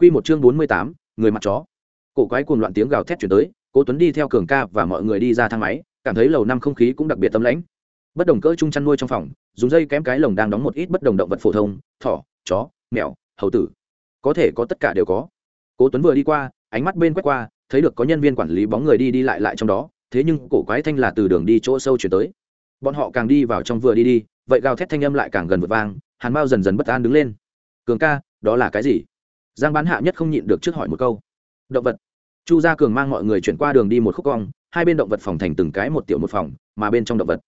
Quy một chương bốn mươi tám, người mặt chó. Cổ quái cuồng loạn tiếng gào thét truyền tới, Cố Tuấn đi theo Cường Ca và mọi người đi ra thang máy, cảm thấy lầu năm không khí cũng đặc biệt tâm lãnh. Bất đồng cỡ trung chăn nuôi trong phòng, dùng dây kém cái lồng đang đóng một ít bất đồng động vật phổ thông, thỏ, chó, mèo, hầu tử. Có thể có tất cả đều có. Cố Tuấn vừa đi qua, ánh mắt bên quét qua, thấy được có nhân viên quản lý bóng người đi đi lại lại trong đó, thế nhưng cổ quái thanh là từ đường đi chỗ sâu chuyển tới. Bọn họ càng đi vào trong vừa đi đi, vậy gào thét thanh âm lại càng gần vượt vang, Hàn Mao dần dần bất an đứng lên. Cường ca, đó là cái gì? Giang bán hạ nhất không nhịn được trước hỏi một câu. Động vật. Chu gia cường mang mọi người chuyển qua đường đi một khúc cong, hai bên động vật phòng thành từng cái một tiểu một phòng, mà bên trong động vật.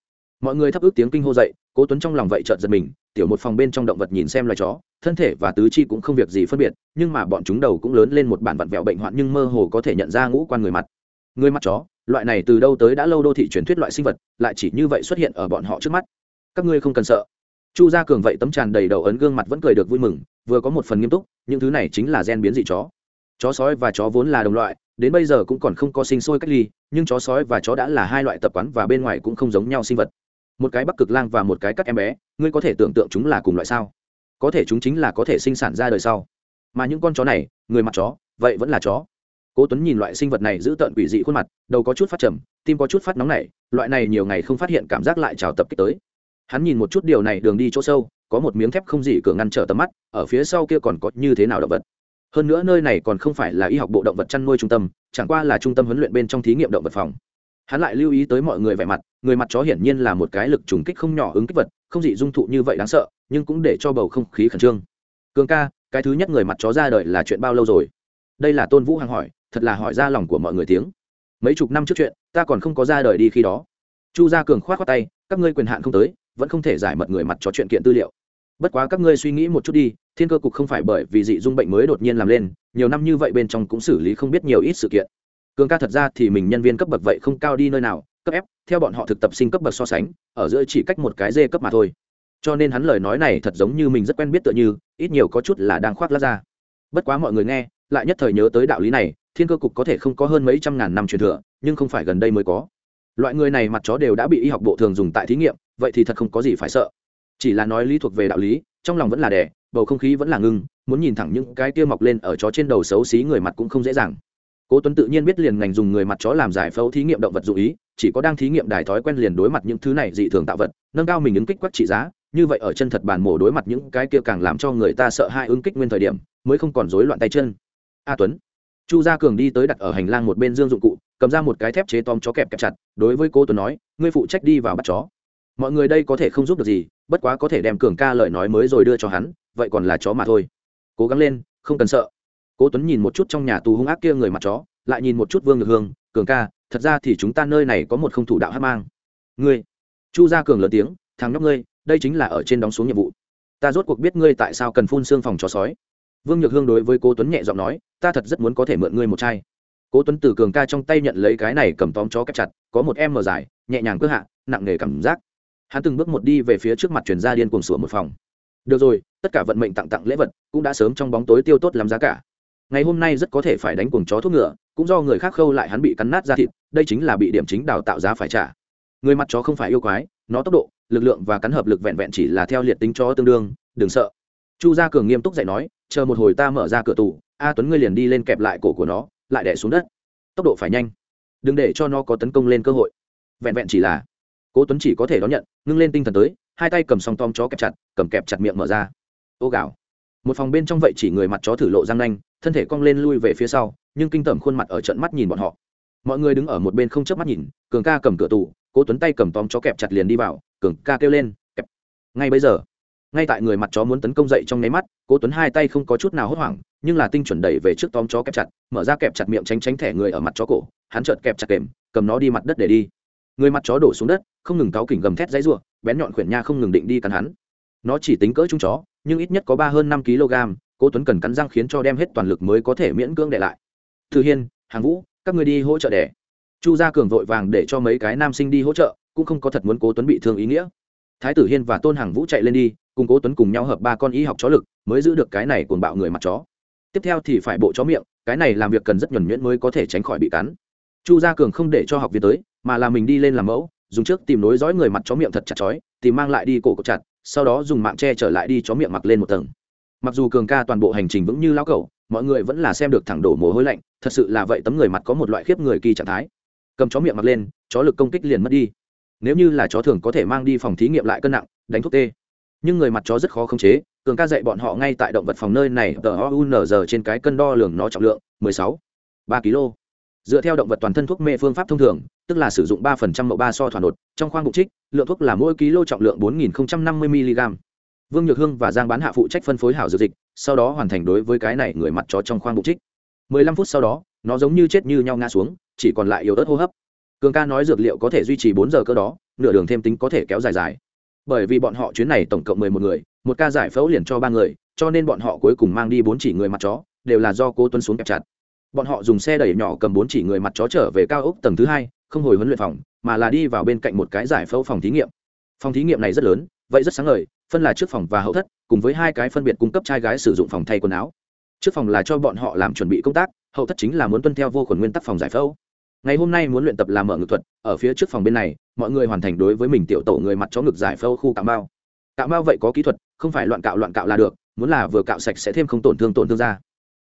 Mọi người thắp ước tiếng kinh hô dậy, cố tuấn trong lòng vậy trợn giật mình, tiểu một phòng bên trong động vật nhìn xem loài chó, thân thể và tứ chi cũng không việc gì phân biệt, nhưng mà bọn chúng đầu cũng lớn lên một bản vặn vẹo bệnh hoạn nhưng mơ hồ có thể nhận ra ngũ quan người mặt. Người mặt chó, loại này từ đâu tới đã lâu đô thị truyền thuyết loại sinh vật, lại chỉ như vậy xuất hiện ở bọn họ trước mắt. Các ngươi không cần sợ. Chu gia cường vậy tấm tràn đầy đầu ấn gương mặt vẫn cười được vui mừng vừa có một phần nghiêm túc, những thứ này chính là gen biến dị chó. Chó sói và chó vốn là đồng loại, đến bây giờ cũng còn không có sinh sôi cách ly, nhưng chó sói và chó đã là hai loại tập quán và bên ngoài cũng không giống nhau sinh vật. Một cái bắc cực lang và một cái các em bé, ngươi có thể tưởng tượng chúng là cùng loại sao? Có thể chúng chính là có thể sinh sản ra đời sau. Mà những con chó này, người mặt chó, vậy vẫn là chó. Cố tuấn nhìn loại sinh vật này giữ tợn quỷ dị khuôn mặt, đầu có chút phát trầm, tim có chút phát nóng này loại này nhiều ngày không phát hiện cảm giác lại trào tập kích tới. Hắn nhìn một chút điều này đường đi chỗ sâu có một miếng thép không gì cửa ngăn trở tầm mắt, ở phía sau kia còn có như thế nào động vật? Hơn nữa nơi này còn không phải là y học bộ động vật chăn nuôi trung tâm, chẳng qua là trung tâm huấn luyện bên trong thí nghiệm động vật phòng. Hắn lại lưu ý tới mọi người vẻ mặt, người mặt chó hiển nhiên là một cái lực trùng kích không nhỏ ứng kích vật, không dị dung thụ như vậy đáng sợ, nhưng cũng để cho bầu không khí khẩn trương. Cường ca, cái thứ nhất người mặt chó ra đời là chuyện bao lâu rồi? Đây là tôn vũ hằng hỏi, thật là hỏi ra lòng của mọi người tiếng. Mấy chục năm trước chuyện, ta còn không có ra đời đi khi đó. Chu gia cường khoát khoát tay, các ngươi quyền hạn không tới, vẫn không thể giải mật người mặt chó chuyện kiện tư liệu bất quá các ngươi suy nghĩ một chút đi, thiên cơ cục không phải bởi vì dị dung bệnh mới đột nhiên làm lên, nhiều năm như vậy bên trong cũng xử lý không biết nhiều ít sự kiện. Cường ca thật ra thì mình nhân viên cấp bậc vậy không cao đi nơi nào, cấp ép theo bọn họ thực tập sinh cấp bậc so sánh, ở giữa chỉ cách một cái dê cấp mà thôi. Cho nên hắn lời nói này thật giống như mình rất quen biết tựa như, ít nhiều có chút là đang khoác lát ra bất quá mọi người nghe, lại nhất thời nhớ tới đạo lý này, thiên cơ cục có thể không có hơn mấy trăm ngàn năm truyền thừa, nhưng không phải gần đây mới có. Loại người này mặt chó đều đã bị y học bộ thường dùng tại thí nghiệm, vậy thì thật không có gì phải sợ chỉ là nói lý thuộc về đạo lý, trong lòng vẫn là đẻ bầu không khí vẫn là ngưng, muốn nhìn thẳng những cái tia mọc lên ở chó trên đầu xấu xí người mặt cũng không dễ dàng. Cố tuấn tự nhiên biết liền ngành dùng người mặt chó làm giải phẫu thí nghiệm động vật dụ ý, chỉ có đang thí nghiệm đài thói quen liền đối mặt những thứ này dị thường tạo vật, nâng cao mình ứng kích quắc trị giá, như vậy ở chân thật bản mổ đối mặt những cái kia càng làm cho người ta sợ hai ứng kích nguyên thời điểm, mới không còn rối loạn tay chân. A tuấn. Chu gia cường đi tới đặt ở hành lang một bên dương dụng cụ, cầm ra một cái thép chế tóm chó kẹp kẹp chặt, đối với cô tuấn nói, ngươi phụ trách đi vào bắt chó mọi người đây có thể không giúp được gì, bất quá có thể đem cường ca lời nói mới rồi đưa cho hắn, vậy còn là chó mà thôi. Cố gắng lên, không cần sợ. Cố tuấn nhìn một chút trong nhà tù hung ác kia người mặt chó, lại nhìn một chút vương ngược hương, cường ca, thật ra thì chúng ta nơi này có một không thủ đạo hát mang. Ngươi? Chu gia cường lớn tiếng, thằng nhóc ngươi, đây chính là ở trên đóng xuống nhiệm vụ. Ta rốt cuộc biết ngươi tại sao cần phun xương phòng chó sói. Vương nhược hương đối với cố tuấn nhẹ giọng nói, ta thật rất muốn có thể mượn ngươi một chai. Cố tuấn từ cường ca trong tay nhận lấy cái này cầm tóm chó kẹp chặt, có một em mờ dài, nhẹ nhàng cước hạ, nặng nề cảm giác hắn từng bước một đi về phía trước mặt chuyển gia điên cuồng sủa một phòng. Được rồi, tất cả vận mệnh tặng tặng lễ vật cũng đã sớm trong bóng tối tiêu tốt làm giá cả. Ngày hôm nay rất có thể phải đánh cuồng chó thuốc ngựa, cũng do người khác khâu lại hắn bị cắn nát ra thịt, đây chính là bị điểm chính đào tạo giá phải trả. Người mặt chó không phải yêu quái, nó tốc độ, lực lượng và cắn hợp lực vẹn vẹn chỉ là theo liệt tính chó tương đương, đừng sợ. Chu gia cường nghiêm túc dạy nói, chờ một hồi ta mở ra cửa tủ, a tuấn ngươi liền đi lên kẹp lại cổ của nó, lại đẻ xuống đất. Tốc độ phải nhanh. Đừng để cho nó có tấn công lên cơ hội. Vẹn vẹn chỉ là cố tuấn chỉ có thể đón nhận, ngưng lên tinh thần tới, hai tay cầm song tom chó kẹp chặt, cầm kẹp chặt miệng mở ra. Ô gạo một phòng bên trong vậy chỉ người mặt chó thử lộ răng nanh, thân thể cong lên lui về phía sau, nhưng kinh tởm khuôn mặt ở trận mắt nhìn bọn họ. Mọi người đứng ở một bên không chớp mắt nhìn, cường ca cầm cửa tủ, cố tuấn tay cầm tóm chó kẹp chặt liền đi vào, cường ca kêu lên, kẹp. Ngay bây giờ, ngay tại người mặt chó muốn tấn công dậy trong nháy mắt, cố tuấn hai tay không có chút nào hốt hoảng, nhưng là tinh chuẩn đẩy về trước tóm chó kẹp chặt, mở ra kẹp chặt miệng tránh tránh thẻ người ở mặt chó cổ, hắn chợt kẹp chặt kềm, cầm nó đi mặt đất để đi người mặt chó đổ xuống đất, không ngừng cáo kỉnh gầm thét dãy ruộng bén nhọn khuyển nha không ngừng định đi cắn hắn. Nó chỉ tính cỡ chung chó, nhưng ít nhất có ba hơn năm kg, cố tuấn cần cắn răng khiến cho đem hết toàn lực mới có thể miễn cưỡng để lại. Thư hiên, hàng vũ, các người đi hỗ trợ đẻ. Chu gia cường vội vàng để cho mấy cái nam sinh đi hỗ trợ, cũng không có thật muốn cố tuấn bị thương ý nghĩa. Thái tử hiên và tôn hàng vũ chạy lên đi, cùng cố tuấn cùng nhau hợp ba con y học chó lực, mới giữ được cái này cuồng bạo người mặt chó. Tiếp theo thì phải bộ chó miệng, cái này làm việc cần rất nhuẩn nhuyễn mới có thể tránh khỏi bị cắn chu gia cường không để cho học viên tới mà là mình đi lên làm mẫu dùng trước tìm nối dõi người mặt chó miệng thật chặt chói tìm mang lại đi cổ cột chặt sau đó dùng mạng che trở lại đi chó miệng mặc lên một tầng. Mặc dù cường ca toàn bộ hành trình vững như lao cẩu mọi người vẫn là xem được thẳng đổ mồ hôi lạnh thật sự là vậy tấm người mặt có một loại khiếp người kỳ trạng thái. Cầm chó miệng mặt lên chó lực công kích liền mất đi. Nếu như là chó thường có thể mang đi phòng thí nghiệm lại cân nặng đánh thuốc tê. Nhưng người mặt chó rất khó khống chế cường ca dạy bọn họ ngay tại động vật phòng nơi này tờ giờ trên cái cân đo lường nó trọng lượng 16, 3 kg dựa theo động vật toàn thân thuốc mê phương pháp thông thường, tức là sử dụng ba phần trăm mẫu ba so thỏa nột, trong khoang bụng trích, lượng thuốc là mỗi ký lô trọng lượng 4050 mg vương nhược hương và giang bán hạ phụ trách phân phối hảo dược dịch, sau đó hoàn thành đối với cái này người mặt chó trong khoang bụng trích. 15 phút sau đó, nó giống như chết như nhau ngã xuống, chỉ còn lại yếu ớt hô hấp. Cường ca nói dược liệu có thể duy trì bốn giờ cơ đó, nửa đường thêm tính có thể kéo dài dài. Bởi vì bọn họ chuyến này tổng cộng mười một người, một ca giải phẫu liền cho ba người, cho nên bọn họ cuối cùng mang đi bốn chỉ người mặt chó, đều là do cố tuấn xuống kẹp chặt bọn họ dùng xe đẩy nhỏ cầm bốn chỉ người mặt chó trở về cao ốc tầng thứ hai, không hồi huấn luyện phòng, mà là đi vào bên cạnh một cái giải phẫu phòng thí nghiệm. Phòng thí nghiệm này rất lớn, vậy rất sáng ngời, phân là trước phòng và hậu thất, cùng với hai cái phân biệt cung cấp trai gái sử dụng phòng thay quần áo. Trước phòng là cho bọn họ làm chuẩn bị công tác, hậu thất chính là muốn tuân theo vô khuẩn nguyên tắc phòng giải phẫu. Ngày hôm nay muốn luyện tập làm mở ngực thuật, ở phía trước phòng bên này, mọi người hoàn thành đối với mình tiểu tổ người mặt chó ngực giải phẫu khu cạo bao cạo bao vậy có kỹ thuật, không phải loạn cạo loạn cạo là được, muốn là vừa cạo sạch sẽ thêm không tổn thương tổn thương ra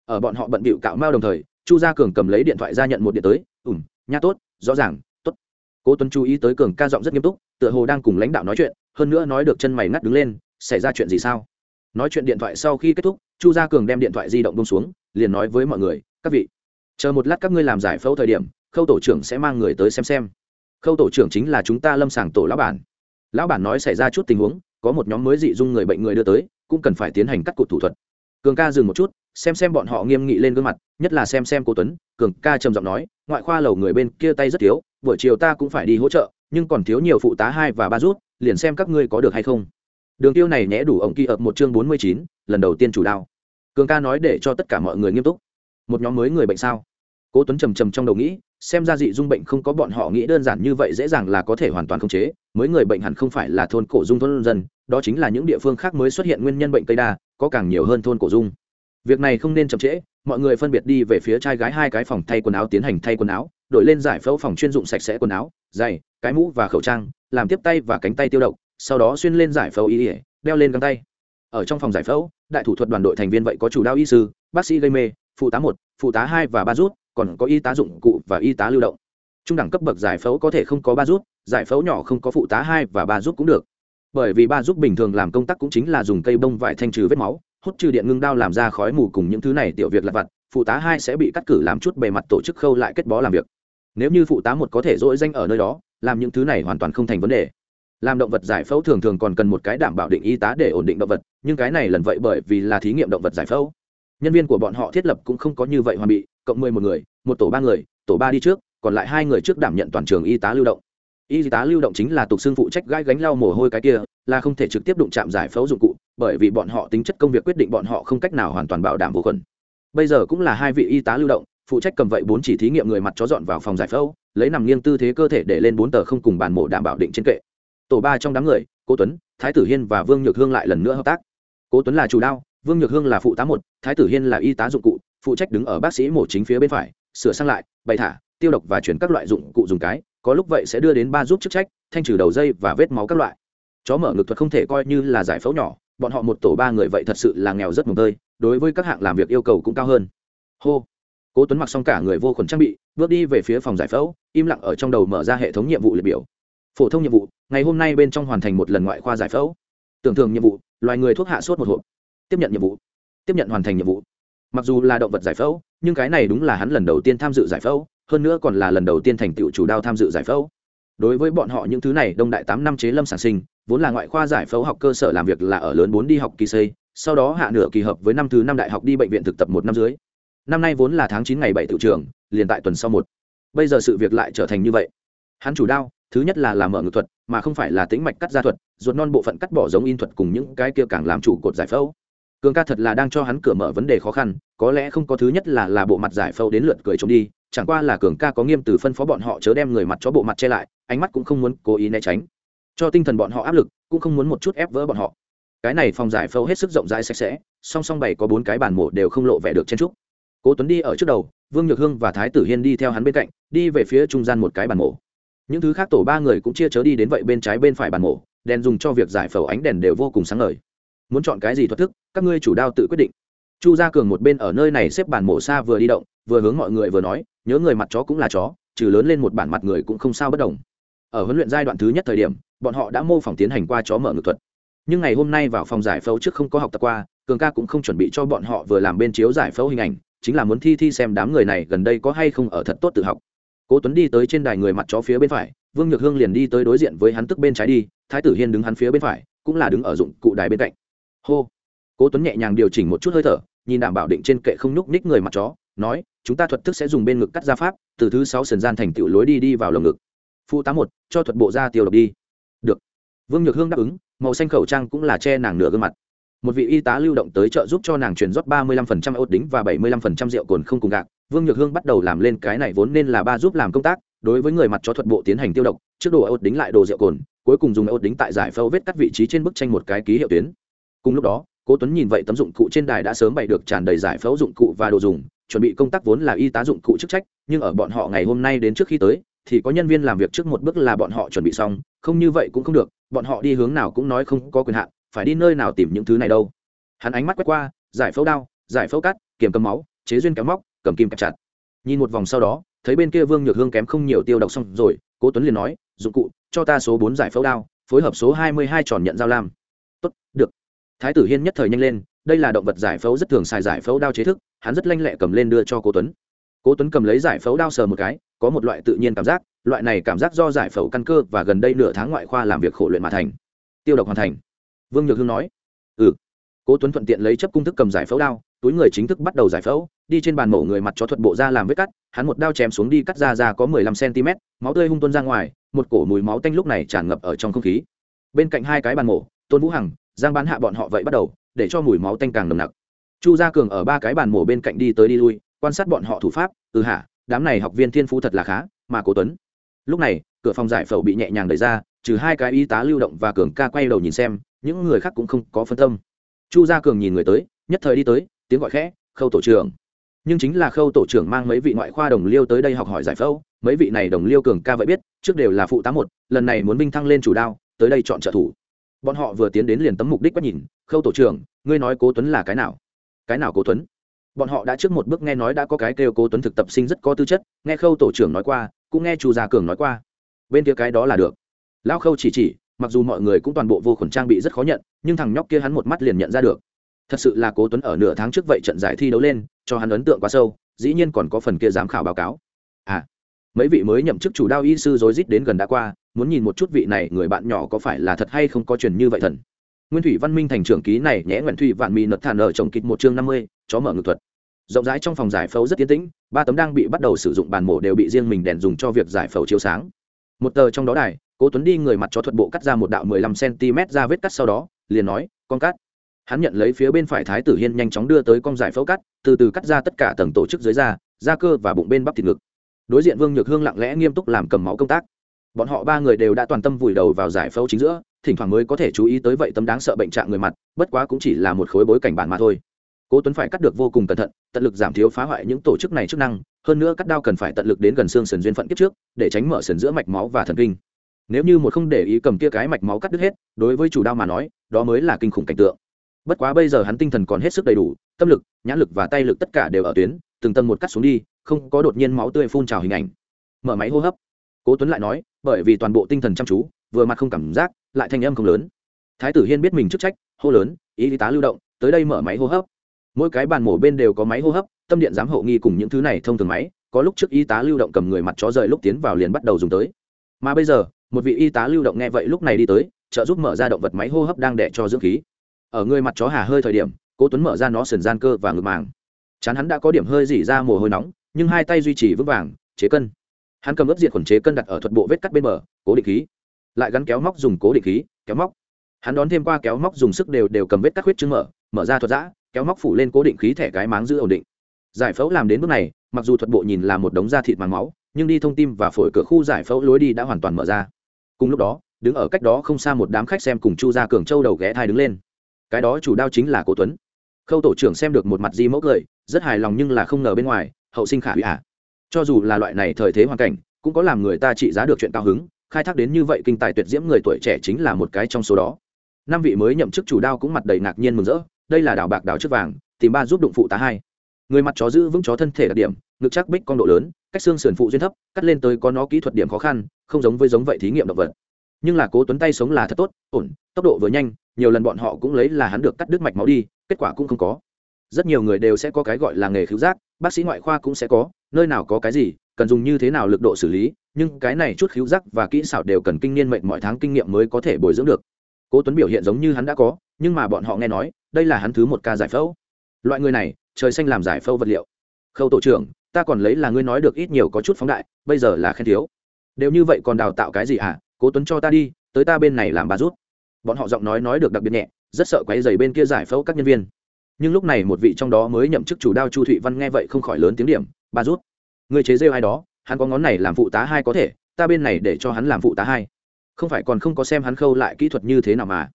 ở bọn họ bận bịu cạo bao đồng thời chu gia cường cầm lấy điện thoại ra nhận một điện tới ủm nha tốt, rõ ràng, tốt. Cố tuấn chú ý tới cường ca giọng rất nghiêm túc, tựa hồ đang cùng lãnh đạo nói chuyện, hơn nữa nói được chân mày ngắt đứng lên, xảy ra chuyện gì sao? Nói chuyện điện thoại sau khi kết thúc, chu gia cường đem điện thoại di động bông xuống, liền nói với mọi người, các vị, chờ một lát các ngươi làm giải phẫu thời điểm, khâu tổ trưởng sẽ mang người tới xem xem. Khâu tổ trưởng chính là chúng ta lâm sàng tổ lão bản. Lão bản nói xảy ra chút tình huống, có một nhóm mới dị dung người bệnh người đưa tới, cũng cần phải tiến hành cắt cụt thủ thuật cường ca dừng một chút, xem xem bọn họ nghiêm nghị lên gương mặt, nhất là xem xem cô tuấn, cường ca trầm giọng nói, ngoại khoa lầu người bên kia tay rất thiếu, buổi chiều ta cũng phải đi hỗ trợ, nhưng còn thiếu nhiều phụ tá hai và ba rút, liền xem các ngươi có được hay không. Đường tiêu này nhẽ đủ ổng kỳ ập một chương bốn mươi chín, lần đầu tiên chủ đao cường ca nói để cho tất cả mọi người nghiêm túc. Một nhóm mới người bệnh sao? Cố tuấn trầm trầm trong đầu nghĩ, xem ra dị dung bệnh không có bọn họ nghĩ đơn giản như vậy dễ dàng là có thể hoàn toàn khống chế, mới người bệnh hẳn không phải là thôn cổ dung thôn dân, đó chính là những địa phương khác mới xuất hiện nguyên nhân bệnh cây đa có càng nhiều hơn thôn cổ dung. Việc này không nên chậm trễ, mọi người phân biệt đi về phía trai gái hai cái phòng thay quần áo tiến hành thay quần áo, đổi lên giải phẫu phòng chuyên dụng sạch sẽ quần áo, giày, cái mũ và khẩu trang, làm tiếp tay và cánh tay tiêu độc, sau đó xuyên lên giải phẫu y ỉa đeo lên găng tay. Ở trong phòng giải phẫu, đại thủ thuật đoàn đội thành viên vậy có chủ đao y sư, bác sĩ gây mê, phụ tá một, phụ tá hai và ba rút, còn có y tá dụng cụ và y tá lưu động. Trung đẳng cấp bậc giải phẫu có thể không có ba rút, giải phẫu nhỏ không có phụ tá hai và ba rút cũng được bởi vì ba giúp bình thường làm công tác cũng chính là dùng cây bông vải thanh trừ vết máu, hút trừ điện ngưng đao làm ra khói mù cùng những thứ này tiểu việc lặt vặt, phụ tá hai sẽ bị cắt cử làm chút bề mặt tổ chức khâu lại kết bó làm việc. Nếu như phụ tá một có thể dỗi danh ở nơi đó, làm những thứ này hoàn toàn không thành vấn đề. Làm động vật giải phẫu thường thường còn cần một cái đảm bảo định y tá để ổn định động vật, nhưng cái này lần vậy bởi vì là thí nghiệm động vật giải phẫu. Nhân viên của bọn họ thiết lập cũng không có như vậy hoàn bị, cộng mười một người, một tổ ba người, tổ ba đi trước, còn lại hai người trước đảm nhận toàn trường y tá lưu động y tá lưu động chính là tục xương phụ trách gai gánh lau mồ hôi cái kia, là không thể trực tiếp đụng chạm giải phẫu dụng cụ, bởi vì bọn họ tính chất công việc quyết định bọn họ không cách nào hoàn toàn bảo đảm vô khuẩn. Bây giờ cũng là hai vị y tá lưu động, phụ trách cầm vậy bốn chỉ thí nghiệm người mặt chó dọn vào phòng giải phẫu, lấy nằm nghiêng tư thế cơ thể để lên bốn tờ không cùng bàn mổ đảm bảo định trên kệ. Tổ ba trong đám người, cố tuấn, thái tử hiên và vương nhược hương lại lần nữa hợp tác. Cố tuấn là chủ đao, vương nhược hương là phụ tá một, thái tử hiên là y tá dụng cụ, phụ trách đứng ở bác sĩ mổ chính phía bên phải, sửa sang lại, bày thả, tiêu độc và chuyển các loại dụng cụ dùng cái có lúc vậy sẽ đưa đến ba giúp chức trách, thanh trừ đầu dây và vết máu các loại. Chó mở ngực thuật không thể coi như là giải phẫu nhỏ, bọn họ một tổ ba người vậy thật sự là nghèo rất mồm tơi, đối với các hạng làm việc yêu cầu cũng cao hơn. Hô. Cố tuấn mặc xong cả người vô khuẩn trang bị, bước đi về phía phòng giải phẫu, im lặng ở trong đầu mở ra hệ thống nhiệm vụ liệt biểu. Phổ thông nhiệm vụ, ngày hôm nay bên trong hoàn thành một lần ngoại khoa giải phẫu. Tưởng thường nhiệm vụ, loài người thuốc hạ sốt một hộp. Tiếp nhận nhiệm vụ. Tiếp nhận hoàn thành nhiệm vụ. Mặc dù là động vật giải phẫu, nhưng cái này đúng là hắn lần đầu tiên tham dự giải phẫu hơn nữa còn là lần đầu tiên thành tựu chủ đao tham dự giải phẫu. Đối với bọn họ những thứ này, đông đại tám năm chế lâm sản sinh, vốn là ngoại khoa giải phẫu học cơ sở làm việc là ở lớn bốn đi học kỳ xây, sau đó hạ nửa kỳ hợp với năm thứ năm đại học đi bệnh viện thực tập một năm dưới. Năm nay vốn là tháng chín ngày bảy tự trường, liền tại tuần sau một. Bây giờ sự việc lại trở thành như vậy. Hắn chủ đao, thứ nhất là làm mở ngược thuật, mà không phải là tính mạch cắt da thuật, ruột non bộ phận cắt bỏ giống in thuật cùng những cái kia càng làm chủ cột giải phẫu. Cường ca thật là đang cho hắn cửa mở vấn đề khó khăn, có lẽ không có thứ nhất là là bộ mặt giải phẫu đến lượt cười trốn đi chẳng qua là cường ca có nghiêm từ phân phó bọn họ chớ đem người mặt cho bộ mặt che lại, ánh mắt cũng không muốn cố ý né tránh. Cho tinh thần bọn họ áp lực, cũng không muốn một chút ép vỡ bọn họ. Cái này phòng giải phẫu hết sức rộng rãi sạch sẽ, song song bảy có bốn cái bàn mổ đều không lộ vẻ được chen trúc cố tuấn đi ở trước đầu, vương nhược hương và thái tử hiên đi theo hắn bên cạnh, đi về phía trung gian một cái bàn mổ. Những thứ khác tổ ba người cũng chia chớ đi đến vậy bên trái bên phải bàn mổ, đèn dùng cho việc giải phẫu ánh đèn đều vô cùng sáng ngời. Muốn chọn cái gì thoát thức, các ngươi chủ đao tự quyết định chu gia cường một bên ở nơi này xếp bản mổ xa vừa đi động, vừa hướng mọi người vừa nói, nhớ người mặt chó cũng là chó, trừ lớn lên một bản mặt người cũng không sao bất đồng. Ở huấn luyện giai đoạn thứ nhất thời điểm, bọn họ đã mô phỏng tiến hành qua chó mở ngược thuật. Nhưng ngày hôm nay vào phòng giải phẫu trước không có học tập qua, cường ca cũng không chuẩn bị cho bọn họ vừa làm bên chiếu giải phẫu hình ảnh, chính là muốn thi thi xem đám người này gần đây có hay không ở thật tốt tự học. Cố tuấn đi tới trên đài người mặt chó phía bên phải, vương nhược hương liền đi tới đối diện với hắn tức bên trái đi, thái tử hiên đứng hắn phía bên phải, cũng là đứng ở dụng cụ đài bên cạnh. Hô! Cố tuấn nhẹ nhàng điều chỉnh một chút hơi thở, nhìn đảm bảo định trên kệ không nhúc ních người mặt chó, nói, chúng ta thuật thức sẽ dùng bên ngực cắt ra pháp, từ thứ sáu sườn gian thành tựu lối đi đi vào lồng ngực. Phụ tám một, cho thuật bộ ra tiêu độc đi. Được. Vương nhược hương đáp ứng, màu xanh khẩu trang cũng là che nàng nửa gương mặt. Một vị y tá lưu động tới trợ giúp cho nàng truyền rót ba mươi lăm phần trăm ốt đính và bảy mươi lăm phần trăm rượu cồn không cùng gạc. Vương nhược hương bắt đầu làm lên cái này vốn nên là ba giúp làm công tác, đối với người mặt chó thuật bộ tiến hành tiêu độc, trước đồ ốt đính lại đồ rượu cồn, cuối cùng dùng ốt đính tại giải phẫu vết cắt vị trí trên bức tranh một cái ký hiệu tuyến. Cùng lúc đó cố tuấn nhìn vậy tấm dụng cụ trên đài đã sớm bày được tràn đầy giải phẫu dụng cụ và đồ dùng, chuẩn bị công tác vốn là y tá dụng cụ chức trách, nhưng ở bọn họ ngày hôm nay đến trước khi tới, thì có nhân viên làm việc trước một bước là bọn họ chuẩn bị xong, không như vậy cũng không được, bọn họ đi hướng nào cũng nói không có quyền hạn, phải đi nơi nào tìm những thứ này đâu. Hắn ánh mắt quét qua, giải phẫu đao, giải phẫu cắt kiểm cầm máu, chế duyên kéo móc, cầm kim kẹp chặt. Nhìn một vòng sau đó, thấy bên kia vương nhược hương kém không nhiều tiêu độc xong rồi, cố tuấn liền nói, dụng cụ, cho ta số bốn giải phẫu đao, phối hợp số hai mươi hai tròn nhận giao lam. Tốt, được thái tử hiên nhất thời nhanh lên, đây là động vật giải phẫu rất thường xài giải phẫu đao chế thức, hắn rất lanh lẹ cầm lên đưa cho cố tuấn. Cố tuấn cầm lấy giải phẫu đao sờ một cái, có một loại tự nhiên cảm giác, loại này cảm giác do giải phẫu căn cơ và gần đây nửa tháng ngoại khoa làm việc khổ luyện mà thành. Tiêu độc hoàn thành. Vương nhược hương nói ừ. Cố tuấn thuận tiện lấy chấp cung thức cầm giải phẫu đao, túi người chính thức bắt đầu giải phẫu, đi trên bàn mổ người mặt cho thuật bộ ra làm vết cắt, hắn một đao chém xuống đi cắt ra ra có mười lăm cm máu tươi hung tuôn ra ngoài, một cổ mùi máu tanh lúc này tràn ngập ở trong không khí. Bên cạnh hai cái bàn mổ, tôn vũ hằng giang bán hạ bọn họ vậy bắt đầu, để cho mùi máu tanh càng nồng nặc. Chu gia cường ở ba cái bàn mổ bên cạnh đi tới đi lui, quan sát bọn họ thủ pháp ừ hả, đám này học viên thiên phú thật là khá, mà cố tuấn. Lúc này, cửa phòng giải phẫu bị nhẹ nhàng đẩy ra, trừ hai cái y tá lưu động và cường ca quay đầu nhìn xem, những người khác cũng không có phân tâm. Chu gia cường nhìn người tới, nhất thời đi tới, tiếng gọi khẽ, khâu tổ trưởng. Nhưng chính là khâu tổ trưởng mang mấy vị ngoại khoa đồng liêu tới đây học hỏi giải phẫu, mấy vị này đồng liêu cường ca vậy biết, trước đều là phụ tá một, lần này muốn binh thăng lên chủ đao, tới đây chọn trợ thủ bọn họ vừa tiến đến liền tấm mục đích quét nhìn, khâu tổ trưởng, ngươi nói cố tuấn là cái nào? Cái nào cố tuấn? Bọn họ đã trước một bước nghe nói đã có cái kêu cố tuấn thực tập sinh rất có tư chất, nghe khâu tổ trưởng nói qua, cũng nghe chu gia cường nói qua. Bên kia cái đó là được. Lão khâu chỉ chỉ, mặc dù mọi người cũng toàn bộ vô khuẩn trang bị rất khó nhận, nhưng thằng nhóc kia hắn một mắt liền nhận ra được. Thật sự là cố tuấn ở nửa tháng trước vậy trận giải thi đấu lên, cho hắn ấn tượng quá sâu, dĩ nhiên còn có phần kia giám khảo báo cáo. À mấy vị mới nhậm chức chủ đao y sư rối rít đến gần đã qua muốn nhìn một chút vị này người bạn nhỏ có phải là thật hay không có truyền như vậy thần. Nguyên thủy văn minh thành trưởng ký này nhẽ nguyện thủy vạn mỹ nật thản ở trồng kịch một chương năm mươi, chó mở ngược thuật. Rộng rãi trong phòng giải phẫu rất tiến tĩnh, ba tấm đang bị bắt đầu sử dụng bàn mổ đều bị riêng mình đèn dùng cho việc giải phẫu chiếu sáng. Một tờ trong đó đài, cố tuấn đi người mặt cho thuật bộ cắt ra một đạo mười lăm cm ra vết cắt sau đó, liền nói, con cắt. Hắn nhận lấy phía bên phải thái tử hiên nhanh chóng đưa tới con giải phẫu cắt, từ từ cắt ra tất cả tầng tổ chức dưới da da cơ và bụng bên bắp thịt ngực. Đối diện vương nhược hương lặng lẽ nghiêm túc làm cầm máu công tác bọn họ ba người đều đã toàn tâm vùi đầu vào giải phẫu chính giữa, thỉnh thoảng mới có thể chú ý tới vậy tấm đáng sợ bệnh trạng người mặt, bất quá cũng chỉ là một khối bối cảnh bản mà thôi. Cố tuấn phải cắt được vô cùng cẩn thận, tận lực giảm thiếu phá hoại những tổ chức này chức năng, hơn nữa cắt đao cần phải tận lực đến gần xương sườn duyên phận kiếp trước, để tránh mở sườn giữa mạch máu và thần kinh. Nếu như một không để ý cầm kia cái mạch máu cắt đứt hết, đối với chủ đao mà nói, đó mới là kinh khủng cảnh tượng. Bất quá bây giờ hắn tinh thần còn hết sức đầy đủ, tâm lực, nhãn lực và tay lực tất cả đều ở tuyến, từng tầng một cắt xuống đi, không có đột nhiên máu tươi phun trào hình ảnh. Mở máy hô hấp. Cố tuấn lại nói bởi vì toàn bộ tinh thần chăm chú, vừa mặt không cảm giác, lại thanh âm không lớn. Thái tử hiên biết mình chức trách, hô lớn y tá lưu động, tới đây mở máy hô hấp. Mỗi cái bàn mổ bên đều có máy hô hấp, tâm điện giám hộ nghi cùng những thứ này thông thường máy, có lúc trước y tá lưu động cầm người mặt chó rời lúc tiến vào liền bắt đầu dùng tới. Mà bây giờ, một vị y tá lưu động nghe vậy lúc này đi tới, trợ giúp mở ra động vật máy hô hấp đang đẻ cho dưỡng khí. Ở người mặt chó hà hơi thời điểm, cố tuấn mở ra nó sườn gian cơ và ngực màng. Chán hắn đã có điểm hơi dỉ ra mồ hôi nóng, nhưng hai tay duy trì vững vàng, chế cân hắn cầm ướp diện khuẩn chế cân đặt ở thuật bộ vết cắt bên bờ, cố định khí. Lại gắn kéo móc dùng cố định khí, kéo móc. Hắn đón thêm qua kéo móc dùng sức đều đều cầm vết cắt huyết chứng mở mở ra thuật giã, kéo móc phủ lên cố định khí thẻ cái máng giữ ổn định. Giải phẫu làm đến bước này, mặc dù thuật bộ nhìn là một đống da thịt màng máu, nhưng đi thông tim và phổi cửa khu giải phẫu lối đi đã hoàn toàn mở ra. Cùng lúc đó, đứng ở cách đó không xa một đám khách xem cùng chu gia cường châu đầu ghé thai đứng lên. Cái đó chủ đao chính là cố tuấn. Khâu tổ trưởng xem được một mặt di mẫu cười, rất hài lòng nhưng là không ngờ bên ngoài, hậu sinh khả hủy ả à cho dù là loại này thời thế hoàn cảnh, cũng có làm người ta trị giá được chuyện cao hứng, khai thác đến như vậy kinh tài tuyệt diễm người tuổi trẻ chính là một cái trong số đó. Năm vị mới nhậm chức chủ đao cũng mặt đầy ngạc nhiên mừng rỡ, đây là đảo bạc đảo trước vàng, tìm ba giúp đụng phụ tá hai. Người mặt chó giữ vững chó thân thể đặc điểm, ngực chắc bích con độ lớn, cách xương sườn phụ duyên thấp, cắt lên tới có nó kỹ thuật điểm khó khăn, không giống với giống vậy thí nghiệm động vật. Nhưng là cố tuấn tay sống là thật tốt, ổn, tốc độ vừa nhanh, nhiều lần bọn họ cũng lấy là hắn được cắt đứt mạch máu đi, kết quả cũng không có. Rất nhiều người đều sẽ có cái gọi là nghề cứu giác, bác sĩ ngoại khoa cũng sẽ có nơi nào có cái gì, cần dùng như thế nào lực độ xử lý, nhưng cái này chút khiếu giác và kỹ xảo đều cần kinh niên mệnh mọi tháng kinh nghiệm mới có thể bồi dưỡng được. Cố tuấn biểu hiện giống như hắn đã có, nhưng mà bọn họ nghe nói, đây là hắn thứ một ca giải phẫu. Loại người này, trời xanh làm giải phẫu vật liệu. Khâu tổ trưởng, ta còn lấy là ngươi nói được ít nhiều có chút phóng đại, bây giờ là khen thiếu. Đều như vậy còn đào tạo cái gì hả à? cố tuấn cho ta đi, tới ta bên này làm bà rút bọn họ giọng nói nói được đặc biệt nhẹ, rất sợ quấy dày bên kia giải phẫu các nhân viên. Nhưng lúc này một vị trong đó mới nhậm chức chủ đao chu thụy văn nghe vậy không khỏi lớn tiếng điểm Ba rút. Người chế rêu ai đó, hắn có ngón này làm phụ tá hai có thể, ta bên này để cho hắn làm phụ tá hai. Không phải còn không có xem hắn khâu lại kỹ thuật như thế nào mà.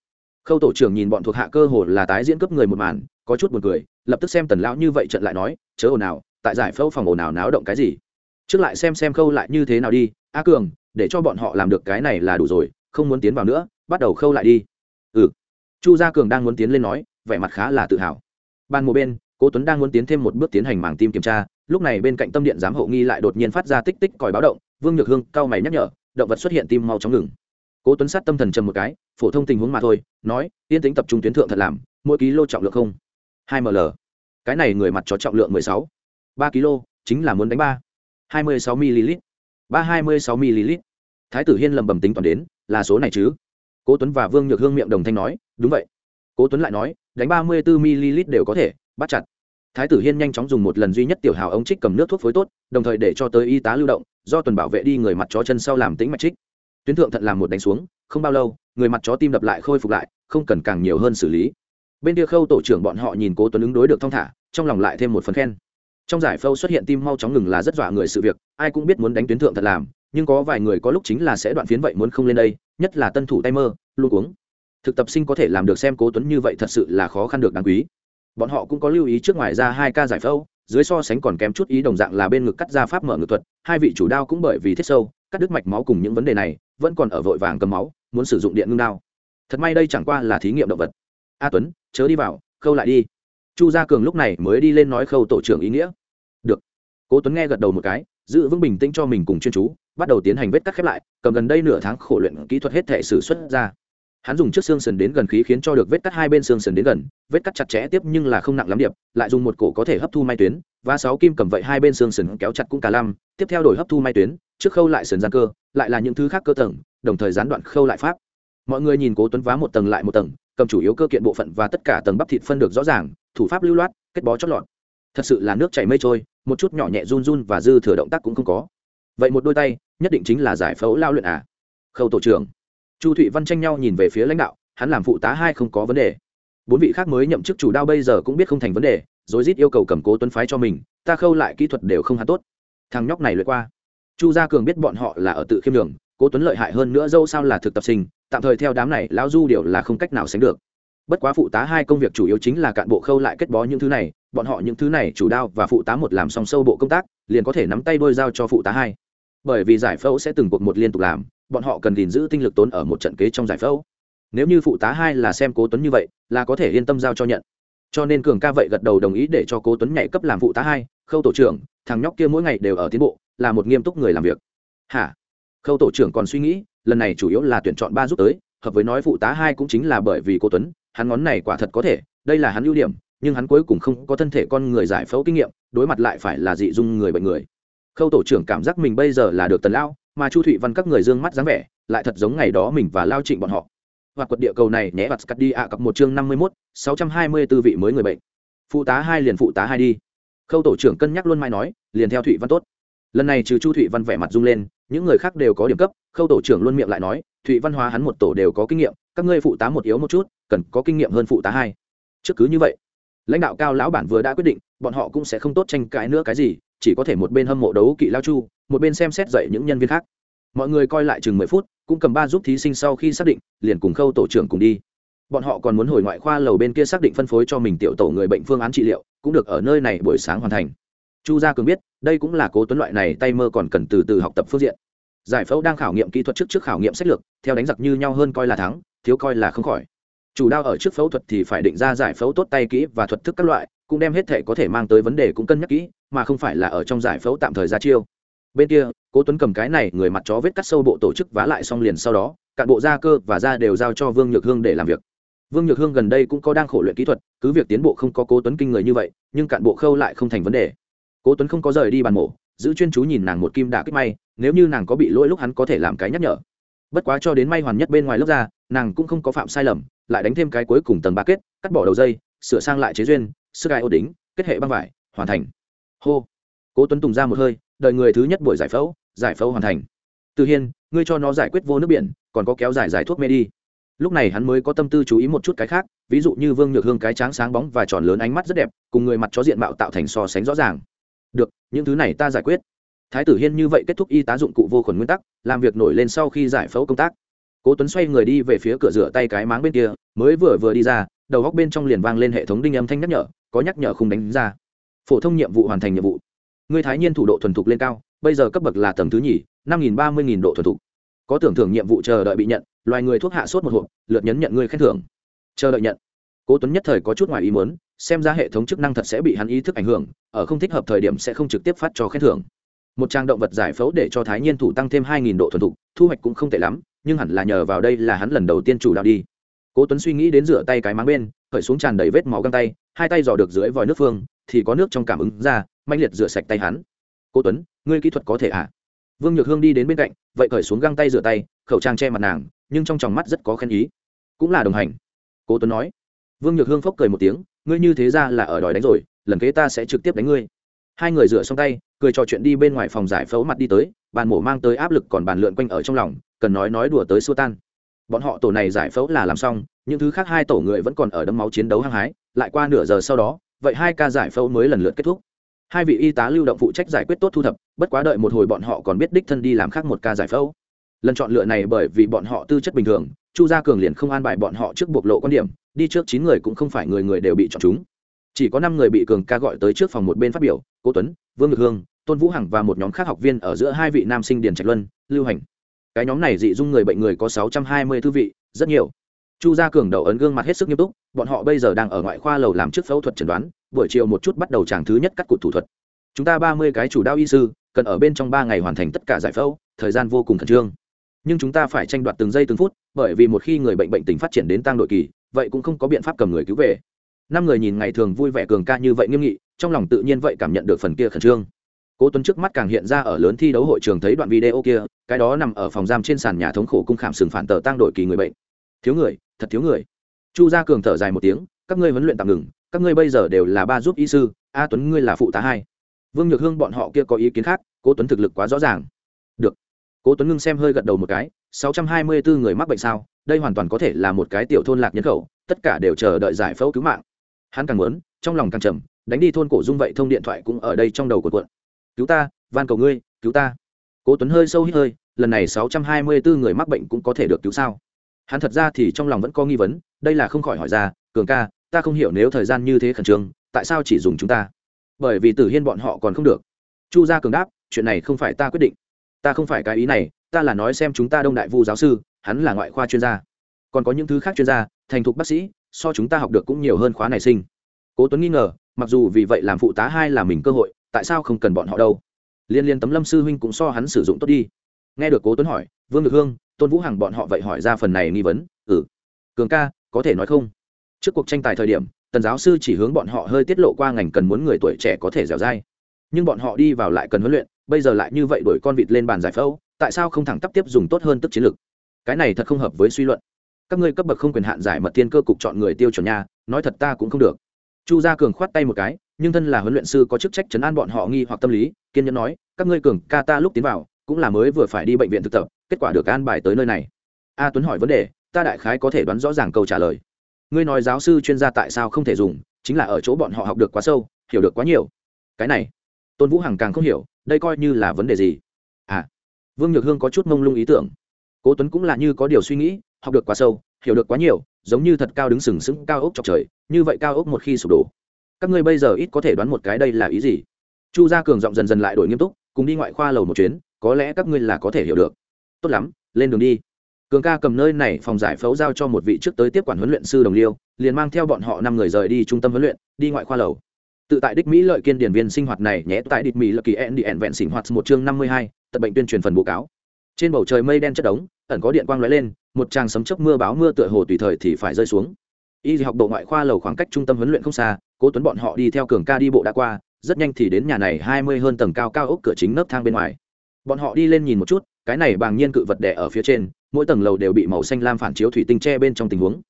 Khâu tổ trưởng nhìn bọn thuộc hạ cơ hồ là tái diễn cấp người một màn, có chút buồn cười, lập tức xem tần lão như vậy trận lại nói, chớ ồn nào tại giải phẫu phòng ồn nào náo động cái gì? Trước lại xem xem khâu lại như thế nào đi, a cường, để cho bọn họ làm được cái này là đủ rồi, không muốn tiến vào nữa, bắt đầu khâu lại đi. Ừ. Chu gia cường đang muốn tiến lên nói, vẻ mặt khá là tự hào. Ban một bên, cố tuấn đang muốn tiến thêm một bước tiến hành màng tim kiểm tra lúc này bên cạnh tâm điện giám hộ nghi lại đột nhiên phát ra tích tích còi báo động, vương nhược hương cao mày nhắc nhở, động vật xuất hiện tim mau chóng ngừng. Cố tuấn sát tâm thần trầm một cái, phổ thông tình huống mà thôi, nói, yên tính tập trung tuyến thượng thật làm, mỗi ký lô trọng lượng không, hai ml. Cái này người mặt chó trọng lượng mười sáu, ba kg chính là muốn đánh ba, hai mươi sáu ml. Ba hai mươi sáu ml. Thái tử hiên lầm bầm tính toàn đến, là số này chứ? Cố tuấn và vương nhược hương miệng đồng thanh nói, đúng vậy. Cố tuấn lại nói, đánh ba mươi bốn ml đều có thể, bắt chặt thái tử hiên nhanh chóng dùng một lần duy nhất tiểu hào ống trích cầm nước thuốc phối tốt, đồng thời để cho tới y tá lưu động, do tuần bảo vệ đi người mặt chó chân sau làm tính mạch trích. Tuyến thượng thận làm một đánh xuống, không bao lâu, người mặt chó tim đập lại khôi phục lại, không cần càng nhiều hơn xử lý. Bên kia khâu tổ trưởng bọn họ nhìn cố tuấn ứng đối được thong thả, trong lòng lại thêm một phần khen. Trong giải phẫu xuất hiện tim mau chóng ngừng là rất dọa người sự việc, ai cũng biết muốn đánh tuyến thượng thật làm, nhưng có vài người có lúc chính là sẽ đoạn phiến vậy muốn không lên đây, nhất là tân thủ tay mơ luôn uống thực tập sinh có thể làm được xem cố tuấn như vậy thật sự là khó khăn được đáng quý bọn họ cũng có lưu ý trước ngoài ra hai ca giải phẫu, dưới so sánh còn kém chút ý đồng dạng là bên ngực cắt ra pháp mở ngực thuật, hai vị chủ đao cũng bởi vì thiết sâu, cắt đứt mạch máu cùng những vấn đề này, vẫn còn ở vội vàng cầm máu, muốn sử dụng điện ngưng đao. Thật may đây chẳng qua là thí nghiệm động vật. A tuấn, chớ đi vào, khâu lại đi. Chu gia cường lúc này mới đi lên nói khâu tổ trưởng ý nghĩa. Được. Cố tuấn nghe gật đầu một cái, giữ vững bình tĩnh cho mình cùng chuyên chú, bắt đầu tiến hành vết cắt khép lại, cầm gần đây nửa tháng khổ luyện kỹ thuật hết thể sử xuất ra hắn dùng trước xương sườn đến gần khí khiến cho được vết cắt hai bên xương sườn đến gần, vết cắt chặt chẽ tiếp nhưng là không nặng lắm điệp, lại dùng một cổ có thể hấp thu mai tuyến, và sáu kim cầm vậy hai bên xương sườn kéo chặt cũng cả lăm, tiếp theo đổi hấp thu mai tuyến, trước khâu lại sườn gian cơ, lại là những thứ khác cơ tầng, đồng thời gián đoạn khâu lại pháp. Mọi người nhìn cố tuấn vá một tầng lại một tầng, cầm chủ yếu cơ kiện bộ phận và tất cả tầng bắp thịt phân được rõ ràng, thủ pháp lưu loát, kết bó chót lọt. Thật sự là nước chảy mây trôi, một chút nhỏ nhẹ run run và dư thừa động tác cũng không có. Vậy một đôi tay, nhất định chính là giải phẫu lao luyện à? Khâu tổ trưởng chu thụy văn tranh nhau nhìn về phía lãnh đạo, hắn làm phụ tá hai không có vấn đề. Bốn vị khác mới nhậm chức chủ đao bây giờ cũng biết không thành vấn đề, rồi rít yêu cầu cầm cố tuấn phái cho mình, ta khâu lại kỹ thuật đều không hắn tốt. Thằng nhóc này lượt qua. Chu gia cường biết bọn họ là ở tự khiêm đường cố tuấn lợi hại hơn nữa dâu sao là thực tập sinh, tạm thời theo đám này lão du điều là không cách nào sánh được. Bất quá phụ tá hai công việc chủ yếu chính là cạn bộ khâu lại kết bó những thứ này, bọn họ những thứ này chủ đao và phụ tá một làm xong sâu bộ công tác, liền có thể nắm tay đôi dao cho phụ tá hai. Bởi vì giải phẫu sẽ từng cuộc một liên tục làm bọn họ cần gìn giữ tinh lực tốn ở một trận kế trong giải phẫu. Nếu như phụ tá hai là xem cố tuấn như vậy, là có thể yên tâm giao cho nhận. Cho nên cường ca vậy gật đầu đồng ý để cho cố tuấn nhảy cấp làm phụ tá hai, khâu tổ trưởng, thằng nhóc kia mỗi ngày đều ở tiến bộ, là một nghiêm túc người làm việc. Hả? Khâu tổ trưởng còn suy nghĩ, lần này chủ yếu là tuyển chọn ba giúp tới, hợp với nói phụ tá hai cũng chính là bởi vì cố tuấn, hắn ngón này quả thật có thể, đây là hắn ưu điểm, nhưng hắn cuối cùng không có thân thể con người giải phẫu kinh nghiệm, đối mặt lại phải là dị dung người bệnh người. Khâu tổ trưởng cảm giác mình bây giờ là được tần lao mà chu thụy văn các người dương mắt dáng vẻ lại thật giống ngày đó mình và lao trịnh bọn họ. Hoặc quật địa cầu này nhé vặt cắt đi ạ à cặp một chương năm mươi mốt, sáu trăm hai mươi tư vị mới người bệnh. Phụ tá hai liền phụ tá hai đi. Khâu tổ trưởng cân nhắc luôn mai nói, liền theo thụy văn tốt. Lần này trừ chu thụy văn vẻ mặt rung lên, những người khác đều có điểm cấp, khâu tổ trưởng luôn miệng lại nói, thụy văn hóa hắn một tổ đều có kinh nghiệm, các ngươi phụ tá một yếu một chút, cần có kinh nghiệm hơn phụ tá hai. Trước cứ như vậy. Lãnh đạo cao lão bản vừa đã quyết định, bọn họ cũng sẽ không tốt tranh cãi nữa cái gì chỉ có thể một bên hâm mộ đấu kỵ lao chu, một bên xem xét dạy những nhân viên khác. Mọi người coi lại chừng mười phút, cũng cầm ba giúp thí sinh sau khi xác định, liền cùng khâu tổ trưởng cùng đi. Bọn họ còn muốn hồi ngoại khoa lầu bên kia xác định phân phối cho mình tiểu tổ người bệnh phương án trị liệu, cũng được ở nơi này buổi sáng hoàn thành. Chu gia cường biết, đây cũng là cố tuấn loại này tay mơ còn cần từ từ học tập phương diện. Giải phẫu đang khảo nghiệm kỹ thuật trước trước khảo nghiệm sách lược, theo đánh giặc như nhau hơn coi là thắng, thiếu coi là không khỏi. Chủ đao ở trước phẫu thuật thì phải định ra giải phẫu tốt tay kỹ và thuật thức các loại cũng đem hết thể có thể mang tới vấn đề cũng cân nhắc kỹ, mà không phải là ở trong giải phẫu tạm thời ra chiêu. Bên kia, cố tuấn cầm cái này người mặt chó vết cắt sâu bộ tổ chức vá lại xong liền sau đó, cạn bộ da cơ và da đều giao cho vương nhược hương để làm việc. Vương nhược hương gần đây cũng có đang khổ luyện kỹ thuật, cứ việc tiến bộ không có cố tuấn kinh người như vậy, nhưng cạn bộ khâu lại không thành vấn đề. Cố tuấn không có rời đi bàn mổ giữ chuyên chú nhìn nàng một kim đả kích may, nếu như nàng có bị lỗi lúc hắn có thể làm cái nhắc nhở. Bất quá cho đến may hoàn nhất bên ngoài lớp ra, nàng cũng không có phạm sai lầm, lại đánh thêm cái cuối cùng tầng ba kết, cắt bỏ đầu dây, sửa sang lại chế duyên sức gai ô đính, kết hệ băng vải, hoàn thành. Hô. Cố tuấn tùng ra một hơi đợi người thứ nhất buổi giải phẫu giải phẫu hoàn thành. Từ hiên, ngươi cho nó giải quyết vô nước biển, còn có kéo dài giải thuốc mê đi. Lúc này hắn mới có tâm tư chú ý một chút cái khác, ví dụ như vương nhược hương cái tráng sáng bóng và tròn lớn ánh mắt rất đẹp, cùng người mặt chó diện mạo tạo thành so sánh rõ ràng. Được, những thứ này ta giải quyết. Thái tử hiên như vậy kết thúc y tá dụng cụ vô khuẩn nguyên tắc, làm việc nổi lên sau khi giải phẫu công tác. Cố tuấn xoay người đi về phía cửa rửa tay cái máng bên kia, mới vừa vừa đi ra, đầu góc bên trong liền vang lên hệ thống đinh âm thanh nhắc nhở có nhắc nhở không đánh ra. Phổ thông nhiệm vụ hoàn thành nhiệm vụ. Người thái nhiên thủ độ thuần thục lên cao, bây giờ cấp bậc là tầng thứ nhì, năm nghìn ba mươi nghìn độ thuần thục. Có tưởng thưởng nhiệm vụ chờ đợi bị nhận, loài người thuốc hạ sốt một hộp, lượt nhấn nhận người khen thưởng. Chờ đợi nhận. Cố tuấn nhất thời có chút ngoài ý muốn, xem ra hệ thống chức năng thật sẽ bị hắn ý thức ảnh hưởng, ở không thích hợp thời điểm sẽ không trực tiếp phát cho khen thưởng. Một trang động vật giải phẫu để cho thái nhiên thủ tăng thêm hai nghìn độ thuần thục, thu hoạch cũng không tệ lắm, nhưng hẳn là nhờ vào đây là hắn lần đầu tiên chủ đạo đi cố tuấn suy nghĩ đến rửa tay cái máng bên khởi xuống tràn đầy vết máu găng tay, hai tay dò được dưới vòi nước phương, thì có nước trong cảm ứng ra mạnh liệt rửa sạch tay hắn. Cố tuấn, ngươi kỹ thuật có thể à vương nhược hương đi đến bên cạnh, vậy khởi xuống găng tay rửa tay, khẩu trang che mặt nàng, nhưng trong tròng mắt rất có khen ý. Cũng là đồng hành, cố tuấn nói. Vương nhược hương phốc cười một tiếng, ngươi như thế ra là ở đòi đánh rồi, lần kế ta sẽ trực tiếp đánh ngươi. Hai người rửa xong tay, cười trò chuyện đi bên ngoài phòng giải phẫu mặt đi tới, bàn mổ mang tới áp lực còn bàn lượn quanh ở trong lòng, cần nói nói đùa tới xua tan bọn họ tổ này giải phẫu là làm xong, những thứ khác hai tổ người vẫn còn ở đấm máu chiến đấu hăng hái, lại qua nửa giờ sau đó, vậy hai ca giải phẫu mới lần lượt kết thúc. Hai vị y tá lưu động phụ trách giải quyết tốt thu thập, bất quá đợi một hồi bọn họ còn biết đích thân đi làm khác một ca giải phẫu. Lần chọn lựa này bởi vì bọn họ tư chất bình thường, chu gia cường liền không an bài bọn họ trước bộc lộ quan điểm, đi trước chín người cũng không phải người người đều bị chọn chúng. Chỉ có năm người bị cường ca gọi tới trước phòng một bên phát biểu, cố tuấn, vương ngực hương, tôn vũ hằng và một nhóm khác học viên ở giữa hai vị nam sinh điền trạch luân, lưu hành cái nhóm này dị dung người bệnh người có sáu trăm hai mươi thư vị, rất nhiều. Chu gia cường đầu ấn gương mặt hết sức nghiêm túc, bọn họ bây giờ đang ở ngoại khoa lầu làm trước phẫu thuật chẩn đoán, buổi chiều một chút bắt đầu tràng thứ nhất cắt cụt thủ thuật. Chúng ta ba mươi cái chủ đao y sư, cần ở bên trong ba ngày hoàn thành tất cả giải phẫu, thời gian vô cùng khẩn trương. Nhưng chúng ta phải tranh đoạt từng giây từng phút, bởi vì một khi người bệnh bệnh tình phát triển đến tăng đội kỳ, vậy cũng không có biện pháp cầm người cứu về. Năm người nhìn ngày thường vui vẻ cường ca như vậy nghiêm nghị, trong lòng tự nhiên vậy cảm nhận được phần kia khẩn trương cố tuấn trước mắt càng hiện ra ở lớn thi đấu hội trường thấy đoạn video kia, cái đó nằm ở phòng giam trên sàn nhà thống khổ cung khảm sừng phản tờ tăng đội kỳ người bệnh. Thiếu người, thật thiếu người. Chu gia cường thở dài một tiếng, các ngươi huấn luyện tạm ngừng, các ngươi bây giờ đều là ba giúp y sư, a tuấn ngươi là phụ tá hai. Vương nhược hương bọn họ kia có ý kiến khác, cố tuấn thực lực quá rõ ràng. Được. Cố tuấn ngưng xem hơi gật đầu một cái 624 người mắc bệnh sao? Đây hoàn toàn có thể là một cái tiểu thôn lạc nhân khẩu, tất cả đều chờ đợi giải phẫu cứu mạng. Hắn càng muốn, trong lòng càng trầm, đánh đi thôn cổ dung vậy thông điện thoại cũng ở đây trong đầu của quận cứu ta, van cầu ngươi, cứu ta. Cố tuấn hơi sâu hít hơi, lần này 624 người mắc bệnh cũng có thể được cứu sao? Hắn thật ra thì trong lòng vẫn có nghi vấn, đây là không khỏi hỏi ra, cường ca, ta không hiểu nếu thời gian như thế khẩn trương, tại sao chỉ dùng chúng ta? Bởi vì tử hiên bọn họ còn không được. Chu gia cường đáp, chuyện này không phải ta quyết định. Ta không phải cái ý này, ta là nói xem chúng ta đông đại vu giáo sư, hắn là ngoại khoa chuyên gia. Còn có những thứ khác chuyên gia, thành thục bác sĩ, so chúng ta học được cũng nhiều hơn khóa này sinh. Cố tuấn nghi ngờ, mặc dù vì vậy làm phụ tá hai là mình cơ hội tại sao không cần bọn họ đâu? Liên liên tấm lâm sư huynh cũng so hắn sử dụng tốt đi. Nghe được cố tuấn hỏi, vương được hương, tôn vũ hằng bọn họ vậy hỏi ra phần này nghi vấn ừ cường ca, có thể nói không? Trước cuộc tranh tài thời điểm, tần giáo sư chỉ hướng bọn họ hơi tiết lộ qua ngành cần muốn người tuổi trẻ có thể dẻo dai. Nhưng bọn họ đi vào lại cần huấn luyện, bây giờ lại như vậy đuổi con vịt lên bàn giải phẫu, tại sao không thẳng tắp tiếp dùng tốt hơn tức chiến lược cái này thật không hợp với suy luận. Các ngươi cấp bậc không quyền hạn giải mật tiên cơ cục chọn người tiêu chuẩn nhà nói thật ta cũng không được. Chu gia cường khoát tay một cái nhưng thân là huấn luyện sư có chức trách chấn an bọn họ nghi hoặc tâm lý, kiên nhẫn nói, các ngươi cường ca ta lúc tiến vào, cũng là mới vừa phải đi bệnh viện thực tập, kết quả được an bài tới nơi này. A tuấn hỏi vấn đề, ta đại khái có thể đoán rõ ràng câu trả lời. Ngươi nói giáo sư chuyên gia tại sao không thể dùng, chính là ở chỗ bọn họ học được quá sâu, hiểu được quá nhiều. Cái này, tôn vũ hằng càng không hiểu, đây coi như là vấn đề gì? À vương nhược hương có chút mông lung ý tưởng. Cố tuấn cũng là như có điều suy nghĩ, học được quá sâu, hiểu được quá nhiều, giống như thật cao đứng sừng sững cao ốc chọc trời, như vậy cao ốc một khi sụp đổ các ngươi bây giờ ít có thể đoán một cái đây là ý gì? Chu gia cường giọng dần dần lại đổi nghiêm túc, cùng đi ngoại khoa lầu một chuyến, có lẽ các ngươi là có thể hiểu được. Tốt lắm, lên đường đi. Cường ca cầm nơi này phòng giải phẫu giao cho một vị trước tới tiếp quản huấn luyện sư đồng liêu, liền mang theo bọn họ năm người rời đi trung tâm huấn luyện, đi ngoại khoa lầu. Tự tại đích mỹ lợi kiên điển viên sinh hoạt này nhé, tại địch mỹ lợi kỳ en đi ẹn vẹn sinh hoạt một chương năm mươi hai, tận bệnh tuyên truyền phần bố cáo. Trên bầu trời mây đen chất đống, ẩn có điện quang lóe lên, một tràng sấm chớp mưa báo mưa tựa hồ tùy thời thì phải rơi xuống. Y học bộ ngoại khoa lầu khoảng cách trung tâm huấn luyện không xa cố tuấn bọn họ đi theo cường ca đi bộ đã qua, rất nhanh thì đến nhà này hai mươi hơn tầng cao cao ốc cửa chính nấc thang bên ngoài. Bọn họ đi lên nhìn một chút, cái này bàng nhiên cự vật đẻ ở phía trên, mỗi tầng lầu đều bị màu xanh lam phản chiếu thủy tinh tre bên trong tình huống.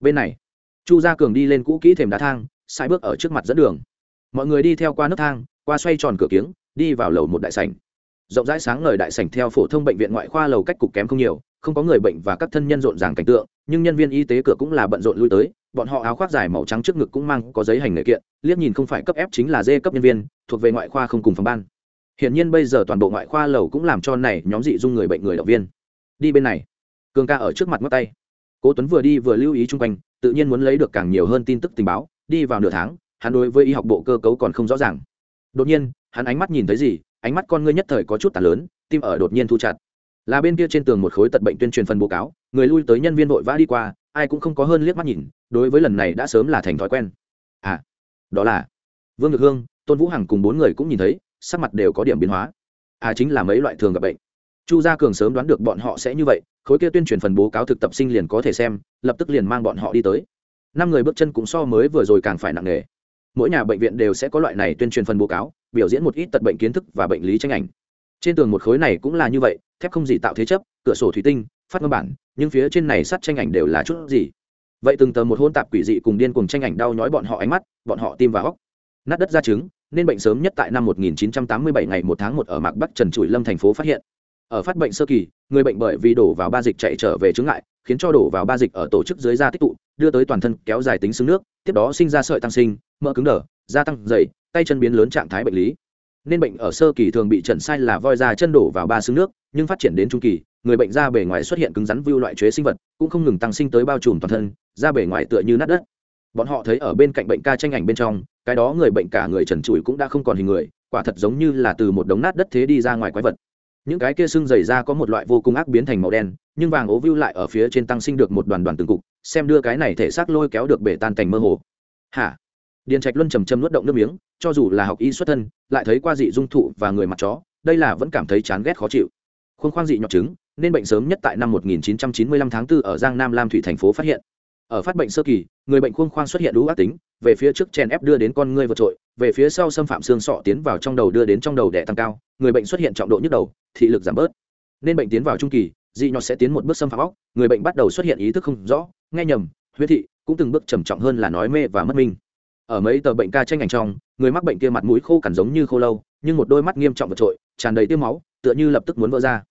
Bên này, chu gia cường đi lên cũ kỹ thềm đá thang sai bước ở trước mặt dẫn đường. Mọi người đi theo qua nấc thang, qua xoay tròn cửa kiếng, đi vào lầu một đại sảnh. Rộng rãi sáng ngời đại sảnh theo phổ thông bệnh viện ngoại khoa lầu cách cục kém không nhiều, không có người bệnh và các thân nhân rộn ràng cảnh tượng, nhưng nhân viên y tế cửa cũng là bận rộn lui tới bọn họ áo khoác dài màu trắng trước ngực cũng mang có giấy hành nghề kiện, liếc nhìn không phải cấp ép chính là dê cấp nhân viên, thuộc về ngoại khoa không cùng phòng ban. Hiển nhiên bây giờ toàn bộ ngoại khoa lầu cũng làm cho này nhóm dị dung người bệnh người động viên. Đi bên này. Cường ca ở trước mặt ngót tay. Cố tuấn vừa đi vừa lưu ý chung quanh, tự nhiên muốn lấy được càng nhiều hơn tin tức tình báo, đi vào nửa tháng, hắn đối với y học bộ cơ cấu còn không rõ ràng. Đột nhiên, hắn ánh mắt nhìn thấy gì? Ánh mắt con ngươi nhất thời có chút tàn lớn, tim ở đột nhiên thu chặt. Là bên kia trên tường một khối tật bệnh tuyên truyền phần báo cáo, người lui tới nhân viên vội vã đi qua ai cũng không có hơn liếc mắt nhìn, đối với lần này đã sớm là thành thói quen. À đó là vương Nhược hương, tôn vũ hằng cùng bốn người cũng nhìn thấy, sắc mặt đều có điểm biến hóa. À chính là mấy loại thường gặp bệnh. Chu gia cường sớm đoán được bọn họ sẽ như vậy, khối kia tuyên truyền phần bố cáo thực tập sinh liền có thể xem, lập tức liền mang bọn họ đi tới. Năm người bước chân cũng so mới vừa rồi càng phải nặng nề. Mỗi nhà bệnh viện đều sẽ có loại này tuyên truyền phần bố cáo, biểu diễn một ít tật bệnh kiến thức và bệnh lý tranh ảnh. Trên tường một khối này cũng là như vậy, thép không gì tạo thế chấp, cửa sổ thủy tinh, phát ngân bản nhưng phía trên này sắt tranh ảnh đều là chút gì? Vậy từng tờ một hôn tạp quỷ dị cùng điên cùng tranh ảnh đau nhói bọn họ ánh mắt, bọn họ tim và hóc nát đất ra trứng, nên bệnh sớm nhất tại năm 1987 ngày 1 tháng 1 ở mạc bắc trần trụi lâm thành phố phát hiện. Ở phát bệnh sơ kỳ, người bệnh bởi vì đổ vào ba dịch chạy trở về chứng ngại, khiến cho đổ vào ba dịch ở tổ chức dưới da tích tụ, đưa tới toàn thân kéo dài tính xương nước, tiếp đó sinh ra sợi tăng sinh, mỡ cứng đờ, da tăng dày, tay chân biến lớn trạng thái bệnh lý. Nên bệnh ở sơ kỳ thường bị chẩn sai là voi da chân đổ vào ba xương nước, nhưng phát triển đến trung kỳ người bệnh da bề ngoài xuất hiện cứng rắn vưu loại chế sinh vật, cũng không ngừng tăng sinh tới bao trùm toàn thân, da bề ngoài tựa như nát đất. Bọn họ thấy ở bên cạnh bệnh ca tranh ảnh bên trong, cái đó người bệnh cả người trần trụi cũng đã không còn hình người, quả thật giống như là từ một đống nát đất thế đi ra ngoài quái vật. Những cái kia sưng dày ra có một loại vô cùng ác biến thành màu đen, nhưng vàng ố vưu lại ở phía trên tăng sinh được một đoàn đoàn từng cục, xem đưa cái này thể xác lôi kéo được bể tan thành mơ hồ. Hả? Điền trạch luân trầm trầm nuốt động nước miếng, cho dù là học y xuất thân, lại thấy qua dị dung thụ và người mặt chó, đây là vẫn cảm thấy chán ghét khó chịu khuôn khoang dị nhọt trứng nên bệnh sớm nhất tại năm 1995 tháng 4 ở Giang Nam Lam Thủy thành phố phát hiện. Ở phát bệnh sơ kỳ, người bệnh khuôn khoang xuất hiện lũ ác tính, về phía trước chèn ép đưa đến con ngươi vượt trội, về phía sau xâm phạm xương sọ tiến vào trong đầu đưa đến trong đầu đẻ tăng cao, người bệnh xuất hiện trọng độ nhức đầu, thị lực giảm bớt. Nên bệnh tiến vào trung kỳ, dị nhọt sẽ tiến một bước xâm phạm óc, người bệnh bắt đầu xuất hiện ý thức không rõ, nghe nhầm, huyết thị, cũng từng bước trầm trọng hơn là nói mê và mất minh. Ở mấy tờ bệnh ca tranh ảnh trong, người mắc bệnh kia mặt mũi khô cằn giống như khô lâu, nhưng một đôi mắt nghiêm trọng vượt trội, tràn đầy tiêu máu, tựa như lập tức muốn vỡ ra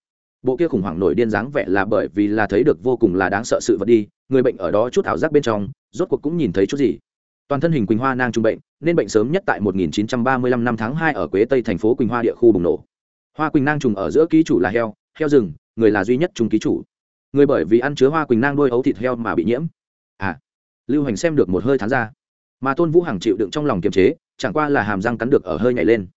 bộ kia khủng hoảng nổi điên dáng vẻ là bởi vì là thấy được vô cùng là đáng sợ sự vật đi, người bệnh ở đó chút ảo giác bên trong, rốt cuộc cũng nhìn thấy chút gì. Toàn thân hình quỳnh hoa nang trung bệnh, nên bệnh sớm nhất tại 1935 năm tháng 2 ở quế tây thành phố quỳnh hoa địa khu bùng nổ. Hoa quỳnh nang trùng ở giữa ký chủ là heo heo rừng, người là duy nhất trùng ký chủ. Người bởi vì ăn chứa hoa quỳnh nang đôi ấu thịt heo mà bị nhiễm. À lưu hành xem được một hơi thán ra. Mà tôn vũ hằng chịu đựng trong lòng kiềm chế, chẳng qua là hàm răng cắn được ở hơi nhảy lên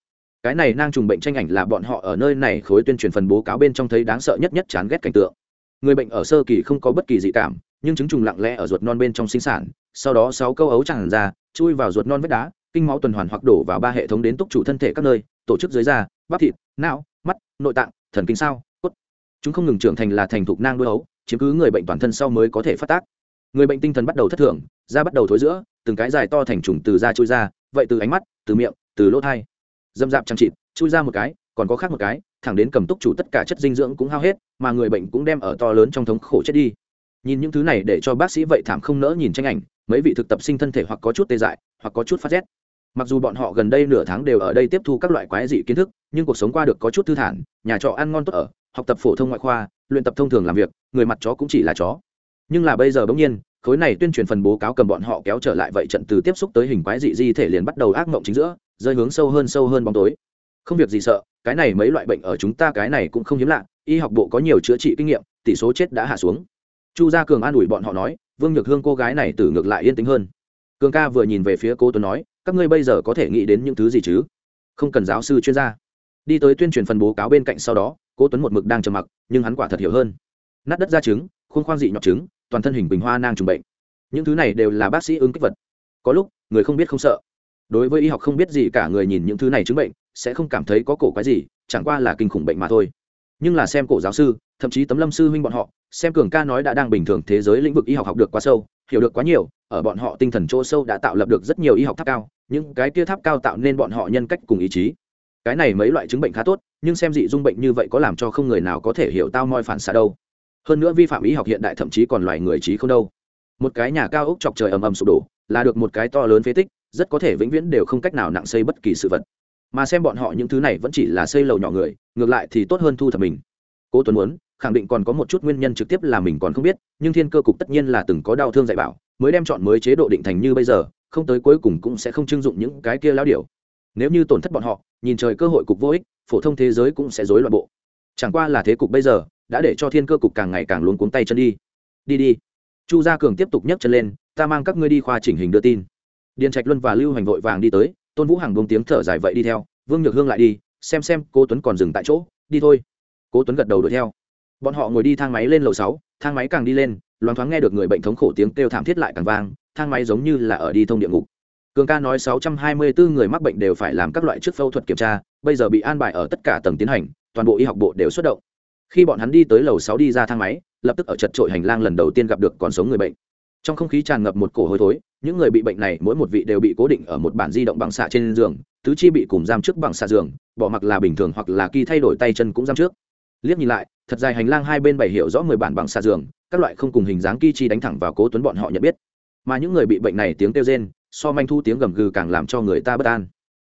cái này nang trùng bệnh tranh ảnh là bọn họ ở nơi này khối tuyên truyền phần bố cáo bên trong thấy đáng sợ nhất nhất chán ghét cảnh tượng. Người bệnh ở sơ kỳ không có bất kỳ dị cảm, nhưng chứng trùng lặng lẽ ở ruột non bên trong sinh sản, sau đó sáu câu ấu tràn ra, chui vào ruột non vết đá, kinh máu tuần hoàn hoặc đổ vào ba hệ thống đến túc chủ thân thể các nơi, tổ chức dưới da, bắp thịt, não, mắt, nội tạng, thần kinh sao, cốt. Chúng không ngừng trưởng thành là thành thục nang đôi ấu, chiếm cứ người bệnh toàn thân sau mới có thể phát tác. Người bệnh tinh thần bắt đầu thất thường, da bắt đầu thối giữa, từng cái dài to thành trùng từ da trôi ra, vậy từ ánh mắt, từ miệng, từ lỗ thai dâm dạp chăm chịt chui ra một cái, còn có khác một cái, thẳng đến cầm túc chủ tất cả chất dinh dưỡng cũng hao hết, mà người bệnh cũng đem ở to lớn trong thống khổ chết đi. Nhìn những thứ này để cho bác sĩ vậy thảm không nỡ nhìn tranh ảnh, mấy vị thực tập sinh thân thể hoặc có chút tê dại, hoặc có chút phát rét. Mặc dù bọn họ gần đây nửa tháng đều ở đây tiếp thu các loại quái dị kiến thức, nhưng cuộc sống qua được có chút thư thản, nhà trọ ăn ngon tốt ở, học tập phổ thông ngoại khoa, luyện tập thông thường làm việc, người mặt chó cũng chỉ là chó. Nhưng là bây giờ bỗng nhiên, khối này tuyên truyền phần bố cáo cầm bọn họ kéo trở lại vậy trận từ tiếp xúc tới hình quái dị di thể liền bắt đầu ác mộng chính giữa rơi hướng sâu hơn sâu hơn bóng tối. Không việc gì sợ, cái này mấy loại bệnh ở chúng ta cái này cũng không hiếm lạ, y học bộ có nhiều chữa trị kinh nghiệm, tỷ số chết đã hạ xuống. Chu gia cường an ủi bọn họ nói, vương nhược hương cô gái này tử ngược lại yên tĩnh hơn. Cường ca vừa nhìn về phía cô tuấn nói, các ngươi bây giờ có thể nghĩ đến những thứ gì chứ? Không cần giáo sư chuyên gia. Đi tới tuyên truyền phần bố cáo bên cạnh sau đó cô tuấn một mực đang trầm mặc, nhưng hắn quả thật hiểu hơn. Nát đất ra trứng, khuôn khoang dị nhọt trứng, toàn thân hình bình hoa nang trùng bệnh. Những thứ này đều là bác sĩ ứng kích vật. Có lúc, người không biết không sợ đối với y học không biết gì cả người nhìn những thứ này chứng bệnh, sẽ không cảm thấy có cổ quái gì, chẳng qua là kinh khủng bệnh mà thôi. Nhưng là xem cổ giáo sư, thậm chí tấm lâm sư huynh bọn họ, xem cường ca nói đã đang bình thường thế giới lĩnh vực y học học được quá sâu, hiểu được quá nhiều, ở bọn họ tinh thần chỗ sâu đã tạo lập được rất nhiều y học tháp cao, những cái kia tháp cao tạo nên bọn họ nhân cách cùng ý chí. Cái này mấy loại chứng bệnh khá tốt, nhưng xem dị dung bệnh như vậy có làm cho không người nào có thể hiểu tao moi phản xạ đâu. Hơn nữa vi phạm y học hiện đại thậm chí còn loài người trí không đâu. Một cái nhà cao ốc chọc trời ầm ầm sụp đổ, là được một cái to lớn phế tích rất có thể vĩnh viễn đều không cách nào nặng xây bất kỳ sự vật. Mà xem bọn họ những thứ này vẫn chỉ là xây lầu nhỏ người, ngược lại thì tốt hơn thu thập mình. Cố tuấn muốn, khẳng định còn có một chút nguyên nhân trực tiếp là mình còn không biết, nhưng thiên cơ cục tất nhiên là từng có đau thương dạy bảo, mới đem chọn mới chế độ định thành như bây giờ, không tới cuối cùng cũng sẽ không trưng dụng những cái kia lao điều nếu như tổn thất bọn họ, nhìn trời cơ hội cục vô ích, phổ thông thế giới cũng sẽ rối loạn bộ. Chẳng qua là thế cục bây giờ, đã để cho thiên cơ cục càng ngày càng luống cuống tay chân đi. Đi đi. Chu gia cường tiếp tục nhấc chân lên, ta mang các ngươi đi khoa chỉnh hình đưa tin điền trạch luân và lưu hành vội vàng đi tới, tôn vũ hằng bông tiếng thở dài vậy đi theo, vương nhược hương lại đi, xem xem cô tuấn còn dừng tại chỗ, đi thôi. Cố tuấn gật đầu đuổi theo. Bọn họ ngồi đi thang máy lên lầu sáu, thang máy càng đi lên, loáng thoáng nghe được người bệnh thống khổ tiếng kêu thảm thiết lại càng vang, thang máy giống như là ở đi thông địa ngục. Cường ca nói 624 người mắc bệnh đều phải làm các loại trước phẫu thuật kiểm tra, bây giờ bị an bài ở tất cả tầng tiến hành, toàn bộ y học bộ đều xuất động. Khi bọn hắn đi tới lầu sáu đi ra thang máy, lập tức ở chật trội hành lang lần đầu tiên gặp được còn sống người bệnh trong không khí tràn ngập một cổ hôi thối, những người bị bệnh này mỗi một vị đều bị cố định ở một bản di động bằng xạ trên giường, tứ chi bị cùng giam trước bằng xạ giường, bỏ mặc là bình thường hoặc là kỳ thay đổi tay chân cũng giam trước. Liếc nhìn lại, thật dài hành lang hai bên bảy hiệu rõ mười bản bằng xạ giường, các loại không cùng hình dáng kỳ chi đánh thẳng vào cố tuấn bọn họ nhận biết. Mà những người bị bệnh này tiếng kêu rên, so manh thu tiếng gầm gừ càng làm cho người ta bất an.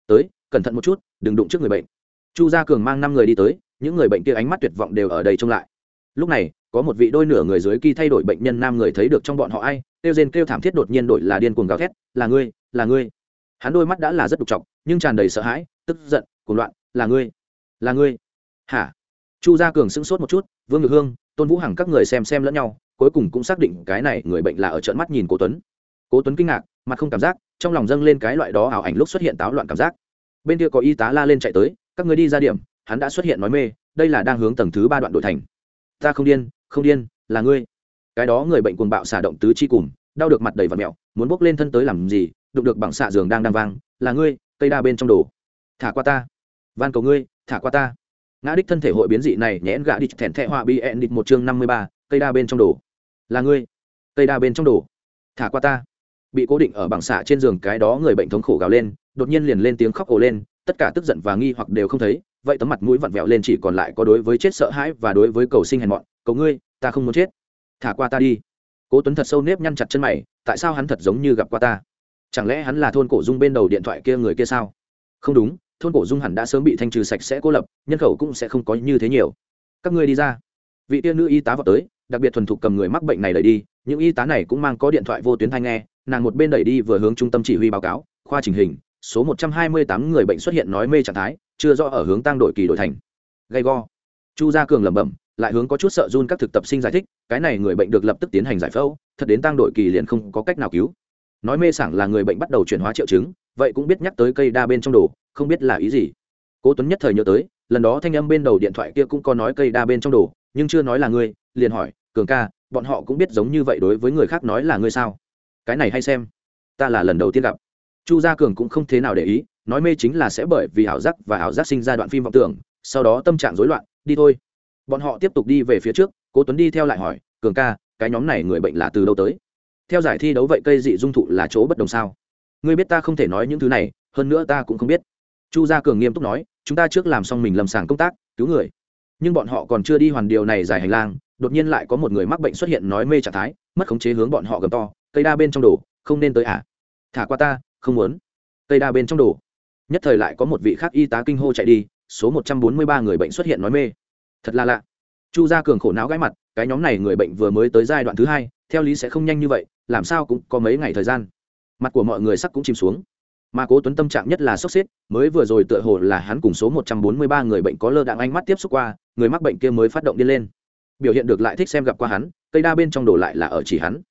Tới, cẩn thận một chút, đừng đụng trước người bệnh. Chu gia cường mang năm người đi tới, những người bệnh kia ánh mắt tuyệt vọng đều ở đây trông lại lúc này, có một vị đôi nửa người dưới kỳ thay đổi bệnh nhân nam người thấy được trong bọn họ ai, kêu rên kêu thảm thiết đột nhiên đổi là điên cuồng gào thét, là ngươi là ngươi. Hắn đôi mắt đã là rất đục trọng nhưng tràn đầy sợ hãi, tức giận, cuồng loạn, là ngươi là ngươi. Hả? Chu gia cường sững sốt một chút, vương ngự hương, tôn vũ hằng các người xem xem lẫn nhau, cuối cùng cũng xác định cái này người bệnh là ở trận mắt nhìn cố tuấn. Cố tuấn kinh ngạc, mặt không cảm giác, trong lòng dâng lên cái loại đó ảo ảnh lúc xuất hiện táo loạn cảm giác. Bên kia có y tá la lên chạy tới, các người đi ra điểm. Hắn đã xuất hiện nói mê, đây là đang hướng tầng thứ ba đoạn đội thành ta không điên không điên, là ngươi. Cái đó người bệnh cuồng bạo xả động tứ chi cùng, đau được mặt đầy và mẹo muốn bốc lên thân tới làm gì, đụng được bằng xạ giường đang đang vang, là ngươi, cây đa bên trong đồ. Thả qua ta. Van cầu ngươi, thả qua ta. Ngã đích thân thể hội biến dị này, nhẽn gã đi thẹn thẹ họa bị ẹn địch một chương năm mươi ba, cây đa bên trong đồ. Là ngươi. Cây đa bên trong đồ. Thả qua ta. Bị cố định ở bằng xạ trên giường cái đó người bệnh thống khổ gào lên, đột nhiên liền lên tiếng khóc ồ lên, tất cả tức giận và nghi hoặc đều không thấy vậy tấm mặt mũi vặn vẹo lên chỉ còn lại có đối với chết sợ hãi và đối với cầu sinh hèn mọn, cầu ngươi, ta không muốn chết. Thả qua ta đi. Cố tuấn thật sâu nếp nhăn chặt chân mày, tại sao hắn thật giống như gặp qua ta? Chẳng lẽ hắn là thôn cổ dung bên đầu điện thoại kia người kia sao? Không đúng, thôn cổ dung hẳn đã sớm bị thanh trừ sạch sẽ cô lập, nhân khẩu cũng sẽ không có như thế nhiều. Các ngươi đi ra. Vị tiên nữ y tá vào tới, đặc biệt thuần thục cầm người mắc bệnh này đẩy đi, những y tá này cũng mang có điện thoại vô tuyến thanh nghe, nàng một bên đẩy đi vừa hướng trung tâm chỉ huy báo cáo, khoa trình hình, số một trăm hai mươi tám người bệnh xuất hiện nói mê trạng thái chưa rõ ở hướng tăng đổi kỳ đổi thành. Gay go. Chu gia cường lẩm bẩm, lại hướng có chút sợ run các thực tập sinh giải thích, cái này người bệnh được lập tức tiến hành giải phẫu, thật đến tăng đổi kỳ liền không có cách nào cứu. Nói mê sảng là người bệnh bắt đầu chuyển hóa triệu chứng, vậy cũng biết nhắc tới cây đa bên trong đồ, không biết là ý gì. Cố tuấn nhất thời nhớ tới, lần đó thanh âm bên đầu điện thoại kia cũng có nói cây đa bên trong đồ, nhưng chưa nói là ngươi, liền hỏi, cường ca, bọn họ cũng biết giống như vậy đối với người khác nói là ngươi sao? Cái này hay xem. Ta là lần đầu tiên gặp. Chu gia cường cũng không thế nào để ý nói mê chính là sẽ bởi vì ảo giác và ảo giác sinh ra đoạn phim vọng tưởng, sau đó tâm trạng rối loạn, đi thôi. Bọn họ tiếp tục đi về phía trước, cố tuấn đi theo lại hỏi, cường ca, cái nhóm này người bệnh là từ đâu tới? Theo giải thi đấu vậy cây dị dung thụ là chỗ bất đồng sao? Ngươi biết ta không thể nói những thứ này, hơn nữa ta cũng không biết. Chu gia cường nghiêm túc nói, chúng ta trước làm xong mình lâm sàng công tác, cứu người. Nhưng bọn họ còn chưa đi hoàn điều này dài hành lang, đột nhiên lại có một người mắc bệnh xuất hiện nói mê trạng thái, mất khống chế hướng bọn họ gầm to, cây đa bên trong đồ, không nên tới à? Thả qua ta, không muốn. Cây đa bên trong đồ nhất thời lại có một vị khác y tá kinh hô chạy đi, số một trăm bốn mươi ba người bệnh xuất hiện nói mê. Thật là lạ. Chu gia cường khổ não gãi mặt, cái nhóm này người bệnh vừa mới tới giai đoạn thứ hai, theo lý sẽ không nhanh như vậy, làm sao cũng có mấy ngày thời gian. Mặt của mọi người sắc cũng chìm xuống. Mà cố tuấn tâm trạng nhất là sốc xếp, mới vừa rồi tựa hồ là hắn cùng số một trăm bốn mươi ba người bệnh có lơ đạn ánh mắt tiếp xúc qua, người mắc bệnh kia mới phát động đi lên. Biểu hiện được lại thích xem gặp qua hắn, cây đa bên trong đổ lại là ở chỉ hắn.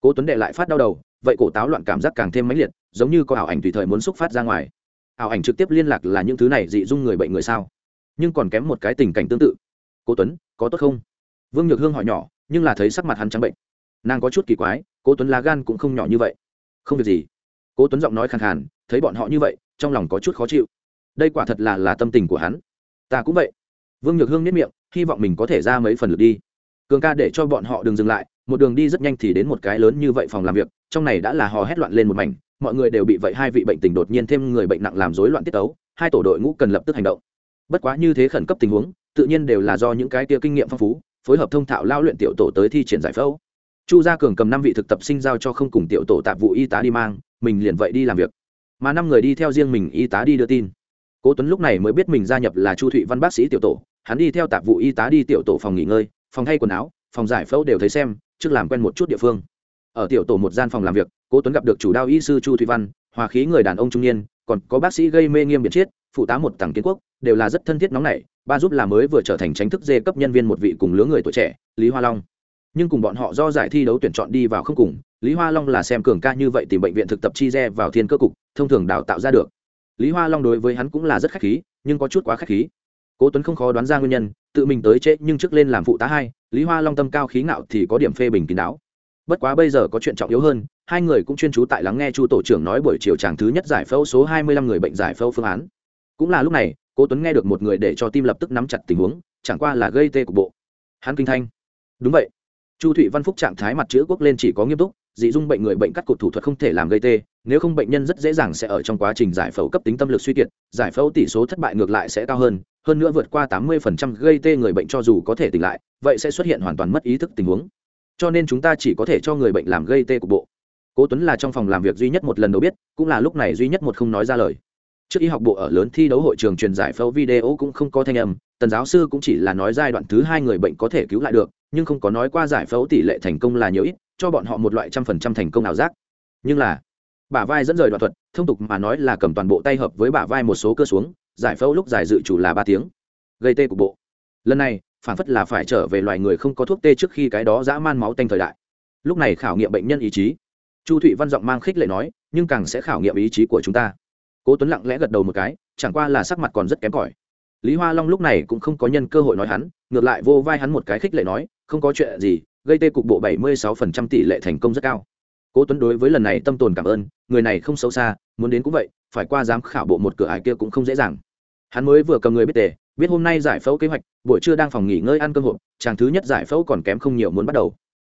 Cố tuấn đệ lại phát đau đầu, vậy cổ táo loạn cảm giác càng thêm mãnh liệt, giống như có ảo ảnh tùy thời muốn xúc phát ra ngoài ảo ảnh trực tiếp liên lạc là những thứ này dị dung người bệnh người sao? Nhưng còn kém một cái tình cảnh tương tự. Cố tuấn, có tốt không? Vương nhược hương hỏi nhỏ, nhưng là thấy sắc mặt hắn trắng bệnh. Nàng có chút kỳ quái, cố tuấn lá gan cũng không nhỏ như vậy. Không việc gì. Cố tuấn giọng nói khàn khàn, thấy bọn họ như vậy, trong lòng có chút khó chịu. Đây quả thật là là tâm tình của hắn. Ta cũng vậy. Vương nhược hương nếp miệng, hy vọng mình có thể ra mấy phần lượt đi. Cường ca để cho bọn họ đừng dừng lại, một đường đi rất nhanh thì đến một cái lớn như vậy phòng làm việc, trong này đã là hò hét loạn lên một mảnh mọi người đều bị vậy hai vị bệnh tình đột nhiên thêm người bệnh nặng làm rối loạn tiết tấu, hai tổ đội ngũ cần lập tức hành động. Bất quá như thế khẩn cấp tình huống, tự nhiên đều là do những cái kia kinh nghiệm phong phú, phối hợp thông thạo lao luyện tiểu tổ tới thi triển giải phẫu. Chu gia cường cầm năm vị thực tập sinh giao cho không cùng tiểu tổ tạp vụ y tá đi mang, mình liền vậy đi làm việc. Mà năm người đi theo riêng mình y tá đi đưa tin. Cố tuấn lúc này mới biết mình gia nhập là chu thụy văn bác sĩ tiểu tổ, hắn đi theo tạp vụ y tá đi tiểu tổ phòng nghỉ ngơi, phòng thay quần áo, phòng giải phẫu đều thấy xem, trước làm quen một chút địa phương ở tiểu tổ một gian phòng làm việc, cố tuấn gặp được chủ đao y sư chu thụy văn, hòa khí người đàn ông trung niên, còn có bác sĩ gây mê nghiêm biệt chiết phụ tá một tầng kiến quốc, đều là rất thân thiết nóng nảy, ba giúp là mới vừa trở thành tránh thức dê cấp nhân viên một vị cùng lứa người tuổi trẻ, lý hoa long. Nhưng cùng bọn họ do giải thi đấu tuyển chọn đi vào không cùng, lý hoa long là xem cường ca như vậy tìm bệnh viện thực tập chi re vào thiên cơ cục, thông thường đào tạo ra được. Lý hoa long đối với hắn cũng là rất khách khí, nhưng có chút quá khách khí. Cố tuấn không khó đoán ra nguyên nhân, tự mình tới trễ nhưng trước lên làm phụ tá hai, lý hoa long tâm cao khí ngạo thì có điểm phê bình kín đáo bất quá bây giờ có chuyện trọng yếu hơn, hai người cũng chuyên trú tại lắng nghe chu tổ trưởng nói buổi chiều tràng thứ nhất giải phẫu số hai mươi lăm người bệnh giải phẫu phương án. Cũng là lúc này, cố tuấn nghe được một người để cho tim lập tức nắm chặt tình huống, chẳng qua là gây tê cục bộ. Hắn kinh thanh. Đúng vậy. Chu thụy văn phúc trạng thái mặt chữ quốc lên chỉ có nghiêm túc, dị dung bệnh người bệnh cắt cụt thủ thuật không thể làm gây tê, nếu không bệnh nhân rất dễ dàng sẽ ở trong quá trình giải phẫu cấp tính tâm lực suy kiệt, giải phẫu tỷ số thất bại ngược lại sẽ cao hơn hơn nữa vượt qua tám 80% gây tê người bệnh cho dù có thể tỉnh lại, vậy sẽ xuất hiện hoàn toàn mất ý thức tình huống cho nên chúng ta chỉ có thể cho người bệnh làm gây tê cục bộ. Cố tuấn là trong phòng làm việc duy nhất một lần đầu biết, cũng là lúc này duy nhất một không nói ra lời. Trước y học bộ ở lớn thi đấu hội trường truyền giải phẫu video cũng không có thanh âm, tần giáo sư cũng chỉ là nói giai đoạn thứ hai người bệnh có thể cứu lại được, nhưng không có nói qua giải phẫu tỷ lệ thành công là nhiều ít, cho bọn họ một loại trăm phần trăm thành công nào giác. Nhưng là, bả vai dẫn rời đoạn thuật, thông tục mà nói là cầm toàn bộ tay hợp với bả vai một số cơ xuống, giải phẫu lúc giải dự chủ là ba tiếng, gây tê cục bộ. Lần này phản phất là phải trở về loài người không có thuốc tê trước khi cái đó dã man máu tanh thời đại. Lúc này khảo nghiệm bệnh nhân ý chí. Chu thụy văn giọng mang khích lệ nói, nhưng càng sẽ khảo nghiệm ý chí của chúng ta. Cố tuấn lặng lẽ gật đầu một cái, chẳng qua là sắc mặt còn rất kém cỏi. Lý hoa long lúc này cũng không có nhân cơ hội nói hắn, ngược lại vô vai hắn một cái khích lệ nói, không có chuyện gì, gây tê cục bộ 76% tỷ lệ thành công rất cao. Cố tuấn đối với lần này tâm tồn cảm ơn, người này không xấu xa, muốn đến cũng vậy, phải qua giám khảo bộ một cửa ải kia cũng không dễ dàng. Hắn mới vừa cầm người biết tề biết hôm nay giải phẫu kế hoạch, buổi trưa đang phòng nghỉ ngơi ăn cơm hộp, chàng thứ nhất giải phẫu còn kém không nhiều muốn bắt đầu.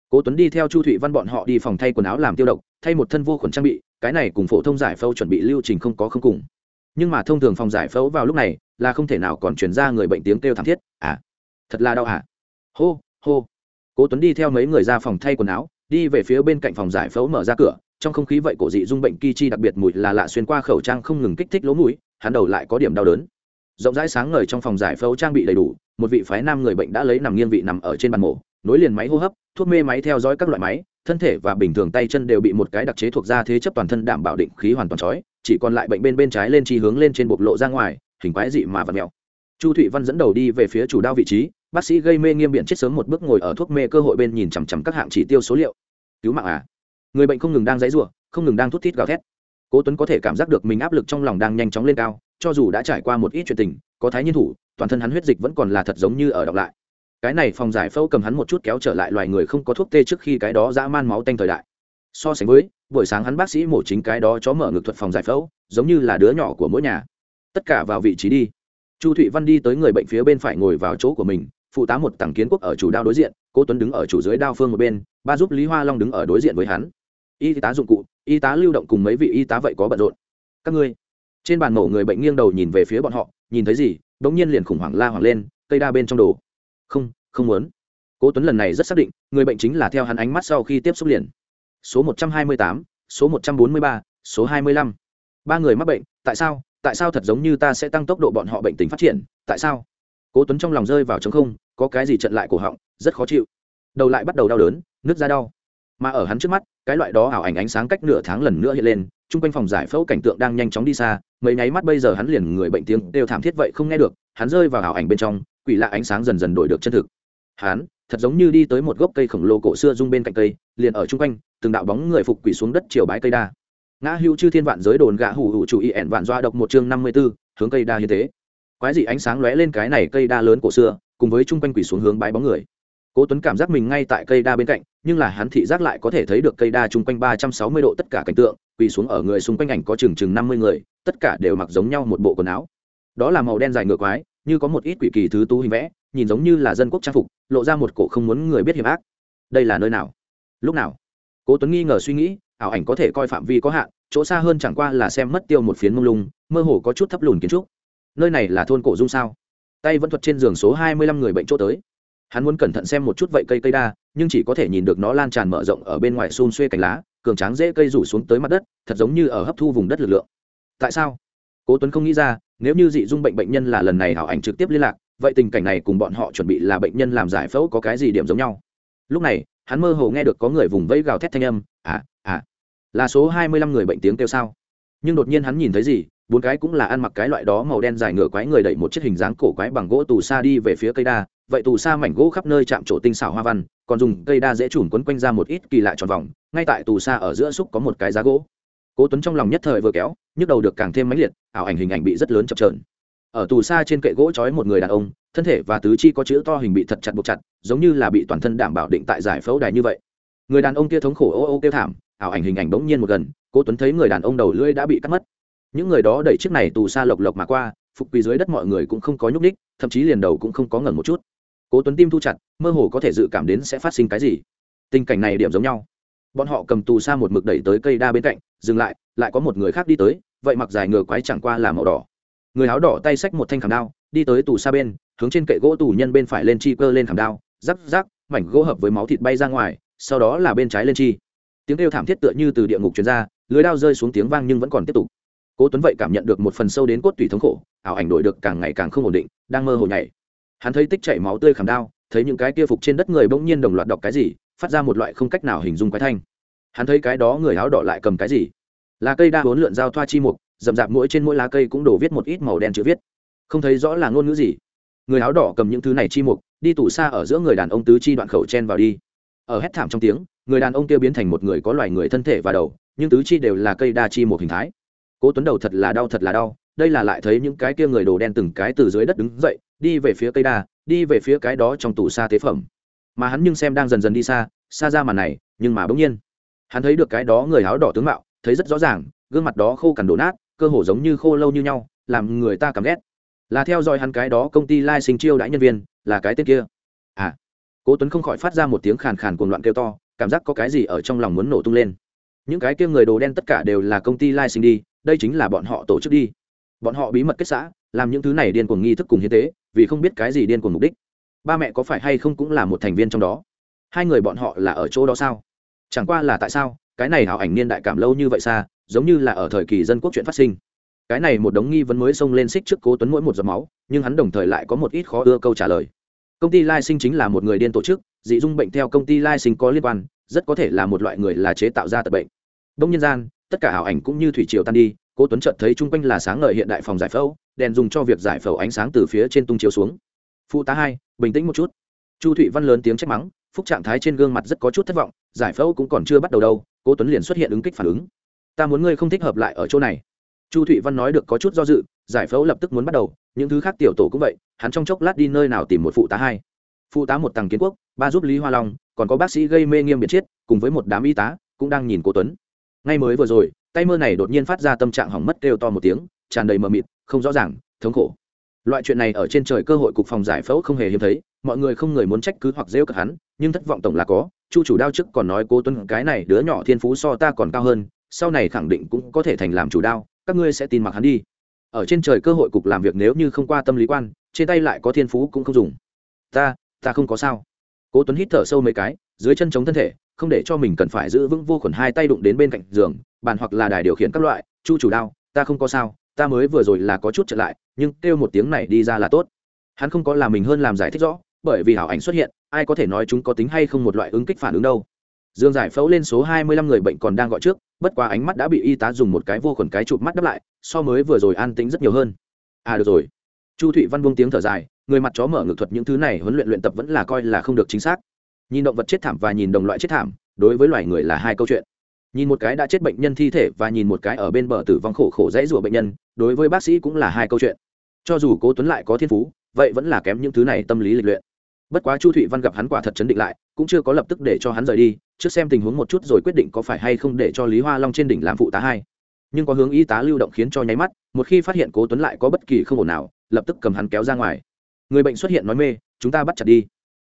Cố tuấn đi theo chu thụy văn bọn họ đi phòng thay quần áo làm tiêu độc, thay một thân vô khuẩn trang bị, cái này cùng phổ thông giải phẫu chuẩn bị lưu trình không có không cùng. Nhưng mà thông thường phòng giải phẫu vào lúc này, là không thể nào còn chuyển ra người bệnh tiếng kêu thảm thiết. À thật là đau à hô hô. Cố tuấn đi theo mấy người ra phòng thay quần áo, đi về phía bên cạnh phòng giải phẫu mở ra cửa. Trong không khí vậy cổ dị dung bệnh kỳ chi đặc biệt mùi là lạ xuyên qua khẩu trang không ngừng kích thích lỗ mũi, hắn đầu lại có điểm đau đớn rộng rãi sáng ngời trong phòng giải phẫu trang bị đầy đủ, một vị phái nam người bệnh đã lấy nằm nghiêng vị nằm ở trên bàn mổ, nối liền máy hô hấp, thuốc mê máy theo dõi các loại máy, thân thể và bình thường tay chân đều bị một cái đặc chế thuộc da thế chấp toàn thân đảm bảo định khí hoàn toàn trói, chỉ còn lại bệnh bên bên trái lên chi hướng lên trên bộc lộ ra ngoài, hình quái dị mà vật mèo. Chu thụy văn dẫn đầu đi về phía chủ đao vị trí, bác sĩ gây mê nghiêm biện chết sớm một bước ngồi ở thuốc mê cơ hội bên nhìn chằm chằm các hạng chỉ tiêu số liệu. Cứu mạng à? Người bệnh không ngừng đang dãy rủa, không ngừng đang thút thít gào thét. Cố tuấn có thể cảm giác được mình áp lực trong lòng đang nhanh chóng lên cao cho dù đã trải qua một ít chuyện tình, có thái nhiên thủ, toàn thân hắn huyết dịch vẫn còn là thật giống như ở đọc lại. Cái này phòng giải phẫu cầm hắn một chút kéo trở lại loài người không có thuốc tê trước khi cái đó dã man máu tanh thời đại. So sánh với, buổi sáng hắn bác sĩ mổ chính cái đó chó mở ngực thuật phòng giải phẫu, giống như là đứa nhỏ của mỗi nhà. Tất cả vào vị trí đi. Chu thụy văn đi tới người bệnh phía bên phải ngồi vào chỗ của mình, phụ tá một tầng kiến quốc ở chủ đao đối diện, cố tuấn đứng ở chủ dưới đao phương một bên, ba giúp lý hoa long đứng ở đối diện với hắn. Y tá dụng cụ, y tá lưu động cùng mấy vị y tá vậy có bận rộn. Các ngươi trên bàn mổ người bệnh nghiêng đầu nhìn về phía bọn họ, nhìn thấy gì bỗng nhiên liền khủng hoảng la hoảng lên, cây đa bên trong đồ. Không không muốn. Cố tuấn lần này rất xác định, người bệnh chính là theo hắn ánh mắt sau khi tiếp xúc liền. Số một trăm hai mươi tám, số một trăm bốn mươi ba, số hai mươi lăm. Ba người mắc bệnh, tại sao tại sao thật giống như ta sẽ tăng tốc độ bọn họ bệnh tình phát triển, tại sao? Cố tuấn trong lòng rơi vào trống không, có cái gì chặn lại cổ họng, rất khó chịu. Đầu lại bắt đầu đau đớn, nước ra đau mà ở hắn trước mắt, cái loại đó ảo ảnh ánh sáng cách nửa tháng lần nữa hiện lên, chung quanh phòng giải phẫu cảnh tượng đang nhanh chóng đi xa, mấy nháy mắt bây giờ hắn liền người bệnh tiếng đều thảm thiết vậy không nghe được, hắn rơi vào ảo ảnh bên trong, quỷ lạ ánh sáng dần dần đổi được chân thực. Hắn, thật giống như đi tới một gốc cây khổng lồ cổ xưa rung bên cạnh cây, liền ở chung quanh, từng đạo bóng người phục quỷ xuống đất chiều bái cây đa. Ngã hữu chư thiên vạn giới đồn gã hủ hủ chủ y ẻn vạn doa độc một chương năm mươi b ố hướng cây đa như thế quái dị ánh sáng lóe lên cái này cây đa lớn cổ xưa, cùng với chung quanh quỷ xuống hướng bãi bóng người. Cố tuấn cảm giác mình ngay tại cây đa bên cạnh nhưng là hắn thị giác lại có thể thấy được cây đa chung quanh ba trăm sáu mươi độ tất cả cảnh tượng, quỳ xuống ở người xung quanh ảnh có chừng chừng năm mươi người, tất cả đều mặc giống nhau một bộ quần áo. Đó là màu đen dài ngược quái, như có một ít quỷ kỳ thứ tu hình vẽ, nhìn giống như là dân quốc trang phục, lộ ra một cổ không muốn người biết hiểm ác. Đây là nơi nào? Lúc nào? Cố tuấn nghi ngờ suy nghĩ, ảo ảnh có thể coi phạm vi có hạn, chỗ xa hơn chẳng qua là xem mất tiêu một phiến mông lung, mơ hồ có chút thấp lùn kiến trúc. Nơi này là thôn cổ dung sao? Tay vẫn thuật trên giường số hai mươi lăm người bệnh chỗ tới hắn muốn cẩn thận xem một chút vậy cây cây đa, nhưng chỉ có thể nhìn được nó lan tràn mở rộng ở bên ngoài xôn xuê cành lá, cường tráng dễ cây rủ xuống tới mặt đất, thật giống như ở hấp thu vùng đất lực lượng. Tại sao? Cố tuấn không nghĩ ra, nếu như dị dung bệnh bệnh nhân là lần này hảo ảnh trực tiếp liên lạc, vậy tình cảnh này cùng bọn họ chuẩn bị là bệnh nhân làm giải phẫu có cái gì điểm giống nhau? Lúc này, hắn mơ hồ nghe được có người vùng vẫy gào thét thanh âm à à là số hai mươi lăm người bệnh tiếng kêu sao? Nhưng đột nhiên hắn nhìn thấy gì, bốn cái cũng là ăn mặc cái loại đó màu đen dài ngựa quái người đẩy một chiếc hình dáng cổ quái bằng gỗ tù xa đi về phía cây đa vậy tù xa mảnh gỗ khắp nơi chạm trổ tinh xảo hoa văn, còn dùng cây đa dễ trùn quấn quanh ra một ít kỳ lạ tròn vòng, ngay tại tù xa ở giữa xúc có một cái giá gỗ. Cố tuấn trong lòng nhất thời vừa kéo, nhức đầu được càng thêm mãnh liệt, ảo ảnh hình ảnh bị rất lớn chập trờn ở tù xa trên kệ gỗ trói một người đàn ông, thân thể và tứ chi có chữ to hình bị thật chặt buộc chặt, giống như là bị toàn thân đảm bảo định tại giải phẫu đài như vậy. Người đàn ông kia thống khổ ô ô kêu thảm, ảo ảnh hình ảnh bỗng nhiên một gần, cố tuấn thấy người đàn ông đầu lưỡi đã bị cắt mất. Những người đó đẩy chiếc này tù xa lộc lộc mà qua, phục quỳ dưới đất mọi người cũng không có nhúc ních thậm chí liền đầu cũng không có ngẩn một chút cố tuấn tim thu chặt, mơ hồ có thể dự cảm đến sẽ phát sinh cái gì. Tình cảnh này điểm giống nhau. Bọn họ cầm tù xa một mực đẩy tới cây đa bên cạnh, dừng lại lại có một người khác đi tới, vậy mặc dài ngựa quái chẳng qua là màu đỏ. Người áo đỏ tay xách một thanh khảm đao, đi tới tù xa bên, hướng trên kệ gỗ tù nhân bên phải lên chi cơ lên khảm đao, rắc rắc, mảnh gỗ hợp với máu thịt bay ra ngoài, sau đó là bên trái lên chi. Tiếng kêu thảm thiết tựa như từ địa ngục truyền ra, lưới đao rơi xuống tiếng vang nhưng vẫn còn tiếp tục. Cố tuấn vậy cảm nhận được một phần sâu đến cốt tủy thống khổ, ảo ảnh đổi được càng ngày càng không ổn định, đang mơ hồ nhảy hắn thấy tích chảy máu tươi khảm đao thấy những cái kia phục trên đất người bỗng nhiên đồng loạt đọc cái gì, phát ra một loại không cách nào hình dung quái thanh. Hắn thấy cái đó người áo đỏ lại cầm cái gì? Là cây đa bốn lượn giao thoa chi mục, rậm rạp mỗi trên mỗi lá cây cũng đổ viết một ít màu đen chữ viết. Không thấy rõ là ngôn ngữ gì. Người áo đỏ cầm những thứ này chi mục, đi tủ xa ở giữa người đàn ông tứ chi đoạn khẩu chen vào đi. Ở hét thảm trong tiếng, người đàn ông kia biến thành một người có loài người thân thể và đầu, nhưng tứ chi đều là cây đa chi một hình thái. Cố tuấn đầu thật là đau thật là đau đây là lại thấy những cái kia người đồ đen từng cái từ dưới đất đứng dậy, đi về phía cây đa, đi về phía cái đó trong tủ xa tế phẩm. Mà hắn nhưng xem đang dần dần đi xa xa ra màn này, nhưng mà bỗng nhiên, hắn thấy được cái đó người áo đỏ tướng mạo, thấy rất rõ ràng, gương mặt đó khô cằn đổ nát, cơ hồ giống như khô lâu như nhau, làm người ta cảm ghét. Là theo dõi hắn cái đó công ty lai sinh chiêu đãi nhân viên, là cái tên kia. À cố tuấn không khỏi phát ra một tiếng khàn khàn cuồng loạn kêu to, cảm giác có cái gì ở trong lòng muốn nổ tung lên. Những cái kia người đồ đen tất cả đều là công ty lai sinh đi, đây chính là bọn họ tổ chức đi bọn họ bí mật kết xã, làm những thứ này điên cuồng nghi thức cùng hiến tế, vì không biết cái gì điên cuồng mục đích. Ba mẹ có phải hay không cũng là một thành viên trong đó? Hai người bọn họ là ở chỗ đó sao? Chẳng qua là tại sao, cái này hảo ảnh niên đại cảm lâu như vậy xa, giống như là ở thời kỳ dân quốc chuyện phát sinh. Cái này một đống nghi vấn mới xông lên xích trước cố tuấn mỗi một giọt máu, nhưng hắn đồng thời lại có một ít khó ưa câu trả lời. Công ty lai sinh chính là một người điên tổ chức, dị dung bệnh theo công ty lai sinh có liên quan, rất có thể là một loại người là chế tạo ra tật bệnh. Đông nhân gian, tất cả hảo ảnh cũng như thủy triều tan đi cố tuấn chợt thấy chung quanh là sáng ngời hiện đại phòng giải phẫu, đèn dùng cho việc giải phẫu ánh sáng từ phía trên tung chiếu xuống. Phụ tá hai, bình tĩnh một chút. Chu thụy văn lớn tiếng trách mắng, phúc trạng thái trên gương mặt rất có chút thất vọng, giải phẫu cũng còn chưa bắt đầu đâu, cố tuấn liền xuất hiện ứng kích phản ứng. Ta muốn ngươi không thích hợp lại ở chỗ này. Chu thụy văn nói được có chút do dự, giải phẫu lập tức muốn bắt đầu, những thứ khác tiểu tổ cũng vậy, hắn trong chốc lát đi nơi nào tìm một phụ tá hai. Phụ tá một tầng kiến quốc, ba giúp lý hoa long, còn có bác sĩ gây mê nghiêm biệt chiết cùng với một đám y tá, cũng đang nhìn cố tuấn ngay mới vừa rồi tay mơ này đột nhiên phát ra tâm trạng hỏng mất kêu to một tiếng, tràn đầy mờ mịt, không rõ ràng, thống khổ. Loại chuyện này ở trên trời cơ hội cục phòng giải phẫu không hề hiếm thấy, mọi người không người muốn trách cứ hoặc rêu cực hắn, nhưng thất vọng tổng là có, chu chủ đao trước còn nói cố tuấn, cái này đứa nhỏ thiên phú so ta còn cao hơn, sau này khẳng định cũng có thể thành làm chủ đao, các ngươi sẽ tin mặc hắn đi. Ở trên trời cơ hội cục làm việc nếu như không qua tâm lý quan, trên tay lại có thiên phú cũng không dùng. Ta ta không có sao. Cố tuấn hít thở sâu mấy cái, dưới chân chống thân thể không để cho mình cần phải giữ vững vô khuẩn hai tay đụng đến bên cạnh giường, bàn hoặc là đài điều khiển các loại, chu chủ đao, ta không có sao, ta mới vừa rồi là có chút trở lại, nhưng kêu một tiếng này đi ra là tốt. Hắn không có làm mình hơn làm giải thích rõ, bởi vì hảo ảnh xuất hiện, ai có thể nói chúng có tính hay không một loại ứng kích phản ứng đâu. Dương giải phẫu lên số hai mươi lăm người bệnh còn đang gọi trước, bất quá ánh mắt đã bị y tá dùng một cái vô khuẩn cái chụp mắt đắp lại, so mới vừa rồi an tính rất nhiều hơn. À được rồi. Chu thụy văn buông tiếng thở dài, người mặt chó mở ngược thuật những thứ này huấn luyện luyện tập vẫn là coi là không được chính xác nhìn động vật chết thảm và nhìn đồng loại chết thảm, đối với loài người là hai câu chuyện. Nhìn một cái đã chết bệnh nhân thi thể và nhìn một cái ở bên bờ tử vong khổ khổ dãy rủa bệnh nhân, đối với bác sĩ cũng là hai câu chuyện. Cho dù cố tuấn lại có thiên phú, vậy vẫn là kém những thứ này tâm lý lịch luyện. Bất quá chu thụy văn gặp hắn quả thật chấn định lại, cũng chưa có lập tức để cho hắn rời đi, trước xem tình huống một chút rồi quyết định có phải hay không để cho lý hoa long trên đỉnh làm phụ tá hai. Nhưng có hướng y tá lưu động khiến cho nháy mắt, một khi phát hiện cố tuấn lại có bất kỳ không ổn nào, lập tức cầm hắn kéo ra ngoài. Người bệnh xuất hiện nói mê, chúng ta bắt chặt đi.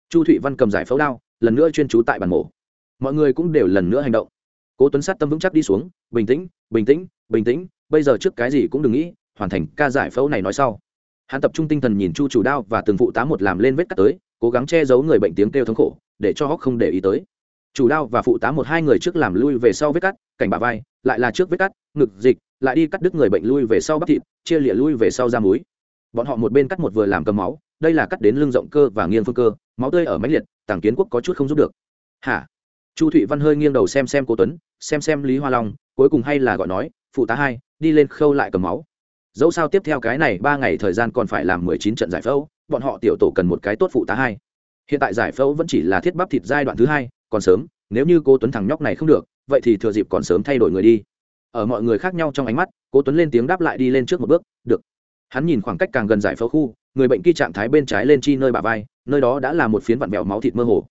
Chu thụy văn cầm giải phẫu đao lần nữa chuyên trú tại bàn mổ mọi người cũng đều lần nữa hành động. Cố tuấn sát tâm vững chắc đi xuống, bình tĩnh bình tĩnh bình tĩnh, bây giờ trước cái gì cũng đừng nghĩ, hoàn thành ca giải phẫu này nói sau. Hắn tập trung tinh thần nhìn chu chủ đao và từng phụ tá một làm lên vết cắt tới, cố gắng che giấu người bệnh tiếng kêu thống khổ, để cho hóc không để ý tới. Chủ đao và phụ tá một hai người trước làm lui về sau vết cắt, cảnh bà vai, lại là trước vết cắt, ngực, dịch, lại đi cắt đứt người bệnh lui về sau bắp thịt, chia lịa lui về sau da múi. Bọn họ một bên cắt một vừa làm cầm máu, đây là cắt đến lưng rộng cơ và nghiêng phương cơ máu tươi ở máy liệt, tàng kiến quốc có chút không giúp được. Hả? Chu thụy văn hơi nghiêng đầu xem xem cô tuấn, xem xem lý hoa long, cuối cùng hay là gọi nói, phụ tá hai, đi lên khâu lại cầm máu. Dẫu sao tiếp theo cái này ba ngày thời gian còn phải làm mười chín trận giải phẫu, bọn họ tiểu tổ cần một cái tốt phụ tá hai. Hiện tại giải phẫu vẫn chỉ là thiết bắp thịt giai đoạn thứ hai, còn sớm, nếu như cô tuấn thằng nhóc này không được, vậy thì thừa dịp còn sớm thay đổi người đi. Ở mọi người khác nhau trong ánh mắt, cố tuấn lên tiếng đáp lại đi lên trước một bước, được. Hắn nhìn khoảng cách càng gần giải phẫu khu người bệnh kia trạng thái bên trái lên chi nơi bả vai, nơi đó đã là một phiến vặn vẹo máu thịt mơ hồ.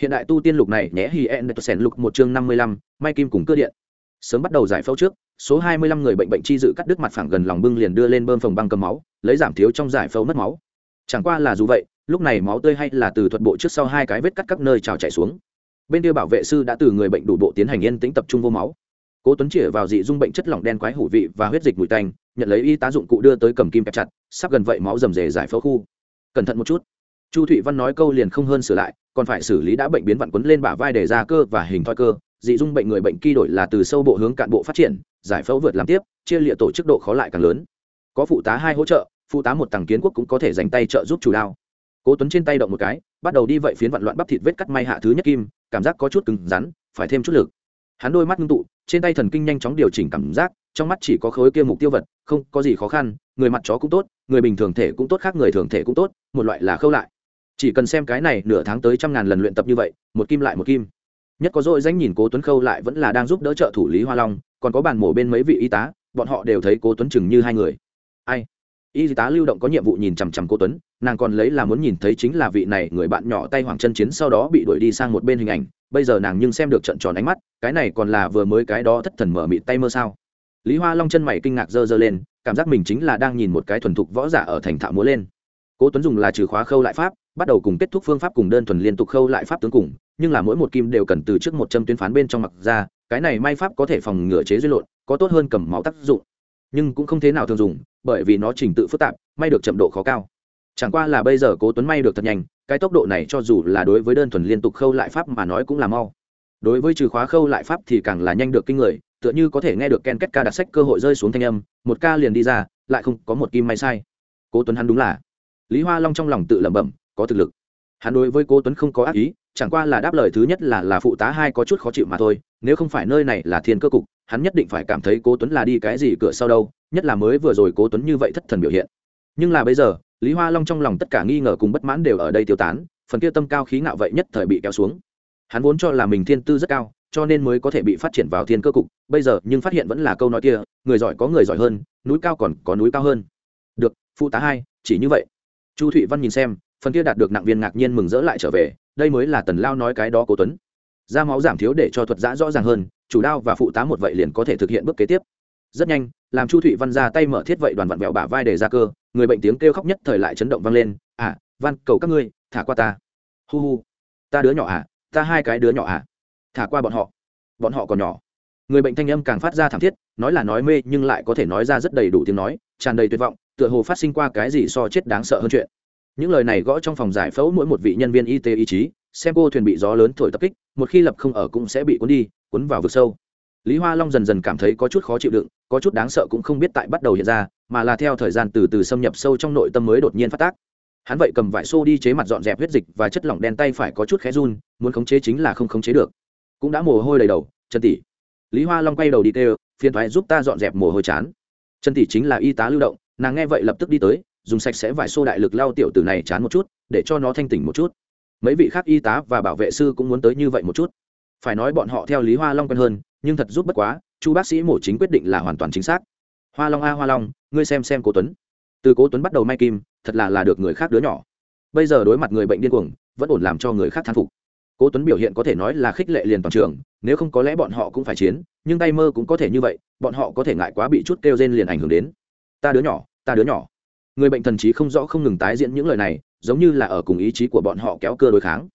Hiện đại tu tiên lục này nhé hi en sen lục một chương năm mươi lăm may kim cùng cơ điện. Sớm bắt đầu giải phẫu trước, số hai mươi lăm người bệnh bệnh chi dự cắt đứt mặt phẳng gần lòng bưng liền đưa lên bơm phòng băng cầm máu, lấy giảm thiếu trong giải phẫu mất máu. Chẳng qua là dù vậy, lúc này máu tươi hay là từ thuật bộ trước sau hai cái vết cắt các nơi trào chảy xuống. Bên kia bảo vệ sư đã từ người bệnh đủ bộ tiến hành yên tĩnh tập trung vô máu cố tuấn chĩa vào dị dung bệnh chất lỏng đen quái hủ vị và huyết dịch mùi tanh, nhận lấy y tá dụng cụ đưa tới cầm kim kẹp chặt, sắp gần vậy máu rầm rề giải phẫu khu. Cẩn thận một chút. Chu thụy văn nói câu liền không hơn sửa lại, còn phải xử lý đã bệnh biến vặn quấn lên bả vai để ra cơ và hình thoi cơ. Dị dung bệnh người bệnh kỳ đổi là từ sâu bộ hướng cạn bộ phát triển, giải phẫu vượt làm tiếp, chia liệt tổ chức độ khó lại càng lớn. Có phụ tá hai hỗ trợ, phụ tá một tầng kiến quốc cũng có thể dành tay trợ giúp chủ đao cố tuấn trên tay động một cái, bắt đầu đi vậy phiến vặn loạn bắp thịt vết cắt may hạ thứ nhất kim, cảm giác có chút cứng rắn, phải thêm chút lực. Hắn đôi mắt ngưng tụ trên tay thần kinh nhanh chóng điều chỉnh cảm giác, trong mắt chỉ có khối kia mục tiêu vật, không có gì khó khăn, người mặt chó cũng tốt, người bình thường thể cũng tốt, khác người thường thể cũng tốt, một loại là khâu lại. Chỉ cần xem cái này, nửa tháng tới trăm ngàn lần luyện tập như vậy, một kim lại một kim. Nhất có dội danh nhìn cố tuấn khâu lại vẫn là đang giúp đỡ trợ thủ lý hoa long, còn có bàn mổ bên mấy vị y tá, bọn họ đều thấy cố tuấn chừng như hai người. Ai? Y tá lưu động có nhiệm vụ nhìn chằm chằm cố tuấn nàng còn lấy là muốn nhìn thấy chính là vị này người bạn nhỏ tay hoàng chân chiến sau đó bị đuổi đi sang một bên hình ảnh. Bây giờ nàng nhưng xem được trận tròn ánh mắt, cái này còn là vừa mới cái đó thất thần mở mịt tay mơ sao? Lý hoa long chân mày kinh ngạc dơ dơ lên, cảm giác mình chính là đang nhìn một cái thuần thục võ giả ở thành thạo múa lên. Cố tuấn dùng là trừ khóa khâu lại pháp, bắt đầu cùng kết thúc phương pháp cùng đơn thuần liên tục khâu lại pháp tướng cùng, nhưng là mỗi một kim đều cần từ trước một châm tuyến phán bên trong mặt ra, cái này may pháp có thể phòng ngừa chế duy lộn, có tốt hơn cầm máu tác dụng. Nhưng cũng không thế nào thường dùng, bởi vì nó trình tự phức tạp, may được chậm độ khó cao chẳng qua là bây giờ cố tuấn may được thật nhanh, cái tốc độ này cho dù là đối với đơn thuần liên tục khâu lại pháp mà nói cũng là mau. Đối với trừ khóa khâu lại pháp thì càng là nhanh được kinh người, tựa như có thể nghe được ken kết ca đặt sách cơ hội rơi xuống thanh âm, một ca liền đi ra, lại không có một kim may sai. Cố tuấn hắn đúng là. Lý hoa long trong lòng tự lẩm bẩm, có thực lực. Hắn đối với cố tuấn không có ác ý, chẳng qua là đáp lời thứ nhất là là phụ tá hai có chút khó chịu mà thôi, nếu không phải nơi này là thiên cơ cục, hắn nhất định phải cảm thấy cố tuấn là đi cái gì cửa sau đâu, nhất là mới vừa rồi cố tuấn như vậy thất thần biểu hiện. Nhưng là bây giờ lý hoa long trong lòng tất cả nghi ngờ cùng bất mãn đều ở đây tiêu tán, phần kia tâm cao khí ngạo vậy nhất thời bị kéo xuống. Hắn vốn cho là mình thiên tư rất cao, cho nên mới có thể bị phát triển vào thiên cơ cục, bây giờ nhưng phát hiện vẫn là câu nói kia, người giỏi có người giỏi hơn, núi cao còn có núi cao hơn. Được, phụ tá hai, chỉ như vậy. Chu thụy văn nhìn xem, phần kia đạt được nặng viên ngạc nhiên mừng rỡ lại trở về, đây mới là tần lao nói cái đó cố tuấn. Da máu giảm thiếu để cho thuật giã rõ ràng hơn, chủ đao và phụ tá một vậy liền có thể thực hiện bước kế tiếp. Rất nhanh làm chu thụy văn ra tay mở thiết vậy đoàn vặn vẹo bả vai để ra cơ, người bệnh tiếng kêu khóc nhất thời lại chấn động vang lên à van cầu các ngươi, thả qua ta. Hu hu, ta đứa nhỏ à ta hai cái đứa nhỏ à. Thả qua bọn họ. Bọn họ còn nhỏ. Người bệnh thanh âm càng phát ra thảm thiết, nói là nói mê, nhưng lại có thể nói ra rất đầy đủ tiếng nói, tràn đầy tuyệt vọng, tựa hồ phát sinh qua cái gì so chết đáng sợ hơn chuyện. Những lời này gõ trong phòng giải phẫu mỗi một vị nhân viên y tế ý chí, xem cô thuyền bị gió lớn thổi tập kích, một khi lập không ở cũng sẽ bị cuốn đi, cuốn vào vực sâu. Lý hoa long dần dần cảm thấy có chút khó chịu đựng có chút đáng sợ cũng không biết tại bắt đầu hiện ra, mà là theo thời gian từ từ xâm nhập sâu trong nội tâm mới đột nhiên phát tác. Hắn vậy cầm vải xô đi chế mặt dọn dẹp huyết dịch và chất lỏng đen tay phải có chút khé run, muốn khống chế chính là không khống chế được. Cũng đã mồ hôi đầy đầu chân tỷ. Lý hoa long quay đầu đi kêu, phiền thoái giúp ta dọn dẹp mồ hôi chán. Chân tỷ chính là y tá lưu động, nàng nghe vậy lập tức đi tới, dùng sạch sẽ vải xô đại lực lao tiểu tử này chán một chút, để cho nó thanh tỉnh một chút. Mấy vị khác y tá và bảo vệ sư cũng muốn tới như vậy một chút. Phải nói bọn họ theo lý hoa long quen hơn, nhưng thật giúp bất quá chu bác sĩ mổ chính quyết định là hoàn toàn chính xác. Hoa long a, hoa long, ngươi xem xem cố tuấn. Từ cố tuấn bắt đầu may kim, thật là là được người khác đứa nhỏ. Bây giờ đối mặt người bệnh điên cuồng, vẫn ổn làm cho người khác thán phục. Cố tuấn biểu hiện có thể nói là khích lệ liền toàn trường, nếu không có lẽ bọn họ cũng phải chiến, nhưng tay mơ cũng có thể như vậy, bọn họ có thể ngại quá bị chút kêu rên liền ảnh hưởng đến. Ta đứa nhỏ, ta đứa nhỏ. Người bệnh thần trí không rõ không ngừng tái diễn những lời này, giống như là ở cùng ý chí của bọn họ kéo cơ đối kháng.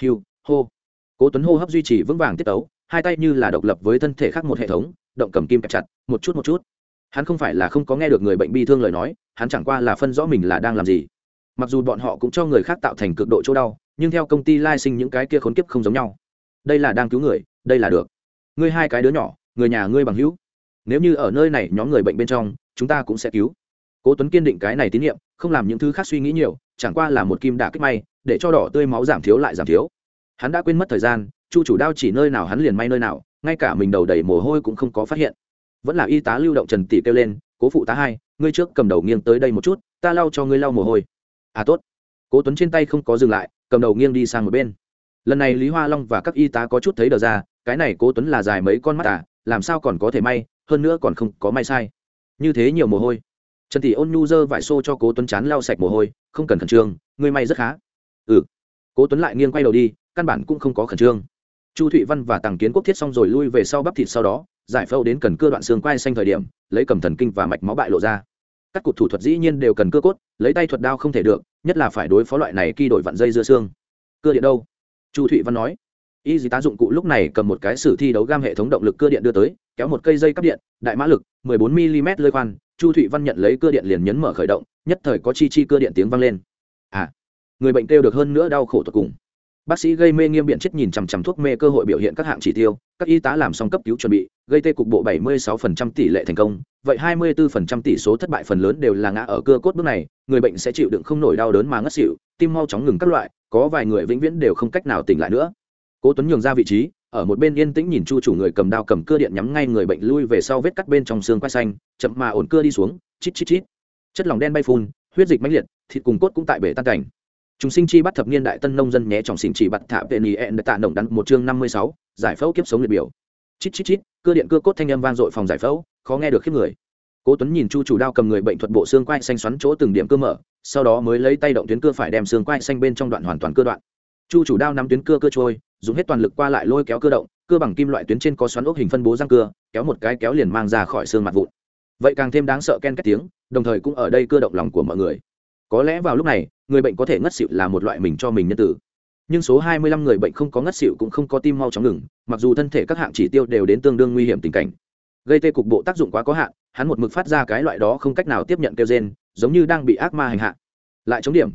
Hiu hô. Cố tuấn hô hấp duy trì vững vàng tiết tấu hai tay như là độc lập với thân thể khác một hệ thống, động cầm kim kẹp chặt, một chút một chút. Hắn không phải là không có nghe được người bệnh bi thương lời nói, hắn chẳng qua là phân rõ mình là đang làm gì. Mặc dù bọn họ cũng cho người khác tạo thành cực độ chỗ đau, nhưng theo công ty lai sinh những cái kia khốn kiếp không giống nhau. Đây là đang cứu người, đây là được. Ngươi hai cái đứa nhỏ, người nhà ngươi bằng hữu. Nếu như ở nơi này nhóm người bệnh bên trong, chúng ta cũng sẽ cứu. Cố tuấn kiên định cái này tín nhiệm, không làm những thứ khác suy nghĩ nhiều, chẳng qua là một kim đả kích may, để cho đỏ tươi máu giảm thiếu lại giảm thiếu. Hắn đã quên mất thời gian chu chủ đao chỉ nơi nào hắn liền may nơi nào, ngay cả mình đầu đầy mồ hôi cũng không có phát hiện. Vẫn là y tá lưu động trần tỷ kêu lên, cố phụ tá hai, ngươi trước cầm đầu nghiêng tới đây một chút, ta lau cho ngươi lau mồ hôi. À tốt. Cố tuấn trên tay không có dừng lại, cầm đầu nghiêng đi sang một bên. Lần này lý hoa long và các y tá có chút thấy đờ ra, cái này cố tuấn là dài mấy con mắt à làm sao còn có thể may, hơn nữa còn không có may sai. Như thế nhiều mồ hôi. Trần tỷ ôn nhu dơ vải xô cho cố tuấn chán lau sạch mồ hôi, không cần khẩn trương, ngươi may rất khá. Ừ. Cố tuấn lại nghiêng quay đầu đi, căn bản cũng không có khẩn trương chu thụy văn và tàng kiến quốc thiết xong rồi lui về sau bắp thịt sau đó, giải phẫu đến cần cưa đoạn xương quai xanh thời điểm, lấy cầm thần kinh và mạch máu bại lộ ra. Các cụt thủ thuật dĩ nhiên đều cần cưa cốt, lấy tay thuật đao không thể được, nhất là phải đối phó loại này khi đổi vặn dây dưa xương. Cưa điện đâu? Chu thụy văn nói. Y dì tá dụng cụ lúc này cầm một cái sử thi đấu gam hệ thống động lực cưa điện đưa tới, kéo một cây dây cắp điện, đại mã lực 14 mm lơi khoan, chu thụy văn nhận lấy cưa điện liền nhấn mở khởi động, nhất thời có chi chi cưa điện tiếng vang lên. À người bệnh kêu được hơn nữa đau khổ tột cùng bác sĩ gây mê nghiêm biện chết nhìn chằm chằm thuốc mê cơ hội biểu hiện các hạng chỉ tiêu, các y tá làm xong cấp cứu chuẩn bị, gây tê cục bộ 76% tỷ lệ thành công. Vậy 24% tỷ số thất bại phần lớn đều là ngã ở cơ cốt bước này, người bệnh sẽ chịu đựng không nổi đau đớn mà ngất xỉu, tim mau chóng ngừng các loại, có vài người vĩnh viễn đều không cách nào tỉnh lại nữa. Cố tuấn nhường ra vị trí, ở một bên yên tĩnh nhìn chu chủ người cầm đao cầm cưa điện nhắm ngay người bệnh lui về sau vết cắt bên trong xương quai xanh, chậm mà ổn cưa đi xuống, chít chít chít. Chất lỏng đen bay phun, huyết dịch mãnh liệt, thịt cùng cốt cũng tại bể tan cảnh chúng sinh chi bắt thập niên đại tân nông dân nhé trọng xỉn chỉ bắt thả vệ nì ẹn tạ nồng đắn một chương năm mươi sáu, giải phẫu kiếp sống liệt biểu. Chít chít chít cưa điện cưa cốt thanh âm vang dội phòng giải phẫu, khó nghe được khiếp người. Cố tuấn nhìn chu chủ đao cầm người bệnh thuật bộ xương quai xanh xoắn chỗ từng điểm cơ mở, sau đó mới lấy tay động tuyến cưa phải đem xương quai xanh bên trong đoạn hoàn toàn cơ đoạn. Chu chủ đao nắm tuyến cưa cưa trôi, dùng hết toàn lực qua lại lôi kéo cơ động cưa bằng kim loại tuyến trên có xoắn ốc hình phân bố răng cưa kéo một cái kéo liền mang ra khỏi xương mặt vụn. Vậy càng thêm đáng sợ ken két tiếng, đồng thời cũng ở đây cưa động lòng của mọi người có lẽ vào lúc này, người bệnh có thể ngất xịu là một loại mình cho mình nhân tử. Nhưng số 25 người bệnh không có ngất xịu cũng không có tim mau chóng ngừng, mặc dù thân thể các hạng chỉ tiêu đều đến tương đương nguy hiểm tình cảnh. Gây tê cục bộ tác dụng quá có hạn, hắn một mực phát ra cái loại đó không cách nào tiếp nhận kêu gen giống như đang bị ác ma hành hạ. Lại chống điểm.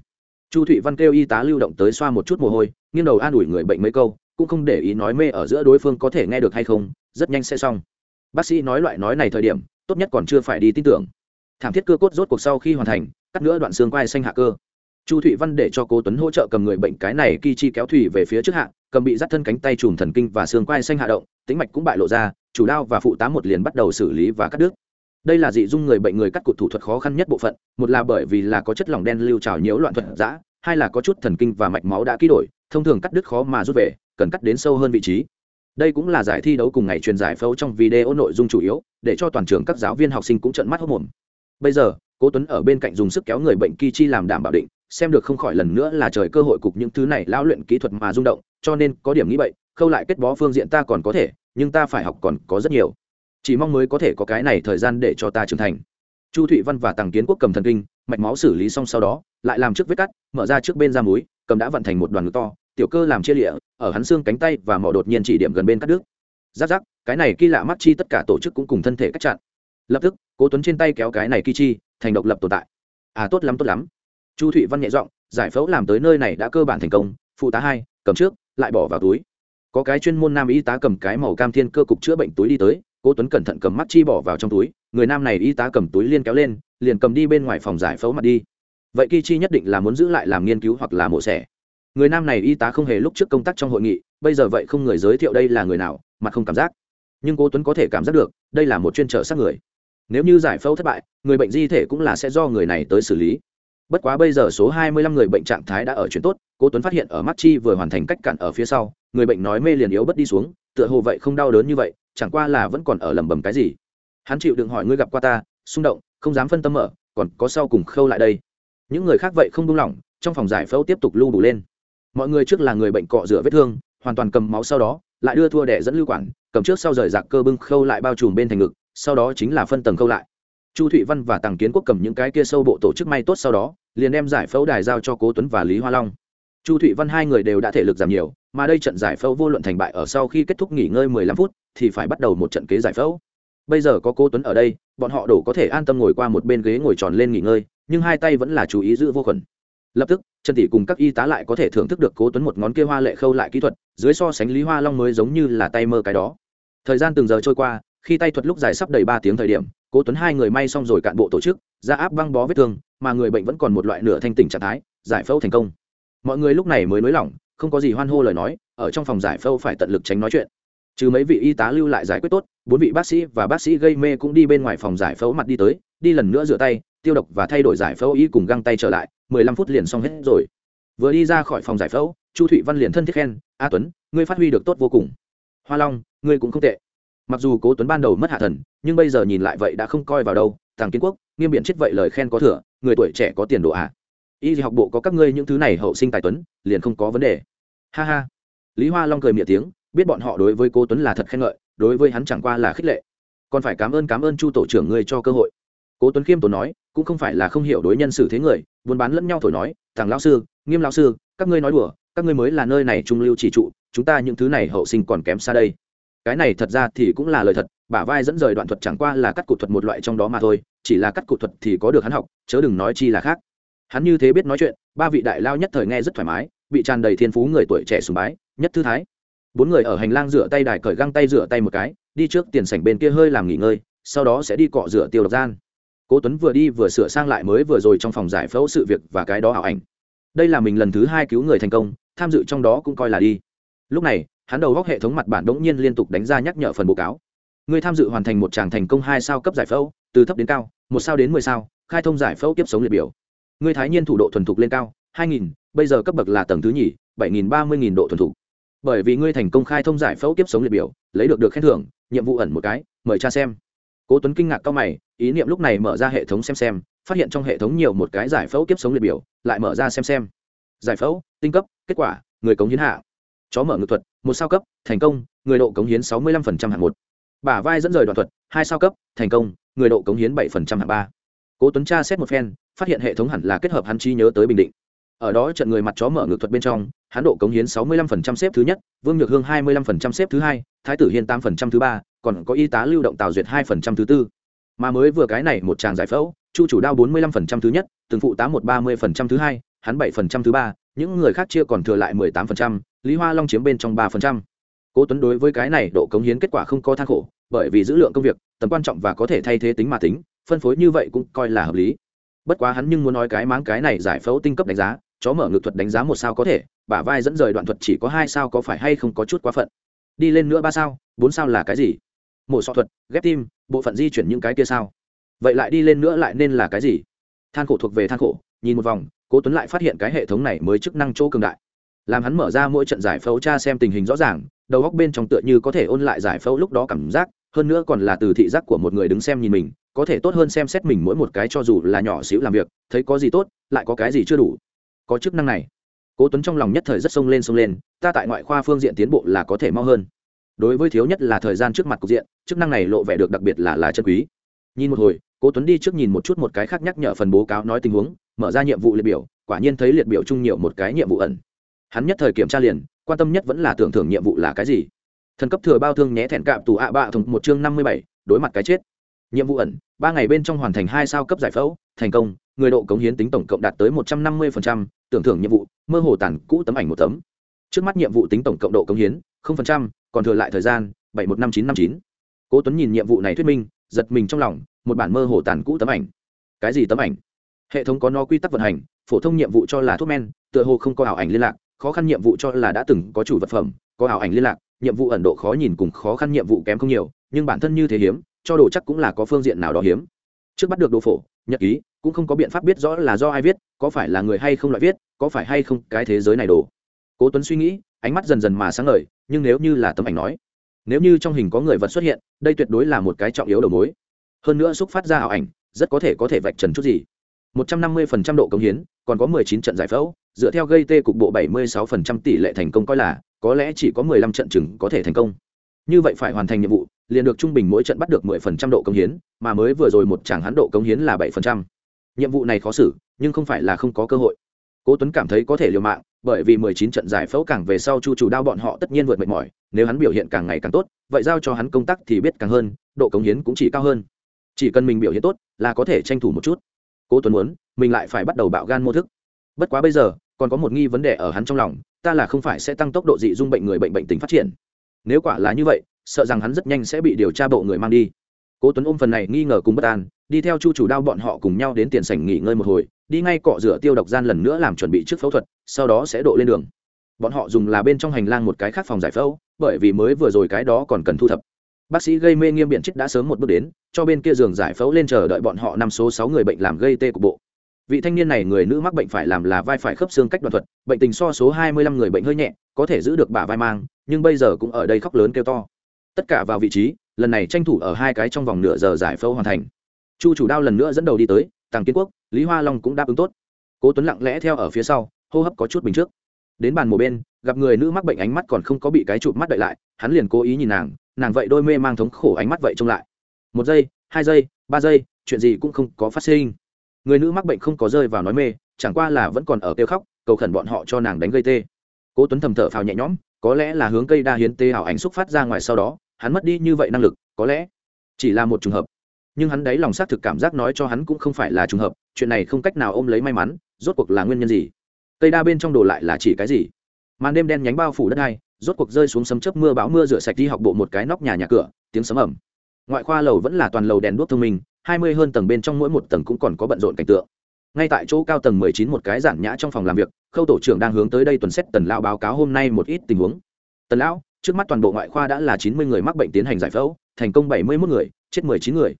Chu thụy văn kêu y tá lưu động tới xoa một chút mồ hôi, nghiêng đầu an ủi người bệnh mấy câu, cũng không để ý nói mê ở giữa đối phương có thể nghe được hay không, rất nhanh sẽ xong. Bác sĩ nói loại nói này thời điểm, tốt nhất còn chưa phải đi tin tưởng thảm thiết cơ cốt rốt cuộc sau khi hoàn thành, cắt nữa đoạn xương quai xanh hạ cơ. Chu thụy văn để cho cố tuấn hỗ trợ cầm người bệnh cái này kỳ chi kéo thủy về phía trước hạ, cầm bị dắt thân cánh tay chùm thần kinh và xương quai xanh hạ động, tính mạch cũng bại lộ ra, chủ đao và phụ tá một liền bắt đầu xử lý và cắt đứt. Đây là dị dung người bệnh người cắt cụt thủ thuật khó khăn nhất bộ phận, một là bởi vì là có chất lỏng đen lưu trào nhiễu loạn thuật giã, hai là có chút thần kinh và mạch máu đã ký đổi, thông thường cắt đứt khó mà rút về, cần cắt đến sâu hơn vị trí. Đây cũng là giải thi đấu cùng ngày truyền giải phẫu trong video nội dung chủ yếu, để cho toàn trường các giáo viên học sinh cũng trận mắt hốc mồm bây giờ, cố tuấn ở bên cạnh dùng sức kéo người bệnh ki chi làm đảm bảo định, xem được không khỏi lần nữa là trời cơ hội cục những thứ này lão luyện kỹ thuật mà rung động, cho nên có điểm nghĩ vậy khâu lại kết bó phương diện ta còn có thể, nhưng ta phải học còn có rất nhiều. Chỉ mong mới có thể có cái này thời gian để cho ta trưởng thành. Chu thụy văn và tàng kiến quốc cầm thần kinh, mạch máu xử lý xong sau đó, lại làm trước vết cắt, mở ra trước bên da múi cầm đã vận thành một đoàn ngực to, tiểu cơ làm chia lịa, ở hắn xương cánh tay và mỏ đột nhiên chỉ điểm gần bên cắt đứt. Giáp giáp cái này kỳ lạ mắt chi tất cả tổ chức cũng cùng thân thể cắt chặn lập tức, cố tuấn trên tay kéo cái này kỳ chi thành độc lập tồn tại. À tốt lắm tốt lắm. Chu thụy văn nhẹ giọng, giải phẫu làm tới nơi này đã cơ bản thành công, phụ tá hai, cầm trước, lại bỏ vào túi. Có cái chuyên môn nam y tá cầm cái màu cam thiên cơ cục chữa bệnh túi đi tới, cố tuấn cẩn thận cầm mắt chi bỏ vào trong túi, người nam này y tá cầm túi liên kéo lên, liền cầm đi bên ngoài phòng giải phẫu mặt đi. Vậy kỳ chi nhất định là muốn giữ lại làm nghiên cứu hoặc là mổ xẻ. Người nam này y tá không hề lúc trước công tác trong hội nghị, bây giờ vậy không người giới thiệu đây là người nào, mặt không cảm giác. Nhưng cố tuấn có thể cảm giác được, đây là một chuyên trợ sát người nếu như giải phẫu thất bại, người bệnh di thể cũng là sẽ do người này tới xử lý. Bất quá bây giờ số 25 người bệnh trạng thái đã ở chuyển tốt, cố tuấn phát hiện ở mắt chi vừa hoàn thành cách cản ở phía sau, người bệnh nói mê liền yếu bất đi xuống, tựa hồ vậy không đau đớn như vậy, chẳng qua là vẫn còn ở lầm bầm cái gì. Hắn chịu đựng hỏi ngươi gặp qua ta, xung động, không dám phân tâm mở, còn có sau cùng khâu lại đây. Những người khác vậy không buông lỏng, trong phòng giải phẫu tiếp tục lưu đủ lên. Mọi người trước là người bệnh cọ rửa vết thương, hoàn toàn cầm máu sau đó, lại đưa thua đẻ dẫn lưu quản, cầm trước sau rời giặc cơ bưng khâu lại bao trùm bên thành ngực sau đó chính là phân tầng khâu lại. Chu thụy văn và tàng kiến quốc cầm những cái kia sâu bộ tổ chức may tốt sau đó, liền đem giải phẫu đài giao cho cố tuấn và lý hoa long. Chu thụy văn hai người đều đã thể lực giảm nhiều, mà đây trận giải phẫu vô luận thành bại ở sau khi kết thúc nghỉ ngơi 15 phút, thì phải bắt đầu một trận kế giải phẫu. Bây giờ có cố tuấn ở đây, bọn họ đủ có thể an tâm ngồi qua một bên ghế ngồi tròn lên nghỉ ngơi, nhưng hai tay vẫn là chú ý giữ vô khuẩn. Lập tức, trần tỷ cùng các y tá lại có thể thưởng thức được cố tuấn một ngón kia hoa lệ khâu lại kỹ thuật, dưới so sánh lý hoa long mới giống như là tay mơ cái đó. Thời gian từng giờ trôi qua khi tay thuật lúc dài sắp đầy ba tiếng thời điểm, cố tuấn hai người may xong rồi cạn bộ tổ chức, ra áp băng bó vết thương, mà người bệnh vẫn còn một loại nửa thanh tỉnh trạng thái, giải phẫu thành công. Mọi người lúc này mới nới lỏng, không có gì hoan hô lời nói, ở trong phòng giải phẫu phải tận lực tránh nói chuyện. Trừ mấy vị y tá lưu lại giải quyết tốt, bốn vị bác sĩ và bác sĩ gây mê cũng đi bên ngoài phòng giải phẫu mặt đi tới, đi lần nữa rửa tay, tiêu độc và thay đổi giải phẫu y cùng găng tay trở lại, mười lăm phút liền xong hết rồi. Vừa đi ra khỏi phòng giải phẫu, chu thụy văn liền thân thiết khen, a tuấn, ngươi phát huy được tốt vô cùng. Hoa long, ngươi cũng không tệ mặc dù cố tuấn ban đầu mất hạ thần, nhưng bây giờ nhìn lại vậy đã không coi vào đâu. Thằng kiến quốc, nghiêm biện chết vậy lời khen có thừa, người tuổi trẻ có tiền đồ à? Y học bộ có các ngươi những thứ này hậu sinh tài tuấn, liền không có vấn đề. Ha ha. Lý hoa long cười miệng tiếng, biết bọn họ đối với cố tuấn là thật khen ngợi, đối với hắn chẳng qua là khích lệ. Còn phải cảm ơn cảm ơn chu tổ trưởng ngươi cho cơ hội. Cố tuấn khiêm tốn nói, cũng không phải là không hiểu đối nhân xử thế người, buôn bán lẫn nhau thổi nói thằng lão sư, nghiêm lão sư, các ngươi nói đùa, các ngươi mới là nơi này trung lưu chỉ trụ, chúng ta những thứ này hậu sinh còn kém xa đây cái này thật ra thì cũng là lời thật, bả vai dẫn rời đoạn thuật chẳng qua là cắt cụt thuật một loại trong đó mà thôi, chỉ là cắt cụt thuật thì có được hắn học, chớ đừng nói chi là khác. Hắn như thế biết nói chuyện, ba vị đại lao nhất thời nghe rất thoải mái, bị tràn đầy thiên phú người tuổi trẻ sùng bái, nhất thư thái. Bốn người ở hành lang rửa tay đài cởi găng tay rửa tay một cái, đi trước tiền sảnh bên kia hơi làm nghỉ ngơi, sau đó sẽ đi cọ rửa tiêu độc gian. Cố tuấn vừa đi vừa sửa sang lại mới vừa rồi trong phòng giải phẫu sự việc và cái đó ảo ảnh. Đây là mình lần thứ hai cứu người thành công, tham dự trong đó cũng coi là đi. Lúc này hắn đầu góc hệ thống mặt bản đống nhiên liên tục đánh ra nhắc nhở phần bố cáo. Người tham dự hoàn thành một tràng thành công hai sao cấp giải phẫu, từ thấp đến cao, một sao đến mười sao, khai thông giải phẫu tiếp sống liệt biểu. Người thái nhiên thủ độ thuần thục lên cao, hai nghìn, bây giờ cấp bậc là tầng thứ nhì, bảy nghìn ba mươi nghìn độ thuần thục. Bởi vì ngươi thành công khai thông giải phẫu tiếp sống liệt biểu, lấy được được khen thưởng, nhiệm vụ ẩn một cái, mời cha xem. Cố tuấn kinh ngạc cao mày, ý niệm lúc này mở ra hệ thống xem xem, phát hiện trong hệ thống nhiều một cái giải phẫu tiếp sống liệt biểu, lại mở ra xem xem. Giải phẫu, tinh cấp, kết quả, người cống hiến hạ. Chó mở ngự thuật một sao cấp, thành công, người độ cống hiến sáu mươi 65% hạng một. Bả vai dẫn rời đoạn thuật, hai sao cấp, thành công, người độ cống hiến bảy hạng ba. Cố tuấn tra xét một phen, phát hiện hệ thống hẳn là kết hợp hắn chi nhớ tới bình định. Ở đó trận người mặt chó mở ngược thuật bên trong, hắn độ cống hiến sáu mươi 65% xếp thứ nhất, vương nhược hương hai mươi 25% xếp thứ hai, thái tử hiên tám thứ ba, còn có y tá lưu động tào duyệt hai thứ tư. Mà mới vừa cái này một tràng giải phẫu, chu chủ đao bốn mươi 45% thứ nhất, từng phụ tá một ba mươi thứ hai, hắn bảy thứ ba, những người khác chia còn thừa lại mười tám lý hoa long chiếm bên trong ba cố tuấn đối với cái này độ cống hiến kết quả không có than khổ, bởi vì dữ lượng công việc, tầm quan trọng và có thể thay thế tính mà tính, phân phối như vậy cũng coi là hợp lý. Bất quá hắn nhưng muốn nói cái máng cái này giải phẫu tinh cấp đánh giá, chó mở ngược thuật đánh giá một sao có thể, bả vai dẫn rời đoạn thuật chỉ có hai sao có phải hay không có chút quá phận. Đi lên nữa ba sao, bốn sao là cái gì? Mổ sọ thuật, ghép tim, bộ phận di chuyển những cái kia sao. Vậy lại đi lên nữa lại nên là cái gì? Than khổ thuộc về than khổ, nhìn một vòng, cố tuấn lại phát hiện cái hệ thống này mới chức năng chỗ cường đại làm hắn mở ra mỗi trận giải phẫu tra xem tình hình rõ ràng, đầu góc bên trong tựa như có thể ôn lại giải phẫu lúc đó cảm giác, hơn nữa còn là từ thị giác của một người đứng xem nhìn mình, có thể tốt hơn xem xét mình mỗi một cái cho dù là nhỏ xíu làm việc, thấy có gì tốt, lại có cái gì chưa đủ. Có chức năng này. Cố tuấn trong lòng nhất thời rất sông lên sông lên, ta tại ngoại khoa phương diện tiến bộ là có thể mau hơn. Đối với thiếu nhất là thời gian trước mặt cục diện, chức năng này lộ vẻ được đặc biệt là là chân quý. Nhìn một hồi, cố tuấn đi trước nhìn một chút một cái khác nhắc nhở phần bố cáo nói tình huống, mở ra nhiệm vụ liệt biểu, quả nhiên thấy liệt biểu chung nhiều một cái nhiệm vụ ẩn hắn nhất thời kiểm tra liền, quan tâm nhất vẫn là tưởng thưởng nhiệm vụ là cái gì. Thần cấp thừa bao thương nhé thẹn cạm tù ạ bạ thùng một chương năm mươi bảy, đối mặt cái chết. Nhiệm vụ ẩn, ba ngày bên trong hoàn thành hai sao cấp giải phẫu, thành công, người độ cống hiến tính tổng cộng đạt tới một trăm năm mươi tưởng thưởng nhiệm vụ, mơ hồ tàn, cũ tấm ảnh một tấm. Trước mắt nhiệm vụ tính tổng cộng độ cống hiến còn thừa lại thời gian, bảy một năm chín năm chín. Cố tuấn nhìn nhiệm vụ này thuyết minh, giật mình trong lòng, một bản mơ hồ tàn, cũ tấm ảnh. Cái gì tấm ảnh? Hệ thống có no quy tắc vận hành, phổ thông nhiệm vụ cho là thuốc men, tựa hồ không có ảo ảnh liên lạc khó khăn nhiệm vụ cho là đã từng có chủ vật phẩm, có ảo ảnh liên lạc, nhiệm vụ ẩn độ khó nhìn cùng khó khăn nhiệm vụ kém không nhiều, nhưng bản thân như thế hiếm, cho đồ chắc cũng là có phương diện nào đó hiếm. Trước bắt được đồ phổ, nhật ký, cũng không có biện pháp biết rõ là do ai viết, có phải là người hay không loại viết, có phải hay không cái thế giới này đồ. Cố tuấn suy nghĩ, ánh mắt dần dần mà sáng ngời, nhưng nếu như là tấm ảnh nói, nếu như trong hình có người vật xuất hiện, đây tuyệt đối là một cái trọng yếu đầu mối. Hơn nữa xúc phát ra ảo ảnh, rất có thể có thể vạch trần chút gì. 150% độ cống hiến, còn có 19 trận giải phẫu dựa theo gây tê cục bộ 76% tỷ lệ thành công coi là, có lẽ chỉ có mười lăm trận chừng có thể thành công. Như vậy phải hoàn thành nhiệm vụ, liền được trung bình mỗi trận bắt được mười phần trăm độ công hiến, mà mới vừa rồi một chàng hắn độ công hiến là 7%. nhiệm vụ này khó xử, nhưng không phải là không có cơ hội. Cố tuấn cảm thấy có thể liều mạng, bởi vì mười chín trận giải phẫu càng về sau chu chủ đao bọn họ tất nhiên vượt mệt mỏi, nếu hắn biểu hiện càng ngày càng tốt, vậy giao cho hắn công tác thì biết càng hơn, độ cống hiến cũng chỉ cao hơn. Chỉ cần mình biểu hiện tốt là có thể tranh thủ một chút. Cố tuấn muốn, mình lại phải bắt đầu bạo gan mô thức. Bất quá bây giờ còn có một nghi vấn đề ở hắn trong lòng, ta là không phải sẽ tăng tốc độ dị dung bệnh người bệnh bệnh tình phát triển. Nếu quả là như vậy, sợ rằng hắn rất nhanh sẽ bị điều tra bộ người mang đi. Cố tuấn ôm phần này nghi ngờ cùng bất an, đi theo chu chủ đao bọn họ cùng nhau đến tiền sảnh nghỉ ngơi một hồi, đi ngay cọ rửa tiêu độc gian lần nữa làm chuẩn bị trước phẫu thuật, sau đó sẽ độ lên đường. Bọn họ dùng là bên trong hành lang một cái khác phòng giải phẫu, bởi vì mới vừa rồi cái đó còn cần thu thập. Bác sĩ gây mê nghiêm biện trích đã sớm một bước đến, cho bên kia giường giải phẫu lên chờ đợi bọn họ năm số sáu người bệnh làm gây tê cục bộ vị thanh niên này người nữ mắc bệnh phải làm là vai phải khớp xương cách đoạn thuật, bệnh tình so số hai mươi lăm người bệnh hơi nhẹ, có thể giữ được bả vai mang, nhưng bây giờ cũng ở đây khóc lớn kêu to. Tất cả vào vị trí, lần này tranh thủ ở hai cái trong vòng nửa giờ giải phẫu hoàn thành. Chu chủ đao lần nữa dẫn đầu đi tới, tàng kiến quốc, lý hoa long cũng đáp ứng tốt. Cố tuấn lặng lẽ theo ở phía sau, hô hấp có chút bình trước. Đến bàn mổ bên, gặp người nữ mắc bệnh ánh mắt còn không có bị cái chụp mắt đợi lại, hắn liền cố ý nhìn nàng nàng vậy đôi mê mang thống khổ ánh mắt vậy trông lại. Một giây, hai giây, ba giây, chuyện gì cũng không có phát sinh người nữ mắc bệnh không có rơi vào nói mê, chẳng qua là vẫn còn ở kêu khóc, cầu khẩn bọn họ cho nàng đánh gây tê. Cố tuấn thầm thở phào nhẹ nhõm, có lẽ là hướng cây đa hiến tê ảo ảnh xúc phát ra ngoài sau đó, hắn mất đi như vậy năng lực, có lẽ chỉ là một trường hợp. Nhưng hắn đấy lòng xác thực cảm giác nói cho hắn cũng không phải là trùng hợp, chuyện này không cách nào ôm lấy may mắn, rốt cuộc là nguyên nhân gì? Cây đa bên trong đồ lại là chỉ cái gì? Màn đêm đen nhánh bao phủ đất hai, rốt cuộc rơi xuống sấm chớp mưa bão mưa rửa sạch đi học bộ một cái nóc nhà nhà cửa, tiếng sấm ẩm ngoại khoa lầu vẫn là toàn lầu đèn đuốc thông minh hai mươi hơn tầng bên trong mỗi một tầng cũng còn có bận rộn cảnh tượng. Ngay tại chỗ cao tầng mười chín một cái giản nhã trong phòng làm việc, khâu tổ trưởng đang hướng tới đây tuần xét tần lão báo cáo hôm nay một ít tình huống. Tần lão, trước mắt toàn bộ ngoại khoa đã là chín mươi người mắc bệnh tiến hành giải phẫu, thành công bảy mươi 71 người, chết mười chín người.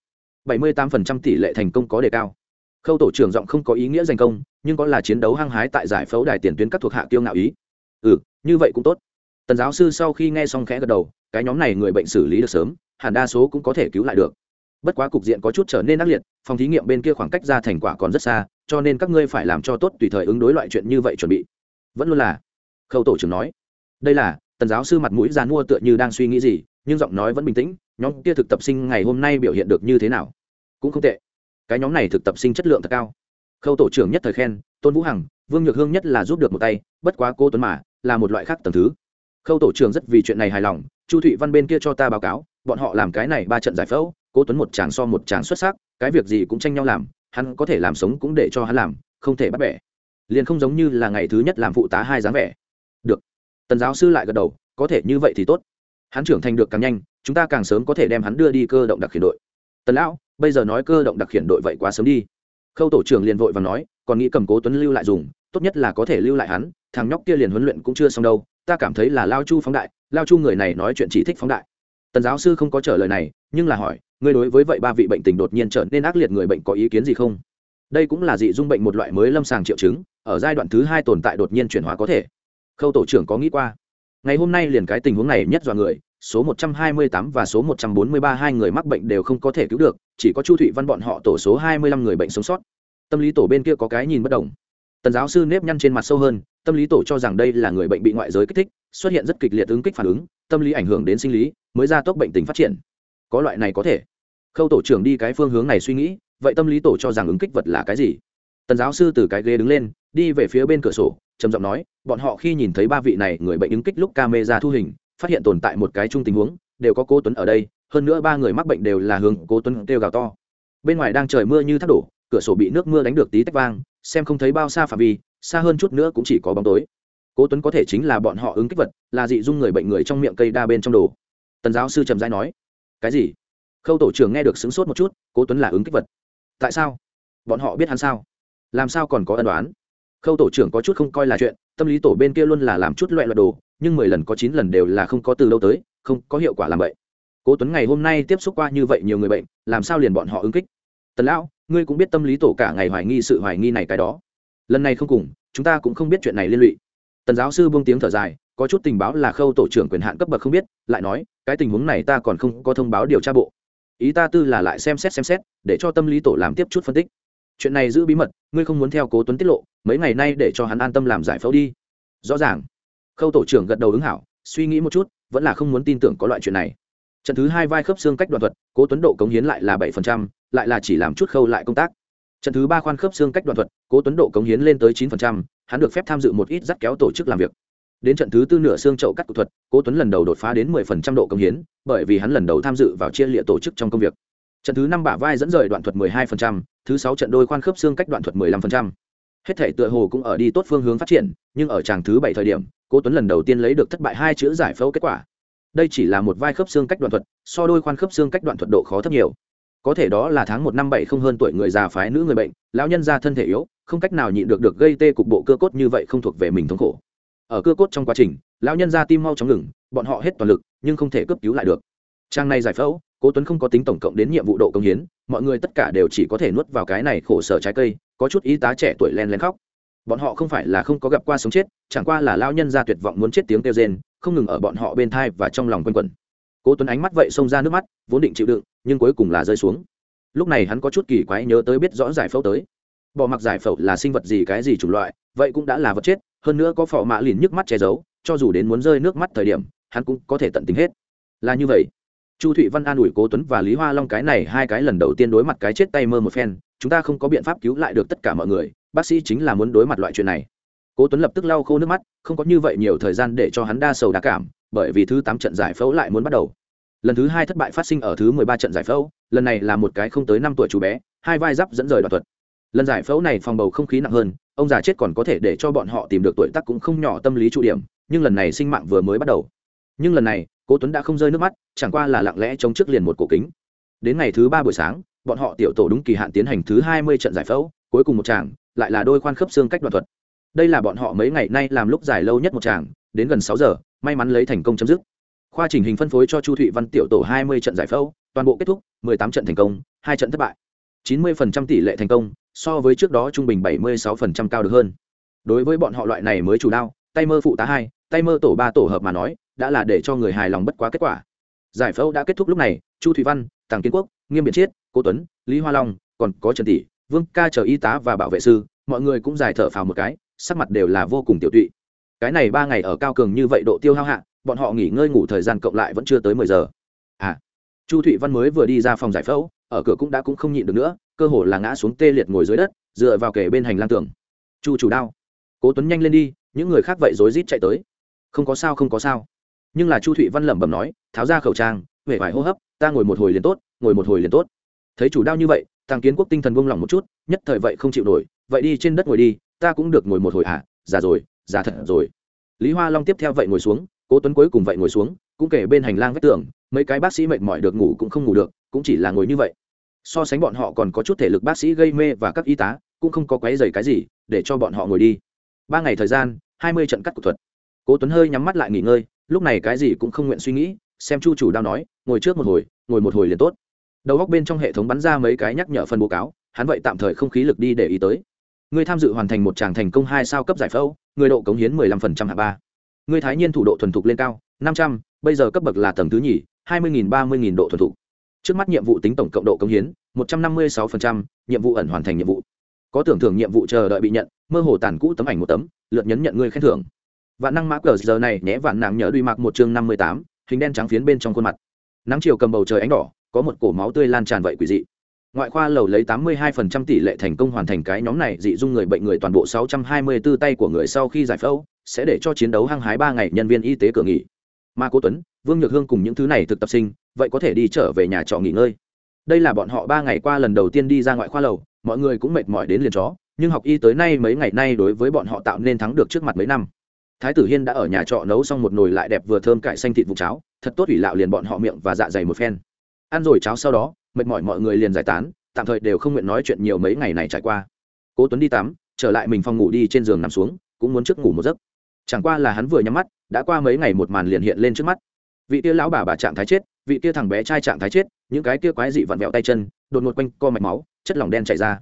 Bảy mươi 78% tỷ lệ thành công có đề cao. Khâu tổ trưởng giọng không có ý nghĩa giành công, nhưng có là chiến đấu hăng hái tại giải phẫu đài tiền tuyến các thuộc hạ kiêu ngạo ý. Ừ như vậy cũng tốt. Tần giáo sư sau khi nghe xong khẽ gật đầu, cái nhóm này người bệnh xử lý được sớm, hẳn đa số cũng có thể cứu lại được bất quá cục diện có chút trở nên ác liệt, phòng thí nghiệm bên kia khoảng cách ra thành quả còn rất xa, cho nên các ngươi phải làm cho tốt tùy thời ứng đối loại chuyện như vậy chuẩn bị. Vẫn luôn là, khâu tổ trưởng nói. Đây là, tần giáo sư mặt mũi dàn mua tựa như đang suy nghĩ gì, nhưng giọng nói vẫn bình tĩnh, nhóm kia thực tập sinh ngày hôm nay biểu hiện được như thế nào? Cũng không tệ. Cái nhóm này thực tập sinh chất lượng thật cao. Khâu tổ trưởng nhất thời khen, tôn vũ hằng, vương nhược hương nhất là giúp được một tay, bất quá cô tuấn mà, là một loại khác tầng thứ. Khâu tổ trưởng rất vì chuyện này hài lòng, chu thụy văn bên kia cho ta báo cáo, bọn họ làm cái này ba trận giải phẫu cố tuấn một chàng so một chàng xuất sắc, cái việc gì cũng tranh nhau làm, hắn có thể làm sống cũng để cho hắn làm, không thể bắt bẻ. Liền không giống như là ngày thứ nhất làm phụ tá hai dáng vẻ. Được. Tần giáo sư lại gật đầu, có thể như vậy thì tốt. Hắn trưởng thành được càng nhanh, chúng ta càng sớm có thể đem hắn đưa đi cơ động đặc khiển đội. Tần lão, bây giờ nói cơ động đặc khiển đội vậy quá sớm đi. Khâu tổ trưởng liền vội và nói, còn nghĩ cầm cố tuấn lưu lại dùng, tốt nhất là có thể lưu lại hắn, thằng nhóc kia liền huấn luyện cũng chưa xong đâu, ta cảm thấy là lao chu phóng đại, lao chu người này nói chuyện chỉ thích phóng đại. Tần giáo sư không có trả lời này, nhưng là hỏi ngươi đối với vậy ba vị bệnh tình đột nhiên trở nên ác liệt người bệnh có ý kiến gì không? Đây cũng là dị dung bệnh một loại mới lâm sàng triệu chứng, ở giai đoạn thứ hai tồn tại đột nhiên chuyển hóa có thể. Khâu tổ trưởng có nghĩ qua? Ngày hôm nay liền cái tình huống này nhất dọa người, số 128 và số 143 hai người mắc bệnh đều không có thể cứu được, chỉ có chu thụy văn bọn họ tổ số 25 người bệnh sống sót. Tâm lý tổ bên kia có cái nhìn bất đồng. Tần giáo sư nếp nhăn trên mặt sâu hơn, tâm lý tổ cho rằng đây là người bệnh bị ngoại giới kích thích, xuất hiện rất kịch liệt ứng kích phản ứng, tâm lý ảnh hưởng đến sinh lý, mới ra tốc bệnh tình phát triển có loại này có thể. Khâu tổ trưởng đi cái phương hướng này suy nghĩ, vậy tâm lý tổ cho rằng ứng kích vật là cái gì? Tần giáo sư từ cái ghế đứng lên, đi về phía bên cửa sổ, trầm giọng nói, bọn họ khi nhìn thấy ba vị này người bệnh ứng kích lúc camera thu hình, phát hiện tồn tại một cái chung tình huống, đều có cô tuấn ở đây, hơn nữa ba người mắc bệnh đều là hướng cô tuấn kêu gào to. Bên ngoài đang trời mưa như thác đổ, cửa sổ bị nước mưa đánh được tí tách vang, xem không thấy bao xa phạm vi, xa hơn chút nữa cũng chỉ có bóng tối. Cố tuấn có thể chính là bọn họ ứng kích vật, là dị dung người bệnh người trong miệng cây đa bên trong đồ. Tần giáo sư trầm rãi nói cái gì? Khâu tổ trưởng nghe được sững sốt một chút, cố tuấn là ứng kích vật. Tại sao? Bọn họ biết hắn sao? Làm sao còn có ân đoán khâu tổ trưởng có chút không coi là chuyện, tâm lý tổ bên kia luôn là làm chút loại loại đồ, nhưng mười lần có chín lần đều là không có từ lâu tới, không có hiệu quả làm vậy. Cố tuấn ngày hôm nay tiếp xúc qua như vậy nhiều người bệnh, làm sao liền bọn họ ứng kích? Tần lão, ngươi cũng biết tâm lý tổ cả ngày hoài nghi sự hoài nghi này cái đó. Lần này không cùng, chúng ta cũng không biết chuyện này liên lụy. Tần giáo sư buông tiếng thở dài có chút tình báo là khâu tổ trưởng quyền hạn cấp bậc không biết, lại nói, cái tình huống này ta còn không có thông báo điều tra bộ. Ý ta tư là lại xem xét xem xét, để cho tâm lý tổ làm tiếp chút phân tích. Chuyện này giữ bí mật, ngươi không muốn theo cố tuấn tiết lộ, mấy ngày nay để cho hắn an tâm làm giải phẫu đi. Rõ ràng. Khâu tổ trưởng gật đầu ứng hảo, suy nghĩ một chút, vẫn là không muốn tin tưởng có loại chuyện này. Trận thứ hai vai khớp xương cách đoạn thuật, cố tuấn độ cống hiến lại là bảy phần trăm, lại là chỉ làm chút khâu lại công tác. Trận thứ ba khoan khớp xương cách đoạn thuật, cố tuấn độ cống hiến lên tới chín phần trăm, hắn được phép tham dự một ít dắt kéo tổ chức làm việc đến trận thứ tư nửa xương chậu cắt kỹ thuật, cố tuấn lần đầu đột phá đến mười phần trăm độ công hiến, bởi vì hắn lần đầu tham dự vào chia lịa tổ chức trong công việc. Trận thứ năm bả vai dẫn rời đoạn thuật mười hai phần trăm, thứ sáu trận đôi khoan khớp xương cách đoạn thuật mười lăm phần trăm. Hết thể tựa hồ cũng ở đi tốt phương hướng phát triển, nhưng ở tràng thứ bảy thời điểm, cố tuấn lần đầu tiên lấy được thất bại hai chữ giải phẫu kết quả. Đây chỉ là một vai khớp xương cách đoạn thuật, so đôi khoan khớp xương cách đoạn thuật độ khó thấp nhiều. Có thể đó là tháng một năm bảy không hơn tuổi người già phái nữ người bệnh, lão nhân ra thân thể yếu, không cách nào nhịn được được gây tê cục bộ cơ cốt như vậy không thuộc về mình thống khổ ở cơ cốt trong quá trình, lão nhân ra tim mau chóng ngừng, bọn họ hết toàn lực, nhưng không thể cấp cứu lại được. Trang này giải phẫu, cố tuấn không có tính tổng cộng đến nhiệm vụ độ công hiến, mọi người tất cả đều chỉ có thể nuốt vào cái này khổ sở trái cây, có chút y tá trẻ tuổi len len khóc. Bọn họ không phải là không có gặp qua sống chết, chẳng qua là lao nhân ra tuyệt vọng muốn chết tiếng kêu rên, không ngừng ở bọn họ bên thai và trong lòng quanh quẩn. Cố tuấn ánh mắt vậy xông ra nước mắt, vốn định chịu đựng, nhưng cuối cùng là rơi xuống. Lúc này hắn có chút kỳ quái nhớ tới biết rõ giải phẫu tới. Bỏ mặc giải phẫu là sinh vật gì cái gì chủng loại, vậy cũng đã là vật chết hơn nữa có phò mã lìn nhức mắt che giấu, cho dù đến muốn rơi nước mắt thời điểm, hắn cũng có thể tận tính hết. Là như vậy. Chu thụy văn an ủi cố tuấn và lý hoa long cái này hai cái lần đầu tiên đối mặt cái chết tay mơ một phen, chúng ta không có biện pháp cứu lại được tất cả mọi người, bác sĩ chính là muốn đối mặt loại chuyện này. Cố tuấn lập tức lau khô nước mắt, không có như vậy nhiều thời gian để cho hắn đa sầu đa cảm, bởi vì thứ tám trận giải phẫu lại muốn bắt đầu. Lần thứ hai thất bại phát sinh ở thứ mười ba trận giải phẫu, lần này là một cái không tới năm tuổi chú bé, hai vai giáp dẫn rời đoạn thuật lần giải phẫu này phòng bầu không khí nặng hơn, ông già chết còn có thể để cho bọn họ tìm được tuổi tác cũng không nhỏ tâm lý trụ điểm, nhưng lần này sinh mạng vừa mới bắt đầu. Nhưng lần này, cố tuấn đã không rơi nước mắt, chẳng qua là lặng lẽ chống trước liền một cổ kính. Đến ngày thứ ba buổi sáng, bọn họ tiểu tổ đúng kỳ hạn tiến hành thứ hai mươi trận giải phẫu, cuối cùng một tràng, lại là đôi khoan khớp xương cách đoạn thuật. Đây là bọn họ mấy ngày nay làm lúc dài lâu nhất một tràng, đến gần sáu giờ, may mắn lấy thành công chấm dứt. Khoa trình hình phân phối cho chu thụy văn tiểu tổ hai mươi trận giải phẫu, toàn bộ kết thúc, mười tám trận thành công, hai trận thất bại. Chín mươi phần trăm tỷ lệ thành công so với trước đó trung bình bảy mươi sáu phần trăm cao được hơn. Đối với bọn họ loại này mới chủ đao, tay mơ phụ tá hai, tay mơ tổ ba tổ hợp mà nói, đã là để cho người hài lòng bất quá kết quả. Giải phẫu đã kết thúc lúc này, chu thủy văn, tàng kiến quốc, nghiêm biệt chiết, cố tuấn, lý hoa long, còn có trần tỷ vương ca chờ y tá và bảo vệ sư, mọi người cũng giải thở phào một cái, sắc mặt đều là vô cùng tiểu tụy. Cái này ba ngày ở cao cường như vậy độ tiêu hao hạ, bọn họ nghỉ ngơi ngủ thời gian cộng lại vẫn chưa tới mười giờ. À chu thụy văn mới vừa đi ra phòng giải phẫu ở cửa cũng đã cũng không nhịn được nữa, cơ hồ là ngã xuống tê liệt ngồi dưới đất, dựa vào kề bên hành lang tường. Chu chủ đao. Cố tuấn nhanh lên đi, những người khác vậy rối rít chạy tới. Không có sao, không có sao. Nhưng là chu thụy văn lẩm bẩm nói, tháo ra khẩu trang huệ vải hô hấp, ta ngồi một hồi liền tốt, ngồi một hồi liền tốt. Thấy chủ đao như vậy thằng kiến quốc tinh thần buông lỏng một chút, nhất thời vậy không chịu nổi, vậy đi trên đất ngồi đi, ta cũng được ngồi một hồi à già rồi, già thật rồi. Lý hoa long tiếp theo vậy ngồi xuống, cố tuấn cuối cùng vậy ngồi xuống cũng kể bên hành lang vách tường, mấy cái bác sĩ mệt mỏi được ngủ cũng không ngủ được, cũng chỉ là ngồi như vậy. So sánh bọn họ còn có chút thể lực bác sĩ gây mê và các y tá, cũng không có quấy dày cái gì, để cho bọn họ ngồi đi. Ba ngày thời gian, hai mươi trận cắt kỹ thuật. Cố tuấn hơi nhắm mắt lại nghỉ ngơi, lúc này cái gì cũng không nguyện suy nghĩ, xem chu chủ đao nói, ngồi trước một hồi, ngồi một hồi liền tốt. Đầu góc bên trong hệ thống bắn ra mấy cái nhắc nhở phần báo cáo, hắn vậy tạm thời không khí lực đi để ý tới. Người tham dự hoàn thành một tràng thành công hai sao cấp giải phẫu người độ cống hiến mười lăm phần trăm hạ ba. Người thái nhiên thủ độ thuần thục lên cao năm trăm, bây giờ cấp bậc là tầng thứ nhì, hai mươi nghìn, ba mươi nghìn độ thuần thục. Trước mắt nhiệm vụ tính tổng cộng độ cống hiến, một trăm năm mươi sáu phần trăm, nhiệm vụ ẩn hoàn thành nhiệm vụ. Có tưởng thưởng nhiệm vụ chờ đợi bị nhận, mơ hồ tàn cũ tấm ảnh một tấm, lượt nhấn nhận người khen thưởng. Vạn năng mã cờ giờ này nhé, vạn nàng nhớ đuôi mặc một chương năm mươi tám, hình đen trắng phiến bên trong khuôn mặt. Nắng chiều cầm bầu trời ánh đỏ, có một cổ máu tươi lan tràn vậy quỷ dị. Ngoại khoa lầu lấy tám mươi 82% tỷ lệ thành công hoàn thành cái nhóm này, dị dung người bệnh người toàn bộ sáu trăm hai mươi 624 tay của người sau khi giải phẫu, sẽ để cho chiến đấu hăng hái ba ngày nhân viên y tế cửa nghỉ mà cố tuấn, vương nhược hương cùng những thứ này thực tập sinh, vậy có thể đi trở về nhà trọ nghỉ ngơi. Đây là bọn họ ba ngày qua lần đầu tiên đi ra ngoại khoa lầu, mọi người cũng mệt mỏi đến liền chó, nhưng học y tới nay mấy ngày nay đối với bọn họ tạo nên thắng được trước mặt mấy năm. Thái tử hiên đã ở nhà trọ nấu xong một nồi lại đẹp vừa thơm cải xanh thịt vụ cháo, thật tốt ủy lạo liền bọn họ miệng và dạ dày một phen. Ăn rồi cháo sau đó, mệt mỏi mọi người liền giải tán, tạm thời đều không nguyện nói chuyện nhiều mấy ngày này trải qua. Cố tuấn đi tắm, trở lại mình phòng ngủ đi trên giường nằm xuống, cũng muốn trước ngủ một giấc chẳng qua là hắn vừa nhắm mắt, đã qua mấy ngày một màn liền hiện lên trước mắt. Vị tia lão bà bà trạng thái chết, vị tia thằng bé trai trạng thái chết, những cái tia quái dị vặn vẹo tay chân, đột ngột quanh co mạch máu, chất lỏng đen chảy ra.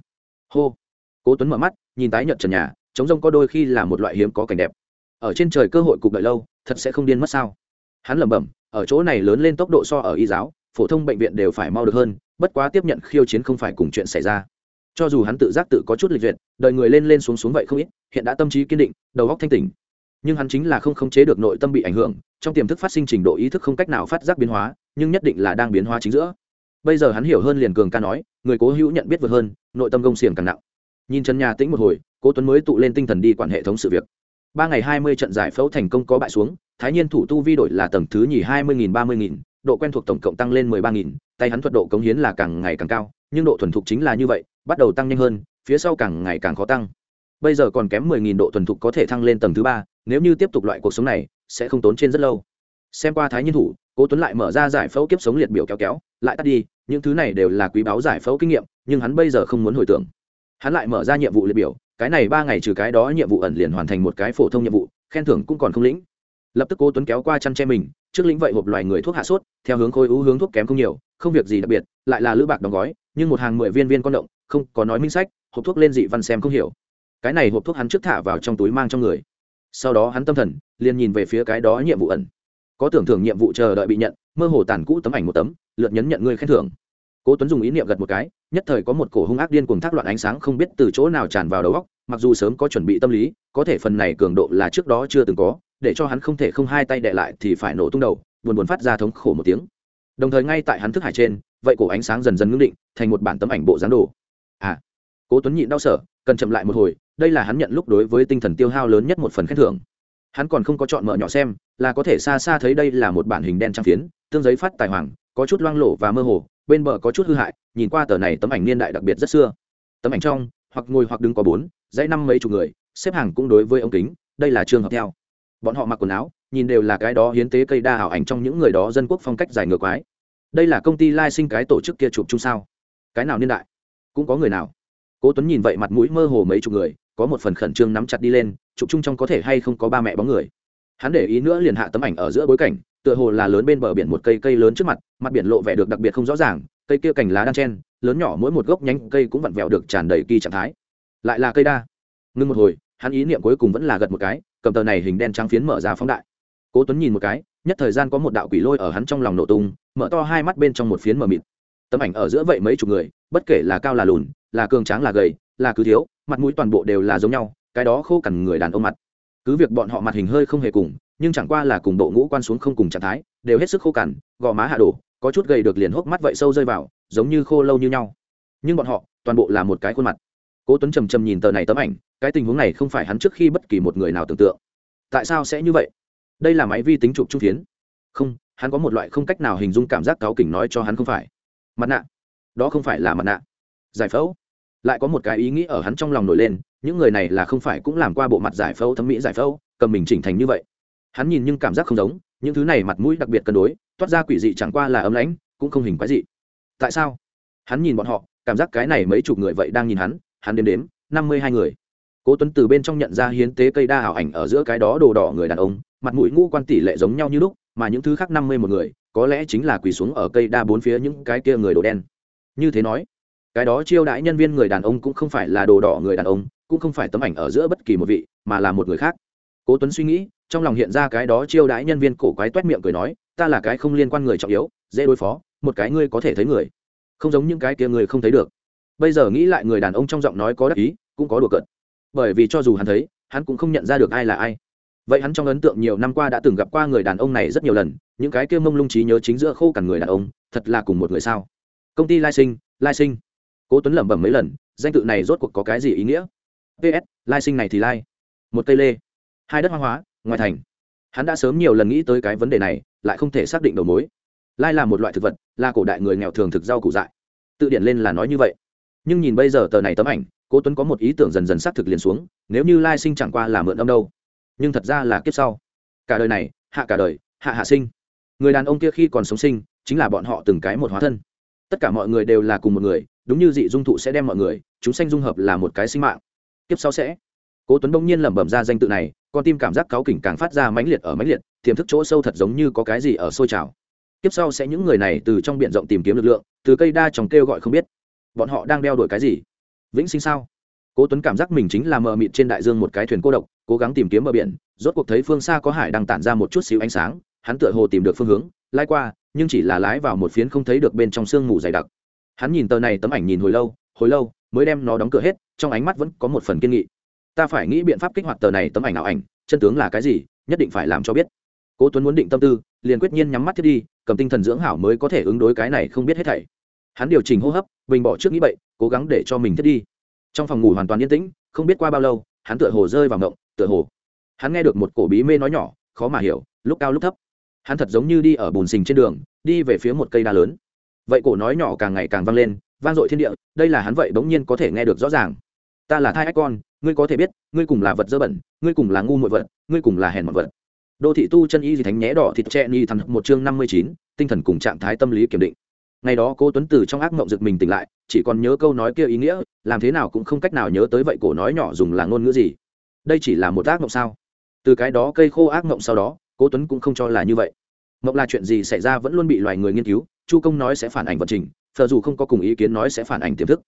Hô. Cố tuấn mở mắt, nhìn tái nhợt trần nhà chống rông có đôi khi là một loại hiếm có cảnh đẹp. Ở trên trời cơ hội cục đợi lâu, thật sẽ không điên mất sao? Hắn lẩm bẩm, ở chỗ này lớn lên tốc độ so ở y giáo, phổ thông bệnh viện đều phải mau được hơn, bất quá tiếp nhận khiêu chiến không phải cùng chuyện xảy ra. Cho dù hắn tự giác tự có chút lịch duyệt đợi người lên lên xuống xuống vậy không ít, hiện đã tâm trí kiên định, đầu óc thanh tỉnh nhưng hắn chính là không khống chế được nội tâm bị ảnh hưởng, trong tiềm thức phát sinh trình độ ý thức không cách nào phát giác biến hóa, nhưng nhất định là đang biến hóa chính giữa. Bây giờ hắn hiểu hơn liền cường ca nói, người cố hữu nhận biết vượt hơn, nội tâm gông xiềng càng nặng. Nhìn trần nhà tĩnh một hồi, cố tuấn mới tụ lên tinh thần đi quản hệ thống sự việc. Ba ngày hai mươi trận giải phẫu thành công có bại xuống, thái nhiên thủ tu vi đổi là tầng thứ nhì hai mươi nghìn, ba mươi nghìn, độ quen thuộc tổng cộng tăng lên mười ba nghìn, tay hắn thuật độ cống hiến là càng ngày càng cao, nhưng độ thuần thục chính là như vậy, bắt đầu tăng nhanh hơn, phía sau càng ngày càng khó tăng bây giờ còn kém mười nghìn độ thuần thục có thể thăng lên tầng thứ ba, nếu như tiếp tục loại cuộc sống này, sẽ không tốn trên rất lâu. Xem qua thái nhiên thủ, cố tuấn lại mở ra giải phẫu kiếp sống liệt biểu kéo kéo, lại tắt đi, những thứ này đều là quý báo giải phẫu kinh nghiệm, nhưng hắn bây giờ không muốn hồi tưởng. Hắn lại mở ra nhiệm vụ liệt biểu, cái này ba ngày trừ cái đó nhiệm vụ ẩn liền hoàn thành một cái phổ thông nhiệm vụ, khen thưởng cũng còn không lĩnh. Lập tức cố tuấn kéo qua chăn che mình, trước lĩnh vậy hộp loài người thuốc hạ sốt, theo hướng khối ưu hướng thuốc kém không nhiều, không việc gì đặc biệt, lại là lữ bạc đóng gói, nhưng một hàng mười viên viên con động, không có nói minh sách, hộp thuốc lên dị văn xem không hiểu cái này hộp thuốc hắn trước thả vào trong túi mang trong người. Sau đó hắn tâm thần, liền nhìn về phía cái đó nhiệm vụ ẩn. Có tưởng thưởng nhiệm vụ chờ đợi bị nhận, mơ hồ tàn cũ tấm ảnh một tấm, lượt nhấn nhận người khen thưởng. Cố tuấn dùng ý niệm gật một cái, nhất thời có một cổ hung ác điên cuồng thác loạn ánh sáng không biết từ chỗ nào tràn vào đầu óc, mặc dù sớm có chuẩn bị tâm lý, có thể phần này cường độ là trước đó chưa từng có, để cho hắn không thể không hai tay đệ lại thì phải nổ tung đầu, buồn buồn phát ra thống khổ một tiếng. Đồng thời ngay tại hắn thức hải trên, vậy cổ ánh sáng dần dần ngưng định, thành một bản tấm ảnh bộ gián đồ. À cố tuấn nhịn đau sở cần chậm lại một hồi, đây là hắn nhận lúc đối với tinh thần tiêu hao lớn nhất một phần khen thưởng. Hắn còn không có chọn mở nhỏ xem, là có thể xa xa thấy đây là một bản hình đen trang phiến, tương giấy phát tài hoàng, có chút loang lổ và mơ hồ, bên bờ có chút hư hại, nhìn qua tờ này tấm ảnh niên đại đặc biệt rất xưa. Tấm ảnh trong, hoặc ngồi hoặc đứng có bốn, dãy năm mấy chục người, xếp hàng cũng đối với ống kính, đây là trường hợp theo. Bọn họ mặc quần áo, nhìn đều là cái đó hiến tế cây đa hảo ảnh trong những người đó dân quốc phong cách dài ngược quái. Đây là công ty lai sinh cái tổ chức kia chụp chung sao? Cái nào niên đại? Cũng có người nào? Cố tuấn nhìn vậy mặt mũi mơ hồ mấy chục người, có một phần khẩn trương nắm chặt đi lên, chụp chung trong có thể hay không có ba mẹ bóng người. Hắn để ý nữa liền hạ tấm ảnh ở giữa bối cảnh, tựa hồ là lớn bên bờ biển một cây cây lớn trước mặt mặt biển lộ vẻ được đặc biệt không rõ ràng, cây kia cành lá đan chen, lớn nhỏ mỗi một gốc nhánh cây cũng vặn vẹo được tràn đầy kỳ trạng thái. Lại là cây đa. Ngưng một hồi, hắn ý niệm cuối cùng vẫn là gật một cái, cầm tờ này hình đen trắng phiến mở ra phóng đại. Cố tuấn nhìn một cái, nhất thời gian có một đạo quỷ lôi ở hắn trong lòng nổ tung, mở to hai mắt bên trong một phiến mờ mịt. Tấm ảnh ở giữa vậy mấy chục người, bất kể là cao là lùn là cường tráng là gầy, là cứ thiếu, mặt mũi toàn bộ đều là giống nhau, cái đó khô cằn người đàn ông mặt. Cứ việc bọn họ mặt hình hơi không hề cùng, nhưng chẳng qua là cùng bộ ngũ quan xuống không cùng trạng thái, đều hết sức khô cằn, gò má hạ đổ, có chút gầy được liền hốc mắt vậy sâu rơi vào, giống như khô lâu như nhau. Nhưng bọn họ, toàn bộ là một cái khuôn mặt. Cố tuấn trầm trầm nhìn tờ này tấm ảnh, cái tình huống này không phải hắn trước khi bất kỳ một người nào tưởng tượng. Tại sao sẽ như vậy? Đây là máy vi tính chụp trung phiến. Không, hắn có một loại không cách nào hình dung cảm giác cáo kỉnh nói cho hắn không phải. Mặt nạ. Đó không phải là mặt nạ. Giải phẫu lại có một cái ý nghĩ ở hắn trong lòng nổi lên, những người này là không phải cũng làm qua bộ mặt giải phẫu thẩm mỹ giải phẫu, cầm mình chỉnh thành như vậy. Hắn nhìn nhưng cảm giác không giống, những thứ này mặt mũi đặc biệt cân đối, toát ra quỷ dị chẳng qua là ấm lãnh, cũng không hình quái dị. Tại sao? Hắn nhìn bọn họ, cảm giác cái này mấy chục người vậy đang nhìn hắn hắn đếm đếm, năm mươi hai người. Cố tuấn từ bên trong nhận ra hiến tế cây đa ảo ảnh ở giữa cái đó đồ đỏ người đàn ông, mặt mũi ngũ quan tỷ lệ giống nhau như lúc, mà những thứ khác năm mươi một người, có lẽ chính là quỳ xuống ở cây đa bốn phía những cái kia người đồ đen. Như thế nói cái đó chiêu đãi nhân viên người đàn ông cũng không phải là đồ đỏ người đàn ông, cũng không phải tấm ảnh ở giữa bất kỳ một vị, mà là một người khác. Cố tuấn suy nghĩ, trong lòng hiện ra cái đó chiêu đãi nhân viên cổ quái toét miệng cười nói, ta là cái không liên quan người trọng yếu, dễ đối phó, một cái ngươi có thể thấy người. Không giống những cái kia người không thấy được. Bây giờ nghĩ lại người đàn ông trong giọng nói có đắc ý, cũng có đùa cợt. Bởi vì cho dù hắn thấy, hắn cũng không nhận ra được ai là ai. Vậy hắn trong ấn tượng nhiều năm qua đã từng gặp qua người đàn ông này rất nhiều lần, những cái kia mông lung trí nhớ chính giữa khô cằn người đàn ông, thật là cùng một người sao? Công ty lai sinh lai sinh cố tuấn lẩm bẩm mấy lần, danh tự này rốt cuộc có cái gì ý nghĩa? Ps lai sinh này thì lai. Một cây lê. Hai đất hoang hóa, ngoài thành. Hắn đã sớm nhiều lần nghĩ tới cái vấn đề này, lại không thể xác định đầu mối. Lai là một loại thực vật, là cổ đại người nghèo thường thực rau củ dại. Tự điển lên là nói như vậy. Nhưng nhìn bây giờ tờ này tấm ảnh, cố tuấn có một ý tưởng dần dần xác thực liền xuống, nếu như lai sinh chẳng qua là mượn âm đâu. Nhưng thật ra là kiếp sau. Cả đời này, hạ cả đời, hạ hạ sinh. Người đàn ông kia khi còn sống sinh, chính là bọn họ từng cái một hóa thân. Tất cả mọi người đều là cùng một người đúng như dị dung thụ sẽ đem mọi người, chúng sanh dung hợp là một cái sinh mạng. Tiếp sau sẽ. Cố tuấn bỗng nhiên lẩm bẩm ra danh tự này, con tim cảm giác cáu kỉnh càng phát ra mãnh liệt ở mãnh liệt, tiềm thức chỗ sâu thật giống như có cái gì ở sôi trào. Tiếp sau sẽ những người này từ trong biển rộng tìm kiếm lực lượng, từ cây đa trồng kêu gọi không biết. Bọn họ đang đeo đuổi cái gì? Vĩnh sinh sao? Cố tuấn cảm giác mình chính là mờ mịt trên đại dương một cái thuyền cô độc, cố gắng tìm kiếm bờ biển, rốt cuộc thấy phương xa có hải đang tản ra một chút xíu ánh sáng, hắn tựa hồ tìm được phương hướng, lái qua, nhưng chỉ là lái vào một phiến không thấy được bên trong sương mù dày đặc hắn nhìn tờ này tấm ảnh nhìn hồi lâu hồi lâu mới đem nó đóng cửa hết trong ánh mắt vẫn có một phần kiên nghị. Ta phải nghĩ biện pháp kích hoạt tờ này tấm ảnh ảo ảnh chân tướng là cái gì nhất định phải làm cho biết. Cố tuấn muốn định tâm tư liền quyết nhiên nhắm mắt thiết đi cầm tinh thần dưỡng hảo mới có thể ứng đối cái này không biết hết thảy. Hắn điều chỉnh hô hấp bình bỏ trước nghĩ bậy, cố gắng để cho mình thiết đi. Trong phòng ngủ hoàn toàn yên tĩnh không biết qua bao lâu hắn tựa hồ rơi vào ngộng tựa hồ. Hắn nghe được một cổ bí mê nói nhỏ khó mà hiểu lúc cao lúc thấp. Hắn thật giống như đi ở bùn xình trên đường đi về phía một cây đa lớn vậy cổ nói nhỏ càng ngày càng vang lên, vang dội thiên địa, đây là hắn vậy bỗng nhiên có thể nghe được rõ ràng. Ta là thai ách con, ngươi có thể biết, ngươi cùng là vật dơ bẩn, ngươi cùng là ngu muội vật, ngươi cùng là hèn một vật. Đô thị tu chân y gì thánh nhé đỏ thịt tre ni thằng một chương năm mươi chín, tinh thần cùng trạng thái tâm lý kiểm định. Ngày đó cô tuấn từ trong ác mộng giật mình tỉnh lại, chỉ còn nhớ câu nói kia ý nghĩa, làm thế nào cũng không cách nào nhớ tới vậy cổ nói nhỏ dùng là ngôn ngữ gì. Đây chỉ là một ác mộng sao? Từ cái đó cây khô ác mộng sau đó, cô tuấn cũng không cho là như vậy. Mộng là chuyện gì xảy ra vẫn luôn bị loài người nghiên cứu chu công nói sẽ phản ảnh vận trình, thờ dù không có cùng ý kiến nói sẽ phản ảnh tiềm thức.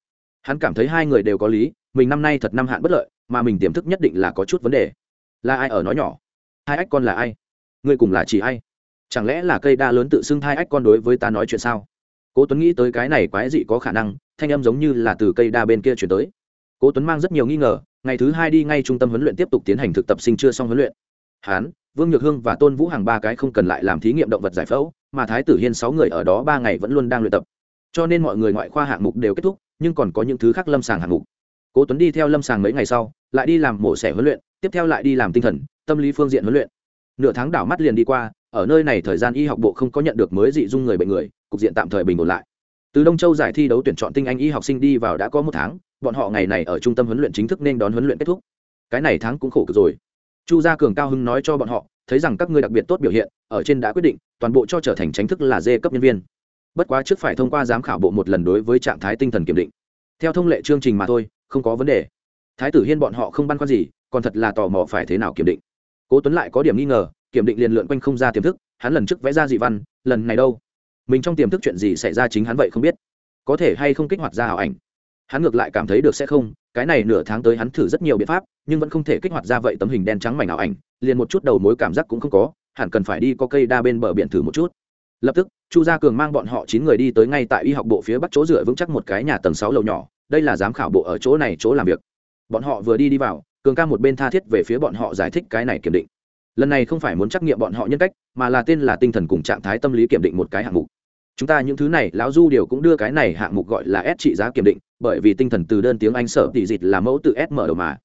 Hắn cảm thấy hai người đều có lý, mình năm nay thật năm hạn bất lợi, mà mình tiềm thức nhất định là có chút vấn đề. Là ai ở nói nhỏ? Hai ách con là ai? Ngươi cùng là chỉ ai? Chẳng lẽ là cây đa lớn tự xưng hai ách con đối với ta nói chuyện sao? Cố tuấn nghĩ tới cái này quái dị có khả năng, thanh âm giống như là từ cây đa bên kia chuyển tới. Cố tuấn mang rất nhiều nghi ngờ, ngày thứ hai đi ngay trung tâm huấn luyện tiếp tục tiến hành thực tập sinh chưa xong huấn luyện. Hán vương nhược hương và tôn vũ hàng ba cái không cần lại làm thí nghiệm động vật giải phẫu mà thái tử hiên sáu người ở đó ba ngày vẫn luôn đang luyện tập. Cho nên mọi người ngoại khoa hạng mục đều kết thúc, nhưng còn có những thứ khác lâm sàng hạng mục. Cố tuấn đi theo lâm sàng mấy ngày sau, lại đi làm mổ xẻ huấn luyện, tiếp theo lại đi làm tinh thần, tâm lý phương diện huấn luyện. Nửa tháng đảo mắt liền đi qua, ở nơi này thời gian y học bộ không có nhận được mới dị dung người bệnh người, cục diện tạm thời bình ổn lại. Từ đông châu giải thi đấu tuyển chọn tinh anh y học sinh đi vào đã có một tháng, bọn họ ngày này ở trung tâm huấn luyện chính thức nên đón huấn luyện kết thúc. Cái này tháng cũng khổ cực rồi. Chu gia cường cao hưng nói cho bọn họ thấy rằng các ngươi đặc biệt tốt biểu hiện, ở trên đã quyết định, toàn bộ cho trở thành chính thức là dê cấp nhân viên. Bất quá trước phải thông qua giám khảo bộ một lần đối với trạng thái tinh thần kiểm định. Theo thông lệ chương trình mà thôi, không có vấn đề. Thái tử hiên bọn họ không băn khoăn gì, còn thật là tò mò phải thế nào kiểm định. Cố tuấn lại có điểm nghi ngờ, kiểm định liền lượn quanh không ra tiềm thức, hắn lần trước vẽ ra dị văn, lần này đâu? Mình trong tiềm thức chuyện gì xảy ra chính hắn vậy không biết. Có thể hay không kích hoạt ra ảo ảnh? Hắn ngược lại cảm thấy được sẽ không cái này nửa tháng tới hắn thử rất nhiều biện pháp, nhưng vẫn không thể kích hoạt ra vậy tấm hình đen trắng mảnh ảo ảnh, liền một chút đầu mối cảm giác cũng không có, hẳn cần phải đi có cây đa bên bờ biển thử một chút. Lập tức, chu gia cường mang bọn họ chín người đi tới ngay tại y học bộ phía bắc chỗ dựa vững chắc một cái nhà tầng sáu lầu nhỏ, đây là giám khảo bộ ở chỗ này chỗ làm việc. Bọn họ vừa đi đi vào, cường ca một bên tha thiết về phía bọn họ giải thích cái này kiểm định. Lần này không phải muốn trắc nghiệm bọn họ nhân cách, mà là tên là tinh thần cùng trạng thái tâm lý kiểm định một cái hạng mục chúng ta những thứ này, lão du điều cũng đưa cái này hạng mục gọi là s trị giá kiểm định, bởi vì tinh thần từ đơn tiếng anh sở tỷ dịt là mẫu từ s mở đầu mà.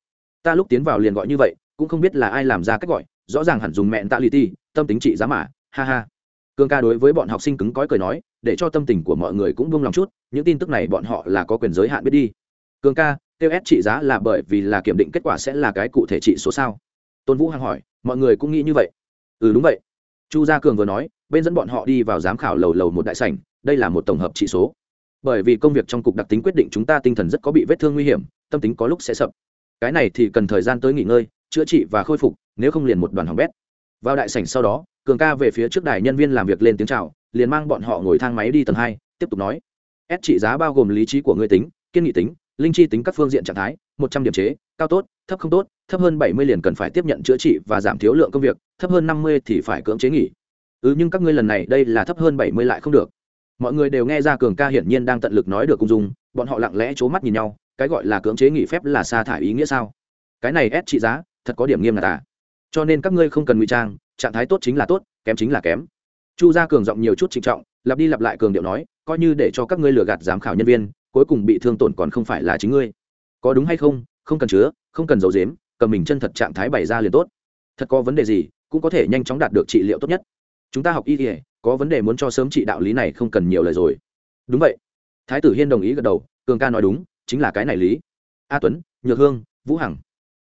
Ta lúc tiến vào liền gọi như vậy, cũng không biết là ai làm ra cách gọi, rõ ràng hẳn dùng mẹn tạ lì ti tâm tính trị giá mà, ha ha. Cương ca đối với bọn học sinh cứng cói cười nói, để cho tâm tình của mọi người cũng buông lòng chút, những tin tức này bọn họ là có quyền giới hạn biết đi. Cương ca tiêu s trị giá là bởi vì là kiểm định kết quả sẽ là cái cụ thể trị số sao? Tôn vũ hằng hỏi, mọi người cũng nghĩ như vậy. Ừ đúng vậy. Chu gia cường vừa nói bên dẫn bọn họ đi vào giám khảo lầu lầu một đại sảnh, đây là một tổng hợp trị số. Bởi vì công việc trong cục đặc tính quyết định chúng ta tinh thần rất có bị vết thương nguy hiểm, tâm tính có lúc sẽ sập. Cái này thì cần thời gian tới nghỉ ngơi, chữa trị và khôi phục, nếu không liền một đoàn hỏng bét. Vào đại sảnh sau đó, cường ca về phía trước đài nhân viên làm việc lên tiếng chào, liền mang bọn họ ngồi thang máy đi tầng hai, tiếp tục nói. S trị giá bao gồm lý trí của người tính, kiên nghị tính, linh chi tính các phương diện trạng thái, một trăm điểm chế, cao tốt, thấp không tốt, thấp hơn bảy mươi liền cần phải tiếp nhận chữa trị và giảm thiếu lượng công việc, thấp hơn năm mươi thì phải cưỡng chế nghỉ ừ nhưng các ngươi lần này đây là thấp hơn bảy mươi lại không được. Mọi người đều nghe ra cường ca hiển nhiên đang tận lực nói được cung dung, bọn họ lặng lẽ c mắt nhìn nhau, cái gọi là cưỡng chế nghỉ phép là sa thải ý nghĩa sao? Cái này ép trị giá, thật có điểm nghiêm là à? Cho nên các ngươi không cần ngụy trang, trạng thái tốt chính là tốt, kém chính là kém. Chu gia cường giọng nhiều chút trịnh trọng, lặp đi lặp lại cường điệu nói, coi như để cho các ngươi lừa gạt giám khảo nhân viên, cuối cùng bị thương tổn còn không phải là chính ngươi. Có đúng hay không? Không cần chứa, không cần giấu dếm cầm mình chân thật trạng thái bày ra liền tốt. Thật có vấn đề gì, cũng có thể nhanh chóng đạt được trị liệu tốt nhất chúng ta học y thể có vấn đề muốn cho sớm trị đạo lý này không cần nhiều lời rồi. Đúng vậy. Thái tử hiên đồng ý gật đầu, cường ca nói đúng, chính là cái này lý. A tuấn, nhược hương, vũ hằng.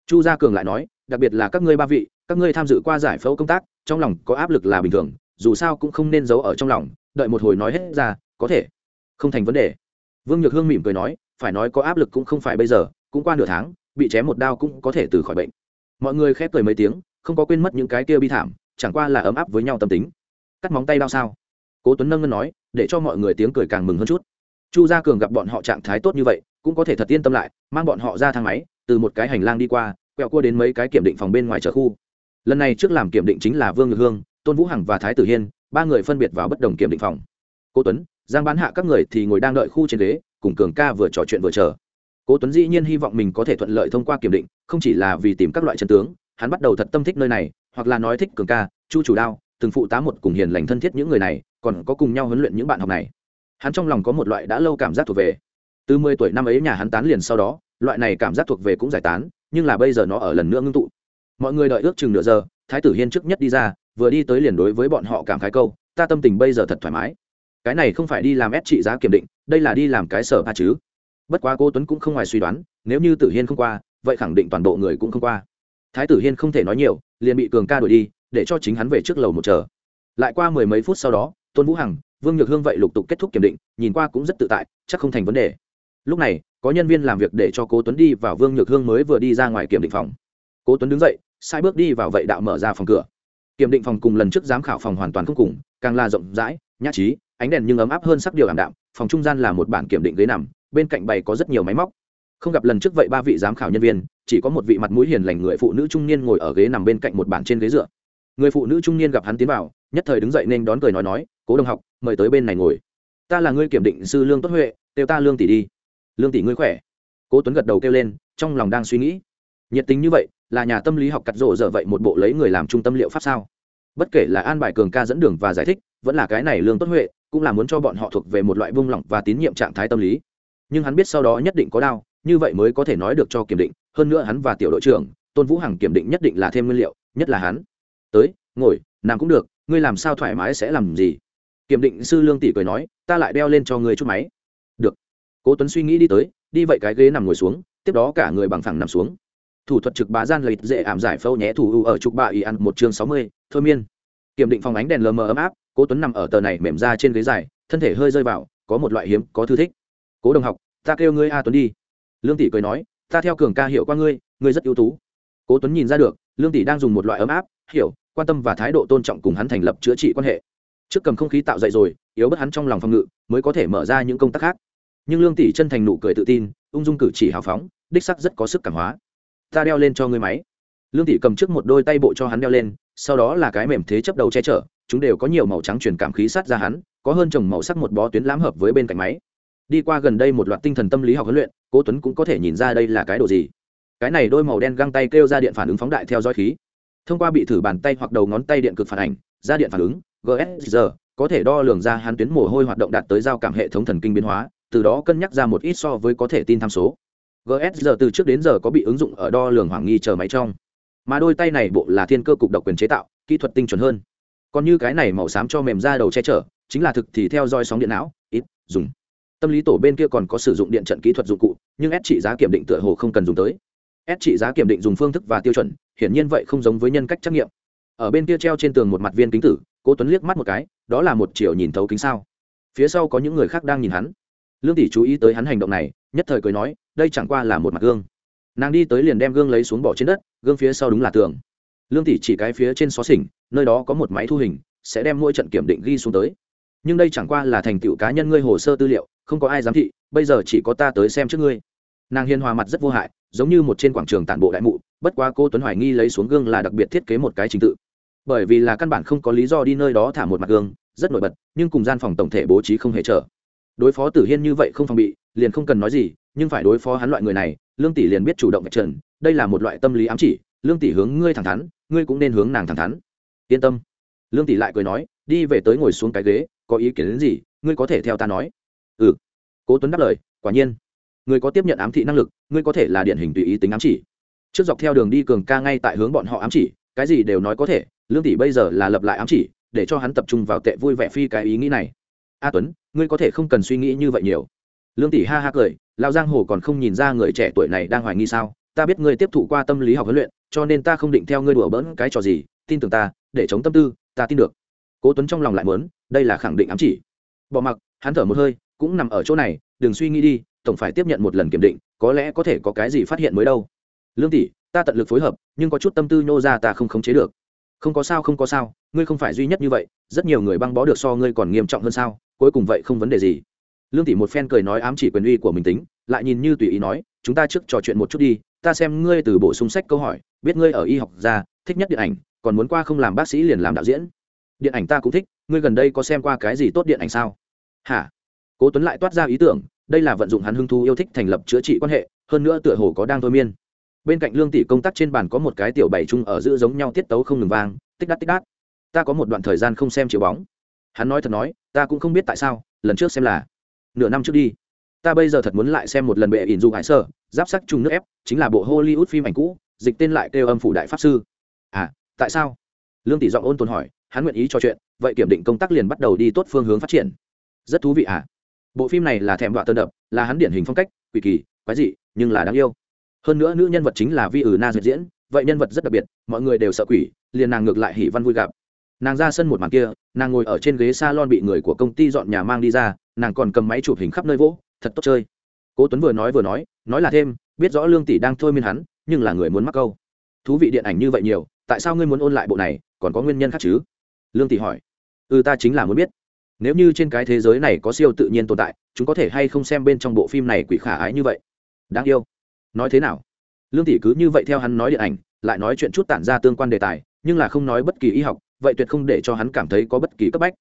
Chu gia cường lại nói, đặc biệt là các ngươi ba vị, các ngươi tham dự qua giải phẫu công tác, trong lòng có áp lực là bình thường, dù sao cũng không nên giấu ở trong lòng, đợi một hồi nói hết ra, có thể. Không thành vấn đề. Vương nhược hương mỉm cười nói, phải nói có áp lực cũng không phải bây giờ, cũng qua nửa tháng, bị chém một đao cũng có thể từ khỏi bệnh. Mọi người khép cười mấy tiếng, không có quên mất những cái kia bi thảm, chẳng qua là ấm áp với nhau tâm tính cắt móng tay đau sao? Cố tuấn nâng ngân nói, để cho mọi người tiếng cười càng mừng hơn chút. Chu gia cường gặp bọn họ trạng thái tốt như vậy, cũng có thể thật yên tâm lại, mang bọn họ ra thang máy, từ một cái hành lang đi qua, quẹo cua đến mấy cái kiểm định phòng bên ngoài chợ khu. Lần này trước làm kiểm định chính là vương nhược hương, tôn vũ hằng và thái tử hiên, ba người phân biệt vào bất đồng kiểm định phòng. Cố tuấn, giang bán hạ các người thì ngồi đang đợi khu trên ghế, cùng cường ca vừa trò chuyện vừa chờ. Cố tuấn dĩ nhiên hy vọng mình có thể thuận lợi thông qua kiểm định, không chỉ là vì tìm các loại chân tướng, hắn bắt đầu thật tâm thích nơi này, hoặc là nói thích cường ca, chu chủ đao từng phụ tá một cùng hiền lành thân thiết những người này, còn có cùng nhau huấn luyện những bạn học này. Hắn trong lòng có một loại đã lâu cảm giác thuộc về. Từ mười tuổi năm ấy nhà hắn tán liền sau đó, loại này cảm giác thuộc về cũng giải tán, nhưng là bây giờ nó ở lần nữa ngưng tụ. Mọi người đợi ước chừng nửa giờ, thái tử hiên trước nhất đi ra, vừa đi tới liền đối với bọn họ cảm khái câu, ta tâm tình bây giờ thật thoải mái. Cái này không phải đi làm ép trị giá kiểm định, đây là đi làm cái sở ba chứ. Bất quá cô tuấn cũng không ngoài suy đoán, nếu như tử hiên không qua, vậy khẳng định toàn bộ người cũng không qua. Thái tử hiên không thể nói nhiều, liền bị cường ca đuổi đi để cho chính hắn về trước lầu một chờ. Lại qua mười mấy phút sau đó, tôn vũ hằng, vương nhược hương vậy lục tục kết thúc kiểm định, nhìn qua cũng rất tự tại, chắc không thành vấn đề. Lúc này, có nhân viên làm việc để cho cố tuấn đi vào vương nhược hương mới vừa đi ra ngoài kiểm định phòng. Cố tuấn đứng dậy, sai bước đi vào vậy đạo mở ra phòng cửa. Kiểm định phòng cùng lần trước giám khảo phòng hoàn toàn không cùng, càng là rộng rãi, nhã trí, ánh đèn nhưng ấm áp hơn sắc điều ảm đạm, phòng trung gian là một bản kiểm định ghế nằm, bên cạnh bày có rất nhiều máy móc. Không gặp lần trước vậy ba vị giám khảo nhân viên, chỉ có một vị mặt mũi hiền lành người phụ nữ trung niên ngồi ở ghế nằm bên cạnh một bản trên ghế dựa người phụ nữ trung niên gặp hắn tiến vào, nhất thời đứng dậy nên đón cười nói nói, cố đồng học, mời tới bên này ngồi. Ta là ngươi kiểm định sư lương tốt huệ, kêu ta lương tỷ đi. Lương tỷ ngươi khỏe? Cố tuấn gật đầu kêu lên, trong lòng đang suy nghĩ. Nhiệt tình như vậy, là nhà tâm lý học cắt rộ dở vậy một bộ lấy người làm trung tâm liệu pháp sao? Bất kể là an bài cường ca dẫn đường và giải thích, vẫn là cái này lương tốt huệ, cũng là muốn cho bọn họ thuộc về một loại vung lỏng và tín nhiệm trạng thái tâm lý. Nhưng hắn biết sau đó nhất định có đau, như vậy mới có thể nói được cho kiểm định, hơn nữa hắn và tiểu đội trưởng, tôn vũ hằng kiểm định nhất định là thêm nguyên liệu, nhất là hắn tới, ngồi, nằm cũng được, ngươi làm sao thoải mái sẽ làm gì? Kiểm định sư lương tỷ cười nói, ta lại đeo lên cho ngươi chút máy. Được. Cố tuấn suy nghĩ đi tới, đi vậy cái ghế nằm ngồi xuống, tiếp đó cả người bằng phẳng nằm xuống. Thủ thuật trực bá gian lợi dễ ảm giải phâu nhé, thủ ưu ở trục bạ y ăn một chương sáu mươi, thôi miên. Kiểm định phòng ánh đèn lờ mờ ấm áp, cố tuấn nằm ở tờ này mềm ra trên ghế dài, thân thể hơi rơi vào, có một loại hiếm, có thư thích. Cố đồng học, ta kêu ngươi a tuấn đi. Lương tỷ cười nói, ta theo cường ca hiệu qua ngươi ngươi rất ưu tú. Cố tuấn nhìn ra được, lương tỷ đang dùng một loại ấm áp hiểu, quan tâm và thái độ tôn trọng cùng hắn thành lập chữa trị quan hệ. Trước cầm không khí tạo dậy rồi, yếu bất hắn trong lòng phòng ngự, mới có thể mở ra những công tác khác. Nhưng lương tỷ chân thành nụ cười tự tin, ung dung cử chỉ hào phóng, đích sắc rất có sức cảm hóa. Ta đeo lên cho ngươi máy. Lương tỷ cầm trước một đôi tay bộ cho hắn đeo lên, sau đó là cái mềm thế chấp đầu che chở, chúng đều có nhiều màu trắng truyền cảm khí sát ra hắn, có hơn trồng màu sắc một bó tuyến lãm hợp với bên cạnh máy. Đi qua gần đây một loạt tinh thần tâm lý học huấn luyện, cố tuấn cũng có thể nhìn ra đây là cái đồ gì. Cái này đôi màu đen găng tay kêu ra điện phản ứng phóng đại theo dõi khí thông qua bị thử bàn tay hoặc đầu ngón tay điện cực phản ảnh, ra điện phản ứng gsr có thể đo lường ra hắn tuyến mồ hôi hoạt động đạt tới giao cảm hệ thống thần kinh biến hóa, từ đó cân nhắc ra một ít so với có thể tin tham số. Gsr từ trước đến giờ có bị ứng dụng ở đo lường hoàng nghi chờ máy trong. Mà đôi tay này bộ là thiên cơ cục độc quyền chế tạo, kỹ thuật tinh chuẩn hơn. Còn như cái này màu xám cho mềm ra đầu che chở, chính là thực thì theo dõi sóng điện não, ít, dùng. Tâm lý tổ bên kia còn có sử dụng điện trận kỹ thuật dụng cụ, nhưng s trị giá kiểm định tựa hồ không cần dùng tới. S trị giá kiểm định dùng phương thức và tiêu chuẩn hiển nhiên vậy không giống với nhân cách trắc nghiệm. Ở bên kia treo trên tường một mặt viên kính tử, cố tuấn liếc mắt một cái, đó là một chiều nhìn thấu kính sao. Phía sau có những người khác đang nhìn hắn. Lương tỷ chú ý tới hắn hành động này, nhất thời cười nói, đây chẳng qua là một mặt gương. Nàng đi tới liền đem gương lấy xuống bỏ trên đất, gương phía sau đúng là tường. Lương tỷ chỉ cái phía trên xó xỉnh, nơi đó có một máy thu hình, sẽ đem mỗi trận kiểm định ghi xuống tới. Nhưng đây chẳng qua là thành tựu cá nhân ngươi hồ sơ tư liệu, không có ai giám thị, bây giờ chỉ có ta tới xem trước ngươi nàng hiền hòa mặt rất vô hại, giống như một trên quảng trường tản bộ đại mụ, bất quá cô tuấn hoài nghi lấy xuống gương là đặc biệt thiết kế một cái trình tự. Bởi vì là căn bản không có lý do đi nơi đó thả một mặt gương, rất nổi bật, nhưng cùng gian phòng tổng thể bố trí không hề trở. Đối phó tử hiên như vậy không phòng bị, liền không cần nói gì, nhưng phải đối phó hắn loại người này, lương tỷ liền biết chủ động vạch trần, đây là một loại tâm lý ám chỉ, lương tỷ hướng ngươi thẳng thắn, ngươi cũng nên hướng nàng thẳng thắn. Yên tâm. Lương tỷ lại cười nói, đi về tới ngồi xuống cái ghế, có ý kiến đến gì, ngươi có thể theo ta nói. Ừ. Cố tuấn đáp lời, quả nhiên ngươi có tiếp nhận ám thị năng lực, ngươi có thể là điển hình tùy ý tính ám chỉ. Trước dọc theo đường đi cường ca ngay tại hướng bọn họ ám chỉ, cái gì đều nói có thể, lương tỷ bây giờ là lập lại ám chỉ, để cho hắn tập trung vào tệ vui vẻ phi cái ý nghĩ này. A tuấn, ngươi có thể không cần suy nghĩ như vậy nhiều. Lương tỷ ha ha cười lao giang hồ còn không nhìn ra người trẻ tuổi này đang hoài nghi sao? Ta biết ngươi tiếp thụ qua tâm lý học huấn luyện, cho nên ta không định theo ngươi đùa bỡn cái trò gì, tin tưởng ta, để chống tâm tư, ta tin được. Cố tuấn trong lòng lại muốn, đây là khẳng định ám chỉ. Bỏ mặc, hắn thở một hơi, cũng nằm ở chỗ này, đừng suy nghĩ đi tổng phải tiếp nhận một lần kiểm định, có lẽ có thể có cái gì phát hiện mới đâu. Lương tỷ, ta tận lực phối hợp, nhưng có chút tâm tư nhô ra ta không khống chế được. Không có sao, không có sao, ngươi không phải duy nhất như vậy, rất nhiều người băng bó được so ngươi còn nghiêm trọng hơn sao, cuối cùng vậy không vấn đề gì. Lương tỷ một phen cười nói ám chỉ quyền uy của mình tính, lại nhìn như tùy ý nói, chúng ta trước trò chuyện một chút đi, ta xem ngươi từ bổ sung sách câu hỏi, biết ngươi ở y học ra thích nhất điện ảnh, còn muốn qua không làm bác sĩ liền làm đạo diễn. Điện ảnh ta cũng thích, ngươi gần đây có xem qua cái gì tốt điện ảnh sao? Hả? Cố tuấn lại toát ra ý tưởng đây là vận dụng hắn hưng thu yêu thích thành lập chữa trị quan hệ, hơn nữa tựa hồ có đang thôi miên. Bên cạnh lương tỷ công tác trên bàn có một cái tiểu bảy chung ở giữa giống nhau tiết tấu không ngừng vang, tích đắt tích đắt ta có một đoạn thời gian không xem chiếu bóng. Hắn nói thật nói, ta cũng không biết tại sao, lần trước xem là nửa năm trước đi. Ta bây giờ thật muốn lại xem một lần bệ ỉn dù hải sơ, giáp sắc chung nước ép, chính là bộ hollywood phim ảnh cũ, dịch tên lại kêu âm phủ đại pháp sư. À tại sao? Lương tỷ giọng ôn tồn hỏi, hắn nguyện ý cho chuyện, vậy kiểm định công tác liền bắt đầu đi tốt phương hướng phát triển. Rất thú vị à? Bộ phim này là thèm đọa tân đập, là hắn điển hình phong cách, quỷ kỳ, quái dị, nhưng là đáng yêu. Hơn nữa nữ nhân vật chính là vi ử na duyệt diễn, vậy nhân vật rất đặc biệt, mọi người đều sợ quỷ, liền nàng ngược lại hỉ văn vui gặp. Nàng ra sân một màn kia, nàng ngồi ở trên ghế s a lon bị người của công ty dọn nhà mang đi ra, nàng còn cầm máy chụp hình khắp nơi vỗ, thật tốt chơi. Cố tuấn vừa nói vừa nói nói là thêm, biết rõ lương tỷ đang thôi miên hắn, nhưng là người muốn mắc câu. Thú vị điện ảnh như vậy nhiều, tại sao ngươi muốn ôn lại bộ này, còn có nguyên nhân khác chứ? Lương tỷ hỏi. Ừ ta chính là muốn biết nếu như trên cái thế giới này có siêu tự nhiên tồn tại, chúng có thể hay không xem bên trong bộ phim này quỷ khả ái như vậy? Đáng yêu. Nói thế nào? Lương tỷ cứ như vậy theo hắn nói điện ảnh, lại nói chuyện chút tản ra tương quan đề tài, nhưng là không nói bất kỳ y học, vậy tuyệt không để cho hắn cảm thấy có bất kỳ cấp bách.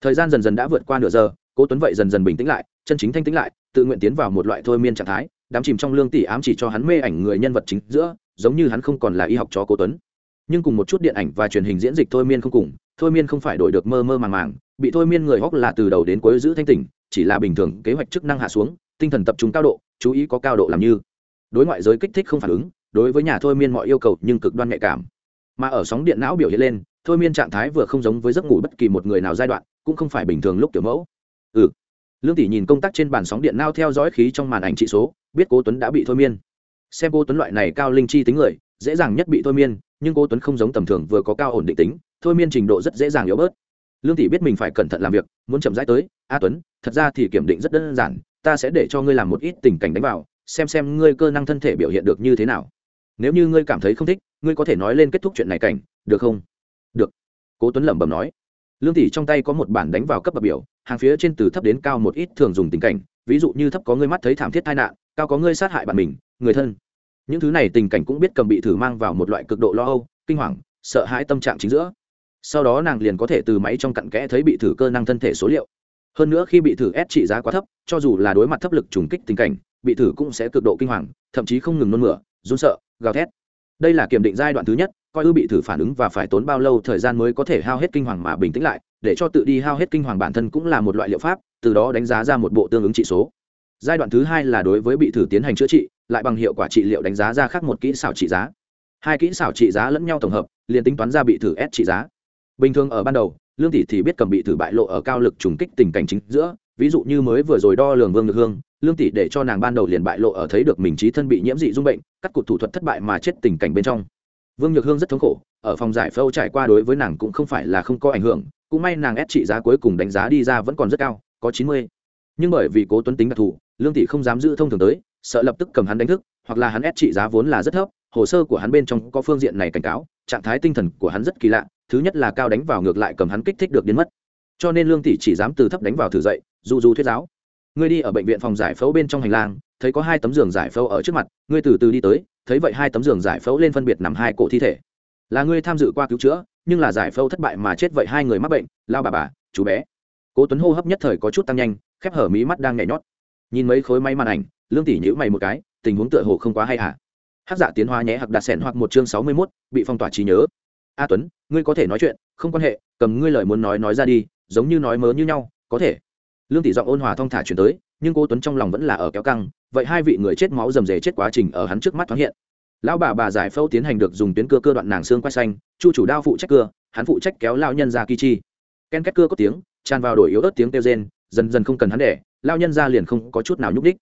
Thời gian dần dần đã vượt qua nửa giờ, cố tuấn vậy dần dần bình tĩnh lại, chân chính thanh tĩnh lại, tự nguyện tiến vào một loại thôi miên trạng thái, đám chìm trong lương tỷ ám chỉ cho hắn mê ảnh người nhân vật chính giữa, giống như hắn không còn là y học cho cố tuấn. Nhưng cùng một chút điện ảnh và truyền hình diễn dịch thôi miên không cùng thôi miên không phải đổi được mơ mơ màng màng, bị thôi miên người hóc là từ đầu đến cuối giữ thanh tỉnh, chỉ là bình thường kế hoạch chức năng hạ xuống, tinh thần tập trung cao độ, chú ý có cao độ làm như. Đối ngoại giới kích thích không phản ứng, đối với nhà thôi miên mọi yêu cầu nhưng cực đoan nhạy cảm. Mà ở sóng điện não biểu hiện lên, thôi miên trạng thái vừa không giống với giấc ngủ bất kỳ một người nào giai đoạn, cũng không phải bình thường lúc kiểu mẫu. Ừ. Lương tỷ nhìn công tác trên bàn sóng điện não theo dõi khí trong màn ảnh trị số, biết cố tuấn đã bị thôi miên. Xem cố tuấn loại này cao linh chi tính người, dễ dàng nhất bị thôi miên, nhưng cố tuấn không giống tầm thường vừa có cao ổn định tính thôi miên trình độ rất dễ dàng yếu bớt. Lương tỷ biết mình phải cẩn thận làm việc, muốn chậm rãi tới, a tuấn, thật ra thì kiểm định rất đơn giản, ta sẽ để cho ngươi làm một ít tình cảnh đánh vào, xem xem ngươi cơ năng thân thể biểu hiện được như thế nào. Nếu như ngươi cảm thấy không thích, ngươi có thể nói lên kết thúc chuyện này cảnh, được không? Được. Cố tuấn lẩm bẩm nói. Lương tỷ trong tay có một bản đánh vào cấp bậc biểu, hàng phía trên từ thấp đến cao một ít thường dùng tình cảnh, ví dụ như thấp có ngươi mắt thấy thảm thiết tai nạn, cao có ngươi sát hại bạn mình, người thân. Những thứ này tình cảnh cũng biết cầm bị thử mang vào một loại cực độ lo âu, kinh hoàng, sợ hãi tâm trạng chính giữa sau đó nàng liền có thể từ máy trong cặn kẽ thấy bị thử cơ năng thân thể số liệu. Hơn nữa khi bị thử ép trị giá quá thấp, cho dù là đối mặt thấp lực trùng kích tình cảnh, bị thử cũng sẽ cực độ kinh hoàng, thậm chí không ngừng nôn mửa, run sợ, gào thét. Đây là kiểm định giai đoạn thứ nhất, coi ư bị thử phản ứng và phải tốn bao lâu thời gian mới có thể hao hết kinh hoàng mà bình tĩnh lại, để cho tự đi hao hết kinh hoàng bản thân cũng là một loại liệu pháp, từ đó đánh giá ra một bộ tương ứng trị số. Giai đoạn thứ hai là đối với bị thử tiến hành chữa trị, lại bằng hiệu quả trị liệu đánh giá ra khác một kỹ xảo trị giá. Hai kỹ xảo trị giá lẫn nhau tổng hợp, liền tính toán ra bị thử s trị giá bình thường ở ban đầu, lương tỷ thì biết cầm bị thử bại lộ ở cao lực trùng kích tình cảnh chính giữa, ví dụ như mới vừa rồi đo lường vương được hương, lương tỷ để cho nàng ban đầu liền bại lộ ở thấy được mình trí thân bị nhiễm dị dung bệnh, cắt cụt thủ thuật thất bại mà chết tình cảnh bên trong. Vương nhược hương rất thống khổ, ở phòng giải phẫu trải qua đối với nàng cũng không phải là không có ảnh hưởng, cũng may nàng ép trị giá cuối cùng đánh giá đi ra vẫn còn rất cao, có chín mươi. Nhưng bởi vì cố tuấn tính đặc thù, lương tỷ không dám giữ thông thường tới, sợ lập tức cầm hắn đánh thức, hoặc là hắn ép trị giá vốn là rất thấp, hồ sơ của hắn bên trong có phương diện này cảnh cáo, trạng thái tinh thần của hắn rất kỳ lạ thứ nhất là cao đánh vào ngược lại cầm hắn kích thích được đến mất. Cho nên lương tỷ chỉ dám từ thấp đánh vào thử dậy, dù dù thuyết giáo. Ngươi đi ở bệnh viện phòng giải phẫu bên trong hành lang, thấy có hai tấm giường giải phẫu ở trước mặt, ngươi từ từ đi tới, thấy vậy hai tấm giường giải phẫu lên phân biệt nằm hai cổ thi thể. Là ngươi tham dự qua cứu chữa, nhưng là giải phẫu thất bại mà chết vậy hai người mắc bệnh, lao bà bà, chú bé. Cố tuấn hô hấp nhất thời có chút tăng nhanh, khép hở mí mắt đang nhảy nhót. Nhìn mấy khối máy màn ảnh, lương tỷ nhữ mày một cái, tình huống tựa hồ không quá hay hả? Hát giả tiến hóa nhé hoặc đạt sẻn hoặc một chương sáu mươi mốt, bị phong tỏa trí nhớ a tuấn, ngươi có thể nói chuyện, không quan hệ, cầm ngươi lời muốn nói nói ra đi, giống như nói mớ như nhau, có thể. Lương tỷ giọng ôn hòa thong thả chuyển tới, nhưng cô tuấn trong lòng vẫn là ở kéo căng, vậy hai vị người chết máu rầm rề chết quá trình ở hắn trước mắt thoáng hiện. Lão bà bà giải phẫu tiến hành được dùng tuyến cưa cơ đoạn nàng xương quay xanh, chu chủ đao phụ trách cưa hắn phụ trách kéo lao nhân ra kỳ chi. Ken két cưa có tiếng, tràn vào đổi yếu ớt tiếng kêu rên, dần dần không cần hắn để lao nhân ra liền không có chút nào nhúc đích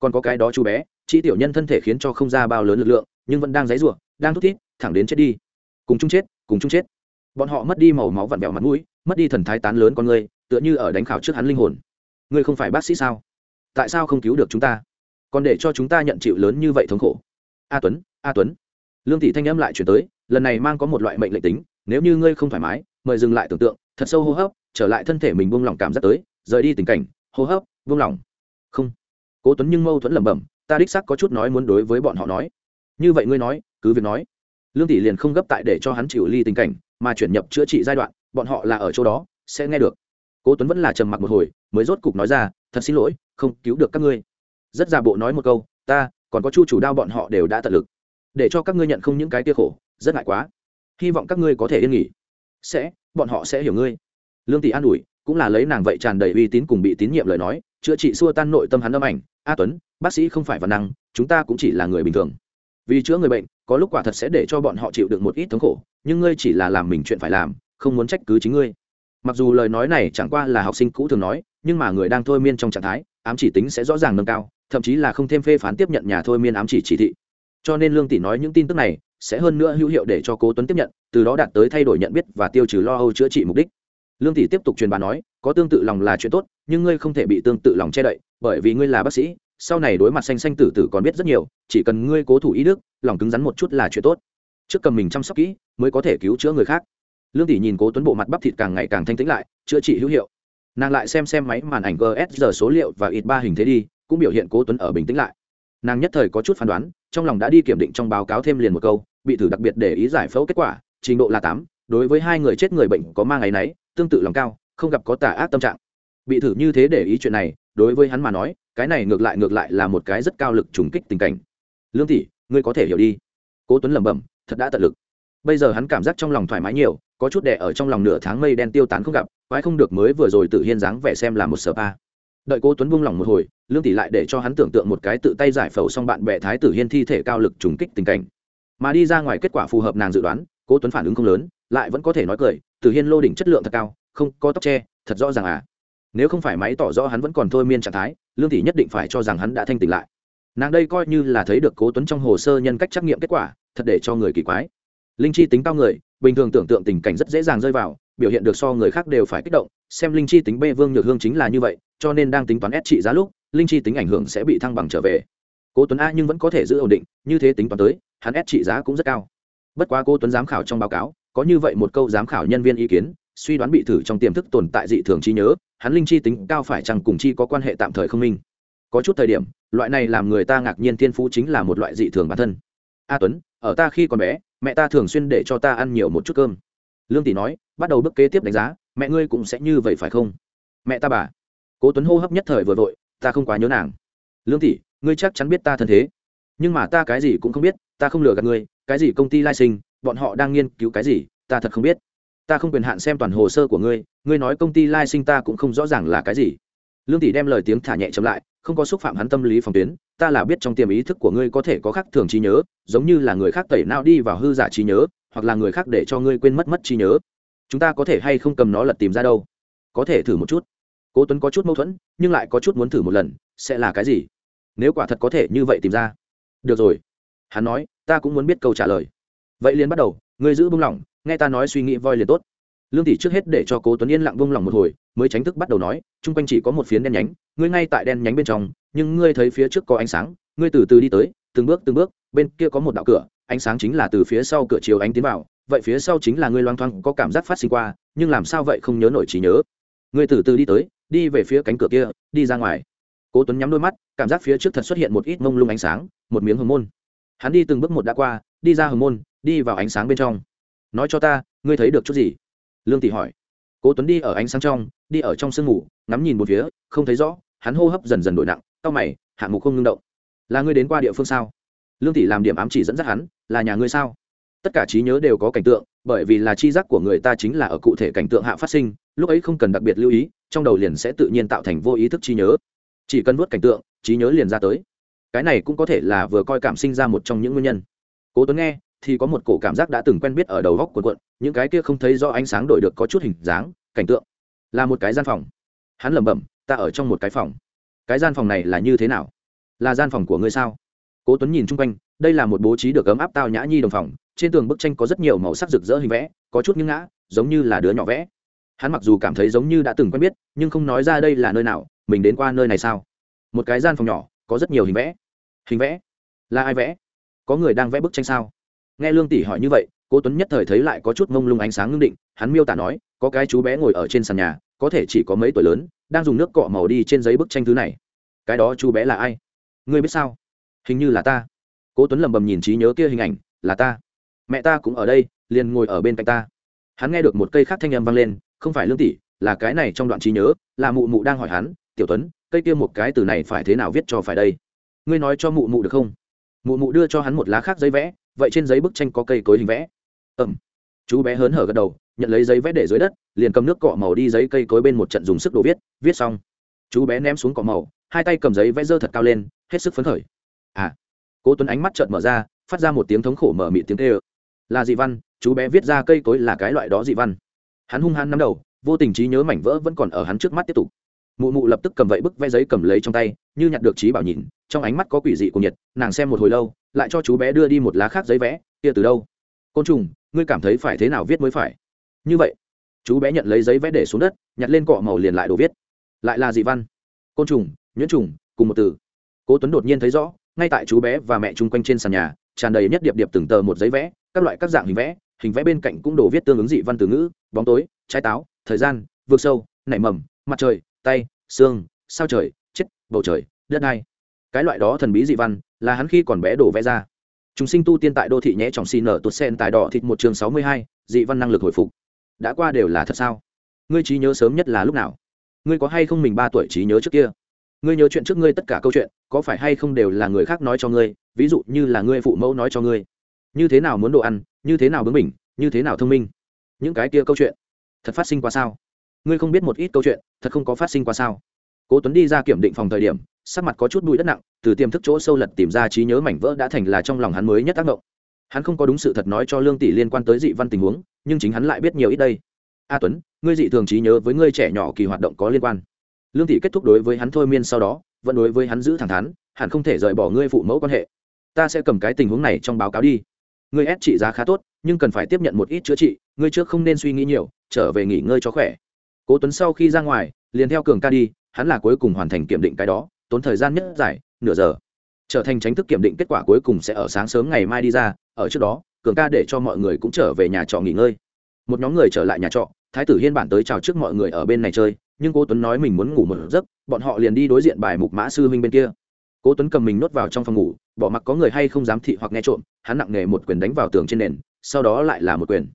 còn có cái đó chú bé chị tiểu nhân thân thể khiến cho không ra bao lớn lực lượng, nhưng vẫn đang dãy rủa đang thúc thít, thẳng đến chết đi. Cùng chung chết cùng chung chết. Bọn họ mất đi màu máu vặn vẹo mặt mũi, mất đi thần thái tán lớn con người, tựa như ở đánh khảo trước hắn linh hồn. Ngươi không phải bác sĩ sao? Tại sao không cứu được chúng ta? Còn để cho chúng ta nhận chịu lớn như vậy thống khổ. A tuấn a tuấn. Lương thị thanh âm lại chuyển tới, lần này mang có một loại mệnh lệnh tính, nếu như ngươi không thoải mái, mời dừng lại tưởng tượng, thật sâu hô hấp, trở lại thân thể mình buông lỏng cảm giác tới, rời đi tình cảnh, hô hấp, buông lỏng. Không. Cố tuấn nhưng mâu thuẫn lẩm bẩm, ta đích xác có chút nói muốn đối với bọn họ nói. Như vậy ngươi nói, cứ việc nói lương tỷ liền không gấp tại để cho hắn chịu ly tình cảnh, mà chuyển nhập chữa trị giai đoạn, bọn họ là ở chỗ đó, sẽ nghe được. Cố tuấn vẫn là trầm mặc một hồi, mới rốt cục nói ra, thật xin lỗi, không cứu được các ngươi. Rất giả bộ nói một câu, ta, còn có chu chủ đao bọn họ đều đã tận lực. Để cho các ngươi nhận không những cái tia khổ, rất ngại quá. Hy vọng các ngươi có thể yên nghỉ. Sẽ, bọn họ sẽ hiểu ngươi. Lương tỷ an ủi, cũng là lấy nàng vậy tràn đầy uy tín cùng bị tín nhiệm lời nói, chữa trị xua tan nội tâm hắn âm ảnh. A tuấn, bác sĩ không phải văn năng, chúng ta cũng chỉ là người bình thường. Vì chữa người bệnh có lúc quả thật sẽ để cho bọn họ chịu được một ít thống khổ, nhưng ngươi chỉ là làm mình chuyện phải làm, không muốn trách cứ chính ngươi. Mặc dù lời nói này chẳng qua là học sinh cũ thường nói, nhưng mà người đang thôi miên trong trạng thái, ám chỉ tính sẽ rõ ràng nâng cao, thậm chí là không thêm phê phán tiếp nhận nhà thôi miên ám chỉ chỉ thị. Cho nên lương tỷ nói những tin tức này sẽ hơn nữa hữu hiệu để cho cố tuấn tiếp nhận, từ đó đạt tới thay đổi nhận biết và tiêu trừ lo âu chữa trị mục đích. Lương tỷ tiếp tục truyền bà nói, có tương tự lòng là chuyện tốt, nhưng ngươi không thể bị tương tự lòng che đậy, bởi vì ngươi là bác sĩ, sau này đối mặt xanh xanh tử tử còn biết rất nhiều, chỉ cần ngươi cố thủ ý đức lòng cứng rắn một chút là chuyện tốt. Trước cầm mình chăm sóc kỹ, mới có thể cứu chữa người khác. Lương tỷ nhìn cố tuấn bộ mặt bắp thịt càng ngày càng thanh tĩnh lại, chữa trị hữu hiệu. Nàng lại xem xem máy màn ảnh gs giờ số liệu và ít ba hình thế đi, cũng biểu hiện cố tuấn ở bình tĩnh lại. Nàng nhất thời có chút phán đoán, trong lòng đã đi kiểm định trong báo cáo thêm liền một câu, bị thử đặc biệt để ý giải phẫu kết quả, trình độ là tám, đối với hai người chết người bệnh có mang ngày nấy, tương tự lòng cao, không gặp có tà ác tâm trạng. Bị thử như thế để ý chuyện này, đối với hắn mà nói, cái này ngược lại ngược lại là một cái rất cao lực trùng kích tình cảnh. Lương tỷ ngươi có thể hiểu đi. Cố tuấn lẩm bẩm, thật đã tận lực. Bây giờ hắn cảm giác trong lòng thoải mái nhiều, có chút đẻ ở trong lòng nửa tháng mây đen tiêu tán không gặp, quái không được mới vừa rồi tự hiên dáng vẻ xem là một sở pa. Đợi cố tuấn buông lòng một hồi, lương tỷ lại để cho hắn tưởng tượng một cái tự tay giải phẫu xong bạn bè thái tử hiên thi thể cao lực trùng kích tình cảnh. Mà đi ra ngoài kết quả phù hợp nàng dự đoán, cố tuấn phản ứng không lớn, lại vẫn có thể nói cười, tử hiên lô đỉnh chất lượng thật cao, không có tóc che, thật rõ ràng à. Nếu không phải máy tỏ rõ hắn vẫn còn thôi miên trạng thái, lương tỷ nhất định phải cho rằng hắn đã thanh tỉnh lại nàng đây coi như là thấy được cố tuấn trong hồ sơ nhân cách trắc nghiệm kết quả, thật để cho người kỳ quái. Linh chi tính cao người, bình thường tưởng tượng tình cảnh rất dễ dàng rơi vào, biểu hiện được so người khác đều phải kích động, xem linh chi tính bê vương nhược hương chính là như vậy, cho nên đang tính toán ép trị giá lúc, linh chi tính ảnh hưởng sẽ bị thăng bằng trở về. Cố tuấn a nhưng vẫn có thể giữ ổn định, như thế tính toán tới, hắn ép trị giá cũng rất cao. Bất quá cố tuấn giám khảo trong báo cáo, có như vậy một câu giám khảo nhân viên ý kiến, suy đoán bị thử trong tiềm thức tồn tại dị thường trí nhớ, hắn linh chi tính cao phải chăng cùng chi có quan hệ tạm thời không minh có chút thời điểm, loại này làm người ta ngạc nhiên thiên phú chính là một loại dị thường bản thân. A tuấn, ở ta khi còn bé, mẹ ta thường xuyên để cho ta ăn nhiều một chút cơm. Lương tỷ nói, bắt đầu bước kế tiếp đánh giá, mẹ ngươi cũng sẽ như vậy phải không? Mẹ ta bà. Cố tuấn hô hấp nhất thời vừa vội, ta không quá nhớ nàng. Lương tỷ, ngươi chắc chắn biết ta thân thế. Nhưng mà ta cái gì cũng không biết, ta không lừa gạt ngươi, cái gì công ty lai sinh, bọn họ đang nghiên cứu cái gì, ta thật không biết. Ta không quyền hạn xem toàn hồ sơ của ngươi ngươi nói công ty lai sinh ta cũng không rõ ràng là cái gì. Lương tỷ đem lời tiếng thả nhẹ chậm lại không có xúc phạm hắn tâm lý phòng tuyến, ta là biết trong tiềm ý thức của ngươi có thể có khác thường trí nhớ, giống như là người khác tẩy não đi vào hư giả trí nhớ, hoặc là người khác để cho ngươi quên mất mất trí nhớ. Chúng ta có thể hay không cầm nó lật tìm ra đâu? Có thể thử một chút. Cố tuấn có chút mâu thuẫn, nhưng lại có chút muốn thử một lần, sẽ là cái gì? Nếu quả thật có thể như vậy tìm ra. Được rồi. Hắn nói, ta cũng muốn biết câu trả lời. Vậy liền bắt đầu, ngươi giữ bông lỏng nghe ta nói suy nghĩ voi liền tốt. Lương tỷ trước hết để cho cố tuấn yên lặng bông lỏng một hồi mới tránh thức bắt đầu nói, chung quanh chỉ có một phiến đen nhánh, ngươi ngay tại đen nhánh bên trong, nhưng ngươi thấy phía trước có ánh sáng, ngươi từ từ đi tới, từng bước từng bước, bên kia có một đạo cửa, ánh sáng chính là từ phía sau cửa chiều ánh tiến vào, vậy phía sau chính là ngươi loang thoang có cảm giác phát sinh qua, nhưng làm sao vậy không nhớ nổi trí nhớ? Ngươi từ từ đi tới, đi về phía cánh cửa kia, đi ra ngoài. Cố tuấn nhắm đôi mắt, cảm giác phía trước thật xuất hiện một ít mông lung ánh sáng, một miếng hồng môn. Hắn đi từng bước một đã qua, đi ra hồng môn, đi vào ánh sáng bên trong. Nói cho ta, ngươi thấy được chút gì? Lương tỷ hỏi cố tuấn đi ở ánh sáng trong, đi ở trong sương mù, ngắm nhìn một phía, không thấy rõ, hắn hô hấp dần dần đổi nặng tao mày, hạng mục không ngưng động. Là ngươi đến qua địa phương sao? Lương tỷ làm điểm ám chỉ dẫn dắt hắn, là nhà ngươi sao? Tất cả trí nhớ đều có cảnh tượng, bởi vì là chi giác của người ta chính là ở cụ thể cảnh tượng hạ phát sinh, lúc ấy không cần đặc biệt lưu ý, trong đầu liền sẽ tự nhiên tạo thành vô ý thức trí nhớ. Chỉ cần vuốt cảnh tượng, trí nhớ liền ra tới. Cái này cũng có thể là vừa coi cảm sinh ra một trong những nguyên nhân. Cố tuấn nghe thì có một cổ cảm giác đã từng quen biết ở đầu góc của quận những cái kia không thấy do ánh sáng đổi được có chút hình dáng, cảnh tượng. Là một cái gian phòng. Hắn lẩm bẩm, ta ở trong một cái phòng. Cái gian phòng này là như thế nào? Là gian phòng của ngươi sao? Cố tuấn nhìn chung quanh, đây là một bố trí được ấm áp tao nhã nhi đồng phòng, trên tường bức tranh có rất nhiều màu sắc rực rỡ hình vẽ, có chút nghiêng ngã, giống như là đứa nhỏ vẽ. Hắn mặc dù cảm thấy giống như đã từng quen biết, nhưng không nói ra đây là nơi nào, mình đến qua nơi này sao? Một cái gian phòng nhỏ, có rất nhiều hình vẽ. Hình vẽ? Là ai vẽ? Có người đang vẽ bức tranh sao? Nghe lương tỷ hỏi như vậy, cố tuấn nhất thời thấy lại có chút mông lung ánh sáng ngưng định, hắn miêu tả nói, có cái chú bé ngồi ở trên sàn nhà, có thể chỉ có mấy tuổi lớn, đang dùng nước cọ màu đi trên giấy bức tranh thứ này. Cái đó chú bé là ai? Ngươi biết sao? Hình như là ta. Cố tuấn lầm bầm nhìn trí nhớ kia hình ảnh, là ta. Mẹ ta cũng ở đây, liền ngồi ở bên cạnh ta. Hắn nghe được một cây khác thanh âm vang lên, không phải lương tỷ, là cái này trong đoạn trí nhớ, là mụ mụ đang hỏi hắn, tiểu tuấn, cây kia một cái từ này phải thế nào viết cho phải đây? Ngươi nói cho mụ mụ được không? Mụ mụ đưa cho hắn một lá khác giấy vẽ vậy trên giấy bức tranh có cây cối hình vẽ. Ẩm chú bé hớn hở gật đầu, nhận lấy giấy vẽ để dưới đất, liền cầm nước cọ màu đi giấy cây cối bên một trận dùng sức đổ viết viết xong. Chú bé ném xuống cọ màu, hai tay cầm giấy vẽ dơ thật cao lên, hết sức phấn khởi. À. Cố tuấn ánh mắt trợn mở ra, phát ra một tiếng thống khổ mở mị tiếng tê ơ là dị văn, chú bé viết ra cây cối là cái loại đó dị văn. Hắn hung hăng nắm đầu, vô tình trí nhớ mảnh vỡ vẫn còn ở hắn trước mắt tiếp tục. Mụ mụ lập tức cầm vậy bức vẽ giấy cầm lấy trong tay như nhặt được trí bảo nhìn, trong ánh mắt có quỷ dị của nhiệt, nàng xem một hồi lâu, lại cho chú bé đưa đi một lá khác giấy vẽ, kia từ đâu? Côn trùng, ngươi cảm thấy phải thế nào viết mới phải? Như vậy, chú bé nhận lấy giấy vẽ để xuống đất, nhặt lên cọ màu liền lại đồ viết. Lại là dị văn. Côn trùng, nhuyễn trùng, cùng một từ. Cố tuấn đột nhiên thấy rõ, ngay tại chú bé và mẹ chung quanh trên sàn nhà, tràn đầy nhất điệp điệp từng tờ một giấy vẽ, các loại các dạng hình vẽ hình vẽ bên cạnh cũng đổ viết tương ứng dị văn từ ngữ, bóng tối, trái táo, thời gian vượt sâu, nảy mầm, mặt trời, tay, xương, sao trời bầu trời, đất đai. Cái loại đó thần bí dị văn, là hắn khi còn bé đổ vẽ ra. Chúng sinh tu tiên tại đô thị nhé trọng xì nở tuột sen tài đỏ thịt một trường sáu mươi hai, dị văn năng lực hồi phục. Đã qua đều là thật sao? Ngươi trí nhớ sớm nhất là lúc nào? Ngươi có hay không mình ba tuổi trí nhớ trước kia? Ngươi nhớ chuyện trước ngươi tất cả câu chuyện, có phải hay không đều là người khác nói cho ngươi, ví dụ như là ngươi phụ mẫu nói cho ngươi. Như thế nào muốn đồ ăn, như thế nào bướng mình như thế nào thông minh? Những cái kia câu chuyện, thật phát sinh qua sao? Ngươi không biết một ít câu chuyện, thật không có phát sinh qua sao? Cố tuấn đi ra kiểm định phòng thời điểm, sắc mặt có chút bụi đất nặng, từ tiềm thức chỗ sâu lật tìm ra trí nhớ mảnh vỡ đã thành là trong lòng hắn mới nhất tác động hắn không có đúng sự thật nói cho lương tỷ liên quan tới dị văn tình huống, nhưng chính hắn lại biết nhiều ít đây. A tuấn, ngươi dị thường trí nhớ với ngươi trẻ nhỏ kỳ hoạt động có liên quan. Lương tỷ kết thúc đối với hắn thôi miên sau đó, vẫn đối với hắn giữ thẳng thắn, hẳn không thể rời bỏ ngươi phụ mẫu quan hệ. Ta sẽ cầm cái tình huống này trong báo cáo đi. Ngươi ép trị giá khá tốt, nhưng cần phải tiếp nhận một ít chữa trị, ngươi trước không nên suy nghĩ nhiều, trở về nghỉ ngơi cho khỏe. Cố tuấn sau khi ra ngoài, liền theo cường ca đi hắn là cuối cùng hoàn thành kiểm định cái đó, tốn thời gian nhất dài, nửa giờ. Trở thành tránh thức kiểm định kết quả cuối cùng sẽ ở sáng sớm ngày mai đi ra, ở trước đó, cường ca để cho mọi người cũng trở về nhà trọ nghỉ ngơi. Một nhóm người trở lại nhà trọ, thái tử hiên bản tới chào trước mọi người ở bên này chơi, nhưng cố tuấn nói mình muốn ngủ một giấc, bọn họ liền đi đối diện bài mục mã sư huynh bên kia. Cố tuấn cầm mình nốt vào trong phòng ngủ, bỏ mặc có người hay không dám thị hoặc nghe trộm, hắn nặng nề một quyền đánh vào tường trên nền, sau đó lại là một quyền.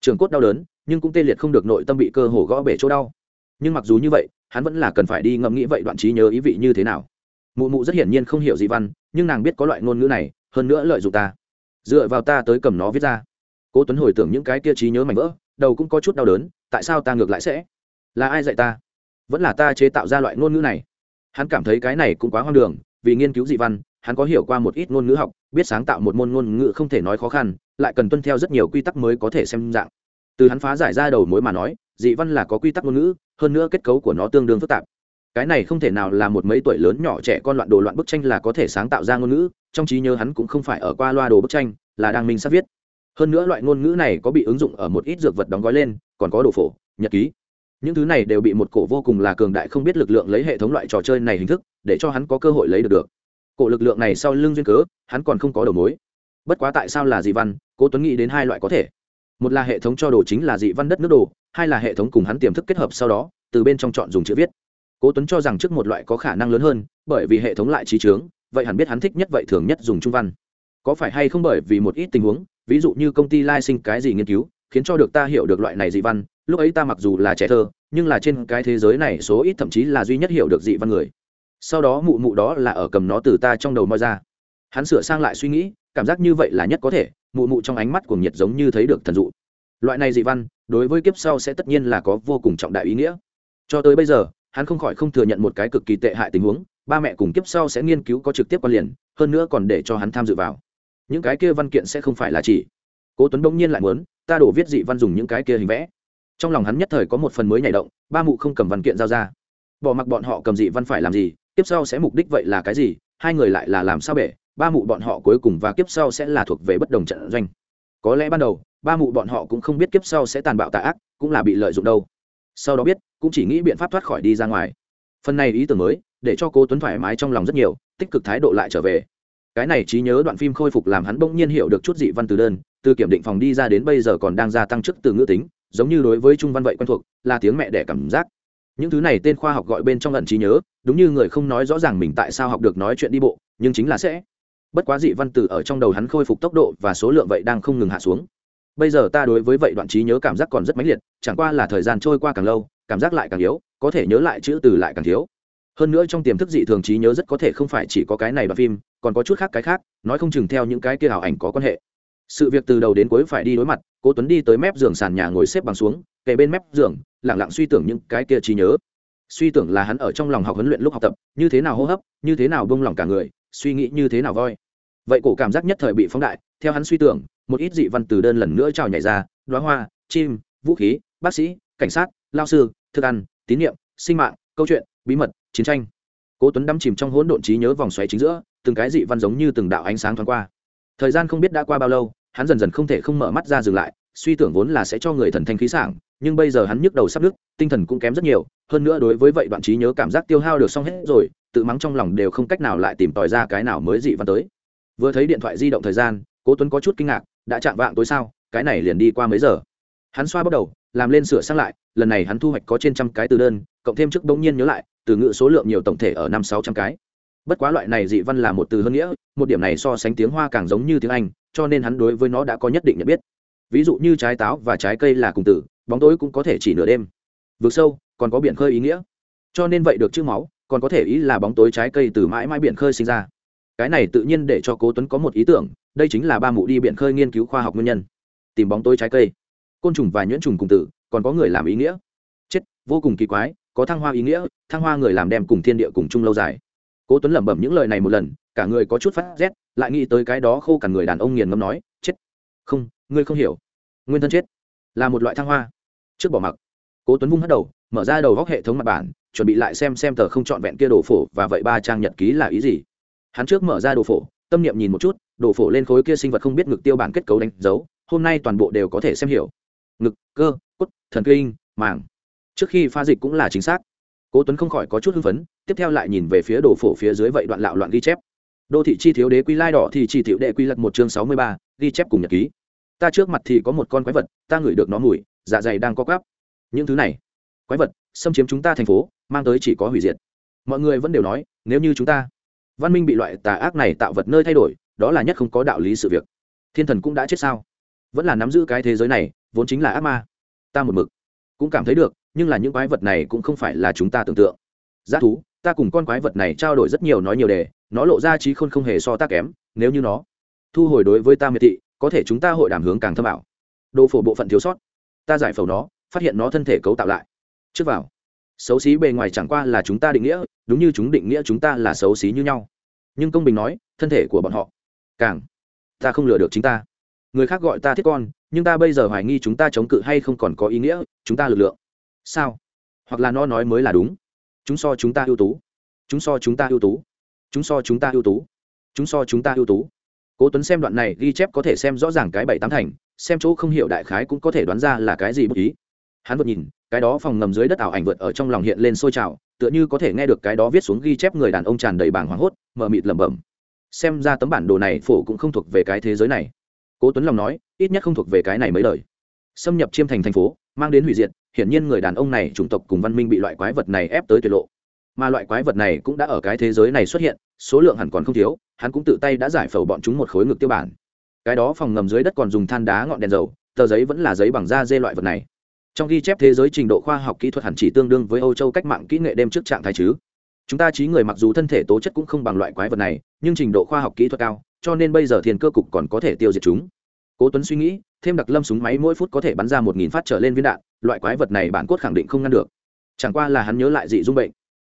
Trường cốt đau đớn, nhưng cũng tê liệt không được, nội tâm bị cơ hồ gõ bể chỗ đau. Nhưng mặc dù như vậy hắn vẫn là cần phải đi ngẫm nghĩ vậy đoạn trí nhớ ý vị như thế nào. Mụ mụ rất hiển nhiên không hiểu dị văn, nhưng nàng biết có loại ngôn ngữ này, hơn nữa lợi dụng ta. Dựa vào ta tới cầm nó viết ra. Cố tuấn hồi tưởng những cái kia trí nhớ mảnh vỡ, đầu cũng có chút đau đớn, tại sao ta ngược lại sẽ? Là ai dạy ta? Vẫn là ta chế tạo ra loại ngôn ngữ này? Hắn cảm thấy cái này cũng quá hoang đường, vì nghiên cứu dị văn, hắn có hiểu qua một ít ngôn ngữ học, biết sáng tạo một môn ngôn ngữ không thể nói khó khăn, lại cần tuân theo rất nhiều quy tắc mới có thể xem dạng. Từ hắn phá giải ra đầu mối mà nói dị văn là có quy tắc ngôn ngữ, hơn nữa kết cấu của nó tương đương phức tạp. Cái này không thể nào là một mấy tuổi lớn nhỏ trẻ con loạn đồ loạn bức tranh là có thể sáng tạo ra ngôn ngữ, trong trí nhớ hắn cũng không phải ở qua loa đồ bức tranh, là đang minh sắp viết. Hơn nữa loại ngôn ngữ này có bị ứng dụng ở một ít dược vật đóng gói lên, còn có đồ phổ, nhật ký. Những thứ này đều bị một cổ vô cùng là cường đại không biết lực lượng lấy hệ thống loại trò chơi này hình thức, để cho hắn có cơ hội lấy được được. Cổ lực lượng này sau lưng duyên cớ, hắn còn không có đầu mối. Bất quá tại sao là dị văn, cố tuấn nghĩ đến hai loại có thể một là hệ thống cho đồ chính là dị văn đất nước đồ, hai là hệ thống cùng hắn tiềm thức kết hợp sau đó, từ bên trong chọn dùng chữ viết. Cố tuấn cho rằng trước một loại có khả năng lớn hơn, bởi vì hệ thống lại trí trướng vậy hẳn biết hắn thích nhất vậy thường nhất dùng trung văn. Có phải hay không bởi vì một ít tình huống, ví dụ như công ty lai sinh cái gì nghiên cứu, khiến cho được ta hiểu được loại này dị văn, lúc ấy ta mặc dù là trẻ thơ, nhưng là trên cái thế giới này số ít thậm chí là duy nhất hiểu được dị văn người. Sau đó mụ mụ đó là ở cầm nó từ ta trong đầu moi ra. Hắn sửa sang lại suy nghĩ cảm giác như vậy là nhất có thể, mụ mụ trong ánh mắt của nhiệt giống như thấy được thần dụ. Loại này dị văn, đối với kiếp sau sẽ tất nhiên là có vô cùng trọng đại ý nghĩa. Cho tới bây giờ, hắn không khỏi không thừa nhận một cái cực kỳ tệ hại tình huống, ba mẹ cùng kiếp sau sẽ nghiên cứu có trực tiếp quan liền, hơn nữa còn để cho hắn tham dự vào. Những cái kia văn kiện sẽ không phải là chỉ. Cố tuấn đông nhiên lại muốn, ta đổ viết dị văn dùng những cái kia hình vẽ. Trong lòng hắn nhất thời có một phần mới nhảy động, ba mụ không cầm văn kiện giao ra. Bỏ mặc bọn họ cầm dị văn phải làm gì tiếp sau sẽ mục đích vậy là cái gì, hai người lại là làm sao bể ba mụ bọn họ cuối cùng và kiếp sau sẽ là thuộc về bất đồng trận doanh. Có lẽ ban đầu, ba mụ bọn họ cũng không biết kiếp sau sẽ tàn bạo tà ác, cũng là bị lợi dụng đâu. Sau đó biết, cũng chỉ nghĩ biện pháp thoát khỏi đi ra ngoài. Phần này ý tưởng mới, để cho cô tuấn thoải mái trong lòng rất nhiều, tích cực thái độ lại trở về. Cái này trí nhớ đoạn phim khôi phục làm hắn bỗng nhiên hiểu được chút dị văn từ đơn, từ kiểm định phòng đi ra đến bây giờ còn đang gia tăng chức từ ngữ tính, giống như đối với trung văn vậy quen thuộc, là tiếng mẹ đẻ cảm giác. Những thứ này tên khoa học gọi bên trong lần trí nhớ, đúng như người không nói rõ ràng mình tại sao học được nói chuyện đi bộ, nhưng chính là sẽ bất quá dị văn từ ở trong đầu hắn khôi phục tốc độ và số lượng vậy đang không ngừng hạ xuống. Bây giờ ta đối với vậy đoạn trí nhớ cảm giác còn rất mãnh liệt, chẳng qua là thời gian trôi qua càng lâu, cảm giác lại càng yếu, có thể nhớ lại chữ từ lại càng thiếu. Hơn nữa trong tiềm thức dị thường trí nhớ rất có thể không phải chỉ có cái này đoạn phim, còn có chút khác cái khác, nói không chừng theo những cái kia ảo ảnh có quan hệ. Sự việc từ đầu đến cuối phải đi đối mặt, cố tuấn đi tới mép giường sàn nhà ngồi xếp bằng xuống, kề bên mép giường lẳng lặng suy tưởng những cái kia trí nhớ. Suy tưởng là hắn ở trong lòng học huấn luyện lúc học tập, như thế nào hô hấp, như thế nào bông lòng cả người, suy nghĩ như thế nào voi vậy cổ cảm giác nhất thời bị phóng đại, theo hắn suy tưởng, một ít dị văn từ đơn lần nữa trào nhảy ra đoá hoa, chim, vũ khí, bác sĩ, cảnh sát, lao sư, thức ăn, tín nhiệm sinh mạng, câu chuyện, bí mật, chiến tranh. Cố tuấn đắm chìm trong hỗn độn trí nhớ vòng xoáy chính giữa, từng cái dị văn giống như từng đạo ánh sáng thoáng qua. Thời gian không biết đã qua bao lâu, hắn dần dần không thể không mở mắt ra dừng lại, suy tưởng vốn là sẽ cho người thần thanh khí sảng, nhưng bây giờ hắn nhức đầu sắp đứt, tinh thần cũng kém rất nhiều, hơn nữa đối với vậy đoạn trí nhớ cảm giác tiêu hao được xong hết rồi, tự mắng trong lòng đều không cách nào lại tìm tòi ra cái nào mới dị văn tới vừa thấy điện thoại di động thời gian, cố tuấn có chút kinh ngạc, đã chạm vạng tối sao, cái này liền đi qua mấy giờ? Hắn xoa bắt đầu, làm lên sửa sang lại, lần này hắn thu hoạch có trên trăm cái từ đơn, cộng thêm trước bỗng nhiên nhớ lại, từ ngữ số lượng nhiều tổng thể ở năm sáu trăm cái. Bất quá loại này dị văn là một từ hơn nghĩa, một điểm này so sánh tiếng hoa càng giống như tiếng anh, cho nên hắn đối với nó đã có nhất định nhận biết. Ví dụ như trái táo và trái cây là cùng từ, bóng tối cũng có thể chỉ nửa đêm. Vượt sâu, còn có biển khơi ý nghĩa. Cho nên vậy được chữ máu, còn có thể ý là bóng tối trái cây từ mãi mãi biển khơi sinh ra cái này tự nhiên để cho cố tuấn có một ý tưởng, đây chính là ba mụ đi biển khơi nghiên cứu khoa học nguyên nhân. Tìm bóng tối trái cây. Côn trùng và nhuyễn trùng cùng tử, còn có người làm ý nghĩa. Chết, vô cùng kỳ quái, có thăng hoa ý nghĩa, thăng hoa người làm đem cùng thiên địa cùng chung lâu dài. Cố tuấn lẩm bẩm những lời này một lần, cả người có chút phát rét, lại nghĩ tới cái đó khô cả người đàn ông nghiền ngâm nói, chết. Không, ngươi không hiểu. Nguyên thân chết là một loại thăng hoa. Trước bỏ mặc, cố tuấn vung hất đầu, mở ra đầu góc hệ thống mặt bản, chuẩn bị lại xem xem tờ không chọn vẹn kia đồ phổ và vậy ba trang nhật ký là ý gì hắn trước mở ra đồ phổ, tâm niệm nhìn một chút, đồ phổ lên khối kia sinh vật không biết ngực tiêu bản kết cấu đánh dấu, hôm nay toàn bộ đều có thể xem hiểu. Ngực, cơ, cốt, thần kinh, màng. Trước khi pha dịch cũng là chính xác. Cố tuấn không khỏi có chút hưng phấn, tiếp theo lại nhìn về phía đồ phổ phía dưới vậy đoạn lạo loạn ghi chép. Đô thị chi thiếu đế quy lai đỏ thì chỉ tiểu đệ quy lật một chương sáu mươi ba, ghi chép cùng nhật ký. Ta trước mặt thì có một con quái vật, ta ngửi được nó mùi dạ dày đang co quắp. Những thứ này, quái vật, xâm chiếm chúng ta thành phố, mang tới chỉ có hủy diệt. Mọi người vẫn đều nói, nếu như chúng ta văn minh bị loại tà ác này tạo vật nơi thay đổi, đó là nhất không có đạo lý sự việc. Thiên thần cũng đã chết sao? Vẫn là nắm giữ cái thế giới này, vốn chính là ác ma. Ta một mực cũng cảm thấy được, nhưng là những quái vật này cũng không phải là chúng ta tưởng tượng. Giá thú, ta cùng con quái vật này trao đổi rất nhiều nói nhiều đề, nó lộ ra trí khôn không hề so ta kém, nếu như nó thu hồi đối với ta miệt thị, có thể chúng ta hội đàm hướng càng thâm ảo. Đồ phổ bộ phận thiếu sót, ta giải phẫu nó, phát hiện nó thân thể cấu tạo lại. Trước vào xấu xí bề ngoài chẳng qua là chúng ta định nghĩa, đúng như chúng định nghĩa chúng ta là xấu xí như nhau. Nhưng công bình nói, thân thể của bọn họ, càng, ta không lừa được chính ta. Người khác gọi ta thiết con, nhưng ta bây giờ hoài nghi chúng ta chống cự hay không còn có ý nghĩa, chúng ta lực lượng. Sao? Hoặc là nó nói mới là đúng. Chúng so chúng ta ưu tú. Chúng so chúng ta ưu tú. Chúng so chúng ta ưu tú. Chúng so chúng ta ưu tú. Cố tuấn xem đoạn này ghi chép có thể xem rõ ràng cái bảy tám thành, xem chỗ không hiểu đại khái cũng có thể đoán ra là cái gì bất ý. Hắn vừa nhìn cái đó phòng ngầm dưới đất ảo ảnh vượt ở trong lòng hiện lên sôi trào, tựa như có thể nghe được cái đó viết xuống ghi chép người đàn ông tràn đầy bảng hoảng hốt, mờ mịt lẩm bẩm. Xem ra tấm bản đồ này phổ cũng không thuộc về cái thế giới này. Cố tuấn lòng nói, ít nhất không thuộc về cái này mấy lời xâm nhập chiêm thành thành phố, mang đến hủy diệt, hiển nhiên người đàn ông này chủng tộc cùng văn minh bị loại quái vật này ép tới tuyệt lộ. Mà loại quái vật này cũng đã ở cái thế giới này xuất hiện, số lượng hẳn còn không thiếu, hắn cũng tự tay đã giải phẫu bọn chúng một khối ngực tiêu bản. Cái đó phòng ngầm dưới đất còn dùng than đá ngọn đèn dầu, tờ giấy vẫn là giấy bằng da dê loại vật này trong ghi chép thế giới trình độ khoa học kỹ thuật hẳn chỉ tương đương với âu châu cách mạng kỹ nghệ đêm trước trạng thái chứ. Chúng ta trí người mặc dù thân thể tố chất cũng không bằng loại quái vật này, nhưng trình độ khoa học kỹ thuật cao, cho nên bây giờ thiền cơ cục còn có thể tiêu diệt chúng. Cố tuấn suy nghĩ, thêm đặc lâm súng máy mỗi phút có thể bắn ra một nghìn phát trở lên viên đạn, loại quái vật này bản cốt khẳng định không ngăn được. Chẳng qua là hắn nhớ lại dị dung bệnh.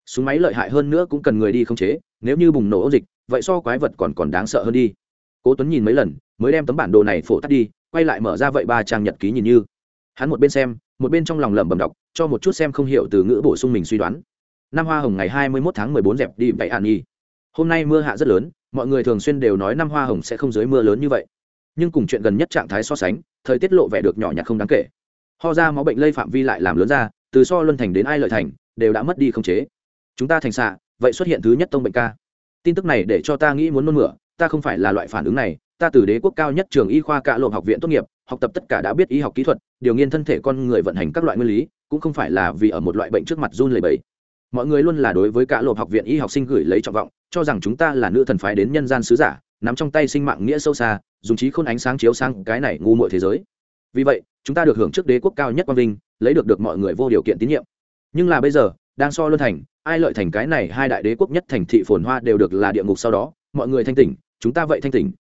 Súng máy lợi hại hơn nữa cũng cần người đi không chế, nếu như bùng nổ ôn dịch, vậy so quái vật còn còn đáng sợ hơn đi. Cố tuấn nhìn mấy lần, mới đem tấm bản đồ này phổ tắt đi, quay lại mở ra vậy ba trang nhật ký nhìn như. Hắn một bên xem một bên trong lòng lẩm bẩm đọc, cho một chút xem không hiểu từ ngữ bổ sung mình suy đoán. Năm hoa hồng ngày hai mươi 21 tháng mười bốn dẹp đi vậy hạn nghi hôm nay mưa hạ rất lớn, mọi người thường xuyên đều nói năm hoa hồng sẽ không dưới mưa lớn như vậy. Nhưng cùng chuyện gần nhất trạng thái so sánh, thời tiết lộ vẻ được nhỏ nhặt không đáng kể. Ho ra máu bệnh lây phạm vi lại làm lớn ra, từ so luân thành đến ai lợi thành, đều đã mất đi không chế. Chúng ta thành xạ, vậy xuất hiện thứ nhất tông bệnh ca. Tin tức này để cho ta nghĩ muốn nôn mửa, ta không phải là loại phản ứng này, ta từ đế quốc cao nhất trường y khoa cạ lộp học viện tốt nghiệp học tập tất cả đã biết y học kỹ thuật, điều nghiên thân thể con người vận hành các loại nguyên lý, cũng không phải là vì ở một loại bệnh trước mặt run lầy bẫy mọi người luôn là đối với cả lộp học viện y học sinh gửi lấy trọng vọng, cho rằng chúng ta là nữ thần phái đến nhân gian sứ giả, nắm trong tay sinh mạng nghĩa sâu xa, dùng trí khôn ánh sáng chiếu sang cái này ngu muội thế giới. Vì vậy, chúng ta được hưởng trước đế quốc cao nhất quang vinh, lấy được được mọi người vô điều kiện tín nhiệm. Nhưng là bây giờ, đang so luân thành, ai lợi thành cái này hai đại đế quốc nhất thành thị phồn hoa đều được là địa ngục sau đó, mọi người thanh tỉnh, chúng ta vậy thanh tỉnh.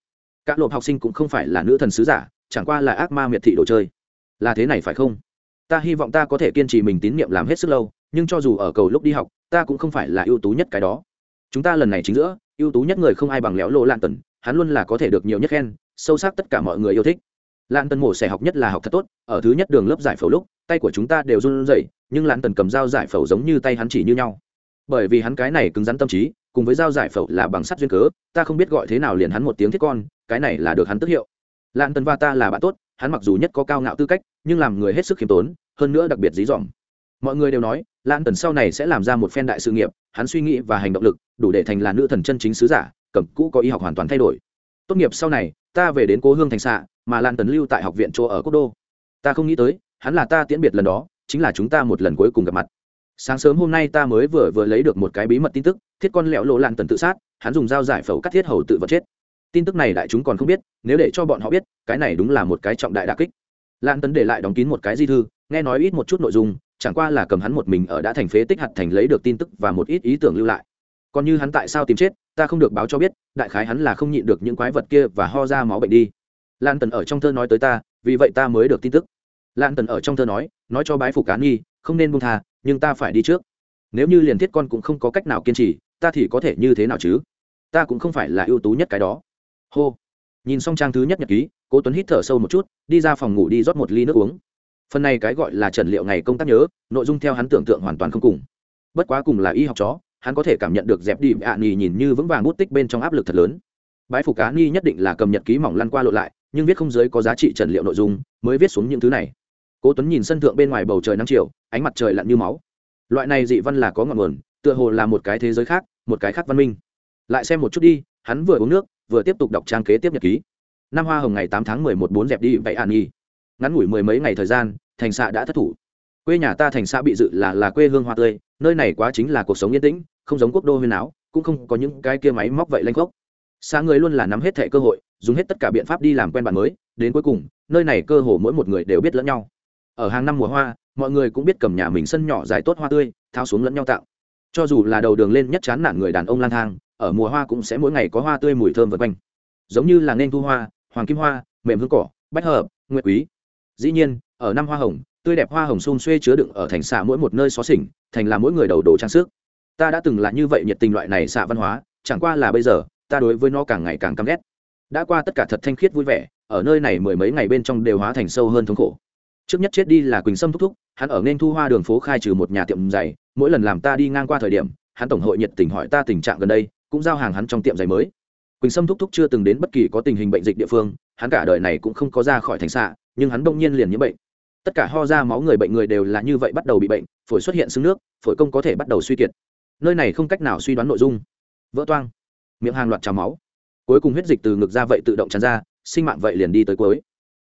Các lộp học sinh cũng không phải là nữ thần sứ giả chẳng qua là ác ma miệt thị đồ chơi. Là thế này phải không? Ta hy vọng ta có thể kiên trì mình tín nhiệm làm hết sức lâu, nhưng cho dù ở cầu lúc đi học, ta cũng không phải là ưu tú nhất cái đó. Chúng ta lần này chính giữa, ưu tú nhất người không ai bằng léo lộ lan tần, hắn luôn là có thể được nhiều nhất khen, sâu sắc tất cả mọi người yêu thích. Lan tần mổ xẻ học nhất là học thật tốt, ở thứ nhất đường lớp giải phẫu lúc, tay của chúng ta đều run rẩy, nhưng lan tần cầm dao giải phẫu giống như tay hắn chỉ như nhau. Bởi vì hắn cái này cứng rắn tâm trí, cùng với dao giải phẫu là bằng sắt duyên cớ, ta không biết gọi thế nào liền hắn một tiếng thiết con, cái này là được hắn tức hiệu lan tần và ta là bạn tốt, hắn mặc dù nhất có cao ngạo tư cách, nhưng làm người hết sức khiêm tốn, hơn nữa đặc biệt dí dỏm. Mọi người đều nói lan tần sau này sẽ làm ra một phen đại sự nghiệp, hắn suy nghĩ và hành động lực, đủ để thành là nữ thần chân chính sứ giả cẩm cũ có y học hoàn toàn thay đổi. Tốt nghiệp sau này, ta về đến cố hương thành xạ, mà lan tần lưu tại học viện chỗ ở quốc đô. Ta không nghĩ tới, hắn là ta tiễn biệt lần đó, chính là chúng ta một lần cuối cùng gặp mặt. Sáng sớm hôm nay ta mới vừa vừa lấy được một cái bí mật tin tức, thiết con lẹo lộ lan tần tự sát, hắn dùng dao giải phẫu cắt thiết hầu tự vật chết tin tức này đại chúng còn không biết, nếu để cho bọn họ biết, cái này đúng là một cái trọng đại đà kích. Lan tấn để lại đóng kín một cái di thư, nghe nói ít một chút nội dung, chẳng qua là cầm hắn một mình ở đã thành phế tích hạt thành lấy được tin tức và một ít ý tưởng lưu lại. Còn như hắn tại sao tìm chết, ta không được báo cho biết, đại khái hắn là không nhịn được những quái vật kia và ho ra máu bệnh đi. Lan tần ở trong thơ nói tới ta, vì vậy ta mới được tin tức. Lan tần ở trong thơ nói nói cho bái phục cá nghi, không nên buông tha, nhưng ta phải đi trước. Nếu như liền thiết con cũng không có cách nào kiên trì, ta thì có thể như thế nào chứ? Ta cũng không phải là ưu tú nhất cái đó hô. Nhìn xong trang thứ nhất nhật ký, cố tuấn hít thở sâu một chút, đi ra phòng ngủ đi rót một ly nước uống. Phần này cái gọi là trần liệu ngày công tác nhớ, nội dung theo hắn tưởng tượng hoàn toàn không cùng. Bất quá cùng là y học chó, hắn có thể cảm nhận được dẹp đi ạ à nhìn như vững vàng bút tích bên trong áp lực thật lớn. Bái phục cá nghi nhất định là cầm nhật ký mỏng lăn qua lộ lại, nhưng viết không giới có giá trị trần liệu nội dung, mới viết xuống những thứ này. Cố tuấn nhìn sân thượng bên ngoài bầu trời nắng chiều, ánh mặt trời lặn như máu. Loại này dị văn là có ngọn nguồn, tựa hồ là một cái thế giới khác, một cái khác văn minh. Lại xem một chút đi, hắn vừa uống nước vừa tiếp tục đọc trang kế tiếp nhật ký. Năm hoa hồng ngày tám tháng mười một bốn dẹp đi vậy an nhi ngắn ngủi mười mấy ngày thời gian, thành xạ đã thất thủ. Quê nhà ta thành xã bị dự là là quê hương hoa tươi, nơi này quá chính là cuộc sống yên tĩnh, không giống quốc đô huyên áo, cũng không có những cái kia máy móc vậy lanh gốc xã người luôn là nắm hết thẻ cơ hội, dùng hết tất cả biện pháp đi làm quen bạn mới, đến cuối cùng, nơi này cơ hồ mỗi một người đều biết lẫn nhau. Ở hàng năm mùa hoa, mọi người cũng biết cầm nhà mình sân nhỏ dài tốt hoa tươi thao xuống lẫn nhau tạo. Cho dù là đầu đường lên nhất chán nản người đàn ông lang thang ở mùa hoa cũng sẽ mỗi ngày có hoa tươi mùi thơm vượt quanh. Giống như là nên thu hoa, hoàng kim hoa, mềm hương cỏ, bách hợp, nguyệt quý. Dĩ nhiên, ở năm hoa hồng, tươi đẹp hoa hồng xung xuê chứa đựng ở thành xạ mỗi một nơi xó xỉnh, thành là mỗi người đầu đồ trang sức. Ta đã từng là như vậy nhiệt tình loại này xạ văn hóa, chẳng qua là bây giờ, ta đối với nó càng ngày càng căm ghét. Đã qua tất cả thật thanh khiết vui vẻ, ở nơi này mười mấy ngày bên trong đều hóa thành sâu hơn thống khổ. Trước nhất chết đi là quỳnh sâm thúc thúc, hắn ở nên thu hoa đường phố khai trừ một nhà tiệm giày mỗi lần làm ta đi ngang qua thời điểm, hắn tổng hội nhiệt tình hỏi ta tình trạng gần đây cũng giao hàng hắn trong tiệm giày mới. Quỳnh sâm thúc thúc chưa từng đến bất kỳ có tình hình bệnh dịch địa phương, hắn cả đời này cũng không có ra khỏi thành xạ, nhưng hắn đông nhiên liền nhiễm bệnh. Tất cả ho ra máu người bệnh người đều là như vậy bắt đầu bị bệnh, phổi xuất hiện sưng nước, phổi công có thể bắt đầu suy kiệt. Nơi này không cách nào suy đoán nội dung. Vỡ toang. Miệng hàng loạt trào máu. Cuối cùng huyết dịch từ ngực ra vậy tự động tràn ra, sinh mạng vậy liền đi tới cuối.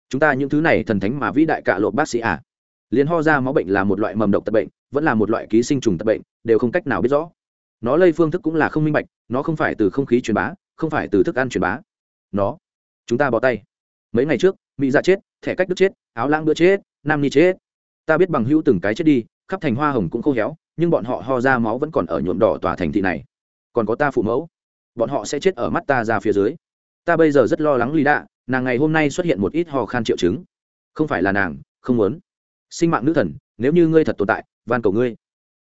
Chúng ta những thứ này thần thánh mà vĩ đại cả lộp bác sĩ à. Liền ho ra máu bệnh là một loại mầm độc tật bệnh, vẫn là một loại ký sinh trùng tật bệnh, đều không cách nào biết rõ nó lây phương thức cũng là không minh bạch, nó không phải từ không khí truyền bá, không phải từ thức ăn truyền bá. Nó, chúng ta bỏ tay. Mấy ngày trước mỹ dạ chết, thẻ cách đức chết, áo lãng bữa chết, nam ni chết. Ta biết bằng hữu từng cái chết đi, khắp thành hoa hồng cũng khô héo, nhưng bọn họ ho ra máu vẫn còn ở nhuộm đỏ tòa thành thị này. Còn có ta phụ mẫu. Bọn họ sẽ chết ở mắt ta ra phía dưới. Ta bây giờ rất lo lắng lý đạ, nàng ngày hôm nay xuất hiện một ít ho khan triệu chứng. Không phải là nàng, không muốn. Sinh mạng nữ thần, nếu như ngươi thật tồn tại, van cầu ngươi.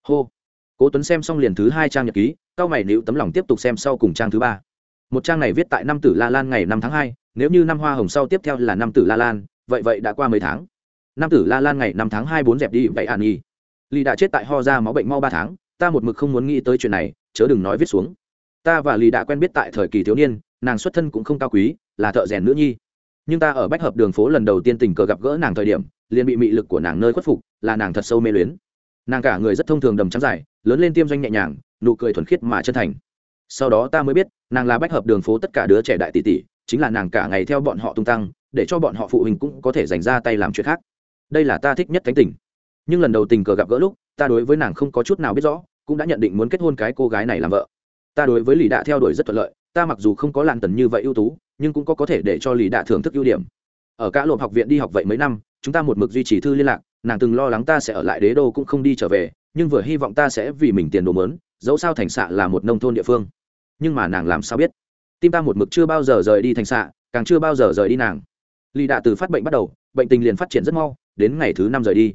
Hô cố tuấn xem xong liền thứ hai trang nhật ký, cao mày nữ tấm lòng tiếp tục xem sau cùng trang thứ ba. Một trang này viết tại năm tử la lan ngày năm tháng hai, nếu như năm hoa hồng sau tiếp theo là năm tử la lan, vậy vậy đã qua mấy tháng? Năm tử la lan ngày năm tháng hai bốn dẹp đi, vậy an nhi ly đã chết tại ho ra máu bệnh mau ba tháng, ta một mực không muốn nghĩ tới chuyện này, chớ đừng nói viết xuống. Ta và Lý đã quen biết tại thời kỳ thiếu niên, nàng xuất thân cũng không cao quý, là thợ rèn nữ nhi. Nhưng ta ở bách hợp đường phố lần đầu tiên tình cờ gặp gỡ nàng thời điểm, liền bị mị lực của nàng nơi khuất phục, là nàng thật sâu mê luyến. Nàng cả người rất thông thường đầm trắng dài lớn lên tiêm doanh nhẹ nhàng, nụ cười thuần khiết mà chân thành. Sau đó ta mới biết, nàng là bách hợp đường phố tất cả đứa trẻ đại tỷ tỷ, chính là nàng cả ngày theo bọn họ tung tăng, để cho bọn họ phụ huynh cũng có thể dành ra tay làm chuyện khác. Đây là ta thích nhất cánh tình. Nhưng lần đầu tình cờ gặp gỡ lúc, ta đối với nàng không có chút nào biết rõ, cũng đã nhận định muốn kết hôn cái cô gái này làm vợ. Ta đối với lì đạ theo đuổi rất thuận lợi, ta mặc dù không có làn tần như vậy ưu tú, nhưng cũng có có thể để cho lì đạ thưởng thức ưu điểm. Ở cả lộp học viện đi học vậy mấy năm, chúng ta một mực duy trì thư liên lạc, nàng từng lo lắng ta sẽ ở lại đế đô cũng không đi trở về nhưng vừa hy vọng ta sẽ vì mình tiền đồ mớn, dẫu sao thành xạ là một nông thôn địa phương. Nhưng mà nàng làm sao biết? Tim ta một mực chưa bao giờ rời đi thành xạ, càng chưa bao giờ rời đi nàng. Lì đạ từ phát bệnh bắt đầu, bệnh tình liền phát triển rất mau, đến ngày thứ năm rời đi.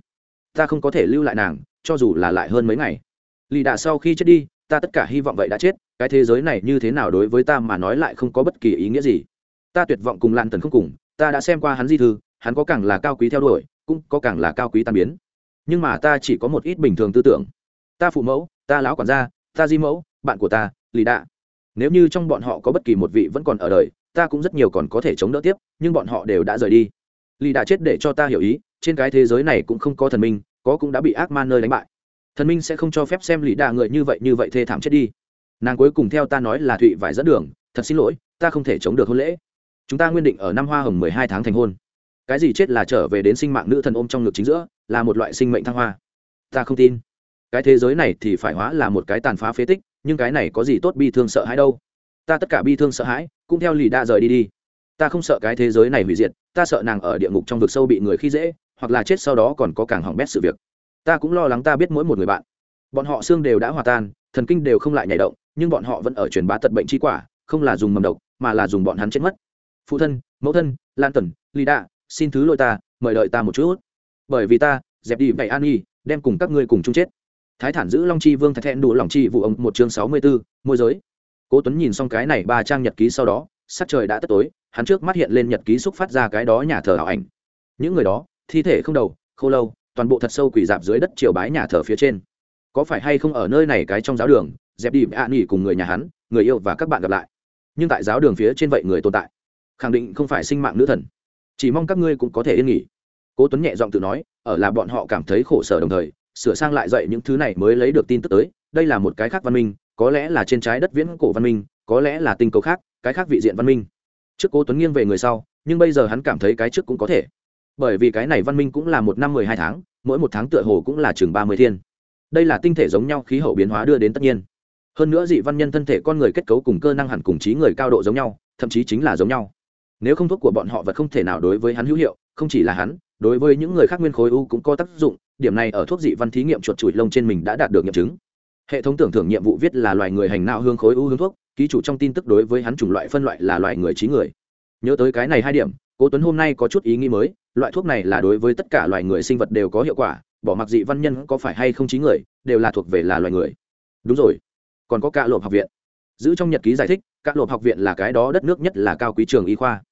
Ta không có thể lưu lại nàng, cho dù là lại hơn mấy ngày. Lì đạ sau khi chết đi, ta tất cả hy vọng vậy đã chết, cái thế giới này như thế nào đối với ta mà nói lại không có bất kỳ ý nghĩa gì. Ta tuyệt vọng cùng lan tần không cùng, ta đã xem qua hắn di thư, hắn có càng là cao quý theo đuổi, cũng có càng là cao quý tan biến nhưng mà ta chỉ có một ít bình thường tư tưởng. Ta phụ mẫu, ta lão quản gia, ta di mẫu, bạn của ta, lì đạ. Nếu như trong bọn họ có bất kỳ một vị vẫn còn ở đời, ta cũng rất nhiều còn có thể chống đỡ tiếp, nhưng bọn họ đều đã rời đi. Lì đạ chết để cho ta hiểu ý, trên cái thế giới này cũng không có thần minh, có cũng đã bị ác man nơi đánh bại. Thần minh sẽ không cho phép xem lì đạ người như vậy như vậy thê thảm chết đi. Nàng cuối cùng theo ta nói là thụy vải dẫn đường, thật xin lỗi, ta không thể chống được hôn lễ. Chúng ta nguyên định ở năm hoa hồng mười hai tháng thành hôn cái gì chết là trở về đến sinh mạng nữ thần ôm trong ngực chính giữa, là một loại sinh mệnh thăng hoa. Ta không tin. Cái thế giới này thì phải hóa là một cái tàn phá phế tích, nhưng cái này có gì tốt bi thương sợ hãi đâu. Ta tất cả bi thương sợ hãi, cũng theo lì đa rời đi đi. Ta không sợ cái thế giới này hủy diệt, ta sợ nàng ở địa ngục trong vực sâu bị người khi dễ, hoặc là chết sau đó còn có càng hỏng bét sự việc. Ta cũng lo lắng ta biết mỗi một người bạn. Bọn họ xương đều đã hòa tan, thần kinh đều không lại nhảy động, nhưng bọn họ vẫn ở truyền bá tật bệnh chi quả, không là dùng mầm độc, mà là dùng bọn hắn chết mất. Phụ thân, mẫu thân, lan tần lì đạ xin thứ lỗi ta, mời đợi ta một chút. Bởi vì ta, dẹp đi vậy an nghi đem cùng các ngươi cùng chung chết. Thái thản giữ long chi vương thạch thẹn đủ lòng chi vụ ông, một chương sáu mươi b ố môi giới. Cố tuấn nhìn xong cái này ba trang nhật ký sau đó, sắc trời đã tất tối, hắn trước mắt hiện lên nhật ký xúc phát ra cái đó nhà thờ ảo ảnh. Những người đó, thi thể không đầu, khô lâu, toàn bộ thật sâu quỳ dạp dưới đất triều bái nhà thờ phía trên. Có phải hay không ở nơi này cái trong giáo đường, dẹp đi ạ nghỉ cùng người nhà hắn, người yêu và các bạn gặp lại. Nhưng tại giáo đường phía trên vậy người tồn tại. Khẳng định không phải sinh mạng nữ thần chỉ mong các ngươi cũng có thể yên nghỉ. Cố tuấn nhẹ giọng tự nói, ở là bọn họ cảm thấy khổ sở đồng thời, sửa sang lại dậy những thứ này mới lấy được tin tức tới, đây là một cái khác văn minh, có lẽ là trên trái đất viễn cổ văn minh, có lẽ là tinh cầu khác, cái khác vị diện văn minh. Trước cố tuấn nghiêng về người sau, nhưng bây giờ hắn cảm thấy cái trước cũng có thể. Bởi vì cái này văn minh cũng là một năm mười hai tháng, mỗi một tháng tựa hồ cũng là chừng ba mươi thiên. Đây là tinh thể giống nhau khí hậu biến hóa đưa đến tất nhiên. Hơn nữa dị văn nhân thân thể con người kết cấu cùng cơ năng hẳn cùng trí người cao độ giống nhau, thậm chí chính là giống nhau nếu không thuốc của bọn họ vật không thể nào đối với hắn hữu hiệu, không chỉ là hắn, đối với những người khác nguyên khối u cũng có tác dụng, điểm này ở thuốc dị văn thí nghiệm chuột chùi lông trên mình đã đạt được nghiệm chứng. Hệ thống tưởng thưởng nhiệm vụ viết là loài người hành não hương khối u hướng thuốc, ký chủ trong tin tức đối với hắn chủng loại phân loại là loài người trí người. Nhớ tới cái này hai điểm, cố tuấn hôm nay có chút ý nghĩ mới, loại thuốc này là đối với tất cả loài người sinh vật đều có hiệu quả, bỏ mặc dị văn nhân có phải hay không trí người, đều là thuộc về là loài người. Đúng rồi, còn có cả lộp học viện. Giữ trong nhật ký giải thích cả lộp học viện là cái đó đất nước nhất là cao quý trường y khoa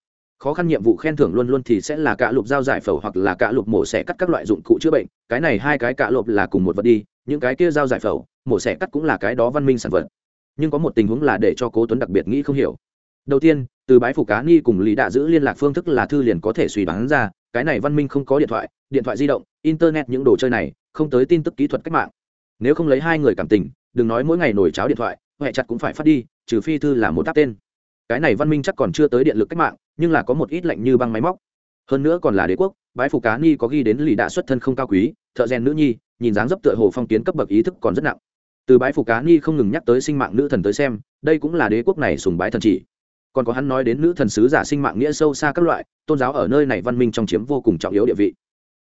khó khăn nhiệm vụ khen thưởng luôn luôn thì sẽ là cả lục dao giải phẫu hoặc là cả lục mổ xẻ cắt các loại dụng cụ chữa bệnh. Cái này hai cái cả lục là cùng một vật đi, những cái kia dao giải phẫu, mổ xẻ cắt cũng là cái đó văn minh sản vật. Nhưng có một tình huống là để cho cố tuấn đặc biệt nghĩ không hiểu. Đầu tiên, từ bái phủ cá nghi cùng lý đạ giữ liên lạc phương thức là thư liền có thể suy đoán ra, cái này văn minh không có điện thoại điện thoại di động, internet những đồ chơi này, không tới tin tức kỹ thuật cách mạng. Nếu không lấy hai người cảm tình, đừng nói mỗi ngày nổi cháo điện thoại huệ chặt cũng phải phát đi, trừ phi thư là một tác tên. Cái này văn minh chắc còn chưa tới điện lực cách mạng nhưng là có một ít lạnh như băng máy móc. Hơn nữa còn là đế quốc, bái phủ cá ni có ghi đến lì đạ xuất thân không cao quý, thợ rèn nữ nhi, nhìn dáng dấp tựa hồ phong kiến cấp bậc ý thức còn rất nặng. Từ bái phủ cá ni không ngừng nhắc tới sinh mạng nữ thần tới xem, đây cũng là đế quốc này sùng bái thần chỉ. Còn có hắn nói đến nữ thần sứ giả sinh mạng nghĩa sâu xa các loại, tôn giáo ở nơi này văn minh trong chiếm vô cùng trọng yếu địa vị.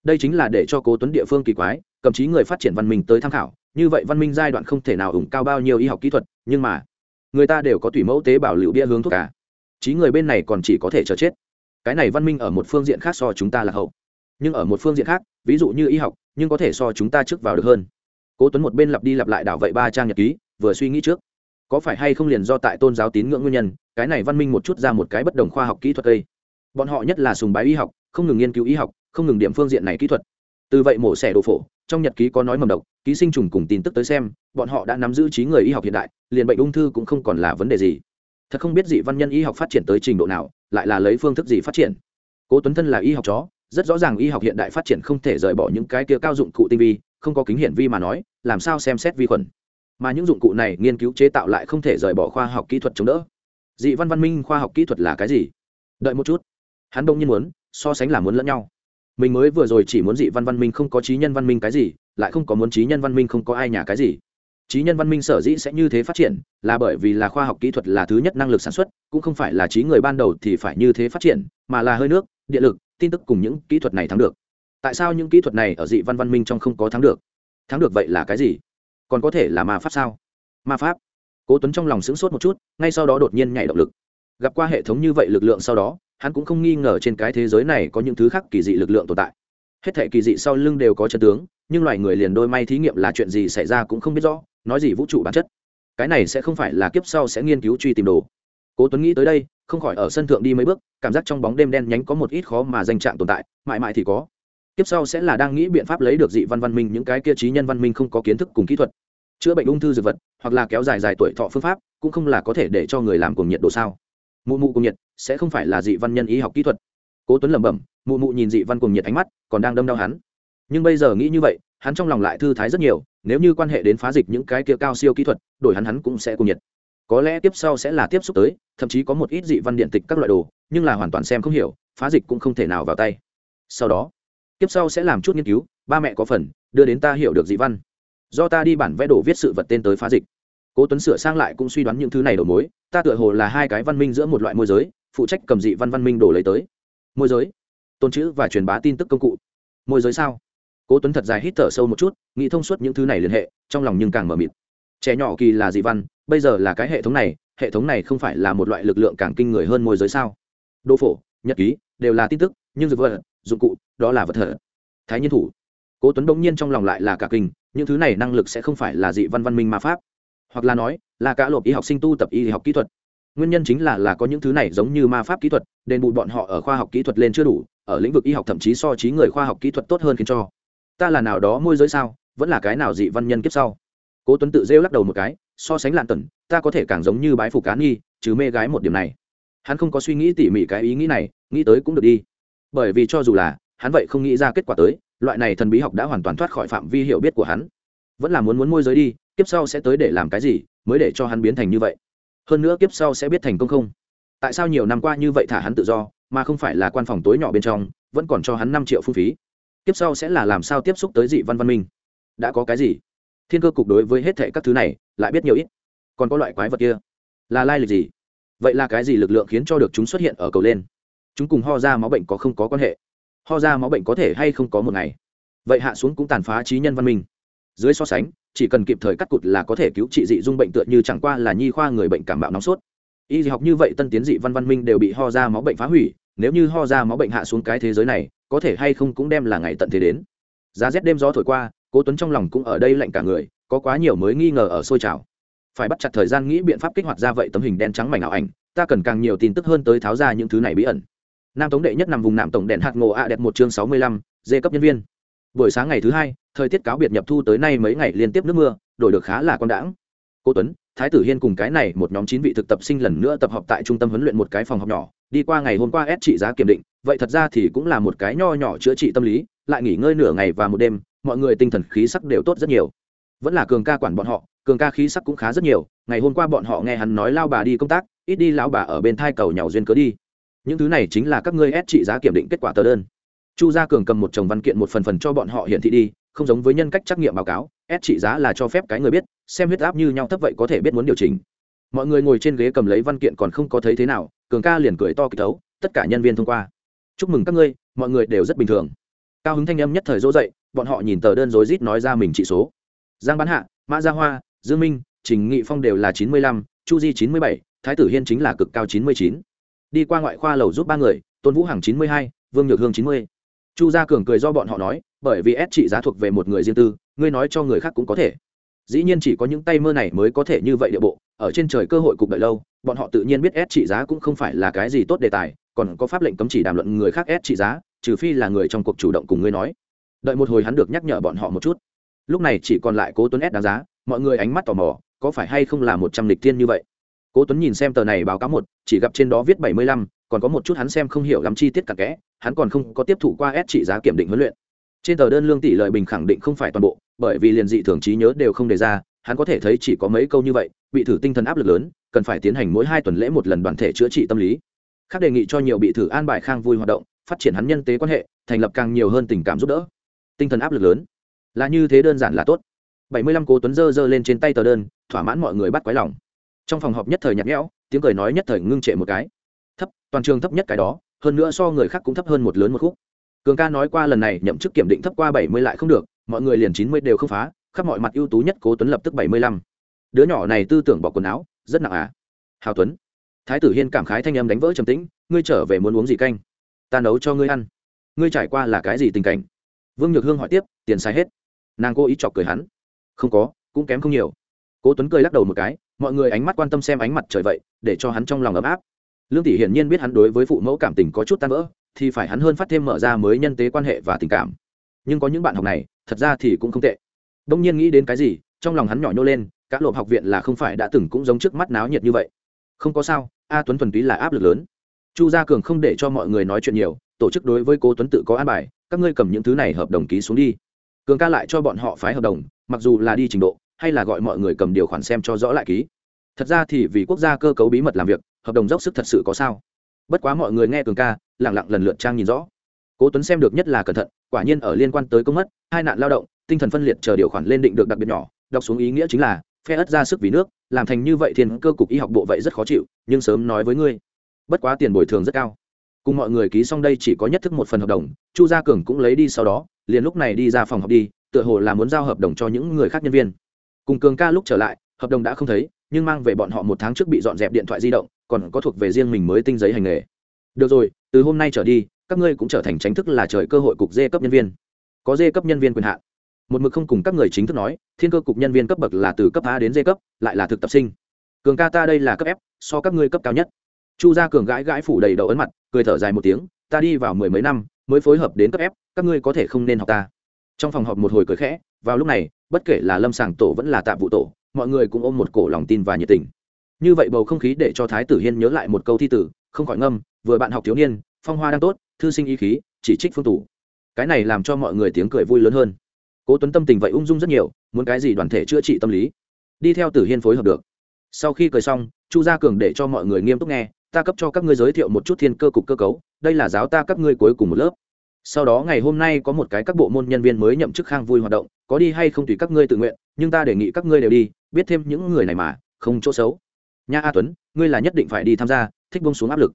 Đây chính là để cho cố tuấn địa phương kỳ quái, cầm chí người phát triển văn minh tới tham khảo, như vậy văn minh giai đoạn không thể nào ủng cao bao nhiêu y học kỹ thuật, nhưng mà, người ta đều có tùy mẫu tế bảo liệu bia hướng thuốc cả chí người bên này còn chỉ có thể chờ chết. Cái này văn minh ở một phương diện khác so chúng ta là hậu. Nhưng ở một phương diện khác, ví dụ như y học, nhưng có thể so chúng ta trước vào được hơn. Cố tuấn một bên lặp đi lặp lại đảo vậy ba trang nhật ký, vừa suy nghĩ trước. Có phải hay không liền do tại tôn giáo tín ngưỡng nguyên nhân, cái này văn minh một chút ra một cái bất đồng khoa học kỹ thuật đây. Bọn họ nhất là sùng bái y học, không ngừng nghiên cứu y học, không ngừng điểm phương diện này kỹ thuật. Từ vậy mổ xẻ đồ phổ, trong nhật ký có nói mầm độc, ký sinh trùng cùng tin tức tới xem, bọn họ đã nắm giữ trí người y học hiện đại, liền bệnh ung thư cũng không còn là vấn đề gì thật không biết dị văn nhân y học phát triển tới trình độ nào, lại là lấy phương thức gì phát triển. Cố tuấn thân là y học chó, rất rõ ràng y học hiện đại phát triển không thể rời bỏ những cái kia cao dụng cụ tinh vi, không có kính hiển vi mà nói, làm sao xem xét vi khuẩn. Mà những dụng cụ này nghiên cứu chế tạo lại không thể rời bỏ khoa học kỹ thuật chống đỡ. Dị văn văn minh khoa học kỹ thuật là cái gì? Đợi một chút. Hắn đông nhiên muốn, so sánh là muốn lẫn nhau. Mình mới vừa rồi chỉ muốn dị văn văn minh không có trí nhân văn minh cái gì, lại không có muốn trí nhân văn minh không có ai nhà cái gì trí nhân văn minh sở dĩ sẽ như thế phát triển là bởi vì là khoa học kỹ thuật là thứ nhất năng lực sản xuất, cũng không phải là trí người ban đầu thì phải như thế phát triển, mà là hơi nước, điện lực, tin tức cùng những kỹ thuật này thắng được. Tại sao những kỹ thuật này ở dị văn văn minh trong không có thắng được? Thắng được vậy là cái gì? Còn có thể là ma pháp sao? Ma pháp. Cố tuấn trong lòng sững sốt một chút, ngay sau đó đột nhiên nhảy động lực. Gặp qua hệ thống như vậy lực lượng sau đó, hắn cũng không nghi ngờ trên cái thế giới này có những thứ khác kỳ dị lực lượng tồn tại. Hết thể kỳ dị sau lưng đều có chân tướng, nhưng loài người liền đôi may thí nghiệm là chuyện gì xảy ra cũng không biết rõ nói gì vũ trụ bản chất. Cái này sẽ không phải là kiếp sau sẽ nghiên cứu truy tìm đồ. Cố tuấn nghĩ tới đây, không khỏi ở sân thượng đi mấy bước, cảm giác trong bóng đêm đen nhánh có một ít khó mà danh trạng tồn tại, mãi mãi thì có. Kiếp sau sẽ là đang nghĩ biện pháp lấy được dị văn văn minh, những cái kia trí nhân văn minh không có kiến thức cùng kỹ thuật. Chữa bệnh ung thư dược vật, hoặc là kéo dài dài tuổi thọ phương pháp, cũng không là có thể để cho người làm cùng nhiệt độ sao. Mụ mụ cùng nhiệt sẽ không phải là dị văn nhân y học kỹ thuật. Cố tuấn lẩm bẩm, mụ mụ nhìn dị văn cùng nhiệt ánh mắt, còn đang đâm đau hắn. Nhưng bây giờ nghĩ như vậy, hắn trong lòng lại thư thái rất nhiều nếu như quan hệ đến phá dịch những cái kia cao siêu kỹ thuật, đổi hắn hắn cũng sẽ cùng nhiệt. Có lẽ tiếp sau sẽ là tiếp xúc tới, thậm chí có một ít dị văn điện tịch các loại đồ, nhưng là hoàn toàn xem không hiểu, phá dịch cũng không thể nào vào tay. Sau đó, tiếp sau sẽ làm chút nghiên cứu, ba mẹ có phần, đưa đến ta hiểu được dị văn. Do ta đi bản vẽ đồ viết sự vật tên tới phá dịch. Cố tuấn sửa sang lại cũng suy đoán những thứ này đầu mối, ta tựa hồ là hai cái văn minh giữa một loại môi giới, phụ trách cầm dị văn văn minh đồ lấy tới. Môi giới, tôn chữ và truyền bá tin tức công cụ. Môi giới sao? Cố tuấn thật dài hít thở sâu một chút, nghĩ thông suốt những thứ này liên hệ, trong lòng nhưng càng mờ mịt. Trẻ nhỏ kỳ là dị văn, bây giờ là cái hệ thống này, hệ thống này không phải là một loại lực lượng càng kinh người hơn môi giới sao? Đô phổ, nhật ký, đều là tin tức, nhưng dược vật, dụng cụ, đó là vật thở thái nhân thủ. Cố tuấn bỗng nhiên trong lòng lại là cả kinh, những thứ này năng lực sẽ không phải là dị văn văn minh ma pháp. Hoặc là nói, là cả lộp y học sinh tu tập y học kỹ thuật. Nguyên nhân chính là là có những thứ này giống như ma pháp kỹ thuật, đền bù bọn họ ở khoa học kỹ thuật lên chưa đủ, ở lĩnh vực y học thậm chí so trí người khoa học kỹ thuật tốt hơn khiến cho ta là nào đó môi giới sao, vẫn là cái nào dị văn nhân kiếp sau? Cố tuấn tự rêu lắc đầu một cái, so sánh lạn tần, ta có thể càng giống như bái phục cá nghi, chứ mê gái một điểm này. Hắn không có suy nghĩ tỉ mỉ cái ý nghĩ này, nghĩ tới cũng được đi. Bởi vì cho dù là, hắn vậy không nghĩ ra kết quả tới, loại này thần bí học đã hoàn toàn thoát khỏi phạm vi hiểu biết của hắn. Vẫn là muốn muốn môi giới đi, kiếp sau sẽ tới để làm cái gì, mới để cho hắn biến thành như vậy? Hơn nữa kiếp sau sẽ biết thành công không? Tại sao nhiều năm qua như vậy thả hắn tự do, mà không phải là quan phòng tối nhỏ bên trong, vẫn còn cho hắn năm triệu phung phí? Tiếp sau sẽ là làm sao tiếp xúc tới dị văn văn minh? Đã có cái gì? Thiên cơ cục đối với hết thệ các thứ này, lại biết nhiều ít. Còn có loại quái vật kia, là lai lịch gì? Vậy là cái gì lực lượng khiến cho được chúng xuất hiện ở cầu lên? Chúng cùng ho ra máu bệnh có không có quan hệ? Ho ra máu bệnh có thể hay không có một ngày? Vậy hạ xuống cũng tàn phá trí nhân văn minh. Dưới so sánh, chỉ cần kịp thời cắt cụt là có thể cứu trị dị dung bệnh tựa như chẳng qua là nhi khoa người bệnh cảm bạo nóng sốt. Y học như vậy tân tiến dị văn văn minh đều bị ho ra máu bệnh phá hủy nếu như ho ra máu bệnh hạ xuống cái thế giới này, có thể hay không cũng đem là ngày tận thế đến. Giá rét đêm gió thổi qua, cố tuấn trong lòng cũng ở đây lạnh cả người, có quá nhiều mới nghi ngờ ở sôi trào. Phải bắt chặt thời gian nghĩ biện pháp kích hoạt ra vậy tấm hình đen trắng mảnh ảo ảnh, ta cần càng nhiều tin tức hơn tới tháo ra những thứ này bí ẩn. Nam tống đệ nhất nằm vùng nạm tổng đèn hạt ngộ a đẹp một chương sáu mươi lăm, dê cấp nhân viên. Buổi sáng ngày thứ hai, thời tiết cáo biệt nhập thu tới nay mấy ngày liên tiếp nước mưa, đổi được khá là con đãng. Cô tuấn, thái tử hiên cùng cái này một nhóm chín vị thực tập sinh lần nữa tập hợp tại trung tâm huấn luyện một cái phòng học nhỏ đi qua ngày hôm qua ép trị giá kiểm định, vậy thật ra thì cũng là một cái nho nhỏ chữa trị tâm lý, lại nghỉ ngơi nửa ngày và một đêm, mọi người tinh thần khí sắc đều tốt rất nhiều. Vẫn là cường ca quản bọn họ, cường ca khí sắc cũng khá rất nhiều, ngày hôm qua bọn họ nghe hắn nói lao bà đi công tác, ít đi lão bà ở bên thai cầu nhàu duyên cớ đi. Những thứ này chính là các ngươi ép trị giá kiểm định kết quả tờ đơn. Chu gia cường cầm một chồng văn kiện một phần phần cho bọn họ hiển thị đi, không giống với nhân cách trắc nghiệm báo cáo ép trị giá là cho phép cái người biết, xem huyết áp như nhau thấp vậy có thể biết muốn điều chỉnh. Mọi người ngồi trên ghế cầm lấy văn kiện còn không có thấy thế nào cường ca liền cười to kịch tấu tất cả nhân viên thông qua. Chúc mừng các ngươi, mọi người đều rất bình thường. Cao hứng thanh âm nhất thời dỗ dậy, bọn họ nhìn tờ đơn rối rít nói ra mình trị số. Giang bán hạ, mã gia hoa, dương minh, trình nghị phong đều là chín mươi lăm, chu di chín mươi bảy, thái tử hiên chính là cực cao chín mươi chín. Đi qua ngoại khoa lầu giúp ba người, tôn vũ hằng chín mươi hai, vương nhược hương chín mươi. Chu gia cường cười do bọn họ nói, bởi vì ép trị giá thuộc về một người riêng tư, ngươi nói cho người khác cũng có thể. Dĩ nhiên chỉ có những tay mơ này mới có thể như vậy địa bộ, ở trên trời cơ hội cục đợi lâu bọn họ tự nhiên biết ép trị giá cũng không phải là cái gì tốt đề tài, còn có pháp lệnh cấm chỉ đàm luận người khác ép trị giá, trừ phi là người trong cuộc chủ động cùng ngươi nói. Đợi một hồi hắn được nhắc nhở bọn họ một chút. Lúc này chỉ còn lại cố tuấn ép đáng giá, mọi người ánh mắt tò mò, có phải hay không là một trăm lịch tiên như vậy? Cố tuấn nhìn xem tờ này báo cáo một, chỉ gặp trên đó viết bảy mươi lăm, còn có một chút hắn xem không hiểu lắm chi tiết cặn kẽ, hắn còn không có tiếp thụ qua ép trị giá kiểm định huấn luyện. Trên tờ đơn lương tỷ lợi bình khẳng định không phải toàn bộ, bởi vì liền dị thường trí nhớ đều không đề ra, hắn có thể thấy chỉ có mấy câu như vậy bị thử tinh thần áp lực lớn, cần phải tiến hành mỗi hai tuần lễ một lần đoàn thể chữa trị tâm lý. Khác đề nghị cho nhiều bị thử an bài khang vui hoạt động, phát triển hắn nhân tế quan hệ, thành lập càng nhiều hơn tình cảm giúp đỡ. Tinh thần áp lực lớn. Là như thế đơn giản là tốt. Bảy mươi lăm cố tuấn dơ dơ lên trên tay tờ đơn, thỏa mãn mọi người bắt quái lòng. Trong phòng họp nhất thời nhạt nhẽo, tiếng cười nói nhất thời ngưng trệ một cái. Thấp, toàn trường thấp nhất cái đó, hơn nữa so người khác cũng thấp hơn một lớn một khúc. Cường ca nói qua lần này nhậm chức kiểm định thấp qua bảy mươi lại không được, mọi người liền chín mươi đều không phá, khắp mọi mặt ưu tú nhất cố tuấn lập tức bảy mươi lăm đứa nhỏ này tư tưởng bỏ quần áo, rất nặng à. Hào tuấn, thái tử hiên cảm khái thanh âm đánh vỡ trầm tĩnh, ngươi trở về muốn uống gì canh? Ta nấu cho ngươi ăn. Ngươi trải qua là cái gì tình cảnh? Vương nhược hương hỏi tiếp, tiền sai hết. Nàng cô ý chọc cười hắn. Không có, cũng kém không nhiều. Cố tuấn cười lắc đầu một cái, mọi người ánh mắt quan tâm xem ánh mặt trời vậy, để cho hắn trong lòng ấm áp. Lương tỷ hiển nhiên biết hắn đối với phụ mẫu cảm tình có chút tan vỡ, thì phải hắn hơn phát thêm mở ra mới nhân tế quan hệ và tình cảm. Nhưng có những bạn học này, thật ra thì cũng không tệ. Đông nhiên nghĩ đến cái gì trong lòng hắn nhỏ nhô lên cá lộp học viện là không phải đã từng cũng giống trước mắt náo nhiệt như vậy. Không có sao, a tuấn thuần túy là áp lực lớn. Chu gia cường không để cho mọi người nói chuyện nhiều, tổ chức đối với cố tuấn tự có an bài, các ngươi cầm những thứ này hợp đồng ký xuống đi. Cường ca lại cho bọn họ phái hợp đồng, mặc dù là đi trình độ, hay là gọi mọi người cầm điều khoản xem cho rõ lại ký. Thật ra thì vì quốc gia cơ cấu bí mật làm việc, hợp đồng dốc sức thật sự có sao. Bất quá mọi người nghe cường ca lẳng lặng lần lượt trang nhìn rõ. Cố tuấn xem được nhất là cẩn thận, quả nhiên ở liên quan tới công mất, hai nạn lao động, tinh thần phân liệt chờ điều khoản lên định được đặc biệt nhỏ đọc xuống ý nghĩa chính là, phe ất ra sức vì nước, làm thành như vậy thiên cơ cục y học bộ vậy rất khó chịu, nhưng sớm nói với ngươi, bất quá tiền bồi thường rất cao. Cùng mọi người ký xong đây chỉ có nhất thức một phần hợp đồng, chu gia cường cũng lấy đi sau đó, liền lúc này đi ra phòng học đi, tựa hồ là muốn giao hợp đồng cho những người khác nhân viên. Cùng cường ca lúc trở lại, hợp đồng đã không thấy, nhưng mang về bọn họ một tháng trước bị dọn dẹp điện thoại di động, còn có thuộc về riêng mình mới tinh giấy hành nghề. Được rồi, từ hôm nay trở đi, các ngươi cũng trở thành tránh thức là trời cơ hội cục dê cấp nhân viên. Có dê cấp nhân viên quyền hạn một mực không cùng các người chính thức nói, thiên cơ cục nhân viên cấp bậc là từ cấp a đến d cấp, lại là thực tập sinh. Cường ca ta đây là cấp f, so các ngươi cấp cao nhất. Chu gia cường gãi gãi phủ đầy đầu ấn mặt, cười thở dài một tiếng, ta đi vào mười mấy năm, mới phối hợp đến cấp f, các ngươi có thể không nên học ta. Trong phòng họp một hồi cười khẽ, vào lúc này, bất kể là lâm sàng tổ vẫn là tạm vụ tổ, mọi người cũng ôm một cổ lòng tin và nhiệt tình. Như vậy bầu không khí để cho thái tử hiên nhớ lại một câu thi tử, không khỏi ngâm, vừa bạn học thiếu niên, phong hoa đang tốt, thư sinh ý khí, chỉ trích phương tủ cái này làm cho mọi người tiếng cười vui lớn hơn cố tuấn tâm tình vậy ung dung rất nhiều, muốn cái gì đoàn thể chữa trị tâm lý. Đi theo tử hiên phối hợp được. Sau khi cười xong, chu gia cường để cho mọi người nghiêm túc nghe, ta cấp cho các ngươi giới thiệu một chút thiên cơ cục cơ cấu, đây là giáo ta các ngươi cuối cùng một lớp. Sau đó ngày hôm nay có một cái các bộ môn nhân viên mới nhậm chức khang vui hoạt động, có đi hay không tùy các ngươi tự nguyện, nhưng ta đề nghị các ngươi đều đi, biết thêm những người này mà, không chỗ xấu. Nha a tuấn, ngươi là nhất định phải đi tham gia, thích bông xuống áp lực.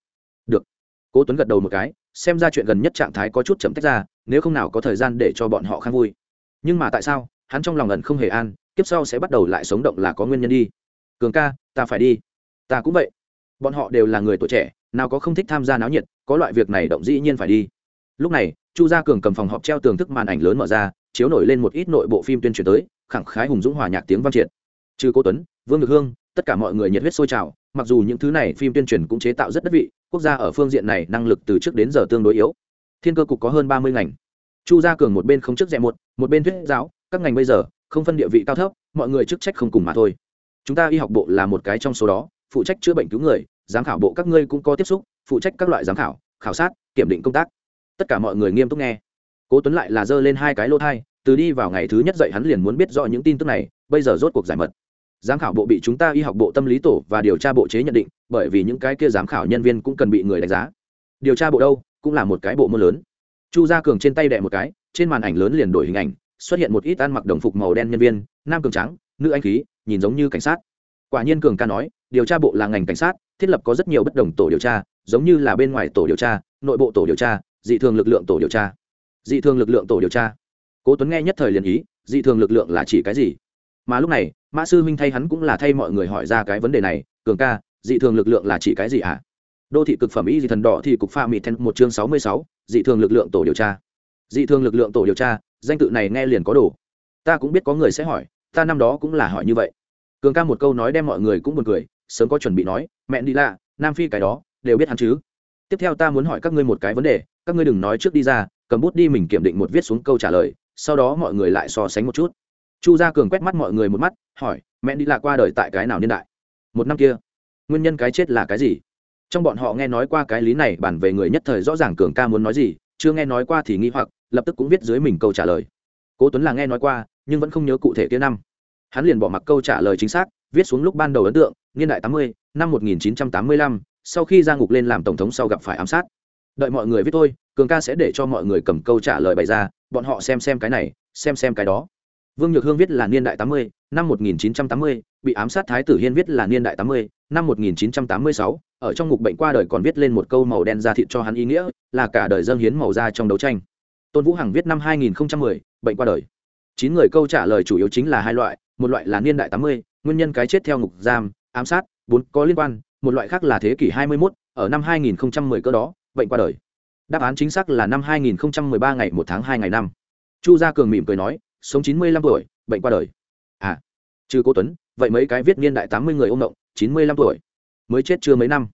Được. Cố tuấn gật đầu một cái, xem ra chuyện gần nhất trạng thái có chút chậm tách ra, nếu không nào có thời gian để cho bọn họ khang vui nhưng mà tại sao, hắn trong lòng ẩn không hề an, kiếp sau sẽ bắt đầu lại sống động là có nguyên nhân đi. Cường ca, ta phải đi. Ta cũng vậy. Bọn họ đều là người tuổi trẻ, nào có không thích tham gia náo nhiệt, có loại việc này động dĩ nhiên phải đi. Lúc này, chu gia cường cầm phòng họp treo tường thức màn ảnh lớn mở ra, chiếu nổi lên một ít nội bộ phim tuyên truyền tới, khẳng khái hùng dũng hòa nhạc tiếng văn triệt. Trừ cô tuấn, vương ngực hương, tất cả mọi người nhiệt huyết sôi trào, mặc dù những thứ này phim tuyên truyền cũng chế tạo rất đất vị, quốc gia ở phương diện này năng lực từ trước đến giờ tương đối yếu. Thiên cơ cục có hơn ba mươi ngành chu gia cường một bên không chức dẹ một một bên thuyết giáo, các ngành bây giờ, không phân địa vị cao thấp, mọi người chức trách không cùng mà thôi. Chúng ta y học bộ là một cái trong số đó, phụ trách chữa bệnh cứu người, giám khảo bộ các ngươi cũng có tiếp xúc, phụ trách các loại giám khảo khảo sát, kiểm định công tác. Tất cả mọi người nghiêm túc nghe. Cố tuấn lại là giơ lên hai cái lô thai, từ đi vào ngày thứ nhất dậy hắn liền muốn biết rõ những tin tức này, bây giờ rốt cuộc giải mật. Giám khảo bộ bị chúng ta y học bộ tâm lý tổ và điều tra bộ chế nhận định, bởi vì những cái kia giám khảo nhân viên cũng cần bị người đánh giá. Điều tra bộ đâu, cũng là một cái bộ môn lớn chu gia cường trên tay đẻ một cái, trên màn ảnh lớn liền đổi hình ảnh, xuất hiện một ít ăn mặc đồng phục màu đen nhân viên, nam cường trắng nữ anh khí, nhìn giống như cảnh sát. Quả nhiên cường ca nói, điều tra bộ là ngành cảnh sát, thiết lập có rất nhiều bất đồng tổ điều tra, giống như là bên ngoài tổ điều tra, nội bộ tổ điều tra, dị thường lực lượng tổ điều tra. Dị thường lực lượng tổ điều tra. Cố tuấn nghe nhất thời liền ý, dị thường lực lượng là chỉ cái gì? Mà lúc này, mã sư minh thay hắn cũng là thay mọi người hỏi ra cái vấn đề này, cường ca, dị thường lực lượng là chỉ cái gì ạ? à? Đô thị cực phẩm y dị thần đỏ thì cục pha mỹ then một chương sáu mươi sáu, dị thường lực lượng tổ điều tra. Dị thường lực lượng tổ điều tra, danh tự này nghe liền có đủ ta cũng biết có người sẽ hỏi, ta năm đó cũng là hỏi như vậy. Cường ca một câu nói đem mọi người cũng buồn cười, sớm có chuẩn bị nói, mẹ đi lạ, nam phi cái đó, đều biết hắn chứ. Tiếp theo ta muốn hỏi các ngươi một cái vấn đề, các ngươi đừng nói trước đi ra, cầm bút đi mình kiểm định một viết xuống câu trả lời, sau đó mọi người lại so sánh một chút. Chu gia cường quét mắt mọi người một mắt, hỏi, mẹ đi lạ qua đời tại cái nào niên đại? Một năm kia. Nguyên nhân cái chết là cái gì? Trong bọn họ nghe nói qua cái lý này, bản về người nhất thời rõ ràng cường ca muốn nói gì, chưa nghe nói qua thì nghi hoặc, lập tức cũng viết dưới mình câu trả lời. Cố tuấn là nghe nói qua, nhưng vẫn không nhớ cụ thể kia năm. Hắn liền bỏ mặc câu trả lời chính xác, viết xuống lúc ban đầu ấn tượng, niên đại tám mươi, năm một nghìn chín trăm tám mươi lăm, sau khi ra ngục lên làm tổng thống sau gặp phải ám sát. Đợi mọi người viết thôi, cường ca sẽ để cho mọi người cầm câu trả lời bày ra, bọn họ xem xem cái này, xem xem cái đó. Vương nhược hương viết là niên đại tám mươi, năm một nghìn chín trăm tám mươi bị ám sát thái tử hiên viết là niên đại tám mươi năm một nghìn chín trăm tám mươi sáu ở trong ngục bệnh qua đời còn viết lên một câu màu đen da thịt cho hắn ý nghĩa là cả đời dâng hiến màu da trong đấu tranh. Tôn vũ hằng viết năm hai nghìn 2010, bệnh qua đời. Chín người câu trả lời chủ yếu chính là hai loại một loại là niên đại tám mươi nguyên nhân cái chết theo ngục giam ám sát bốn có liên quan một loại khác là thế kỷ hai mươi 21, ở năm 2010 cơ đó bệnh qua đời. Đáp án chính xác là năm 2013 ngày 1 tháng 2 ngày năm. Chu gia cường mỉm cười nói sống 95 tuổi bệnh qua đời. À trừ cố tuấn vậy mấy cái viết niên đại 80 người ôm động 95 tuổi, mới chết chưa mấy năm.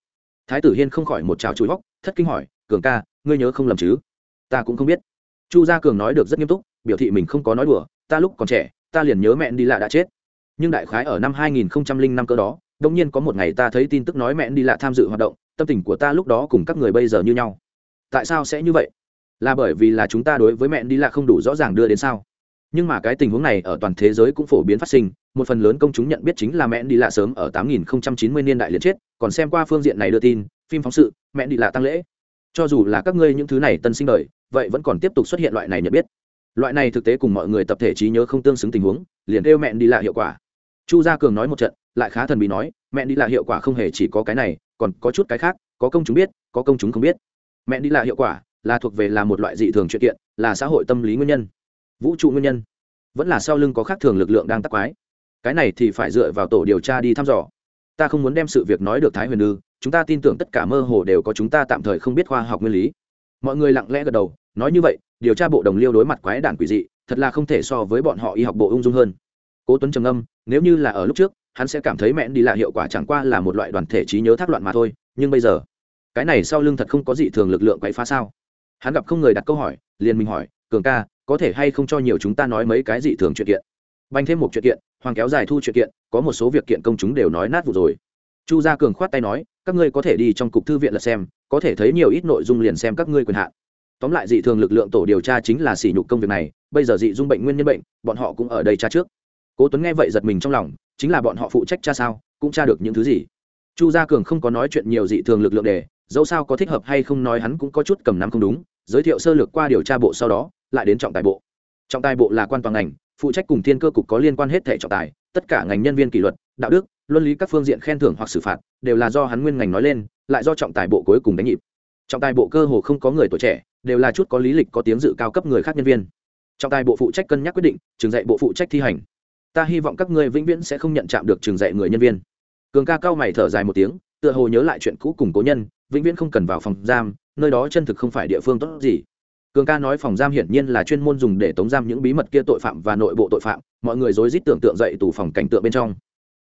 Thái tử hiên không khỏi một trào chùi hóc thất kinh hỏi, cường ca, ngươi nhớ không lầm chứ? Ta cũng không biết. Chu gia cường nói được rất nghiêm túc, biểu thị mình không có nói đùa, ta lúc còn trẻ, ta liền nhớ mẹ đi lạ đã chết. Nhưng đại khái ở năm 2005 cơ đó đông nhiên có một ngày ta thấy tin tức nói mẹ đi lạ tham dự hoạt động, tâm tình của ta lúc đó cùng các người bây giờ như nhau. Tại sao sẽ như vậy? Là bởi vì là chúng ta đối với mẹ đi lạ không đủ rõ ràng đưa đến sao? Nhưng mà cái tình huống này ở toàn thế giới cũng phổ biến phát sinh, một phần lớn công chúng nhận biết chính là mẹ đi lạ sớm ở 8090 niên đại liền chết, còn xem qua phương diện này đưa tin, phim phóng sự, mẹ đi lạ tăng lễ. Cho dù là các ngươi những thứ này tân sinh đời, vậy vẫn còn tiếp tục xuất hiện loại này nhận biết. Loại này thực tế cùng mọi người tập thể trí nhớ không tương xứng tình huống, liền kêu mẹ đi lạ hiệu quả. Chu gia cường nói một trận, lại khá thần bí nói, mẹ đi lạ hiệu quả không hề chỉ có cái này, còn có chút cái khác, có công chúng biết, có công chúng không biết. Mẹ đi lạ hiệu quả là thuộc về là một loại dị thường chuyện kiện, là xã hội tâm lý nguyên nhân vũ trụ nguyên nhân. Vẫn là sau lưng có khác thường lực lượng đang tắc quái. Cái này thì phải dựa vào tổ điều tra đi thăm dò. Ta không muốn đem sự việc nói được thái huyền ư. Chúng ta tin tưởng tất cả mơ hồ đều có chúng ta tạm thời không biết khoa học nguyên lý. Mọi người lặng lẽ gật đầu, nói như vậy, điều tra bộ đồng liêu đối mặt quái đản quỷ dị, thật là không thể so với bọn họ y học bộ ung dung hơn. Cố tuấn trầm âm nếu như là ở lúc trước, hắn sẽ cảm thấy mẹn đi là hiệu quả chẳng qua là một loại đoàn thể trí nhớ thác loạn mà thôi, nhưng bây giờ, cái này sau lưng thật không có gì thường lực lượng quậy phá sao? Hắn gặp không người đặt câu hỏi, liền mình hỏi cường ca, có thể hay không cho nhiều chúng ta nói mấy cái gì thường chuyện kiện? Banh thêm một chuyện kiện, hoàng kéo dài thu chuyện kiện, có một số việc kiện công chúng đều nói nát vụ rồi. Chu gia cường khoát tay nói, các ngươi có thể đi trong cục thư viện là xem, có thể thấy nhiều ít nội dung liền xem các ngươi quyền hạn. Tóm lại dị thường lực lượng tổ điều tra chính là sỉ nhục công việc này, bây giờ dị dung bệnh nguyên nhân bệnh, bọn họ cũng ở đây tra trước. Cố tuấn nghe vậy giật mình trong lòng, chính là bọn họ phụ trách tra sao, cũng tra được những thứ gì? Chu gia cường không có nói chuyện nhiều dị thường lực lượng để dẫu sao có thích hợp hay không nói hắn cũng có chút cầm nắm không đúng, giới thiệu sơ lược qua điều tra bộ sau đó lại đến trọng tài bộ. Trọng tài bộ là quan toàn ngành, phụ trách cùng thiên cơ cục có liên quan hết thể trọng tài, tất cả ngành nhân viên kỷ luật, đạo đức, luân lý các phương diện khen thưởng hoặc xử phạt, đều là do hắn nguyên ngành nói lên, lại do trọng tài bộ cuối cùng đánh nhịp. Trọng tài bộ cơ hồ không có người tuổi trẻ, đều là chút có lý lịch, có tiếng dự cao cấp người khác nhân viên. Trọng tài bộ phụ trách cân nhắc quyết định, trường dạy bộ phụ trách thi hành. Ta hy vọng các ngươi vĩnh viễn sẽ không nhận chạm được trường dạy người nhân viên. Cường ca cao mày thở dài một tiếng, tựa hồ nhớ lại chuyện cũ cùng cố nhân, vĩnh viễn không cần vào phòng giam, nơi đó chân thực không phải địa phương tốt gì cường ca nói phòng giam hiển nhiên là chuyên môn dùng để tống giam những bí mật kia tội phạm và nội bộ tội phạm, mọi người rối rít tưởng tượng dậy tù phòng cảnh tượng bên trong.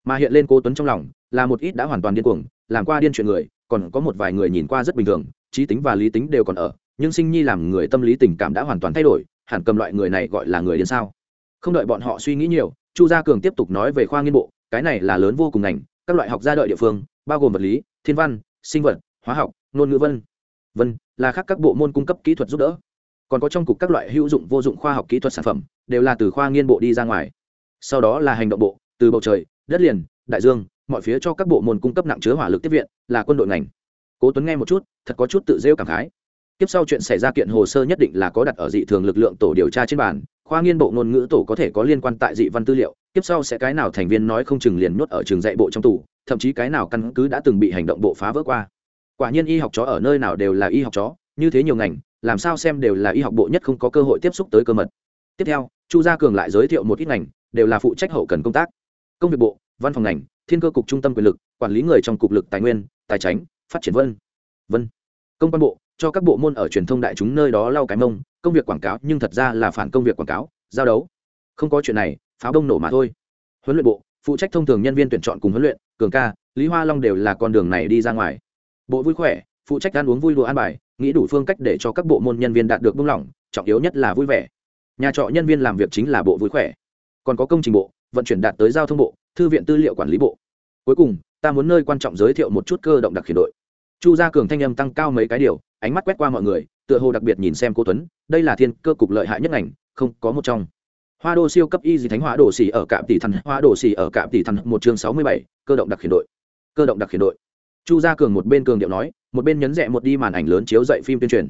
Mà hiện lên cô tuấn trong lòng, là một ít đã hoàn toàn điên cuồng, làm qua điên chuyện người, còn có một vài người nhìn qua rất bình thường, trí tính và lý tính đều còn ở, nhưng sinh nhi làm người tâm lý tình cảm đã hoàn toàn thay đổi, hẳn cầm loại người này gọi là người đến sao? Không đợi bọn họ suy nghĩ nhiều, chu gia cường tiếp tục nói về khoa nghiên bộ, cái này là lớn vô cùng ngành, các loại học gia đợi địa phương, bao gồm vật lý, thiên văn, sinh vật, hóa học, ngôn ngữ vân. Vân, là khác các bộ môn cung cấp kỹ thuật giúp đỡ còn có trong cục các loại hữu dụng vô dụng khoa học kỹ thuật sản phẩm, đều là từ khoa nghiên bộ đi ra ngoài. Sau đó là hành động bộ, từ bầu trời, đất liền, đại dương, mọi phía cho các bộ môn cung cấp nặng chứa hỏa lực tiếp viện, là quân đội ngành. Cố tuấn nghe một chút, thật có chút tự rêu cảm khái. Tiếp sau chuyện xảy ra kiện hồ sơ nhất định là có đặt ở dị thường lực lượng tổ điều tra trên bàn, khoa nghiên bộ ngôn ngữ tổ có thể có liên quan tại dị văn tư liệu tiếp sau sẽ cái nào thành viên nói không chừng liền nuốt ở trường dạy bộ trong tủ thậm chí cái nào căn cứ đã từng bị hành động bộ phá vỡ qua. Quả nhiên y học chó ở nơi nào đều là y học chó như thế nhiều ngành, làm sao xem đều là y học bộ nhất không có cơ hội tiếp xúc tới cơ mật. Tiếp theo, chu gia cường lại giới thiệu một ít ngành, đều là phụ trách hậu cần công tác. Công việc bộ, văn phòng ngành, thiên cơ cục trung tâm quyền lực, quản lý người trong cục lực tài nguyên, tài chính, phát triển vân vân. Công quan bộ, cho các bộ môn ở truyền thông đại chúng nơi đó lau cái mông, công việc quảng cáo, nhưng thật ra là phản công việc quảng cáo, giao đấu. Không có chuyện này, pháo đông nổ mà thôi. Huấn luyện bộ, phụ trách thông thường nhân viên tuyển chọn cùng huấn luyện, cường ca, lý hoa long đều là con đường này đi ra ngoài. Bộ vui khỏe phụ trách ăn uống vui đùa an bài, nghĩ đủ phương cách để cho các bộ môn nhân viên đạt được buông lỏng, trọng yếu nhất là vui vẻ. Nhà trọ nhân viên làm việc chính là bộ vui khỏe. Còn có công trình bộ, vận chuyển đạt tới giao thông bộ, thư viện tư liệu quản lý bộ. Cuối cùng, ta muốn nơi quan trọng giới thiệu một chút cơ động đặc khiển đội. Chu gia cường thanh âm tăng cao mấy cái điều, ánh mắt quét qua mọi người, tựa hồ đặc biệt nhìn xem cô tuấn, đây là thiên cơ cục lợi hại nhất ngành, không có một trong. Hoa đô siêu cấp y gì thánh hóa đồ xỉ ở cạm tỷ thần, hoa đồ xỉ ở cạm tỷ thần, một chương sáu mươi bảy, cơ động đặc khiển đội. Cơ động đặc khiển đội. Chu gia cường một bên cường điệu nói một bên nhấn rẽ một đi màn ảnh lớn chiếu dậy phim tuyên truyền.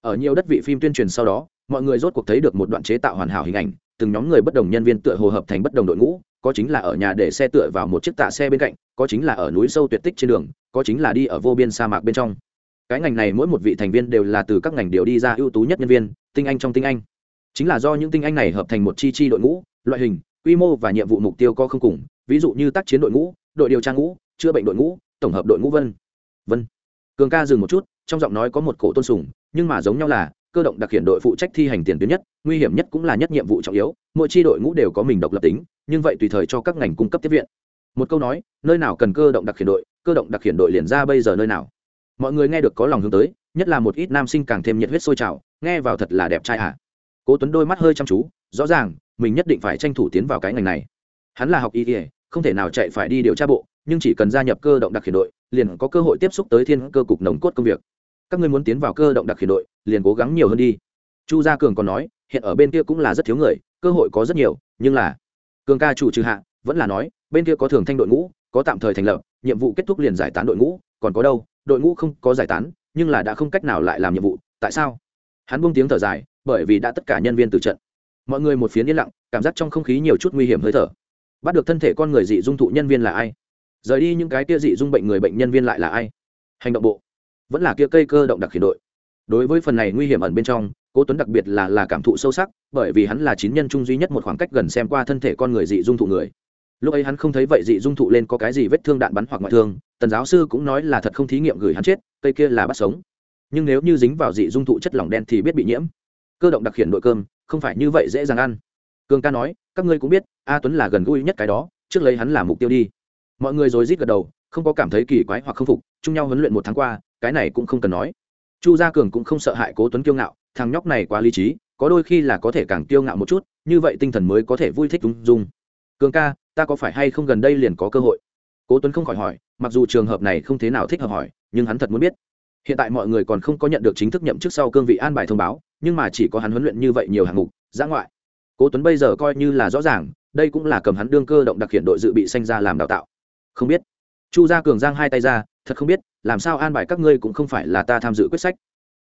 Ở nhiều đất vị phim tuyên truyền sau đó, mọi người rốt cuộc thấy được một đoạn chế tạo hoàn hảo hình ảnh, từng nhóm người bất đồng nhân viên tựa hồ hợp thành bất đồng đội ngũ, có chính là ở nhà để xe tựa vào một chiếc tạ xe bên cạnh, có chính là ở núi sâu tuyệt tích trên đường, có chính là đi ở vô biên sa mạc bên trong. Cái ngành này mỗi một vị thành viên đều là từ các ngành điều đi ra ưu tú nhất nhân viên, tinh anh trong tinh anh. Chính là do những tinh anh này hợp thành một chi chi đội ngũ, loại hình, quy mô và nhiệm vụ mục tiêu có không cùng, ví dụ như tác chiến đội ngũ, đội điều tra ngũ, chữa bệnh đội ngũ, tổng hợp đội ngũ vân. Vân cường ca dừng một chút, trong giọng nói có một cổ tôn sùng, nhưng mà giống nhau là, cơ động đặc hiện đội phụ trách thi hành tiền tuyến nhất, nguy hiểm nhất cũng là nhất nhiệm vụ trọng yếu, mỗi chi đội ngũ đều có mình độc lập tính, nhưng vậy tùy thời cho các ngành cung cấp tiếp viện. Một câu nói, nơi nào cần cơ động đặc hiện đội, cơ động đặc hiện đội liền ra bây giờ nơi nào. Mọi người nghe được có lòng hướng tới, nhất là một ít nam sinh càng thêm nhiệt huyết sôi trào, nghe vào thật là đẹp trai à cố tuấn đôi mắt hơi chăm chú, rõ ràng, mình nhất định phải tranh thủ tiến vào cái ngành này. Hắn là học y, không thể nào chạy phải đi điều tra bộ nhưng chỉ cần gia nhập cơ động đặc khiển đội, liền có cơ hội tiếp xúc tới thiên cơ cục nồng cốt công việc. Các ngươi muốn tiến vào cơ động đặc khiển đội, liền cố gắng nhiều hơn đi. Chu gia cường còn nói, hiện ở bên kia cũng là rất thiếu người, cơ hội có rất nhiều, nhưng là cường ca chủ trừ hạ, vẫn là nói, bên kia có thường thanh đội ngũ, có tạm thời thành lập, nhiệm vụ kết thúc liền giải tán đội ngũ, còn có đâu, đội ngũ không có giải tán, nhưng là đã không cách nào lại làm nhiệm vụ, tại sao? Hắn buông tiếng thở dài, bởi vì đã tất cả nhân viên từ trận. Mọi người một phiến yên lặng, cảm giác trong không khí nhiều chút nguy hiểm hơi thở. Bắt được thân thể con người dị dung thụ nhân viên là ai? Rời đi những cái kia dị dung bệnh người bệnh nhân viên lại là ai? Hành động bộ. Vẫn là kia cây cơ động đặc khiển đội. Đối với phần này nguy hiểm ẩn bên trong, cố tuấn đặc biệt là là cảm thụ sâu sắc, bởi vì hắn là chín nhân trung duy nhất một khoảng cách gần xem qua thân thể con người dị dung thụ người. Lúc ấy hắn không thấy vậy dị dung thụ lên có cái gì vết thương đạn bắn hoặc ngoại thương, tần giáo sư cũng nói là thật không thí nghiệm gửi hắn chết, cây kia là bắt sống. Nhưng nếu như dính vào dị dung thụ chất lỏng đen thì biết bị nhiễm. Cơ động đặc khiển đội cơm, không phải như vậy dễ dàng ăn. Cường ca nói, các ngươi cũng biết, a tuấn là gần gũi nhất cái đó, trước lấy hắn làm mục tiêu đi mọi người rồi rít gật đầu, không có cảm thấy kỳ quái hoặc không phục, chung nhau huấn luyện một tháng qua, cái này cũng không cần nói. Chu gia cường cũng không sợ hại cố tuấn kiêu ngạo, thằng nhóc này quá lý trí, có đôi khi là có thể càng kiêu ngạo một chút, như vậy tinh thần mới có thể vui thích đúng dung. Cường ca, ta có phải hay không gần đây liền có cơ hội? Cố tuấn không khỏi hỏi, mặc dù trường hợp này không thế nào thích hợp hỏi, nhưng hắn thật muốn biết. Hiện tại mọi người còn không có nhận được chính thức nhậm chức sau cương vị an bài thông báo, nhưng mà chỉ có hắn huấn luyện như vậy nhiều hạng mục giã ngoại. Cố tuấn bây giờ coi như là rõ ràng, đây cũng là cầm hắn đương cơ động đặc hiện đội dự bị sanh ra làm đào tạo không biết. Chu gia cường giang hai tay ra, thật không biết, làm sao an bài các ngươi cũng không phải là ta tham dự quyết sách.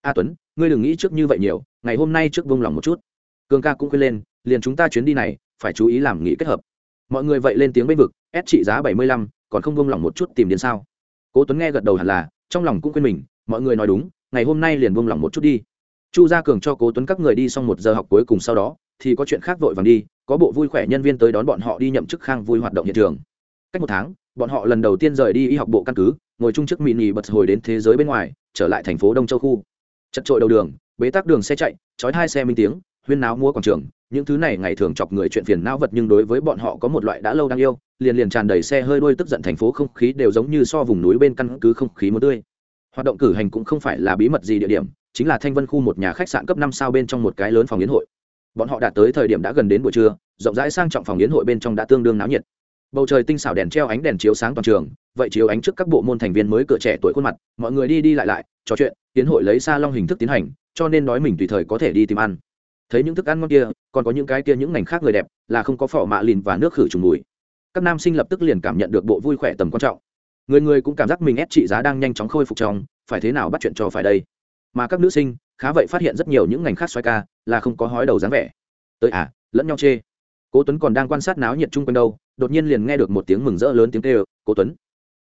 A tuấn, ngươi đừng nghĩ trước như vậy nhiều, ngày hôm nay trước vung lòng một chút. Cường ca cũng khuyên lên, liền chúng ta chuyến đi này, phải chú ý làm nghị kết hợp. Mọi người vậy lên tiếng bênh vực, ép trị giá bảy mươi lăm, còn không vung lòng một chút tìm đến sao? Cố tuấn nghe gật đầu hẳn là, trong lòng cũng quên mình, mọi người nói đúng, ngày hôm nay liền vung lòng một chút đi. Chu gia cường cho cố tuấn các người đi xong một giờ học cuối cùng sau đó, thì có chuyện khác vội vàng đi, có bộ vui khỏe nhân viên tới đón bọn họ đi nhậm chức khang vui hoạt động hiện trường. Cách một tháng bọn họ lần đầu tiên rời đi y học bộ căn cứ, ngồi chung chức mini bật hồi đến thế giới bên ngoài, trở lại thành phố đông châu khu. Chật trội đầu đường, bế tắc đường xe chạy chói hai xe minh tiếng, huyên náo mua quảng trường. Những thứ này ngày thường chọc người chuyện phiền não vật nhưng đối với bọn họ có một loại đã lâu đang yêu, liền liền tràn đầy xe hơi đuôi tức giận thành phố không khí đều giống như so vùng núi bên căn cứ không khí mới tươi. Hoạt động cử hành cũng không phải là bí mật gì địa điểm, chính là thanh vân khu một nhà khách sạn cấp năm sao bên trong một cái lớn phòng yến hội. Bọn họ đạt tới thời điểm đã gần đến buổi trưa, rộng rãi sang trọng phòng yến hội bên trong đã tương đương náo nhiệt bầu trời tinh xảo đèn treo ánh đèn chiếu sáng toàn trường, vậy chiếu ánh trước các bộ môn thành viên mới cửa trẻ tuổi khuôn mặt, mọi người đi đi lại lại, trò chuyện, tiến hội lấy xa long hình thức tiến hành, cho nên nói mình tùy thời có thể đi tìm ăn. Thấy những thức ăn ngon kia, còn có những cái kia những ngành khác người đẹp, là không có phỏ mạ lìn và nước khử trùng mùi. Các nam sinh lập tức liền cảm nhận được bộ vui khỏe tầm quan trọng. Người người cũng cảm giác mình ép trị giá đang nhanh chóng khôi phục trong, phải thế nào bắt chuyện cho phải đây? Mà các nữ sinh, khá vậy phát hiện rất nhiều những ngành khác xoay ca, là không có hói đầu dáng vẻ. Tới à lẫn nhau chê cố tuấn còn đang quan sát náo nhiệt chung quanh đâu, đột nhiên liền nghe được một tiếng mừng rỡ lớn tiếng kêu, cố tuấn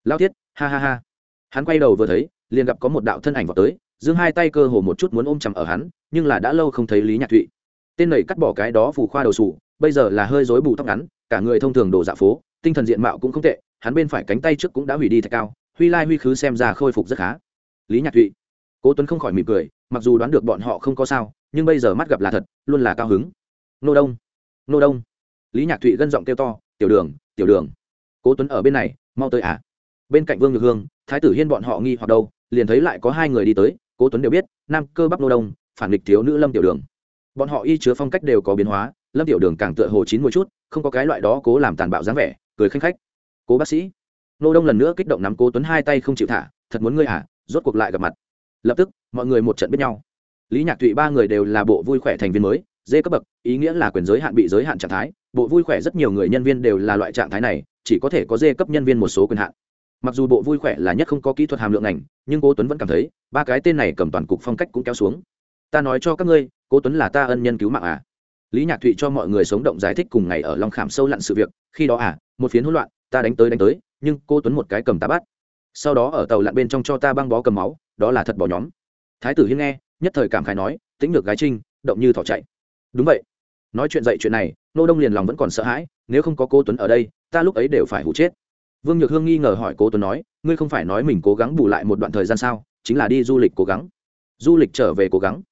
lao thiết, ha ha ha. Hắn quay đầu vừa thấy, liền gặp có một đạo thân ảnh vào tới giương hai tay cơ hồ một chút muốn ôm chầm ở hắn, nhưng là đã lâu không thấy lý nhạc thụy. Tên này cắt bỏ cái đó phủ khoa đầu sủ, bây giờ là hơi rối bù tóc ngắn, cả người thông thường đồ dạ phố, tinh thần diện mạo cũng không tệ, hắn bên phải cánh tay trước cũng đã hủy đi thật cao, huy lai huy khứ xem ra khôi phục rất khá. Lý nhạc thụy. Cố tuấn không khỏi mỉm cười, mặc dù đoán được bọn họ không có sao, nhưng bây giờ mắt gặp là thật, luôn là cao hứng. Nô đông nô đông lý nhạc thụy gân giọng kêu to, tiểu đường tiểu đường, cố tuấn ở bên này, mau tới à? Bên cạnh vương nhược hương, thái tử hiên bọn họ nghi hoặc đâu, liền thấy lại có hai người đi tới, cố tuấn đều biết, nam cơ bắc nô đông, phản nghịch thiếu nữ lâm tiểu đường. Bọn họ y chứa phong cách đều có biến hóa, lâm tiểu đường càng tựa hồ chín một chút, không có cái loại đó cố làm tàn bạo dáng vẻ, cười khanh khách. Cố bác sĩ. Nô đông lần nữa kích động nắm cố tuấn hai tay không chịu thả, thật muốn ngươi à rốt cuộc lại gặp mặt. Lập tức, mọi người một trận biết nhau. Lý nhạc thụy ba người đều là bộ vui khỏe thành viên mới, dê cấp bậc, ý nghĩa là quyền giới hạn bị giới hạn trạng thái bộ vui khỏe rất nhiều người nhân viên đều là loại trạng thái này, chỉ có thể có dê cấp nhân viên một số quyền hạn. Mặc dù bộ vui khỏe là nhất không có kỹ thuật hàm lượng ngành, nhưng cố tuấn vẫn cảm thấy, ba cái tên này cầm toàn cục phong cách cũng kéo xuống. Ta nói cho các ngươi, cố tuấn là ta ân nhân cứu mạng à? Lý nhạc thụy cho mọi người sống động giải thích cùng ngày ở long khảm sâu lặn sự việc, khi đó à một phiến hỗn loạn, ta đánh tới đánh tới, nhưng cô tuấn một cái cầm ta bắt. Sau đó ở tàu lặn bên trong cho ta băng bó cầm máu, đó là thật bỏ nhóm. Thái tử hiên nghe, nhất thời cảm khai nói tính được gái trinh, động như thỏ chạy. Đúng vậy. Nói chuyện dậy chuyện này nô đông liền lòng vẫn còn sợ hãi, nếu không có cô tuấn ở đây, ta lúc ấy đều phải hụ chết. Vương nhược hương nghi ngờ hỏi cố tuấn nói, ngươi không phải nói mình cố gắng bù lại một đoạn thời gian sao, chính là đi du lịch cố gắng. Du lịch trở về cố gắng.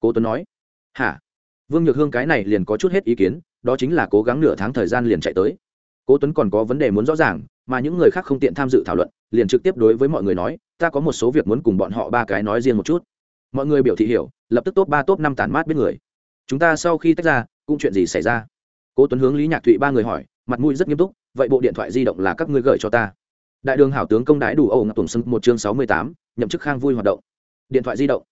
Cố tuấn nói. Hả? Vương nhược hương cái này liền có chút hết ý kiến, đó chính là cố gắng nửa tháng thời gian liền chạy tới. Cố tuấn còn có vấn đề muốn rõ ràng, mà những người khác không tiện tham dự thảo luận, liền trực tiếp đối với mọi người nói, ta có một số việc muốn cùng bọn họ ba cái nói riêng một chút. Mọi người biểu thị hiểu, lập tức top ba, top năm tản mát biết người. Chúng ta sau khi tách ra, cũng chuyện gì xảy ra? Cố tuấn hướng lý nhạc thụy ba người hỏi, mặt mũi rất nghiêm túc, vậy bộ điện thoại di động là các ngươi gửi cho ta? Đại đường hảo tướng công đái đủ âu ngọc tổng sưng một chương sáu mươi tám, nhậm chức khang vui hoạt động. Điện thoại di động.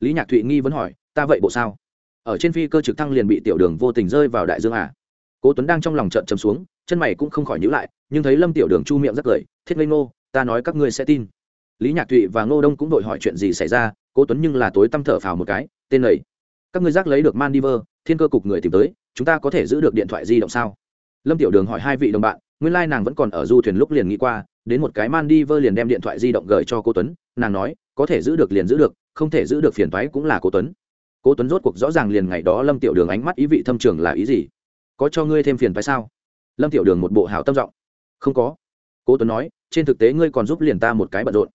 Lý nhạc thụy nghi vấn hỏi, ta vậy bộ sao? Ở trên phi cơ trực thăng liền bị tiểu đường vô tình rơi vào đại dương à? Cố tuấn đang trong lòng trận trầm xuống, chân mày cũng không khỏi nhíu lại, nhưng thấy lâm tiểu đường chu miệng rất cười, thiết ngây ngô, ta nói các ngươi sẽ tin. Lý nhạc thụy và ngô đông cũng đội hỏi chuyện gì xảy ra, cố tuấn nhưng là tối tăm thở phào một cái, tên lầy các ngươi giác lấy được mandiver thiên cơ cục người tìm tới, chúng ta có thể giữ được điện thoại di động sao? Lâm tiểu đường hỏi hai vị đồng bạn, nguyên lai nàng vẫn còn ở du thuyền lúc liền nghĩ qua, đến một cái man đi vơ liền đem điện thoại di động gửi cho cô tuấn, nàng nói, có thể giữ được liền giữ được, không thể giữ được phiền toái cũng là cô tuấn. Cô tuấn rốt cuộc rõ ràng liền ngày đó lâm tiểu đường ánh mắt ý vị thâm trường là ý gì? Có cho ngươi thêm phiền toái sao? Lâm tiểu đường một bộ hảo tâm giọng. Không có. Cô tuấn nói, trên thực tế ngươi còn giúp liền ta một cái bận rộn.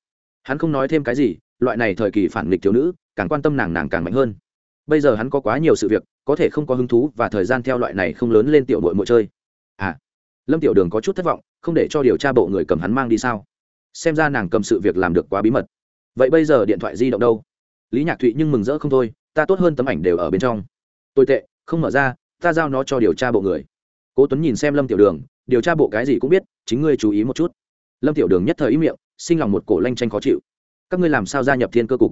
Hắn không nói thêm cái gì, loại này thời kỳ phản nghịch thiếu nữ, càng quan tâm nàng nàng càng mạnh hơn bây giờ hắn có quá nhiều sự việc, có thể không có hứng thú và thời gian theo loại này không lớn lên tiểu đội mội chơi. À lâm tiểu đường có chút thất vọng, không để cho điều tra bộ người cầm hắn mang đi sao? Xem ra nàng cầm sự việc làm được quá bí mật. Vậy bây giờ điện thoại di động đâu? Lý nhạc thụy nhưng mừng rỡ không thôi, ta tốt hơn tấm ảnh đều ở bên trong. Tồi tệ, không mở ra, ta giao nó cho điều tra bộ người. Cố tuấn nhìn xem lâm tiểu đường, điều tra bộ cái gì cũng biết, chính ngươi chú ý một chút. Lâm tiểu đường nhất thời ý miệng, sinh lòng một cổ lanh tranh khó chịu. Các ngươi làm sao gia nhập thiên cơ cục?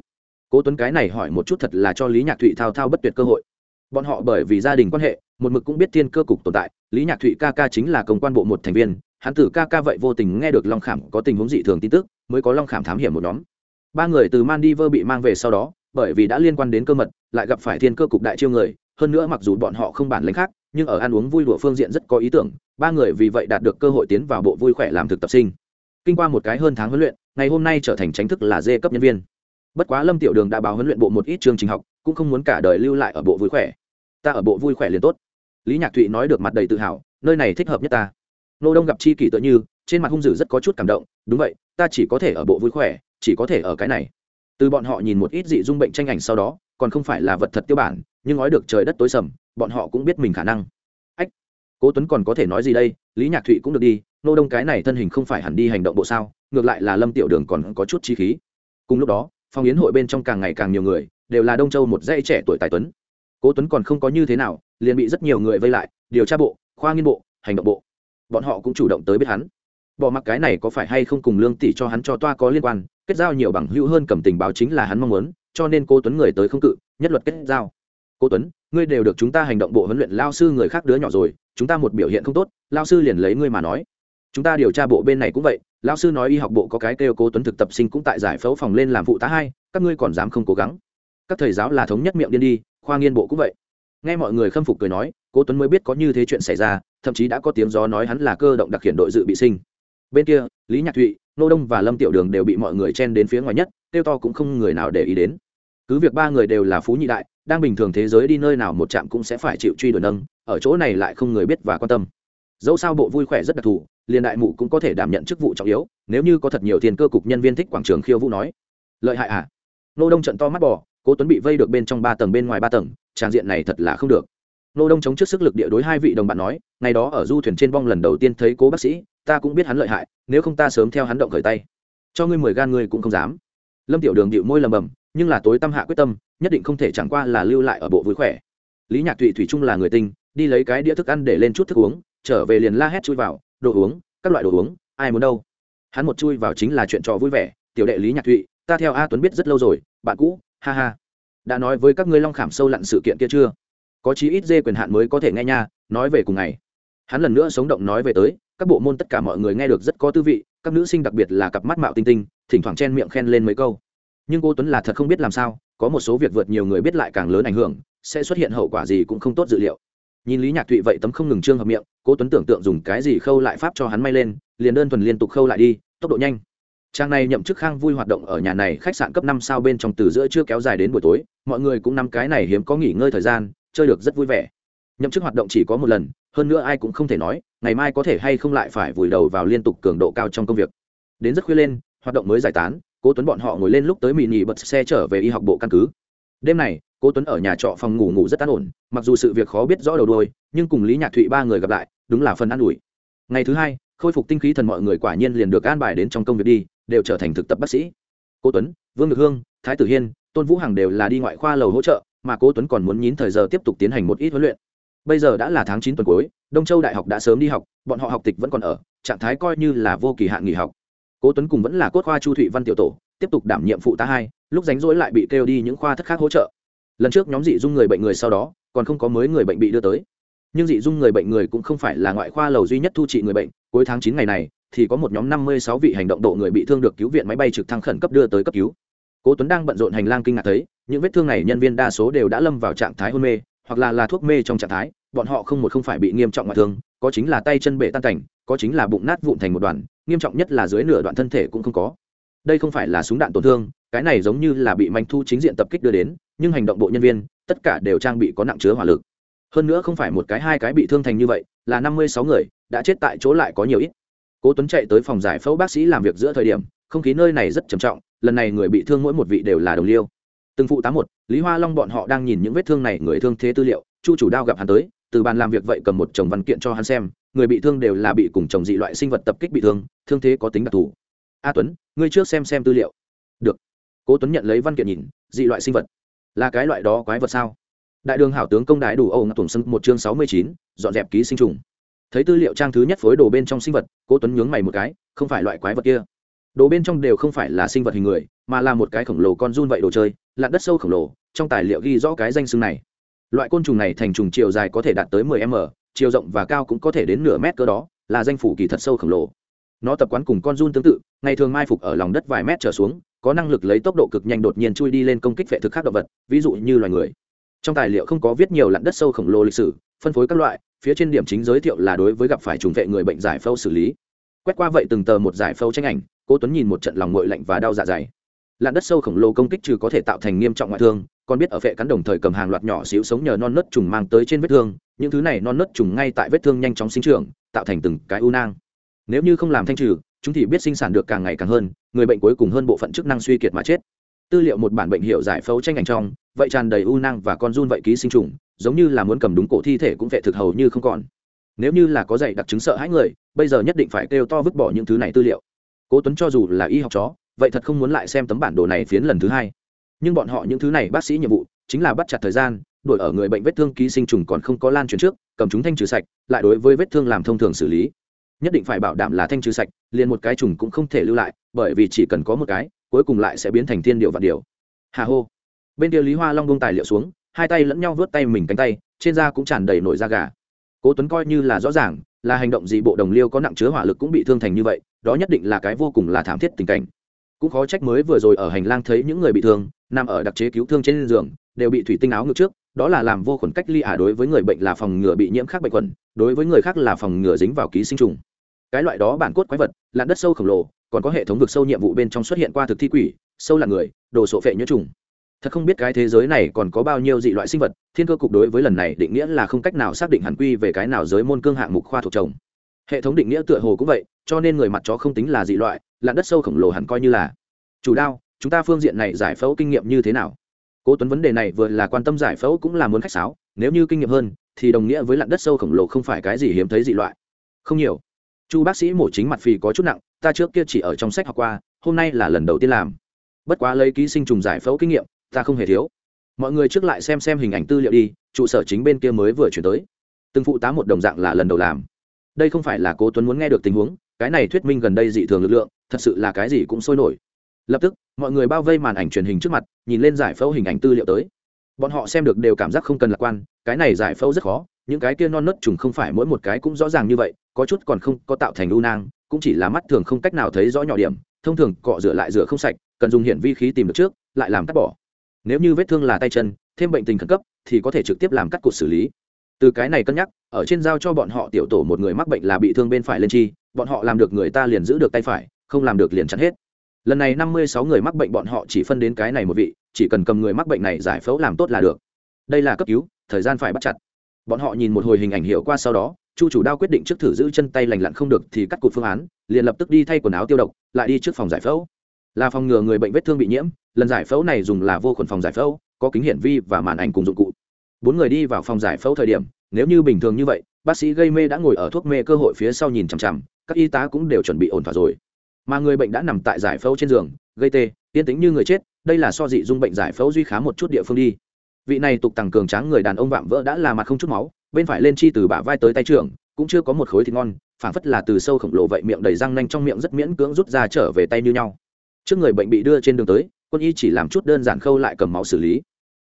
Cố tuấn cái này hỏi một chút thật là cho lý nhạc thụy thao thao bất tuyệt cơ hội. Bọn họ bởi vì gia đình quan hệ, một mực cũng biết thiên cơ cục tồn tại, lý nhạc thụy ca ca chính là công quan bộ một thành viên, hắn tử ca ca vậy vô tình nghe được long khảm có tình huống dị thường tin tức, mới có long khảm thám hiểm một nhóm. Ba người từ mandiver bị mang về sau đó, bởi vì đã liên quan đến cơ mật, lại gặp phải thiên cơ cục đại chiêu người, hơn nữa mặc dù bọn họ không bản lãnh khác, nhưng ở ăn uống vui đùa phương diện rất có ý tưởng, ba người vì vậy đạt được cơ hội tiến vào bộ vui khỏe làm thực tập sinh. Kinh qua một cái hơn tháng huấn luyện, ngày hôm nay trở thành chính thức là dê cấp nhân viên bất quá lâm tiểu đường đã báo huấn luyện bộ một ít chương trình học, cũng không muốn cả đời lưu lại ở bộ vui khỏe. Ta ở bộ vui khỏe liền tốt. Lý nhạc thụy nói được mặt đầy tự hào, nơi này thích hợp nhất ta. Nô đông gặp chi kỷ tự như, trên mặt hung dữ rất có chút cảm động, đúng vậy, ta chỉ có thể ở bộ vui khỏe, chỉ có thể ở cái này. Từ bọn họ nhìn một ít dị dung bệnh tranh ảnh sau đó, còn không phải là vật thật tiêu bản, nhưng nói được trời đất tối sầm, bọn họ cũng biết mình khả năng. Ách, cố tuấn còn có thể nói gì đây? Lý nhạc thụy cũng được đi, nô đông cái này thân hình không phải hẳn đi hành động bộ sao, ngược lại là lâm tiểu đường còn có chút chi khí. Cùng lúc đó phong yến hội bên trong càng ngày càng nhiều người, đều là đông châu một dãy trẻ tuổi tài tuấn. Cố tuấn còn không có như thế nào, liền bị rất nhiều người vây lại, điều tra bộ, khoa nghiên bộ, hành động bộ. Bọn họ cũng chủ động tới biết hắn. Bỏ mặc cái này có phải hay không cùng lương tỷ cho hắn cho toa có liên quan, kết giao nhiều bằng hữu hơn cầm tình báo chính là hắn mong muốn, cho nên cô tuấn người tới không cự, nhất luật kết giao. Cô tuấn, ngươi đều được chúng ta hành động bộ huấn luyện lao sư người khác đứa nhỏ rồi, chúng ta một biểu hiện không tốt, lao sư liền lấy ngươi mà nói. Chúng ta điều tra bộ bên này cũng vậy Lão sư nói y học bộ có cái kêu cố tuấn thực tập sinh cũng tại giải phẫu phòng lên làm phụ tá hai, các ngươi còn dám không cố gắng. Các thầy giáo là thống nhất miệng điên đi, khoa nghiên bộ cũng vậy. Nghe mọi người khâm phục cười nói, cố tuấn mới biết có như thế chuyện xảy ra, thậm chí đã có tiếng gió nói hắn là cơ động đặc hiện đội dự bị sinh. Bên kia, lý nhạc thụy, nô đông và lâm tiểu đường đều bị mọi người chen đến phía ngoài nhất tiêu to cũng không người nào để ý đến. Cứ việc ba người đều là phú nhị đại, đang bình thường thế giới đi nơi nào một trạm cũng sẽ phải chịu truy đuổi nâng, ở chỗ này lại không người biết và quan tâm. Dẫu sao bộ vui khỏe rất đặc thù liền đại mụ cũng có thể đảm nhận chức vụ trọng yếu, nếu như có thật nhiều tiền cơ cục nhân viên thích quảng trường khiêu vũ nói. Lợi hại à? Nô đông trận to mắt bò, cố tuấn bị vây được bên trong ba tầng bên ngoài ba tầng trang diện này thật là không được. Nô đông chống trước sức lực địa đối hai vị đồng bạn nói, ngày đó ở du thuyền trên bong lần đầu tiên thấy cố bác sĩ, ta cũng biết hắn lợi hại, nếu không ta sớm theo hắn động khởi tay. Cho ngươi mười gan ngươi cũng không dám. Lâm tiểu đường điệu môi lầm bầm, nhưng là tối tâm hạ quyết tâm, nhất định không thể chẳng qua là lưu lại ở bộ vui khỏe. Lý nhạc thụy thủy trung là người tinh, đi lấy cái đĩa thức ăn để lên chút thức uống, trở về liền la hét chui vào đồ uống, các loại đồ uống, ai muốn đâu. Hắn một chui vào chính là chuyện trò vui vẻ, tiểu đệ lý nhạc thụy, ta theo a tuấn biết rất lâu rồi, bạn cũ, ha ha. Đã nói với các ngươi long khảm sâu lặn sự kiện kia chưa? Có chí ít dê quyền hạn mới có thể nghe nha, nói về cùng ngày. Hắn lần nữa sống động nói về tới, các bộ môn tất cả mọi người nghe được rất có tư vị, các nữ sinh đặc biệt là cặp mắt mạo tinh tinh, thỉnh thoảng chen miệng khen lên mấy câu. Nhưng cô tuấn là thật không biết làm sao, có một số việc vượt nhiều người biết lại càng lớn ảnh hưởng, sẽ xuất hiện hậu quả gì cũng không tốt dự liệu nhìn lý nhạc thụy vậy tấm không ngừng trương hợp miệng, cố tuấn tưởng tượng dùng cái gì khâu lại pháp cho hắn may lên, liền đơn thuần liên tục khâu lại đi, tốc độ nhanh. Trang này nhậm chức khang vui hoạt động ở nhà này khách sạn cấp năm sao bên trong từ giữa chưa kéo dài đến buổi tối, mọi người cũng năm cái này hiếm có nghỉ ngơi thời gian, chơi được rất vui vẻ. Nhậm chức hoạt động chỉ có một lần, hơn nữa ai cũng không thể nói, ngày mai có thể hay không lại phải vùi đầu vào liên tục cường độ cao trong công việc. Đến rất khuya lên, hoạt động mới giải tán, cố tuấn bọn họ ngồi lên lúc tới mì nhì bật xe trở về y học bộ căn cứ. Đêm này cố tuấn ở nhà trọ phòng ngủ ngủ rất an ổn mặc dù sự việc khó biết rõ đầu đuôi, nhưng cùng lý nhạc thụy ba người gặp lại đúng là phần an ủi. Ngày thứ hai khôi phục tinh khí thần mọi người quả nhiên liền được an bài đến trong công việc đi đều trở thành thực tập bác sĩ. Cố tuấn vương ngực hương thái tử hiên tôn vũ hằng đều là đi ngoại khoa lầu hỗ trợ mà cố tuấn còn muốn nhín thời giờ tiếp tục tiến hành một ít huấn luyện. Bây giờ đã là tháng chín tuần cuối đông châu đại học đã sớm đi học bọn họ học tịch vẫn còn ở trạng thái coi như là vô kỳ hạn nghỉ học. Cố tuấn cùng vẫn là cốt khoa chu thụy văn tiểu tổ tiếp tục đảm nhiệm phụ tá hai lúc rảnh rỗi lại bị kêu đi những khoa thất khác hỗ trợ lần trước nhóm dị dung người bệnh người sau đó, còn không có mới người bệnh bị đưa tới. Nhưng dị dung người bệnh người cũng không phải là ngoại khoa lầu duy nhất thu trị người bệnh, cuối tháng chín ngày này, thì có một nhóm năm mươi sáu vị hành động độ người bị thương được cứu viện máy bay trực thăng khẩn cấp đưa tới cấp cứu. Cố tuấn đang bận rộn hành lang kinh ngạc thấy, những vết thương này nhân viên đa số đều đã lâm vào trạng thái hôn mê, hoặc là là thuốc mê trong trạng thái, bọn họ không một không phải bị nghiêm trọng ngoại thương, có chính là tay chân bể tan cảnh, có chính là bụng nát vụn thành một đoàn, nghiêm trọng nhất là dưới nửa đoạn thân thể cũng không có. Đây không phải là súng đạn tổn thương, cái này giống như là bị manh thu chính diện tập kích đưa đến nhưng hành động bộ nhân viên, tất cả đều trang bị có nặng chứa hỏa lực. Hơn nữa không phải một cái, hai cái bị thương thành như vậy, là năm mươi sáu người, đã chết tại chỗ lại có nhiều ít. Cố tuấn chạy tới phòng giải phẫu bác sĩ làm việc giữa thời điểm, không khí nơi này rất trầm trọng, lần này người bị thương mỗi một vị đều là đồng liêu. Từng phụ tá một, lý hoa long bọn họ đang nhìn những vết thương này, người thương thế tư liệu, chu chủ đao gặp hắn tới, từ bàn làm việc vậy cầm một chồng văn kiện cho hắn xem, người bị thương đều là bị cùng chồng dị loại sinh vật tập kích bị thương thương thế có tính đặc thù. A tuấn, ngươi trước xem xem tư liệu. Được. Cố tuấn nhận lấy văn kiện nhìn, dị loại sinh vật là cái loại đó quái vật sao? Đại đường hảo tướng công đại đủ âu ngọc tùng sân một chương sáu mươi chín, dọn dẹp ký sinh trùng. Thấy tư liệu trang thứ nhất phối đồ bên trong sinh vật, cố tuấn nhướng mày một cái, không phải loại quái vật kia. Đồ bên trong đều không phải là sinh vật hình người, mà là một cái khổng lồ con run vậy đồ chơi, lặn đất sâu khổng lồ, trong tài liệu ghi rõ cái danh xưng này. Loại côn trùng này thành trùng chiều dài có thể đạt tới 10 m, chiều rộng và cao cũng có thể đến nửa mét cơ đó, là danh phủ kỳ thật sâu khổng lồ. Nó tập quán cùng con run tương tự, ngày thường mai phục ở lòng đất vài mét trở xuống có năng lực lấy tốc độ cực nhanh đột nhiên chui đi lên công kích vệ thực khác động vật, ví dụ như loài người. Trong tài liệu không có viết nhiều lặn đất sâu khổng lồ lịch sử, phân phối các loại, phía trên điểm chính giới thiệu là đối với gặp phải trùng vệ người bệnh giải phẫu xử lý. Quét qua vậy từng tờ một giải phẫu tranh ảnh cô tuấn nhìn một trận lòng ngội lạnh và đau dạ dày. Lặn đất sâu khổng lồ công kích trừ có thể tạo thành nghiêm trọng ngoại thương, còn biết ở vệ cắn đồng thời cầm hàng loạt nhỏ xíu sống nhờ non nớt trùng mang tới trên vết thương, những thứ này non nớt trùng ngay tại vết thương nhanh chóng sinh trưởng, tạo thành từng cái u nang. Nếu như không làm thanh trừ chúng thì biết sinh sản được càng ngày càng hơn, người bệnh cuối cùng hơn bộ phận chức năng suy kiệt mà chết. Tư liệu một bản bệnh hiệu giải phẫu tranh ảnh trong, vậy tràn đầy u nang và con run vậy ký sinh trùng, giống như là muốn cầm đúng cổ thi thể cũng vệ thực hầu như không còn. Nếu như là có dạy đặc chứng sợ hãi người, bây giờ nhất định phải kêu to vứt bỏ những thứ này tư liệu. Cố tuấn cho dù là y học chó, vậy thật không muốn lại xem tấm bản đồ này phiến lần thứ hai. Nhưng bọn họ những thứ này bác sĩ nhiệm vụ, chính là bắt chặt thời gian, đuổi ở người bệnh vết thương ký sinh trùng còn không có lan truyền trước, cầm chúng thanh trừ sạch, lại đối với vết thương làm thông thường xử lý nhất định phải bảo đảm là thanh trừ sạch, liền một cái trùng cũng không thể lưu lại, bởi vì chỉ cần có một cái, cuối cùng lại sẽ biến thành thiên điệu vạn điều. Hà hô. Bên kia lý hoa long bông tài liệu xuống, hai tay lẫn nhau vớt tay mình cánh tay, trên da cũng tràn đầy nổi da gà. Cố tuấn coi như là rõ ràng, là hành động gì bộ đồng liêu có nặng chứa hỏa lực cũng bị thương thành như vậy, đó nhất định là cái vô cùng là thảm thiết tình cảnh. Cũng khó trách mới vừa rồi ở hành lang thấy những người bị thương, nằm ở đặc chế cứu thương trên giường, đều bị thủy tinh áo ngược trước, đó là làm vô khuẩn cách ly ả đối với người bệnh là phòng ngừa bị nhiễm khác bệnh khuẩn, đối với người khác là phòng ngừa dính vào ký sinh trùng cái loại đó bản cốt quái vật, lặn đất sâu khổng lồ, còn có hệ thống vực sâu nhiệm vụ bên trong xuất hiện qua thực thi quỷ, sâu là người, đồ sộ phệ nhớ trùng. Thật không biết cái thế giới này còn có bao nhiêu dị loại sinh vật, thiên cơ cục đối với lần này định nghĩa là không cách nào xác định hẳn quy về cái nào giới môn cương hạng mục khoa thuộc trồng hệ thống định nghĩa tựa hồ cũng vậy, cho nên người mặt chó không tính là dị loại, lặn đất sâu khổng lồ hẳn coi như là. Chủ đao, chúng ta phương diện này giải phẫu kinh nghiệm như thế nào? Cố tuấn vấn đề này vừa là quan tâm giải phẫu cũng là muốn khách sáo, nếu như kinh nghiệm hơn, thì đồng nghĩa với lặn đất sâu khổng lồ không phải cái gì hiếm thấy dị loại. Không nhiều chu bác sĩ mổ chính mặt phì có chút nặng, ta trước kia chỉ ở trong sách học qua, hôm nay là lần đầu tiên làm. Bất quá lấy ký sinh trùng giải phẫu kinh nghiệm, ta không hề thiếu. Mọi người trước lại xem xem hình ảnh tư liệu đi, trụ sở chính bên kia mới vừa chuyển tới. Từng phụ tá một đồng dạng là lần đầu làm. Đây không phải là cố tuấn muốn nghe được tình huống, cái này thuyết minh gần đây dị thường lực lượng, thật sự là cái gì cũng sôi nổi. Lập tức, mọi người bao vây màn ảnh truyền hình trước mặt, nhìn lên giải phẫu hình ảnh tư liệu tới. Bọn họ xem được đều cảm giác không cần lạc quan, cái này giải phẫu rất khó những cái kia non nớt trùng không phải mỗi một cái cũng rõ ràng như vậy, có chút còn không có tạo thành u nang, cũng chỉ là mắt thường không cách nào thấy rõ nhỏ điểm, thông thường cọ rửa lại rửa không sạch, cần dùng hiển vi khí tìm được trước, lại làm cắt bỏ. Nếu như vết thương là tay chân, thêm bệnh tình khẩn cấp, thì có thể trực tiếp làm cắt cụt xử lý. Từ cái này cân nhắc, ở trên giao cho bọn họ tiểu tổ một người mắc bệnh là bị thương bên phải lên chi, bọn họ làm được người ta liền giữ được tay phải, không làm được liền chắn hết. Lần này năm mươi sáu người mắc bệnh bọn họ chỉ phân đến cái này một vị, chỉ cần cầm người mắc bệnh này giải phẫu làm tốt là được. Đây là cấp cứu, thời gian phải bắt chặt bọn họ nhìn một hồi hình ảnh hiệu qua sau đó, chu chủ đao quyết định trước thử giữ chân tay lành lặn không được thì cắt cụt phương án, liền lập tức đi thay quần áo tiêu độc, lại đi trước phòng giải phẫu. Là phòng ngừa người bệnh vết thương bị nhiễm, lần giải phẫu này dùng là vô khuẩn phòng giải phẫu, có kính hiển vi và màn ảnh cùng dụng cụ. Bốn người đi vào phòng giải phẫu thời điểm, nếu như bình thường như vậy, bác sĩ gây mê đã ngồi ở thuốc mê cơ hội phía sau nhìn chằm chằm, các y tá cũng đều chuẩn bị ổn thỏa rồi. Mà người bệnh đã nằm tại giải phẫu trên giường, gây tê, yên tính như người chết, đây là so dị dung bệnh giải phẫu duy khá một chút địa phương đi vị này tục tăng cường tráng người đàn ông vạm vỡ đã là mặt không chút máu, bên phải lên chi từ bả vai tới tay trưởng, cũng chưa có một khối thịt ngon, phảng phất là từ sâu khổng lồ vậy miệng đầy răng nanh trong miệng rất miễn cưỡng rút ra trở về tay như nhau. Trước người bệnh bị đưa trên đường tới, quân y chỉ làm chút đơn giản khâu lại cầm máu xử lý.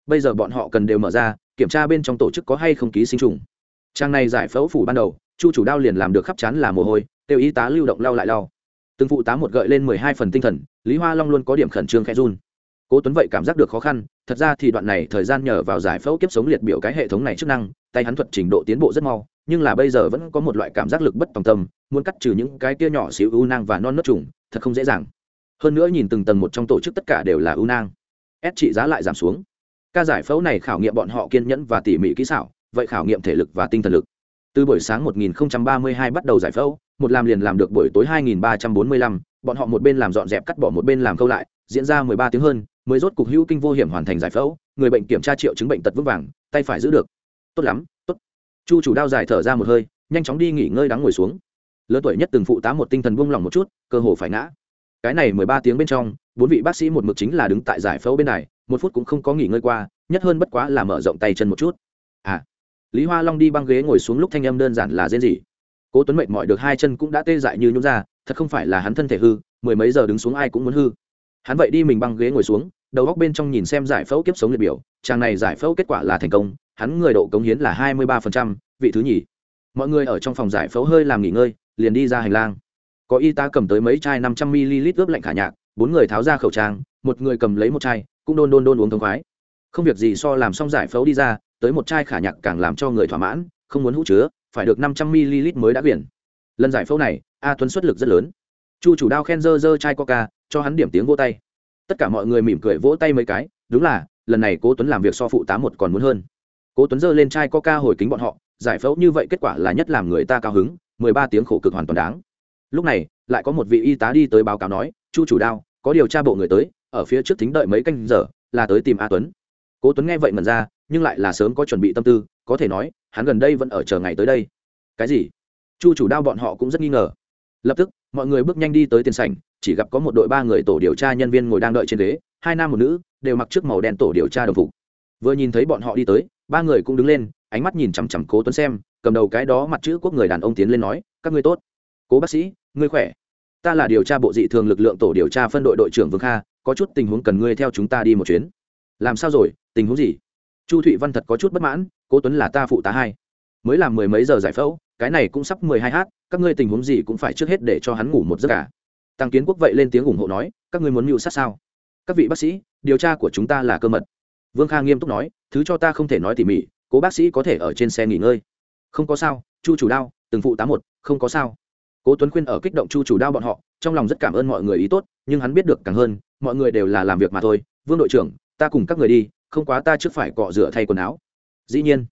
Bây giờ bọn họ cần đều mở ra, kiểm tra bên trong tổ chức có hay không ký sinh trùng. Trang này giải phẫu phủ ban đầu, chu chủ đao liền làm được khắp chán là mồ hôi, tiêu y tá lưu động lau lại lau. Từng phụ tá một gợi lên mười hai phần tinh thần, lý hoa long luôn có điểm khẩn trương khẽ run cố tuấn vậy cảm giác được khó khăn thật ra thì đoạn này thời gian nhờ vào giải phẫu kiếp sống liệt biểu cái hệ thống này chức năng tay hắn thuật trình độ tiến bộ rất mau nhưng là bây giờ vẫn có một loại cảm giác lực bất tòng tâm muốn cắt trừ những cái kia nhỏ xíu u nang và non nớt trùng thật không dễ dàng. Hơn nữa nhìn từng tầng một trong tổ chức tất cả đều là u nang. Ép trị giá lại giảm xuống. Ca giải phẫu này khảo nghiệm bọn họ kiên nhẫn và tỉ mỉ kỹ xảo vậy khảo nghiệm thể lực và tinh thần lực. Từ buổi sáng 1032 bắt đầu giải phẫu một làm liền làm được buổi tối 2345, bọn họ một bên làm dọn dẹp cắt bỏ một bên làm câu lại diễn ra 13 tiếng hơn mới rốt cục hữu kinh vô hiểm hoàn thành giải phẫu, người bệnh kiểm tra triệu chứng bệnh tật vững vàng, tay phải giữ được. Tốt lắm, tốt. Chu chủ đao dài thở ra một hơi, nhanh chóng đi nghỉ ngơi đắng ngồi xuống. Lớn tuổi nhất từng phụ tá một tinh thần buông lỏng một chút, cơ hồ phải ngã. Cái này mười ba tiếng bên trong, bốn vị bác sĩ một mực chính là đứng tại giải phẫu bên này, một phút cũng không có nghỉ ngơi qua, nhất hơn bất quá là mở rộng tay chân một chút. À lý hoa long đi băng ghế ngồi xuống lúc thanh âm đơn giản là rên gì cố tuấn mệt mỏi được hai chân cũng đã tê dại như nhún ra, thật không phải là hắn thân thể hư, mười mấy giờ đứng xuống ai cũng muốn hư. Hắn vậy đi mình băng ghế ngồi xuống đầu góc bên trong nhìn xem giải phẫu kiếp sống liệt biểu chàng này giải phẫu kết quả là thành công hắn người độ cống hiến là hai mươi ba phần trăm, vị thứ nhì. Mọi người ở trong phòng giải phẫu hơi làm nghỉ ngơi liền đi ra hành lang. Có y tá cầm tới mấy chai năm trăm ml ướp lạnh khả nhạc bốn người tháo ra khẩu trang một người cầm lấy một chai cũng đôn đôn đôn uống thông khoái. Không việc gì so làm xong giải phẫu đi ra tới một chai khả nhạc càng làm cho người thỏa mãn không muốn hũ chứa phải được năm trăm ml mới đã biển. Lần giải phẫu này a tuấn xuất lực rất lớn. Chu chủ đao khen dơ dơ chai coca cho hắn điểm tiếng vô tay tất cả mọi người mỉm cười vỗ tay mấy cái, đúng là, lần này cố tuấn làm việc so phụ tá một còn muốn hơn. Cố tuấn dơ lên chai coca hồi kính bọn họ, giải phẫu như vậy kết quả là nhất làm người ta cao hứng, mười ba tiếng khổ cực hoàn toàn đáng. Lúc này, lại có một vị y tá đi tới báo cáo nói, chu chủ đao, có điều tra bộ người tới, ở phía trước thính đợi mấy canh giờ, là tới tìm a tuấn. Cố tuấn nghe vậy mần ra, nhưng lại là sớm có chuẩn bị tâm tư, có thể nói, hắn gần đây vẫn ở chờ ngày tới đây. Cái gì? Chu chủ đao bọn họ cũng rất nghi ngờ. Lập tức, mọi người bước nhanh đi tới tiền sảnh chỉ gặp có một đội ba người tổ điều tra nhân viên ngồi đang đợi trên ghế, hai nam một nữ đều mặc chiếc màu đen tổ điều tra đồng phục. Vừa nhìn thấy bọn họ đi tới, ba người cũng đứng lên, ánh mắt nhìn chằm chằm cố tuấn xem, cầm đầu cái đó mặt chữ quốc người đàn ông tiến lên nói, các ngươi tốt. Cố bác sĩ, ngươi khỏe? Ta là điều tra bộ dị thường lực lượng tổ điều tra phân đội đội trưởng vương kha, có chút tình huống cần ngươi theo chúng ta đi một chuyến. Làm sao rồi? Tình huống gì? Chu thụy văn thật có chút bất mãn, cố tuấn là ta phụ tá hai. Mới làm mười mấy giờ giải phẫu, cái này cũng sắp mười hai h các ngươi tình huống gì cũng phải trước hết để cho hắn ngủ một giấc cả tăng kiến quốc vậy lên tiếng ủng hộ nói, các ngươi muốn mưu sát sao? Các vị bác sĩ, điều tra của chúng ta là cơ mật. Vương kha nghiêm túc nói, thứ cho ta không thể nói tỉ mỉ, cố bác sĩ có thể ở trên xe nghỉ ngơi. Không có sao, chu chủ đao, từng phụ tám một, không có sao. Cố tuấn khuyên ở kích động chu chủ đao bọn họ, trong lòng rất cảm ơn mọi người ý tốt, nhưng hắn biết được càng hơn, mọi người đều là làm việc mà thôi. Vương đội trưởng, ta cùng các người đi, không quá ta trước phải cọ rửa thay quần áo. Dĩ nhiên,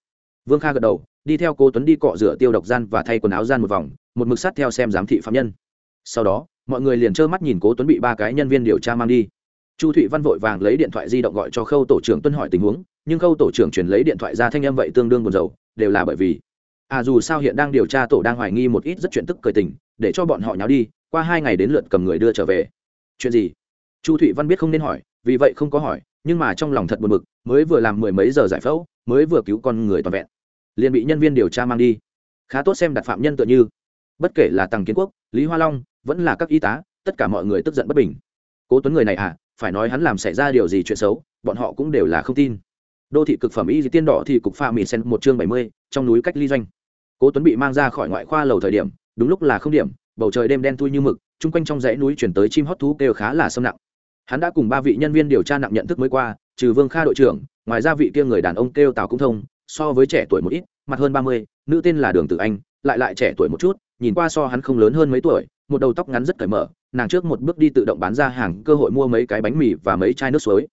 vương kha gật đầu, đi theo cố tuấn đi cọ rửa tiêu độc gian và thay quần áo gian một vòng, một mực sát theo xem giám thị phạm nhân. Sau đó mọi người liền trơ mắt nhìn cố tuấn bị ba cái nhân viên điều tra mang đi chu thụy văn vội vàng lấy điện thoại di động gọi cho khâu tổ trưởng tuân hỏi tình huống nhưng khâu tổ trưởng truyền lấy điện thoại ra thanh âm vậy tương đương buồn rầu, đều là bởi vì à dù sao hiện đang điều tra tổ đang hoài nghi một ít rất chuyện tức cười tình, để cho bọn họ nháo đi, qua hai ngày đến lượt cầm người đưa trở về. Chuyện gì? Chu thụy văn biết không nên hỏi, vì vậy không có hỏi, nhưng mà trong lòng thật buồn bực, mới vừa làm mười mấy giờ giải phẫu, mới vừa cứu con người toàn vẹn. Liền bị nhân viên điều tra mang đi. Khá tốt xem đặt phạm nhân tựa như. Bất kể là tăng kiến quốc, lý hoa long vẫn là các y tá, tất cả mọi người tức giận bất bình. Cố tuấn người này à phải nói hắn làm xảy ra điều gì chuyện xấu, bọn họ cũng đều là không tin. Đô thị cực phẩm y tiên đỏ thì cục pha mì sen một chương bảy mươi, trong núi cách ly doanh. Cố tuấn bị mang ra khỏi ngoại khoa lầu thời điểm, đúng lúc là không điểm, bầu trời đêm đen thui như mực, chung quanh trong dãy núi chuyển tới chim hót thú kêu khá là sâm nặng. Hắn đã cùng ba vị nhân viên điều tra nặng nhận thức mới qua, trừ vương kha đội trưởng, ngoài ra vị kia người đàn ông kêu tào cũng thông, so với trẻ tuổi một ít, mặt hơn ba mươi, nữ tên là đường tử anh lại lại trẻ tuổi một chút, nhìn qua so hắn không lớn hơn mấy tuổi, một đầu tóc ngắn rất cởi mở, nàng trước một bước đi tự động bán ra hàng, cơ hội mua mấy cái bánh mì và mấy chai nước suối.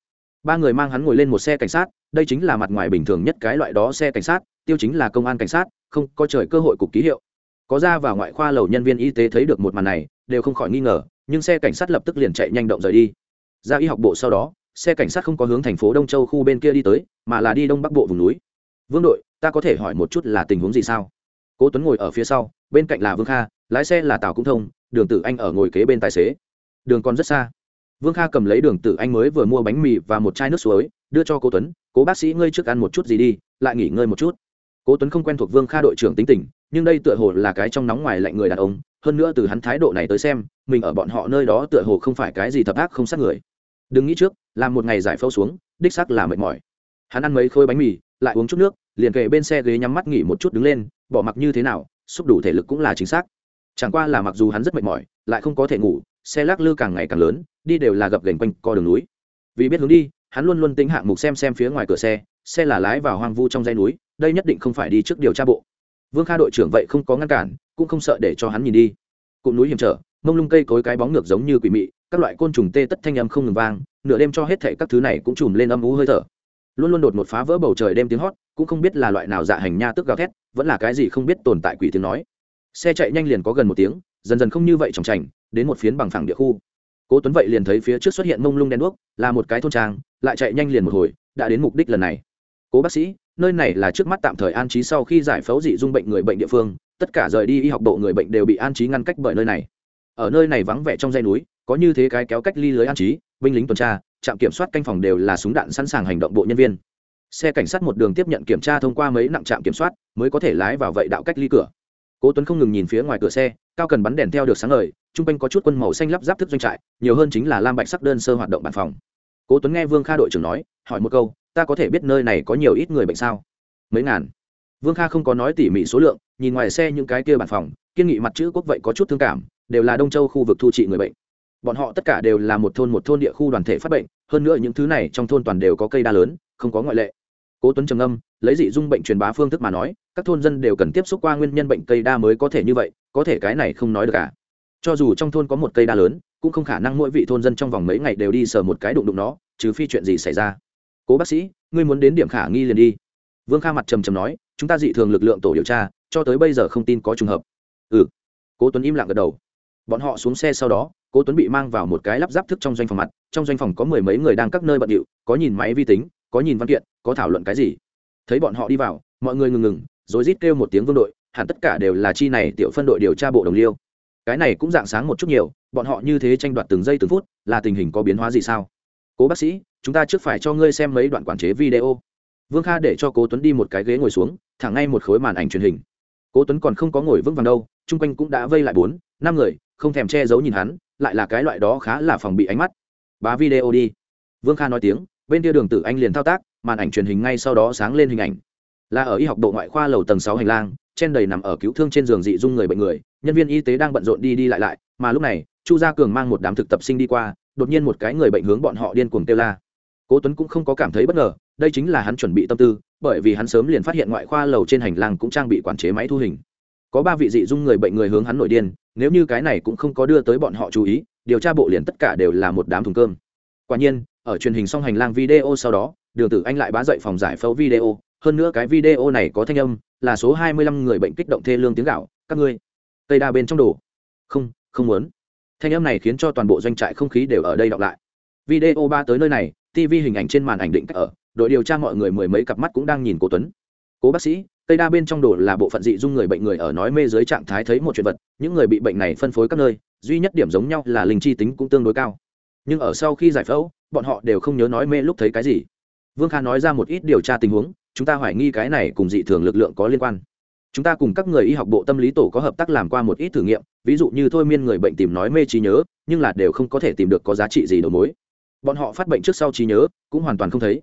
Ba người mang hắn ngồi lên một xe cảnh sát, đây chính là mặt ngoài bình thường nhất cái loại đó xe cảnh sát, tiêu chính là công an cảnh sát, không có trời cơ hội cục ký hiệu. Có ra vào ngoại khoa lầu nhân viên y tế thấy được một màn này, đều không khỏi nghi ngờ, nhưng xe cảnh sát lập tức liền chạy nhanh động rời đi. Ra y học bộ sau đó, xe cảnh sát không có hướng thành phố đông châu khu bên kia đi tới, mà là đi đông bắc bộ vùng núi. Vương đội, ta có thể hỏi một chút là tình huống gì sao? Cố tuấn ngồi ở phía sau, bên cạnh là vương kha, lái xe là tào cũng thông, đường tử anh ở ngồi kế bên tài xế. Đường còn rất xa. Vương kha cầm lấy đường tử anh mới vừa mua bánh mì và một chai nước suối, đưa cho cố tuấn, cố bác sĩ, ngươi trước ăn một chút gì đi, lại nghỉ ngơi một chút. Cố tuấn không quen thuộc vương kha đội trưởng tính tình, nhưng đây tựa hồ là cái trong nóng ngoài lạnh người đàn ông, hơn nữa từ hắn thái độ này tới xem, mình ở bọn họ nơi đó tựa hồ không phải cái gì thập ác không sát người. Đừng nghĩ trước, làm một ngày giải phẫu xuống, đích xác là mệt mỏi. Hắn ăn mấy khối bánh mì, lại uống chút nước, liền kề bên xe ghế nhắm mắt nghỉ một chút đứng lên bỏ mặc như thế nào, xúc đủ thể lực cũng là chính xác. Chẳng qua là mặc dù hắn rất mệt mỏi, lại không có thể ngủ, xe lắc lư càng ngày càng lớn, đi đều là gập gành quanh co đường núi. Vì biết hướng đi, hắn luôn luôn tính hạng mục xem xem phía ngoài cửa xe xe là lái vào hoang vu trong dãy núi, đây nhất định không phải đi trước điều tra bộ. Vương kha đội trưởng vậy không có ngăn cản, cũng không sợ để cho hắn nhìn đi. Cụm núi hiểm trở, mông lung cây cối cái bóng ngược giống như quỷ mị, các loại côn trùng tê tất thanh âm không ngừng vang, nửa đêm cho hết thệ các thứ này cũng chùm lên âm ú hơi thở luôn luôn đột một phá vỡ bầu trời đêm tiếng hót, cũng không biết là loại nào dạ hành nha tức gào thét, vẫn là cái gì không biết tồn tại quỷ tiếng nói. Xe chạy nhanh liền có gần một tiếng, dần dần không như vậy tròng trành đến một phiến bằng phẳng địa khu. Cố tuấn vậy liền thấy phía trước xuất hiện mông lung đen đuốc, là một cái thôn trang, lại chạy nhanh liền một hồi, đã đến mục đích lần này. Cố bác sĩ, nơi này là trước mắt tạm thời an trí sau khi giải phẫu dị dung bệnh người bệnh địa phương, tất cả rời đi y học bộ người bệnh đều bị an trí ngăn cách bởi nơi này. Ở nơi này vắng vẻ trong dây núi, có như thế cái kéo cách ly lưới an trí, binh lính tuần tra trạm kiểm soát canh phòng đều là súng đạn sẵn sàng hành động bộ nhân viên. Xe cảnh sát một đường tiếp nhận kiểm tra thông qua mấy nặng trạm kiểm soát, mới có thể lái vào vậy đạo cách ly cửa. Cố tuấn không ngừng nhìn phía ngoài cửa xe, cao cần bắn đèn theo được sáng ngời, trung quanh có chút quân màu xanh lắp ráp thức doanh trại, nhiều hơn chính là lam bạch sắc đơn sơ hoạt động bàn phòng. Cố tuấn nghe vương kha đội trưởng nói, hỏi một câu, ta có thể biết nơi này có nhiều ít người bệnh sao? Mấy ngàn. Vương kha không có nói tỉ mỉ số lượng, nhìn ngoài xe những cái kia bàn phòng, kiên nghị mặt chữ quốc vậy có chút thương cảm, đều là đông châu khu vực thu trị người bệnh bọn họ tất cả đều là một thôn một thôn địa khu đoàn thể phát bệnh, hơn nữa những thứ này trong thôn toàn đều có cây đa lớn, không có ngoại lệ. Cố tuấn trầm âm lấy dị dung bệnh truyền bá phương thức mà nói, các thôn dân đều cần tiếp xúc qua nguyên nhân bệnh cây đa mới có thể như vậy, có thể cái này không nói được cả cho dù trong thôn có một cây đa lớn, cũng không khả năng mỗi vị thôn dân trong vòng mấy ngày đều đi sờ một cái đụng đụng nó, trừ phi chuyện gì xảy ra. Cố bác sĩ, ngươi muốn đến điểm khả nghi liền đi. Vương kha mặt trầm trầm nói, chúng ta dị thường lực lượng tổ điều tra, cho tới bây giờ không tin có trùng hợp. Ừ. Cố tuấn im lặng gật đầu. Bọn họ xuống xe sau đó cố tuấn bị mang vào một cái lắp ráp thức trong doanh phòng mặt, trong doanh phòng có mười mấy người đang các nơi bận điệu, có nhìn máy vi tính, có nhìn văn kiện, có thảo luận cái gì. Thấy bọn họ đi vào, mọi người ngừng ngừng, rồi rít kêu một tiếng vương đội, hẳn tất cả đều là chi này tiểu phân đội điều tra bộ đồng liêu. Cái này cũng dạng sáng một chút nhiều, bọn họ như thế tranh đoạt từng giây từng phút, là tình hình có biến hóa gì sao? Cố bác sĩ, chúng ta trước phải cho ngươi xem mấy đoạn quản chế video. Vương kha để cho cố tuấn đi một cái ghế ngồi xuống, thẳng ngay một khối màn ảnh truyền hình. Cố tuấn còn không có ngồi vững vàng đâu, chung quanh cũng đã vây lại bốn, năm người không thèm che giấu nhìn hắn, lại là cái loại đó khá là phòng bị ánh mắt. Bá video đi. Vương kha nói tiếng, bên kia đường tử anh liền thao tác, màn ảnh truyền hình ngay sau đó sáng lên hình ảnh. Là ở y học độ ngoại khoa lầu tầng sáu hành lang, trên đầy nằm ở cứu thương trên giường dị dung người bệnh người, nhân viên y tế đang bận rộn đi đi lại lại, mà lúc này, chu gia cường mang một đám thực tập sinh đi qua, đột nhiên một cái người bệnh hướng bọn họ điên cuồng kêu la. Cố tuấn cũng không có cảm thấy bất ngờ, đây chính là hắn chuẩn bị tâm tư, bởi vì hắn sớm liền phát hiện ngoại khoa lầu trên hành lang cũng trang bị quản chế máy thu hình có ba vị dị dung người bệnh người hướng hắn nổi điên, nếu như cái này cũng không có đưa tới bọn họ chú ý, điều tra bộ liền tất cả đều là một đám thùng cơm. Quả nhiên, ở truyền hình xong hành lang video sau đó, đường tử anh lại bá dậy phòng giải phẫu video, hơn nữa cái video này có thanh âm, là số hai mươi lăm người bệnh kích động thê lương tiếng gạo, các ngươi, tây đa bên trong đồ. Không không muốn. Thanh âm này khiến cho toàn bộ doanh trại không khí đều ở đây đọc lại. Video ba tới nơi này tv hình ảnh trên màn ảnh định cách ở, đội điều tra mọi người mười mấy cặp mắt cũng đang nhìn cố tuấn. Cố bác sĩ tây đa bên trong đồ là bộ phận dị dung người bệnh người ở nói mê dưới trạng thái thấy một chuyện vật, những người bị bệnh này phân phối các nơi, duy nhất điểm giống nhau là linh chi tính cũng tương đối cao. Nhưng ở sau khi giải phẫu, bọn họ đều không nhớ nói mê lúc thấy cái gì. Vương kha nói ra một ít điều tra tình huống, chúng ta hoài nghi cái này cùng dị thường lực lượng có liên quan. Chúng ta cùng các người y học bộ tâm lý tổ có hợp tác làm qua một ít thử nghiệm, ví dụ như thôi miên người bệnh tìm nói mê trí nhớ, nhưng là đều không có thể tìm được có giá trị gì đầu mối. Bọn họ phát bệnh trước sau trí nhớ, cũng hoàn toàn không thấy.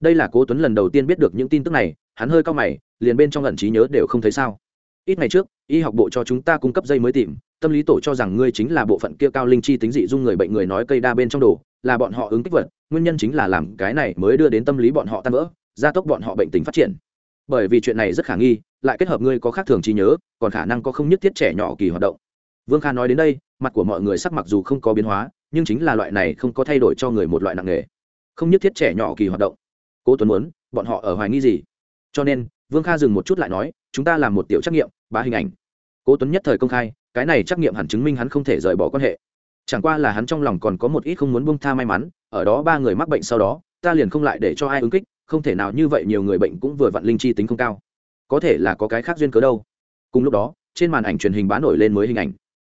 Đây là cố tuấn lần đầu tiên biết được những tin tức này, hắn hơi cao mày liền bên trong lần trí nhớ đều không thấy sao? Ít ngày trước, y học bộ cho chúng ta cung cấp dây mới tìm, tâm lý tổ cho rằng ngươi chính là bộ phận kia cao linh chi tính dị dung người bệnh người nói cây đa bên trong đồ, là bọn họ ứng kích vật, nguyên nhân chính là làm cái này mới đưa đến tâm lý bọn họ tan vỡ, gia tốc bọn họ bệnh tình phát triển. Bởi vì chuyện này rất khả nghi, lại kết hợp ngươi có khác thường trí nhớ, còn khả năng có không nhất thiết trẻ nhỏ kỳ hoạt động. Vương kha nói đến đây, mặt của mọi người sắc mặc dù không có biến hóa, nhưng chính là loại này không có thay đổi cho người một loại nặng nghề không nhất thiết trẻ nhỏ kỳ hoạt động. Cố tuấn muốn, bọn họ ở hoài nghi gì? Cho nên vương kha dừng một chút lại nói, chúng ta làm một tiểu trắc nghiệm, bá hình ảnh. Cố tuấn nhất thời công khai, cái này trắc nghiệm hẳn chứng minh hắn không thể rời bỏ quan hệ. Chẳng qua là hắn trong lòng còn có một ít không muốn bông tha may mắn, ở đó ba người mắc bệnh sau đó, ta liền không lại để cho ai ứng kích, không thể nào như vậy nhiều người bệnh cũng vừa vặn linh chi tính không cao. Có thể là có cái khác duyên cớ đâu. Cùng lúc đó, trên màn ảnh truyền hình bán nổi lên mới hình ảnh.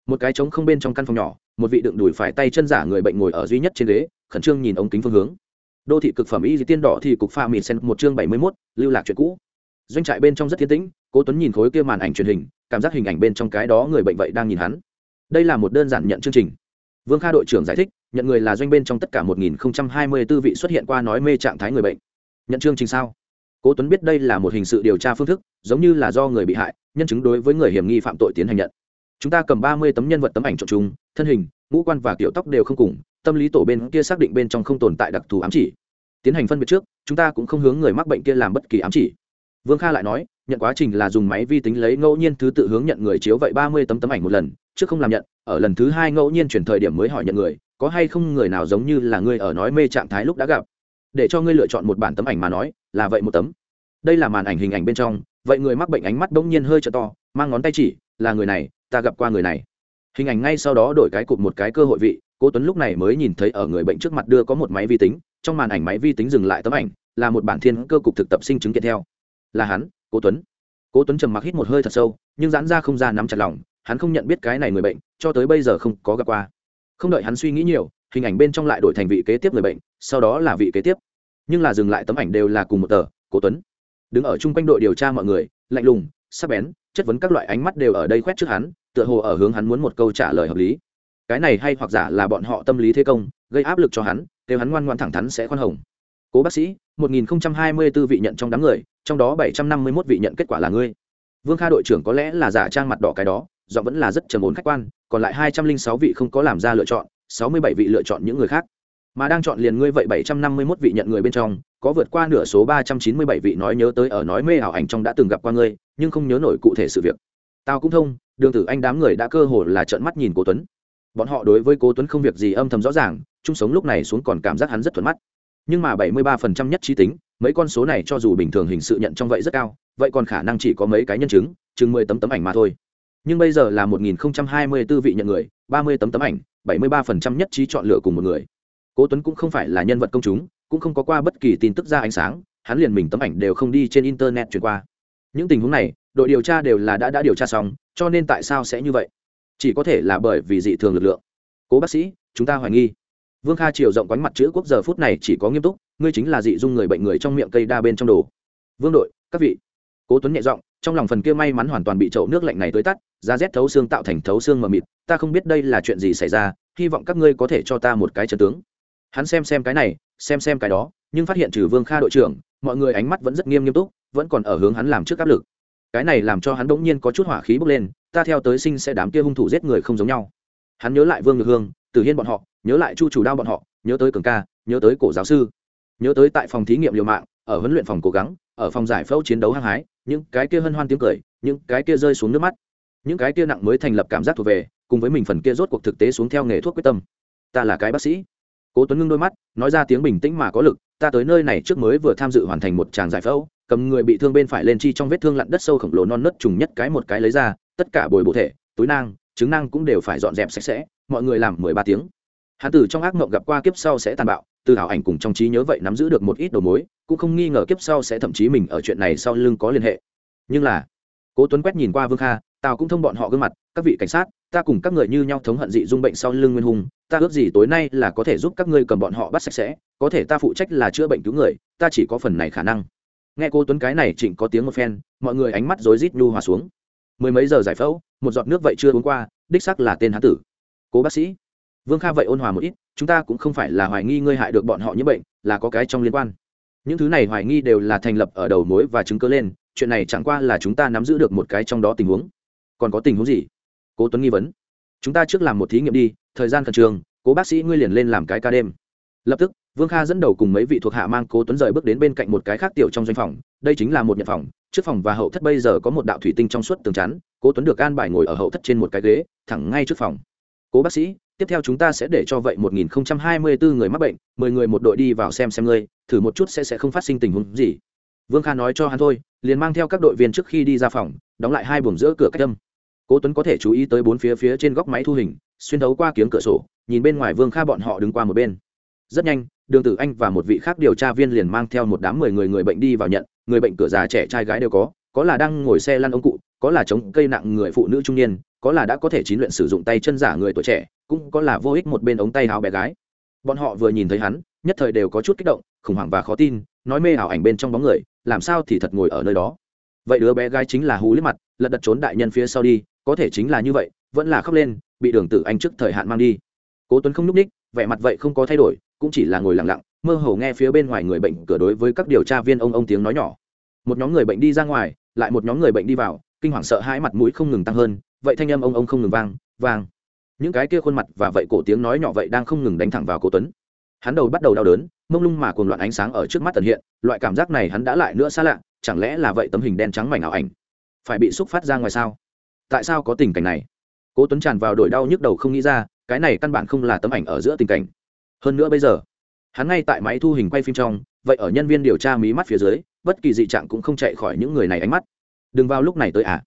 Một cái trống không bên trong căn phòng nhỏ, một vị đựng đùi phải tay chân giả người bệnh ngồi ở duy nhất trên ghế, khẩn trương nhìn ống kính phương hướng. Đô thị cực phẩm y di tiên đỏ thì cục pha mịt sen một chương bảy mươi mốt, lưu lạc chuyện cũ doanh trại bên trong rất thiên tĩnh, cố tuấn nhìn khối kia màn ảnh truyền hình, cảm giác hình ảnh bên trong cái đó người bệnh vậy đang nhìn hắn. Đây là một đơn giản nhận chương trình. Vương kha đội trưởng giải thích, nhận người là doanh bên trong tất cả một nghìn hai mươi 1024 vị xuất hiện qua nói mê trạng thái người bệnh. Nhận chương trình sao? Cố tuấn biết đây là một hình sự điều tra phương thức, giống như là do người bị hại, nhân chứng đối với người hiểm nghi phạm tội tiến hành nhận. Chúng ta cầm ba mươi tấm nhân vật tấm ảnh trộm chung, thân hình, ngũ quan và kiểu tóc đều không cùng, tâm lý tổ bên kia xác định bên trong không tồn tại đặc thù ám chỉ. Tiến hành phân biệt trước, chúng ta cũng không hướng người mắc bệnh kia làm bất kỳ ám chỉ vương kha lại nói, nhận quá trình là dùng máy vi tính lấy ngẫu nhiên thứ tự hướng nhận người chiếu vậy ba mươi tấm tấm ảnh một lần trước không làm nhận, ở lần thứ hai ngẫu nhiên chuyển thời điểm mới hỏi nhận người, có hay không người nào giống như là ngươi ở nói mê trạng thái lúc đã gặp. Để cho ngươi lựa chọn một bản tấm ảnh mà nói, là vậy một tấm. Đây là màn ảnh hình ảnh bên trong, vậy người mắc bệnh ánh mắt bỗng nhiên hơi t to, mang ngón tay chỉ, là người này, ta gặp qua người này. Hình ảnh ngay sau đó đổi cái cụt một cái cơ hội vị cô tuấn lúc này mới nhìn thấy ở người bệnh trước mặt đưa có một máy vi tính, trong màn ảnh máy vi tính dừng lại tấm ảnh, là một bản thiên cơ cục thực tập sinh chứng kiện theo là hắn, cố tuấn. Cố tuấn trầm mặc hít một hơi thật sâu, nhưng giãn ra không ra nắm chặt lòng, hắn không nhận biết cái này người bệnh, cho tới bây giờ không có gặp qua. Không đợi hắn suy nghĩ nhiều, hình ảnh bên trong lại đổi thành vị kế tiếp người bệnh, sau đó là vị kế tiếp. Nhưng là dừng lại tấm ảnh đều là cùng một tờ, cố tuấn. Đứng ở chung quanh đội điều tra mọi người, lạnh lùng, sắc bén, chất vấn các loại ánh mắt đều ở đây khoét trước hắn, tựa hồ ở hướng hắn muốn một câu trả lời hợp lý. Cái này hay hoặc giả là bọn họ tâm lý thế công, gây áp lực cho hắn, kêu hắn ngoan ngoan thẳng thắn sẽ khoan hồng. Cố bác sĩ 1024 vị nhận trong đám người trong đó 751 vị nhận kết quả là ngươi. Vương kha đội trưởng có lẽ là giả trang mặt đỏ cái đó do vẫn là rất trầm ổn khách quan, còn lại 206 vị không có làm ra lựa chọn 67 vị lựa chọn những người khác. Mà đang chọn liền ngươi vậy 751 vị nhận người bên trong, có vượt qua nửa số 397 vị nói nhớ tới ở nói mê ảo ảnh trong đã từng gặp qua ngươi, nhưng không nhớ nổi cụ thể sự việc. Tao cũng thông, đường tử anh đám người đã cơ hồ là trợn mắt nhìn cố tuấn. Bọn họ đối với cố tuấn không việc gì âm thầm rõ ràng, chung sống lúc này xuống còn cảm giác hắn rất thuận mắt. Nhưng mà 73% nhất trí tính mấy con số này cho dù bình thường hình sự nhận trong vậy rất cao, vậy còn khả năng chỉ có mấy cái nhân chứng, chừng 10 tấm tấm ảnh mà thôi. Nhưng bây giờ là 1024 vị nhận người 30 tấm tấm ảnh 73% nhất trí chọn lựa cùng một người. Cố tuấn cũng không phải là nhân vật công chúng, cũng không có qua bất kỳ tin tức ra ánh sáng, hắn liền mình tấm ảnh đều không đi trên internet truyền qua. Những tình huống này, đội điều tra đều là đã đã điều tra xong, cho nên tại sao sẽ như vậy? Chỉ có thể là bởi vì dị thường lực lượng. Cố bác sĩ, chúng ta hoài nghi. Vương kha chiều rộng quánh mặt chữ quốc giờ phút này chỉ có nghiêm túc ngươi chính là dị dung người bệnh người trong miệng cây đa bên trong đồ. Vương đội, các vị. Cố tuấn nhẹ giọng, trong lòng phần kia may mắn hoàn toàn bị chậu nước lạnh này tới tắt giá rét thấu xương tạo thành thấu xương mờ mịt, ta không biết đây là chuyện gì xảy ra, hy vọng các ngươi có thể cho ta một cái trận tướng. Hắn xem xem cái này, xem xem cái đó, nhưng phát hiện trừ vương kha đội trưởng, mọi người ánh mắt vẫn rất nghiêm nghiêm túc, vẫn còn ở hướng hắn làm trước áp lực. Cái này làm cho hắn bỗng nhiên có chút hỏa khí bốc lên, ta theo tới sinh sẽ đám kia hung thủ giết người không giống nhau. Hắn nhớ lại vương ngược hương, tử hiên bọn họ, nhớ lại chu chủ đao bọn họ, nhớ tới cường ca, nhớ tới cổ giáo sư nhớ tới tại phòng thí nghiệm liều mạng, ở huấn luyện phòng cố gắng, ở phòng giải phẫu chiến đấu hăng hái, những cái kia hân hoan tiếng cười, những cái kia rơi xuống nước mắt. Những cái kia nặng mới thành lập cảm giác thuộc về, cùng với mình phần kia rốt cuộc thực tế xuống theo nghề thuốc quyết tâm. Ta là cái bác sĩ. Cố tuấn ngưng đôi mắt, nói ra tiếng bình tĩnh mà có lực, ta tới nơi này trước mới vừa tham dự hoàn thành một tràng giải phẫu, cầm người bị thương bên phải lên chi trong vết thương lặn đất sâu khổng lồ non nớt trùng nhất cái một cái lấy ra, tất cả bồi bổ thể, túi nang, trứng năng cũng đều phải dọn dẹp sạch sẽ, mọi người làm mười ba tiếng. Hắn tử trong ác mộng gặp qua kiếp sau sẽ tàn bạo từ ảo ảnh cùng trong trí nhớ vậy nắm giữ được một ít đầu mối, cũng không nghi ngờ kiếp sau sẽ thậm chí mình ở chuyện này sau lưng có liên hệ. Nhưng là, cố tuấn quét nhìn qua vương kha, tào cũng thông bọn họ gương mặt, các vị cảnh sát, ta cùng các người như nhau thống hận dị dung bệnh sau lưng nguyên hùng, ta ước gì tối nay là có thể giúp các ngươi cầm bọn họ bắt sạch sẽ, có thể ta phụ trách là chữa bệnh cứu người, ta chỉ có phần này khả năng. Nghe cô tuấn cái này chỉnh có tiếng một phen, mọi người ánh mắt rối rít nhu hòa xuống. Mười mấy giờ giải phẫu, một giọt nước vậy chưa uống qua, đích sắc là tên hán tử. Cố bác sĩ. Vương kha vậy ôn hòa một ít chúng ta cũng không phải là hoài nghi ngươi hại được bọn họ như bệnh, là có cái trong liên quan. Những thứ này hoài nghi đều là thành lập ở đầu mối và chứng cứ lên, chuyện này chẳng qua là chúng ta nắm giữ được một cái trong đó tình huống. Còn có tình huống gì? Cố tuấn nghi vấn. Chúng ta trước làm một thí nghiệm đi, thời gian khẩn trương, cố bác sĩ ngươi liền lên làm cái ca đêm. Lập tức, vương kha dẫn đầu cùng mấy vị thuộc hạ mang cố tuấn rời bước đến bên cạnh một cái khác tiểu trong doanh phòng, đây chính là một nhận phòng, trước phòng và hậu thất bây giờ có một đạo thủy tinh trong suốt tường chắn, cố tuấn được an bài ngồi ở hậu thất trên một cái ghế, thẳng ngay trước phòng. Cố bác sĩ tiếp theo chúng ta sẽ để cho vậy 1024 người mắc bệnh 10 người một đội đi vào xem xem ngươi, thử một chút sẽ sẽ không phát sinh tình huống gì. Vương kha nói cho hắn thôi, liền mang theo các đội viên trước khi đi ra phòng, đóng lại hai buồng giữa cửa cách âm. Cố tuấn có thể chú ý tới bốn phía phía trên góc máy thu hình, xuyên thấu qua kiếng cửa sổ, nhìn bên ngoài vương kha bọn họ đứng qua một bên. Rất nhanh, đường tử anh và một vị khác điều tra viên liền mang theo một đám mười người người bệnh đi vào nhận, người bệnh cửa già trẻ trai gái đều có có là đang ngồi xe lăn ông cụ, có là chống cây nặng người phụ nữ trung niên, có là đã có thể chín luyện sử dụng tay chân giả người tuổi trẻ cũng có là vô ích một bên ống tay áo bé gái. Bọn họ vừa nhìn thấy hắn, nhất thời đều có chút kích động, khủng hoảng và khó tin, nói mê ảo ảnh bên trong bóng người, làm sao thì thật ngồi ở nơi đó. Vậy đứa bé gái chính là hú liếc mặt, lật đật trốn đại nhân phía sau đi, có thể chính là như vậy, vẫn là khóc lên, bị đường tử anh trước thời hạn mang đi. Cố tuấn không nhúc ních, vẻ mặt vậy không có thay đổi, cũng chỉ là ngồi lặng lặng, mơ hồ nghe phía bên ngoài người bệnh cửa đối với các điều tra viên ông ông tiếng nói nhỏ. Một nhóm người bệnh đi ra ngoài, lại một nhóm người bệnh đi vào, kinh hoàng sợ hãi mặt mũi không ngừng tăng hơn, vậy thanh âm ông ông không ngừng vang vang những cái kia khuôn mặt và vậy cổ tiếng nói nhỏ vậy đang không ngừng đánh thẳng vào cố tuấn. Hắn đầu bắt đầu đau đớn, mông lung mà cuồng loạn ánh sáng ở trước mắt tần hiện, loại cảm giác này hắn đã lại nữa xa lạ, chẳng lẽ là vậy tấm hình đen trắng mảnh ảo ảnh phải bị xúc phát ra ngoài sao? Tại sao có tình cảnh này? Cố tuấn tràn vào đổi đau nhức đầu không nghĩ ra, cái này căn bản không là tấm ảnh ở giữa tình cảnh. Hơn nữa bây giờ, hắn ngay tại máy thu hình quay phim trong, vậy ở nhân viên điều tra mí mắt phía dưới, bất kỳ dị trạng cũng không chạy khỏi những người này ánh mắt. Đừng vào lúc này tới à?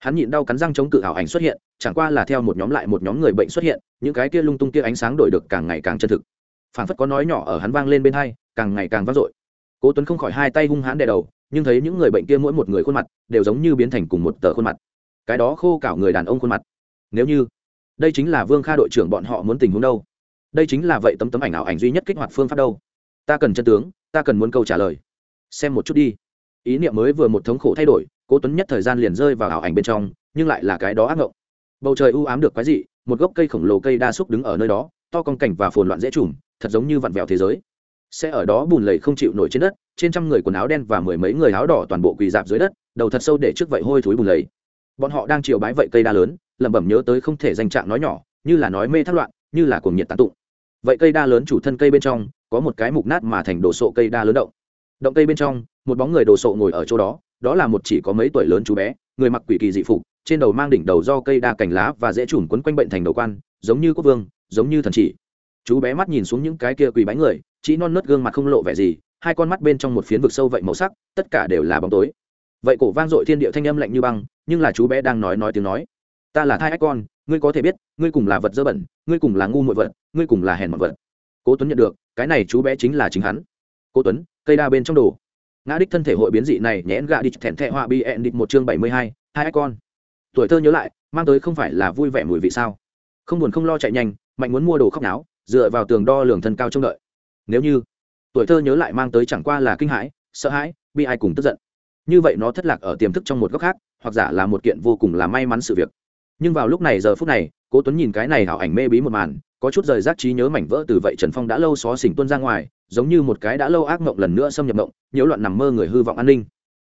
Hắn nhịn đau cắn răng chống cự ảo ảnh xuất hiện, chẳng qua là theo một nhóm lại một nhóm người bệnh xuất hiện, những cái kia lung tung kia ánh sáng đổi được càng ngày càng chân thực. Phản phất có nói nhỏ ở hắn vang lên bên hai, càng ngày càng vang dội. Cố tuấn không khỏi hai tay hung hãn đè đầu, nhưng thấy những người bệnh kia mỗi một người khuôn mặt đều giống như biến thành cùng một tờ khuôn mặt. Cái đó khô cảo người đàn ông khuôn mặt. Nếu như đây chính là vương kha đội trưởng bọn họ muốn tình huống đâu? Đây chính là vậy tấm tấm ảnh ảo ảnh duy nhất kích hoạt phương pháp đâu? Ta cần chân tướng, ta cần muốn câu trả lời. Xem một chút đi. Ý niệm mới vừa một thống khổ thay đổi cố tuấn nhất thời gian liền rơi vào ảo ảnh bên trong, nhưng lại là cái đó ác ngộng. Bầu trời u ám được quái dị, một gốc cây khổng lồ cây đa xúc đứng ở nơi đó, to con cảnh và phồn loạn dễ trùm thật giống như vặn vẹo thế giới. Sẽ ở đó bùn lầy không chịu nổi trên đất, trên trăm người quần áo đen và mười mấy người áo đỏ toàn bộ quỳ dạp dưới đất, đầu thật sâu để trước vậy hôi thối bùn lầy. Bọn họ đang chiều bái vậy cây đa lớn, lẩm bẩm nhớ tới không thể danh trạng nói nhỏ, như là nói mê thất loạn, như là cuồng nhiệt tán tụng. Vậy cây đa lớn chủ thân cây bên trong, có một cái mục nát mà thành đồ sộ cây đa lớn động. Động cây bên trong, một bóng người đồ sộ ngồi ở chỗ đó đó là một chỉ có mấy tuổi lớn chú bé, người mặc quỷ kỳ dị phục, trên đầu mang đỉnh đầu do cây đa cành lá và dễ trùm quấn quanh bệnh thành đầu quan, giống như quốc vương, giống như thần chỉ. Chú bé mắt nhìn xuống những cái kia quỳ bái người, chỉ non nớt gương mặt không lộ vẻ gì, hai con mắt bên trong một phiến vực sâu vậy màu sắc, tất cả đều là bóng tối. Vậy cổ vang dội thiên địa thanh âm lạnh như băng, nhưng là chú bé đang nói nói tiếng nói. Ta là thai ách con, ngươi có thể biết, ngươi cùng là vật dơ bẩn, ngươi cùng là ngu muội vật, ngươi cùng là hèn mọn vật. Cố tuấn nhận được, cái này chú bé chính là chính hắn. Cố tuấn, cây đa bên trong đồ ngã đích thân thể hội biến dị này nhẽn gạ đi thẹn thẹ họa bi ẹn địch một chương bảy mươi hai hai con. Tuổi thơ nhớ lại, mang tới không phải là vui vẻ mùi vị sao? Không buồn không lo chạy nhanh, mạnh muốn mua đồ khóc náo, dựa vào tường đo lường thân cao trông đợi. Nếu như tuổi thơ nhớ lại mang tới chẳng qua là kinh hãi, sợ hãi, bi ai cùng tức giận. Như vậy nó thất lạc ở tiềm thức trong một góc khác, hoặc giả là một kiện vô cùng là may mắn sự việc nhưng vào lúc này giờ phút này, cố tuấn nhìn cái này hảo ảnh mê bí một màn, có chút rời rác trí nhớ mảnh vỡ từ vậy trần phong đã lâu xó xỉnh tuôn ra ngoài, giống như một cái đã lâu ác mộng lần nữa xâm nhập mộng, nhiễu loạn nằm mơ người hư vọng an ninh.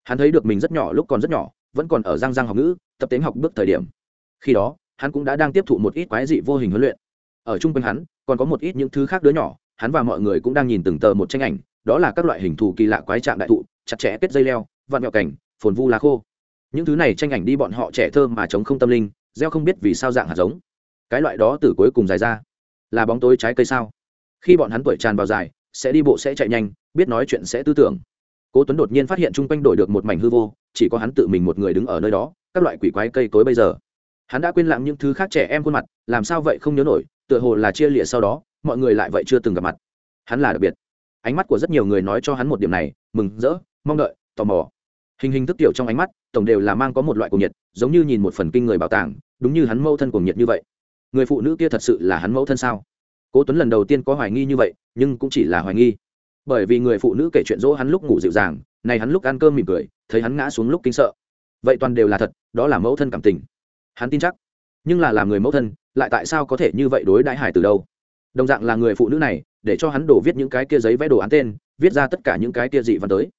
Hắn thấy được mình rất nhỏ lúc còn rất nhỏ, vẫn còn ở giang giang học ngữ, tập tính học bước thời điểm. Khi đó, hắn cũng đã đang tiếp thụ một ít quái dị vô hình huấn luyện. Ở chung quanh hắn, còn có một ít những thứ khác đứa nhỏ, hắn và mọi người cũng đang nhìn từng tờ một tranh ảnh, đó là các loại hình thù kỳ lạ quái trạng đại thụ, chặt chẽ kết dây leo vạn mẹo cảnh phồn vu lá khô. Những thứ này tranh ảnh đi bọn họ trẻ thơ mà chống không tâm linh gieo không biết vì sao dạng hạt giống. Cái loại đó từ cuối cùng dài ra. Là bóng tối trái cây sao? Khi bọn hắn tuổi tràn vào dài, sẽ đi bộ sẽ chạy nhanh, biết nói chuyện sẽ tư tưởng. Cố tuấn đột nhiên phát hiện chung quanh đổi được một mảnh hư vô, chỉ có hắn tự mình một người đứng ở nơi đó, các loại quỷ quái cây tối bây giờ. Hắn đã quên lãng những thứ khác trẻ em khuôn mặt, làm sao vậy không nhớ nổi, tựa hồ là chia lịa sau đó, mọi người lại vậy chưa từng gặp mặt. Hắn là đặc biệt. Ánh mắt của rất nhiều người nói cho hắn một điểm này, mừng, rỡ, mong đợi, tò mò. Hình hình thức tiểu trong ánh mắt, tổng đều là mang có một loại cuồng nhiệt, giống như nhìn một phần kinh người bảo tàng đúng như hắn mẫu thân cuồng nhiệt như vậy. Người phụ nữ kia thật sự là hắn mẫu thân sao? Cố tuấn lần đầu tiên có hoài nghi như vậy, nhưng cũng chỉ là hoài nghi. Bởi vì người phụ nữ kể chuyện dỗ hắn lúc ngủ dịu dàng này hắn lúc ăn cơm mỉm cười, thấy hắn ngã xuống lúc kinh sợ. Vậy toàn đều là thật, đó là mẫu thân cảm tình. Hắn tin chắc. Nhưng là làm người mẫu thân, lại tại sao có thể như vậy đối đãi hải từ đâu? Đồng dạng là người phụ nữ này, để cho hắn đổ viết những cái kia giấy vẽ đồ án tên, viết ra tất cả những cái kia dị văn tới.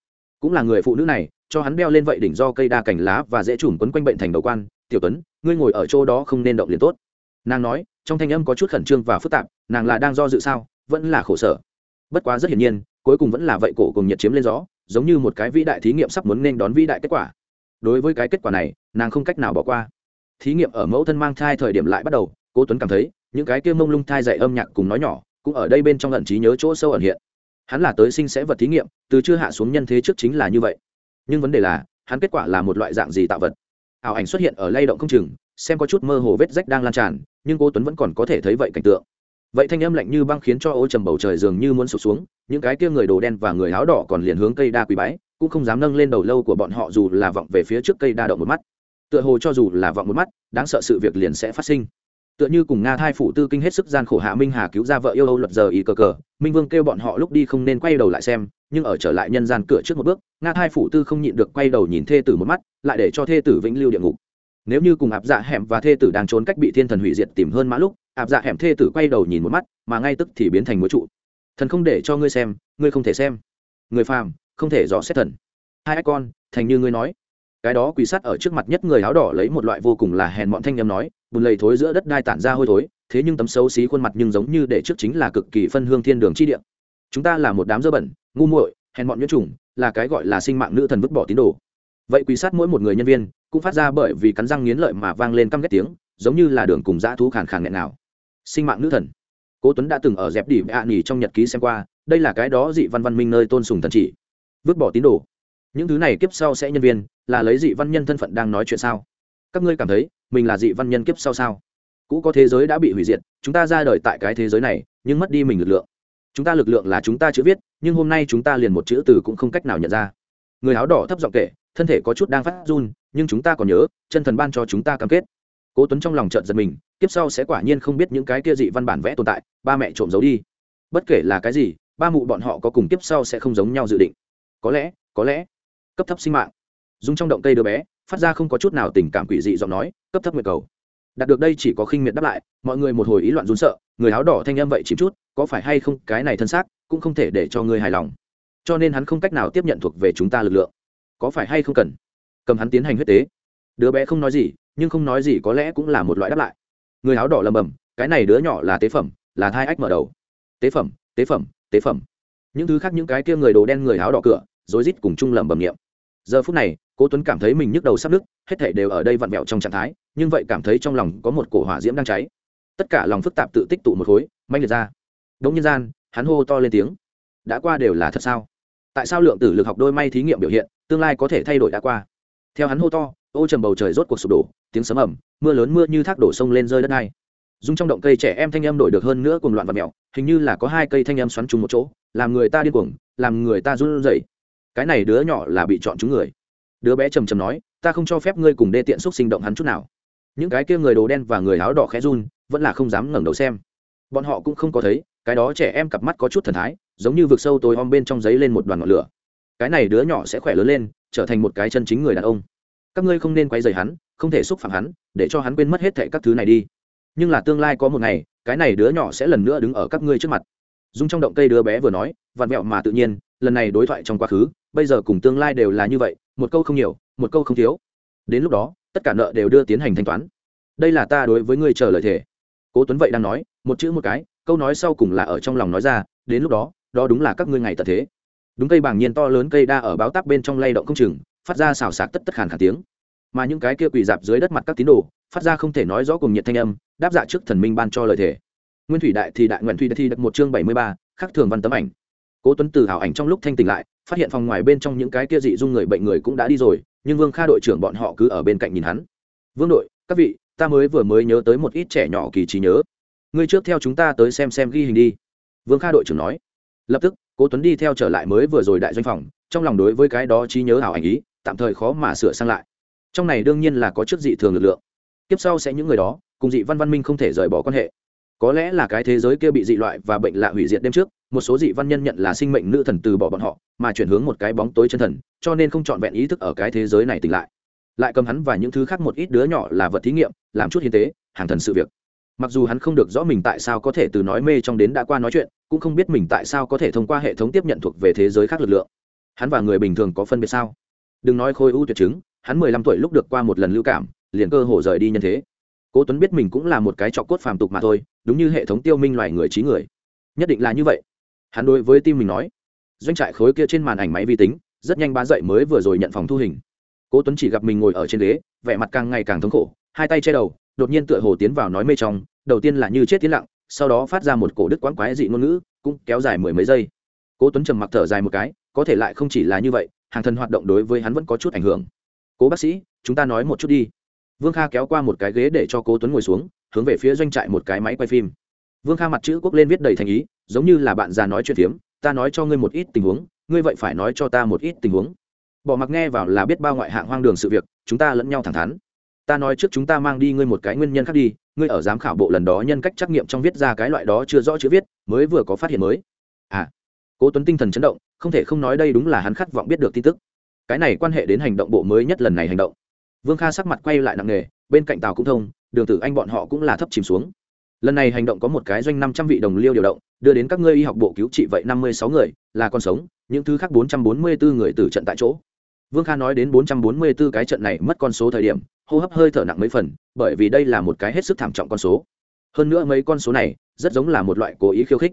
Cũng là người phụ nữ này, cho hắn đeo lên vậy đỉnh do cây đa cành lá và dễ trùm quấn quanh bệnh thành đầu quan tiểu tuấn, ngươi ngồi ở chỗ đó không nên động liền tốt. Nàng nói, trong thanh âm có chút khẩn trương và phức tạp, nàng là đang do dự sao, vẫn là khổ sở. Bất quá rất hiển nhiên, cuối cùng vẫn là vậy cổ cùng nhiệt chiếm lên gió, giống như một cái vĩ đại thí nghiệm sắp muốn nên đón vĩ đại kết quả. Đối với cái kết quả này, nàng không cách nào bỏ qua. Thí nghiệm ở mẫu thân mang thai thời điểm lại bắt đầu, cố tuấn cảm thấy, những cái kia mông lung thai dạy âm nhạc cùng nói nhỏ, cũng ở đây bên trong ẩn trí nhớ chỗ sâu ẩn hiện. Hắn là tới sinh sẽ vật thí nghiệm, từ chưa hạ xuống nhân thế trước chính là như vậy. Nhưng vấn đề là, hắn kết quả là một loại dạng gì tạo vật? Ảo ảnh xuất hiện ở lay động không chừng, xem có chút mơ hồ vết rách đang lan tràn, nhưng cô tuấn vẫn còn có thể thấy vậy cảnh tượng. Vậy thanh âm lạnh như băng khiến cho ô trầm bầu trời dường như muốn sụp xuống, những cái kia người đồ đen và người áo đỏ còn liền hướng cây đa quỳ bái, cũng không dám nâng lên đầu lâu của bọn họ dù là vọng về phía trước cây đa động một mắt. Tựa hồ cho dù là vọng một mắt, đáng sợ sự việc liền sẽ phát sinh tựa như cùng nga thai phủ tư kinh hết sức gian khổ hạ minh hà cứu ra vợ yêu âu luật giờ ý cờ cờ, minh vương kêu bọn họ lúc đi không nên quay đầu lại xem, nhưng ở trở lại nhân gian cửa trước một bước, nga thai phủ tư không nhịn được quay đầu nhìn thê tử một mắt, lại để cho thê tử vĩnh lưu địa ngục. Nếu như cùng áp dạ hẻm và thê tử đang trốn cách bị thiên thần hủy diệt tìm hơn mã lúc áp dạ hẻm thê tử quay đầu nhìn một mắt, mà ngay tức thì biến thành mối trụ. Thần không để cho ngươi xem, ngươi không thể xem. Người phàm, không thể dò xét thần. Hai con, thành như ngươi nói. Cái đó quỳ sắt ở trước mặt nhất người áo đỏ lấy một loại vô cùng là hèn mọn thanh ஞ nói bùn lầy thối giữa đất đai tản ra hôi thối, thế nhưng tấm xấu xí khuôn mặt nhưng giống như để trước chính là cực kỳ phân hương thiên đường chi địa. Chúng ta là một đám dơ bẩn, ngu muội, hèn mọn nhuyễn trùng, là cái gọi là sinh mạng nữ thần vứt bỏ tín đồ. Vậy quý sát mỗi một người nhân viên, cũng phát ra bởi vì cắn răng nghiến lợi mà vang lên căm ghét tiếng, giống như là đường cùng dã thú khàn khàn nghẹn nào. Sinh mạng nữ thần. Cố tuấn đã từng ở dẹp đỉ ạ nghỉ trong nhật ký xem qua, đây là cái đó dị văn văn minh nơi tôn sùng thần chỉ. Vứt bỏ tín đồ. Những thứ này kiếp sau sẽ nhân viên, là lấy dị văn nhân thân phận đang nói chuyện sao? Các ngươi cảm thấy mình là dị văn nhân kiếp sau sao? Cũ có thế giới đã bị hủy diệt, chúng ta ra đời tại cái thế giới này, nhưng mất đi mình lực lượng. Chúng ta lực lượng là chúng ta chữ viết, nhưng hôm nay chúng ta liền một chữ từ cũng không cách nào nhận ra. Người áo đỏ thấp giọng kể, thân thể có chút đang phát run, nhưng chúng ta còn nhớ, chân thần ban cho chúng ta cam kết. Cố tuấn trong lòng trợn giật mình, kiếp sau sẽ quả nhiên không biết những cái kia dị văn bản vẽ tồn tại, ba mẹ trộm giấu đi. Bất kể là cái gì, ba mụ bọn họ có cùng kiếp sau sẽ không giống nhau dự định. Có lẽ có lẽ, cấp thấp sinh mạng. Dung trong động cây đứa bé phát ra không có chút nào tình cảm quỷ dị giọng nói, cấp thấp nguyện cầu. Đạt được đây chỉ có khinh miệt đáp lại, mọi người một hồi ý loạn run sợ, người áo đỏ thanh âm vậy chìm chút, có phải hay không cái này thân xác, cũng không thể để cho ngươi hài lòng. Cho nên hắn không cách nào tiếp nhận thuộc về chúng ta lực lượng. Có phải hay không cần? Cầm hắn tiến hành huyết tế. Đứa bé không nói gì, nhưng không nói gì có lẽ cũng là một loại đáp lại. Người áo đỏ lầm bầm, cái này đứa nhỏ là tế phẩm, là thai ách mở đầu. Tế phẩm tế phẩm tế phẩm. Những thứ khác những cái kia người đồ đen người áo đỏ cửa, rối rít cùng chung lầm bầm niệm. Giờ phút này cố tuấn cảm thấy mình nhức đầu sắp nứt, hết thảy đều ở đây vặn vẹo trong trạng thái, nhưng vậy cảm thấy trong lòng có một cổ hỏa diễm đang cháy. Tất cả lòng phức tạp tự tích tụ một khối manh liệt ra. Đống nhân gian, hắn hô to lên tiếng. Đã qua đều là thật sao? Tại sao lượng tử lực học đôi may thí nghiệm biểu hiện, tương lai có thể thay đổi đã qua? Theo hắn hô to, ô trầm bầu trời rốt cuộc sụp đổ, tiếng sấm ẩm mưa lớn mưa như thác đổ sông lên rơi đất này dung trong động cây trẻ em thanh âm đổi được hơn nữa cùng loạn và mẹo, hình như là có hai cây thanh âm xoắn trúng một chỗ, làm người ta điên cuồng, làm người ta run rẩy. Cái này đứa nhỏ là bị chọn chúng người đứa bé trầm trầm nói, ta không cho phép ngươi cùng đê tiện xúc sinh động hắn chút nào. Những cái kia người đồ đen và người áo đỏ khẽ run, vẫn là không dám ngẩng đầu xem. Bọn họ cũng không có thấy, cái đó trẻ em cặp mắt có chút thần thái, giống như vực sâu tối om bên trong giấy lên một đoàn ngọn lửa. Cái này đứa nhỏ sẽ khỏe lớn lên, trở thành một cái chân chính người đàn ông. Các ngươi không nên quay dày hắn, không thể xúc phạm hắn, để cho hắn quên mất hết thệ các thứ này đi. Nhưng là tương lai có một ngày, cái này đứa nhỏ sẽ lần nữa đứng ở các ngươi trước mặt. Dung trong động cây đứa bé vừa nói, vặn vẹo mà tự nhiên, lần này đối thoại trong quá khứ, bây giờ cùng tương lai đều là như vậy một câu không nhiều, một câu không thiếu. Đến lúc đó, tất cả nợ đều đưa tiến hành thanh toán. Đây là ta đối với ngươi chờ lời thề. Cố tuấn vậy đang nói, một chữ một cái, câu nói sau cùng là ở trong lòng nói ra, đến lúc đó đó đúng là các ngươi ngày tận thế. Đúng cây bảng nhiên to lớn cây đa ở báo táp bên trong lay động không chừng, phát ra xào xạc tất tất khàn khàn tiếng. Mà những cái kia quỳ dạp dưới đất mặt các tín đồ, phát ra không thể nói rõ cùng nhiệt thanh âm, đáp dạ trước thần minh ban cho lời thề. Nguyên thủy đại thì đại nguyện thủy đại thi đặt một chương bảy mươi ba, khắc thường văn tấm ảnh cố tuấn từ hảo ảnh trong lúc thanh tỉnh lại, phát hiện phòng ngoài bên trong những cái kia dị dung người bệnh người cũng đã đi rồi, nhưng vương kha đội trưởng bọn họ cứ ở bên cạnh nhìn hắn. Vương đội, các vị, ta mới vừa mới nhớ tới một ít trẻ nhỏ kỳ trí nhớ. Ngươi trước theo chúng ta tới xem xem ghi hình đi. Vương kha đội trưởng nói. Lập tức, cố tuấn đi theo trở lại mới vừa rồi đại doanh phòng, trong lòng đối với cái đó trí nhớ hảo ảnh ý, tạm thời khó mà sửa sang lại. Trong này đương nhiên là có chức dị thường lực lượng. Tiếp sau sẽ những người đó, cùng dị văn văn minh không thể rời bỏ quan hệ có lẽ là cái thế giới kia bị dị loại và bệnh lạ hủy diệt đêm trước, một số dị văn nhân nhận là sinh mệnh nữ thần từ bỏ bọn họ, mà chuyển hướng một cái bóng tối chân thần, cho nên không trọn vẹn ý thức ở cái thế giới này tỉnh lại. Lại cầm hắn và những thứ khác một ít đứa nhỏ là vật thí nghiệm, làm chút hiến tế, hàng thần sự việc. Mặc dù hắn không được rõ mình tại sao có thể từ nói mê trong đến đã qua nói chuyện, cũng không biết mình tại sao có thể thông qua hệ thống tiếp nhận thuộc về thế giới khác lực lượng. Hắn và người bình thường có phân biệt sao? Đừng nói khôi ưu tuyệt chứng, hắn mười lăm tuổi lúc được qua một lần lưu cảm, liền cơ hồ rời đi nhân thế cố tuấn biết mình cũng là một cái trọc cốt phàm tục mà thôi, đúng như hệ thống tiêu minh loài người trí người. Nhất định là như vậy. Hắn đối với tim mình nói, doanh trại khối kia trên màn ảnh máy vi tính, rất nhanh bá dậy mới vừa rồi nhận phòng thu hình. Cố tuấn chỉ gặp mình ngồi ở trên ghế, vẻ mặt càng ngày càng thống khổ, hai tay che đầu, đột nhiên tựa hồ tiến vào nói mê trong, đầu tiên là như chết tiến lặng, sau đó phát ra một cổ đức quán quái dị ngôn ngữ, cũng kéo dài mười mấy giây. Cố tuấn trầm mặc thở dài một cái, có thể lại không chỉ là như vậy, hàng thần hoạt động đối với hắn vẫn có chút ảnh hưởng. Cố bác sĩ, chúng ta nói một chút đi vương kha kéo qua một cái ghế để cho cố tuấn ngồi xuống, hướng về phía doanh trại một cái máy quay phim. Vương kha mặt chữ quốc lên viết đầy thành ý, giống như là bạn già nói chuyện phiếm, ta nói cho ngươi một ít tình huống, ngươi vậy phải nói cho ta một ít tình huống. Bỏ mặc nghe vào là biết bao ngoại hạng hoang đường sự việc, chúng ta lẫn nhau thẳng thắn. Ta nói trước chúng ta mang đi ngươi một cái nguyên nhân khác đi, ngươi ở giám khảo bộ lần đó nhân cách trắc nghiệm trong viết ra cái loại đó chưa rõ chữ viết, mới vừa có phát hiện mới. À. Cố tuấn tinh thần chấn động, không thể không nói đây đúng là hắn khát vọng biết được tin tức. Cái này quan hệ đến hành động bộ mới nhất lần này hành động vương kha sắc mặt quay lại nặng nề, bên cạnh tàu cũng thông, đường tử anh bọn họ cũng là thấp chìm xuống. Lần này hành động có một cái doanh năm trăm vị đồng liêu điều động, đưa đến các ngươi y học bộ cứu trị vậy năm mươi sáu người, là còn sống, những thứ khác bốn trăm bốn mươi bốn người tử trận tại chỗ. Vương kha nói đến bốn trăm bốn mươi bốn cái trận này mất con số thời điểm, hô hấp hơi thở nặng mấy phần, bởi vì đây là một cái hết sức thảm trọng con số. Hơn nữa mấy con số này, rất giống là một loại cố ý khiêu khích.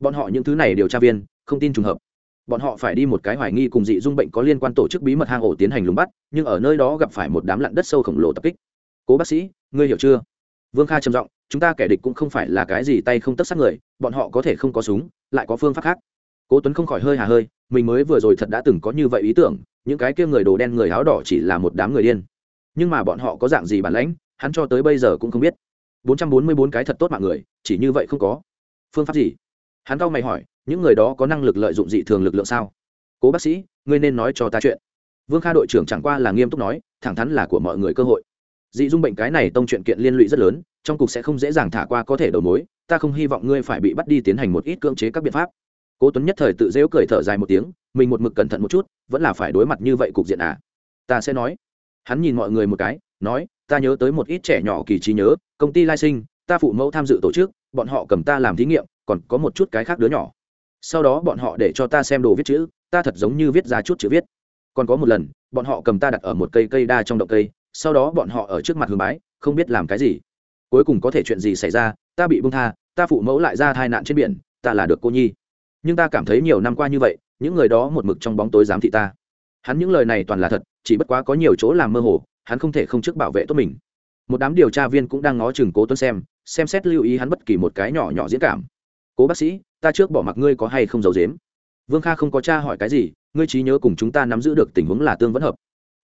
Bọn họ những thứ này điều tra viên, không tin trùng hợp bọn họ phải đi một cái hoài nghi cùng dị dung bệnh có liên quan tổ chức bí mật hang ổ tiến hành lùng bắt, nhưng ở nơi đó gặp phải một đám lặn đất sâu khổng lồ tập kích. Cố bác sĩ, ngươi hiểu chưa? Vương kha trầm giọng, chúng ta kẻ địch cũng không phải là cái gì tay không tất sát người, bọn họ có thể không có súng, lại có phương pháp khác. Cố tuấn không khỏi hơi hà hơi, mình mới vừa rồi thật đã từng có như vậy ý tưởng, những cái kia người đồ đen người áo đỏ chỉ là một đám người điên. Nhưng mà bọn họ có dạng gì bản lãnh, hắn cho tới bây giờ cũng không biết. 444 cái thật tốt mạng người, chỉ như vậy không có. Phương pháp gì? Hắn cau mày hỏi những người đó có năng lực lợi dụng dị thường lực lượng sao? Cố bác sĩ, ngươi nên nói cho ta chuyện. Vương kha đội trưởng chẳng qua là nghiêm túc nói, thẳng thắn là của mọi người cơ hội. Dị dung bệnh cái này tông chuyện kiện liên lụy rất lớn, trong cục sẽ không dễ dàng thả qua có thể đầu mối, ta không hy vọng ngươi phải bị bắt đi tiến hành một ít cưỡng chế các biện pháp. Cố tuấn nhất thời tự dễu cười thở dài một tiếng, mình một mực cẩn thận một chút, vẫn là phải đối mặt như vậy cục diện à? Ta sẽ nói. Hắn nhìn mọi người một cái, nói, ta nhớ tới một ít trẻ nhỏ kỳ trí nhớ, công ty lai sinh, ta phụ mẫu tham dự tổ chức, bọn họ cầm ta làm thí nghiệm, còn có một chút cái khác đứa nhỏ sau đó bọn họ để cho ta xem đồ viết chữ, ta thật giống như viết ra chút chữ viết. Còn có một lần, bọn họ cầm ta đặt ở một cây cây đa trong động cây, sau đó bọn họ ở trước mặt hương bái, không biết làm cái gì. Cuối cùng có thể chuyện gì xảy ra, ta bị bung tha, ta phụ mẫu lại ra tai nạn trên biển, ta là được cô nhi. Nhưng ta cảm thấy nhiều năm qua như vậy, những người đó một mực trong bóng tối giám thị ta. Hắn những lời này toàn là thật, chỉ bất quá có nhiều chỗ làm mơ hồ, hắn không thể không trước bảo vệ tốt mình. Một đám điều tra viên cũng đang ngó chừng cố tuấn xem xem xét lưu ý hắn bất kỳ một cái nhỏ nhỏ diễn cảm cố bác sĩ, ta trước bỏ mặc ngươi có hay không giấu dếm vương kha không có tra hỏi cái gì, ngươi trí nhớ cùng chúng ta nắm giữ được tình huống là tương vẫn hợp.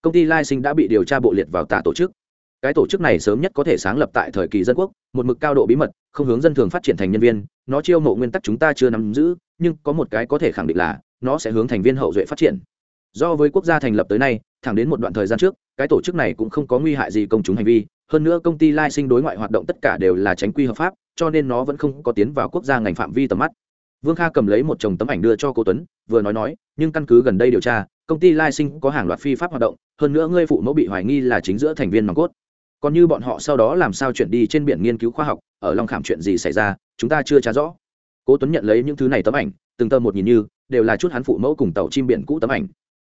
Công ty lai sinh đã bị điều tra bộ liệt vào tà tổ chức. Cái tổ chức này sớm nhất có thể sáng lập tại thời kỳ dân quốc, một mực cao độ bí mật, không hướng dân thường phát triển thành nhân viên. Nó chiêu mộ nguyên tắc chúng ta chưa nắm giữ, nhưng có một cái có thể khẳng định là, nó sẽ hướng thành viên hậu duệ phát triển. Do với quốc gia thành lập tới nay, thẳng đến một đoạn thời gian trước cái tổ chức này cũng không có nguy hại gì công chúng hành vi, hơn nữa công ty lai sinh đối ngoại hoạt động tất cả đều là tránh quy hợp pháp, cho nên nó vẫn không có tiến vào quốc gia ngành phạm vi tầm mắt. Vương kha cầm lấy một chồng tấm ảnh đưa cho cô tuấn, vừa nói nói, nhưng căn cứ gần đây điều tra, công ty lai sinh có hàng loạt phi pháp hoạt động, hơn nữa ngươi phụ mẫu bị hoài nghi là chính giữa thành viên nòng cốt. Còn như bọn họ sau đó làm sao chuyển đi trên biển nghiên cứu khoa học, ở long khảm chuyện gì xảy ra, chúng ta chưa trả rõ. Cố tuấn nhận lấy những thứ này tấm ảnh, từng tờ một nhìn như, đều là chút hắn phụ mẫu cùng tàu chim biển cũ tấm ảnh.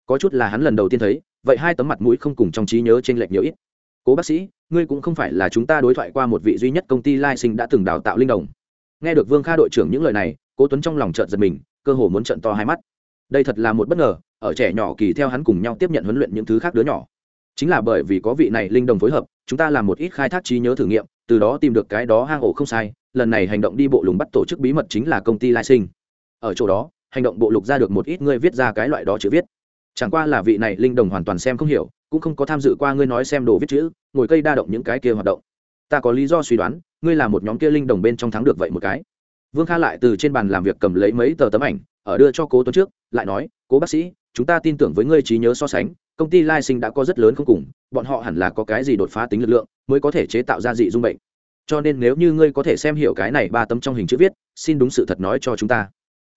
Có chút là hắn lần đầu tiên thấy vậy hai tấm mặt mũi không cùng trong trí nhớ trên lệch nhiều ít. Cố bác sĩ, ngươi cũng không phải là chúng ta đối thoại qua một vị duy nhất công ty lai sinh đã từng đào tạo linh đồng. Nghe được vương kha đội trưởng những lời này, cố tuấn trong lòng trợn giật mình, cơ hồ muốn trợn to hai mắt. Đây thật là một bất ngờ, ở trẻ nhỏ kỳ theo hắn cùng nhau tiếp nhận huấn luyện những thứ khác đứa nhỏ. Chính là bởi vì có vị này linh đồng phối hợp, chúng ta làm một ít khai thác trí nhớ thử nghiệm, từ đó tìm được cái đó hang ổ không sai, lần này hành động đi bộ lùng bắt tổ chức bí mật chính là công ty lai sinh. Ở chỗ đó, hành động bộ lục ra được một ít ngươi viết ra cái loại đó chữ viết chẳng qua là vị này linh đồng hoàn toàn xem không hiểu, cũng không có tham dự qua ngươi nói xem đồ viết chữ, ngồi cây đa động những cái kia hoạt động. Ta có lý do suy đoán, ngươi là một nhóm kia linh đồng bên trong thắng được vậy một cái. Vương kha lại từ trên bàn làm việc cầm lấy mấy tờ tấm ảnh, ở đưa cho cố tuấn trước, lại nói, cố bác sĩ, chúng ta tin tưởng với ngươi trí nhớ so sánh, công ty lai sinh đã có rất lớn không cùng, bọn họ hẳn là có cái gì đột phá tính lực lượng, mới có thể chế tạo ra dị dung bệnh. Cho nên nếu như ngươi có thể xem hiểu cái này ba tấm trong hình chữ viết, xin đúng sự thật nói cho chúng ta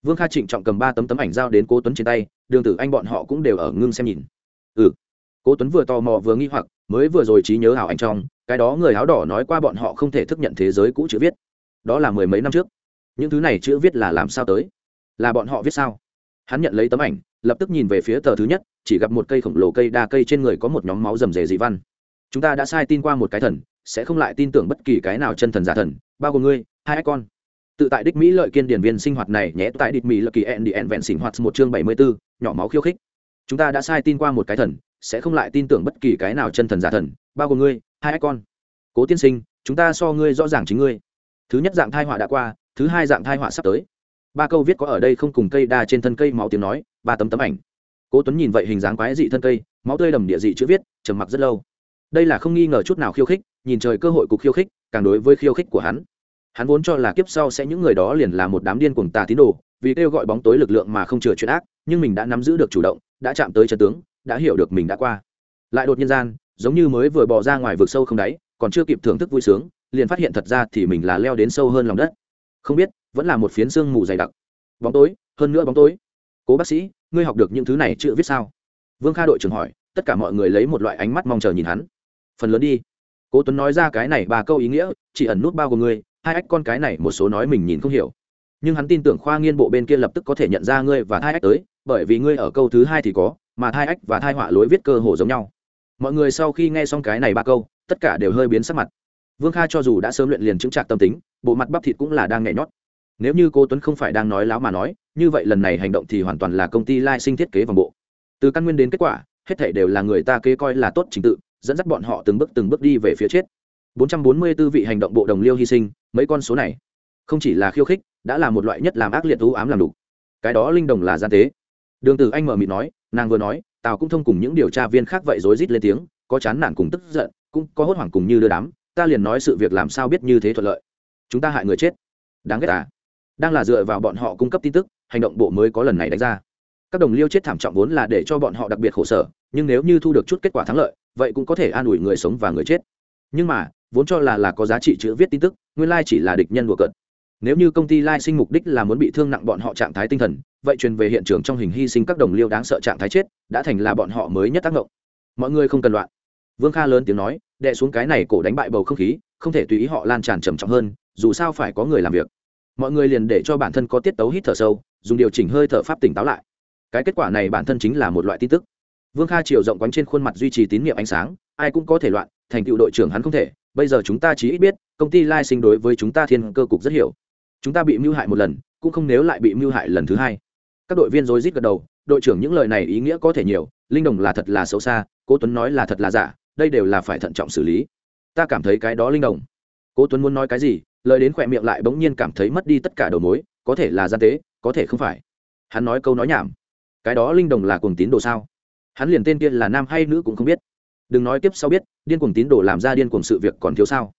vương kha trịnh trọng cầm ba tấm tấm ảnh giao đến cố tuấn trên tay, đường tử anh bọn họ cũng đều ở ngưng xem nhìn. Ừ. Cố tuấn vừa tò mò vừa nghi hoặc, mới vừa rồi trí nhớ hảo ảnh trong, cái đó người áo đỏ nói qua bọn họ không thể thức nhận thế giới cũ chữ viết. Đó là mười mấy năm trước. Những thứ này chữ viết là làm sao tới? Là bọn họ viết sao? Hắn nhận lấy tấm ảnh, lập tức nhìn về phía tờ thứ nhất, chỉ gặp một cây khổng lồ cây đa cây trên người có một nhóm máu rầm rề dị văn. Chúng ta đã sai tin qua một cái thần, sẽ không lại tin tưởng bất kỳ cái nào chân thần giả thần, bao gồm ngươi, hai con tự tại đích mỹ lợi kiên điển viên sinh hoạt này nhé, tại địch mỹ lợi kỳ ẹn đi ẹn vẹn sinh hoạt một chương bảy mươi bốn nhỏ máu khiêu khích. Chúng ta đã sai tin qua một cái thần, sẽ không lại tin tưởng bất kỳ cái nào chân thần giả thần, bao gồm ngươi, hai con. Cố tiên sinh, chúng ta so ngươi rõ ràng chính ngươi. Thứ nhất dạng thai họa đã qua, thứ hai dạng thai họa sắp tới. Ba câu viết có ở đây không cùng cây đa trên thân cây máu tiếng nói, ba tấm tấm ảnh. Cố tuấn nhìn vậy hình dáng quái dị thân cây, máu tươi đầm địa dị chữ viết, trầm mặc rất lâu. Đây là không nghi ngờ chút nào khiêu khích, nhìn trời cơ hội cục khiêu khích, càng đối với khiêu khích của hắn hắn vốn cho là kiếp sau sẽ những người đó liền là một đám điên cuồng tà tín đồ, vì kêu gọi bóng tối lực lượng mà không chừa chuyện ác, nhưng mình đã nắm giữ được chủ động, đã chạm tới chân tướng, đã hiểu được mình đã qua. Lại đột nhiên gian, giống như mới vừa bỏ ra ngoài vực sâu không đáy, còn chưa kịp thưởng thức vui sướng, liền phát hiện thật ra thì mình là leo đến sâu hơn lòng đất. Không biết, vẫn là một phiến sương mù dày đặc. Bóng tối, hơn nữa bóng tối. Cố bác sĩ, ngươi học được những thứ này chữ viết sao? Vương kha đội trưởng hỏi, tất cả mọi người lấy một loại ánh mắt mong chờ nhìn hắn. Phần lớn đi. Cố tuấn nói ra cái này ba câu ý nghĩa, chỉ ẩn nút bao của ngươi hai ách con cái này một số nói mình nhìn không hiểu. Nhưng hắn tin tưởng khoa nghiên bộ bên kia lập tức có thể nhận ra ngươi và thai ách tới, bởi vì ngươi ở câu thứ hai thì có, mà thai ách và thai họa lối viết cơ hồ giống nhau. Mọi người sau khi nghe xong cái này ba câu, tất cả đều hơi biến sắc mặt. Vương kha cho dù đã sớm luyện liền chứng trạc tâm tính, bộ mặt bắp thịt cũng là đang nhảy nhót. Nếu như cô tuấn không phải đang nói láo mà nói, như vậy lần này hành động thì hoàn toàn là công ty lai sinh thiết kế vòng bộ. Từ căn nguyên đến kết quả, hết thể đều là người ta kế coi là tốt trình tự, dẫn dắt bọn họ từng bước từng bước đi về phía chết. 444 vị hành động bộ đồng liêu hy sinh mấy con số này. Không chỉ là khiêu khích, đã là một loại nhất làm ác liệt ưu ám làm đủ cái đó linh đồng là gian tế. Đường từ anh mở mịt nói, nàng vừa nói, tào cũng thông cùng những điều tra viên khác vậy rối rít lên tiếng, có chán nản cùng tức giận, cũng có hốt hoảng cùng như đưa đám, ta liền nói sự việc làm sao biết như thế thuận lợi. Chúng ta hại người chết. Đáng ghét à? Đang là dựa vào bọn họ cung cấp tin tức, hành động bộ mới có lần này đánh ra. Các đồng liêu chết thảm trọng vốn là để cho bọn họ đặc biệt khổ sở, nhưng nếu như thu được chút kết quả thắng lợi, vậy cũng có thể an ủi người sống và người chết. Nhưng mà vốn cho là là có giá trị chữ viết tin tức, nguyên lai chỉ là địch nhân đùa cợt. Nếu như công ty lai sinh mục đích là muốn bị thương nặng bọn họ trạng thái tinh thần, vậy truyền về hiện trường trong hình hy sinh các đồng liêu đáng sợ trạng thái chết, đã thành là bọn họ mới nhất tác động. Mọi người không cần loạn. Vương kha lớn tiếng nói đệ xuống cái này cổ đánh bại bầu không khí, không thể tùy ý họ lan tràn trầm trọng hơn, dù sao phải có người làm việc. Mọi người liền để cho bản thân có tiết tấu hít thở sâu, dùng điều chỉnh hơi thở pháp tỉnh táo lại. Cái kết quả này bản thân chính là một loại tin tức. Vương kha chiều rộng quánh trên khuôn mặt duy trì tín nhiệm ánh sáng, ai cũng có thể loạn, thành tựu đội trưởng hắn không thể bây giờ chúng ta chỉ ít biết, công ty lai sinh đối với chúng ta thiên cơ cục rất hiểu. Chúng ta bị mưu hại một lần, cũng không nếu lại bị mưu hại lần thứ hai. Các đội viên rối rít gật đầu, đội trưởng những lời này ý nghĩa có thể nhiều, linh đồng là thật là xấu xa, cố tuấn nói là thật là giả, đây đều là phải thận trọng xử lý. Ta cảm thấy cái đó linh đồng. Cố tuấn muốn nói cái gì, lời đến khỏe miệng lại bỗng nhiên cảm thấy mất đi tất cả đầu mối, có thể là gian tế, có thể không phải. Hắn nói câu nói nhảm. Cái đó linh đồng là cuồng tín đồ sao? Hắn liền tên kia là nam hay nữ cũng không biết đừng nói tiếp sau biết, điên cuồng tín đồ làm ra điên cuồng sự việc còn thiếu sao.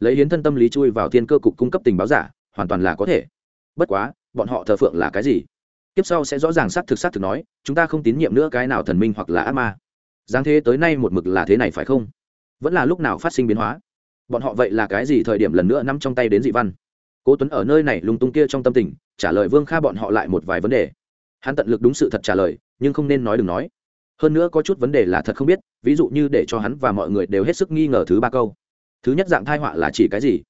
Lấy hiến thân tâm lý chui vào thiên cơ cục cung cấp tình báo giả, hoàn toàn là có thể. Bất quá, bọn họ thờ phượng là cái gì? Tiếp sau sẽ rõ ràng xác thực xác thực nói, chúng ta không tín nhiệm nữa cái nào thần minh hoặc là ác ma. Giáng thế tới nay một mực là thế này phải không? Vẫn là lúc nào phát sinh biến hóa? Bọn họ vậy là cái gì thời điểm lần nữa nắm trong tay đến dị văn? Cố tuấn ở nơi này lung tung kia trong tâm tình, trả lời vương kha bọn họ lại một vài vấn đề. Hắn tận lực đúng sự thật trả lời, nhưng không nên nói đừng nói. Hơn nữa có chút vấn đề là thật không biết ví dụ như để cho hắn và mọi người đều hết sức nghi ngờ thứ ba câu. Thứ nhất dạng thai họa là chỉ cái gì?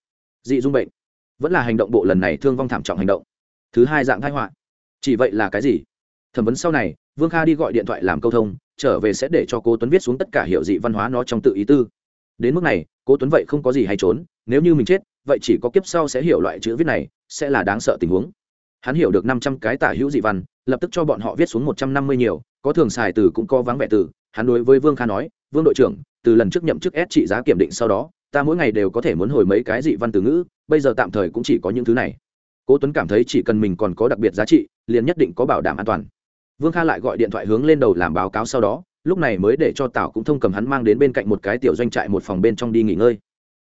Dị dung bệnh. Vẫn là hành động bộ lần này thương vong thảm trọng hành động. Thứ hai dạng thai họa. Chỉ vậy là cái gì? Thẩm vấn sau này, vương kha đi gọi điện thoại làm câu thông, trở về sẽ để cho cô tuấn viết xuống tất cả hiệu dị văn hóa nó trong tự ý tư. Đến mức này cô tuấn vậy không có gì hay trốn, nếu như mình chết, vậy chỉ có kiếp sau sẽ hiểu loại chữ viết này, sẽ là đáng sợ tình huống. Hắn hiểu được năm trăm cái tả hữu dị văn, lập tức cho bọn họ viết xuống một trăm năm mươi nhiều, có thường xài từ cũng có vắng vẻ từ hắn đối với vương kha nói, vương đội trưởng, từ lần trước nhậm chức s trị giá kiểm định sau đó, ta mỗi ngày đều có thể muốn hồi mấy cái dị văn từ ngữ, bây giờ tạm thời cũng chỉ có những thứ này. Cố tuấn cảm thấy chỉ cần mình còn có đặc biệt giá trị, liền nhất định có bảo đảm an toàn. Vương kha lại gọi điện thoại hướng lên đầu làm báo cáo sau đó, lúc này mới để cho Tảo cũng thông cầm hắn mang đến bên cạnh một cái tiểu doanh trại một phòng bên trong đi nghỉ ngơi.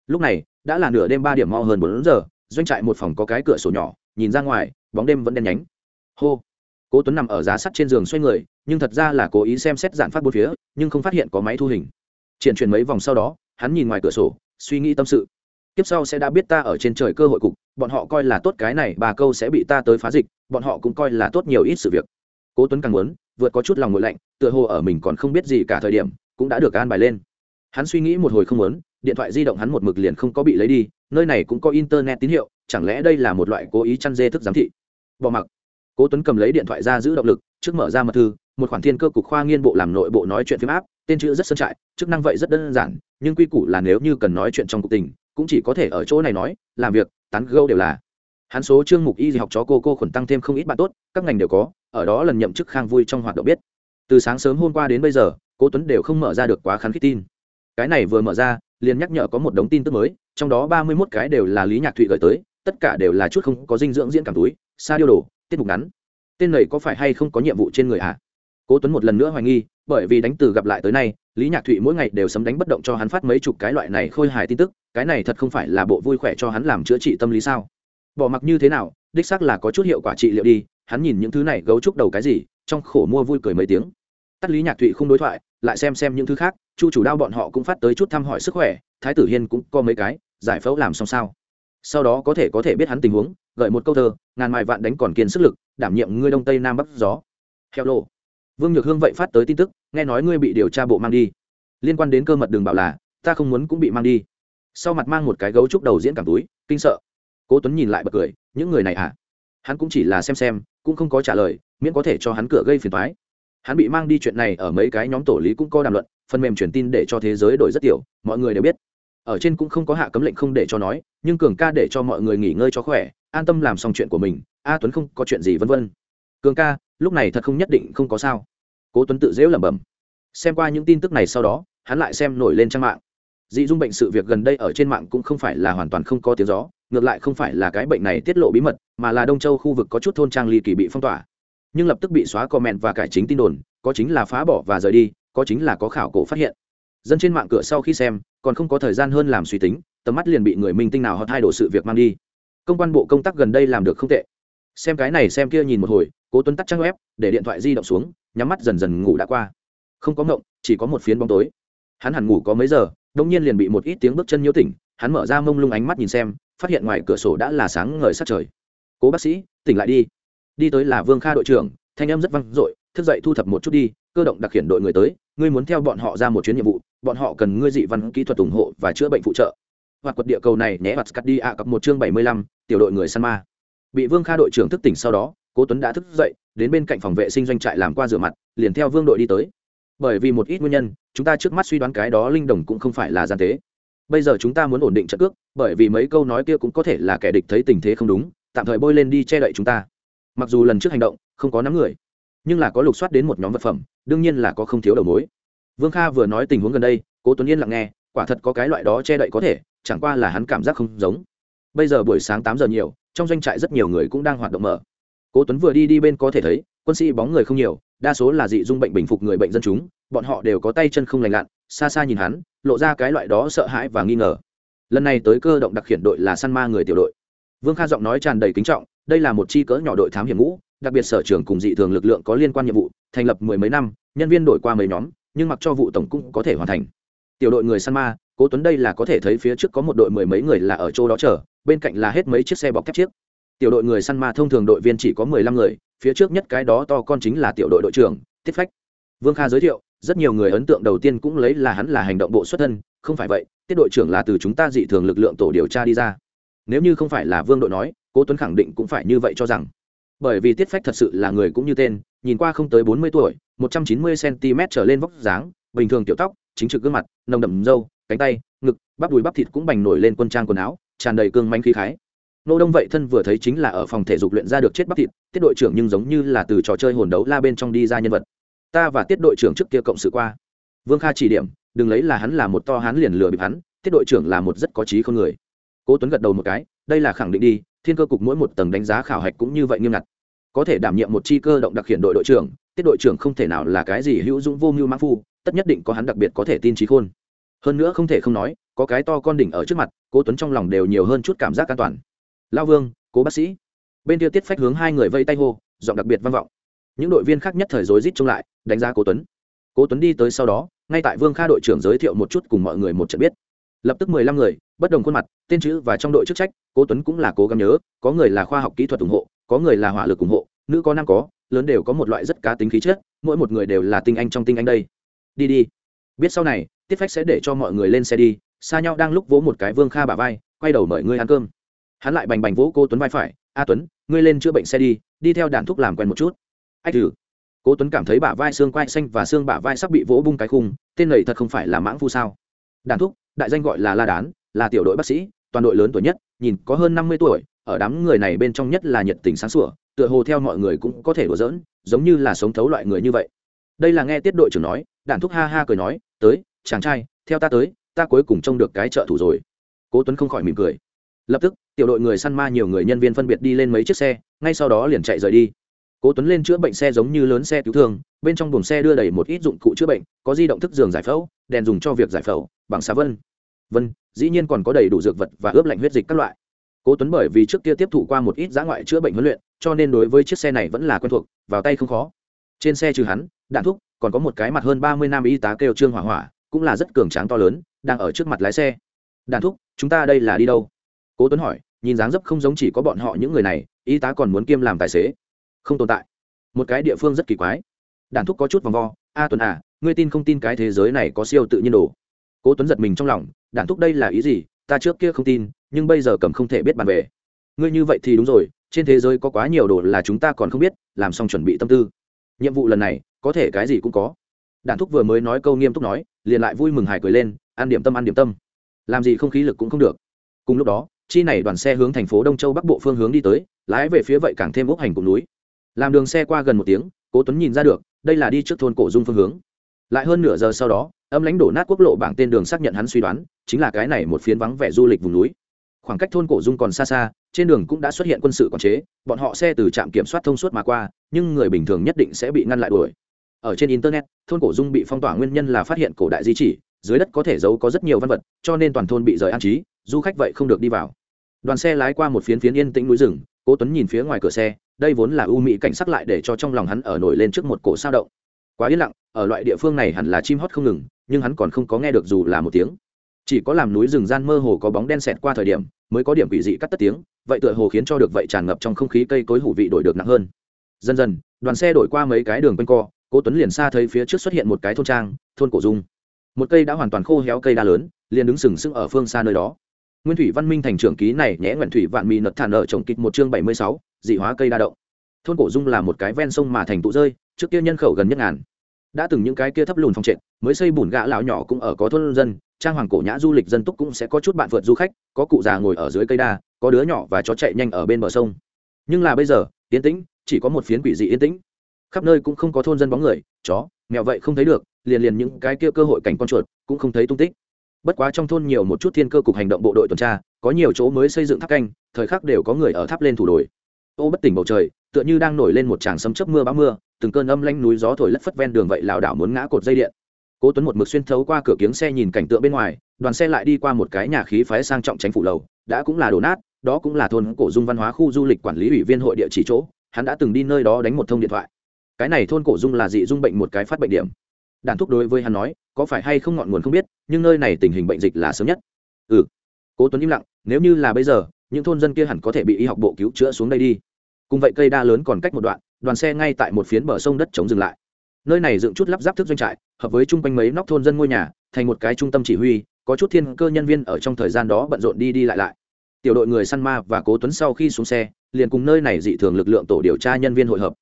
Lúc này, đã là nửa đêm ba điểm mo hơn bốn giờ, doanh trại một phòng có cái cửa sổ nhỏ, nhìn ra ngoài, bóng đêm vẫn đen nhánh. Hô! Cố tuấn nằm ở giá sắt trên giường xoay người nhưng thật ra là cố ý xem xét giản phát bốn phía, nhưng không phát hiện có máy thu hình. Triển chuyển mấy vòng sau đó, hắn nhìn ngoài cửa sổ, suy nghĩ tâm sự. Tiếp sau sẽ đã biết ta ở trên trời cơ hội cục, bọn họ coi là tốt cái này, bà câu sẽ bị ta tới phá dịch, bọn họ cũng coi là tốt nhiều ít sự việc. Cố tuấn càng muốn, vượt có chút lòng ngội lạnh, tựa hồ ở mình còn không biết gì cả thời điểm, cũng đã được an bài lên. Hắn suy nghĩ một hồi không muốn, điện thoại di động hắn một mực liền không có bị lấy đi, nơi này cũng có internet tín hiệu, chẳng lẽ đây là một loại cố ý chăn dê thức giám thị? Bỏ mặc. Cố tuấn cầm lấy điện thoại ra giữ động lực, trước mở ra mật thư một khoản thiên cơ cục khoa nghiên bộ làm nội bộ nói chuyện phim áp, tên chữ rất sơn trại, chức năng vậy rất đơn giản, nhưng quy củ là nếu như cần nói chuyện trong cục tình, cũng chỉ có thể ở chỗ này nói, làm việc, tán gâu đều là. Hắn số chương mục y học chó cô cô khuẩn tăng thêm không ít bạn tốt, các ngành đều có, ở đó lần nhậm chức khang vui trong hoạt động biết. Từ sáng sớm hôm qua đến bây giờ cô tuấn đều không mở ra được quá khán khít tin. Cái này vừa mở ra, liền nhắc nhở có một đống tin tức mới, trong đó ba mươi 31 cái đều là lý nhạc thụy gửi tới, tất cả đều là chút không có dinh dưỡng diễn cảm túi xa điêu đồ, tiết mục ngắn. Tên này có phải hay không có nhiệm vụ trên người ạ à? Cố tuấn một lần nữa hoài nghi, bởi vì đánh từ gặp lại tới nay, lý nhạc thụy mỗi ngày đều sấm đánh bất động cho hắn phát mấy chục cái loại này khôi hài tin tức, cái này thật không phải là bộ vui khỏe cho hắn làm chữa trị tâm lý sao? Bỏ mặc như thế nào, đích xác là có chút hiệu quả trị liệu đi, hắn nhìn những thứ này gấu trúc đầu cái gì, trong khổ mua vui cười mấy tiếng. Tắt lý nhạc thụy không đối thoại, lại xem xem những thứ khác, chu chủ đao bọn họ cũng phát tới chút thăm hỏi sức khỏe, thái tử hiên cũng có mấy cái, giải phẫu làm xong sao? Sau đó có thể có thể biết hắn tình huống, gợi một câu thơ, ngàn mài vạn đánh còn kiên sức lực, đảm nhiệm ngươi đông tây nam bắc gió. Heo lộ vương nhược hương vậy phát tới tin tức, nghe nói ngươi bị điều tra bộ mang đi. Liên quan đến cơ mật đường bảo là, ta không muốn cũng bị mang đi. Sau mặt mang một cái gấu trúc đầu diễn cảm túi, kinh sợ. Cố tuấn nhìn lại bật cười, những người này à? Hắn cũng chỉ là xem xem, cũng không có trả lời, miễn có thể cho hắn cửa gây phiền toái. Hắn bị mang đi chuyện này ở mấy cái nhóm tổ lý cũng có đàm luận, phần mềm truyền tin để cho thế giới đổi rất tiểu, mọi người đều biết. Ở trên cũng không có hạ cấm lệnh không để cho nói, nhưng cường ca để cho mọi người nghỉ ngơi cho khỏe, an tâm làm xong chuyện của mình, a tuấn không có chuyện gì vân vân. Cường ca lúc này thật không nhất định không có sao. Cố tuấn tự dễu lẩm bẩm. Xem qua những tin tức này sau đó, hắn lại xem nổi lên trang mạng. Dị dung bệnh sự việc gần đây ở trên mạng cũng không phải là hoàn toàn không có tiếng gió, ngược lại không phải là cái bệnh này tiết lộ bí mật, mà là đông châu khu vực có chút thôn trang ly kỳ bị phong tỏa. Nhưng lập tức bị xóa comment và cải chính tin đồn, có chính là phá bỏ và rời đi, có chính là có khảo cổ phát hiện. Dân trên mạng cửa sau khi xem, còn không có thời gian hơn làm suy tính, tầm mắt liền bị người minh tinh nào họ thay đổi sự việc mang đi. Công quan bộ công tác gần đây làm được không tệ. Xem cái này xem kia nhìn một hồi cố tuấn tắt trang web, để điện thoại di động xuống, nhắm mắt dần dần ngủ đã qua. Không có ngộng, chỉ có một phiến bóng tối. Hắn hẳn ngủ có mấy giờ, đông nhiên liền bị một ít tiếng bước chân nhiễu tỉnh, hắn mở ra mông lung ánh mắt nhìn xem, phát hiện ngoài cửa sổ đã là sáng ngời sát trời. Cố bác sĩ, tỉnh lại đi. Đi tới là vương kha đội trưởng, thanh em rất vang dội, thức dậy thu thập một chút đi, cơ động đặc hiện đội người tới, ngươi muốn theo bọn họ ra một chuyến nhiệm vụ, bọn họ cần ngươi dị văn kỹ thuật ủng hộ và chữa bệnh phụ trợ. Hoặc quật địa cầu này nhé mặt cắt đi ạ cặp một chương bảy mươi lăm, tiểu đội người săn ma. Bị vương kha đội trưởng thức tỉnh sau đó cố tuấn đã thức dậy, đến bên cạnh phòng vệ sinh doanh trại làm qua rửa mặt, liền theo vương đội đi tới. Bởi vì một ít nguyên nhân, chúng ta trước mắt suy đoán cái đó linh đồng cũng không phải là gian tế. Bây giờ chúng ta muốn ổn định trận cước, bởi vì mấy câu nói kia cũng có thể là kẻ địch thấy tình thế không đúng, tạm thời bôi lên đi che đậy chúng ta. Mặc dù lần trước hành động, không có nắm người, nhưng là có lục soát đến một nhóm vật phẩm, đương nhiên là có không thiếu đầu mối. Vương kha vừa nói tình huống gần đây, cố tuấn yên lặng nghe, quả thật có cái loại đó che đậy có thể, chẳng qua là hắn cảm giác không giống. Bây giờ buổi sáng tám giờ nhiều, trong doanh trại rất nhiều người cũng đang hoạt động mở cố tuấn vừa đi đi bên có thể thấy, quân sĩ bóng người không nhiều, đa số là dị dung bệnh bình phục người bệnh dân chúng, bọn họ đều có tay chân không lành lặn, xa xa nhìn hắn, lộ ra cái loại đó sợ hãi và nghi ngờ. Lần này tới cơ động đặc khiển đội là săn ma người tiểu đội. Vương kha giọng nói tràn đầy kính trọng, đây là một chi cỡ nhỏ đội thám hiểm ngũ, đặc biệt sở trường cùng dị thường lực lượng có liên quan nhiệm vụ, thành lập mười mấy năm, nhân viên đổi qua mấy nhóm, nhưng mặc cho vụ tổng cũng có thể hoàn thành. Tiểu đội người săn ma, cố tuấn đây là có thể thấy phía trước có một đội mười mấy người là ở chỗ đó chờ, bên cạnh là hết mấy chiếc xe bọc thép chiếc tiểu đội người săn ma thông thường đội viên chỉ có mười lăm người, phía trước nhất cái đó to con chính là tiểu đội đội trưởng, tiết phách. Vương kha giới thiệu, rất nhiều người ấn tượng đầu tiên cũng lấy là hắn là hành động bộ xuất thân, không phải vậy, tiết đội trưởng là từ chúng ta dị thường lực lượng tổ điều tra đi ra. Nếu như không phải là vương đội nói, cố tuấn khẳng định cũng phải như vậy cho rằng. Bởi vì tiết phách thật sự là người cũng như tên, nhìn qua không tới bốn mươi tuổi, một trăm chín mươi cm trở lên vóc dáng, bình thường tiểu tóc, chính trực gương mặt, nồng đậm râu, cánh tay, ngực, bắp đùi bắp thịt cũng bành nổi lên quân trang quần áo, tràn đầy cương manh khí khái nô đông vậy thân vừa thấy chính là ở phòng thể dục luyện ra được chết bắp thịt, tiết đội trưởng nhưng giống như là từ trò chơi hồn đấu la bên trong đi ra nhân vật. Ta và tiết đội trưởng trước kia cộng sự qua. Vương kha chỉ điểm, đừng lấy là hắn là một to hắn liền lừa bịp hắn, tiết đội trưởng là một rất có trí khôn người. Cố tuấn gật đầu một cái, đây là khẳng định đi, thiên cơ cục mỗi một tầng đánh giá khảo hạch cũng như vậy nghiêm ngặt. Có thể đảm nhiệm một chi cơ động đặc hiện đội đội trưởng, tiết đội trưởng không thể nào là cái gì hữu dũng vô mưu mã phu, tất nhất định có hắn đặc biệt có thể tin trí khôn. Hơn nữa không thể không nói, có cái to con đỉnh ở trước mặt, cố tuấn trong lòng đều nhiều hơn chút cảm giác an toàn lao vương, cố bác sĩ. Bên kia tiết phách hướng hai người vây tay hô, giọng đặc biệt vang vọng. Những đội viên khác nhất thời rối rít trông lại, đánh giá cố tuấn. Cố tuấn đi tới sau đó, ngay tại vương kha đội trưởng giới thiệu một chút cùng mọi người một trận biết. Lập tức mười lăm người, bất đồng khuôn mặt, tên chữ và trong đội chức trách, cố tuấn cũng là cố gắng nhớ, có người là khoa học kỹ thuật ủng hộ, có người là hỏa lực ủng hộ, nữ có nam có, lớn đều có một loại rất cá tính khí chất, mỗi một người đều là tinh anh trong tinh anh đây. Đi đi. Biết sau này, tiết phách sẽ để cho mọi người lên xe đi, xa nhau đang lúc vỗ một cái vương kha bả vai, quay đầu mời ngươi ăn cơm hắn lại bành bành vỗ cô tuấn vai phải, a tuấn, ngươi lên chữa bệnh xe đi đi theo đàn thuốc làm quen một chút. Ách thử. Cố tuấn cảm thấy bả vai xương quai xanh và xương bả vai sắp bị vỗ bung cái khung, tên này thật không phải là mãng phu sao? Đàn thúc, đại danh gọi là la đán, là tiểu đội bác sĩ, toàn đội lớn tuổi nhất, nhìn có hơn năm mươi tuổi, ở đám người này bên trong nhất là nhiệt tình sáng sủa, tựa hồ theo mọi người cũng có thể đùa giỡn, giống như là sống thấu loại người như vậy. Đây là nghe tiết đội trưởng nói, đàn thúc ha ha cười nói, tới, chàng trai, theo ta tới, ta cuối cùng trông được cái trợ thủ rồi. Cố tuấn không khỏi mỉm cười lập tức, tiểu đội người săn ma nhiều người nhân viên phân biệt đi lên mấy chiếc xe, ngay sau đó liền chạy rời đi. Cố tuấn lên chữa bệnh xe giống như lớn xe cứu thương, bên trong buồng xe đưa đầy một ít dụng cụ chữa bệnh, có di động thức giường giải phẫu, đèn dùng cho việc giải phẫu, bằng xà vân. Vân, dĩ nhiên còn có đầy đủ dược vật và ướp lạnh huyết dịch các loại. Cố tuấn bởi vì trước kia tiếp thụ qua một ít giã ngoại chữa bệnh huấn luyện, cho nên đối với chiếc xe này vẫn là quen thuộc, vào tay không khó. Trên xe trừ hắn, đạn thúc, còn có một cái mặt hơn ba mươi nam y tá kêu trương hỏa hỏa, cũng là rất cường tráng to lớn, đang ở trước mặt lái xe. Đạn thúc, chúng ta đây là đi đâu? Cố tuấn hỏi, nhìn dáng dấp không giống chỉ có bọn họ những người này, y tá còn muốn kiêm làm tài xế. Không tồn tại. Một cái địa phương rất kỳ quái. Đàn thúc có chút vòng vo, a tuấn à ngươi tin không tin cái thế giới này có siêu tự nhiên đồ? Cố tuấn giật mình trong lòng, đàn thúc đây là ý gì? Ta trước kia không tin, nhưng bây giờ cầm không thể biết bàn về. Ngươi như vậy thì đúng rồi, trên thế giới có quá nhiều đồ là chúng ta còn không biết, làm xong chuẩn bị tâm tư. Nhiệm vụ lần này, có thể cái gì cũng có. Đàn thúc vừa mới nói câu nghiêm túc nói, liền lại vui mừng hài cười lên, ăn điểm tâm, ăn điểm tâm. Làm gì không khí lực cũng không được. Cùng lúc đó chi này đoàn xe hướng thành phố đông châu bắc bộ phương hướng đi tới, lái về phía vậy càng thêm ốc hành cùng núi. Làm đường xe qua gần một tiếng, cố tuấn nhìn ra được, đây là đi trước thôn cổ dung phương hướng. Lại hơn nửa giờ sau đó, âm lãnh đổ nát quốc lộ bảng tên đường xác nhận hắn suy đoán, chính là cái này một phiến vắng vẻ du lịch vùng núi. Khoảng cách thôn cổ dung còn xa xa, trên đường cũng đã xuất hiện quân sự quản chế, bọn họ xe từ trạm kiểm soát thông suốt mà qua, nhưng người bình thường nhất định sẽ bị ngăn lại đuổi. Ở trên internet, thôn cổ dung bị phong tỏa nguyên nhân là phát hiện cổ đại di chỉ, dưới đất có thể giấu có rất nhiều văn vật, cho nên toàn thôn bị rời an trí du khách vậy không được đi vào. Đoàn xe lái qua một phiến phiến yên tĩnh núi rừng, cố tuấn nhìn phía ngoài cửa xe, đây vốn là ưu mỹ cảnh sắc lại để cho trong lòng hắn ở nổi lên trước một cổ sao động. Quá yên lặng, ở loại địa phương này hẳn là chim hót không ngừng, nhưng hắn còn không có nghe được dù là một tiếng. Chỉ có làm núi rừng gian mơ hồ có bóng đen xẹt qua thời điểm, mới có điểm quỷ dị cắt tất tiếng, vậy tựa hồ khiến cho được vậy tràn ngập trong không khí cây cối hủ vị đổi được nặng hơn. Dần dần, đoàn xe đổi qua mấy cái đường quanh co, cố tuấn liền xa thấy phía trước xuất hiện một cái thôn trang, thôn cổ dung. Một cây đã hoàn toàn khô héo cây đa lớn, liền đứng sừng sững ở phương xa nơi đó nguyên thủy văn minh thành trưởng ký này nhẽ nguyện thủy vạn mì nật thản ở trồng kịch một chương bảy mươi sáu, dị hóa cây đa động. Thôn cổ dung là một cái ven sông mà thành tụ rơi, trước kia nhân khẩu gần nhất ngàn. Đã từng những cái kia thấp lùn phong trệt, mới xây bùn gã lão nhỏ cũng ở có thôn dân, trang hoàng cổ nhã du lịch dân túc cũng sẽ có chút bạn vượt du khách, có cụ già ngồi ở dưới cây đa, có đứa nhỏ và chó chạy nhanh ở bên bờ sông. Nhưng là bây giờ, yên tĩnh, chỉ có một phiến quỷ dị yên tĩnh. Khắp nơi cũng không có thôn dân bóng người, chó, mèo vậy không thấy được, liền liền những cái kia cơ hội cảnh con chuột cũng không thấy tung tích bất quá trong thôn nhiều một chút thiên cơ cục hành động bộ đội tuần tra, có nhiều chỗ mới xây dựng tháp canh, thời khắc đều có người ở tháp lên thủ đồi. Ô bất tỉnh bầu trời, tựa như đang nổi lên một tràng sấm chớp mưa bão mưa, từng cơn âm lanh núi gió thổi lất phất ven đường vậy lảo đảo muốn ngã cột dây điện. Cố tuấn một mực xuyên thấu qua cửa kiếng xe nhìn cảnh tượng bên ngoài, đoàn xe lại đi qua một cái nhà khí phái sang trọng tránh phủ lầu, đã cũng là đổ nát, đó cũng là thôn cổ dung văn hóa khu du lịch quản lý ủy viên hội địa chỉ chỗ, hắn đã từng đi nơi đó đánh một thông điện thoại. Cái này thôn cổ dung là dị dung bệnh một cái phát bệnh điểm. Đàn thúc đối với hắn nói, có phải hay không ngọn nguồn không biết nhưng nơi này tình hình bệnh dịch là sớm nhất. Ừ. Cố tuấn im lặng, nếu như là bây giờ, những thôn dân kia hẳn có thể bị y học bộ cứu chữa xuống đây đi. Cùng vậy cây đa lớn còn cách một đoạn, đoàn xe ngay tại một phiến bờ sông đất chống dừng lại. Nơi này dựng chút lắp ráp thức doanh trại, hợp với chung quanh mấy nóc thôn dân ngôi nhà, thành một cái trung tâm chỉ huy, có chút thiên cơ nhân viên ở trong thời gian đó bận rộn đi đi lại lại. Tiểu đội người săn ma và cố tuấn sau khi xuống xe, liền cùng nơi này dị thường lực lượng tổ điều tra nhân viên hội hợp.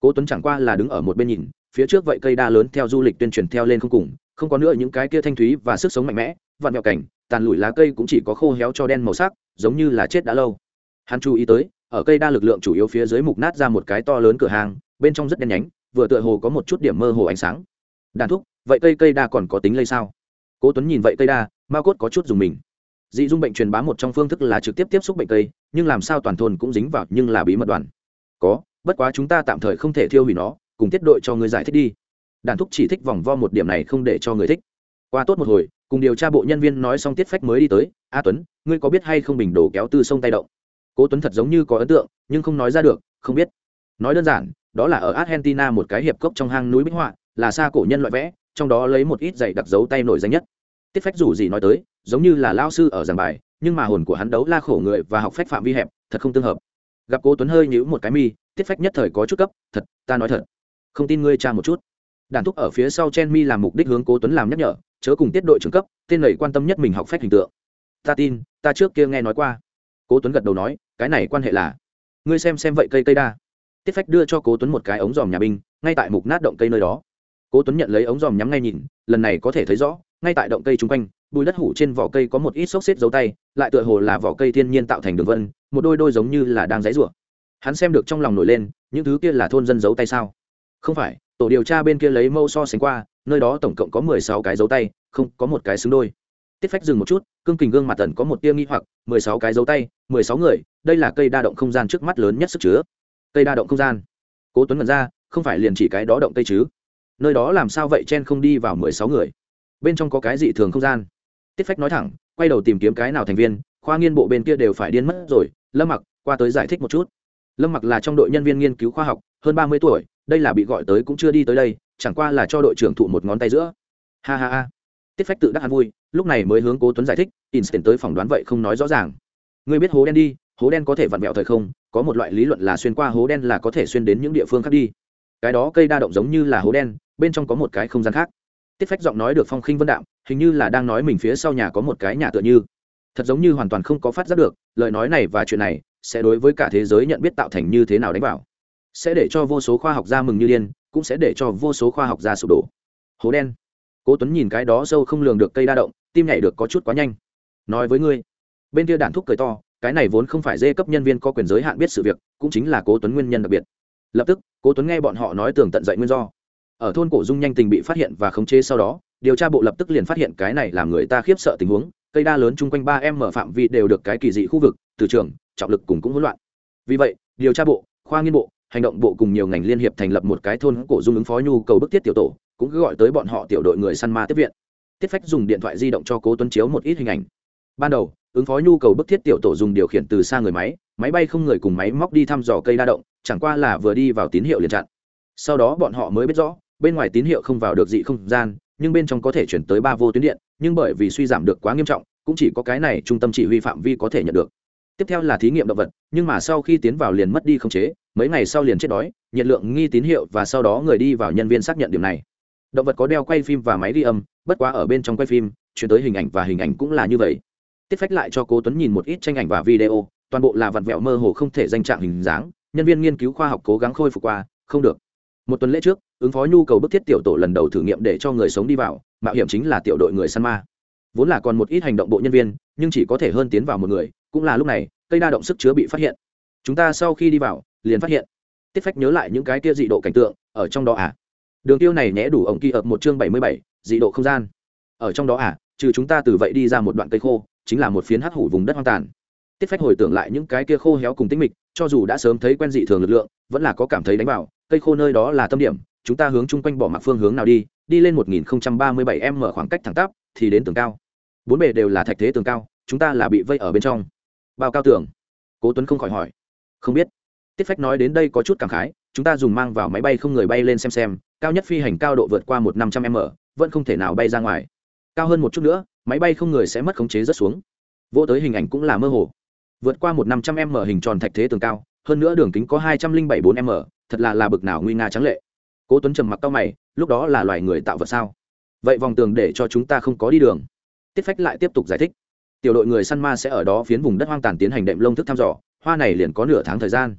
Cố tuấn chẳng qua là đứng ở một bên nhìn, phía trước vậy cây đa lớn theo du lịch tuyên truyền theo lên không cùng không có nữa những cái kia thanh thúy và sức sống mạnh mẽ, vạn mẹo cảnh, tàn lủi lá cây cũng chỉ có khô héo cho đen màu sắc, giống như là chết đã lâu. Hắn chú ý tới, ở cây đa lực lượng chủ yếu phía dưới mục nát ra một cái to lớn cửa hàng, bên trong rất đen nhánh, vừa tựa hồ có một chút điểm mơ hồ ánh sáng. Đàn thúc, vậy cây cây đa còn có tính lây sao? Cố tuấn nhìn vậy cây đa, ma cốt có chút dùng mình. Dị dung bệnh truyền bá một trong phương thức là trực tiếp tiếp xúc bệnh cây, nhưng làm sao toàn thôn cũng dính vào, nhưng là bí mật đoàn. Có, bất quá chúng ta tạm thời không thể thiêu hủy nó, cùng tiết đội cho người giải thích đi đàn thúc chỉ thích vòng vo một điểm này không để cho người thích. Qua tốt một hồi, cùng điều tra bộ nhân viên nói xong tiết phách mới đi tới, a tuấn, ngươi có biết hay không bình đổ kéo từ sông tay động? Cố tuấn thật giống như có ấn tượng, nhưng không nói ra được, không biết. Nói đơn giản, đó là ở argentina một cái hiệp cốc trong hang núi bích họa, là xa cổ nhân loại vẽ, trong đó lấy một ít giày đặc dấu tay nổi danh nhất. Tiết phách dù gì nói tới, giống như là lao sư ở giảng bài, nhưng mà hồn của hắn đấu la khổ người và học phách phạm vi hẹp, thật không tương hợp. Gặp cố tuấn hơi nhíu một cái mi, tiết phách nhất thời có chút cấp, thật, ta nói thật, không tin ngươi cha một chút đàn thúc ở phía sau chen mi làm mục đích hướng cố tuấn làm nhắc nhở, chớ cùng tiết đội trưởng cấp, tên lầy quan tâm nhất mình học phép hình tượng. Ta tin, ta trước kia nghe nói qua. Cố tuấn gật đầu nói, cái này quan hệ là, ngươi xem xem vậy cây cây đa. Tiết phách đưa cho cố tuấn một cái ống dòm nhà binh, ngay tại mục nát động cây nơi đó. Cố tuấn nhận lấy ống dòm nhắm ngay nhìn, lần này có thể thấy rõ, ngay tại động cây chung quanh, bùi đất hủ trên vỏ cây có một ít xốc xếp dấu tay, lại tựa hồ là vỏ cây thiên nhiên tạo thành đường vân, một đôi đôi giống như là đang dãy rủa hắn xem được trong lòng nổi lên, những thứ kia là thôn dân giấu tay sao? Không phải tổ điều tra bên kia lấy mâu so sánh qua, nơi đó tổng cộng có mười sáu cái dấu tay, không có một cái xứng đôi. Tiết phách dừng một chút, cương kình gương mặt tần có một tia nghi hoặc, mười sáu cái dấu tay, mười sáu người, đây là cây đa động không gian trước mắt lớn nhất sức chứa. Cây đa động không gian. Cố tuấn mật ra, không phải liền chỉ cái đó động tây chứ? Nơi đó làm sao vậy chen không đi vào mười sáu người? Bên trong có cái gì thường không gian. Tiết phách nói thẳng, quay đầu tìm kiếm cái nào thành viên, khoa nghiên bộ bên kia đều phải điên mất rồi. Lâm mặc, qua tới giải thích một chút. Lâm mặc là trong đội nhân viên nghiên cứu khoa học, hơn ba mươi tuổi đây là bị gọi tới cũng chưa đi tới đây, chẳng qua là cho đội trưởng thụ một ngón tay giữa. Ha ha ha. Tiết phách tự đắc hắn vui, lúc này mới hướng cố tuấn giải thích instant tới phỏng đoán vậy không nói rõ ràng. Ngươi biết hố đen đi, hố đen có thể vặn vẹo thời không, có một loại lý luận là xuyên qua hố đen là có thể xuyên đến những địa phương khác đi. Cái đó cây đa động giống như là hố đen, bên trong có một cái không gian khác. Tiết phách giọng nói được phong khinh vân đạm, hình như là đang nói mình phía sau nhà có một cái nhà tựa như. Thật giống như hoàn toàn không có phát giác được, lời nói này và chuyện này sẽ đối với cả thế giới nhận biết tạo thành như thế nào đánh vào sẽ để cho vô số khoa học gia mừng như điên, cũng sẽ để cho vô số khoa học gia sụp đổ. Hố đen. Cố tuấn nhìn cái đó sâu không lường được cây đa động, tim nhảy được có chút quá nhanh. Nói với ngươi, bên kia đản thúc cười to, cái này vốn không phải dê cấp nhân viên có quyền giới hạn biết sự việc, cũng chính là cố tuấn nguyên nhân đặc biệt. Lập tức, cố tuấn nghe bọn họ nói tường tận dậy nguyên do. Ở thôn cổ dung nhanh tình bị phát hiện và khống chế sau đó, điều tra bộ lập tức liền phát hiện cái này làm người ta khiếp sợ tình huống, cây đa lớn chung quanh ba em mở phạm vi đều được cái kỳ dị khu vực, từ trường, trọng lực cùng cũng hỗn loạn. Vì vậy, điều tra bộ, khoa nghiên bộ hành động bộ cùng nhiều ngành liên hiệp thành lập một cái thôn cổ dung ứng phó nhu cầu bức thiết tiểu tổ, cũng cứ gọi tới bọn họ tiểu đội người săn ma tiếp viện. Tiết phách dùng điện thoại di động cho cố tuấn chiếu một ít hình ảnh. Ban đầu, ứng phó nhu cầu bức thiết tiểu tổ dùng điều khiển từ xa người máy máy bay không người cùng máy móc đi thăm dò cây đa động, chẳng qua là vừa đi vào tín hiệu liền chặn. Sau đó bọn họ mới biết rõ, bên ngoài tín hiệu không vào được dị không gian, nhưng bên trong có thể chuyển tới ba vô tuyến điện, nhưng bởi vì suy giảm được quá nghiêm trọng, cũng chỉ có cái này trung tâm chỉ huy phạm vi có thể nhận được. Tiếp theo là thí nghiệm động vật, nhưng mà sau khi tiến vào liền mất đi không chế mấy ngày sau liền chết đói, nhiệt lượng nghi tín hiệu và sau đó người đi vào nhân viên xác nhận điểm này. Động vật có đeo quay phim và máy ghi âm, bất quá ở bên trong quay phim, chuyển tới hình ảnh và hình ảnh cũng là như vậy. Tiết phách lại cho cố tuấn nhìn một ít tranh ảnh và video, toàn bộ là vặn vẹo mơ hồ không thể danh trạng hình dáng, nhân viên nghiên cứu khoa học cố gắng khôi phục qua, không được. Một tuần lễ trước, ứng phó nhu cầu bức thiết tiểu tổ lần đầu thử nghiệm để cho người sống đi vào, mạo hiểm chính là tiểu đội người săn ma. Vốn là còn một ít hành động bộ nhân viên, nhưng chỉ có thể hơn tiến vào một người, cũng là lúc này, cây đa động sức chứa bị phát hiện chúng ta sau khi đi vào, liền phát hiện. Tiết phách nhớ lại những cái kia dị độ cảnh tượng ở trong đó à? Đường tiêu này nhẽ đủ ổng kỳ ập một chương bảy mươi bảy, dị độ không gian. Ở trong đó à trừ chúng ta từ vậy đi ra một đoạn cây khô, chính là một phiến hắc hủ vùng đất hoang tàn. Tiết phách hồi tưởng lại những cái kia khô héo cùng tinh mịch, cho dù đã sớm thấy quen dị thường lực lượng, vẫn là có cảm thấy đánh vào, cây khô nơi đó là tâm điểm, chúng ta hướng chung quanh bỏ mặc phương hướng nào đi đi lên một nghìn ba mươi bảy m khoảng cách thẳng tắp, thì đến tường cao. Bốn bề đều là thạch thế tường cao, chúng ta là bị vây ở bên trong. Bao cao tường? Cố tuấn không khỏi hỏi không biết. Tiết phách nói đến đây có chút cảm khái, chúng ta dùng mang vào máy bay không người bay lên xem xem, cao nhất phi hành cao độ vượt qua một năm trăm m, vẫn không thể nào bay ra ngoài. Cao hơn một chút nữa, máy bay không người sẽ mất khống chế rất xuống. Vô tới hình ảnh cũng là mơ hồ. Vượt qua một năm trăm m hình tròn thạch thế tường cao, hơn nữa đường kính có hai trăm linh bảy bốn m, thật là là bực nào nguy nga trắng lệ. Cố tuấn trầm mặc cao mày, lúc đó là loài người tạo vật sao? Vậy vòng tường để cho chúng ta không có đi đường. Tiết phách lại tiếp tục giải thích. Tiểu đội người săn ma sẽ ở đó phiến vùng đất hoang tàn tiến hành đệm lông thức thăm dò hoa này liền có nửa tháng thời gian.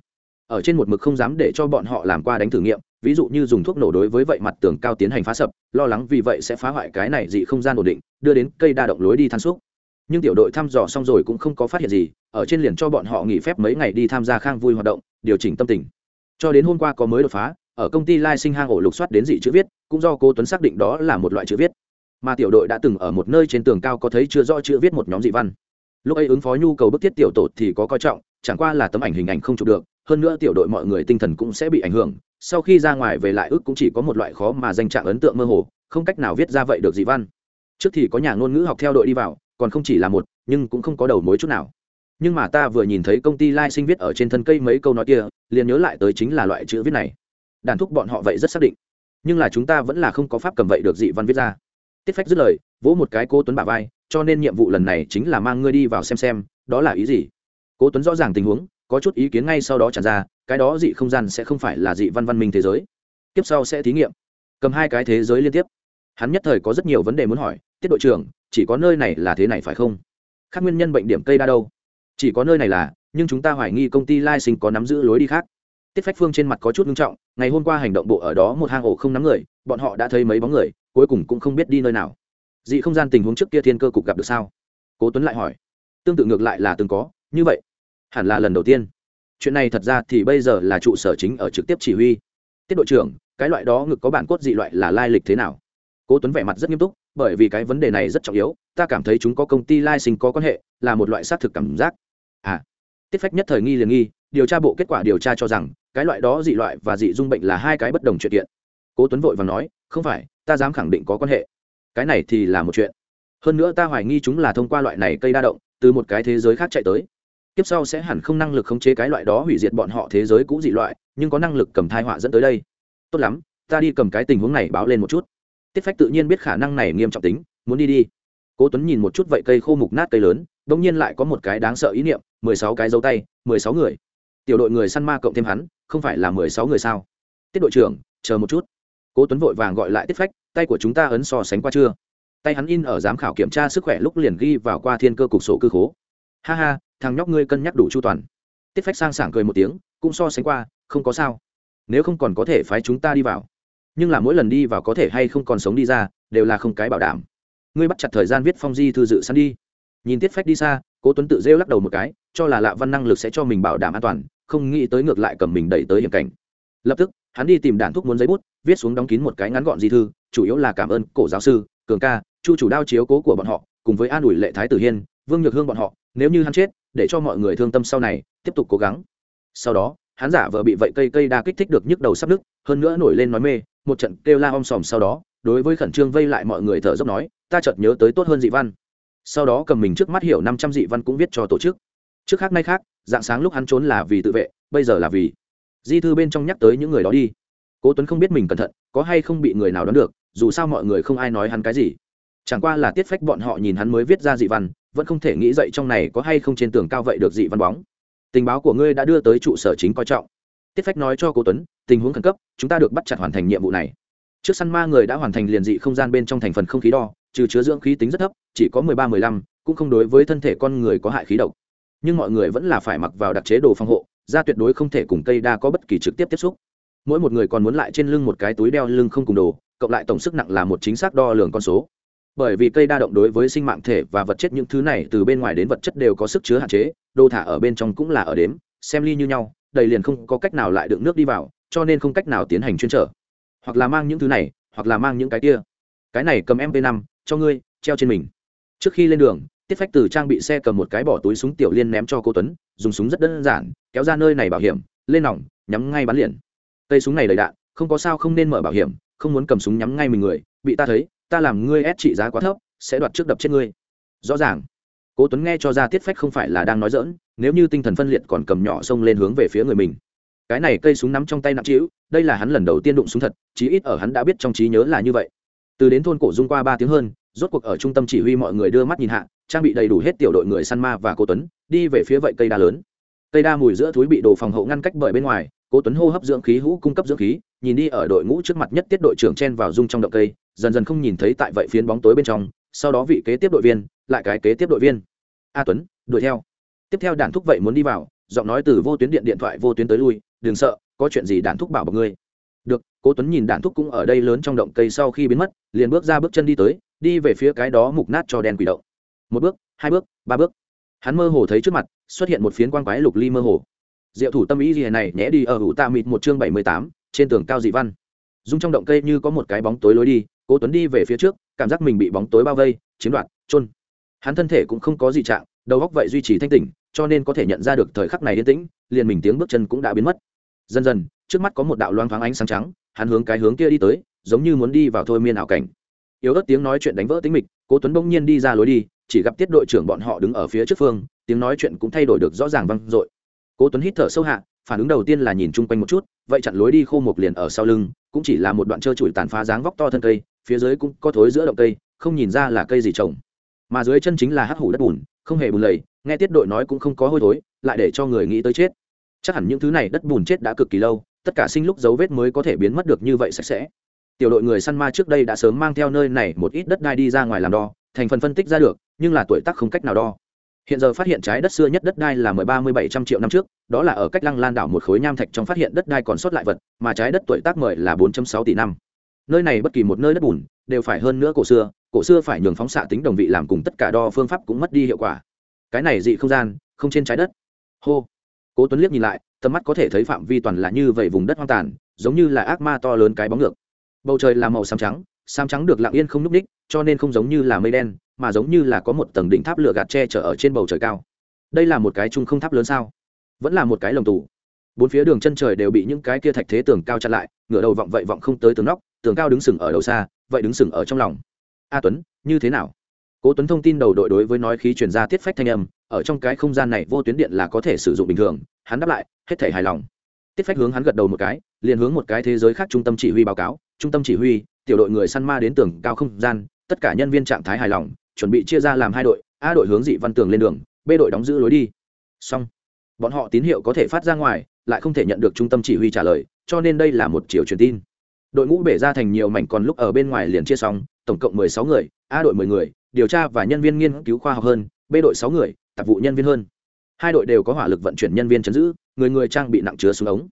Ở trên một mực không dám để cho bọn họ làm qua đánh thử nghiệm, ví dụ như dùng thuốc nổ đối với vậy mặt tường cao tiến hành phá sập, lo lắng vì vậy sẽ phá hoại cái này dị không gian ổn định, đưa đến cây đa động lối đi than xúc. Nhưng tiểu đội thăm dò xong rồi cũng không có phát hiện gì, ở trên liền cho bọn họ nghỉ phép mấy ngày đi tham gia khang vui hoạt động, điều chỉnh tâm tình. Cho đến hôm qua có mới đột phá, ở công ty lai sinh hang ổ lục soát đến dị chữ viết, cũng do cô tuấn xác định đó là một loại chữ viết. Mà tiểu đội đã từng ở một nơi trên tường cao có thấy chưa rõ chữ viết một nhóm dị văn. Lúc ấy ứng phó nhu cầu bức thiết tiểu tổ thì có coi trọng chẳng qua là tấm ảnh hình ảnh không chụp được, hơn nữa tiểu đội mọi người tinh thần cũng sẽ bị ảnh hưởng, sau khi ra ngoài về lại ước cũng chỉ có một loại khó mà danh trạng ấn tượng mơ hồ, không cách nào viết ra vậy được dị văn. Trước thì có nhà ngôn ngữ học theo đội đi vào, còn không chỉ là một, nhưng cũng không có đầu mối chút nào. Nhưng mà ta vừa nhìn thấy công ty lai sinh viết ở trên thân cây mấy câu nói kia, liền nhớ lại tới chính là loại chữ viết này. Đàn thúc bọn họ vậy rất xác định. Nhưng là chúng ta vẫn là không có pháp cầm vậy được dị văn viết ra. Tiết phách dứt lời, vỗ một cái cô tuấn bà vai, cho nên nhiệm vụ lần này chính là mang ngươi đi vào xem xem, đó là ý gì? Cố tuấn rõ ràng tình huống, có chút ý kiến ngay sau đó tràn ra, cái đó dị không gian sẽ không phải là dị văn văn minh thế giới. Tiếp sau sẽ thí nghiệm. Cầm hai cái thế giới liên tiếp. Hắn nhất thời có rất nhiều vấn đề muốn hỏi, tiết đội trưởng, chỉ có nơi này là thế này phải không? Khác nguyên nhân bệnh điểm cây đa đâu? Chỉ có nơi này là, nhưng chúng ta hoài nghi công ty lai sinh có nắm giữ lối đi khác. Tiết phách phương trên mặt có chút nghiêm trọng, ngày hôm qua hành động bộ ở đó một hang ổ không nắm người, bọn họ đã thấy mấy bóng người, cuối cùng cũng không biết đi nơi nào. Dị không gian tình huống trước kia thiên cơ cục gặp được sao? Cố tuấn lại hỏi. Tương tự ngược lại là từng có như vậy, hẳn là lần đầu tiên. Chuyện này thật ra thì bây giờ là trụ sở chính ở trực tiếp chỉ huy. Tiết đội trưởng, cái loại đó ngực có bản cốt dị loại là lai lịch thế nào? Cố tuấn vẻ mặt rất nghiêm túc, bởi vì cái vấn đề này rất trọng yếu, ta cảm thấy chúng có công ty lai sinh có quan hệ, là một loại xác thực cảm giác. À tiết phách nhất thời nghi liền nghi, điều tra bộ kết quả điều tra cho rằng, cái loại đó dị loại và dị dung bệnh là hai cái bất đồng chuyện kiện. Cố tuấn vội và nói, không phải, ta dám khẳng định có quan hệ. Cái này thì là một chuyện. Hơn nữa ta hoài nghi chúng là thông qua loại này cây đa động, từ một cái thế giới khác chạy tới tiếp sau sẽ hẳn không năng lực khống chế cái loại đó hủy diệt bọn họ thế giới cũ dị loại, nhưng có năng lực cầm thai họa dẫn tới đây. Tốt lắm, ta đi cầm cái tình huống này báo lên một chút. Tiết phách tự nhiên biết khả năng này nghiêm trọng tính, muốn đi đi. Cố tuấn nhìn một chút vậy cây khô mục nát cây lớn đông nhiên lại có một cái đáng sợ ý niệm, mười sáu cái dấu tay, mười sáu người. Tiểu đội người săn ma cộng thêm hắn, không phải là mười sáu người sao? Tiết đội trưởng, chờ một chút. Cố tuấn vội vàng gọi lại tiết phách, tay của chúng ta ấn so sánh qua chưa? Tay hắn in ở giám khảo kiểm tra sức khỏe lúc liền ghi vào qua thiên cơ cục sổ cư khố. Ha ha thằng nhóc ngươi cân nhắc đủ chu toàn. Tiết phách sang sảng cười một tiếng, cũng so sánh qua, không có sao. Nếu không còn có thể phái chúng ta đi vào. Nhưng là mỗi lần đi vào có thể hay không còn sống đi ra, đều là không cái bảo đảm. Ngươi bắt chặt thời gian viết phong di thư dự săn đi. Nhìn tiết phách đi xa, cố tuấn tự rêu lắc đầu một cái, cho là lạ văn năng lực sẽ cho mình bảo đảm an toàn, không nghĩ tới ngược lại cầm mình đẩy tới hiểm cảnh. Lập tức, hắn đi tìm đạn thuốc muốn giấy bút, viết xuống đóng kín một cái ngắn gọn di thư, chủ yếu là cảm ơn cổ giáo sư, cường ca, chu chủ đao chiếu cố của bọn họ, cùng với an ủi lệ thái tử hiên, vương nhược hương bọn họ, nếu như hắn chết để cho mọi người thương tâm sau này, tiếp tục cố gắng. Sau đó, hắn giả vờ bị vậy cây cây đa kích thích được nhức đầu sắp nứt, hơn nữa nổi lên nói mê, một trận kêu la om sòm sau đó, đối với khẩn trương vây lại mọi người thở dốc nói, ta chợt nhớ tới tốt hơn dị văn. Sau đó cầm mình trước mắt hiểu năm trăm dị văn cũng viết cho tổ chức. Trước khác nay khác, dạng sáng lúc hắn trốn là vì tự vệ, bây giờ là vì di thư bên trong nhắc tới những người đó đi. Cố tuấn không biết mình cẩn thận, có hay không bị người nào đoán được, dù sao mọi người không ai nói hắn cái gì. Chẳng qua là tiết phách bọn họ nhìn hắn mới viết ra dị văn vẫn không thể nghĩ dậy trong này có hay không trên tường cao vậy được dị văn bóng. Tình báo của ngươi đã đưa tới trụ sở chính coi trọng. Tiết phách nói cho cố tuấn, tình huống khẩn cấp, chúng ta được bắt chặt hoàn thành nhiệm vụ này. Trước săn ma người đã hoàn thành liền dị không gian bên trong thành phần không khí đo, trừ chứa dưỡng khí tính rất thấp, chỉ có mười ba, mười lăm, cũng không đối với thân thể con người có hại khí độc. Nhưng mọi người vẫn là phải mặc vào đặc chế đồ phòng hộ, da tuyệt đối không thể cùng cây đa có bất kỳ trực tiếp tiếp xúc. Mỗi một người còn muốn lại trên lưng một cái túi đeo lưng không cùng đồ, cộng lại tổng sức nặng là một chính xác đo lường con số bởi vì cây đa động đối với sinh mạng thể và vật chất những thứ này từ bên ngoài đến vật chất đều có sức chứa hạn chế, đồ thả ở bên trong cũng là ở đếm, xem ly như nhau, đầy liền không có cách nào lại đựng nước đi vào, cho nên không cách nào tiến hành chuyên trở. Hoặc là mang những thứ này, hoặc là mang những cái kia. Cái này cầm mp 5 cho ngươi, treo trên mình. Trước khi lên đường, tiết phách từ trang bị xe cầm một cái bỏ túi súng tiểu liên ném cho cô tuấn, dùng súng rất đơn giản, kéo ra nơi này bảo hiểm, lên nòng, nhắm ngay bắn liền. Cây súng này đầy đạn, không có sao không nên mở bảo hiểm, không muốn cầm súng nhắm ngay mình người, bị ta thấy ta làm ngươi ép trị giá quá thấp, sẽ đoạt trước đập chết ngươi. Rõ ràng. Cố tuấn nghe cho ra tiết phách không phải là đang nói dỡn nếu như tinh thần phân liệt còn cầm nhỏ xông lên hướng về phía người mình. Cái này cây súng nắm trong tay nặng trĩu, đây là hắn lần đầu tiên đụng súng thật, chí ít ở hắn đã biết trong trí nhớ là như vậy. Từ đến thôn cổ dung qua ba tiếng hơn, rốt cuộc ở trung tâm chỉ huy mọi người đưa mắt nhìn hạ, trang bị đầy đủ hết tiểu đội người săn ma và cô tuấn, đi về phía vậy cây đa lớn. Cây đa mùi giữa túi bị đồ phòng hậu ngăn cách bởi bên ngoài cố tuấn hô hấp dưỡng khí, hũ cung cấp dưỡng khí, nhìn đi ở đội ngũ trước mặt nhất tiết đội trưởng chen vào dung trong động cây, dần dần không nhìn thấy tại vậy phiến bóng tối bên trong, sau đó vị kế tiếp đội viên, lại cái kế tiếp đội viên. A tuấn, đuổi theo. Tiếp theo đàn thúc vậy muốn đi vào, giọng nói từ vô tuyến điện điện thoại vô tuyến tới lui, đừng sợ, có chuyện gì đàn thúc bảo bọc ngươi. Được, cố tuấn nhìn đàn thúc cũng ở đây lớn trong động cây sau khi biến mất, liền bước ra bước chân đi tới, đi về phía cái đó mục nát cho đen quỷ động. Một bước, hai bước, ba bước. Hắn mơ hồ thấy trước mặt, xuất hiện một phiến quang quái lục ly mơ hồ diệu thủ tâm ý gì này nhẽ đi ở hữu tạ mịt một chương bảy mươi tám, trên tường cao dị văn. Dung trong động cây như có một cái bóng tối lối đi, cố tuấn đi về phía trước, cảm giác mình bị bóng tối bao vây, chiếm đoạt trôn hắn thân thể cũng không có gì trạng, đầu góc vậy duy trì thanh tỉnh, cho nên có thể nhận ra được thời khắc này yên tĩnh, liền mình tiếng bước chân cũng đã biến mất. Dần dần, trước mắt có một đạo loang thoáng ánh sáng trắng, hắn hướng cái hướng kia đi tới, giống như muốn đi vào thôi miên ảo cảnh. Yếu ớt tiếng nói chuyện đánh vỡ tính mịch, cố tuấn bỗng nhiên đi ra lối đi, chỉ gặp tiết đội trưởng bọn họ đứng ở phía trước phương, tiếng nói chuyện cũng thay đổi được rõ ràng vang dội cố tuấn hít thở sâu hạ, phản ứng đầu tiên là nhìn chung quanh một chút, vậy chặn lối đi khô một liền ở sau lưng, cũng chỉ là một đoạn trơ trụi tàn phá dáng vóc to thân cây, phía dưới cũng có thối giữa động cây, không nhìn ra là cây gì trồng. Mà dưới chân chính là hắc hủ đất bùn, không hề bùn lầy, nghe tiết đội nói cũng không có hôi thối, lại để cho người nghĩ tới chết. Chắc hẳn những thứ này đất bùn chết đã cực kỳ lâu, tất cả sinh lúc dấu vết mới có thể biến mất được như vậy sạch sẽ. Tiểu đội người săn ma trước đây đã sớm mang theo nơi này một ít đất đai đi ra ngoài làm đo, thành phần phân tích ra được, nhưng là tuổi tác không cách nào đo hiện giờ phát hiện trái đất xưa nhất đất đai là mười ba mươi bảy trăm triệu năm trước, đó là ở cách lăng lan đảo một khối nham thạch trong phát hiện đất đai còn sót lại vật, mà trái đất tuổi tác mời là bốn sáu tỷ năm. Nơi này bất kỳ một nơi đất bùn đều phải hơn nữa cổ xưa cổ xưa phải nhường phóng xạ tính đồng vị làm cùng tất cả đo phương pháp cũng mất đi hiệu quả. Cái này dị không gian, không trên trái đất. Hô. Cố tuấn liếc nhìn lại, tầm mắt có thể thấy phạm vi toàn là như vậy vùng đất hoang tàn, giống như là ác ma to lớn cái bóng ngược. Bầu trời là màu xám trắng xám trắng được lặng yên không n ú c ních cho nên không giống như là mây đen mà giống như là có một tầng đỉnh tháp lửa gạt tre chở ở trên bầu trời cao. Đây là một cái trung không tháp lớn sao? Vẫn là một cái lồng tù. bốn phía đường chân trời đều bị những cái kia thạch thế tường cao chặn lại, ngửa đầu vọng vậy vọng không tới tường nóc, tường cao đứng sừng ở đầu xa, vậy đứng sừng ở trong lòng. A tuấn, như thế nào? Cố tuấn thông tin đầu đội đối với nói khí truyền ra tiết phách thanh âm, ở trong cái không gian này vô tuyến điện là có thể sử dụng bình thường, hắn đáp lại, hết thể hài lòng. Tiết phách hướng hắn gật đầu một cái, liền hướng một cái thế giới khác trung tâm chỉ huy báo cáo, trung tâm chỉ huy, tiểu đội người săn ma đến tường cao không gian, tất cả nhân viên trạng thái hài lòng chuẩn bị chia ra làm hai đội, a đội hướng dị văn tường lên đường, b đội đóng giữ lối đi. Xong. Bọn họ tín hiệu có thể phát ra ngoài, lại không thể nhận được trung tâm chỉ huy trả lời, cho nên đây là một chiều truyền tin. Đội ngũ bể ra thành nhiều mảnh còn lúc ở bên ngoài liền chia xong, tổng cộng mười sáu người, a đội mười người, điều tra và nhân viên nghiên cứu khoa học hơn, b đội sáu người, tạp vụ nhân viên hơn. Hai đội đều có hỏa lực vận chuyển nhân viên chấn giữ, người người trang bị nặng chứa xuống ống.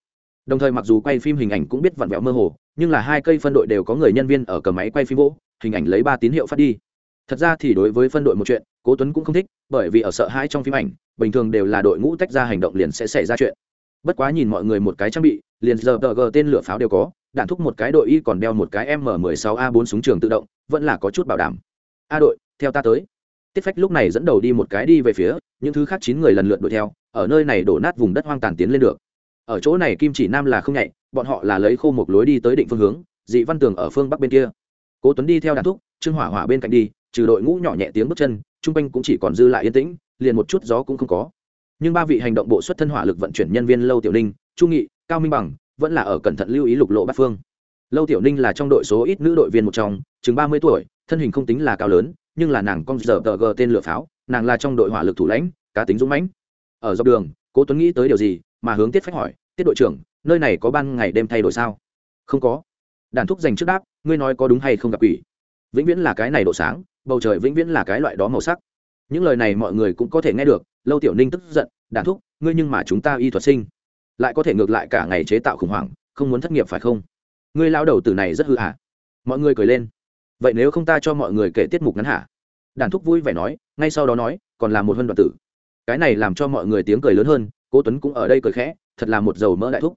Đồng thời mặc dù quay phim hình ảnh cũng biết vặn vẹo mơ hồ, nhưng là hai cây phân đội đều có người nhân viên ở cầm máy quay phim vỗ hình ảnh lấy ba tín hiệu phát đi thật ra thì đối với phân đội một chuyện, cố tuấn cũng không thích, bởi vì ở sợ hãi trong phim ảnh, bình thường đều là đội ngũ tách ra hành động liền sẽ xảy ra chuyện. Bất quá nhìn mọi người một cái trang bị, liền giờ tờ g tên lửa pháo đều có, đạn thúc một cái đội y còn đeo một cái m 16 a 4 súng trường tự động, vẫn là có chút bảo đảm. A đội, theo ta tới. Tiết phách lúc này dẫn đầu đi một cái đi về phía, những thứ khác chín người lần lượt đuổi theo, ở nơi này đổ nát vùng đất hoang tàn tiến lên được. Ở chỗ này kim chỉ nam là không nhạy, bọn họ là lấy khô một lối đi tới định phương hướng, dị văn tường ở phương bắc bên kia. Cố tuấn đi theo đạn thúc, trương hỏa hỏa bên cạnh đi trừ đội ngũ nhỏ nhẹ tiếng bước chân trung quanh cũng chỉ còn dư lại yên tĩnh, liền một chút gió cũng không có. Nhưng ba vị hành động bộ xuất thân hỏa lực vận chuyển nhân viên lâu tiểu ninh trung nghị, cao minh bằng, vẫn là ở cẩn thận lưu ý lục lộ bát phương. Lâu tiểu ninh là trong đội số ít nữ đội viên một trong, chừng ba mươi tuổi, thân hình không tính là cao lớn, nhưng là nàng con giờ tờ gờ tên lửa pháo, nàng là trong đội hỏa lực thủ lãnh, cá tính dũng mãnh. Ở dọc đường, cố tuấn nghĩ tới điều gì, mà hướng tiết phách hỏi, tiết đội trưởng, nơi này có ban ngày đêm thay đổi sao? Không có. Đàn thúc dành trước đáp, ngươi nói có đúng hay không gặp quỷ? Vĩnh viễn là cái này độ sáng, bầu trời vĩnh viễn là cái loại đó màu sắc. Những lời này mọi người cũng có thể nghe được, lâu tiểu ninh tức giận, đàn thúc, ngươi nhưng mà chúng ta y thuật sinh, lại có thể ngược lại cả ngày chế tạo khủng hoảng, không muốn thất nghiệp phải không? Ngươi lao đầu từ này rất hư hả. Mọi người cười lên. Vậy nếu không ta cho mọi người kể tiết mục ngắn hả? Đàn thúc vui vẻ nói, ngay sau đó nói, còn là một hân đoạn tử. Cái này làm cho mọi người tiếng cười lớn hơn, cố tuấn cũng ở đây cười khẽ, thật là một dầu mỡ đại thúc.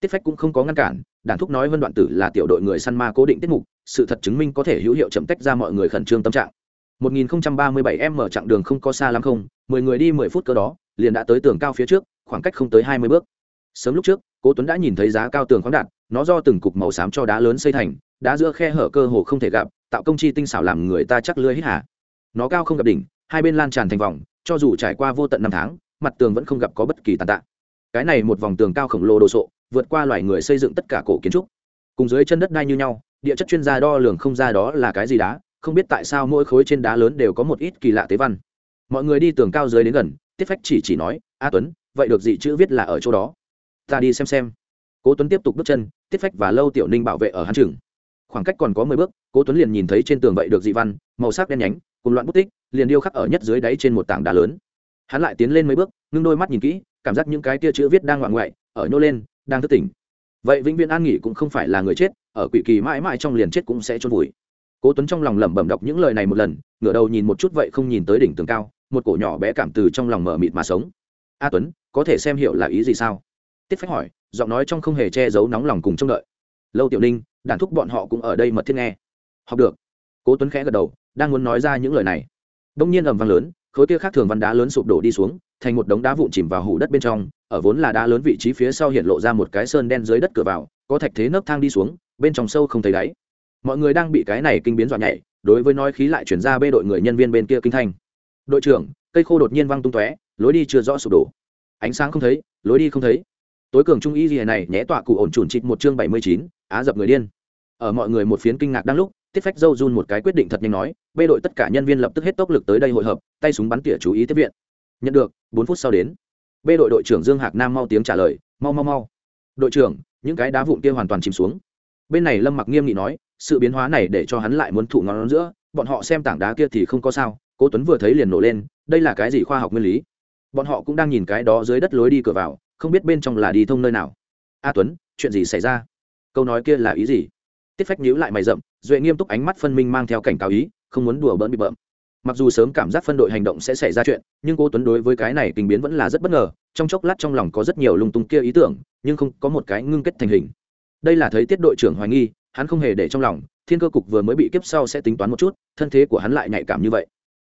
Tiết phách cũng không có ngăn cản đàn thúc nói vân đoạn tử là tiểu đội người săn ma cố định tiết mục, sự thật chứng minh có thể hữu hiệu chậm tách ra mọi người khẩn trương tâm trạng. 1037 m chặng đường không có xa lắm không 10 người đi 10 phút cơ đó, liền đã tới tường cao phía trước, khoảng cách không tới 20 bước. Sớm lúc trước, cố tuấn đã nhìn thấy giá cao tường khoáng đạt, nó do từng cục màu xám cho đá lớn xây thành, đá giữa khe hở cơ hồ không thể gặp, tạo công chi tinh xảo làm người ta chắc lưỡi hít hà. Nó cao không gặp đỉnh, hai bên lan tràn thành vòng, cho dù trải qua vô tận năm tháng, mặt tường vẫn không gặp có bất kỳ tàn tạ. Cái này một vòng tường cao khổng lồ đồ sộ vượt qua loài người xây dựng tất cả cổ kiến trúc. Cùng dưới chân đất đai như nhau, địa chất chuyên gia đo lường không ra đó là cái gì đá, không biết tại sao mỗi khối trên đá lớn đều có một ít kỳ lạ tế văn. Mọi người đi tường cao dưới đến gần, tiết phách chỉ chỉ nói, a tuấn, vậy được gì chữ viết là ở chỗ đó? Ta đi xem xem. Cố tuấn tiếp tục bước chân, tiết phách và lâu tiểu ninh bảo vệ ở hắn trường khoảng cách còn có mười bước, cố tuấn liền nhìn thấy trên tường vậy được dị văn, màu sắc đen nhánh, cùng loạn bút tích, liền điêu khắc ở nhất dưới đáy trên một tảng đá lớn. Hắn lại tiến lên mấy bước, ngưng đôi mắt nhìn kỹ, cảm giác những cái tia chữ viết đang ngoạn ngoại, ở nhô lên đang thức tỉnh. Vậy vĩnh viễn an nghỉ cũng không phải là người chết, ở quỷ kỳ mãi mãi trong liền chết cũng sẽ trôn vùi. Cố tuấn trong lòng lẩm bẩm đọc những lời này một lần, ngửa đầu nhìn một chút vậy không nhìn tới đỉnh tường cao, một cổ nhỏ bé cảm từ trong lòng mở mịt mà sống. A tuấn, có thể xem hiểu là ý gì sao? Tiết phách hỏi, giọng nói trong không hề che giấu nóng lòng cùng trông đợi. Lâu tiểu ninh, đàn thúc bọn họ cũng ở đây mật thiết nghe. Học được. Cố tuấn khẽ gật đầu, đang muốn nói ra những lời này. Đông nhiên ầm vang lớn, khối kia khác thường văn đá lớn sụp đổ đi xuống thành một đống đá vụn chìm vào hủ đất bên trong, ở vốn là đá lớn vị trí phía sau hiện lộ ra một cái sơn đen dưới đất cửa vào, có thạch thế nấc thang đi xuống, bên trong sâu không thấy đáy. Mọi người đang bị cái này kinh biến dọa nhảy, đối với nói khí lại chuyển ra bê đội người nhân viên bên kia kinh thanh. Đội trưởng, cây khô đột nhiên văng tung tóe, lối đi chưa rõ sụp đổ. Ánh sáng không thấy, lối đi không thấy. Tối cường trung y gì này nhé tọa cụ ổn chuẩn trịt một chương bảy mươi chín, á dập người điên. Ở mọi người một phiến kinh ngạc đang lúc, tiết phách dâu run một cái quyết định thật nhanh nói, bê đội tất cả nhân viên lập tức hết tốc lực tới đây hội hợp, tay súng bắn tỉa chú ý tiếp viện nhận được, bốn phút sau đến. B đội đội trưởng dương hạc nam mau tiếng trả lời, mau mau mau. Đội trưởng, những cái đá vụn kia hoàn toàn chìm xuống. Bên này lâm mặc nghiêm nghị nói, sự biến hóa này để cho hắn lại muốn thụ ngón giữa, bọn họ xem tảng đá kia thì không có sao. Cố tuấn vừa thấy liền nổ lên, đây là cái gì khoa học nguyên lý? Bọn họ cũng đang nhìn cái đó dưới đất lối đi cửa vào, không biết bên trong là đi thông nơi nào. A tuấn, chuyện gì xảy ra? Câu nói kia là ý gì? Tiết phách nhíu lại mày rậm, duệ nghiêm túc ánh mắt phân minh mang theo cảnh cáo ý, không muốn đùa bỡn bị bợm mặc dù sớm cảm giác phân đội hành động sẽ xảy ra chuyện, nhưng cô tuấn đối với cái này tình biến vẫn là rất bất ngờ, trong chốc lát trong lòng có rất nhiều lung tung kia ý tưởng, nhưng không có một cái ngưng kết thành hình. Đây là thấy tiết đội trưởng hoài nghi, hắn không hề để trong lòng, thiên cơ cục vừa mới bị kiếp sau sẽ tính toán một chút, thân thế của hắn lại nhạy cảm như vậy.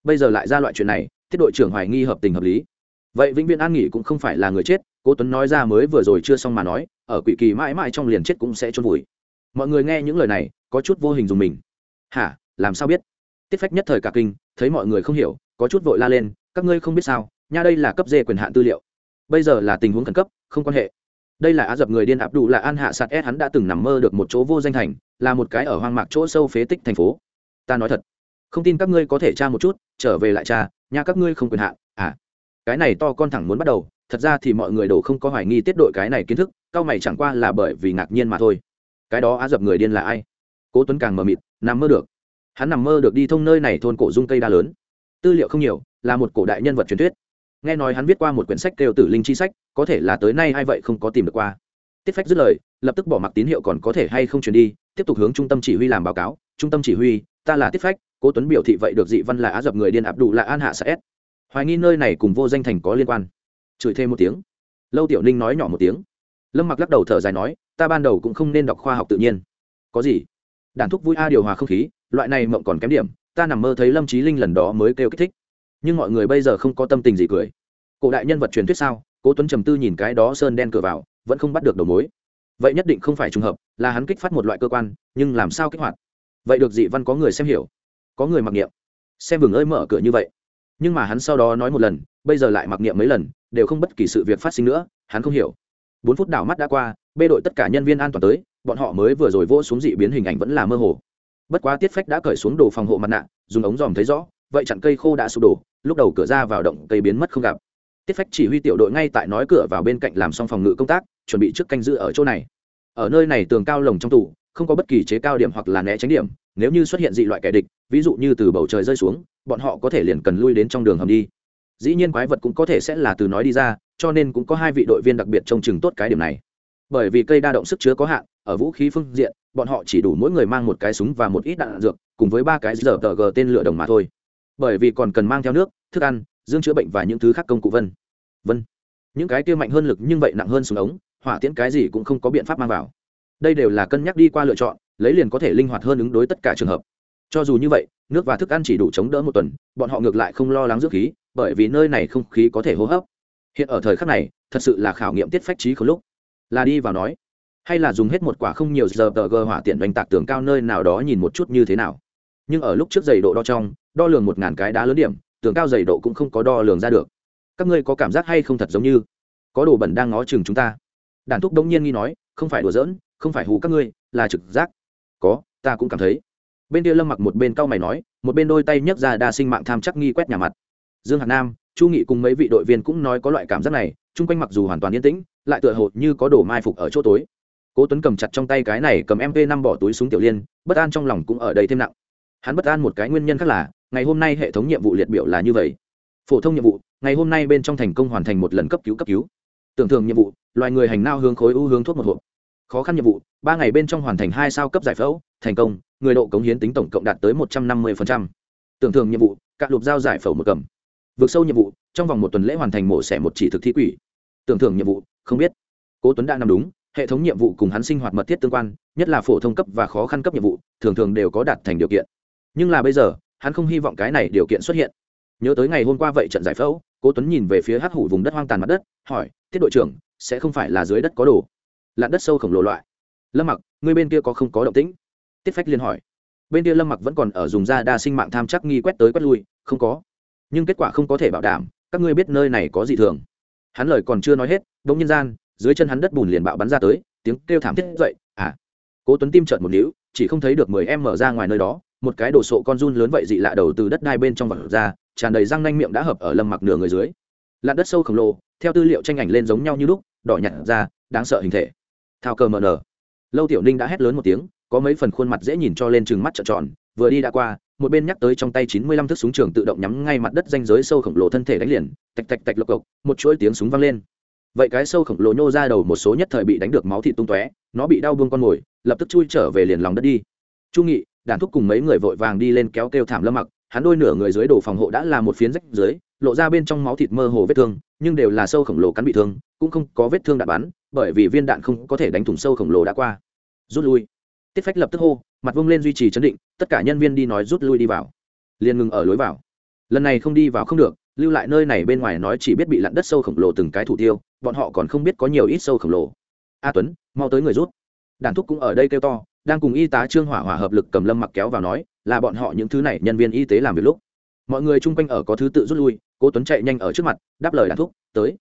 Bây giờ lại ra loại chuyện này, tiết đội trưởng hoài nghi hợp tình hợp lý. Vậy vĩnh viễn an nghỉ cũng không phải là người chết, cố tuấn nói ra mới vừa rồi chưa xong mà nói, ở quỷ kỳ mãi mãi trong liền chết cũng sẽ trôn vùi. Mọi người nghe những lời này, có chút vô hình dùng mình. Hả, làm sao biết? Tiết phách nhất thời cả kinh thấy mọi người không hiểu, có chút vội la lên, các ngươi không biết sao, nha đây là cấp dê quyền hạn tư liệu. Bây giờ là tình huống khẩn cấp, không quan hệ. Đây là á dập người điên áp đủ là an hạ sạt s, hắn đã từng nằm mơ được một chỗ vô danh thành, là một cái ở hoang mạc chỗ sâu phế tích thành phố. Ta nói thật, không tin các ngươi có thể tra một chút, trở về lại tra, nha các ngươi không quyền hạn à. Cái này to con thẳng muốn bắt đầu, thật ra thì mọi người đổ không có hoài nghi tiết đội cái này kiến thức, cao mày chẳng qua là bởi vì ngạc nhiên mà thôi. Cái đó á dập người điên là ai? Cố tuấn càng mờ mịt, nằm mơ được hắn nằm mơ được đi thông nơi này thôn cổ dung cây đa lớn. Tư liệu không nhiều, là một cổ đại nhân vật truyền thuyết. Nghe nói hắn viết qua một quyển sách kêu tử linh chi sách, có thể là tới nay ai vậy không có tìm được qua. Tiết phách dứt lời, lập tức bỏ mặc tín hiệu còn có thể hay không truyền đi, tiếp tục hướng trung tâm chỉ huy làm báo cáo. Trung tâm chỉ huy, ta là tiết phách, cố tuấn biểu thị vậy được dị văn là á dập người điên áp đủ là an hạ sa s hoài nghi nơi này cùng vô danh thành có liên quan. Chửi thêm một tiếng. Lâu tiểu ninh nói nhỏ một tiếng. Lâm mặc lắc đầu thở dài nói, ta ban đầu cũng không nên đọc khoa học tự nhiên. Có gì? Đàn thúc vui a điều hòa không khí loại này mộng còn kém điểm, ta nằm mơ thấy lâm trí linh lần đó mới kêu kích thích. Nhưng mọi người bây giờ không có tâm tình gì cười. Cổ đại nhân vật truyền thuyết sao? Cố tuấn trầm tư nhìn cái đó sơn đen cửa vào, vẫn không bắt được đầu mối. Vậy nhất định không phải trùng hợp, là hắn kích phát một loại cơ quan, nhưng làm sao kích hoạt? Vậy được dị văn có người xem hiểu? Có người mặc niệm. Xem vừng ơi mở cửa như vậy. Nhưng mà hắn sau đó nói một lần, bây giờ lại mặc niệm mấy lần, đều không bất kỳ sự việc phát sinh nữa, hắn không hiểu. Bốn phút đảo mắt đã qua, bê đội tất cả nhân viên an toàn tới, bọn họ mới vừa rồi vỗ xuống dị biến hình ảnh vẫn là mơ hồ bất quá tiết phách đã cởi xuống đồ phòng hộ mặt nạ, dùng ống dòm thấy rõ, vậy chặn cây khô đã sụp đổ, lúc đầu cửa ra vào động cây biến mất không gặp. Tiết phách chỉ huy tiểu đội ngay tại nói cửa vào bên cạnh làm xong phòng ngự công tác, chuẩn bị trước canh giữ ở chỗ này. Ở nơi này tường cao lồng trong tủ, không có bất kỳ chế cao điểm hoặc là né tránh điểm, nếu như xuất hiện dị loại kẻ địch, ví dụ như từ bầu trời rơi xuống, bọn họ có thể liền cần lui đến trong đường hầm đi. Dĩ nhiên quái vật cũng có thể sẽ là từ nói đi ra, cho nên cũng có hai vị đội viên đặc biệt trông chừng tốt cái điểm này bởi vì cây đa động sức chứa có hạn, ở vũ khí phương diện, bọn họ chỉ đủ mỗi người mang một cái súng và một ít đạn dược, cùng với ba cái giờ tờ g tên lửa đồng mà thôi. Bởi vì còn cần mang theo nước, thức ăn, dương chữa bệnh và những thứ khác công cụ vân. Vân. Những cái kia mạnh hơn lực nhưng vậy nặng hơn súng ống, hỏa tiễn cái gì cũng không có biện pháp mang vào. Đây đều là cân nhắc đi qua lựa chọn, lấy liền có thể linh hoạt hơn ứng đối tất cả trường hợp. Cho dù như vậy, nước và thức ăn chỉ đủ chống đỡ một tuần, bọn họ ngược lại không lo lắng dưỡng khí, bởi vì nơi này không khí có thể hô hấp. Hiện ở thời khắc này, thật sự là khảo nghiệm tiết phách trí không lúc là đi vào nói, hay là dùng hết một quả không nhiều giờ tờ gờ hỏa tiện đánh tạc tường cao nơi nào đó nhìn một chút như thế nào. Nhưng ở lúc trước dày độ đo trong, đo lường một ngàn cái đá lớn điểm, tường cao dày độ cũng không có đo lường ra được. Các ngươi có cảm giác hay không thật giống như, có đồ bẩn đang ngó chừng chúng ta? Đàn thúc đống nhiên nghi nói, không phải đùa giỡn, không phải hù các ngươi, là trực giác. Có, ta cũng cảm thấy. Bên kia lâm mặc một bên cau mày nói, một bên đôi tay nhấc ra đa sinh mạng tham chắc nghi quét nhà mặt. Dương hạt nam, chu nghị cùng mấy vị đội viên cũng nói có loại cảm giác này, chung quanh mặc dù hoàn toàn yên tĩnh lại tựa hồ như có đồ mai phục ở chỗ tối. Cố tuấn cầm chặt trong tay cái này cầm mp năm bỏ túi súng tiểu liên, bất an trong lòng cũng ở đây thêm nặng. Hắn bất an một cái nguyên nhân khác là, ngày hôm nay hệ thống nhiệm vụ liệt biểu là như vậy. Phổ thông nhiệm vụ, ngày hôm nay bên trong thành công hoàn thành một lần cấp cứu cấp cứu. Tưởng thưởng nhiệm vụ, loài người hành nao hướng khối u hướng thuốc một hộp. Khó khăn nhiệm vụ, ba ngày bên trong hoàn thành hai sao cấp giải phẫu, thành công, người độ cống hiến tính tổng cộng đạt tới một trăm năm mươi tưởng thưởng nhiệm vụ, cạn lục giao giải phẫu một cầm. Vượt sâu nhiệm vụ, trong vòng một tuần lễ hoàn thành mổ xẻ một chỉ thực thi quỷ tưởng thưởng nhiệm vụ, không biết. Cố tuấn đã nằm đúng, hệ thống nhiệm vụ cùng hắn sinh hoạt mật thiết tương quan, nhất là phổ thông cấp và khó khăn cấp nhiệm vụ, thường thường đều có đạt thành điều kiện. Nhưng là bây giờ, hắn không hy vọng cái này điều kiện xuất hiện. Nhớ tới ngày hôm qua vậy trận giải phẫu, cố tuấn nhìn về phía hắc hủ vùng đất hoang tàn mặt đất, hỏi, tiết đội trưởng, sẽ không phải là dưới đất có đồ? Lặn đất sâu khổng lồ loại. Lâm mặc, người bên kia có không có động tĩnh? Tiết phách liên hỏi. Bên kia lâm mặc vẫn còn ở dùng da đa sinh mạng tham chắc nghi quét tới quét lui, không có. Nhưng kết quả không có thể bảo đảm, các ngươi biết nơi này có gì thường? Hắn lời còn chưa nói hết đống nhân gian, dưới chân hắn đất bùn liền bạo bắn ra tới, tiếng kêu thảm thiết dậy à! Cố tuấn tim trợn một níu, chỉ không thấy được mười em mở ra ngoài nơi đó, một cái đồ sộ con run lớn vậy dị lạ đầu từ đất đai bên trong vật ra, tràn đầy răng nanh miệng đã hợp ở lâm mặc nửa người dưới. Lặn đất sâu khổng lồ, theo tư liệu tranh ảnh lên giống nhau như lúc, đỏ nhặt ra, đáng sợ hình thể. Thao cờ mờ nở. Lâu tiểu ninh đã hét lớn một tiếng, có mấy phần khuôn mặt dễ nhìn cho lên chừng mắt trợn tròn, vừa đi đã qua một bên nhắc tới trong tay chín mươi lăm thước súng trường tự động nhắm ngay mặt đất danh giới sâu khổng lồ thân thể đánh liền, tạch tạch tạch lộc cộc, một chuỗi tiếng súng vang lên. Vậy cái sâu khổng lồ nhô ra đầu một số nhất thời bị đánh được máu thịt tung tóe, nó bị đau buông con mồi lập tức chui trở về liền lòng đất đi. Chu nghị đàn thúc cùng mấy người vội vàng đi lên kéo kêu thảm lâm mặc, hắn đôi nửa người dưới đồ phòng hộ đã là một phiến rách dưới, lộ ra bên trong máu thịt mơ hồ vết thương, nhưng đều là sâu khổng lồ cắn bị thương, cũng không có vết thương đạn bắn, bởi vì viên đạn không có thể đánh thủng sâu khổng lồ đã qua. Rút lui tiết phách lập tức hô, mặt vung lên duy trì chấn định, tất cả nhân viên đi nói rút lui đi vào. Liền ngừng ở lối vào. Lần này không đi vào không được, lưu lại nơi này bên ngoài nói chỉ biết bị lặn đất sâu khổng lồ từng cái thủ tiêu, bọn họ còn không biết có nhiều ít sâu khổng lồ. A tuấn, mau tới người rút. Đàn thúc cũng ở đây kêu to, đang cùng y tá trương hỏa hỏa hợp lực cầm lâm mặc kéo vào nói, là bọn họ những thứ này nhân viên y tế làm việc lúc. Mọi người chung quanh ở có thứ tự rút lui, cố tuấn chạy nhanh ở trước mặt, đáp lời đàn thúc, tới.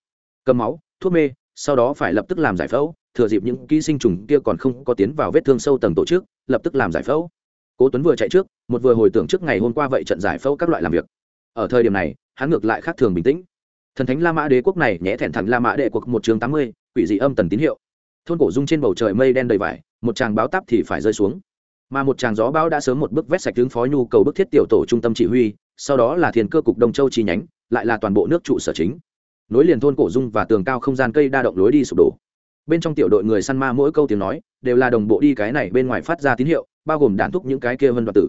Cầm máu, thuốc mê sau đó phải lập tức làm giải phẫu, thừa dịp những ký sinh trùng kia còn không có tiến vào vết thương sâu tầng tổ chức, lập tức làm giải phẫu. Cố tuấn vừa chạy trước, một vừa hồi tưởng trước ngày hôm qua vậy trận giải phẫu các loại làm việc. Ở thời điểm này, hắn ngược lại khác thường bình tĩnh. Thần thánh la mã đế quốc này nhẽ thẹn thẳng la mã đệ quốc một chương tám mươi, quỷ dị âm tần tín hiệu. Thôn cổ dung trên bầu trời mây đen đầy vải, một tràng báo táp thì phải rơi xuống. Mà một tràng gió bão đã sớm một bước vét sạch tướng phó nhu cầu bức thiết tiểu tổ trung tâm chỉ huy, sau đó là thiền cơ cục đông châu chi nhánh, lại là toàn bộ nước trụ sở chính nối liền thôn cổ dung và tường cao không gian cây đa động lối đi sụp đổ. Bên trong tiểu đội người săn ma mỗi câu tiếng nói, đều là đồng bộ đi cái này bên ngoài phát ra tín hiệu, bao gồm đạn thúc những cái kia vân đoạt tử.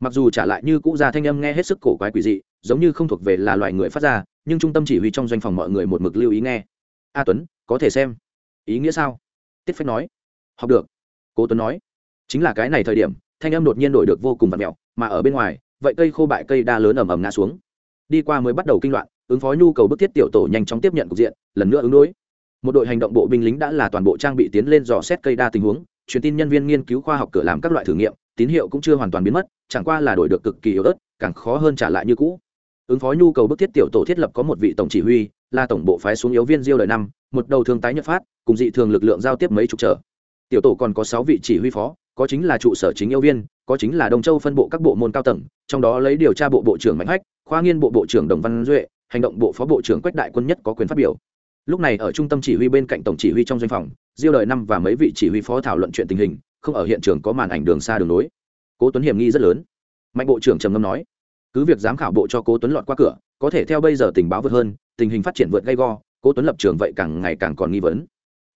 Mặc dù trả lại như cũ ra thanh âm nghe hết sức cổ quái quỷ dị, giống như không thuộc về là loại người phát ra, nhưng trung tâm chỉ huy trong doanh phòng mọi người một mực lưu ý nghe. A tuấn, có thể xem. Ý nghĩa sao? Tiết phách nói. Học được. Cố tuấn nói. Chính là cái này thời điểm, thanh âm đột nhiên đổi được vô cùng vặt mẹo mà ở bên ngoài, vậy cây khô bại cây đa lớn ầm ầm ngã xuống đi qua mới bắt đầu kinh loạn, ứng phó nhu cầu bức thiết tiểu tổ nhanh chóng tiếp nhận cục diện, lần nữa ứng đối. Một đội hành động bộ binh lính đã là toàn bộ trang bị tiến lên dò xét cây đa tình huống, truyền tin nhân viên nghiên cứu khoa học cửa làm các loại thử nghiệm, tín hiệu cũng chưa hoàn toàn biến mất, chẳng qua là đổi được cực kỳ yếu ớt, càng khó hơn trả lại như cũ. Ứng phó nhu cầu bức thiết tiểu tổ thiết lập có một vị tổng chỉ huy, là tổng bộ phái xuống yếu viên diêu đời năm, một đầu thương tái nhật phát, cùng dị thường lực lượng giao tiếp mấy chục trở. Tiểu tổ còn có sáu vị chỉ huy phó, có chính là trụ sở chính yêu viên, có chính là đông châu phân bộ các bộ môn cao tầng, trong đó lấy điều tra bộ bộ trưởng mạnh hách khoa nghiên bộ bộ trưởng đồng văn duệ, hành động bộ phó bộ trưởng quách đại quân nhất có quyền phát biểu. Lúc này ở trung tâm chỉ huy bên cạnh tổng chỉ huy trong doanh phòng, diêu đời năm và mấy vị chỉ huy phó thảo luận chuyện tình hình, không ở hiện trường có màn ảnh đường xa đường nối cố tuấn hiểm nghi rất lớn. Mạnh bộ trưởng trầm ngâm nói, cứ việc giám khảo bộ cho cố tuấn lọt qua cửa, có thể theo bây giờ tình báo vượt hơn, tình hình phát triển vượt gay go, cố tuấn lập trường vậy càng ngày càng còn nghi vấn.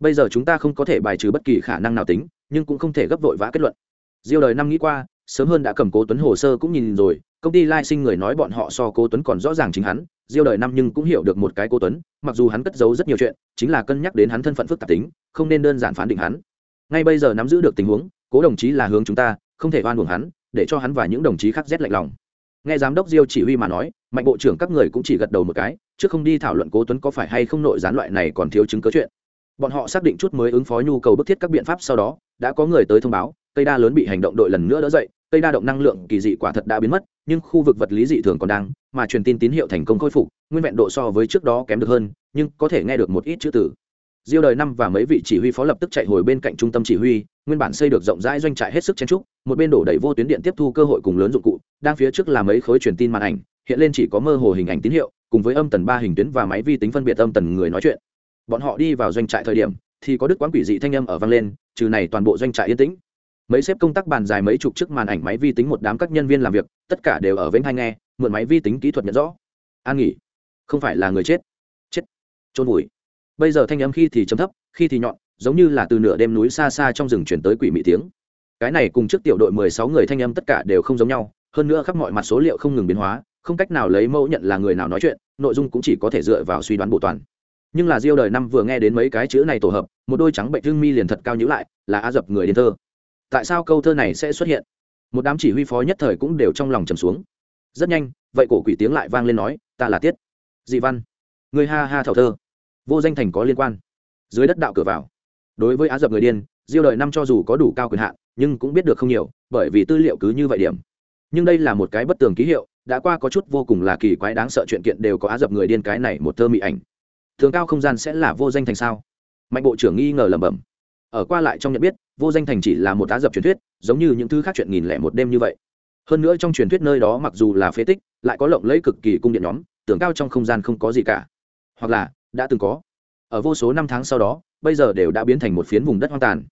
Bây giờ chúng ta không có thể bài trừ bất kỳ khả năng nào tính, nhưng cũng không thể gấp vội vã kết luận. Diêu đời năm nghĩ qua, sớm hơn đã cầm cố tuấn hồ sơ cũng nhìn rồi công ty lai sinh người nói bọn họ so cố tuấn còn rõ ràng chính hắn, diêu đời năm nhưng cũng hiểu được một cái cố tuấn, mặc dù hắn cất giấu rất nhiều chuyện, chính là cân nhắc đến hắn thân phận phức tạp tính, không nên đơn giản phán định hắn. Ngay bây giờ nắm giữ được tình huống, cố đồng chí là hướng chúng ta, không thể oan uổng hắn, để cho hắn và những đồng chí khác rét lạnh lòng. Nghe giám đốc diêu chỉ huy mà nói, mạnh bộ trưởng các người cũng chỉ gật đầu một cái chứ không đi thảo luận cố tuấn có phải hay không nội gián loại này còn thiếu chứng cớ chuyện. Bọn họ xác định chút mới ứng phó nhu cầu bức thiết các biện pháp sau đó, đã có người tới thông báo, cây đa lớn bị hành động đội lần nữa đỡ dậy, cây đa động năng lượng kỳ dị quả thật đã biến mất nhưng khu vực vật lý dị thường còn đang, mà truyền tin tín hiệu thành công khôi phục, nguyên vẹn độ so với trước đó kém được hơn, nhưng có thể nghe được một ít chữ tử diêu đời năm và mấy vị chỉ huy phó lập tức chạy hồi bên cạnh trung tâm chỉ huy, nguyên bản xây được rộng rãi doanh trại hết sức chen trúc một bên đổ đầy vô tuyến điện tiếp thu cơ hội cùng lớn dụng cụ, đang phía trước là mấy khối truyền tin màn ảnh, hiện lên chỉ có mơ hồ hình ảnh tín hiệu, cùng với âm tần ba hình tuyến và máy vi tính phân biệt âm tần người nói chuyện. Bọn họ đi vào doanh trại thời điểm, thì có đức quán quỷ dị thanh âm ở vang lên, trừ này toàn bộ doanh trại yên tĩnh mấy xếp công tác bàn dài mấy chục chiếc màn ảnh máy vi tính một đám các nhân viên làm việc, tất cả đều ở vĩnh hai nghe, mượn máy vi tính kỹ thuật nhận rõ. An nghỉ. Không phải là người chết. Chết. Trôn vùi. Bây giờ thanh âm khi thì chấm thấp, khi thì nhọn, giống như là từ nửa đêm núi xa xa trong rừng chuyển tới quỷ mị tiếng. Cái này cùng trước tiểu đội mười sáu người thanh âm tất cả đều không giống nhau, hơn nữa khắp mọi mặt số liệu không ngừng biến hóa, không cách nào lấy mẫu nhận là người nào nói chuyện, nội dung cũng chỉ có thể dựa vào suy đoán bộ toàn. Nhưng là diêu đời năm vừa nghe đến mấy cái chữ này tổ hợp, một đôi trắng bệnh thương mi liền thật cao nhữ lại, là a dập người đến thơ tại sao câu thơ này sẽ xuất hiện? Một đám chỉ huy phó nhất thời cũng đều trong lòng trầm xuống. Rất nhanh, vậy cổ quỷ tiếng lại vang lên nói, ta là tiết dị văn. Người ha ha thảo thơ. Vô danh thành có liên quan. Dưới đất đạo cửa vào. Đối với á dập người điên, diêu đời năm cho dù có đủ cao quyền hạn, nhưng cũng biết được không nhiều, bởi vì tư liệu cứ như vậy điểm. Nhưng đây là một cái bất tường ký hiệu, đã qua có chút vô cùng là kỳ quái đáng sợ chuyện kiện đều có á dập người điên cái này một thơ mỹ ảnh. Thường cao không gian sẽ là vô danh thành sao? Mạnh bộ trưởng nghi ngờ lẩm bẩm ở qua lại trong nhận biết, vô danh thành chỉ là một á dập truyền thuyết, giống như những thứ khác chuyện nghìn lẻ một đêm như vậy. Hơn nữa trong truyền thuyết nơi đó mặc dù là phế tích, lại có lộng lẫy cực kỳ cung điện nhóm tưởng cao trong không gian không có gì cả. Hoặc là, đã từng có. Ở vô số năm tháng sau đó, bây giờ đều đã biến thành một phiến vùng đất hoang tàn.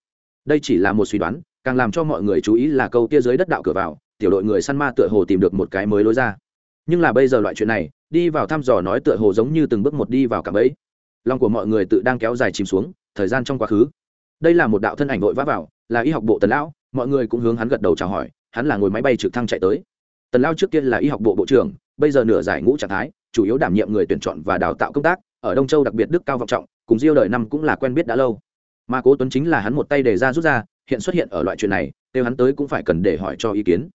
Đây chỉ là một suy đoán, càng làm cho mọi người chú ý là câu kia dưới đất đạo cửa vào, tiểu đội người săn ma tựa hồ tìm được một cái mới lối ra. Nhưng là bây giờ loại chuyện này, đi vào thăm dò nói tựa hồ giống như từng bước một đi vào cả bẫy. Lòng của mọi người tự đang kéo dài chìm xuống, thời gian trong quá khứ đây là một đạo thân ảnh vội vã vào, là y học bộ tần lão, mọi người cũng hướng hắn gật đầu chào hỏi, hắn là ngồi máy bay trực thăng chạy tới. Tần lão trước kia là y học bộ bộ trưởng, bây giờ nửa giải ngũ trạng thái, chủ yếu đảm nhiệm người tuyển chọn và đào tạo công tác, ở đông châu đặc biệt đức cao vọng trọng, cùng diêu đời năm cũng là quen biết đã lâu. Mà cố tuấn chính là hắn một tay đề ra rút ra, hiện xuất hiện ở loại chuyện này, kêu hắn tới cũng phải cần để hỏi cho ý kiến.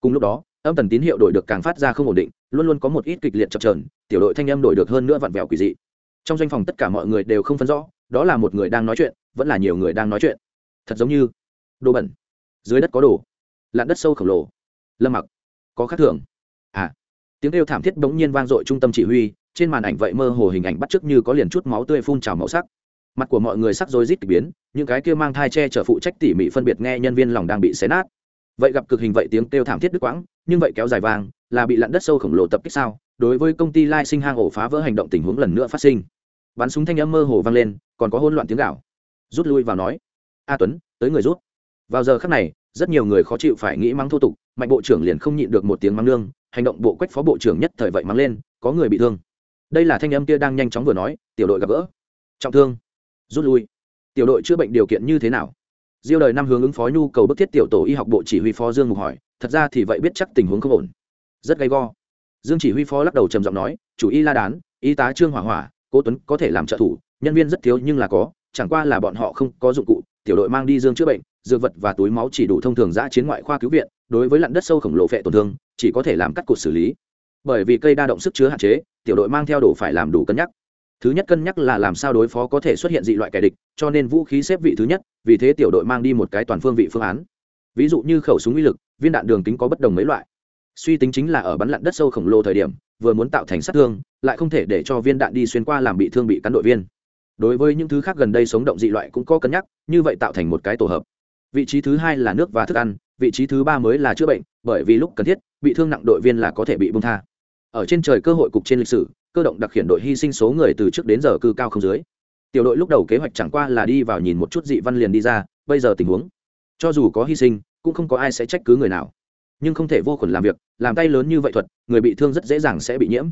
Cùng lúc đó, âm tần tín hiệu đổi được càng phát ra không ổn định, luôn luôn có một ít kịch liệt chập trờn tiểu đội thanh âm đổi được hơn nữa vặn vẹo quỷ dị. Trong doanh phòng tất cả mọi người đều không phân rõ đó là một người đang nói chuyện, vẫn là nhiều người đang nói chuyện. Thật giống như, đồ bẩn. Dưới đất có đồ. Lặn đất sâu khổng lồ. Lâm mặc. Có khác thường. À. Tiếng kêu thảm thiết bỗng nhiên vang dội trung tâm chỉ huy, trên màn ảnh vậy mơ hồ hình ảnh bắt chước như có liền chút máu tươi phun trào màu sắc. Mặt của mọi người sắc rối rít k biến, những cái kia mang thai che chở phụ trách tỉ mỉ phân biệt nghe nhân viên lòng đang bị xé nát. Vậy gặp cực hình vậy tiếng kêu thảm thiết đứt quãng, nhưng vậy kéo dài vang, là bị lặn đất sâu khổng lồ tập kích sao? Đối với công ty lai sinh hang ổ phá vỡ hành động tình huống lần nữa phát sinh bắn súng thanh âm mơ hồ vang lên, còn có hỗn loạn tiếng gạo rút lui vào nói, a tuấn, tới người rút. Vào giờ khắc này, rất nhiều người khó chịu phải nghĩ mắng thô tục, mạnh bộ trưởng liền không nhịn được một tiếng mắng nương, hành động bộ quách phó bộ trưởng nhất thời vậy mắng lên, có người bị thương. Đây là thanh âm kia đang nhanh chóng vừa nói, tiểu đội gặp gỡ. Trọng thương. Rút lui. Tiểu đội chữa bệnh điều kiện như thế nào? Diêu đời năm hướng ứng phó nhu cầu bức thiết tiểu tổ y học bộ chỉ huy phó dương mục hỏi, thật ra thì vậy biết chắc tình huống không ổn. Rất gay go. Dương chỉ huy phó lắc đầu trầm giọng nói, chủ y la đán, y tá trương hỏa hỏa cố tuấn có thể làm trợ thủ, nhân viên rất thiếu nhưng là có, chẳng qua là bọn họ không có dụng cụ, tiểu đội mang đi dương chữa bệnh, dược vật và túi máu chỉ đủ thông thường giã chiến ngoại khoa cứu viện, đối với lặn đất sâu khổng lồ phệ tổn thương, chỉ có thể làm cắt cột xử lý. Bởi vì cây đa động sức chứa hạn chế, tiểu đội mang theo đồ phải làm đủ cân nhắc. Thứ nhất cân nhắc là làm sao đối phó có thể xuất hiện dị loại kẻ địch, cho nên vũ khí xếp vị thứ nhất, vì thế tiểu đội mang đi một cái toàn phương vị phương án. Ví dụ như khẩu súng uy lực, viên đạn đường kính có bất đồng mấy loại. Suy tính chính là ở bắn lặn đất sâu khổng lồ thời điểm vừa muốn tạo thành sát thương, lại không thể để cho viên đạn đi xuyên qua làm bị thương bị cán đội viên. Đối với những thứ khác gần đây sống động dị loại cũng có cân nhắc, như vậy tạo thành một cái tổ hợp. Vị trí thứ hai là nước và thức ăn, vị trí thứ ba mới là chữa bệnh, bởi vì lúc cần thiết, bị thương nặng đội viên là có thể bị bung tha. Ở trên trời cơ hội cục trên lịch sử, cơ động đặc hiện đội hy sinh số người từ trước đến giờ cư cao không dưới. Tiểu đội lúc đầu kế hoạch chẳng qua là đi vào nhìn một chút dị văn liền đi ra, bây giờ tình huống. Cho dù có hy sinh, cũng không có ai sẽ trách cứ người nào nhưng không thể vô khuẩn làm việc, làm tay lớn như vậy thuật, người bị thương rất dễ dàng sẽ bị nhiễm.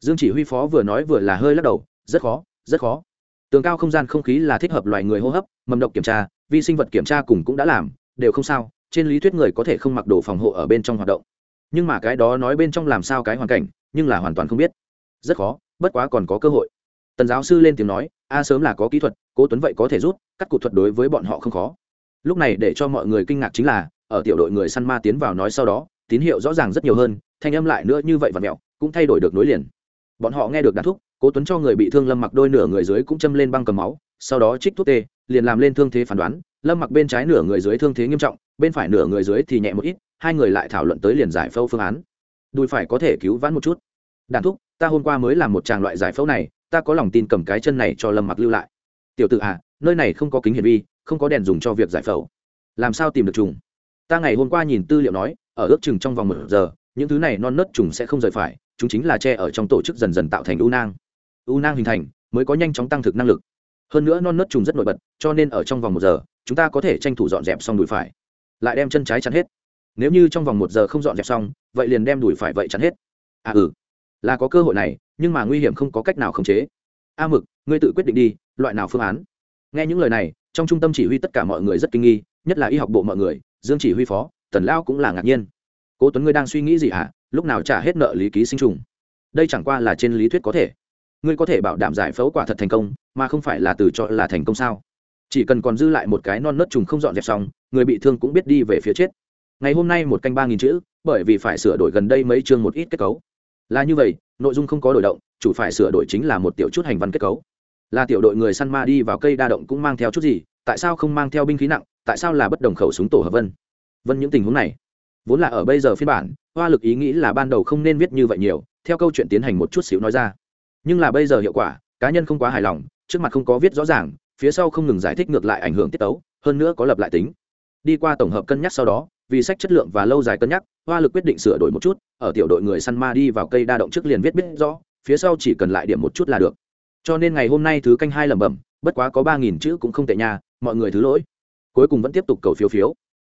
Dương chỉ huy phó vừa nói vừa là hơi lắc đầu, rất khó rất khó. Tường cao không gian không khí là thích hợp loài người hô hấp, mầm độc kiểm tra, vi sinh vật kiểm tra cùng cũng đã làm, đều không sao, trên lý thuyết người có thể không mặc đồ phòng hộ ở bên trong hoạt động. Nhưng mà cái đó nói bên trong làm sao cái hoàn cảnh, nhưng là hoàn toàn không biết. Rất khó, bất quá còn có cơ hội. Tần giáo sư lên tiếng nói, a sớm là có kỹ thuật, cố tuấn vậy có thể rút, cắt cụ thuật đối với bọn họ không khó. Lúc này để cho mọi người kinh ngạc chính là ở tiểu đội người săn ma tiến vào nói sau đó, tín hiệu rõ ràng rất nhiều hơn, thanh âm lại nữa như vậy và mẹo, cũng thay đổi được nối liền. Bọn họ nghe được đạn thúc, cố tuấn cho người bị thương lâm mặc đôi nửa người dưới cũng châm lên băng cầm máu, sau đó trích thuốc tê, liền làm lên thương thế phán đoán, lâm mặc bên trái nửa người dưới thương thế nghiêm trọng, bên phải nửa người dưới thì nhẹ một ít, hai người lại thảo luận tới liền giải phẫu phương án. Đùi phải có thể cứu vãn một chút. Đàn thúc, ta hôm qua mới làm một tràng loại giải phẫu này, ta có lòng tin cầm cái chân này cho lâm mặc lưu lại. Tiểu tự à nơi này không có kính hiển vi, không có đèn dùng cho việc giải phẫu. Làm sao tìm được trùng? Ta ngày hôm qua nhìn tư liệu nói, ở ước chừng trong vòng một giờ, những thứ này non nớt trùng sẽ không rời phải, chúng chính là tre ở trong tổ chức dần dần tạo thành u nang. U nang hình thành, mới có nhanh chóng tăng thực năng lực. Hơn nữa non nớt trùng rất nổi bật, cho nên ở trong vòng một giờ, chúng ta có thể tranh thủ dọn dẹp xong đùi phải. Lại đem chân trái chắn hết. Nếu như trong vòng một giờ không dọn dẹp xong, vậy liền đem đùi phải vậy chắn hết. À ừ. Là có cơ hội này, nhưng mà nguy hiểm không có cách nào khống chế. A mực, ngươi tự quyết định đi, loại nào phương án? Nghe những lời này, trong trung tâm chỉ huy tất cả mọi người rất kinh nghi, nhất là y học bộ mọi người dương chỉ huy phó, tần lao cũng là ngạc nhiên. Cố tuấn ngươi đang suy nghĩ gì hả? Lúc nào trả hết nợ lý ký sinh trùng? Đây chẳng qua là trên lý thuyết có thể. Ngươi có thể bảo đảm giải phẫu quả thật thành công, mà không phải là từ cho là thành công sao? Chỉ cần còn dư lại một cái non nớt trùng không dọn dẹp xong, người bị thương cũng biết đi về phía chết. Ngày hôm nay một canh ba nghìn chữ, bởi vì phải sửa đổi gần đây mấy chương một ít kết cấu. Là như vậy, nội dung không có đổi động, chủ phải sửa đổi chính là một tiểu chút hành văn kết cấu. Là tiểu đội người săn ma đi vào cây đa động cũng mang theo chút gì, tại sao không mang theo binh khí nặng tại sao là bất đồng khẩu súng tổ hợp vân? Vân những tình huống này, vốn là ở bây giờ phiên bản, hoa lực ý nghĩ là ban đầu không nên viết như vậy nhiều, theo câu chuyện tiến hành một chút xíu nói ra. Nhưng là bây giờ hiệu quả, cá nhân không quá hài lòng, trước mặt không có viết rõ ràng, phía sau không ngừng giải thích ngược lại ảnh hưởng tiết tấu, hơn nữa có lập lại tính. Đi qua tổng hợp cân nhắc sau đó, vì sách chất lượng và lâu dài cân nhắc, hoa lực quyết định sửa đổi một chút, ở tiểu đội người săn ma đi vào cây đa động trước liền viết biết rõ, phía sau chỉ cần lại điểm một chút là được. Cho nên ngày hôm nay thứ canh hai lẩm bẩm, bất quá có ba nghìn chữ cũng không tệ nha, mọi người thứ lỗi cuối cùng vẫn tiếp tục cầu phiếu phiếu.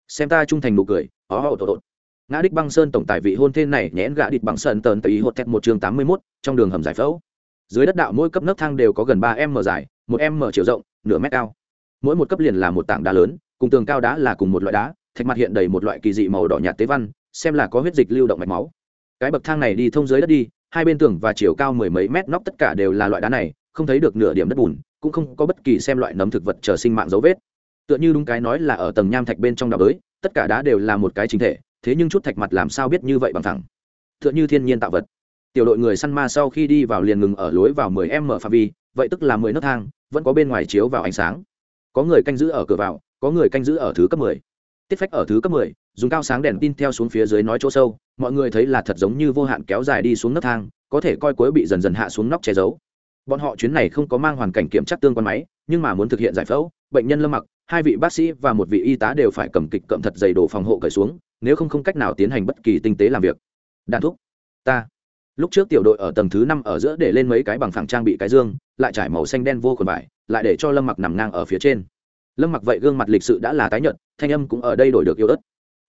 Xem ta trung thành nụ cười ó hậu tổ ngã đích băng sơn tổng tài vị hôn thê này nhẽn gã địch bằng sơn tờn tây hột thẹt một chương tám mươi mốt, trong đường hầm giải phẫu. Dưới đất đạo mỗi cấp nấc thang đều có gần ba m dài, một m chiều rộng, nửa mét cao. Mỗi một cấp liền là một tảng đá lớn, cùng tường cao đá là cùng một loại đá, thạch mặt hiện đầy một loại kỳ dị màu đỏ nhạt tế văn, xem là có huyết dịch lưu động mạch máu. Cái bậc thang này đi thông dưới đất đi, hai bên tường và chiều cao mười mấy mét nóc tất cả đều là loại đá này, không thấy được nửa điểm đất bùn, cũng không có bất kỳ xem loại nấm thực vật chờ sinh mạng dấu vết tựa như đúng cái nói là ở tầng nham thạch bên trong đạo đới tất cả đá đều là một cái chính thể thế nhưng chút thạch mặt làm sao biết như vậy bằng thẳng? Tựa như thiên nhiên tạo vật. Tiểu đội người săn ma sau khi đi vào liền ngừng ở lối vào 10 m phạm vi vậy tức là 10 nấc thang vẫn có bên ngoài chiếu vào ánh sáng. Có người canh giữ ở cửa vào có người canh giữ ở thứ cấp 10. tiết phách ở thứ cấp 10, dùng cao sáng đèn tin theo xuống phía dưới nói chỗ sâu mọi người thấy là thật giống như vô hạn kéo dài đi xuống nấc thang có thể coi cuối bị dần dần hạ xuống nóc che giấu. Bọn họ chuyến này không có mang hoàn cảnh kiểm tra tương quan máy nhưng mà muốn thực hiện giải phẫu bệnh nhân lâm mặc hai vị bác sĩ và một vị y tá đều phải cầm kịch cậm thật dày đồ phòng hộ cởi xuống, nếu không không cách nào tiến hành bất kỳ tinh tế làm việc. Đàn thúc ta. Lúc trước tiểu đội ở tầng thứ năm ở giữa để lên mấy cái bằng phẳng trang bị cái dương, lại trải màu xanh đen vô khuẩn vải, lại để cho lâm mặc nằm ngang ở phía trên. Lâm mặc vậy gương mặt lịch sự đã là tái nhợt, thanh âm cũng ở đây đổi được yếu ớt.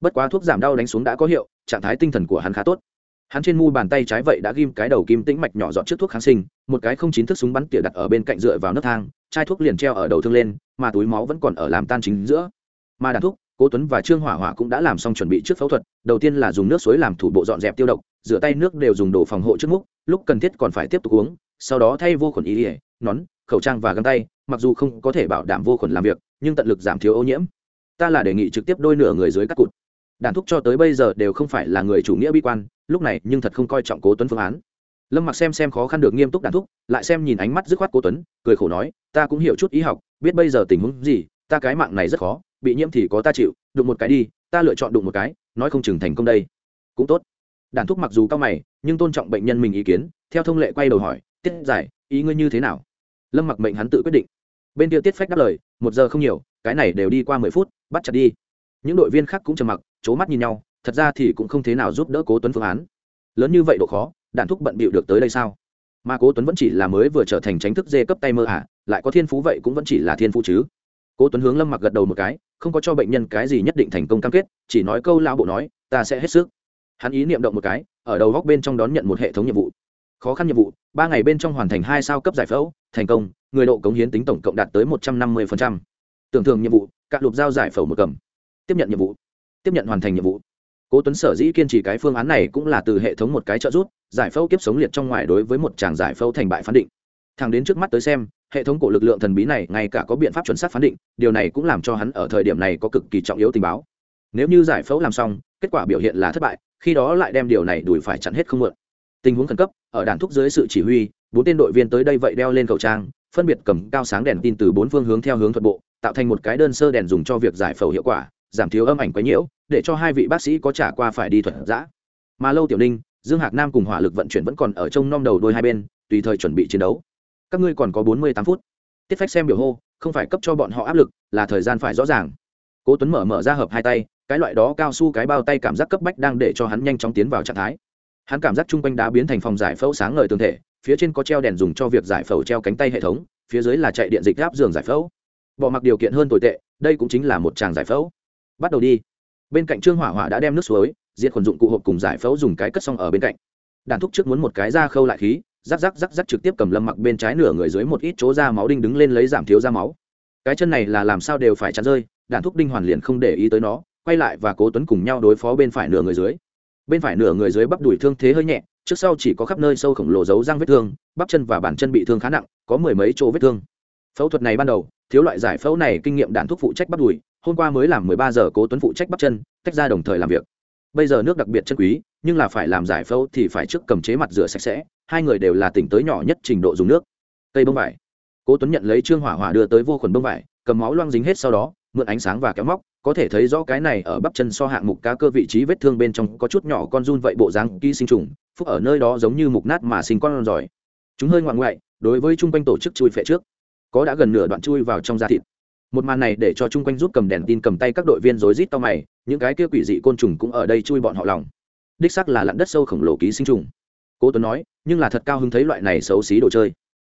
Bất quá thuốc giảm đau đánh xuống đã có hiệu, trạng thái tinh thần của hắn khá tốt hắn trên mu bàn tay trái vậy đã ghim cái đầu kim tĩnh mạch nhỏ dọn trước thuốc kháng sinh, một cái không chín thức súng bắn tỉa đặt ở bên cạnh dựa vào nấc thang, chai thuốc liền treo ở đầu thương lên, mà túi máu vẫn còn ở làm tan chính giữa. Mà đàn thuốc cố tuấn và trương hỏa hỏa cũng đã làm xong chuẩn bị trước phẫu thuật, đầu tiên là dùng nước suối làm thủ bộ dọn dẹp tiêu độc, rửa tay nước đều dùng đồ phòng hộ trước múc, lúc cần thiết còn phải tiếp tục uống, sau đó thay vô khuẩn ý ỉa nón, khẩu trang và găng tay, mặc dù không có thể bảo đảm vô khuẩn làm việc, nhưng tận lực giảm thiếu ô nhiễm. Ta là đề nghị trực tiếp đôi nửa người dưới cắt cụt. Đàn thúc cho tới bây giờ đều không phải là người chủ nghĩa bi quan lúc này, nhưng thật không coi trọng cố tuấn phương án. Lâm mặc xem xem khó khăn được nghiêm túc đàn thúc, lại xem nhìn ánh mắt dứt khoát cố tuấn, cười khổ nói, ta cũng hiểu chút ý học, biết bây giờ tình huống gì, ta cái mạng này rất khó, bị nhiễm thì có ta chịu, đụng một cái đi, ta lựa chọn đụng một cái, nói không chừng thành công đây. Cũng tốt. Đàn thúc mặc dù cao mày, nhưng tôn trọng bệnh nhân mình ý kiến, theo thông lệ quay đầu hỏi, tiết giải, ý ngươi như thế nào? Lâm mặc mệnh hắn tự quyết định. Bên kia tiết phách đáp lời, một giờ không nhiều, cái này đều đi qua mười phút, bắt chặt đi. Những đội viên khác cũng trầm mặc c h ố mắt nhìn nhau thật ra thì cũng không thế nào giúp đỡ cố tuấn phương án. Lớn như vậy độ khó, đạn thúc bận bịu được tới đây sao? Mà cố tuấn vẫn chỉ là mới vừa trở thành tránh thức dê cấp tay mơ ả lại có thiên phú vậy cũng vẫn chỉ là thiên phú chứ. Cố tuấn hướng lâm mặc gật đầu một cái, không có cho bệnh nhân cái gì nhất định thành công cam kết, chỉ nói câu lao bộ nói, ta sẽ hết sức. Hắn ý niệm động một cái, ở đầu góc bên trong đón nhận một hệ thống nhiệm vụ. Khó khăn nhiệm vụ, ba ngày bên trong hoàn thành hai sao cấp giải phẫu, thành công, người độ cống hiến tính tổng cộng đạt tới một trăm năm mươi tưởng thường nhiệm vụ, cạn lục giao giải phẫu một cầm. Tiếp nhận nhiệm vụ. Tiếp nhận hoàn thành nhiệm vụ cố tuấn sở dĩ kiên trì cái phương án này cũng là từ hệ thống một cái trợ rút giải phẫu kiếp sống liệt trong ngoài đối với một chàng giải phẫu thành bại phán định. Thằng đến trước mắt tới xem, hệ thống của lực lượng thần bí này ngay cả có biện pháp chuẩn xác phán định, điều này cũng làm cho hắn ở thời điểm này có cực kỳ trọng yếu tình báo. Nếu như giải phẫu làm xong, kết quả biểu hiện là thất bại, khi đó lại đem điều này đuổi phải chặn hết không mượn. Tình huống khẩn cấp, ở đàn thúc dưới sự chỉ huy, bốn tên đội viên tới đây vậy đeo lên khẩu trang, phân biệt cầm cao sáng đèn tin từ bốn phương hướng theo hướng thuật bộ, tạo thành một cái đơn sơ đèn dùng cho việc giải phẫu hiệu quả, giảm thiếu âm ảnh quấy nhiễu để cho hai vị bác sĩ có trả qua phải đi thuật giã mà lâu tiểu ninh, dương hạc nam cùng hỏa lực vận chuyển vẫn còn ở trong nom đầu đôi hai bên, tùy thời chuẩn bị chiến đấu. Các ngươi còn có bốn mươi tám phút. Tiết phách xem biểu hô, không phải cấp cho bọn họ áp lực, là thời gian phải rõ ràng. Cố tuấn mở mở ra hợp hai tay, cái loại đó cao su cái bao tay cảm giác cấp bách đang để cho hắn nhanh chóng tiến vào trạng thái. Hắn cảm giác chung quanh đá biến thành phòng giải phẫu sáng ngời tương thể, phía trên có treo đèn dùng cho việc giải phẫu treo cánh tay hệ thống, phía dưới là chạy điện dịch gáp giường giải phẫu. Bỏ mặc điều kiện hơn tồi tệ, đây cũng chính là một tràng giải phẫu. Bắt đầu đi bên cạnh trương hỏa hỏa đã đem nước suối, diệt khuẩn dụng cụ hộp cùng giải phẫu dùng cái cất xong ở bên cạnh. Đàn thúc trước muốn một cái ra khâu lại khí, rắc rắc rắc rắc trực tiếp cầm lâm mặc bên trái nửa người dưới một ít chỗ ra máu đinh đứng lên lấy giảm thiếu ra máu. Cái chân này là làm sao đều phải chắn rơi, đàn thúc đinh hoàn liền không để ý tới nó, quay lại và cố tuấn cùng nhau đối phó bên phải nửa người dưới. Bên phải nửa người dưới bắp đùi thương thế hơi nhẹ, trước sau chỉ có khắp nơi sâu khổng lồ dấu răng vết thương, bắp chân và bàn chân bị thương khá nặng, có mười mấy chỗ vết thương. Phẫu thuật này ban đầu thiếu loại giải phẫu này kinh nghiệm đạn thuốc phụ trách bắt đùi, hôm qua mới làm mười ba giờ cố tuấn phụ trách bắt chân, tách ra đồng thời làm việc. Bây giờ nước đặc biệt chân quý, nhưng là phải làm giải phẫu thì phải trước cầm chế mặt rửa sạch sẽ, hai người đều là tỉnh tới nhỏ nhất trình độ dùng nước. Cây bông vải. Cố tuấn nhận lấy trương hỏa hỏa đưa tới vô khuẩn bông vải, cầm máu loang dính hết sau đó, mượn ánh sáng và kéo móc, có thể thấy rõ cái này ở bắp chân so hạng mục cá cơ vị trí vết thương bên trong có chút nhỏ con run vậy bộ dáng ký sinh trùng, phúc ở nơi đó giống như mục nát mà sinh con giỏi chúng hơi ngoạn ngoại, đối với chung quanh tổ chức chui phệ trước có đã gần nửa đoạn chui vào trong da thịt. Một màn này để cho chung quanh giúp cầm đèn tin cầm tay các đội viên rối rít to mày, những cái kia quỷ dị côn trùng cũng ở đây chui bọn họ lòng. Đích sắc là lặn đất sâu khổng lồ ký sinh trùng. Cố tuấn nói, nhưng là thật cao hứng thấy loại này xấu xí đồ chơi.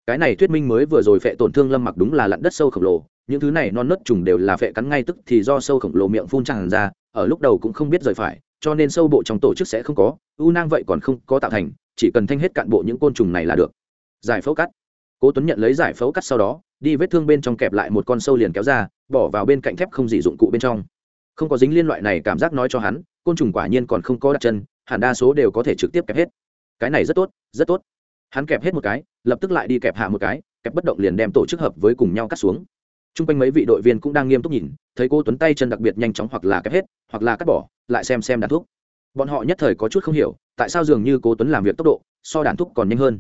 Cái này thuyết minh mới vừa rồi phệ tổn thương lâm mặc đúng là lặn đất sâu khổng lồ, những thứ này non nớt trùng đều là phệ cắn ngay tức thì do sâu khổng lồ miệng phun tràn ra, ở lúc đầu cũng không biết rời phải, cho nên sâu bộ trong tổ chức sẽ không có, u nang vậy còn không có tạo thành, chỉ cần thanh hết cạn bộ những côn trùng này là được. Giải phẫu cắt cố tuấn nhận lấy giải phẫu cắt sau đó, đi vết thương bên trong kẹp lại một con sâu liền kéo ra, bỏ vào bên cạnh thép không dị dụng cụ bên trong. Không có dính liên loại này cảm giác nói cho hắn, côn trùng quả nhiên còn không có đặt chân, hẳn đa số đều có thể trực tiếp kẹp hết. Cái này rất tốt rất tốt. Hắn kẹp hết một cái, lập tức lại đi kẹp hạ một cái, kẹp bất động liền đem tổ chức hợp với cùng nhau cắt xuống. T r u n g quanh mấy vị đội viên cũng đang nghiêm túc nhìn, thấy cô tuấn tay chân đặc biệt nhanh chóng hoặc là kẹp hết, hoặc là cắt bỏ, lại xem xem đàn thuốc. Bọn họ nhất thời có chút không hiểu, tại sao dường như cô tuấn làm việc tốc độ, so đàn thuốc còn nhanh hơn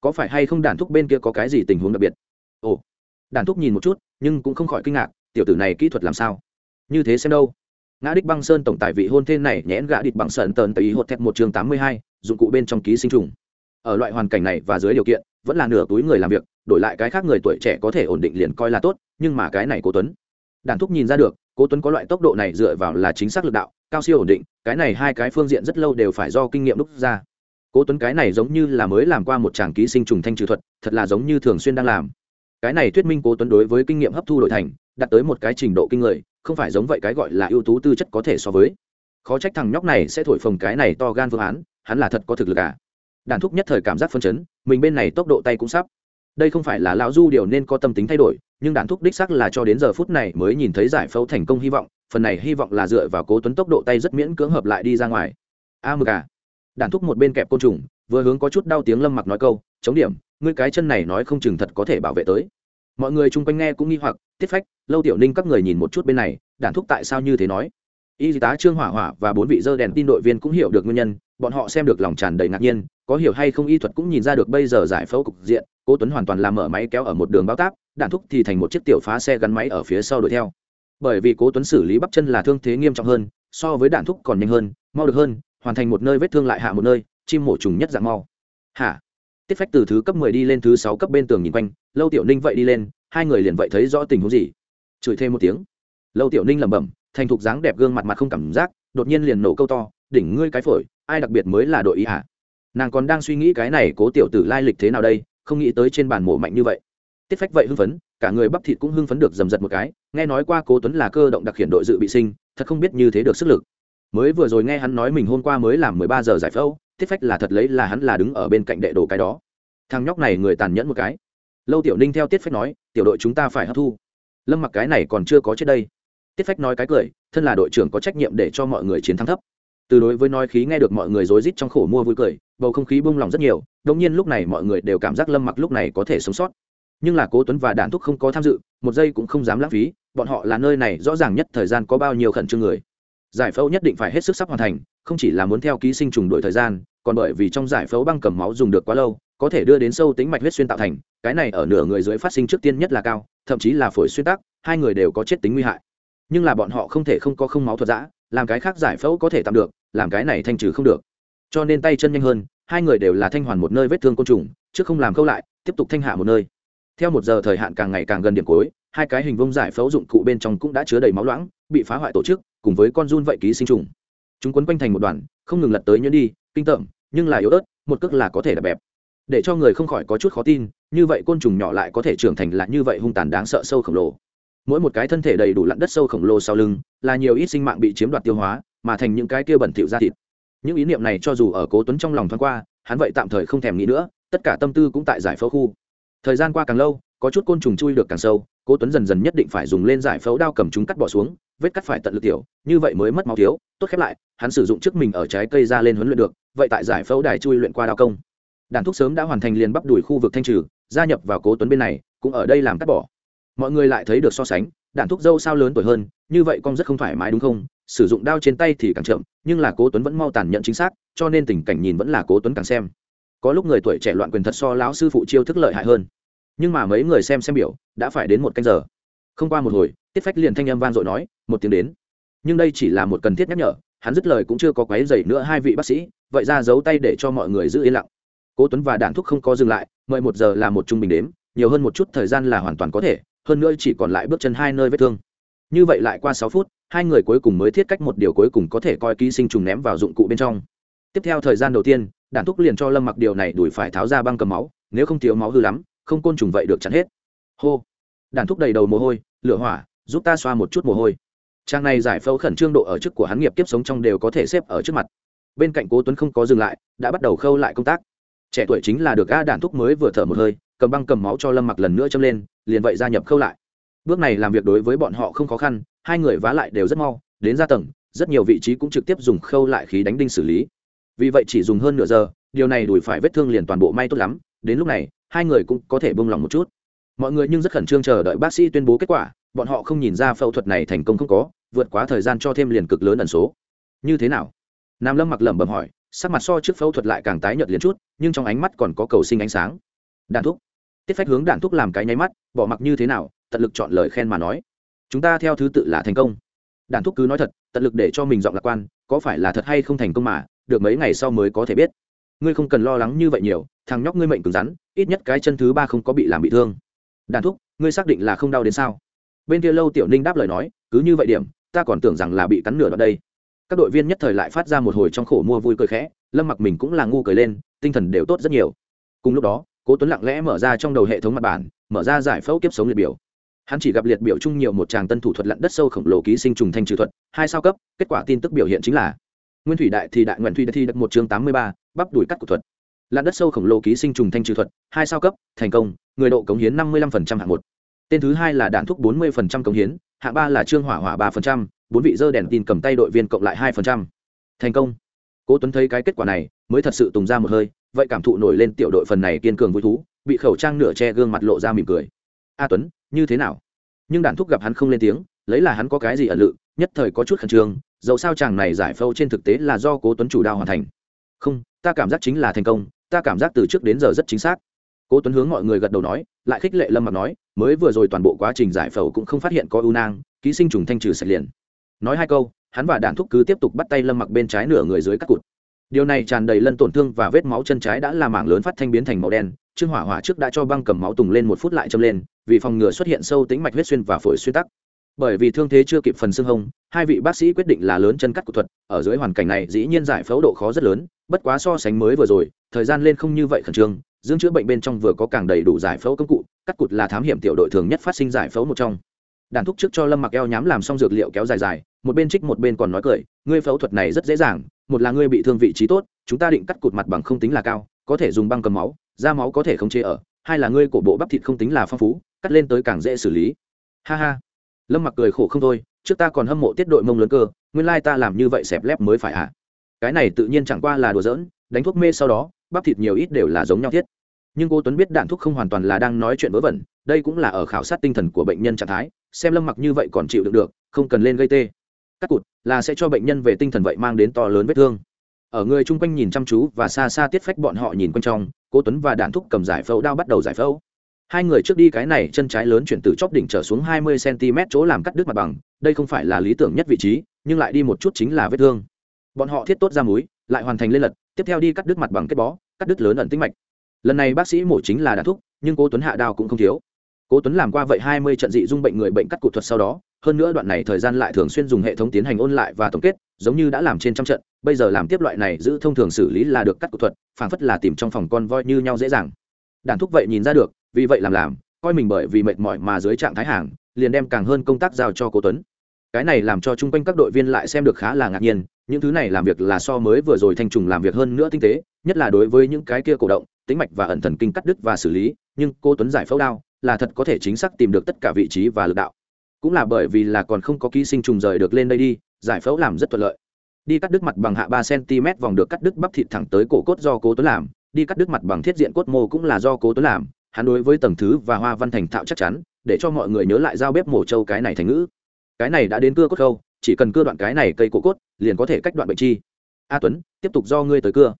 có phải hay không đàn thúc bên kia có cái gì tình huống đặc biệt? Ồ, đàn thúc nhìn một chút, nhưng cũng không khỏi kinh ngạc, tiểu tử này kỹ thuật làm sao? Như thế xem đâu? Ngã đích băng sơn tổng tài vị hôn thê này nhẽn gã địch bằng sơn tờn tây hột thép một chương tám mươi hai, dụng cụ bên trong ký sinh trùng. Ở loại hoàn cảnh này và dưới điều kiện, vẫn là nửa túi người làm việc, đổi lại cái khác người tuổi trẻ có thể ổn định liền coi là tốt, nhưng mà cái này cố tuấn. Đàn thúc nhìn ra được, cố tuấn có loại tốc độ này dựa vào là chính xác lực đạo, cao siêu ổn định, cái này hai cái phương diện rất lâu đều phải do kinh nghiệm đúc ra cố tuấn cái này giống như là mới làm qua một tràng ký sinh trùng thanh trừ thuật, thật là giống như thường xuyên đang làm. Cái này thuyết minh cố tuấn đối với kinh nghiệm hấp thu đổi thành, đạt tới một cái trình độ kinh người, không phải giống vậy cái gọi là ưu tú tư chất có thể so với. Khó trách thằng nhóc này sẽ thổi phồng cái này to gan phương án, hắn là thật có thực lực à. Đàn thúc nhất thời cảm giác phân chấn, mình bên này tốc độ tay cũng sắp. Đây không phải là lão du điều nên có tâm tính thay đổi, nhưng đàn thúc đích sắc là cho đến giờ phút này mới nhìn thấy giải phẫu thành công hy vọng, phần này hy vọng là dựa vào cố tuấn tốc độ tay rất miễn cưỡng hợp lại đi ra ngoài. A mực à đàn thúc một bên kẹp côn trùng, vừa hướng có chút đau tiếng lâm mặc nói câu, chống điểm, ngươi cái chân này nói không chừng thật có thể bảo vệ tới. Mọi người chung quanh nghe cũng nghi hoặc, tiết phách, lâu tiểu ninh các người nhìn một chút bên này, đàn thúc tại sao như thế nói? Y tá, trương hỏa hỏa và bốn vị dơ đèn tin đội viên cũng hiểu được nguyên nhân, bọn họ xem được lòng tràn đầy ngạc nhiên, có hiểu hay không y thuật cũng nhìn ra được bây giờ giải phẫu cục diện, cố tuấn hoàn toàn làm mở máy kéo ở một đường bao táp đạn thúc thì thành một chiếc tiểu phá xe gắn máy ở phía sau đuổi theo. Bởi vì cố tuấn xử lý bắp chân là thương thế nghiêm trọng hơn, so với đạn thúc còn nhanh hơn, mau được hơn hoàn thành một nơi vết thương lại hạ một nơi, chim mổ trùng nhất dạng mau. Hả? Tiết phách từ thứ cấp 10 đi lên thứ sáu cấp bên tường nhìn quanh, lâu tiểu ninh vậy đi lên, hai người liền vậy thấy rõ tình huống gì. Chửi thêm một tiếng. Lâu tiểu ninh lẩm bẩm, thành thục dáng đẹp gương mặt mặt không cảm giác, đột nhiên liền nổ câu to, đỉnh ngươi cái phổi, ai đặc biệt mới là đội ý hả? Nàng còn đang suy nghĩ cái này cố tiểu tử lai lịch thế nào đây, không nghĩ tới trên bàn mổ mạnh như vậy. Tiết phách vậy hưng phấn, cả người bắp thịt cũng hưng phấn được dầm dật một cái, nghe nói qua cố tuấn là cơ động đặc hiện đội dự bị sinh, thật không biết như thế được sức lực mới vừa rồi nghe hắn nói mình hôm qua mới làm mười ba giờ giải phẫu, tiết phách là thật lấy là hắn là đứng ở bên cạnh đệ đồ cái đó. Thằng nhóc này người tàn nhẫn một cái. Lâu tiểu ninh theo tiết phách nói, tiểu đội chúng ta phải hấp thu. Lâm mặc cái này còn chưa có chết đây. Tiết phách nói cái cười, thân là đội trưởng có trách nhiệm để cho mọi người chiến thắng thấp. Từ đối với nói khí nghe được mọi người rối rít trong khổ mua vui cười, bầu không khí bung lòng rất nhiều đông nhiên lúc này mọi người đều cảm giác lâm mặc lúc này có thể sống sót. Nhưng là cố tuấn và Đản thúc không có tham dự, một giây cũng không dám lãng phí, bọn họ là nơi này rõ ràng nhất thời gian có bao nhiêu khẩn trương người giải phẫu nhất định phải hết sức sắp hoàn thành, không chỉ là muốn theo ký sinh trùng đổi thời gian, còn bởi vì trong giải phẫu băng cầm máu dùng được quá lâu, có thể đưa đến sâu tính mạch huyết xuyên tạo thành, cái này ở nửa người dưới phát sinh trước tiên nhất là cao, thậm chí là phổi xuyên tắc, hai người đều có chết tính nguy hại. Nhưng là bọn họ không thể không có không máu thuật giã, làm cái khác giải phẫu có thể tạm được, làm cái này thanh trừ không được. Cho nên tay chân nhanh hơn, hai người đều là thanh hoàn một nơi vết thương côn trùng trước không làm câu lại, tiếp tục thanh hạ một nơi. Theo một giờ thời hạn càng ngày càng gần điểm cuối, hai cái hình vông giải phẫu dụng cụ bên trong cũng đã chứa đầy máu loãng bị phá hoại tổ chức, cùng với con run vậy ký sinh trùng. Chúng quấn quanh thành một đoàn, không ngừng lật tới nhuyễn đi, kinh tởm, nhưng là yếu ớt, một cước là có thể đập bẹp. Để cho người không khỏi có chút khó tin, như vậy côn trùng nhỏ lại có thể trưởng thành là như vậy hung tàn đáng sợ sâu khổng lồ. Mỗi một cái thân thể đầy đủ lặn đất sâu khổng lồ sau lưng, là nhiều ít sinh mạng bị chiếm đoạt tiêu hóa, mà thành những cái kia bẩn thỉu ra thịt. Những ý niệm này cho dù ở cố tuấn trong lòng thoáng qua, hắn vậy tạm thời không thèm nghĩ nữa, tất cả tâm tư cũng tại giải phẫu khu. Thời gian qua càng lâu, có chút côn trùng chui được càng sâu, cố tuấn dần dần nhất định phải dùng lên giải phẫu đao cầm chúng cắt bỏ xuống vết cắt phải tận lực tiểu, như vậy mới mất máu thiếu, tốt khép lại, hắn sử dụng trước mình ở trái cây ra lên huấn luyện được, vậy tại giải phẫu đài chui luyện qua đao công. Đàn thuốc sớm đã hoàn thành liền bắp đuổi khu vực thanh trừ, gia nhập vào cố tuấn bên này, cũng ở đây làm cắt bỏ. Mọi người lại thấy được so sánh, đàn thuốc dâu sao lớn tuổi hơn, như vậy con rất không thoải mái đúng không? Sử dụng đao trên tay thì càng chậm, nhưng là cố tuấn vẫn mau tàn nhận chính xác, cho nên tình cảnh nhìn vẫn là cố tuấn càng xem. Có lúc người tuổi trẻ loạn quyền thật so lão sư phụ chiêu thức lợi hại hơn. Nhưng mà mấy người xem xem biểu, đã phải đến một canh giờ. Không qua một hồi tiết phách liền thanh âm vang dội nói, một tiếng đến. Nhưng đây chỉ là một cần thiết nhắc nhở, hắn dứt lời cũng chưa có quấy dày nữa hai vị bác sĩ, vậy ra giấu tay để cho mọi người giữ yên lặng. Cố tuấn và đạn Thúc không có dừng lại, mời một giờ là một trung bình đếm, nhiều hơn một chút thời gian là hoàn toàn có thể, hơn nữa chỉ còn lại bước chân hai nơi vết thương. Như vậy lại qua sáu phút, hai người cuối cùng mới thiết cách một điều cuối cùng có thể coi ký sinh trùng ném vào dụng cụ bên trong. Tiếp theo thời gian đầu tiên đản thúc liền cho lâm mặc điều này đuổi phải tháo ra băng cầm máu, nếu không thiếu máu hư lắm, không côn trùng vậy được chặn hết. Hô. Đản thúc đầy đầu mồ hôi, lửa hỏa giúp ta xoa một chút mồ hôi. Trang này giải phẫu khẩn trương độ ở chức của hắn nghiệp kiếp sống trong đều có thể xếp ở trước mặt. Bên cạnh cố tuấn không có dừng lại, đã bắt đầu khâu lại công tác. Trẻ tuổi chính là được a đản thúc mới vừa thở một hơi, cầm băng cầm máu cho lâm mặc lần nữa châm lên, liền vậy gia nhập khâu lại. Bước này làm việc đối với bọn họ không khó khăn, hai người vá lại đều rất mau, đến ra tầng, rất nhiều vị trí cũng trực tiếp dùng khâu lại khí đánh đinh xử lý. Vì vậy chỉ dùng hơn nửa giờ, điều này đùi phải vết thương liền toàn bộ may tốt lắm, đến lúc này, hai người cũng có thể bông lòng một chút. Mọi người nhưng rất khẩn trương chờ đợi bác sĩ tuyên bố kết quả bọn họ không nhìn ra phẫu thuật này thành công không có, vượt quá thời gian cho thêm liền cực lớn ẩn số. Như thế nào? Nam lâm mặc lẩm bẩm hỏi, sắc mặt so trước phẫu thuật lại càng tái nhợt liền chút, nhưng trong ánh mắt còn có cầu sinh ánh sáng. Đạn thúc. Tiết phách hướng đạn thúc làm cái nháy mắt, bỏ mặc như thế nào, tận lực chọn lời khen mà nói. Chúng ta theo thứ tự là thành công. Đàn thúc cứ nói thật, tận lực để cho mình giọng lạc quan, có phải là thật hay không thành công mà, được mấy ngày sau mới có thể biết. Ngươi không cần lo lắng như vậy nhiều, thằng nhóc ngươi mệnh cứng rắn, ít nhất cái chân thứ ba không có bị làm bị thương. Đàn thúc, ngươi xác định là không đau đến sao? Bên kia lâu tiểu ninh đáp lời nói, cứ như vậy điểm, ta còn tưởng rằng là bị cắn nửa đoạn đây. Các đội viên nhất thời lại phát ra một hồi trong khổ mua vui cười khẽ, lâm mặc mình cũng là ngu cười lên, tinh thần đều tốt rất nhiều. Cùng lúc đó, cố tuấn lặng lẽ mở ra trong đầu hệ thống mặt bản, mở ra giải phẫu kiếp sống liệt biểu. Hắn chỉ gặp liệt biểu chung nhiều một tràng tân thủ thuật lặn đất sâu khổng lồ ký sinh trùng thanh trừ thuật, hai sao cấp, kết quả tin tức biểu hiện chính là nguyên thủy đại thì đại nguyện thủy đại thi đặt một chương tám mươi ba, bắp đuổi cắt của thuật. Lặn đất sâu khổng lồ ký sinh trùng thanh trừ thuật, hai sao cấp, thành công, người độ cống hiến năm mươi lăm hạng một tên thứ hai là đạn thuốc bốn mươi cống hiến, hạng ba là trương hỏa hỏa ba bốn vị dơ đèn tin cầm tay đội viên cộng lại hai thành công. Cố tuấn thấy cái kết quả này, mới thật sự tùng ra một hơi, vậy cảm thụ nổi lên tiểu đội phần này kiên cường vui thú, bị khẩu trang nửa che gương mặt lộ ra mỉm cười. A tuấn, như thế nào? Nhưng đạn thuốc gặp hắn không lên tiếng, lấy là hắn có cái gì ẩn lự, nhất thời có chút khẩn trương, dẫu sao chàng này giải phẫu trên thực tế là do cố tuấn chủ đạo hoàn thành. Không, ta cảm giác chính là thành công, ta cảm giác từ trước đến giờ rất chính xác cố tuấn hướng mọi người gật đầu nói, lại khích lệ lâm mặc nói, mới vừa rồi toàn bộ quá trình giải phẫu cũng không phát hiện có ưu nang, ký sinh trùng thanh trừ sạch liền. Nói hai câu, hắn và đạn thúc cứ tiếp tục bắt tay lâm mặc bên trái nửa người dưới cắt cụt. Điều này tràn đầy lân tổn thương và vết máu chân trái đã làm mảng lớn phát thanh biến thành màu đen, trương hỏa hỏa trước đã cho băng cầm máu tùng lên một phút lại châm lên, vì phòng ngừa xuất hiện sâu tính mạch huyết xuyên và phổi xuyên tắc. Bởi vì thương thế chưa kịp phần xương hông, hai vị bác sĩ quyết định là lớn chân cắt của thuật, ở dưới hoàn cảnh này dĩ nhiên giải phẫu độ khó rất lớn, bất quá so sánh mới vừa rồi, thời gian lên không như vậy khẩn trương dưỡng chữa bệnh bên trong vừa có càng đầy đủ giải phẫu công cụ, cắt cụt là thám hiểm tiểu đội thường nhất phát sinh giải phẫu một trong. Đàn thúc trước cho lâm mặc eo nhám làm xong dược liệu kéo dài dài, một bên trích một bên còn nói cười, ngươi phẫu thuật này rất dễ dàng, một là ngươi bị thương vị trí tốt, chúng ta định cắt cụt mặt bằng không tính là cao, có thể dùng băng cầm máu, da máu có thể không chế ở, hai là ngươi cổ bộ bắp thịt không tính là phong phú, cắt lên tới càng dễ xử lý. Ha ha. Lâm mặc cười khổ không thôi, trước ta còn hâm mộ tiết đội mông lớn cơ, nguyên lai ta làm như vậy xẹp lép mới phải ạ à. cái này tự nhiên chẳng qua là đùa giỡn, đánh thuốc mê sau đó, bắp thịt nhiều ít đều là giống nhau thiết nhưng cô tuấn biết đạn thuốc không hoàn toàn là đang nói chuyện vớ vẩn, đây cũng là ở khảo sát tinh thần của bệnh nhân trạng thái, xem lâm mặc như vậy còn chịu được được, không cần lên gây tê. Cắt cụt, là sẽ cho bệnh nhân về tinh thần vậy mang đến to lớn vết thương. Ở người chung quanh nhìn chăm chú và xa xa tiết phách bọn họ nhìn quanh trong, cô tuấn và đạn thúc cầm giải phẫu đao bắt đầu giải phẫu. Hai người trước đi cái này, chân trái lớn chuyển từ chóp đỉnh trở xuống hai mươi cm chỗ làm cắt đứt mặt bằng, đây không phải là lý tưởng nhất vị trí, nhưng lại đi một chút chính là vết thương. Bọn họ thiết tốt ra múi lại hoàn thành lên lật, tiếp theo đi cắt đứt mặt bằng kết bó, cắt đứt lớn ẩn tĩnh mạch lần này bác sĩ mổ chính là đã thúc, nhưng cố tuấn hạ đao cũng không thiếu. Cố tuấn làm qua vậy hai mươi trận dị dung bệnh người bệnh cắt cụt thuật sau đó, hơn nữa đoạn này thời gian lại thường xuyên dùng hệ thống tiến hành ôn lại và tổng kết, giống như đã làm trên trăm trận, bây giờ làm tiếp loại này giữ thông thường xử lý là được cắt cụt thuật, phảng phất là tìm trong phòng con voi như nhau dễ dàng. Đàn thúc vậy nhìn ra được, vì vậy làm làm, coi mình bởi vì mệt mỏi mà dưới trạng thái hàng, liền đem càng hơn công tác giao cho cố tuấn cái này làm cho chung quanh các đội viên lại xem được khá là ngạc nhiên, những thứ này làm việc là so mới vừa rồi thanh trùng làm việc hơn nữa tinh tế, nhất là đối với những cái kia cổ động, tính mạch và ẩn thần kinh cắt đứt và xử lý, nhưng cô tuấn giải phẫu đao là thật có thể chính xác tìm được tất cả vị trí và lực đạo. Cũng là bởi vì là còn không có ký sinh trùng rời được lên đây đi, giải phẫu làm rất thuận lợi. Đi cắt đứt mặt bằng hạ ba cm vòng được cắt đứt bắp thịt thẳng tới cổ cốt do cố tuấn làm, đi cắt đứt mặt bằng thiết diện cốt mô cũng là do cố tuấn làm, hắn đối với tầng thứ và hoa văn thành thạo chắc chắn, để cho mọi người nhớ lại giao bếp mổ trâu cái này thành ngữ cái này đã đến cưa cốt khâu, chỉ cần cưa đoạn cái này cây cổ cốt, liền có thể cách đoạn bệnh chi. A tuấn, tiếp tục do ngươi tới cưa.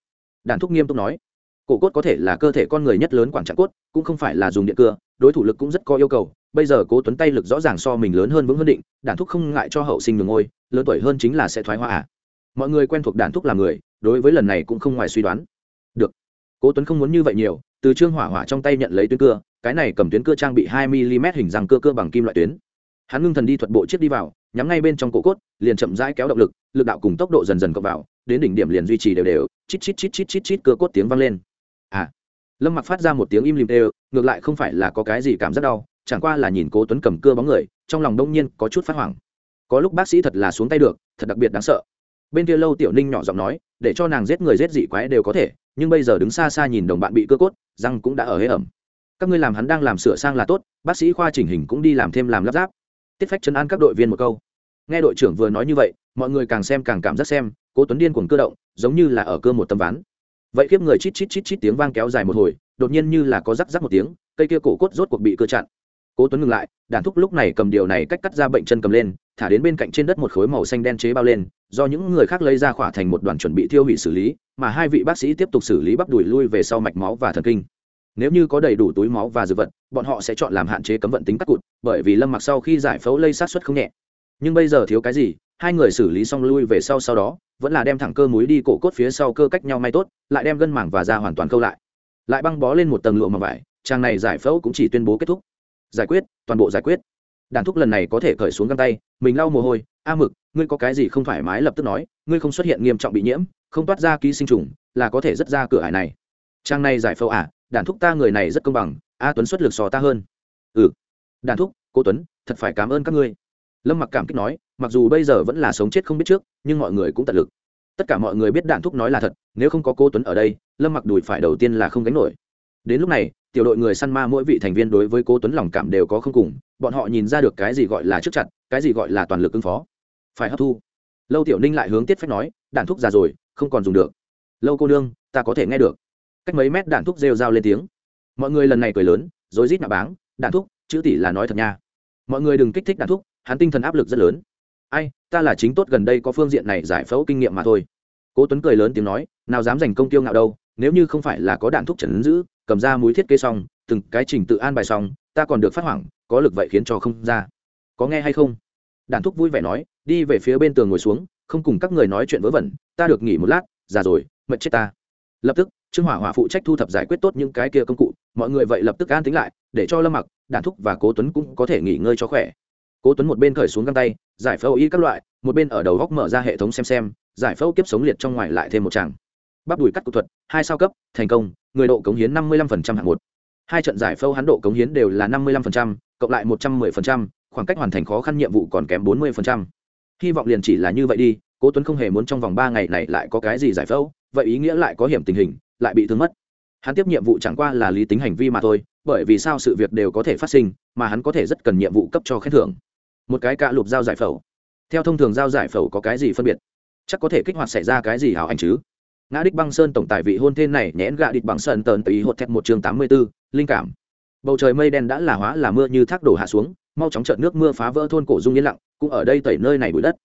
Đàn thúc nghiêm túc nói. Cổ cốt có thể là cơ thể con người nhất lớn quảng trạng cốt, cũng không phải là dùng điện cưa, đối thủ lực cũng rất có yêu cầu, bây giờ cố tuấn tay lực rõ ràng so mình lớn hơn vững hơn định, đàn thúc không ngại cho hậu sinh ngừng ngôi, lớn tuổi hơn chính là sẽ thoái hóa à. mọi người quen thuộc đàn thúc là người, đối với lần này cũng không ngoài suy đoán. Được. Cố tuấn không muốn như vậy nhiều, từ trương hỏa hỏa trong tay nhận lấy tuyến cưa, cái này cầm tuyến cưa trang bị hai mm hình răng cưa cưa bằng kim loại tuyến hắn ngưng thần đi thuật bộ chiếc đi vào, nhắm ngay bên trong cổ cốt, liền chậm rãi kéo động lực lực đạo cùng tốc độ dần dần cộng vào, đến đỉnh điểm liền duy trì đều đều, chít chít chít chít chít chít cưa cốt tiếng vang lên. À lâm mặc phát ra một tiếng im lìm đều, ngược lại không phải là có cái gì cảm giác đau, chẳng qua là nhìn cố tuấn cầm cưa bóng người, trong lòng đông nhiên có chút phát hoảng. Có lúc bác sĩ thật là xuống tay được, thật đặc biệt đáng sợ. Bên kia lâu tiểu ninh nhỏ giọng nói, để cho nàng giết người giết dị quái đều có thể, nhưng bây giờ đứng xa xa nhìn đồng bạn bị cưa cốt, răng cũng đã ở hế ẩm. Các ngươi làm hắn đang làm sửa sang là tốt, bác sĩ khoa chỉnh hình cũng đi làm thêm làm lắp ráp tiết phách chấn an các đội viên một câu. Nghe đội trưởng vừa nói như vậy, mọi người càng xem càng cảm giác xem, cố tuấn điên cuồng cơ động, giống như là ở cơ một tấm ván. Vậy khiếp người chít chít chít chít tiếng vang kéo dài một hồi, đột nhiên như là có rắc rắc một tiếng, cây kia cổ cốt rốt cuộc bị cơ chặn. Cố tuấn ngừng lại, đàn thúc lúc này cầm điều này cách cắt ra bệnh chân cầm lên, thả đến bên cạnh trên đất một khối màu xanh đen chế bao lên, do những người khác lấy ra khỏa thành một đoàn chuẩn bị thiêu hủy xử lý, mà hai vị bác sĩ tiếp tục xử lý bắp đùi lui về sau mạch máu và thần kinh. Nếu như có đầy đủ túi máu và dư vật, bọn họ sẽ chọn làm hạn chế cấm vận tính cắt cụt bởi vì lâm mặc sau khi giải phẫu lây sát xuất không nhẹ. Nhưng bây giờ thiếu cái gì, hai người xử lý xong lui về sau sau đó, vẫn là đem thẳng cơ múi đi cổ cốt phía sau cơ cách nhau may tốt, lại đem gân mảng và da hoàn toàn câu lại. Lại băng bó lên một tầng lụa mà vải, trang này giải phẫu cũng chỉ tuyên bố kết thúc. Giải quyết, toàn bộ giải quyết. Đàn thúc lần này có thể cởi xuống găng tay, mình lau mồ hôi, a mực, ngươi có cái gì không thoải mái? lập tức nói, ngươi không xuất hiện nghiêm trọng bị nhiễm, không toát ra ký sinh trùng, là có thể rất ra cửa hải này. Trang này giải phẫu à đàn thúc ta người này rất công bằng, a tuấn xuất lực sò ta hơn. Ừ đàn thúc, cô tuấn, thật phải cảm ơn các ngươi. Lâm mặc cảm kích nói, mặc dù bây giờ vẫn là sống chết không biết trước, nhưng mọi người cũng tận lực. Tất cả mọi người biết đạn thúc nói là thật, nếu không có cô tuấn ở đây, lâm mặc đùi phải đầu tiên là không gánh nổi. Đến lúc này, tiểu đội người săn ma mỗi vị thành viên đối với cô tuấn lòng cảm đều có không cùng, bọn họ nhìn ra được cái gì gọi là trước chặt, cái gì gọi là toàn lực ứng phó. Phải hấp thu. Lâu tiểu ninh lại hướng tiết phách nói đạn thúc già rồi, không còn dùng được. Lâu cô nương, ta có thể nghe được. Cách mấy mét đạn thúc rêu rao lên tiếng. Mọi người lần này cười lớn, rối rít nạ báng đạn thúc chữ tỷ là nói thật nha. Mọi người đừng kích thích đàn thúc, hắn tinh thần áp lực rất lớn. Ai, ta là chính tốt gần đây có phương diện này giải phẫu kinh nghiệm mà thôi. Cố tuấn cười lớn tiếng nói, nào dám giành công tiêu ngạo đâu, nếu như không phải là có đạn thúc trần giữ, cầm ra mũi thiết kế xong, từng cái trình tự an bài xong, ta còn được phát hoảng, có lực vậy khiến cho không ra. Có nghe hay không? Đàn thúc vui vẻ nói, đi về phía bên tường ngồi xuống, không cùng các người nói chuyện vớ vẩn, ta được nghỉ một lát, già rồi, mệt chết ta. Lập tức, trương hỏa hỏa phụ trách thu thập giải quyết tốt những cái kia công cụ, mọi người vậy lập tức an tính lại để cho lâm mặc đạn thúc và cố tuấn cũng có thể nghỉ ngơi cho khỏe. Cố tuấn một bên khởi xuống găng tay giải phẫu y các loại một bên ở đầu góc mở ra hệ thống xem xem giải phẫu kiếp sống liệt trong ngoài lại thêm một tràng. Bắp đùi cắt cụ thuật hai sao cấp thành công người độ cống hiến năm mươi 55% hạng một. Hai trận giải phẫu hắn độ cống hiến đều là năm mươi 55%, cộng lại một trăm 110%, khoảng cách hoàn thành khó khăn nhiệm vụ còn kém bốn 40%. hy vọng liền chỉ là như vậy đi cố tuấn không hề muốn trong vòng ba ngày này lại có cái gì giải phẫu vậy ý nghĩa lại có hiểm tình hình lại bị thương mất hắn tiếp nhiệm vụ chẳng qua là lý tính hành vi mà thôi, bởi vì sao sự việc đều có thể phát sinh, mà hắn có thể rất cần nhiệm vụ cấp cho khen thưởng. Một cái cạ lụp dao giải phẫu. Theo thông thường dao giải phẫu có cái gì phân biệt? Chắc có thể kích hoạt xảy ra cái gì hảo ảnh chứ? Ngã đích băng sơn tổng tài vị hôn thên này nhẽn gạ địch bằng sơn tờn tùy hột thẹt một chương tám mươi b ố linh cảm. Bầu trời mây đen đã là hóa là mưa như thác đổ hạ xuống, mau chóng trợn nước mưa phá vỡ thôn cổ dung yên lặng, cũng ở đây tẩy nơi này bụi đất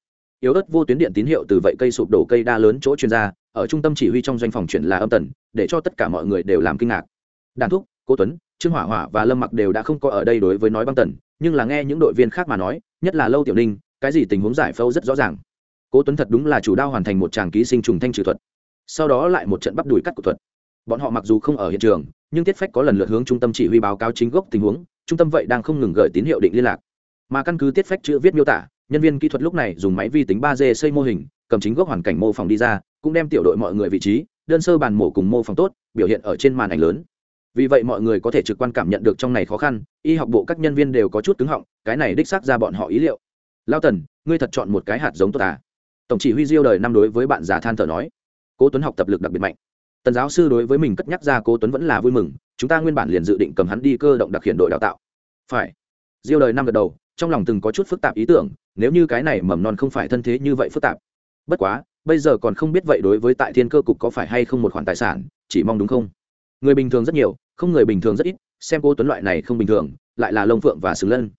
yếu ớt vô tuyến điện tín hiệu từ vậy cây sụp đổ cây đa lớn chỗ chuyên gia, ở trung tâm chỉ huy trong doanh phòng chuyển là âm tần, để cho tất cả mọi người đều làm kinh ngạc. Đàn thúc, cố tuấn, trương hỏa hỏa và lâm mặc đều đã không có ở đây đối với nói băng tần, nhưng là nghe những đội viên khác mà nói, nhất là lâu tiểu ninh, cái gì tình huống giải phẫu rất rõ ràng. Cố tuấn thật đúng là chủ đao hoàn thành một tràng ký sinh trùng thanh trừ thuật, sau đó lại một trận bắp đùi cắt của thuật. Bọn họ mặc dù không ở hiện trường, nhưng tiết phách có lần lượt hướng trung tâm chỉ huy báo cáo chính gốc tình huống, trung tâm vậy đang không ngừng gửi tín hiệu định liên lạc. Mà căn cứ tiết phách chữ viết miêu tả nhân viên kỹ thuật lúc này dùng máy vi tính ba d xây mô hình, cầm chính gốc hoàn cảnh mô phỏng đi ra, cũng đem tiểu đội mọi người vị trí, đơn sơ bàn mổ cùng mô phỏng tốt, biểu hiện ở trên màn ảnh lớn. Vì vậy mọi người có thể trực quan cảm nhận được trong này khó khăn, y học bộ các nhân viên đều có chút cứng họng, cái này đích xác ra bọn họ ý liệu. Lao tần, ngươi thật chọn một cái hạt giống tốt à? Tổng chỉ huy diêu đời năm đối với bạn già than thở nói. Cố tuấn học tập lực đặc biệt mạnh. Tần giáo sư đối với mình cất nhắc ra cố tuấn vẫn là vui mừng, chúng ta nguyên bản liền dự định cầm hắn đi cơ động đặc hiện đội đào tạo. Phải. Diêu đời năm gật đầu, trong lòng từng có chút phức tạp ý tưởng nếu như cái này mầm non không phải thân thế như vậy phức tạp. Bất quá, bây giờ còn không biết vậy đối với tại thiên cơ cục có phải hay không một khoản tài sản, chỉ mong đúng không? Người bình thường rất nhiều, không người bình thường rất ít, xem cô tuấn loại này không bình thường, lại là lông phượng và xứng lân.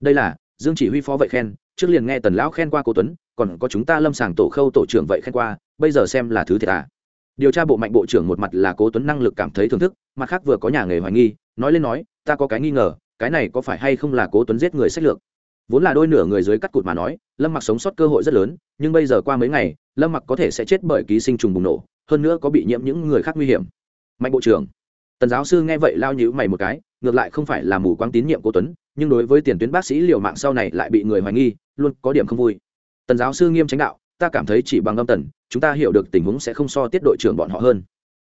Đây là, dương chỉ huy phó vậy khen, trước liền nghe tần lão khen qua cô tuấn, còn có chúng ta lâm sàng tổ khâu tổ trưởng vậy khen qua, bây giờ xem là thứ thiệt à. Điều tra bộ mạnh bộ trưởng một mặt là cố tuấn năng lực cảm thấy thưởng thức, mặt khác vừa có nhà nghề hoài nghi, nói lên nói, ta có cái nghi ngờ, cái này có phải hay không là cố tuấn giết người sách lược? Vốn là đôi nửa người dưới cắt cụt mà nói, lâm mặc sống sót cơ hội rất lớn, nhưng bây giờ qua mấy ngày, lâm mặc có thể sẽ chết bởi ký sinh trùng bùng nổ, hơn nữa có bị nhiễm những người khác nguy hiểm. Mạnh bộ trưởng, tần giáo sư nghe vậy lao nhữ mày một cái, ngược lại không phải là mù quáng tín nhiệm cô tuấn, nhưng đối với tiền tuyến bác sĩ liều mạng sau này lại bị người hoài nghi, luôn có điểm không vui. Tần giáo sư nghiêm tránh đạo, ta cảm thấy chỉ bằng âm tần, chúng ta hiểu được tình huống sẽ không so tiết đội trưởng bọn họ hơn.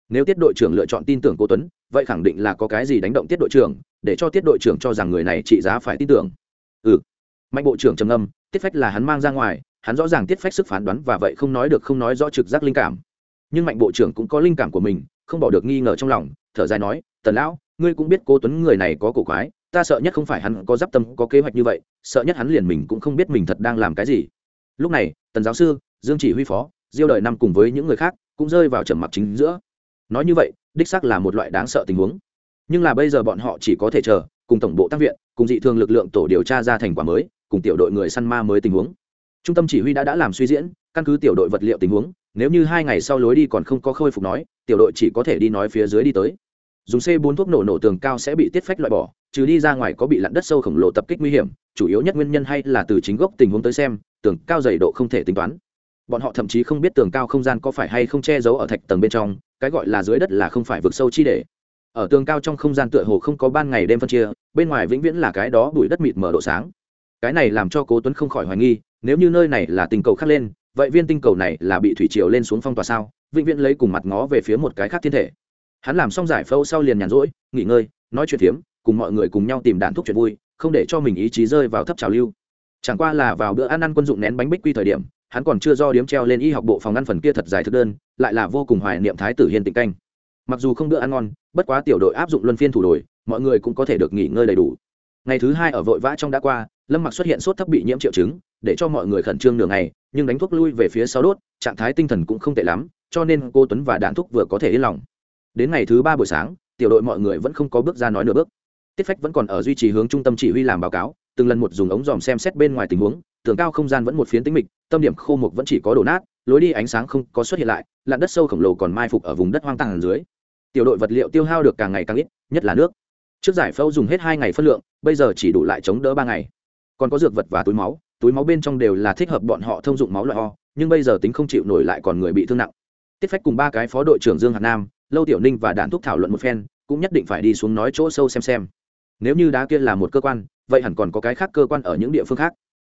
Nếu tiết đội trưởng lựa chọn tin tưởng cô tuấn, vậy khẳng định là có cái gì đánh động tiết đội trưởng, để cho tiết đội trưởng cho rằng người này trị giá phải tin tưởng. Ừ mạnh bộ trưởng trầm âm tiết phách là hắn mang ra ngoài, hắn rõ ràng tiết phách sức phán đoán và vậy không nói được, không nói rõ trực giác linh cảm. Nhưng mạnh bộ trưởng cũng có linh cảm của mình, không bỏ được nghi ngờ trong lòng, thở dài nói, tần lão, ngươi cũng biết cô tuấn người này có cổ quái, ta sợ nhất không phải hắn có d tâm, có kế hoạch như vậy, sợ nhất hắn liền mình cũng không biết mình thật đang làm cái gì. Lúc này, tần giáo sư, dương chỉ huy phó, diêu đời năm cùng với những người khác cũng rơi vào trầm mặc chính giữa. Nói như vậy, đích xác là một loại đáng sợ tình huống. Nhưng là bây giờ bọn họ chỉ có thể chờ, cùng tổng bộ tác viện, cùng dị thường lực lượng tổ điều tra ra thành quả mới cùng tiểu đội người săn ma mới tình huống. Trung tâm chỉ huy đã đã làm suy diễn, căn cứ tiểu đội vật liệu tình huống, nếu như hai ngày sau lối đi còn không có khôi phục nói, tiểu đội chỉ có thể đi nói phía dưới đi tới. Dùng c 4 thuốc nổ nổ tường cao sẽ bị tiết phách loại bỏ, trừ đi ra ngoài có bị lặn đất sâu khổng lồ tập kích nguy hiểm, chủ yếu nhất nguyên nhân hay là từ chính gốc tình huống tới xem, tường cao dày độ không thể tính toán. Bọn họ thậm chí không biết tường cao không gian có phải hay không che giấu ở thạch tầng bên trong, cái gọi là dưới đất là không phải vực sâu chi để. Ở tường cao trong không gian tựa hồ không có ban ngày đêm phân chia, bên ngoài vĩnh viễn là cái đó bụi đất mịt mở độ sáng cái này làm cho cố tuấn không khỏi hoài nghi, nếu như nơi này là tinh cầu khác lên, vậy viên tinh cầu này là bị thủy triều lên xuống phong tỏa sao? Vĩnh viễn lấy cùng mặt ngó về phía một cái khác thiên thể. Hắn làm xong giải phẫu sau liền nhàn rỗi, nghỉ ngơi, nói chuyện phiếm, cùng mọi người cùng nhau tìm đạn thuốc chuyện vui, không để cho mình ý chí rơi vào thấp trào lưu. Chẳng qua là vào bữa ăn ăn quân dụng nén bánh bích quy thời điểm, hắn còn chưa do điếm treo lên y học bộ phòng ăn phần kia thật dài thực đơn, lại là vô cùng hoài niệm thái tử hiền tịnh canh. Mặc dù không bữa ăn ngon, bất quá tiểu đội áp dụng luân phiên thủ đổi mọi người cũng có thể được nghỉ ngơi đầy đủ. Ngày thứ hai ở vội vã trong đã qua lâm mặc xuất hiện sốt thấp bị nhiễm triệu chứng, để cho mọi người khẩn trương nửa ngày, nhưng đánh thuốc lui về phía sau đốt, trạng thái tinh thần cũng không tệ lắm, cho nên cô tuấn và đạn thuốc vừa có thể yên lòng. Đến ngày thứ ba buổi sáng, tiểu đội mọi người vẫn không có bước ra nói nửa bước. Tiết phách vẫn còn ở duy trì hướng trung tâm chỉ huy làm báo cáo, từng lần một dùng ống dòm xem xét bên ngoài tình huống, tường cao không gian vẫn một phiến tĩnh mịch, tâm điểm khô mục vẫn chỉ có đổ nát, lối đi ánh sáng không có xuất hiện lại, lặn đất sâu khổng lồ còn mai phục ở vùng đất hoang tàn dưới. Tiểu đội vật liệu tiêu hao được càng ngày càng ít, nhất là nước. Trước giải phẫu dùng hết hai ngày phân lượng, bây giờ chỉ đủ lại chống đỡ ba ngày còn có dược vật và túi máu túi máu bên trong đều là thích hợp bọn họ thông dụng máu loại ho, nhưng bây giờ tính không chịu nổi lại còn người bị thương nặng. Tiết phách cùng ba cái phó đội trưởng dương hạt nam, lâu tiểu ninh và đạn thúc thảo luận một phen, cũng nhất định phải đi xuống nói chỗ sâu xem xem. Nếu như đá kia là một cơ quan, vậy hẳn còn có cái khác cơ quan ở những địa phương khác.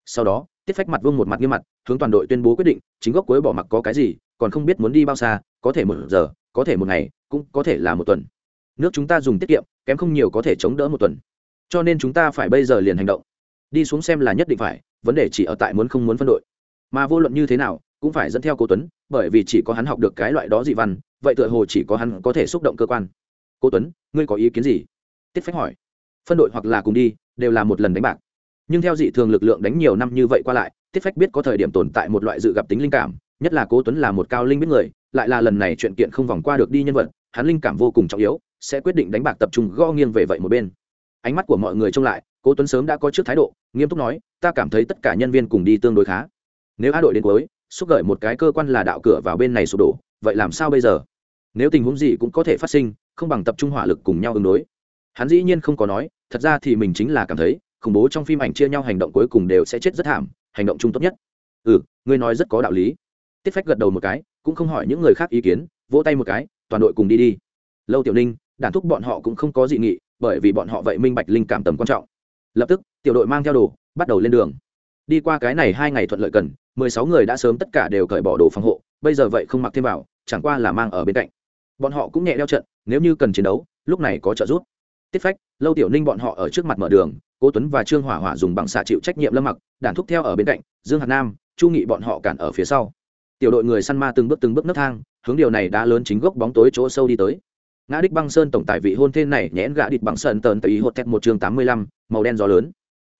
Sau đó, tiết phách mặt vương một mặt nghiêm mặt, hướng toàn đội tuyên bố quyết định, chính gốc cuối bỏ mặc có cái gì, còn không biết muốn đi bao xa, có thể một giờ, có thể một ngày, cũng có thể là một tuần. Nước chúng ta dùng tiết kiệm, kém không nhiều có thể chống đỡ một tuần. Cho nên chúng ta phải bây giờ liền hành động đi xuống xem là nhất định phải, vấn đề chỉ ở tại muốn không muốn phân đội. Mà vô luận như thế nào, cũng phải dẫn theo cô tuấn, bởi vì chỉ có hắn học được cái loại đó dị văn, vậy tựa hồ chỉ có hắn có thể xúc động cơ quan. Cô tuấn, ngươi có ý kiến gì? Tiết phách hỏi. Phân đội hoặc là cùng đi, đều là một lần đánh bạc. Nhưng theo dị thường lực lượng đánh nhiều năm như vậy qua lại, tiết phách biết có thời điểm tồn tại một loại dự gặp tính linh cảm, nhất là cố tuấn là một cao linh biết người, lại là lần này chuyện kiện không vòng qua được đi nhân vật, hắn linh cảm vô cùng trọng yếu, sẽ quyết định đánh bạc tập trung gõ nghiêng về vậy một bên. Ánh mắt của mọi người trông lại cố tuấn sớm đã có trước thái độ, nghiêm túc nói, ta cảm thấy tất cả nhân viên cùng đi tương đối khá. Nếu a đội đến cuối, xúc gợi một cái cơ quan là đạo cửa vào bên này sụp đổ, vậy làm sao bây giờ? Nếu tình huống gì cũng có thể phát sinh, không bằng tập trung hỏa lực cùng nhau ứng đối. Hắn dĩ nhiên không có nói, thật ra thì mình chính là cảm thấy, khủng bố trong phim ảnh chia nhau hành động cuối cùng đều sẽ chết rất thảm, hành động chung tốt nhất. Ừ ngươi nói rất có đạo lý. Tiết phách gật đầu một cái, cũng không hỏi những người khác ý kiến, vỗ tay một cái, toàn đội cùng đi đi. Lâu tiểu ninh đàn thúc bọn họ cũng không có dị nghị, bởi vì bọn họ vậy minh bạch linh cảm tầm quan trọng lập tức, tiểu đội mang theo đồ, bắt đầu lên đường. Đi qua cái này hai ngày thuận lợi cần, mười sáu người đã sớm tất cả đều cởi bỏ đồ phòng hộ, bây giờ vậy không mặc thêm vào, chẳng qua là mang ở bên cạnh. Bọn họ cũng nhẹ đeo trận, nếu như cần chiến đấu, lúc này có trợ giúp. Tiết phách, lâu tiểu ninh bọn họ ở trước mặt mở đường, cố tuấn và trương hỏa hỏa dùng bằng xạ chịu trách nhiệm lâm mặc đản thúc theo ở bên cạnh, dương hạt nam, chu nghị bọn họ cản ở phía sau. Tiểu đội người săn ma từng bước từng bước nấc thang, hướng điều này đã lớn chính gốc bóng tối chỗ sâu đi tới ngã đích băng sơn tổng tài vị hôn thê này nhẽn gã địch bằng sơn tờn ý hột thẹt một chương tám mươi lăm, màu đen gió lớn.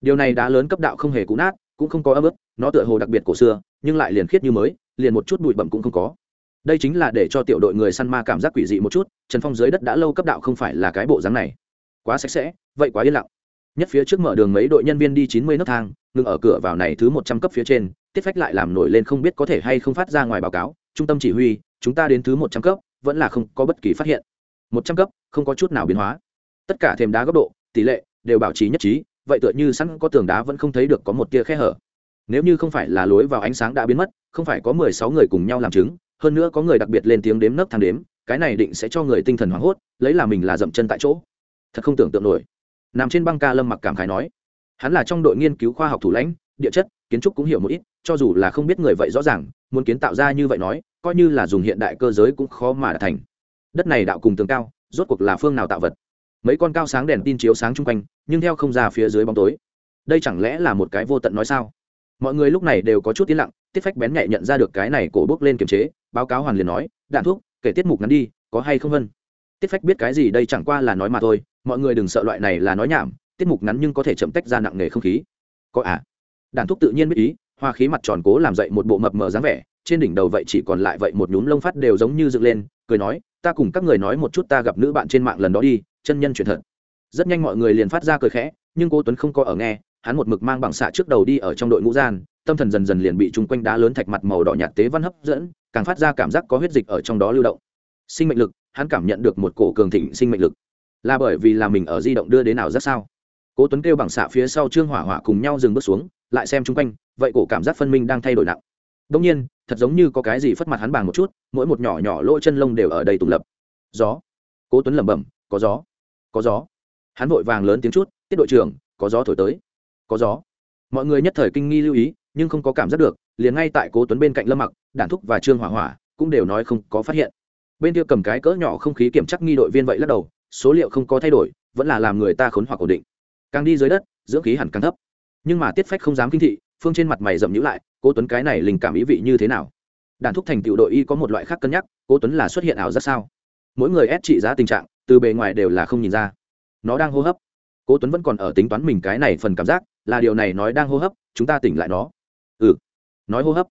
Điều này đã lớn cấp đạo không hề cũ nát, cũng không có ấm ức, nó tựa hồ đặc biệt cổ xưa, nhưng lại liền khiết như mới, liền một chút bụi bẩm cũng không có. Đây chính là để cho tiểu đội người săn ma cảm giác quỷ dị một chút, trần phong dưới đất đã lâu cấp đạo không phải là cái bộ dáng này. Quá sạch sẽ, vậy quá yên lặng. Nhất phía trước mở đường mấy đội nhân viên đi chín mươi nấc thang, ngừng ở cửa vào này thứ một trăm cấp phía trên, tiết phách lại làm nổi lên không biết có thể hay không phát ra ngoài báo cáo, trung tâm chỉ huy, chúng ta đến thứ một trăm cấp, vẫn là không có bất kỳ phát hiện một trăm cấp, không có chút nào biến hóa. Tất cả thềm đá góc độ, tỷ lệ đều bảo trì nhất trí, vậy tựa như sẵn có tường đá vẫn không thấy được có một tia khe hở. Nếu như không phải là lối vào ánh sáng đã biến mất, không phải có mười sáu người cùng nhau làm chứng, hơn nữa có người đặc biệt lên tiếng đếm nấc thang đếm, cái này định sẽ cho người tinh thần hoảng hốt, lấy là mình là dậm chân tại chỗ. Thật không tưởng tượng nổi. Nằm trên băng ca lâm mặc cảm khái nói. Hắn là trong đội nghiên cứu khoa học thủ lãnh, địa chất, kiến trúc cũng hiểu một ít, cho dù là không biết người vậy rõ ràng, muốn kiến tạo ra như vậy nói, coi như là dùng hiện đại cơ giới cũng khó mà đạt thành đất này đạo cùng tường cao, rốt cuộc là phương nào tạo vật? Mấy con cao sáng đèn tin chiếu sáng chung quanh, nhưng theo không ra phía dưới bóng tối. Đây chẳng lẽ là một cái vô tận nói sao? Mọi người lúc này đều có chút tiến lặng, tiết phách bén nhạy nhận ra được cái này cổ bước lên kiềm chế, báo cáo hoàn liền nói, đạn thuốc, kể tiết mục ngắn đi, có hay không vân tiết phách biết cái gì đây chẳng qua là nói mà thôi, mọi người đừng sợ loại này là nói nhảm, tiết mục ngắn nhưng có thể chậm tách ra nặng nề không khí. Có à? Đàn thuốc tự nhiên biết ý, hoa khí mặt tròn cố làm dậy một bộ mập mờ dáng vẻ, trên đỉnh đầu vậy chỉ còn lại vậy một nhúm lông phát đều giống như dựng lên, cười nói ta cùng các người nói một chút ta gặp nữ bạn trên mạng lần đó đi, chân nhân chuyện thật. Rất nhanh mọi người liền phát ra cười khẽ, nhưng cô tuấn không có ở nghe, hắn một mực mang bằng xạ trước đầu đi ở trong đội ngũ gian, tâm thần dần dần liền bị chung quanh đá lớn thạch mặt màu đỏ nhạt tế văn hấp dẫn, càng phát ra cảm giác có huyết dịch ở trong đó lưu động. Sinh mệnh lực, hắn cảm nhận được một cổ cường thịnh sinh mệnh lực. Là bởi vì là mình ở di động đưa đến nào rất sao? Cố tuấn kêu bằng xạ phía sau trương hỏa hỏa cùng nhau dừng bước xuống, lại xem chung quanh, vậy cổ cảm giác phân minh đang thay đổi nặng. Đông nhiên thật giống như có cái gì phất mặt hắn bằng một chút, mỗi một nhỏ nhỏ lỗ chân lông đều ở đây tùng lập. Gió. Cố tuấn lẩm bẩm, có gió có gió. Hắn vội vàng lớn tiếng chút, tiết đội trưởng, có gió thổi tới, có gió. Mọi người nhất thời kinh nghi lưu ý, nhưng không có cảm giác được, liền ngay tại cố tuấn bên cạnh lâm mặc, đản thúc và trương hỏa hỏa cũng đều nói không có phát hiện. Bên kia cầm cái cỡ nhỏ không khí kiểm tra nghi đội viên vậy lắc đầu, số liệu không có thay đổi, vẫn là làm người ta khốn hoặc ổn định. Càng đi dưới đất, dưỡng khí hẳn càng thấp. Nhưng mà tiết phách không dám kinh thị, phương trên mặt mày rậm nhữ lại cố tuấn cái này linh cảm ý vị như thế nào? Đàn thúc thành tựu đội y có một loại khác cân nhắc, cố tuấn là xuất hiện ảo giác sao? Mỗi người ép trị giá tình trạng, từ bề ngoài đều là không nhìn ra. Nó đang hô hấp. Cố tuấn vẫn còn ở tính toán mình cái này phần cảm giác, là điều này nói đang hô hấp, chúng ta tỉnh lại nó. Ừ. Nói hô hấp.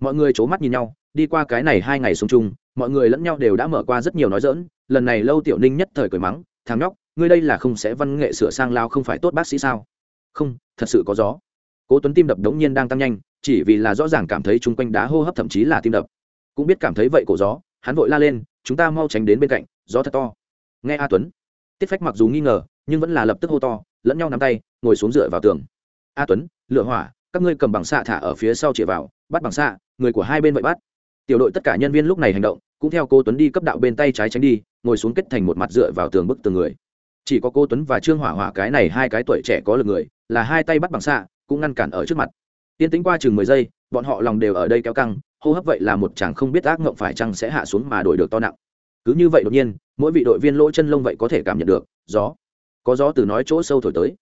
Mọi người c mắt nhìn nhau, đi qua cái này hai ngày sống chung, mọi người lẫn nhau đều đã mở qua rất nhiều nói dỡn lần này lâu tiểu ninh nhất thời cười mắng, thằng nhóc, ngươi đây là không sẽ văn nghệ sửa sang lao không phải tốt bác sĩ sao? Không, thật sự có gió. Cố tuấn tim đập đống nhiên đang tăng nhanh chỉ vì là rõ ràng cảm thấy chung quanh đá hô hấp thậm chí là tim đập. Cũng biết cảm thấy vậy cổ gió, hắn vội la lên, chúng ta mau tránh đến bên cạnh, gió thật to. Nghe a tuấn, tiết phách mặc dù nghi ngờ, nhưng vẫn là lập tức hô to, lẫn nhau nắm tay, ngồi xuống dựa vào tường. A tuấn, lựa hỏa, các ngươi cầm bằng xạ thả ở phía sau chĩa vào, bắt bằng xạ, người của hai bên vậy bắt. Tiểu đội tất cả nhân viên lúc này hành động, cũng theo cô tuấn đi cấp đạo bên tay trái tránh đi, ngồi xuống kết thành một mặt dựa vào tường bức tường người. Chỉ có cô tuấn và trương hỏa hỏa cái này hai cái tuổi trẻ có lực người, là hai tay bắt bằng xạ, cũng ngăn cản ở trước mặt tiên tính qua chừng mười giây, bọn họ lòng đều ở đây kéo căng, hô hấp vậy là một chàng không biết ác ngộng phải chăng sẽ hạ xuống mà đổi được to nặng. Cứ như vậy đột nhiên, mỗi vị đội viên lỗ chân lông vậy có thể cảm nhận được, gió. Có gió từ nói chỗ sâu thổi tới.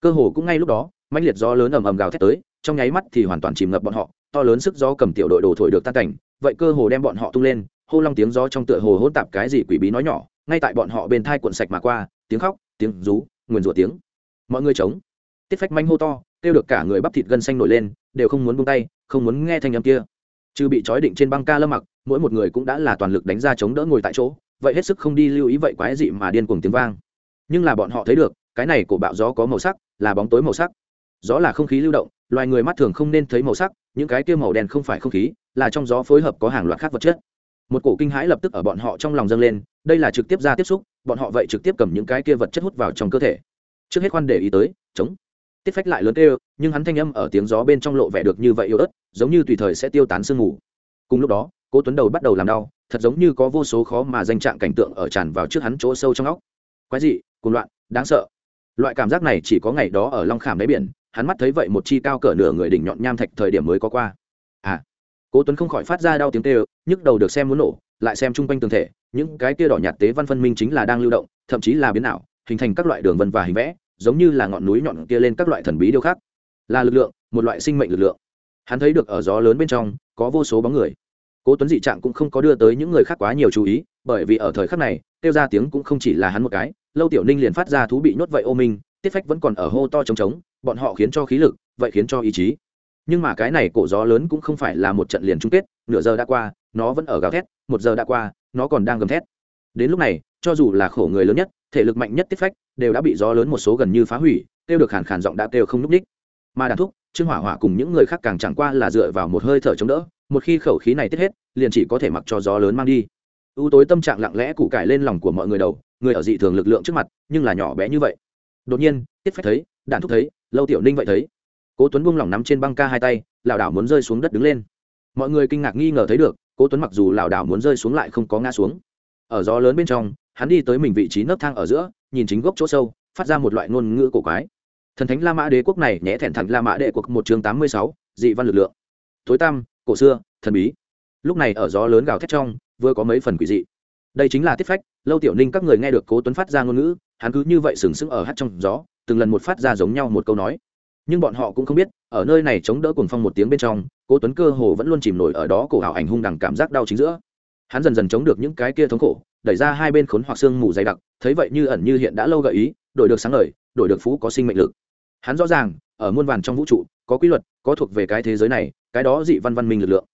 Cơ hồ cũng ngay lúc đó, mãnh liệt gió lớn ầm ầm gào thét tới, trong nháy mắt thì hoàn toàn chìm ngập bọn họ, to lớn sức gió cầm tiểu đội đồ thổi được tan cảnh, vậy cơ hồ đem bọn họ tung lên, hô long tiếng gió trong tựa hồ hỗn tạp cái gì quỷ bí nói nhỏ, ngay tại bọn họ bên thai cuộn sạch mà qua, tiếng khóc, tiếng rú, nguyền rủa tiếng. Mọi người chống tiết phách manh hô to, kêu được cả người bắp thịt gân xanh nổi lên đều không muốn buông tay, không muốn nghe thanh âm kia. Chứ bị trói định trên băng ca lâm mặc, mỗi một người cũng đã là toàn lực đánh ra chống đỡ ngồi tại chỗ, vậy hết sức không đi lưu ý vậy quái dị mà điên cuồng tiếng vang. Nhưng là bọn họ thấy được, cái này của bạo gió có màu sắc, là bóng tối màu sắc. Gió là không khí lưu động, loài người mắt thường không nên thấy màu sắc, những cái kia màu đen không phải không khí, là trong gió phối hợp có hàng loạt khác vật chất. Một cổ kinh hãi lập tức ở bọn họ trong lòng dâng lên, đây là trực tiếp ra tiếp xúc, bọn họ vậy trực tiếp cầm những cái kia vật chất hút vào trong cơ thể. Trước hết khoan để ý tới, chống tiết phách lại lớn kêu, nhưng hắn thanh âm ở tiếng gió bên trong lộ vẻ được như vậy yếu ớt, giống như tùy thời sẽ tiêu tán sương mù. Cùng lúc đó, cố tuấn đầu bắt đầu làm đau, thật giống như có vô số khó mà danh trạng cảnh tượng ở tràn vào trước hắn chỗ sâu trong óc. Quái dị, cuồng loạn, đáng sợ. Loại cảm giác này chỉ có ngày đó ở long khảm đáy biển, hắn mắt thấy vậy một chi cao cỡ nửa người đỉnh nhọn nham thạch thời điểm mới có qua. À cố tuấn không khỏi phát ra đau tiếng kêu, nhức đầu được xem muốn nổ, lại xem chung quanh tường thể, những cái kia đỏ nhạt tế văn phân minh chính là đang lưu động, thậm chí là biến ảo, hình thành các loại đường vân và hình vẽ giống như là ngọn núi nhọn kia lên các loại thần bí điêu khắc. Là lực lượng, một loại sinh mệnh lực lượng. Hắn thấy được ở gió lớn bên trong, có vô số bóng người. Cố tuấn dị trạng cũng không có đưa tới những người khác quá nhiều chú ý, bởi vì ở thời khắc này, kêu ra tiếng cũng không chỉ là hắn một cái, lâu tiểu ninh liền phát ra thú bị nhốt vậy ô minh, tiết phách vẫn còn ở hô to trống trống, bọn họ khiến cho khí lực, vậy khiến cho ý chí. Nhưng mà cái này cổ gió lớn cũng không phải là một trận liền chung kết, nửa giờ đã qua, nó vẫn ở gào thét, một giờ đã qua, nó còn đang gầm thét. Đến lúc này cho dù là khổ người lớn nhất, thể lực mạnh nhất tiết phách, đều đã bị gió lớn một số gần như phá hủy, kêu được khàn khàn giọng đã kêu không n ú c ních mà đàn thúc, trương hỏa hỏa cùng những người khác càng chẳng qua là dựa vào một hơi thở chống đỡ, một khi khẩu khí này tiết hết, liền chỉ có thể mặc cho gió lớn mang đi. Ưu tối tâm trạng lặng lẽ củ cải lên lòng của mọi người đầu, người ở dị thường lực lượng trước mặt, nhưng là nhỏ bé như vậy. Đột nhiên, tiết phách thấy, đàn thúc thấy, lâu tiểu ninh vậy thấy. Cố tuấn buông lỏng nắm trên băng ca hai tay, lảo đảo muốn rơi xuống đất đứng lên. Mọi người kinh ngạc nghi ngờ thấy được, cố tuấn mặc dù lảo đảo muốn rơi xuống lại không có ngã xuống. Ở gió lớn bên trong hắn đi tới mình vị trí nấc thang ở giữa, nhìn chính gốc chỗ sâu, phát ra một loại ngôn ngữ cổ quái. Thần thánh la mã đế quốc này nhẽ thẹn thẳng la mã đệ quốc một chương tám mươi sáu, dị văn lực lượng. Tối tăm, cổ xưa, thần bí. Lúc này ở gió lớn gào thét trong, vừa có mấy phần quỷ dị. Đây chính là tiết phách, lâu tiểu ninh các người nghe được cố tuấn phát ra ngôn ngữ, hắn cứ như vậy sừng sững ở hát trong gió, từng lần một phát ra giống nhau một câu nói. Nhưng bọn họ cũng không biết, ở nơi này chống đỡ cuồng phong một tiếng bên trong, cố tuấn cơ hồ vẫn luôn chìm nổi ở đó cổ hào ảnh hung đằng cảm giác đau chính giữa. Hắn dần dần chống được những cái kia thống khổ đẩy ra hai bên khốn hoặc xương mù dày đặc thấy vậy như ẩn như hiện đã lâu gợi ý đổi được sáng lời, đổi được phú có sinh mệnh lực. Hắn rõ ràng ở muôn vàn trong vũ trụ có quy luật có thuộc về cái thế giới này cái đó dị văn văn minh lực lượng.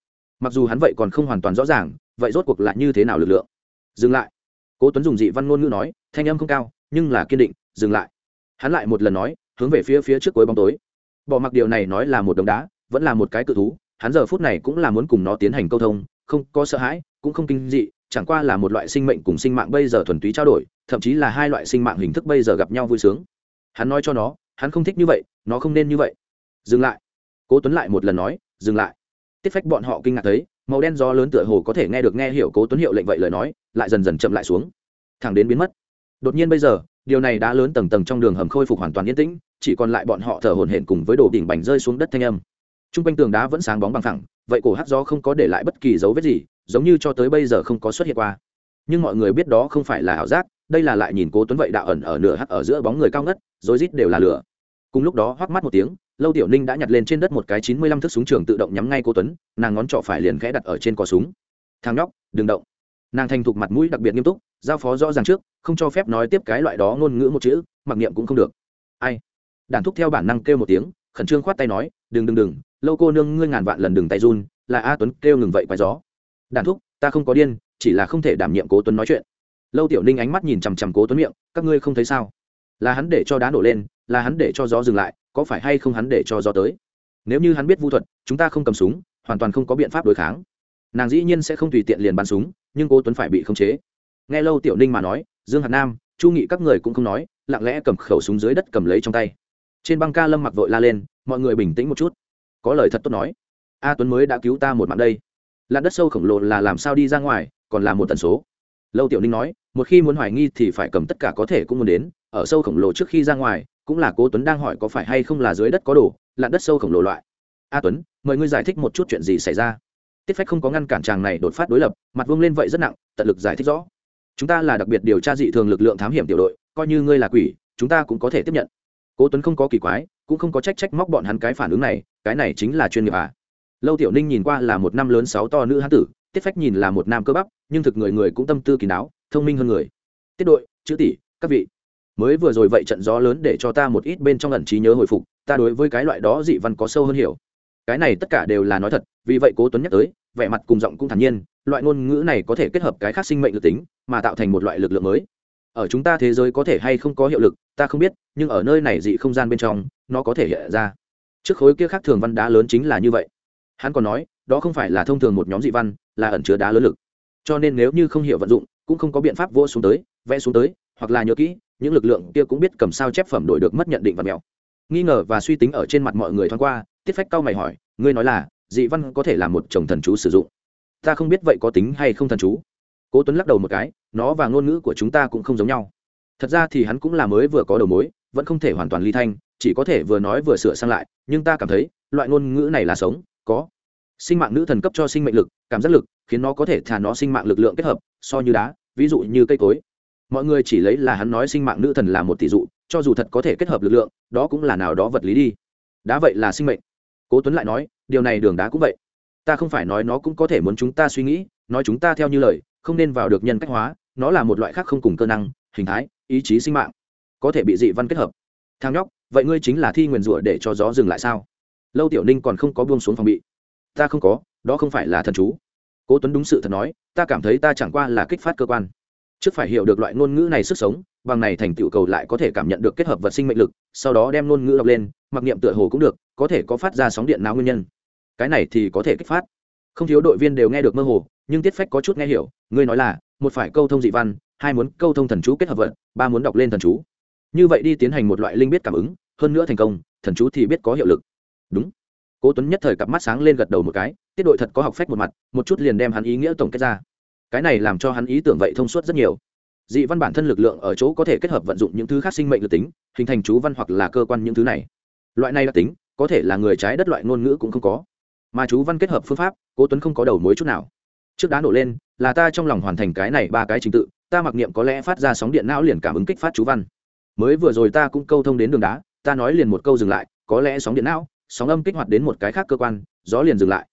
Mặc dù hắn vậy còn không hoàn toàn rõ ràng vậy rốt cuộc lại như thế nào lực lượng? Dừng lại. Cố tuấn dùng dị văn ngôn ngữ nói thanh âm không cao nhưng là kiên định dừng lại. Hắn lại một lần nói hướng về phía phía trước cuối bóng tối. Bỏ mặc điều này nói là một đống đá vẫn là một cái cự thú hắn giờ phút này cũng là muốn cùng nó tiến hành câu thông không có sợ hãi cũng không kinh dị chẳng qua là một loại sinh mệnh cùng sinh mạng bây giờ thuần túy trao đổi, thậm chí là hai loại sinh mạng hình thức bây giờ gặp nhau vui sướng. Hắn nói cho nó, hắn không thích như vậy, nó không nên như vậy. Dừng lại. Cố tuấn lại một lần nói, dừng lại. Tiết phách bọn họ kinh ngạc thấy, màu đen gió lớn tựa hồ có thể nghe được nghe hiểu cố tuấn hiệu lệnh vậy lời nói, lại dần dần chậm lại xuống. Thẳng đến biến mất. Đột nhiên bây giờ, điều này đã lớn tầng tầng trong đường hầm khôi phục hoàn toàn yên tĩnh, chỉ còn lại bọn họ thở hổn hển cùng với đồ đỉnh bành rơi xuống đất thanh âm. Trung quanh tường đá vẫn sáng bóng bằng phẳng, vậy cổ hát gió không có để lại bất kỳ dấu vết gì giống như cho tới bây giờ không có xuất hiện qua. Nhưng mọi người biết đó không phải là ảo giác, đây là lại nhìn cố tuấn vậy đạo ẩn ở nửa hắc ở giữa bóng người cao ngất, rối rít đều là lửa. Cùng lúc đó hoắc mắt một tiếng, lâu tiểu ninh đã nhặt lên trên đất một cái chín mươi lăm thước súng trường tự động nhắm ngay cố tuấn, nàng ngón trỏ phải liền khẽ đặt ở trên cò súng. Thang nhóc, đừng động. Nàng thành thục mặt mũi đặc biệt nghiêm túc, giao phó rõ ràng trước, không cho phép nói tiếp cái loại đó ngôn ngữ một chữ, mặc niệm cũng không được. Ai? Đàn thúc theo bản năng kêu một tiếng, khẩn trương khoát tay nói, đừng đừng đừng, lâu cô nương ngươi ngàn vạn lần đừng tay run, là a tuấn kêu ngừng vậy quái gió đàn thúc, ta không có điên, chỉ là không thể đảm nhiệm cố tuấn nói chuyện. Lâu tiểu ninh ánh mắt nhìn chằm chằm cố tuấn miệng, các ngươi không thấy sao? Là hắn để cho đá nổ lên, là hắn để cho gió dừng lại, có phải hay không hắn để cho gió tới? Nếu như hắn biết vu thuật, chúng ta không cầm súng, hoàn toàn không có biện pháp đối kháng. Nàng dĩ nhiên sẽ không tùy tiện liền bắn súng, nhưng cố tuấn phải bị khống chế. Nghe lâu tiểu ninh mà nói, dương hạt nam, chu nghị các người cũng không nói, lặng lẽ cầm khẩu súng dưới đất cầm lấy trong tay. Trên băng ca lâm mặc vội la lên, mọi người bình tĩnh một chút. Có lời thật tốt nói. A tuấn mới đã cứu ta một mạng đây lặn đất sâu khổng lồ là làm sao đi ra ngoài, còn là một tần số. Lâu tiểu ninh nói, một khi muốn hoài nghi thì phải cầm tất cả có thể cũng muốn đến, ở sâu khổng lồ trước khi ra ngoài, cũng là cố tuấn đang hỏi có phải hay không là dưới đất có đồ lặn đất sâu khổng lồ loại. A tuấn, mời ngươi giải thích một chút chuyện gì xảy ra. Tiết phách không có ngăn cản chàng này đột phát đối lập, mặt vương lên vậy rất nặng, tận lực giải thích rõ. Chúng ta là đặc biệt điều tra dị thường lực lượng thám hiểm tiểu đội, coi như ngươi là quỷ, chúng ta cũng có thể tiếp nhận. Cố tuấn không có kỳ quái, cũng không có trách trách móc bọn hắn cái phản ứng này, cái này chính là chuyên nghiệp à? Lâu tiểu ninh nhìn qua là một năm lớn sáu to nữ hán tử, tiết phách nhìn là một nam cơ bắp, nhưng thực người người cũng tâm tư kỳ đáo thông minh hơn người. Tiết đội, chữ tỷ, các vị. Mới vừa rồi vậy trận gió lớn để cho ta một ít bên trong ẩn trí nhớ hồi phục, ta đối với cái loại đó dị văn có sâu hơn hiểu. Cái này tất cả đều là nói thật, vì vậy cố tuấn nhắc tới, vẻ mặt cùng giọng cũng thản nhiên, loại ngôn ngữ này có thể kết hợp cái khác sinh mệnh lực tính, mà tạo thành một loại lực lượng mới. Ở chúng ta thế giới có thể hay không có hiệu lực, ta không biết, nhưng ở nơi này dị không gian bên trong, nó có thể hiện ra. Trước khối kia khác thường văn đá lớn chính là như vậy hắn còn nói, đó không phải là thông thường một nhóm dị văn, là ẩn chứa đá lớn lực. Cho nên nếu như không hiểu vận dụng, cũng không có biện pháp vô xuống tới, vẽ xuống tới, hoặc là nhớ kỹ, những lực lượng kia cũng biết cầm sao chép phẩm đổi được mất nhận định và mèo nghi ngờ và suy tính ở trên mặt mọi người thoáng qua, tiết phách cao mày hỏi, ngươi nói là, dị văn có thể là một chồng thần chú sử dụng? Ta không biết vậy có tính hay không thần chú. Cố tuấn lắc đầu một cái, nó và ngôn ngữ của chúng ta cũng không giống nhau. Thật ra thì hắn cũng là mới vừa có đầu mối, vẫn không thể hoàn toàn ly thanh, chỉ có thể vừa nói vừa sửa sang lại, nhưng ta cảm thấy, loại ngôn ngữ này là sống có. Sinh mạng nữ thần cấp cho sinh mệnh lực, cảm giác lực, khiến nó có thể thả nó sinh mạng lực lượng kết hợp, so như đá, ví dụ như cây cối. Mọi người chỉ lấy là hắn nói sinh mạng nữ thần là một tỷ dụ, cho dù thật có thể kết hợp lực lượng, đó cũng là nào đó vật lý đi. Đá vậy là sinh mệnh. Cố tuấn lại nói, điều này đường đá cũng vậy. Ta không phải nói nó cũng có thể muốn chúng ta suy nghĩ, nói chúng ta theo như lời, không nên vào được nhân cách hóa, nó là một loại khác không cùng cơ năng, hình thái, ý chí sinh mạng. Có thể bị dị văn kết hợp. Thang nhóc, vậy ngươi chính là thi nguyền rủa để cho gió dừng lại sao? Lâu tiểu ninh còn không có buông xuống phòng bị. Ta không có, đó không phải là thần chú. Cố tuấn đúng sự thật nói, ta cảm thấy ta chẳng qua là kích phát cơ quan. Trước phải hiểu được loại ngôn ngữ này sức sống, bằng này thành tựu cầu lại có thể cảm nhận được kết hợp vật sinh mệnh lực, sau đó đem ngôn ngữ đọc lên, mặc niệm tựa hồ cũng được, có thể có phát ra sóng điện não nguyên nhân. Cái này thì có thể kích phát. Không thiếu đội viên đều nghe được mơ hồ, nhưng tiết phách có chút nghe hiểu, ngươi nói là, một phải câu thông dị văn, hai muốn câu thông thần chú kết hợp vật, ba muốn đọc lên thần chú. Như vậy đi tiến hành một loại linh biết cảm ứng, hơn nữa thành công, thần chú thì biết có hiệu lực đúng. Cố tuấn nhất thời cặp mắt sáng lên gật đầu một cái, tiết đội thật có học phách một mặt, một chút liền đem hắn ý nghĩa tổng kết ra. Cái này làm cho hắn ý tưởng vậy thông suốt rất nhiều. Dị văn bản thân lực lượng ở chỗ có thể kết hợp vận dụng những thứ khác sinh mệnh lực tính, hình thành chú văn hoặc là cơ quan những thứ này. Loại này đặc tính, có thể là người trái đất loại ngôn ngữ cũng không có. Mà chú văn kết hợp phương pháp, cố tuấn không có đầu mối chút nào. Trước đá nổ lên, là ta trong lòng hoàn thành cái này ba cái trình tự, ta mặc niệm có lẽ phát ra sóng điện não liền cảm ứng kích phát chú văn. Mới vừa rồi ta cũng câu thông đến đường đá, ta nói liền một câu dừng lại, có lẽ sóng điện não sóng âm kích hoạt đến một cái khác cơ quan, gió liền dừng lại.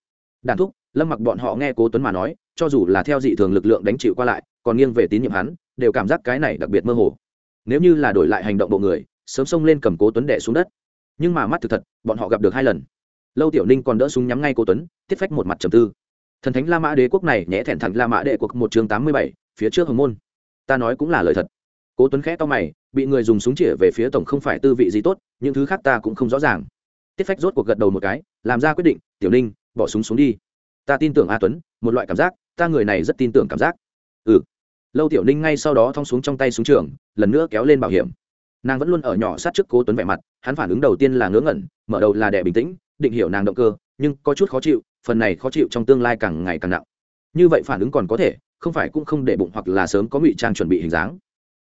Đàn thúc, lâm mặc bọn họ nghe cố tuấn mà nói, cho dù là theo dị thường lực lượng đánh chịu qua lại, còn nghiêng về tín nhiệm hắn, đều cảm giác cái này đặc biệt mơ hồ. Nếu như là đổi lại hành động bộ người, sớm xông lên cầm cố tuấn đẻ xuống đất. Nhưng mà mắt thực thật, bọn họ gặp được hai lần. Lâu tiểu ninh còn đỡ súng nhắm ngay cố tuấn tiết phách một mặt trầm tư. Thần thánh la mã đế quốc này nhẽ thẹn thẳng la mã đệ quốc một chương tám mươi bảy, phía trước hồng môn. Ta nói cũng là lời thật. Cố tuấn khẽ to mày, bị người dùng súng chĩa về phía tổng không phải tư vị gì tốt, những thứ khác ta cũng không rõ ràng tiết phách rốt cuộc gật đầu một cái, làm ra quyết định, tiểu ninh, bỏ súng xuống đi. Ta tin tưởng a tuấn, một loại cảm giác, ta người này rất tin tưởng cảm giác. Ừ. Lâu tiểu ninh ngay sau đó thong xuống trong tay súng trường, lần nữa kéo lên bảo hiểm. Nàng vẫn luôn ở nhỏ sát trước cố tuấn vẻ mặt, hắn phản ứng đầu tiên là ngớ ngẩn, mở đầu là đẻ bình tĩnh, định hiểu nàng động cơ, nhưng có chút khó chịu, phần này khó chịu trong tương lai càng ngày càng nặng. Như vậy phản ứng còn có thể, không phải cũng không để bụng hoặc là sớm có ngụy trang chuẩn bị hình dáng.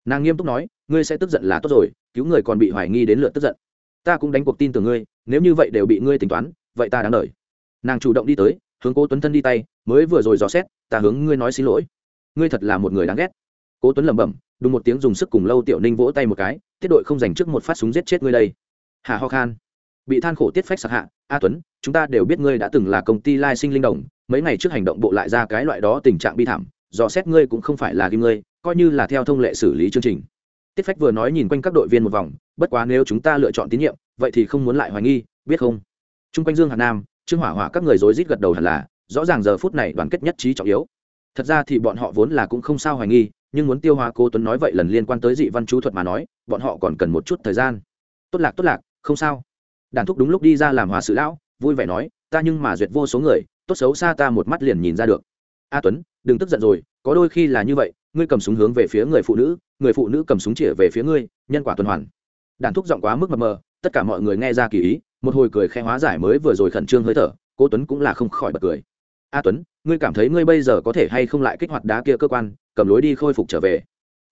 Nàng nghiêm túc nói, ngươi sẽ tức giận là tốt rồi, cứu người còn bị hoài nghi đến lượt tức giận ta cũng đánh cuộc tin tưởng ngươi, nếu như vậy đều bị ngươi tính toán, vậy ta đáng đ nàng chủ động đi tới, hướng cố tuấn thân đi tay, mới vừa rồi dò xét, ta hướng ngươi nói xin lỗi. Ngươi thật là một người đáng ghét. Cố tuấn lẩm bẩm, đúng một tiếng dùng sức cùng lâu tiểu ninh vỗ tay một cái, tiết đội không dành trước một phát súng giết chết ngươi đây. Hà ho khan. Bị than khổ tiết phách sạc hạ, a tuấn, chúng ta đều biết ngươi đã từng là công ty lai sinh linh đồng, mấy ngày trước hành động bộ lại ra cái loại đó tình trạng bi thảm, dò xét ngươi cũng không phải là kim ngươi, coi như là theo thông lệ xử lý chương trình tiết phách vừa nói nhìn quanh các đội viên một vòng, bất quá nếu chúng ta lựa chọn tín nhiệm, vậy thì không muốn lại hoài nghi, biết không? T r u n g quanh dương hà nam, trương hỏa hỏa các người rối rít gật đầu hẳn là, rõ ràng giờ phút này đoàn kết nhất trí trọng yếu. Thật ra thì bọn họ vốn là cũng không sao hoài nghi, nhưng muốn tiêu hóa cô tuấn nói vậy lần liên quan tới dị văn chú thuật mà nói, bọn họ còn cần một chút thời gian. Tốt lạc tốt lạc, không sao. Đàn thúc đúng lúc đi ra làm hòa sự lão, vui vẻ nói, ta nhưng mà duyệt vô số người, tốt xấu xa ta một mắt liền nhìn ra được. A tuấn, đừng tức giận rồi, có đôi khi là như vậy ngươi cầm súng hướng về phía người phụ nữ, người phụ nữ cầm súng chĩa về phía ngươi, nhân quả tuần hoàn. Đàn thúc giọng quá mức mập mờ, tất cả mọi người nghe ra kỳ ý, một hồi cười khe hóa giải mới vừa rồi khẩn trương hơi thở, cô tuấn cũng là không khỏi bật cười. A tuấn, ngươi cảm thấy ngươi bây giờ có thể hay không lại kích hoạt đá kia cơ quan, cầm lối đi khôi phục trở về?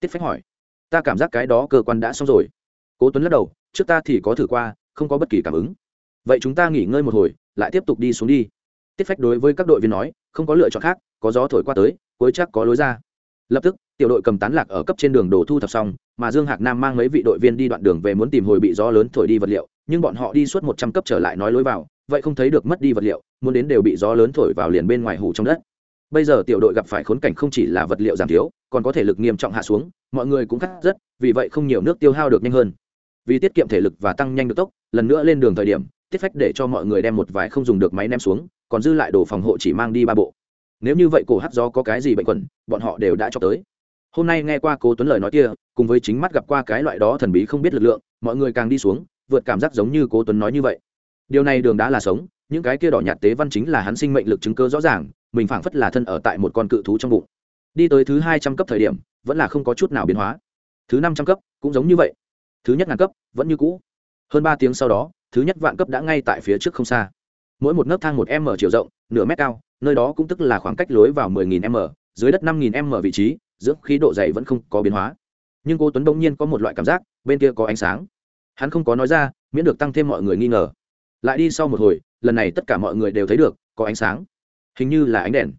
Tiết phách hỏi. Ta cảm giác cái đó cơ quan đã xong rồi. Cố tuấn lắc đầu, trước ta thì có thử qua, không có bất kỳ cảm ứng. Vậy chúng ta nghỉ ngơi một hồi, lại tiếp tục đi xuống đi. Tiết phách đối với các đội viên nói, không có lựa chọn khác, có gió thổi qua tới, cuối chắc có lối ra lập tức, tiểu đội cầm tán lạc ở cấp trên đường đồ thu thập xong, mà dương hạc nam mang mấy vị đội viên đi đoạn đường về muốn tìm hồi bị gió lớn thổi đi vật liệu, nhưng bọn họ đi suốt một trăm cấp trở lại nói lối vào, vậy không thấy được mất đi vật liệu, muốn đến đều bị gió lớn thổi vào liền bên ngoài hủ trong đất. Bây giờ tiểu đội gặp phải khốn cảnh không chỉ là vật liệu giảm thiếu, còn có thể lực nghiêm trọng hạ xuống, mọi người cũng cắt rất, vì vậy không nhiều nước tiêu hao được nhanh hơn. Vì tiết kiệm thể lực và tăng nhanh được tốc, lần nữa lên đường thời điểm, tiết phách để cho mọi người đem một vài không dùng được máy ném xuống, còn dư lại đồ phòng hộ chỉ mang đi ba bộ nếu như vậy cổ hát gió có cái gì bệnh quẩn, bọn họ đều đã cho tới. Hôm nay nghe qua cố tuấn lời nói kia, cùng với chính mắt gặp qua cái loại đó thần bí không biết lực lượng, mọi người càng đi xuống, vượt cảm giác giống như cố tuấn nói như vậy. Điều này đường đã là sống, những cái kia đỏ nhạt tế văn chính là hắn sinh mệnh lực chứng cơ rõ ràng, mình phảng phất là thân ở tại một con cự thú trong bụng. Đi tới thứ hai trăm cấp thời điểm, vẫn là không có chút nào biến hóa. Thứ năm trăm cấp, cũng giống như vậy. Thứ nhất ngàn cấp, vẫn như cũ. Hơn ba tiếng sau đó, thứ nhất vạn cấp đã ngay tại phía trước không xa. Mỗi một nấc thang một m chiều rộng, nửa mét cao nơi đó cũng tức là khoảng cách lối vào 10.000 m, dưới đất 5.000 m vị trí dưỡng khí độ dày vẫn không có biến hóa. Nhưng cô tuấn đông nhiên có một loại cảm giác, bên kia có ánh sáng. Hắn không có nói ra, miễn được tăng thêm mọi người nghi ngờ. Lại đi sau một hồi, lần này tất cả mọi người đều thấy được, có ánh sáng. Hình như là ánh đèn.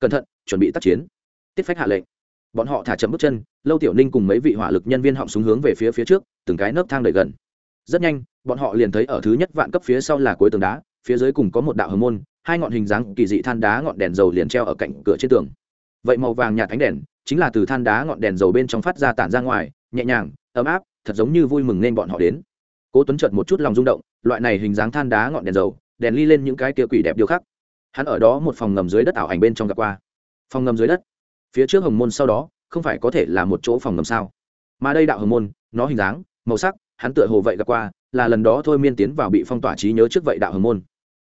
Cẩn thận, chuẩn bị tác chiến. Tiết phách hạ lệnh. Bọn họ thả chậm bước chân, lâu tiểu ninh cùng mấy vị hỏa lực nhân viên họng súng hướng về phía phía trước, từng cái nấc thang đợi gần. Rất nhanh, bọn họ liền thấy ở thứ nhất vạn cấp phía sau là cuối tường đá, phía dưới cùng có một đạo hầm môn hai ngọn hình dáng kỳ dị than đá ngọn đèn dầu liền treo ở cạnh cửa trên tường. Vậy màu vàng nhạt ánh đèn chính là từ than đá ngọn đèn dầu bên trong phát ra tản ra ngoài, nhẹ nhàng, ấm áp, thật giống như vui mừng nên bọn họ đến. Cố tuấn chợt một chút lòng rung động, loại này hình dáng than đá ngọn đèn dầu, đèn ly lên những cái kia quỷ đẹp điêu khắc. Hắn ở đó một phòng ngầm dưới đất ảo ảnh bên trong gặp qua. Phòng ngầm dưới đất? Phía trước hồng môn sau đó, không phải có thể là một chỗ phòng ngầm sao? Mà đây đạo hồng môn, nó hình dáng, màu sắc, hắn tựa hồ vậy gặp qua, là lần đó thôi miên tiến vào bị phong tỏa trí nhớ trước vậy đạo hồng môn.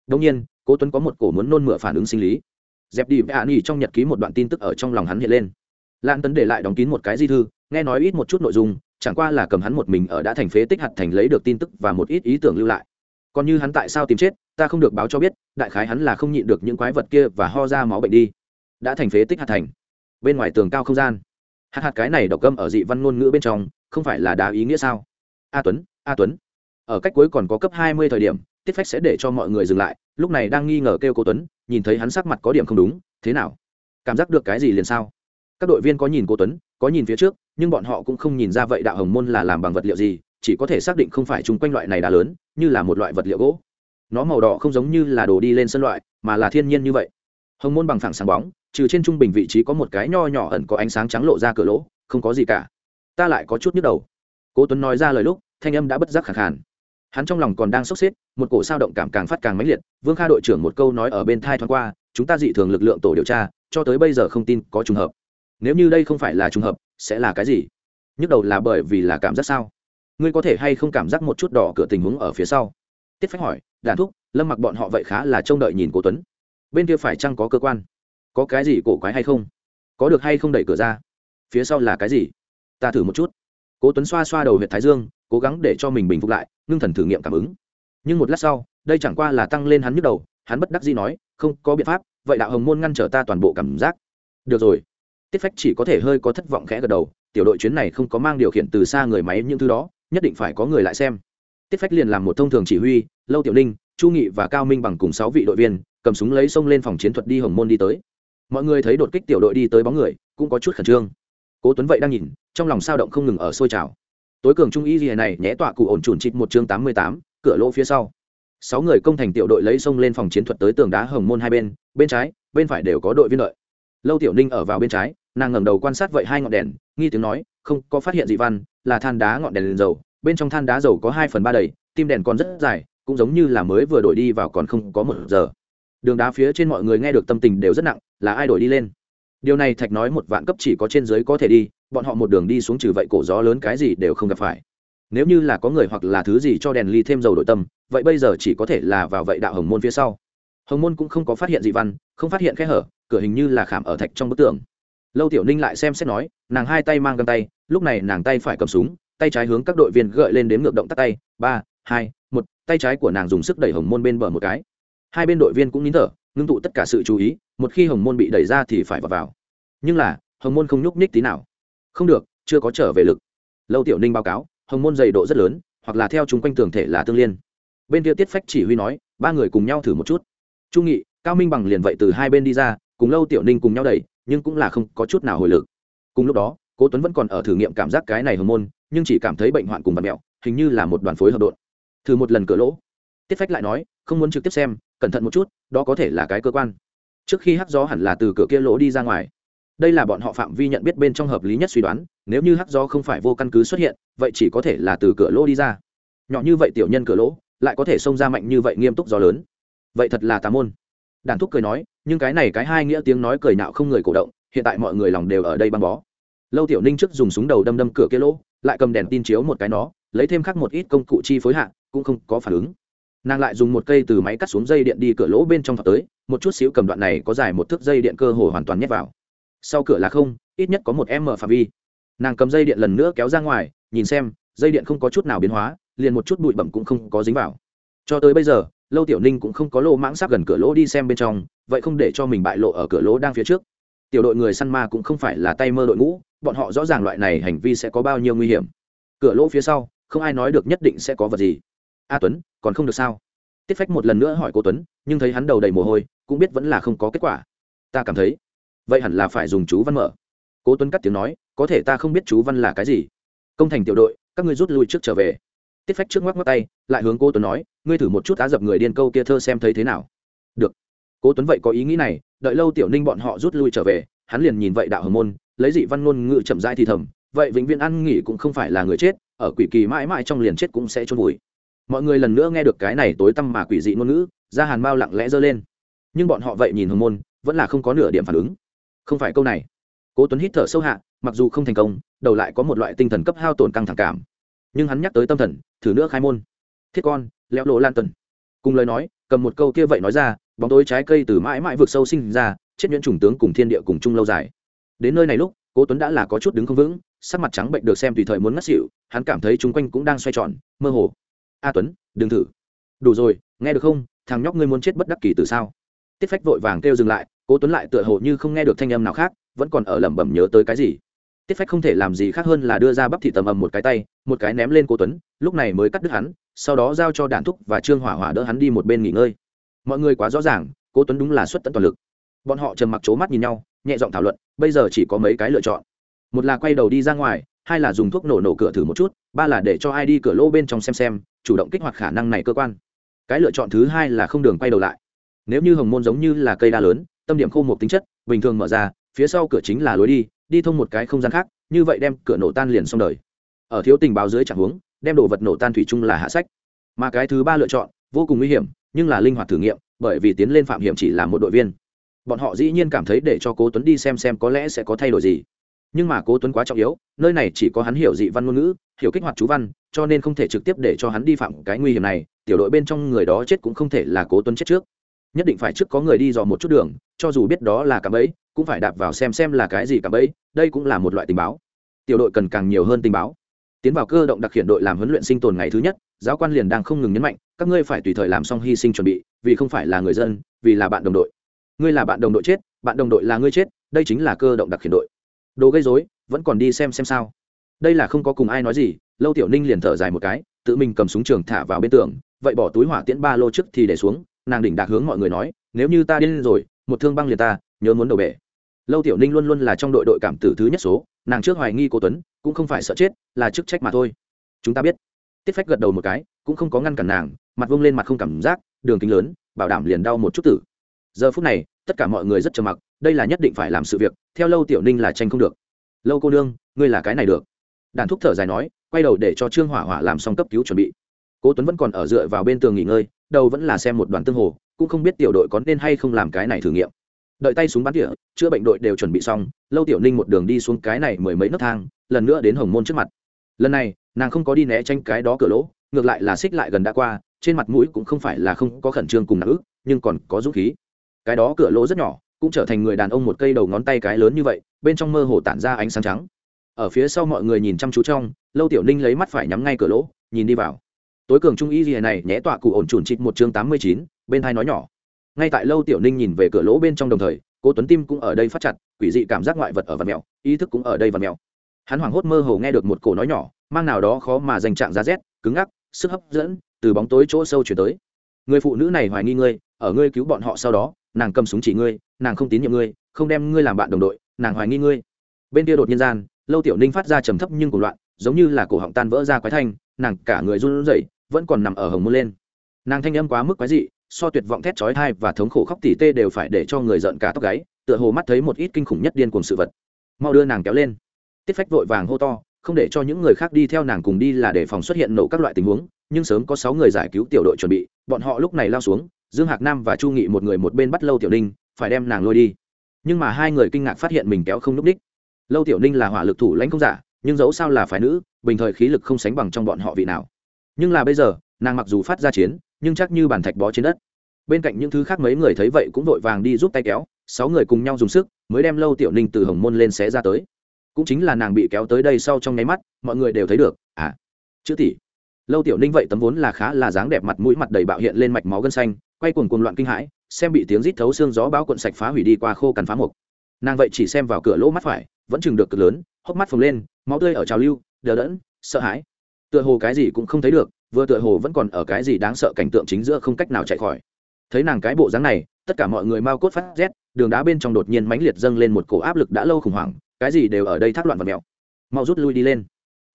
Đông nhiên cố tuấn có một cổ muốn nôn mửa phản ứng sinh lý. Dẹp đi ạ nghỉ trong nhật ký một đoạn tin tức ở trong lòng hắn hiện lên. Lan tấn để lại đóng kín một cái di thư, nghe nói ít một chút nội dung, chẳng qua là cầm hắn một mình ở đã thành phế tích hạt thành lấy được tin tức và một ít ý tưởng lưu lại. Còn như hắn tại sao tìm chết, ta không được báo cho biết, đại khái hắn là không nhịn được những quái vật kia và ho ra máu bệnh đi. Đã thành phế tích hạt thành. Bên ngoài tường cao không gian. Hạt hạt cái này độc gâm ở dị văn ngôn ngữ bên trong, không phải là đá ý nghĩa sao? A tuấn a tuấn. Ở cách cuối còn có cấp hai mươi thời điểm tiết phách sẽ để cho mọi người dừng lại, lúc này đang nghi ngờ kêu cô tuấn, nhìn thấy hắn sắc mặt có điểm không đúng, thế nào? Cảm giác được cái gì liền sao? Các đội viên có nhìn cô tuấn, có nhìn phía trước, nhưng bọn họ cũng không nhìn ra vậy đạo hồng môn là làm bằng vật liệu gì, chỉ có thể xác định không phải chung quanh loại này đá lớn, như là một loại vật liệu gỗ. Nó màu đỏ không giống như là đồ đi lên sân loại, mà là thiên nhiên như vậy. Hồng môn bằng phẳng sáng bóng, trừ trên trung bình vị trí có một cái nho nhỏ ẩn có ánh sáng trắng lộ ra cửa lỗ, không có gì cả. Ta lại có chút nhức đầu. Cố tuấn nói ra lời lúc, thanh âm đã bất giác khẳng khàn hắn trong lòng còn đang sốc xếp, một cổ sao động cảm càng phát càng mãnh liệt, vương kha đội trưởng một câu nói ở bên thai thoáng qua, chúng ta dị thường lực lượng tổ điều tra, cho tới bây giờ không tin có trùng hợp. Nếu như đây không phải là trùng hợp, sẽ là cái gì? Nhức đầu là bởi vì là cảm giác sao? Ngươi có thể hay không cảm giác một chút đỏ cửa tình huống ở phía sau? Tiết phách hỏi, đàn thúc, lâm mặc bọn họ vậy khá là trông đợi nhìn cố tuấn. Bên kia phải chăng có cơ quan? Có cái gì cổ quái hay không? Có được hay không đẩy cửa ra? Phía sau là cái gì? Ta thử một chút cố tuấn xoa xoa đầu huyện thái dương, cố gắng để cho mình bình phục lại, ngưng thần thử nghiệm cảm ứng. Nhưng một lát sau, đây chẳng qua là tăng lên hắn nhức đầu, hắn bất đắc dĩ nói, không, có biện pháp, vậy đạo hồng môn ngăn trở ta toàn bộ cảm giác. Được rồi. Tiết phách chỉ có thể hơi có thất vọng khẽ gật đầu, tiểu đội chuyến này không có mang điều khiển từ xa người máy những thứ đó, nhất định phải có người lại xem. Tiết phách liền làm một thông thường chỉ huy, lâu tiểu ninh, chu nghị và cao minh bằng cùng sáu vị đội viên, cầm súng lấy xông lên phòng chiến thuật đi hồng môn đi tới. Mọi người thấy đột kích tiểu đội đi tới bóng người, cũng có chút khẩn trương. Cố tuấn vậy đang nhìn trong lòng sao động không ngừng ở sôi trào. Tối cường trung y gì này nhẽ tọa cụ ổn chuẩn trịt một chương tám mươi tám, cửa lỗ phía sau. Sáu người công thành tiểu đội lấy xông lên phòng chiến thuật tới tường đá hồng môn hai bên bên trái, bên phải đều có đội viên đợi. Lâu tiểu ninh ở vào bên trái, nàng ngẩng đầu quan sát vậy hai ngọn đèn, nghi tiếng nói, không, có phát hiện dị văn, là than đá ngọn đèn lên dầu, bên trong than đá dầu có hai phần ba đầy, tim đèn còn rất dài, cũng giống như là mới vừa đổi đi vào còn không có một giờ. Đường đá phía trên mọi người nghe được tâm tình đều rất nặng, là ai đổi đi lên? Điều này thạch nói một vạn cấp chỉ có trên dưới có thể đi bọn họ một đường đi xuống trừ vậy cổ gió lớn cái gì đều không gặp phải. Nếu như là có người hoặc là thứ gì cho đèn ly thêm dầu đội tâm vậy bây giờ chỉ có thể là vào vậy đạo hồng môn phía sau. Hồng môn cũng không có phát hiện dị văn không phát hiện kẽ hở cửa hình như là khảm ở thạch trong bức tường. Lâu tiểu ninh lại xem xét nói nàng hai tay mang găng tay lúc này nàng tay phải cầm súng tay trái hướng các đội viên gợi lên đến ngược động tắt tay ba hai một tay trái của nàng dùng sức đẩy hồng môn bên bờ một cái. Hai bên đội viên cũng nín thở ngưng tụ tất cả sự chú ý một khi hồng môn bị đẩy ra thì phải vào, vào. nhưng là hồng môn không nhúc nhích tí nào không được, chưa có trở về lực. Lâu tiểu ninh báo cáo, hồng môn dày độ rất lớn, hoặc là theo chúng quanh tường thể là tương liên. Bên kia tiết phách chỉ huy nói, ba người cùng nhau thử một chút. Trung nghị, cao minh bằng liền vậy từ hai bên đi ra, cùng lâu tiểu ninh cùng nhau đẩy, nhưng cũng là không có chút nào hồi lực. Cùng lúc đó, cố tuấn vẫn còn ở thử nghiệm cảm giác cái này hồng môn, nhưng chỉ cảm thấy bệnh hoạn cùng bạt mẹo, hình như là một đoàn phối hợp đột thử một lần cửa lỗ. Tiết phách lại nói, không muốn trực tiếp xem, cẩn thận một chút, đó có thể là cái cơ quan. Trước khi hắc gió hẳn là từ cửa kia lỗ đi ra ngoài đây là bọn họ phạm vi nhận biết bên trong hợp lý nhất suy đoán, nếu như hắc gió không phải vô căn cứ xuất hiện, vậy chỉ có thể là từ cửa lỗ đi ra. Nhỏ như vậy tiểu nhân cửa lỗ, lại có thể xông ra mạnh như vậy nghiêm túc gió lớn. Vậy thật là tà môn. Đàn thúc cười nói, nhưng cái này cái hai nghĩa tiếng nói cười nạo không người cổ động, hiện tại mọi người lòng đều ở đây băng bó. Lâu tiểu ninh trước dùng súng đầu đâm đâm cửa kia lỗ, lại cầm đèn tin chiếu một cái nó, lấy thêm khắc một ít công cụ chi phối hạ, cũng không có phản ứng. Nàng lại dùng một cây từ máy cắt xuống dây điện đi cửa lỗ bên trong thọc tới, một chút xíu cầm đoạn này có dài một thước dây điện cơ hồ hoàn toàn nhét vào sau cửa là không, ít nhất có một m phạm vi. Nàng cầm dây điện lần nữa kéo ra ngoài, nhìn xem, dây điện không có chút nào biến hóa, liền một chút bụi bẩm cũng không có dính vào. Cho tới bây giờ, lâu tiểu ninh cũng không có lô mãng sắp gần cửa lỗ đi xem bên trong, vậy không để cho mình bại lộ ở cửa lỗ đang phía trước. Tiểu đội người săn ma cũng không phải là tay mơ đội ngũ, bọn họ rõ ràng loại này hành vi sẽ có bao nhiêu nguy hiểm. Cửa lỗ phía sau, không ai nói được nhất định sẽ có vật gì. A tuấn, còn không được sao? Tiết phách một lần nữa hỏi cô tuấn, nhưng thấy hắn đầu đầy mồ hôi, cũng biết vẫn là không có kết quả. Ta cảm thấy vậy hẳn là phải dùng chú văn mở. Cố tuấn cắt tiếng nói, có thể ta không biết chú văn là cái gì. Công thành tiểu đội, các ngươi rút lui trước trở về. Tiết phách trước ngoắc ngoắc tay, lại hướng cô tuấn nói, ngươi thử một chút á dập người điên câu kia thơ xem thấy thế nào. Được. Cố tuấn vậy có ý nghĩ này, đợi lâu tiểu ninh bọn họ rút lui trở về, hắn liền nhìn vậy đạo hồng môn, lấy dị văn ngôn ngự chậm rãi thì thầm, vậy vĩnh viễn ăn nghỉ cũng không phải là người chết, ở quỷ kỳ mãi mãi trong liền chết cũng sẽ trôn vùi. Mọi người lần nữa nghe được cái này tối tăm mà quỷ dị ngôn ngữ ra hàn bao lặng lẽ giơ lên. Nhưng bọn họ vậy nhìn hồng môn, vẫn là không có nửa điểm phản ứng không phải câu này. Cố tuấn hít thở sâu hạ, mặc dù không thành công, đầu lại có một loại tinh thần cấp hao tổn căng thẳng cảm. Nhưng hắn nhắc tới tâm thần, thử nữa khai môn. Thiết con leo lộ lan tần cùng lời nói, cầm một câu kia vậy nói ra, bóng tối trái cây từ mãi mãi vượt sâu sinh ra, chết nhuyễn chủng tướng cùng thiên địa cùng chung lâu dài. Đến nơi này lúc, cố tuấn đã là có chút đứng không vững, sắc mặt trắng bệnh được xem tùy thời muốn ngất xỉu, hắn cảm thấy chung quanh cũng đang xoay tròn, mơ hồ. A tuấn, đừng thử. Đủ rồi, nghe được không? Thằng nhóc ngươi muốn chết bất đắc kỳ từ sao? Tiết phách vội vàng kêu dừng lại cố tuấn lại tựa hồ như không nghe được thanh âm nào khác, vẫn còn ở lẩm bẩm nhớ tới cái gì. Tiết phách không thể làm gì khác hơn là đưa ra bắp thị tầm ầm một cái tay, một cái ném lên cố tuấn, lúc này mới cắt đứt hắn, sau đó giao cho Đản thúc và trương hỏa hỏa đỡ hắn đi một bên nghỉ ngơi. Mọi người quá rõ ràng, cố tuấn đúng là xuất tận toàn lực. Bọn họ trầm mặc c mắt nhìn nhau, nhẹ giọng thảo luận, bây giờ chỉ có mấy cái lựa chọn. Một là quay đầu đi ra ngoài, hai là dùng thuốc nổ nổ cửa thử một chút, ba là để cho ai đi cửa lô bên trong xem xem, chủ động kích hoạt khả năng này cơ quan. Cái lựa chọn thứ hai là không đường quay đầu lại. Nếu như hồng môn giống như là cây đa lớn tâm điểm khô một tính chất, bình thường mở ra, phía sau cửa chính là lối đi đi thông một cái không gian khác, như vậy đem cửa nổ tan liền xong đời. Ở thiếu tình báo dưới trạng huống, đem đồ vật nổ tan thủy chung là hạ sách. Mà cái thứ ba lựa chọn, vô cùng nguy hiểm, nhưng là linh hoạt thử nghiệm, bởi vì tiến lên phạm hiểm chỉ là một đội viên. Bọn họ dĩ nhiên cảm thấy để cho cố tuấn đi xem xem có lẽ sẽ có thay đổi gì. Nhưng mà cố tuấn quá trọng yếu, nơi này chỉ có hắn hiểu dị văn ngôn ngữ, hiểu kích hoạt chú văn, cho nên không thể trực tiếp để cho hắn đi phạm cái nguy hiểm này, tiểu đội bên trong người đó chết cũng không thể là cố tuấn chết trước. Nhất định phải trước có người đi dò một chút đường cho dù biết đó là cạm bẫy, cũng phải đạp vào xem xem là cái gì cạm bẫy, đây cũng là một loại tình báo. Tiểu đội cần càng nhiều hơn tình báo. Tiến vào cơ động đặc hiện đội làm huấn luyện sinh tồn ngày thứ nhất, giáo quan liền đang không ngừng nhấn mạnh, các ngươi phải tùy thời làm xong hy sinh chuẩn bị, vì không phải là người dân, vì là bạn đồng đội. Ngươi là bạn đồng đội chết, bạn đồng đội là ngươi chết, đây chính là cơ động đặc hiện đội. Đồ gây dối vẫn còn đi xem xem sao. Đây là không có cùng ai nói gì, lâu tiểu ninh liền thở dài một cái, tự mình cầm súng trường thả vào bên tường, vậy bỏ túi hỏa tiễn ba lô trước thì để xuống, nàng đỉnh đạc hướng mọi người nói, nếu như ta điên rồi một thương băng liền ta, nhớ muốn đầu bể. Lâu tiểu ninh luôn luôn là trong đội đội cảm tử thứ nhất số, nàng trước hoài nghi cô tuấn, cũng không phải sợ chết, là chức trách mà thôi. Chúng ta biết. Tiết phách gật đầu một cái, cũng không có ngăn cản nàng, mặt vung lên mặt không cảm giác, đường kính lớn, bảo đảm liền đau một chút tử. Giờ phút này, tất cả mọi người rất trầm mặc, đây là nhất định phải làm sự việc, theo lâu tiểu ninh là tranh không được. Lâu cô nương, ngươi là cái này được. Đàn thúc thở dài nói, quay đầu để cho trương hỏa hỏa làm xong cấp cứu chuẩn bị. Cố tuấn vẫn còn ở dựa vào bên tường nghỉ ngơi đầu vẫn là xem một đoàn tương hồ, cũng không biết tiểu đội có nên hay không làm cái này thử nghiệm. Đợi tay súng bắn tỉa, chữa bệnh đội đều chuẩn bị xong, lâu tiểu ninh một đường đi xuống cái này mười mấy nấc thang, lần nữa đến hồng môn trước mặt. Lần này, nàng không có đi né tranh cái đó cửa lỗ, ngược lại là xích lại gần đã qua, trên mặt mũi cũng không phải là không có khẩn trương cùng nặng ức, nhưng còn có dũng khí. Cái đó cửa lỗ rất nhỏ, cũng trở thành người đàn ông một cây đầu ngón tay cái lớn như vậy, bên trong mơ hồ tản ra ánh sáng trắng. Ở phía sau mọi người nhìn chăm chú trong, lâu tiểu ninh lấy mắt phải nhắm ngay cửa lỗ, nhìn đi vào tối cường trung y gì này nhé tọa cụ ổn chuẩn trịt một chương tám mươi chín, bên hai nói nhỏ. Ngay tại lâu tiểu ninh nhìn về cửa lỗ bên trong đồng thời cô tuấn tim cũng ở đây phát chặt, quỷ dị cảm giác ngoại vật ở vật mèo ý thức cũng ở đây vật mèo hắn hoảng hốt mơ hồ nghe được một cổ nói nhỏ, mang nào đó khó mà dành trạng giá rét, cứng ngắc, sức hấp dẫn, từ bóng tối chỗ sâu chuyển tới. Người phụ nữ này hoài nghi ngươi, ở ngươi cứu bọn họ sau đó, nàng cầm súng chỉ ngươi, nàng không tín nhiệm ngươi, không đem ngươi làm bạn đồng đội, nàng hoài nghi ngươi. Bên kia đột nhiên gian, lâu tiểu ninh phát ra trầm thấp nhưng của loạn, giống như là cổ họng tan vỡ ra quái thanh, nàng cả người run rẩy vẫn còn nằm ở hồng môn lên. Nàng thanh âm quá mức quái dị, so tuyệt vọng thét chói tai và thống khổ khóc tỉ tê đều phải để cho người giận cả tóc gáy, tựa hồ mắt thấy một ít kinh khủng nhất điên cùng sự vật. Mau đưa nàng kéo lên. Tiết phách vội vàng hô to, không để cho những người khác đi theo nàng cùng đi là để phòng xuất hiện nổ các loại tình huống, nhưng sớm có sáu người giải cứu tiểu đội chuẩn bị, bọn họ lúc này lao xuống, dương hạc nam và chu nghị một người một bên bắt lâu tiểu ninh, phải đem nàng lôi đi. Nhưng mà hai người kinh ngạc phát hiện mình kéo không n ú c đích lâu tiểu ninh là hỏa lực thủ lãnh không giả, nhưng dẫu sao là phái nữ, bình thời khí lực không sánh bằng trong bọn họ vị nào nhưng là bây giờ, nàng mặc dù phát ra chiến, nhưng chắc như bàn thạch bó trên đất. Bên cạnh những thứ khác mấy người thấy vậy cũng vội vàng đi giúp tay kéo, sáu người cùng nhau dùng sức, mới đem lâu tiểu ninh từ hồng môn lên xé ra tới. Cũng chính là nàng bị kéo tới đây sau trong nháy mắt, mọi người đều thấy được à chữ tỷ. Lâu tiểu ninh vậy tấm vốn là khá là dáng đẹp mặt mũi mặt đầy bạo hiện lên mạch máu gân xanh, quay cuồng cuồng loạn kinh hãi, xem bị tiếng rít thấu xương gió bão cuộn sạch phá hủy đi qua khô cằn phá mục. Nàng vậy chỉ xem vào cửa lỗ mắt phải, vẫn chừng được cực lớn, hốc mắt phồng lên, máu tươi ở trào lưu, đờ đẫn, sợ hãi tựa hồ cái gì cũng không thấy được, vừa tựa hồ vẫn còn ở cái gì đáng sợ cảnh tượng chính giữa không cách nào chạy khỏi. Thấy nàng cái bộ dáng này, tất cả mọi người mau cốt phát rét, đường đá bên trong đột nhiên mãnh liệt dâng lên một cổ áp lực đã lâu khủng hoảng, cái gì đều ở đây thác loạn và mèo. Mau rút lui đi lên.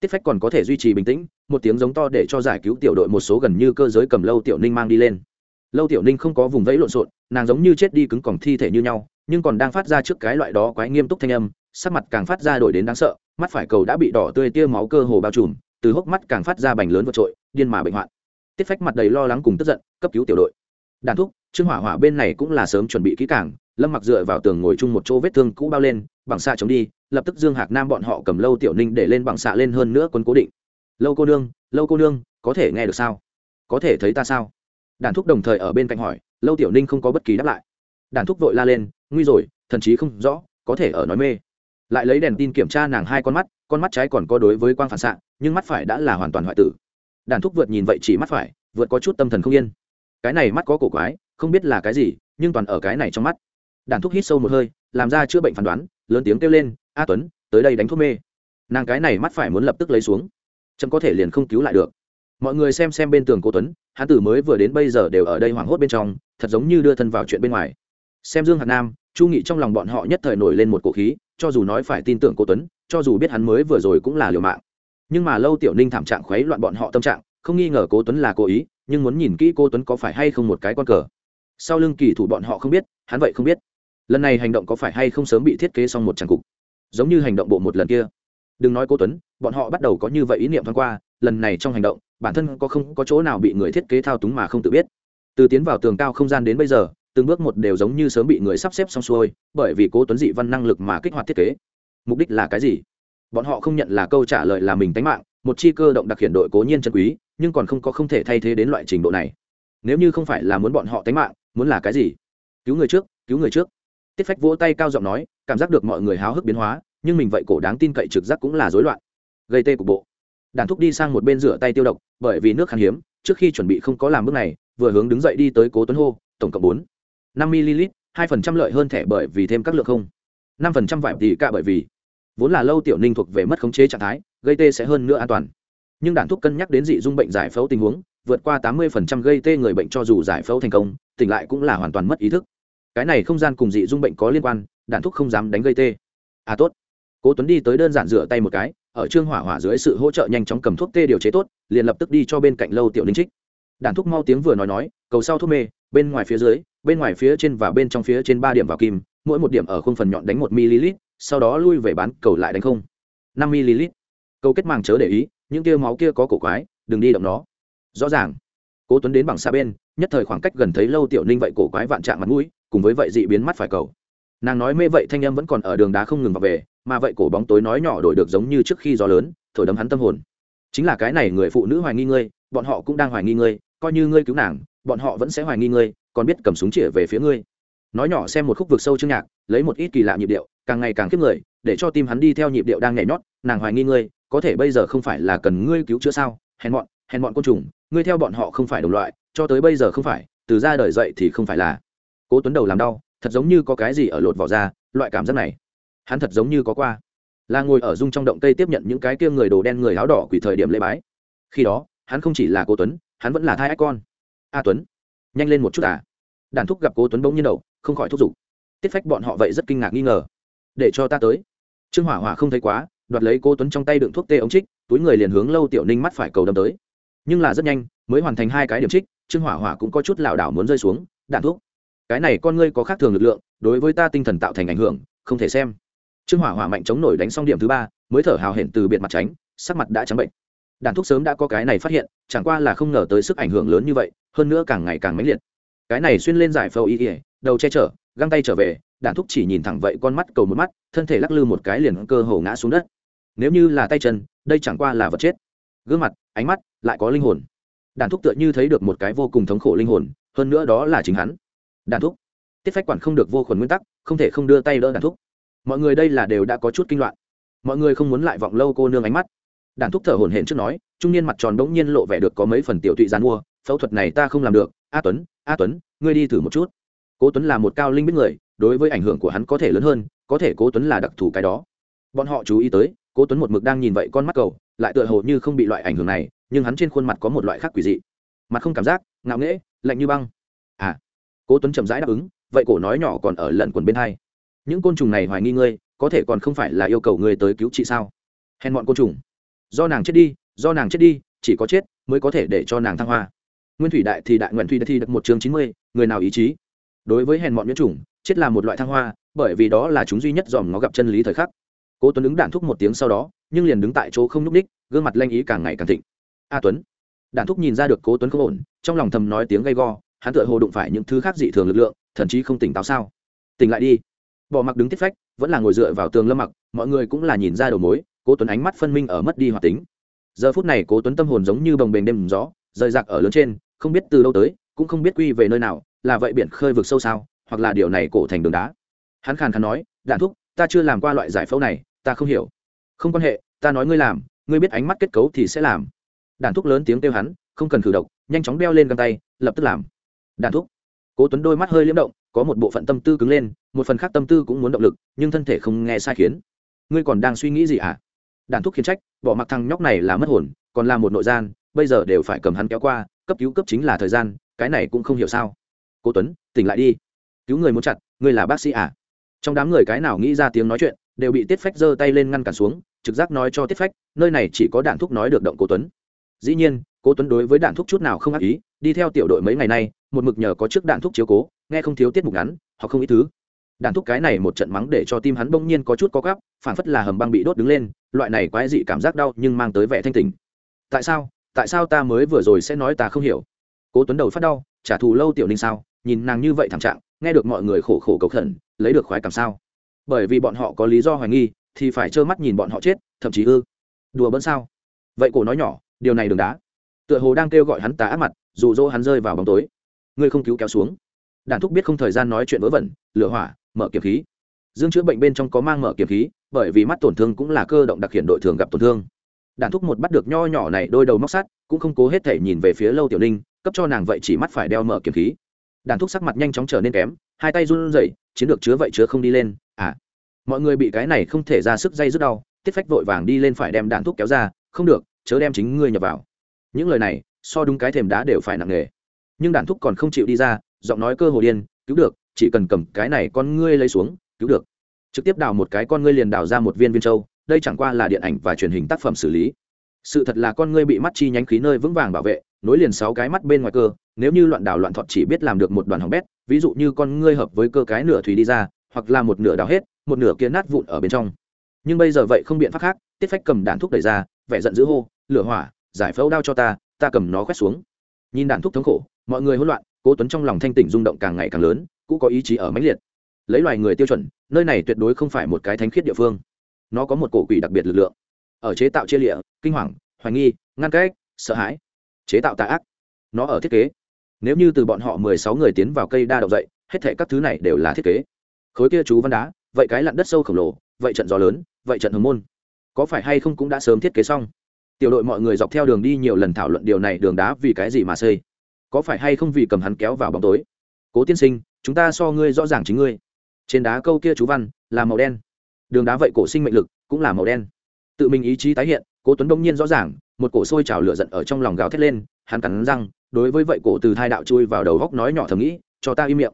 Tiết phách còn có thể duy trì bình tĩnh, một tiếng giống to để cho giải cứu tiểu đội một số gần như cơ giới cầm lâu tiểu ninh mang đi lên. Lâu tiểu ninh không có vùng vẫy lộn xộn, nàng giống như chết đi cứng còng thi thể như nhau, nhưng còn đang phát ra trước cái loại đó quái nghiêm túc thanh âm, sắc mặt càng phát ra đổi đến đáng sợ, mắt phải cầu đã bị đỏ tươi tia máu cơ hồ bao trùm từ hốc mắt càng phát ra bành lớn vượt trội, điên mà bệnh hoạn. Tiết phách mặt đầy lo lắng cùng tức giận, cấp cứu tiểu đội. Đàn thúc, trương hỏa hỏa bên này cũng là sớm chuẩn bị kỹ càng, lâm mặc dựa vào tường ngồi chung một chỗ vết thương cũ bao lên, bằng xạ chống đi, lập tức dương hạc nam bọn họ cầm lâu tiểu ninh để lên bằng xạ lên hơn nữa quân cố định. Lâu cô nương, lâu cô nương, có thể nghe được sao? Có thể thấy ta sao? Đàn thúc đồng thời ở bên cạnh hỏi, lâu tiểu ninh không có bất kỳ đáp lại. Đàn thúc vội la lên, nguy rồi, thần chí không rõ, có thể ở nói mê lại lấy đèn tin kiểm tra nàng hai con mắt con mắt trái còn có đối với quang phản xạ, nhưng mắt phải đã là hoàn toàn hoại tử. Đàn thúc vượt nhìn vậy chỉ mắt phải, vượt có chút tâm thần không yên. Cái này mắt có cổ quái, không biết là cái gì, nhưng toàn ở cái này trong mắt. Đàn thúc hít sâu một hơi, làm ra chữa bệnh phán đoán, lớn tiếng kêu lên, a tuấn, tới đây đánh thuốc mê. Nàng cái này mắt phải muốn lập tức lấy xuống chấm có thể liền không cứu lại được. Mọi người xem xem bên tường cô tuấn hắn tử mới vừa đến bây giờ đều ở đây hoảng hốt bên trong, thật giống như đưa thân vào chuyện bên ngoài. Xem dương hạt nam, chu nghị trong lòng bọn họ nhất thời nổi lên một cổ khí cho dù nói phải tin tưởng cô tuấn, cho dù biết hắn mới vừa rồi cũng là liều mạng. Nhưng mà lâu tiểu ninh thảm trạng khuấy loạn bọn họ tâm trạng, không nghi ngờ cố tuấn là cố ý, nhưng muốn nhìn kỹ cô tuấn có phải hay không một cái con cờ. Sau lưng kỳ thủ bọn họ không biết, hắn vậy không biết. Lần này hành động có phải hay không sớm bị thiết kế xong một trang cục. Giống như hành động bộ một lần kia. Đừng nói cô tuấn, bọn họ bắt đầu có như vậy ý niệm thoáng qua, lần này trong hành động, bản thân có không có chỗ nào bị người thiết kế thao túng mà không tự biết. Từ tiến vào tường cao không gian đến bây giờ từng bước một đều giống như sớm bị người sắp xếp xong xuôi, bởi vì cố tuấn dị văn năng lực mà kích hoạt thiết kế. Mục đích là cái gì? Bọn họ không nhận là câu trả lời là mình tánh mạng, một chi cơ động đặc hiện đội cố nhiên chân quý, nhưng còn không có không thể thay thế đến loại trình độ này. Nếu như không phải là muốn bọn họ tánh mạng, muốn là cái gì? Cứu người trước, cứu người trước. Tiết phách vỗ tay cao giọng nói, cảm giác được mọi người háo hức biến hóa, nhưng mình vậy cổ đáng tin cậy trực giác cũng là rối loạn. Gây tê cục bộ. Đàn thúc đi sang một bên rửa tay tiêu độc, bởi vì nước khan hiếm, trước khi chuẩn bị không có làm bước này, vừa hướng đứng dậy đi tới cố tuấn hô, tổng cộng bốn năm ml hai phần trăm lợi hơn thẻ bởi vì thêm các lượng không. Năm phần trăm vải thì cả bởi vì. Vốn là lâu tiểu ninh thuộc về mất khống chế trạng thái, gây tê sẽ hơn nữa an toàn. Nhưng đàn thuốc cân nhắc đến dị dung bệnh giải phẫu tình huống, vượt qua tám mươi phần trăm gây tê người bệnh cho dù giải phẫu thành công, tỉnh lại cũng là hoàn toàn mất ý thức. Cái này không gian cùng dị dung bệnh có liên quan đàn thuốc không dám đánh gây tê. À tốt. Cố tuấn đi tới đơn giản rửa tay một cái, ở trương hỏa hỏa dưới sự hỗ trợ nhanh chóng cầm thuốc tê điều chế tốt, liền lập tức đi cho bên cạnh lâu tiểu ninh trích. Đàn thuốc mau tiếng vừa nói nói, cầu sau thuốc mê bên ngoài phía dưới, bên ngoài phía trên và bên trong phía trên ba điểm vào kim, mỗi một điểm ở khung phần nhọn đánh một ml sau đó lui về bán cầu lại đánh không. Năm ml cầu kết màng chớ để ý, những tia máu kia có cổ quái, đừng đi động nó. Rõ ràng. Cố tuấn đến bằng xa bên, nhất thời khoảng cách gần thấy lâu tiểu ninh vậy cổ quái vạn trạng mặt mũi, cùng với vậy dị biến mắt phải cầu. Nàng nói mê vậy thanh em vẫn còn ở đường đá không ngừng vào về, mà vậy cổ bóng tối nói nhỏ đổi được giống như trước khi gió lớn, thổi đấm hắn tâm hồn. Chính là cái này người phụ nữ hoài nghi ngươi, bọn họ cũng đang hoài nghi ngươi, coi như ngươi cứu nàng bọn họ vẫn sẽ hoài nghi ngươi, còn biết cầm súng chĩa về phía ngươi. Nói nhỏ xem một khúc vực sâu chương nhạc, lấy một ít kỳ lạ nhịp điệu, càng ngày càng kiếp người, để cho tim hắn đi theo nhịp điệu đang nhảy nhót, nàng hoài nghi ngươi, có thể bây giờ không phải là cần ngươi cứu chữa sao? Hèn bọn hèn bọn côn trùng, ngươi theo bọn họ không phải đồng loại, cho tới bây giờ không phải, từ ra đời dậy thì không phải là. Cố tuấn đầu làm đau, thật giống như có cái gì ở lột vỏ ra, loại cảm giác này. Hắn thật giống như có qua. Là ngồi ở dung trong động tây tiếp nhận những cái kia người đồ đen người áo đỏ quỷ thời điểm lễ bái. Khi đó, hắn không chỉ là cô tuấn, hắn vẫn là thai ách con a tuấn, nhanh lên một chút à. Đàn thúc gặp cố tuấn bỗng nhiên đầu, không khỏi thúc giục. Tiết phách bọn họ vậy rất kinh ngạc nghi ngờ. Để cho ta tới. Trương hỏa hỏa không thấy quá, đoạt lấy cô tuấn trong tay đựng thuốc tê ống trích, túi người liền hướng lâu tiểu ninh mắt phải cầu đâm tới. Nhưng là rất nhanh, mới hoàn thành hai cái điểm trích, trương hỏa hỏa cũng có chút lảo đảo muốn rơi xuống đạn thuốc cái này con ngươi có khác thường lực lượng, đối với ta tinh thần tạo thành ảnh hưởng, không thể xem. Trương hỏa hỏa mạnh chống nổi đánh xong điểm thứ ba, mới thở hào hển từ biệt mặt tránh, sắc mặt đã trắng bệnh. Đàn thuốc sớm đã có cái này phát hiện, chẳng qua là không ngờ tới sức ảnh hưởng lớn như vậy hơn nữa càng ngày càng mãnh liệt. Cái này xuyên lên giải phẫu y ỉa đầu che chở, găng tay trở về đạn thúc chỉ nhìn thẳng vậy con mắt cầu một mắt, thân thể lắc lư một cái liền cơ hồ ngã xuống đất. Nếu như là tay chân, đây chẳng qua là vật chết. Gương mặt, ánh mắt, lại có linh hồn. Đàn thúc tựa như thấy được một cái vô cùng thống khổ linh hồn, hơn nữa đó là chính hắn. Đàn thúc. Tiết phách quản không được vô khuẩn nguyên tắc, không thể không đưa tay đỡ đàn thúc. Mọi người đây là đều đã có chút kinh loạn. Mọi người không muốn lại vọng lâu cô nương ánh mắt đàn thúc thở hổn hển trước nói, trung niên mặt tròn đ ố n g nhiên lộ vẻ được có mấy phần tiểu tụy gian mua, phẫu thuật này ta không làm được. A tuấn a tuấn, ngươi đi thử một chút. Cố tuấn là một cao linh biết người, đối với ảnh hưởng của hắn có thể lớn hơn, có thể cố tuấn là đặc thù cái đó. Bọn họ chú ý tới, cố tuấn một mực đang nhìn vậy con mắt cầu, lại tựa hồ như không bị loại ảnh hưởng này, nhưng hắn trên khuôn mặt có một loại khác quỷ dị. Mặt không cảm giác, ngạo nghễ, lạnh như băng. À cố tuấn chậm rãi đáp ứng, vậy cổ nói nhỏ còn ở lận quần bên hai. Những côn trùng này hoài nghi ngươi, có thể còn không phải là yêu cầu ngươi tới cứu trị sao? Hèn bọn côn trùng do nàng chết đi, do nàng chết đi, chỉ có chết mới có thể để cho nàng thăng hoa. Nguyên thủy đại thì đại nguyện thủy đã thi được một chương chín mươi, người nào ý chí? Đối với hèn mọn nhiễm trùng chết là một loại thăng hoa, bởi vì đó là chúng duy nhất dòm nó gặp chân lý thời khắc. Cố tuấn ứng đạn thúc một tiếng sau đó, nhưng liền đứng tại chỗ không nhúc ních gương mặt lanh ý càng ngày càng thịnh. A tuấn. Đạn thúc nhìn ra được cố tuấn không ổn, trong lòng thầm nói tiếng gay go, hắn tựa hồ đụng phải những thứ khác dị thường lực lượng, thậm chí không tỉnh táo sao. Tỉnh lại đi. Bỏ mặc đứng tiết phách, vẫn là ngồi dựa vào tường lâm mặc, mọi người cũng là nhìn ra đầu mối cố tuấn ánh mắt phân minh ở mất đi hoạt tính. Giờ phút này cố tuấn tâm hồn giống như bồng bềnh đêm gió, rời rạc ở lớn trên, không biết từ đâu tới, cũng không biết quy về nơi nào, là vậy biển khơi vực sâu sao, hoặc là điều này cổ thành đường đá. Hắn khàn khàn nói, đạn thúc, ta chưa làm qua loại giải phẫu này, ta không hiểu. Không quan hệ, ta nói ngươi làm, ngươi biết ánh mắt kết cấu thì sẽ làm. Đạn thúc lớn tiếng kêu hắn, không cần khử độc, nhanh chóng đeo lên găng tay, lập tức làm. Đạn thúc. Cố tuấn đôi mắt hơi liếm động, có một bộ phận tâm tư cứng lên, một phần khác tâm tư cũng muốn động lực, nhưng thân thể không nghe sai khiến. Ngươi còn đang suy nghĩ gì à? Đàn thúc khiến trách, bỏ mặc thằng nhóc này là mất hồn, còn là một nội gian, bây giờ đều phải cầm hắn kéo qua, cấp cứu cấp chính là thời gian, cái này cũng không hiểu sao. Cô tuấn, tỉnh lại đi. Cứu người muốn chặt, ngươi là bác sĩ à? Trong đám người cái nào nghĩ ra tiếng nói chuyện, đều bị tiết phách giơ tay lên ngăn cản xuống, trực giác nói cho tiết phách, nơi này chỉ có đạn thúc nói được động cô tuấn. Dĩ nhiên cô tuấn đối với đạn thúc chút nào không ác ý, đi theo tiểu đội mấy ngày nay, một mực nhờ có trước đạn thúc chiếu cố, nghe không thiếu tiết mục ngắn hoặc không ít thứ đàn thúc cái này một trận mắng để cho tim hắn bỗng nhiên có chút có gắp, phản phất là hầm băng bị đốt đứng lên, loại này quái dị cảm giác đau nhưng mang tới vẻ thanh tình tại sao? Tại sao ta mới vừa rồi sẽ nói ta không hiểu? Cố tuấn đầu phát đau, trả thù lâu tiểu ninh sao? Nhìn nàng như vậy thảm trạng, nghe được mọi người khổ khổ cầu khẩn, lấy được khoái cảm sao? Bởi vì bọn họ có lý do hoài nghi, thì phải trơ mắt nhìn bọn họ chết, thậm chí ư? Đùa bỡn sao? Vậy cổ nói nhỏ, điều này đừng đá. Tựa hồ đang kêu gọi hắn tá áp mặt, dụ dỗ hắn rơi vào bóng tối. Ngươi không cứu kéo xuống. Đàn thúc biết không thời gian nói chuyện vớ vẩn, lửa hỏa mở kiểm khí. Dương chữa bệnh bên trong có mang mở kiểm khí, bởi vì mắt tổn thương cũng là cơ động đặc hiện đội thường gặp tổn thương. Đàn thúc một bắt được nho nhỏ này đôi đầu móc sắt, cũng không cố hết thể nhìn về phía lâu tiểu ninh, cấp cho nàng vậy chỉ mắt phải đeo mở kiểm khí. Đàn thúc sắc mặt nhanh chóng trở nên kém, hai tay run rẩy, chiến được chứa vậy chứa không đi lên à. Mọi người bị cái này không thể ra sức dây rất đau, tiết phách vội vàng đi lên phải đem đàn thúc kéo ra, không được, chớ đem chính ngươi nhập vào. Những lời này, so đúng cái thềm đá đều phải nặng nghề nhưng đàn thúc còn không chịu đi ra, giọng nói cơ hồ điên, cứu được chỉ cần cầm cái này con ngươi lấy xuống, cứu được. Trực tiếp đào một cái con ngươi liền đào ra một viên viên châu, đây chẳng qua là điện ảnh và truyền hình tác phẩm xử lý. Sự thật là con ngươi bị mắt chi nhánh khí nơi vững vàng bảo vệ, nối liền sáu cái mắt bên ngoài cơ, nếu như loạn đào loạn thọt chỉ biết làm được một đoàn hỏng bét, ví dụ như con ngươi hợp với cơ cái nửa thủy đi ra, hoặc là một nửa đào hết, một nửa kia nát vụn ở bên trong. Nhưng bây giờ vậy không biện pháp khác, tiết phách cầm đạn thuốc đẩy ra, vẻ giận dữ hô, lửa hỏa, giải phẫu đao cho ta ta cầm nó quét xuống. Nhìn đạn thuốc thống khổ, mọi người hỗn loạn, cố tuấn trong lòng thanh tỉnh rung động càng ngày càng lớn cũng có ý chí ở mãnh liệt. Lấy loài người tiêu chuẩn, nơi này tuyệt đối không phải một cái thánh khiết địa phương. Nó có một cổ quỷ đặc biệt lực lượng. Ở chế tạo chia lịa, kinh hoàng, hoài nghi, ngăn cách, sợ hãi. Chế tạo tà ác. Nó ở thiết kế. Nếu như từ bọn họ mười sáu người tiến vào cây đa động dậy, hết thể các thứ này đều là thiết kế. Khối kia chú văn đá, vậy cái lặn đất sâu khổng lồ, vậy trận gió lớn, vậy trận hồng môn. Có phải hay không cũng đã sớm thiết kế xong? Tiểu đội mọi người dọc theo đường đi nhiều lần thảo luận điều này đường đá vì cái gì mà xây. Có phải hay không vì cầm hắn kéo vào bóng tối? Cố tiên sinh, chúng ta so ngươi rõ ràng chính ngươi. Trên đá câu kia chú văn là màu đen. Đường đá vậy cổ sinh mệnh lực cũng là màu đen. Tự mình ý chí tái hiện, cố tuấn đông nhiên rõ ràng, một cổ sôi trào lửa giận ở trong lòng gào thét lên, hắn cắn răng, đối với vậy cổ từ thai đạo chui vào đầu góc nói nhỏ thầm nghĩ, cho ta im miệng.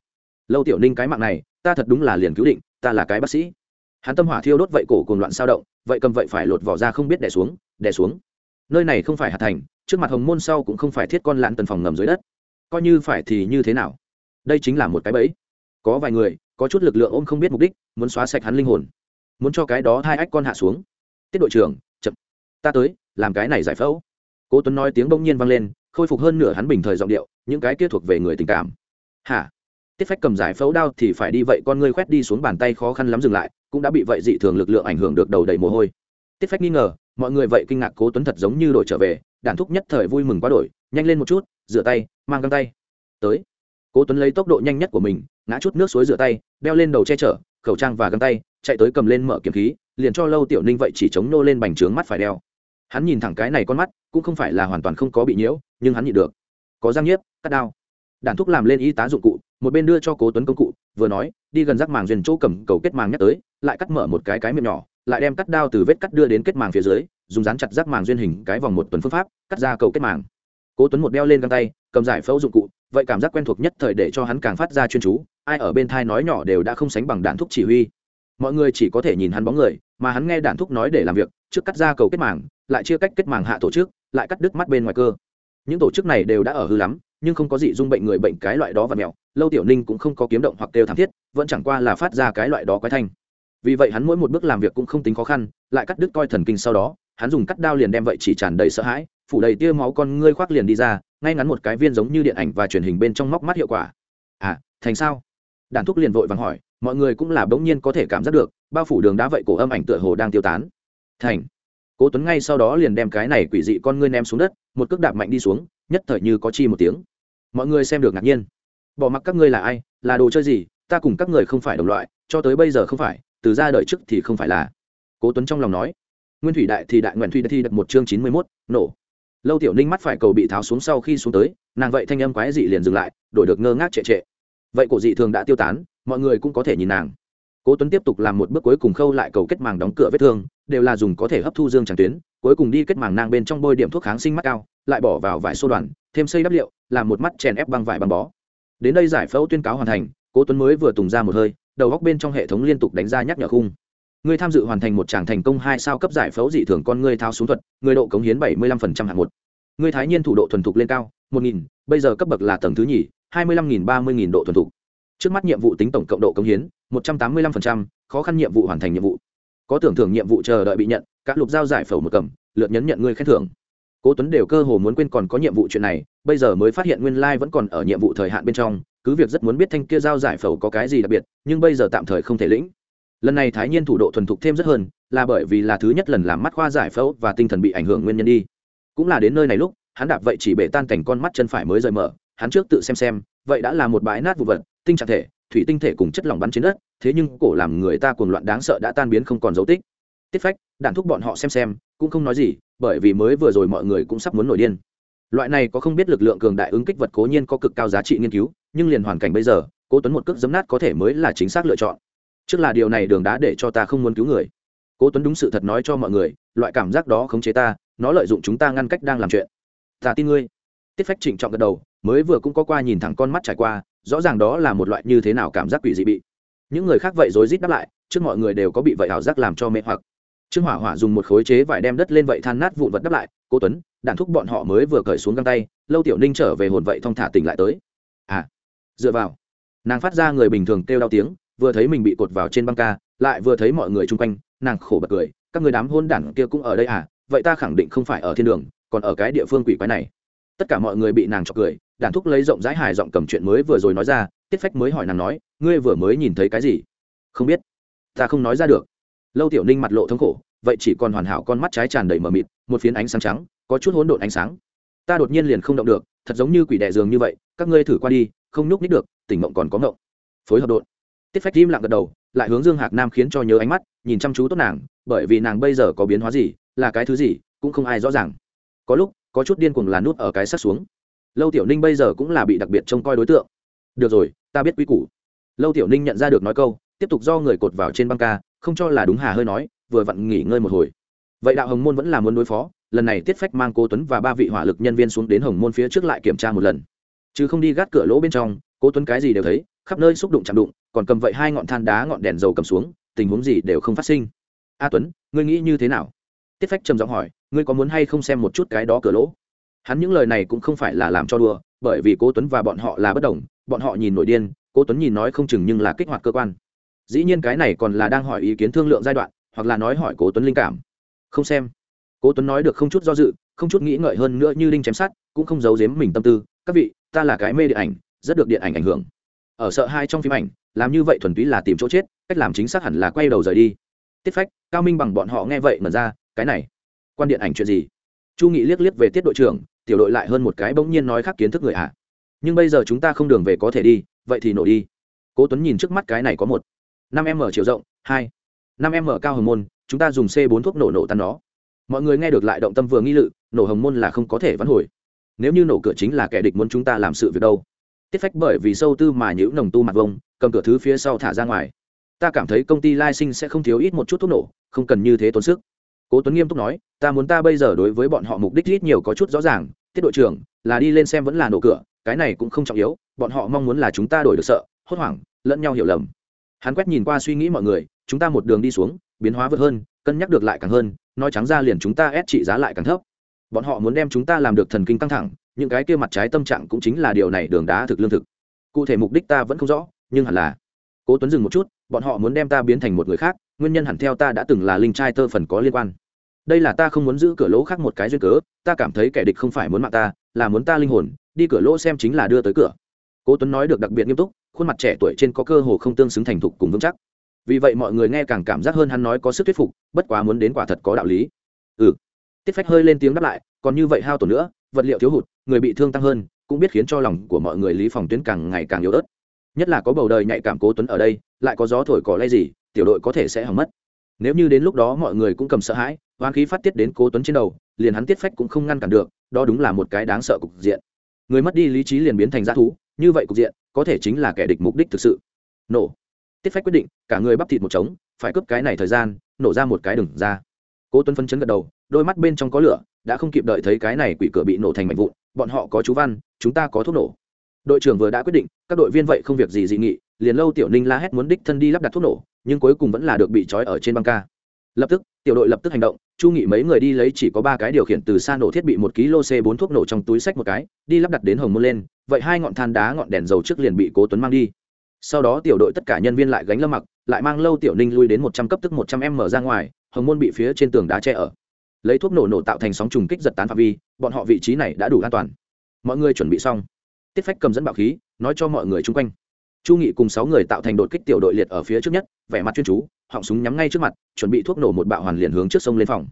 Lâu tiểu ninh cái mạng này, ta thật đúng là liền cứu định, ta là cái bác sĩ. Hắn tâm hỏa thiêu đốt vậy cổ cùng loạn sao động, vậy cầm vậy phải lột vỏ ra không biết đè xuống đè xuống. Nơi này không phải hạt thành, trước mặt hồng môn sau cũng không phải thiết con lạn tần phòng ngầm dưới đất. Coi như phải thì như thế nào? Đây chính là một cái bẫy. Có vài người, có chút lực lượng ôm không biết mục đích, muốn xóa sạch hắn linh hồn. Muốn cho cái đó hai ách con hạ xuống. Tiết đội trưởng, chậm. Ta tới, làm cái này giải phẫu. Cố tuấn nói tiếng bỗng nhiên vang lên, khôi phục hơn nửa hắn bình thời giọng điệu, những cái kia thuộc về người tình cảm. Hả? Tiết phách cầm giải phẫu đao thì phải đi vậy, con ngươi khoét đi xuống bàn tay khó khăn lắm dừng lại, cũng đã bị vậy dị thường lực lượng ảnh hưởng được đầu đầy mồ hôi. Tiết phách nghi ngờ, mọi người vậy kinh ngạc cố tuấn thật giống như đổi trở về đản thúc nhất thời vui mừng quá đổi, nhanh lên một chút, rửa tay, mang găng tay. Tới cố tuấn lấy tốc độ nhanh nhất của mình, ngã chút nước suối rửa tay, đeo lên đầu che chở, khẩu trang và găng tay, chạy tới cầm lên mở kiếm khí, liền cho lâu tiểu ninh vậy chỉ chống nô lên bành trướng mắt phải đeo. Hắn nhìn thẳng cái này con mắt, cũng không phải là hoàn toàn không có bị nhiễu, nhưng hắn nhịn được. Có răng nhiếp, cắt đao. Đản thúc làm lên y tá dụng cụ, một bên đưa cho cố tuấn công cụ, vừa nói, đi gần rác màng duyên chỗ cầm cầu kết màng nhắc tới, lại cắt mở một cái cái miệng nhỏ, lại đem cắt đao từ vết cắt đưa đến kết màng phía dưới, dùng dán chặt rác màng duyên hình cái vòng một tuần phương pháp, cắt ra cầu kết màng. Cố tuấn một đeo lên găng tay cầm giải phẫu dụng cụ, vậy cảm giác quen thuộc nhất thời để cho hắn càng phát ra chuyên chú, ai ở bên thai nói nhỏ đều đã không sánh bằng đạn thúc chỉ huy. Mọi người chỉ có thể nhìn hắn bóng người, mà hắn nghe đạn thúc nói để làm việc, trước cắt ra cầu kết màng, lại chia cách kết màng hạ tổ chức, lại cắt đứt mắt bên ngoài cơ. Những tổ chức này đều đã ở hư lắm, nhưng không có gì dung bệnh người bệnh cái loại đó và mèo lâu tiểu ninh cũng không có kiếm động hoặc đều thảm thiết, vẫn chẳng qua là phát ra cái loại đó quái thanh. Vì vậy hắn mỗi một bước làm việc cũng không tính khó khăn, lại cắt đứt coi thần kinh sau đó, hắn dùng cắt đao liền đem vậy chỉ tràn đầy sợ hãi, phủ đầy tia máu con ngươi khoác liền đi ra ngay ngắn một cái viên giống như điện ảnh và truyền hình bên trong móc mắt hiệu quả. À thành sao? Đàn thúc liền vội vàng hỏi mọi người cũng là bỗng nhiên có thể cảm giác được bao phủ đường đá vậy cổ âm ảnh tựa hồ đang tiêu tán. Thành. Cố tuấn ngay sau đó liền đem cái này quỷ dị con ngươi ném xuống đất một cước đạp mạnh đi xuống nhất thời như có chi một tiếng. Mọi người xem được ngạc nhiên. Bỏ mặc các ngươi là ai là đồ chơi gì ta cùng các người không phải đồng loại cho tới bây giờ không phải từ ra đời trước thì không phải là. Cố tuấn trong lòng nói. Nguyên thủy đại thì đại nguyện thủy đã thi đặt một chương chín mươi 91, nổ lâu tiểu ninh mắt phải cầu bị tháo xuống sau khi xuống tới, nàng vậy thanh âm quái dị liền dừng lại, đổi được ngơ ngác trệ trệ. Vậy cổ dị thường đã tiêu tán, mọi người cũng có thể nhìn nàng. Cố tuấn tiếp tục làm một bước cuối cùng khâu lại cầu kết màng đóng cửa vết thương, đều là dùng có thể hấp thu dương tràng tuyến, cuối cùng đi kết màng nang bên trong bôi điểm thuốc kháng sinh mắt cao, lại bỏ vào vải xô đoàn, thêm xây đắp liệu, làm một mắt chèn ép băng vải băng bó. Đến đây giải phẫu tuyên cáo hoàn thành, cố tuấn mới vừa tùng ra một hơi, đầu góc bên trong hệ thống liên tục đánh ra nhắc nhở khung. Ngươi tham dự hoàn thành một tràng thành công hai sao cấp giải phẫu dị thường con ngươi thao xuống thuật, ngươi độ cống hiến bảy mươi 75% hạng một. Ngươi thái nhiên thủ độ thuần thục lên cao, một nghìn, bây giờ cấp bậc là tầng thứ nhì, hai mươi lăm nghìn, ba mươi nghìn độ thuần thục. Trước mắt nhiệm vụ tính tổng cộng độ cống hiến, một trăm tám mươi lăm phần trăm, khó khăn nhiệm vụ hoàn thành nhiệm vụ. Có tưởng thưởng nhiệm vụ chờ đợi bị nhận, các lục giao giải phẫu một cầm, lượt nhấn nhận người khen thưởng. Cố tuấn đều cơ hồ muốn quên còn có nhiệm vụ chuyện này, bây giờ mới phát hiện nguyên lai vẫn còn ở nhiệm vụ thời hạn bên trong, cứ việc rất muốn biết thanh kia giao giải phẫu có cái gì đặc biệt, nhưng bây giờ tạm thời không thể lĩnh lần này thái nhiên thủ độ thuần thục thêm rất hơn, là bởi vì là thứ nhất lần làm mắt khoa giải phẫu và tinh thần bị ảnh hưởng nguyên nhân đi. Cũng là đến nơi này lúc, hắn đạp vậy chỉ bể tan cảnh con mắt chân phải mới rời mở, hắn trước tự xem xem, vậy đã là một bãi nát vụ vật, tinh trạng thể, thủy tinh thể cùng chất lỏng bắn trên đất, thế nhưng cổ làm người ta cuồng loạn đáng sợ đã tan biến không còn dấu tích. Tiết phách, đạn thúc bọn họ xem xem, cũng không nói gì, bởi vì mới vừa rồi mọi người cũng sắp muốn nổi điên. Loại này có không biết lực lượng cường đại ứng kích vật cố nhiên có cực cao giá trị nghiên cứu, nhưng liền hoàn cảnh bây giờ, cố tuấn một cước giấm nát có thể mới là chính xác lựa chọn trước là điều này đường đá để cho ta không muốn cứu người. Cố tuấn đúng sự thật nói cho mọi người, loại cảm giác đó khống chế ta, nó lợi dụng chúng ta ngăn cách đang làm chuyện. Ta tin ngươi. Tiết phách trịnh trọng gật đầu, mới vừa cũng có qua nhìn thẳng con mắt trải qua, rõ ràng đó là một loại như thế nào cảm giác quỷ dị bị. Những người khác vậy rối rít đáp lại, trước mọi người đều có bị vậy ảo giác làm cho mê hoặc. Trương hỏa hỏa dùng một khối chế vải đem đất lên vậy than nát vụn vật đáp lại, cố tuấn đạn thúc bọn họ mới vừa cởi xuống găng tay, lâu tiểu ninh trở về hồn vậy thong thả tỉnh lại tới. À dựa vào. Nàng phát ra người bình thường kêu đau tiếng vừa thấy mình bị cột vào trên băng ca, lại vừa thấy mọi người chung quanh, nàng khổ bật cười, các người đám hôn đản kia cũng ở đây à vậy ta khẳng định không phải ở thiên đường, còn ở cái địa phương quỷ quái này. Tất cả mọi người bị nàng chọc cười, đàn thúc lấy rộng rãi hài giọng cầm chuyện mới vừa rồi nói ra, tiết phách mới hỏi nàng nói, ngươi vừa mới nhìn thấy cái gì? Không biết. Ta không nói ra được. Lâu tiểu ninh mặt lộ thống khổ, vậy chỉ còn hoàn hảo con mắt trái tràn đầy mờ mịt, một phiến ánh sáng trắng, có chút hỗn độn ánh sáng. Ta đột nhiên liền không động được, thật giống như quỷ đẻ giường như vậy, các ngươi thử qua đi, không nhúc nít được, tỉnh mộng còn có mộng phối hợp đột tiết phách im lặng gật đầu, lại hướng dương hạc nam khiến cho nhớ ánh mắt, nhìn chăm chú tốt nàng, bởi vì nàng bây giờ có biến hóa gì, là cái thứ gì, cũng không ai rõ ràng. Có lúc, có chút điên cuồng là nút ở cái sắt xuống. Lâu tiểu ninh bây giờ cũng là bị đặc biệt trông coi đối tượng. Được rồi, ta biết quy củ. Lâu tiểu ninh nhận ra được nói câu, tiếp tục do người cột vào trên băng ca, không cho là đúng hà hơi nói, vừa vặn nghỉ ngơi một hồi. Vậy đạo hồng môn vẫn là muốn đối phó, lần này tiết phách mang cô tuấn và ba vị hỏa lực nhân viên xuống đến hồng môn phía trước lại kiểm tra một lần. Chứ không đi gác cửa lỗ bên trong cố tuấn cái gì đều thấy, khắp nơi xúc đụng chạm đụng, còn cầm vậy hai ngọn than đá ngọn đèn dầu cầm xuống, tình huống gì đều không phát sinh. A tuấn, ngươi nghĩ như thế nào? Tiết phách trầm giọng hỏi, ngươi có muốn hay không xem một chút cái đó cửa lỗ? Hắn những lời này cũng không phải là làm cho đùa, bởi vì cố tuấn và bọn họ là bất đồng, bọn họ nhìn nổi điên, cố tuấn nhìn nói không chừng nhưng là kích hoạt cơ quan. Dĩ nhiên cái này còn là đang hỏi ý kiến thương lượng giai đoạn, hoặc là nói hỏi cố tuấn linh cảm. Không xem. Cố tuấn nói được không chút do dự, không chút nghĩ ngợi hơn nữa như đinh chém sát cũng không giấu giếm mình tâm tư. Các vị, ta là cái mê điện ảnh rất được điện ảnh ảnh hưởng. Ở sợ hai trong phim ảnh, làm như vậy thuần túy là tìm chỗ chết, cách làm chính xác hẳn là quay đầu rời đi. Tiết phách, cao minh bằng bọn họ nghe vậy mà ra, cái này, quan điện ảnh chuyện gì? Chu nghị liếc liếc về tiết đội trưởng, tiểu đội lại hơn một cái bỗng nhiên nói khác kiến thức người ạ. À. nhưng bây giờ chúng ta không đường về có thể đi, vậy thì nổ đi. Cố tuấn nhìn trước mắt cái này có một, năm m chiều rộng, hai, năm m cao hồng môn, chúng ta dùng c bốn thuốc nổ nổ tan nó. Mọi người nghe được lại động tâm vừa nghi lự, nổ hồng môn là không có thể vãn hồi. Nếu như nổ cửa chính là kẻ địch muốn chúng ta làm sự việc đâu? Tiết phách bởi vì sâu tư mà nhữ nồng tu mặt vông, cầm cửa thứ phía sau thả ra ngoài. Ta cảm thấy công ty lai sinh sẽ không thiếu ít một chút thuốc nổ, không cần như thế tốn sức. Cố tuấn nghiêm túc nói, ta muốn ta bây giờ đối với bọn họ mục đích ít nhiều có chút rõ ràng. Tiết đội trưởng, là đi lên xem vẫn là nổ cửa, cái này cũng không trọng yếu, bọn họ mong muốn là chúng ta đổi được sợ, hốt hoảng, lẫn nhau hiểu lầm. Hắn quét nhìn qua suy nghĩ mọi người, chúng ta một đường đi xuống, biến hóa vượt hơn, cân nhắc được lại càng hơn, nói trắng ra liền chúng ta ép trị giá lại càng thấp. Bọn họ muốn đem chúng ta làm được thần kinh căng thẳng những cái kia mặt trái tâm trạng cũng chính là điều này đường đá thực lương thực. Cụ thể mục đích ta vẫn không rõ, nhưng hẳn là, cố tuấn dừng một chút, bọn họ muốn đem ta biến thành một người khác, nguyên nhân hẳn theo ta đã từng là linh trai tơ phần có liên quan. Đây là ta không muốn giữ cửa lỗ khác một cái duyên cớ, ta cảm thấy kẻ địch không phải muốn mạng ta, là muốn ta linh hồn, đi cửa lỗ xem chính là đưa tới cửa. Cố tuấn nói được đặc biệt nghiêm túc, khuôn mặt trẻ tuổi trên có cơ hồ không tương xứng thành thục cùng vững chắc. Vì vậy mọi người nghe càng cảm giác hơn hắn nói có sức thuyết phục, bất quá muốn đến quả thật có đạo lý. Ừ. Tiết phách hơi lên tiếng đáp lại, còn như vậy hao tổn nữa vật liệu thiếu hụt, người bị thương tăng hơn, cũng biết khiến cho lòng của mọi người lý phòng tuyến càng ngày càng yếu ớt. Nhất là có bầu đời nhạy cảm cố tuấn ở đây, lại có gió thổi cỏ lay gì, tiểu đội có thể sẽ hỏng mất. Nếu như đến lúc đó mọi người cũng cầm sợ hãi hoang khí phát tiết đến cố tuấn trên đầu, liền hắn tiết phách cũng không ngăn cản được, đó đúng là một cái đáng sợ cục diện. Người mất đi lý trí liền biến thành g thú, như vậy cục diện, có thể chính là kẻ địch mục đích thực sự. Nổ. Tiết phách quyết định, cả người bắp thịt một trống, phải cướp cái này thời gian, nổ ra một cái đừng ra cố tuấn phân chấn gật đầu, đôi mắt bên trong có lửa, đã không kịp đợi thấy cái này quỷ cửa bị nổ thành mảnh vụn, bọn họ có chú văn, chúng ta có thuốc nổ. Đội trưởng vừa đã quyết định, các đội viên vậy không việc gì dị nghị, liền lâu tiểu ninh la hét muốn đích thân đi lắp đặt thuốc nổ, nhưng cuối cùng vẫn là được bị trói ở trên băng ca. Lập tức, tiểu đội lập tức hành động, chu nghị mấy người đi lấy chỉ có ba cái điều khiển từ xa nổ thiết bị một ký lô c bốn thuốc nổ trong túi sách một cái, đi lắp đặt đến hồng môn lên, vậy hai ngọn than đá ngọn đèn dầu trước liền bị cố tuấn mang đi. Sau đó tiểu đội tất cả nhân viên lại gánh lâm mặc, lại mang lâu tiểu ninh lui đến một trăm cấp tức một trăm m ra ngoài hồng môn bị phía trên tường đá che ở. Lấy thuốc nổ nổ tạo thành sóng trùng kích giật tán phạm vi, bọn họ vị trí này đã đủ an toàn. Mọi người chuẩn bị xong. Tiết phách cầm dẫn bạo khí, nói cho mọi người chung quanh. Chu nghị cùng sáu người tạo thành đột kích tiểu đội liệt ở phía trước nhất, vẻ mặt chuyên chú, họng súng nhắm ngay trước mặt, chuẩn bị thuốc nổ một bạo hoàn liền hướng trước sông lên phòng.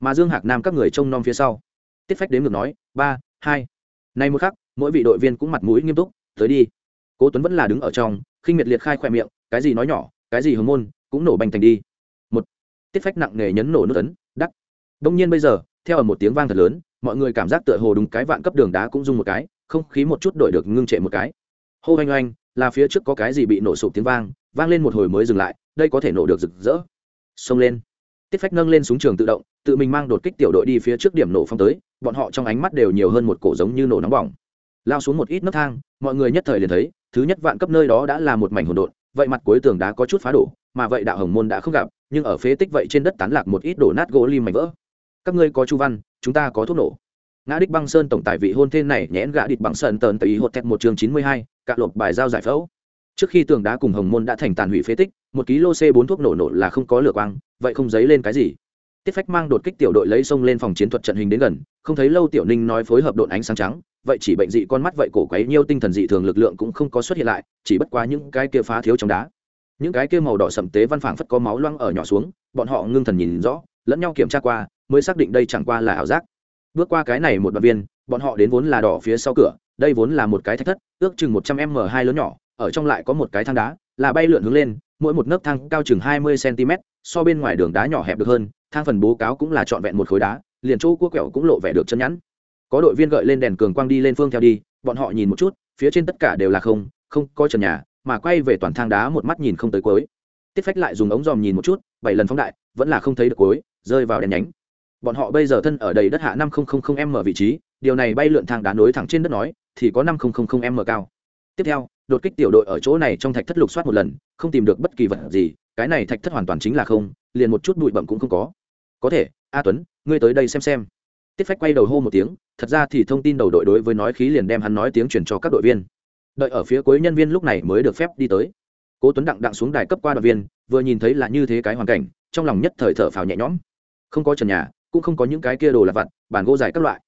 Mà dương hạc nam các người trông nom phía sau. Tiết phách đếm ngược nói, ba, hai. Nay một khắc, mỗi vị đội viên cũng mặt mũi nghiêm túc, tới đi. Cố tuấn vẫn là đứng ở trong, khinh miệt liệt khai khoe miệng, cái gì nói nhỏ, cái gì hồng môn, cũng nổ bành thành đi tiết phách nặng nề nhấn nổ nước tấn đắc. Đông nhiên bây giờ, theo ở một tiếng vang thật lớn, mọi người cảm giác tựa hồ đúng cái vạn cấp đường đá cũng rung một cái, không khí một chút đổi được ngưng trệ một cái. Hô oanh oanh, là phía trước có cái gì bị nổ sụp tiếng vang vang lên một hồi mới dừng lại, đây có thể nổ được rực rỡ. Xông lên. Tiết phách nâng lên súng trường tự động, tự mình mang đột kích tiểu đội đi phía trước điểm nổ phong tới, bọn họ trong ánh mắt đều nhiều hơn một cổ giống như nổ nóng bỏng. Lao xuống một ít nấc thang, mọi người nhất thời liền thấy, thứ nhất vạn cấp nơi đó đã là một mảnh hỗn độn, vậy mặt cuối tường đá có chút phá đổ, mà vậy đạo hồng môn đã không gặp nhưng ở phế tích vậy trên đất tán lạc một ít đổ nát gỗ lim mảnh vỡ. Các ngươi có chu văn, chúng ta có thuốc nổ. Ngã đích băng sơn tổng tài vị hôn thê này nhẽn gã địch bằng sơn tờn tây hột thẹt một chương chín mươi hai cạ lộp bài giao giải phẫu. Trước khi tường đá cùng hồng môn đã thành tàn hủy phế tích, một ký lô c bốn thuốc nổ nổ là không có lửa quang, vậy không dấy lên cái gì. Tiết phách mang đột kích tiểu đội lấy sông lên phòng chiến thuật trận hình đến gần, không thấy lâu tiểu ninh nói phối hợp độn ánh sáng trắng, vậy chỉ bệnh dị con mắt vậy cổ quấy nhiêu tinh thần dị thường lực lượng cũng không có xuất hiện lại, chỉ bất quá những cái kia phá thiếu trong đá những cái kia màu đỏ sậm tế văn phảng phất có máu loang ở nhỏ xuống, bọn họ ngưng thần nhìn rõ, lẫn nhau kiểm tra qua, mới xác định đây chẳng qua là ảo giác. Bước qua cái này một đoạn viên, bọn họ đến vốn là đỏ phía sau cửa, đây vốn là một cái thách thất, ước chừng một trăm m hai lớn nhỏ, ở trong lại có một cái thang đá, là bay lượn hướng lên, mỗi một nấc thang cao chừng hai mươi cm so bên ngoài đường đá nhỏ hẹp được hơn, thang phần bố cáo cũng là trọn vẹn một khối đá, liền chỗ cua quẹo cũng lộ vẻ được chân nhẵn. Có đội viên gợi lên đèn cường quang đi lên phương theo đi, bọn họ nhìn một chút, phía trên tất cả đều là không không có trần nhà mà quay về toàn thang đá một mắt nhìn không tới cuối. Tiết phách lại dùng ống dòm nhìn một chút, bảy lần phóng đại, vẫn là không thấy được cuối, rơi vào đèn nhánh. Bọn họ bây giờ thân ở đầy đất hạ năm m vị trí, điều này bay lượn thang đá nối thẳng trên đất nói, thì có năm m cao. Tiếp theo, đột kích tiểu đội ở chỗ này trong thạch thất lục soát một lần, không tìm được bất kỳ vật gì, cái này thạch thất hoàn toàn chính là không, liền một chút bụi bậm cũng không có. Có thể, a tuấn, ngươi tới đây xem xem. Tiết phách quay đầu hô một tiếng, thật ra thì thông tin đầu đội đối với nói khí liền đem hắn nói tiếng truyền cho các đội viên đợi ở phía cuối nhân viên lúc này mới được phép đi tới. Cố tuấn đặng đặng xuống đài cấp qua đoàn viên, vừa nhìn thấy là như thế cái hoàn cảnh, trong lòng nhất thời thở phào nhẹ nhõm. Không có trần nhà, cũng không có những cái kia đồ lặt vặt, bàn gỗ dài các loại.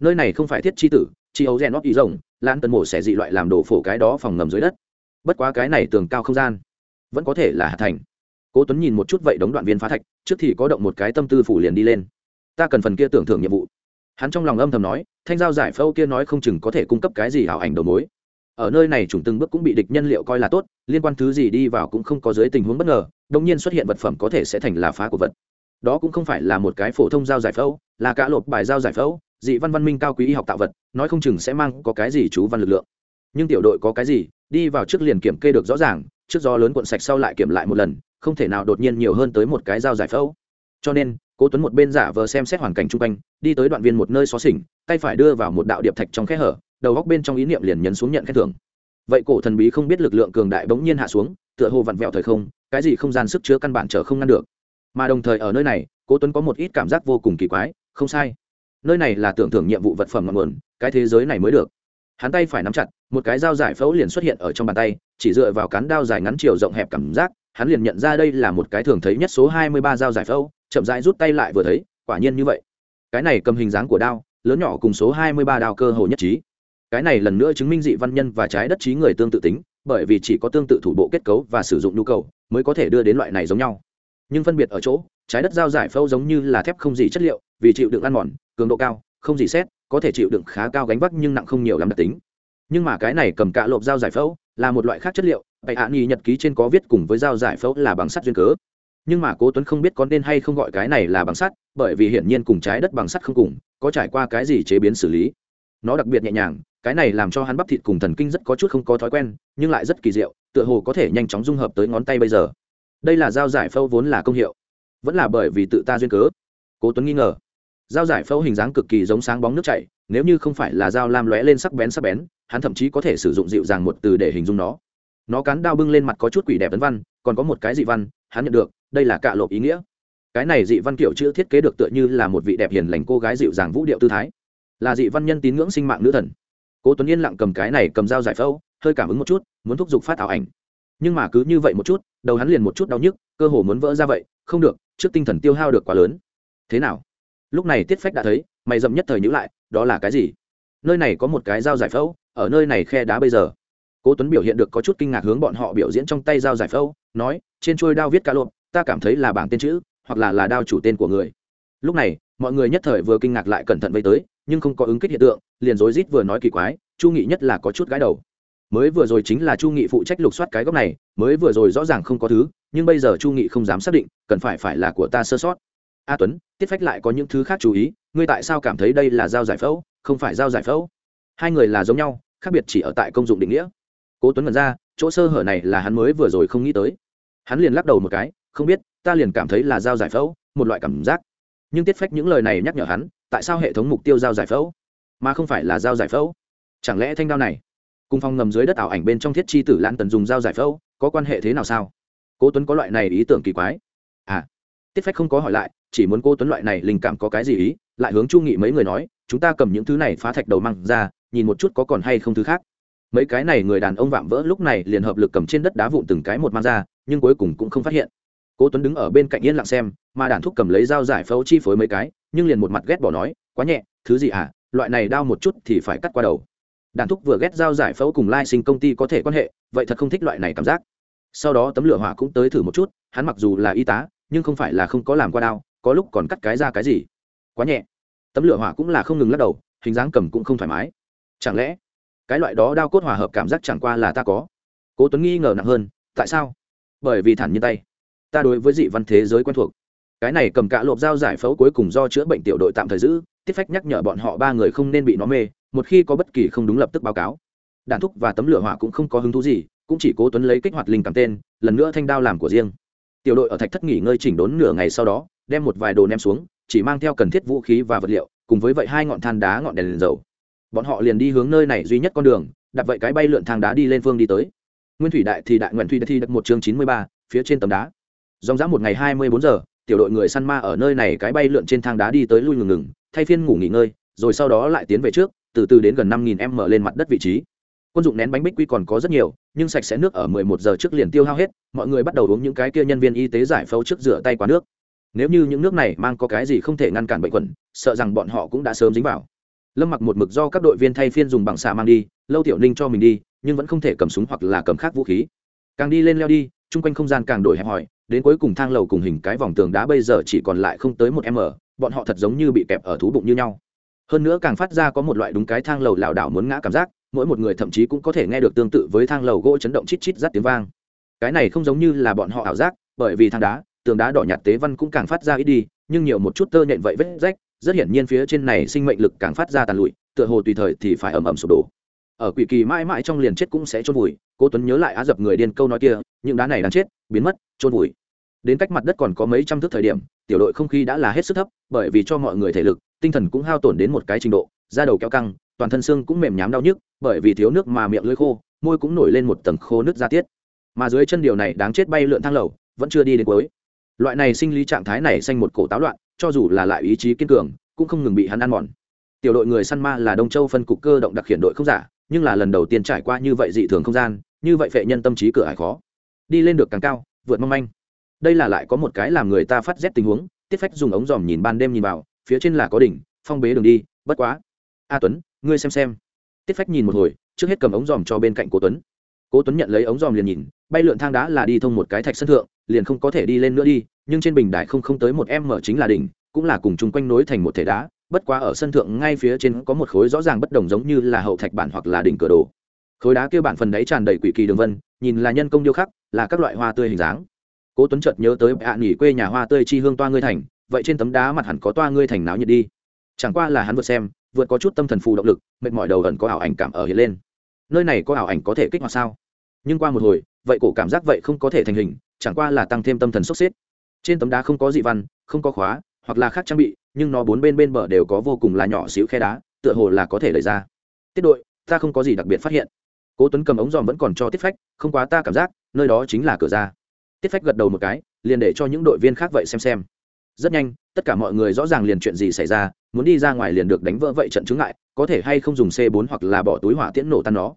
Nơi này không phải thiết chi tử, chi ấu rèn óc ý rồng lan tần mổ sẽ dị loại làm đồ phổ cái đó phòng ngầm dưới đất. Bất quá cái này tường cao không gian, vẫn có thể là hạ thành. Cố tuấn nhìn một chút vậy đống đoạn viên phá thạch, trước thì có động một cái tâm tư phủ liền đi lên. Ta cần phần kia tưởng thưởng nhiệm vụ. Hắn trong lòng âm thầm nói, thanh giao giải phẫu kia nói không chừng có thể cung cấp cái gì hảo ảnh đầu mối ở nơi này chủng từng bước cũng bị địch nhân liệu coi là tốt, liên quan thứ gì đi vào cũng không có dưới tình huống bất ngờ đông nhiên xuất hiện vật phẩm có thể sẽ thành là phá của vật. Đó cũng không phải là một cái phổ thông giao giải phẫu, là cả lộp bài giao giải phẫu, dị văn văn minh cao quý y học tạo vật, nói không chừng sẽ mang có cái gì chú văn lực lượng. Nhưng tiểu đội có cái gì, đi vào trước liền kiểm kê được rõ ràng, trước do lớn cuộn sạch sau lại kiểm lại một lần, không thể nào đột nhiên nhiều hơn tới một cái dao giải phẫu. Cho nên, cố tuấn một bên giả vờ xem xét hoàn cảnh chung quanh, đi tới đoạn viên một nơi xó xỉnh, tay phải đưa vào một đạo điệp thạch trong khe hở đầu góc bên trong ý niệm liền nhấn xuống nhận khen thưởng. Vậy cổ thần bí không biết lực lượng cường đại bỗng nhiên hạ xuống, tựa hồ vặn vẹo thời không, cái gì không gian sức chứa căn bản trở không ngăn được. Mà đồng thời ở nơi này, cố tuấn có một ít cảm giác vô cùng kỳ quái, không sai. Nơi này là tưởng thưởng nhiệm vụ vật phẩm ngọn nguồn, cái thế giới này mới được. Hắn tay phải nắm chặt, một cái dao giải phẫu liền xuất hiện ở trong bàn tay, chỉ dựa vào cán đao dài ngắn chiều rộng hẹp cảm giác, hắn liền nhận ra đây là một cái thường thấy nhất số hai mươi ba dao giải phẫu, chậm rãi rút tay lại vừa thấy, quả nhiên như vậy. Cái này cầm hình dáng của đao, lớn nhỏ cùng số hai mươi ba đao cơ hồ nhất trí cái này lần nữa chứng minh dị văn nhân và trái đất trí người tương tự tính, bởi vì chỉ có tương tự thủ bộ kết cấu và sử dụng nhu cầu mới có thể đưa đến loại này giống nhau. Nhưng phân biệt ở chỗ, trái đất dao giải phâu giống như là thép không gì chất liệu, vì chịu đựng ăn mòn, cường độ cao, không gì xét, có thể chịu đựng khá cao gánh vác nhưng nặng không nhiều lắm đặc tính. Nhưng mà cái này cầm cạ lộp dao giải phẫu là một loại khác chất liệu bạch hạ nghi nhật ký trên có viết cùng với dao giải phẫu là bằng sắt duyên cớ. Nhưng mà cố tuấn không biết có nên hay không gọi cái này là bằng sắt, bởi vì hiển nhiên cùng trái đất bằng sắt không cùng, có trải qua cái gì chế biến xử lý nó đặc biệt nhẹ nhàng, cái này làm cho hắn bắp thịt cùng thần kinh rất có chút không có thói quen, nhưng lại rất kỳ diệu, tựa hồ có thể nhanh chóng dung hợp tới ngón tay bây giờ. Đây là dao giải phẫu vốn là công hiệu, vẫn là bởi vì tự ta duyên cớ. Cố tuấn nghi ngờ. Dao giải phẫu hình dáng cực kỳ giống sáng bóng nước chảy, nếu như không phải là dao lam lóe lên sắc bén sắc bén, hắn thậm chí có thể sử dụng dịu dàng một từ để hình dung nó. Nó cán đao bưng lên mặt có chút quỷ đẹp tấn văn, còn có một cái dị văn, hắn nhận được, đây là cạ lộp ý nghĩa. Cái này dị văn kiểu chữ thiết kế được tựa như là một vị đẹp hiền lành cô gái dịu dàng vũ điệu tư thái là dị văn nhân tín ngưỡng sinh mạng nữ thần. Cố tuấn yên lặng cầm cái này cầm dao giải phẫu, hơi cảm ứng một chút, muốn thúc giục phát ảo ảnh. Nhưng mà cứ như vậy một chút, đầu hắn liền một chút đau nhức, cơ hồ muốn vỡ ra vậy, không được, trước tinh thần tiêu hao được quá lớn. Thế nào? Lúc này tiết phách đã thấy, mày dậm nhất thời nhữ lại, đó là cái gì? Nơi này có một cái dao giải phẫu, ở nơi này khe đá bây giờ. Cố tuấn biểu hiện được có chút kinh ngạc hướng bọn họ biểu diễn trong tay dao giải phẫu, nói, trên trôi đao viết cá lộp, ta cảm thấy là bảng tên chữ, hoặc là là đao chủ tên của người. Lúc này, mọi người nhất thời vừa kinh ngạc lại cẩn thận vây tới nhưng không có ứng kích hiện tượng, liền rối rít vừa nói kỳ quái, chu nghị nhất là có chút gái đầu. Mới vừa rồi chính là chu nghị phụ trách lục soát cái góc này, mới vừa rồi rõ ràng không có thứ, nhưng bây giờ chu nghị không dám xác định, cần phải phải là của ta sơ sót. A tuấn, tiết phách lại có những thứ khác chú ý, ngươi tại sao cảm thấy đây là dao giải phẫu, không phải dao giải phẫu? Hai người là giống nhau, khác biệt chỉ ở tại công dụng định nghĩa. Cố tuấn ngần ra, chỗ sơ hở này là hắn mới vừa rồi không nghĩ tới. Hắn liền lắc đầu một cái, không biết, ta liền cảm thấy là dao giải phẫu, một loại cảm giác. Nhưng tiết phách những lời này nhắc nhở hắn tại sao hệ thống mục tiêu dao giải phẫu, mà không phải là dao giải phẫu? Chẳng lẽ thanh đao này, cùng phong ngầm dưới đất ảo ảnh bên trong thiết chi tử lãn tần dùng dao giải phẫu, có quan hệ thế nào sao? Cố tuấn có loại này ý tưởng kỳ quái. À tiết phách không có hỏi lại, chỉ muốn cô tuấn loại này linh cảm có cái gì ý, lại hướng chu nghị mấy người nói, chúng ta cầm những thứ này phá thạch đầu măng ra, nhìn một chút có còn hay không thứ khác. Mấy cái này người đàn ông vạm vỡ lúc này liền hợp lực cầm trên đất đá vụn từng cái một mang ra, nhưng cuối cùng cũng không phát hiện cố tuấn đứng ở bên cạnh yên lặng xem, mà Đản thúc cầm lấy dao giải phẫu chi phối mấy cái, nhưng liền một mặt ghét bỏ nói, quá nhẹ, thứ gì à loại này đau một chút thì phải cắt qua đầu. Đản thúc vừa ghét dao giải phẫu cùng lai sinh công ty có thể quan hệ, vậy thật không thích loại này cảm giác. Sau đó tấm lửa hỏa cũng tới thử một chút, hắn mặc dù là y tá, nhưng không phải là không có làm qua đau, có lúc còn cắt cái ra cái gì. Quá nhẹ. Tấm lửa hỏa cũng là không ngừng lắc đầu, hình dáng cầm cũng không thoải mái. Chẳng lẽ cái loại đó đau cốt hòa hợp cảm giác chẳng qua là ta có? Cố tuấn nghi ngờ nặng hơn, tại sao? Bởi vì thản nhiên tay ta đối với dị văn thế giới quen thuộc. Cái này cầm cả lộp dao giải phẫu cuối cùng do chữa bệnh tiểu đội tạm thời giữ, tiết phách nhắc nhở bọn họ ba người không nên bị nó mê, một khi có bất kỳ không đúng lập tức báo cáo. Đạn thúc và tấm lửa hỏa cũng không có hứng thú gì, cũng chỉ cố tuấn lấy kích hoạt linh cảm tên, lần nữa thanh đao làm của riêng. Tiểu đội ở thạch thất nghỉ ngơi chỉnh đốn nửa ngày sau đó, đem một vài đồ ném xuống, chỉ mang theo cần thiết vũ khí và vật liệu, cùng với vậy hai ngọn than đá ngọn đèn liền dầu. Bọn họ liền đi hướng nơi này duy nhất con đường, đặt vậy cái bay lượn thang đá đi lên phương đi tới. Nguyên thủy đại thì đại nguyện thủy đã thi đặt một chương chín mươi ba, phía trên tấm đá dòng dã một ngày hai mươi bốn giờ, tiểu đội người săn ma ở nơi này cái bay lượn trên thang đá đi tới lui ngừng ngừng, thay phiên ngủ nghỉ ngơi, rồi sau đó lại tiến về trước, từ từ đến gần năm nghìn m lên mặt đất vị trí. Quân dụng nén bánh bích quy còn có rất nhiều, nhưng sạch sẽ nước ở mười một giờ trước liền tiêu hao hết, mọi người bắt đầu uống những cái kia nhân viên y tế giải phẫu trước rửa tay qua nước. Nếu như những nước này mang có cái gì không thể ngăn cản bệnh khuẩn sợ rằng bọn họ cũng đã sớm dính vào. Lâm mặc một mực do các đội viên thay phiên dùng bằng xà mang đi, lâu tiểu ninh cho mình đi, nhưng vẫn không thể cầm súng hoặc là cầm khác vũ khí. Càng đi lên leo đi, chung quanh không gian càng đổi hẹp hòi đến cuối cùng thang lầu cùng hình cái vòng tường đá bây giờ chỉ còn lại không tới một m bọn họ thật giống như bị kẹp ở thú bụng như nhau. Hơn nữa càng phát ra có một loại đúng cái thang lầu lảo đảo muốn ngã cảm giác, mỗi một người thậm chí cũng có thể nghe được tương tự với thang lầu gỗ chấn động chít chít rắt tiếng vang. Cái này không giống như là bọn họ ảo giác, bởi vì thang đá, tường đá đỏ nhạt tế văn cũng càng phát ra ít đi, nhưng nhiều một chút tơ nhện vậy vết rách, rất hiển nhiên phía trên này sinh mệnh lực càng phát ra tàn lụi, tựa hồ tùy thời thì phải ẩm ẩm sụp đổ. Ở quỷ kỳ mãi mãi trong liền chết cũng sẽ trôn vùi, cố tuấn nhớ lại á dập người điên câu nói kia, những đá này đang chết, biến mất trôn vùi đến cách mặt đất còn có mấy trăm thước thời điểm, tiểu đội không khí đã là hết sức thấp, bởi vì cho mọi người thể lực, tinh thần cũng hao tổn đến một cái trình độ, da đầu kéo căng, toàn thân xương cũng mềm nhám đau nhức, bởi vì thiếu nước mà miệng lưỡi khô, môi cũng nổi lên một tầng khô nước da tiết. Mà dưới chân điều này đáng chết bay lượn thang lầu, vẫn chưa đi đến cuối. Loại này sinh lý trạng thái này xanh một cổ táo loạn, cho dù là lại ý chí kiên cường, cũng không ngừng bị hắn ăn mòn. Tiểu đội người săn ma là đông châu phân cục cơ động đặc hiện đội không giả, nhưng là lần đầu tiên trải qua như vậy dị thường không gian, như vậy phệ nhân tâm trí cửa hải khó. Đi lên được càng cao, vượt mong manh đây là lại có một cái làm người ta phát rét tình huống, tiết phách dùng ống dòm nhìn ban đêm nhìn vào, phía trên là có đỉnh, phong bế đường đi, bất quá. A tuấn, ngươi xem xem. Tiết phách nhìn một hồi, trước hết cầm ống dòm cho bên cạnh cố tuấn. Cố tuấn nhận lấy ống dòm liền nhìn, bay lượn thang đá là đi thông một cái thạch sân thượng, liền không có thể đi lên nữa đi, nhưng trên bình đài không không tới một em mở chính là đỉnh, cũng là cùng chung quanh nối thành một thể đá, bất quá ở sân thượng ngay phía trên có một khối rõ ràng bất đồng giống như là hậu thạch bản hoặc là đỉnh cửa đồ. Khối đá kia bản phần đáy tràn đầy quỷ kỳ đường vân, nhìn là nhân công điêu khắc, là các loại hoa tươi hình dáng cố tuấn chợt nhớ tới ạ nghỉ quê nhà hoa tươi chi hương toa ngươi thành, vậy trên tấm đá mặt hẳn có toa ngươi thành náo nhiệt đi. Chẳng qua là hắn vượt xem, vượt có chút tâm thần phù động lực, mệt mỏi đầu ẩn có ảo ảnh cảm ở hiện lên. Nơi này có ảo ảnh có thể kích hoạt sao? Nhưng qua một hồi, vậy cổ cảm giác vậy không có thể thành hình, chẳng qua là tăng thêm tâm thần sốc xếp. Trên tấm đá không có dị văn, không có khóa, hoặc là khác trang bị, nhưng nó bốn bên bên bờ đều có vô cùng là nhỏ xíu khe đá, tựa hồ là có thể đẩy ra. Tiết đội, ta không có gì đặc biệt phát hiện. Cố tuấn cầm ống dòm vẫn còn cho tiết phách, không quá ta cảm giác, nơi đó chính là cửa ra tiết phách gật đầu một cái, liền để cho những đội viên khác vậy xem xem. Rất nhanh, tất cả mọi người rõ ràng liền chuyện gì xảy ra, muốn đi ra ngoài liền được đánh vỡ vậy trận chứng lại có thể hay không dùng c 4 hoặc là bỏ túi hỏa tiễn nổ tan nó.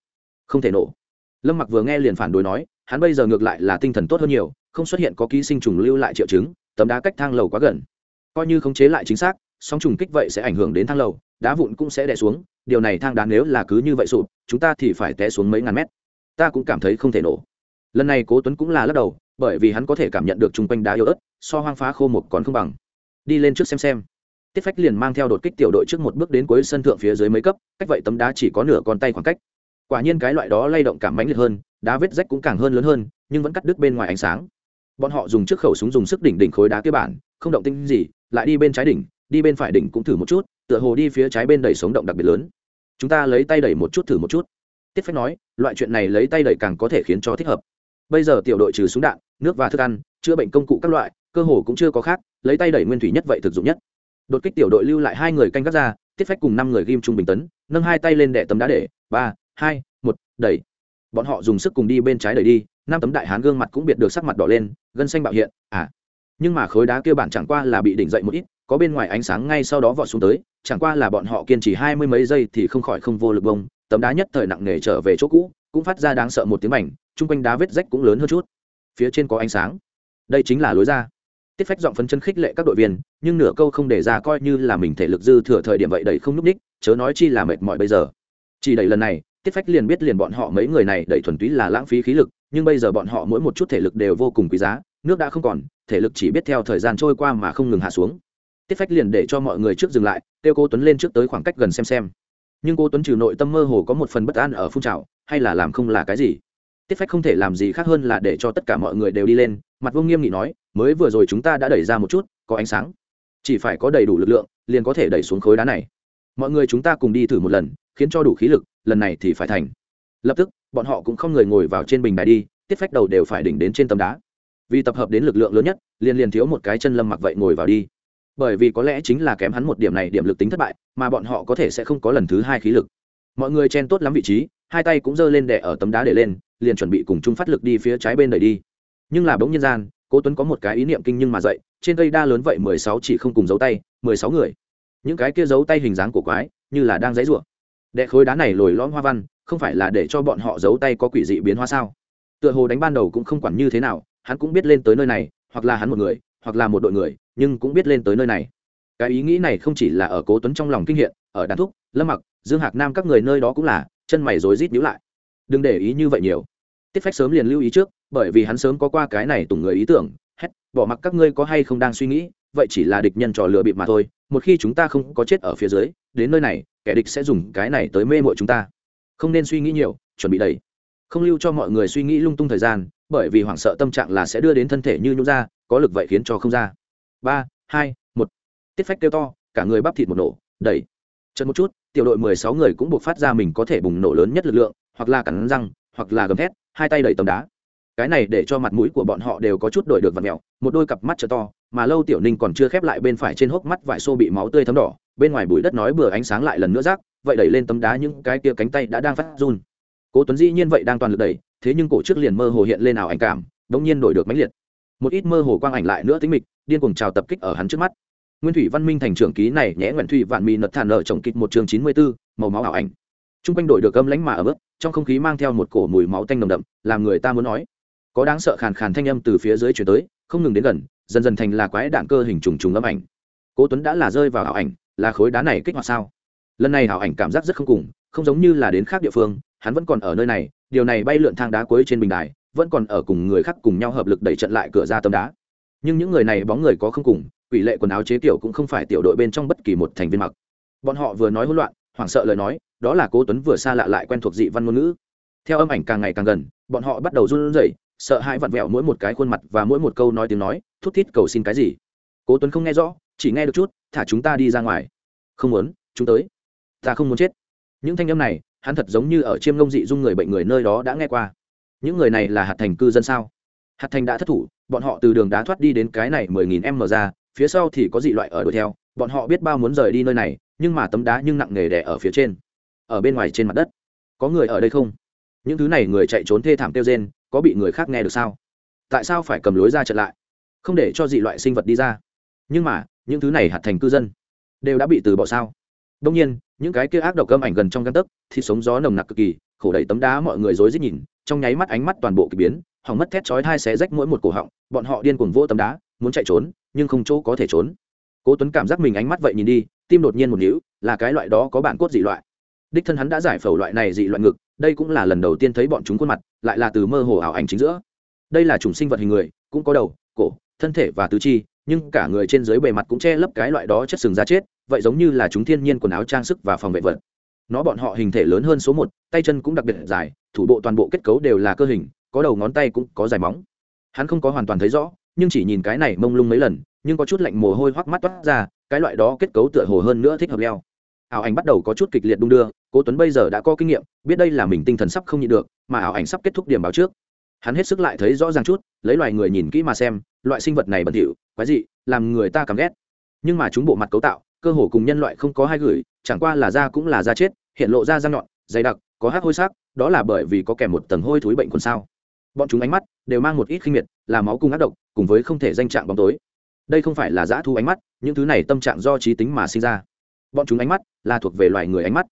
Không thể nổ. Lâm mặc vừa nghe liền phản đối nói, hắn bây giờ ngược lại là tinh thần tốt hơn nhiều, không xuất hiện có ký sinh trùng lưu lại triệu chứng, tấm đá cách thang lầu quá gần. Coi như khống chế lại chính xác song trùng kích vậy sẽ ảnh hưởng đến thang lầu, đá vụn cũng sẽ đè xuống, điều này thang đá nếu là cứ như vậy sụp, chúng ta thì phải té xuống mấy ngàn mét. Ta cũng cảm thấy không thể nổ. Lần này cố tuấn cũng là lắc đầu bởi vì hắn có thể cảm nhận được chung quanh đá yếu ớt, so hoang phá khô một còn không bằng. Đi lên trước xem xem. Tiết phách liền mang theo đột kích tiểu đội trước một bước đến cuối sân thượng phía dưới mấy cấp, cách vậy tấm đá chỉ có nửa con tay khoảng cách. Quả nhiên cái loại đó lay động cảm mãnh liệt hơn, đá vết rách cũng càng hơn lớn hơn, nhưng vẫn cắt đứt bên ngoài ánh sáng. Bọn họ dùng chiếc khẩu súng dùng sức đỉnh đỉnh khối đá kia bản, không động tinh gì, lại đi bên trái đỉnh, đi bên phải đỉnh cũng thử một chút, tựa hồ đi phía trái bên đẩy sống động đặc biệt lớn. Chúng ta lấy tay đẩy một chút thử một chút. Tiết phách nói, loại chuyện này lấy tay đẩy càng có thể khiến cho thích hợp bây giờ tiểu đội trừ súng đạn, nước và thức ăn, chữa bệnh công cụ các loại, cơ hồ cũng chưa có khác, lấy tay đẩy nguyên thủy nhất vậy thực dụng nhất. Đột kích tiểu đội lưu lại hai người canh gác ra, tiết phách cùng năm người ghim trung bình tấn, nâng hai tay lên đẻ tấm đá để, ba, hai, một, đẩy. Bọn họ dùng sức cùng đi bên trái đẩy đi, năm tấm đại hán gương mặt cũng biệt được sắc mặt đỏ lên, gân xanh bạo hiện à. Nhưng mà khối đá kia bản chẳng qua là bị đỉnh dậy một ít, có bên ngoài ánh sáng ngay sau đó vọt xuống tới, chẳng qua là bọn họ kiên trì hai mươi mấy giây thì không khỏi không vô lực bông, tấm đá nhất thời nặng nề trở về chỗ cũ cũng phát ra đáng sợ một tiếng mảnh, chung quanh đá vết rách cũng lớn hơn chút. Phía trên có ánh sáng. Đây chính là lối ra. Tiết phách giọng phấn chân khích lệ các đội viên, nhưng nửa câu không để ra coi như là mình thể lực dư thừa thời điểm vậy đẩy không núp ních chớ nói chi là mệt mỏi bây giờ. Chỉ đẩy lần này, tiết phách liền biết liền bọn họ mấy người này đẩy thuần túy là lãng phí khí lực, nhưng bây giờ bọn họ mỗi một chút thể lực đều vô cùng quý giá, nước đã không còn, thể lực chỉ biết theo thời gian trôi qua mà không ngừng hạ xuống. Tiết phách liền để cho mọi người trước dừng lại, kêu cô tuấn lên trước tới khoảng cách gần xem xem. Nhưng cô tuấn trừ nội tâm mơ hồ có một phần bất an ở phun trào hay là làm không là cái gì? Tiết phách không thể làm gì khác hơn là để cho tất cả mọi người đều đi lên, mặt vương nghiêm nghị nói, mới vừa rồi chúng ta đã đẩy ra một chút, có ánh sáng. Chỉ phải có đầy đủ lực lượng, liền có thể đẩy xuống khối đá này. Mọi người chúng ta cùng đi thử một lần, khiến cho đủ khí lực, lần này thì phải thành. Lập tức, bọn họ cũng không người ngồi vào trên bình đài đi, tiết phách đầu đều phải đỉnh đến trên tấm đá. Vì tập hợp đến lực lượng lớn nhất, liền liền thiếu một cái chân lâm mặc vậy ngồi vào đi. Bởi vì có lẽ chính là kém hắn một điểm này điểm lực tính thất bại, mà bọn họ có thể sẽ không có lần thứ hai khí lực mọi người chen tốt lắm vị trí, hai tay cũng giơ lên đè ở tấm đá để lên, liền chuẩn bị cùng chung phát lực đi phía trái bên đẩy đi. Nhưng là bỗng nhiên gian, cố tuấn có một cái ý niệm kinh nhưng mà dậy, trên cây đa lớn vậy mười sáu chỉ không cùng dấu tay, mười sáu người. Những cái kia dấu tay hình dáng của quái, như là đang dãy rủa. Đệ khối đá này lồi lõm hoa văn, không phải là để cho bọn họ giấu tay có quỷ dị biến hóa sao? Tựa hồ đánh ban đầu cũng không quản như thế nào, hắn cũng biết lên tới nơi này, hoặc là hắn một người, hoặc là một đội người, nhưng cũng biết lên tới nơi này. Cái ý nghĩ này không chỉ là ở cố tuấn trong lòng kinh hiện ở đàn thúc, lâm mặc, dương hạc nam các người nơi đó cũng là, chân mày rối rít nhíu lại. Đừng để ý như vậy nhiều. Tiết phách sớm liền lưu ý trước, bởi vì hắn sớm có qua cái này tùng người ý tưởng, hét, bỏ mặc các ngươi có hay không đang suy nghĩ, vậy chỉ là địch nhân trò lừa bịp mà thôi, một khi chúng ta không có chết ở phía dưới, đến nơi này, kẻ địch sẽ dùng cái này tới mê mội chúng ta. Không nên suy nghĩ nhiều, chuẩn bị đầy. Không lưu cho mọi người suy nghĩ lung tung thời gian, bởi vì hoảng sợ tâm trạng là sẽ đưa đến thân thể như nhũ ra, có lực vậy khiến cho không ra. Ba, hai, một. Tiết phách kêu to, cả người bắp thịt một nổ đẩy chân một chút, tiểu đội mười sáu người cũng buộc phát ra mình có thể bùng nổ lớn nhất lực lượng, hoặc là cắn răng, hoặc là gầm thét, hai tay đẩy tấm đá. Cái này để cho mặt mũi của bọn họ đều có chút đổi được và mèo một đôi cặp mắt trở to, mà lâu tiểu ninh còn chưa khép lại bên phải trên hốc mắt vải xô bị máu tươi thấm đỏ, bên ngoài bụi đất nói bừa ánh sáng lại lần nữa rác, vậy đẩy lên tấm đá những cái kia cánh tay đã đang phát run. Cố tuấn dĩ nhiên vậy đang toàn lực đẩy, thế nhưng cổ trước liền mơ hồ hiện lên ảo ảnh cảm, đống nhiên đổi được mãnh liệt. Một ít mơ hồ quang ảnh lại nữa tính mịch, điên cuồng trào tập kích ở hắn trước mắt nguyên thủy văn minh thành trưởng ký này nhẽ nguyện thủy vạn mì nật thản ở trồng kịch một chương chín mươi bốn màu máu ảo ảnh. Trung quanh đổi được âm lãnh mà ở bước trong không khí mang theo một cổ mùi máu tanh nồng đậm, làm người ta muốn nói. Có đáng sợ khàn khàn thanh âm từ phía dưới chuyển tới, không ngừng đến gần, dần dần thành là quái đạn cơ hình trùng trùng âm ảnh. Cố tuấn đã là rơi vào ảo ảnh, là khối đá này kích hoạt sao? Lần này ảo ảnh cảm giác rất không cùng, không giống như là đến khác địa phương, hắn vẫn còn ở nơi này, điều này bay lượn thang đá cuối trên bình đài, vẫn còn ở cùng người khác cùng nhau hợp lực đẩy trận lại cửa ra tấm đá. Nhưng những người này bóng người có không cùng quỷ lệ quần áo chế tiểu cũng không phải tiểu đội bên trong bất kỳ một thành viên mặc. Bọn họ vừa nói hỗn loạn, hoảng sợ lời nói, đó là cố tuấn vừa xa lạ lại quen thuộc dị văn ngôn ngữ. Theo âm ảnh càng ngày càng gần, bọn họ bắt đầu run rẩy, sợ hãi vặn vẹo mỗi một cái khuôn mặt và mỗi một câu nói tiếng nói, thút thít cầu xin cái gì. Cố tuấn không nghe rõ, chỉ nghe được chút, thả chúng ta đi ra ngoài. Không muốn, chúng tới. Ta không muốn chết. Những thanh âm này, hắn thật giống như ở chiêm ngông dị dung người bệnh người nơi đó đã nghe qua. Những người này là hạt thành cư dân sao? Hạt thành đã thất thủ, bọn họ từ đường đá thoát đi đến cái này mười nghìn m ra phía sau thì có dị loại ở đuổi theo, bọn họ biết bao muốn rời đi nơi này, nhưng mà tấm đá nhưng nặng nề đẻ ở phía trên. Ở bên ngoài trên mặt đất. Có người ở đây không? Những thứ này người chạy trốn thê thảm kêu rên, có bị người khác nghe được sao? Tại sao phải cầm lối ra chặn lại? Không để cho dị loại sinh vật đi ra. Nhưng mà, những thứ này hạt thành cư dân, đều đã bị từ bỏ sao? Đông nhiên, những cái kia ác độc cơm ảnh gần trong găng tấc, thì sống gió nồng nặc cực kỳ, khổ đầy tấm đá mọi người rối rít nhìn, trong nháy mắt ánh mắt toàn bộ k ỳ biến, hỏng mất thét chói thai xé rách mỗi một cổ họng, bọn họ điên cuồng vỗ tấm đá muốn chạy trốn, nhưng không chỗ có thể trốn. Cố tuấn cảm giác mình ánh mắt vậy nhìn đi, tim đột nhiên một nhíu, là cái loại đó có bản cốt dị loại. Đích thân hắn đã giải phẫu loại này dị loại ngực, đây cũng là lần đầu tiên thấy bọn chúng khuôn mặt, lại là từ mơ hồ ảo ảnh chính giữa. Đây là chủng sinh vật hình người, cũng có đầu, cổ, thân thể và tứ chi, nhưng cả người trên dưới bề mặt cũng che lấp cái loại đó chất sừng da chết, vậy giống như là chúng thiên nhiên quần áo trang sức và phòng vệ vật. Nó bọn họ hình thể lớn hơn số một, tay chân cũng đặc biệt dài, thủ bộ toàn bộ kết cấu đều là cơ hình, có đầu ngón tay cũng có dài móng. Hắn không có hoàn toàn thấy rõ nhưng chỉ nhìn cái này mông lung mấy lần, nhưng có chút lạnh mồ hôi hoắc mắt toát ra, cái loại đó kết cấu tựa hồ hơn nữa thích hợp leo. Ảo ảnh bắt đầu có chút kịch liệt đung đưa, cố tuấn bây giờ đã có kinh nghiệm, biết đây là mình tinh thần sắp không nhịn được, mà ảo ảnh sắp kết thúc điểm báo trước. Hắn hết sức lại thấy rõ ràng chút, lấy loài người nhìn kỹ mà xem, loại sinh vật này bẩn thỉu, quái dị, làm người ta cảm ghét. Nhưng mà chúng bộ mặt cấu tạo, cơ hồ cùng nhân loại không có hai gửi, chẳng qua là da cũng là da chết, hiện lộ ra răng nhọn, dày đặc, có hát hôi sắc, đó là bởi vì có kèm một tầng hôi thối bệnh còn sao bọn chúng ánh mắt đều mang một ít khinh miệt, là máu cùng ác độc, cùng với không thể danh trạng bóng tối. Đây không phải là dã thu ánh mắt, những thứ này tâm trạng do trí tính mà sinh ra. Bọn chúng ánh mắt là thuộc về loài người ánh mắt.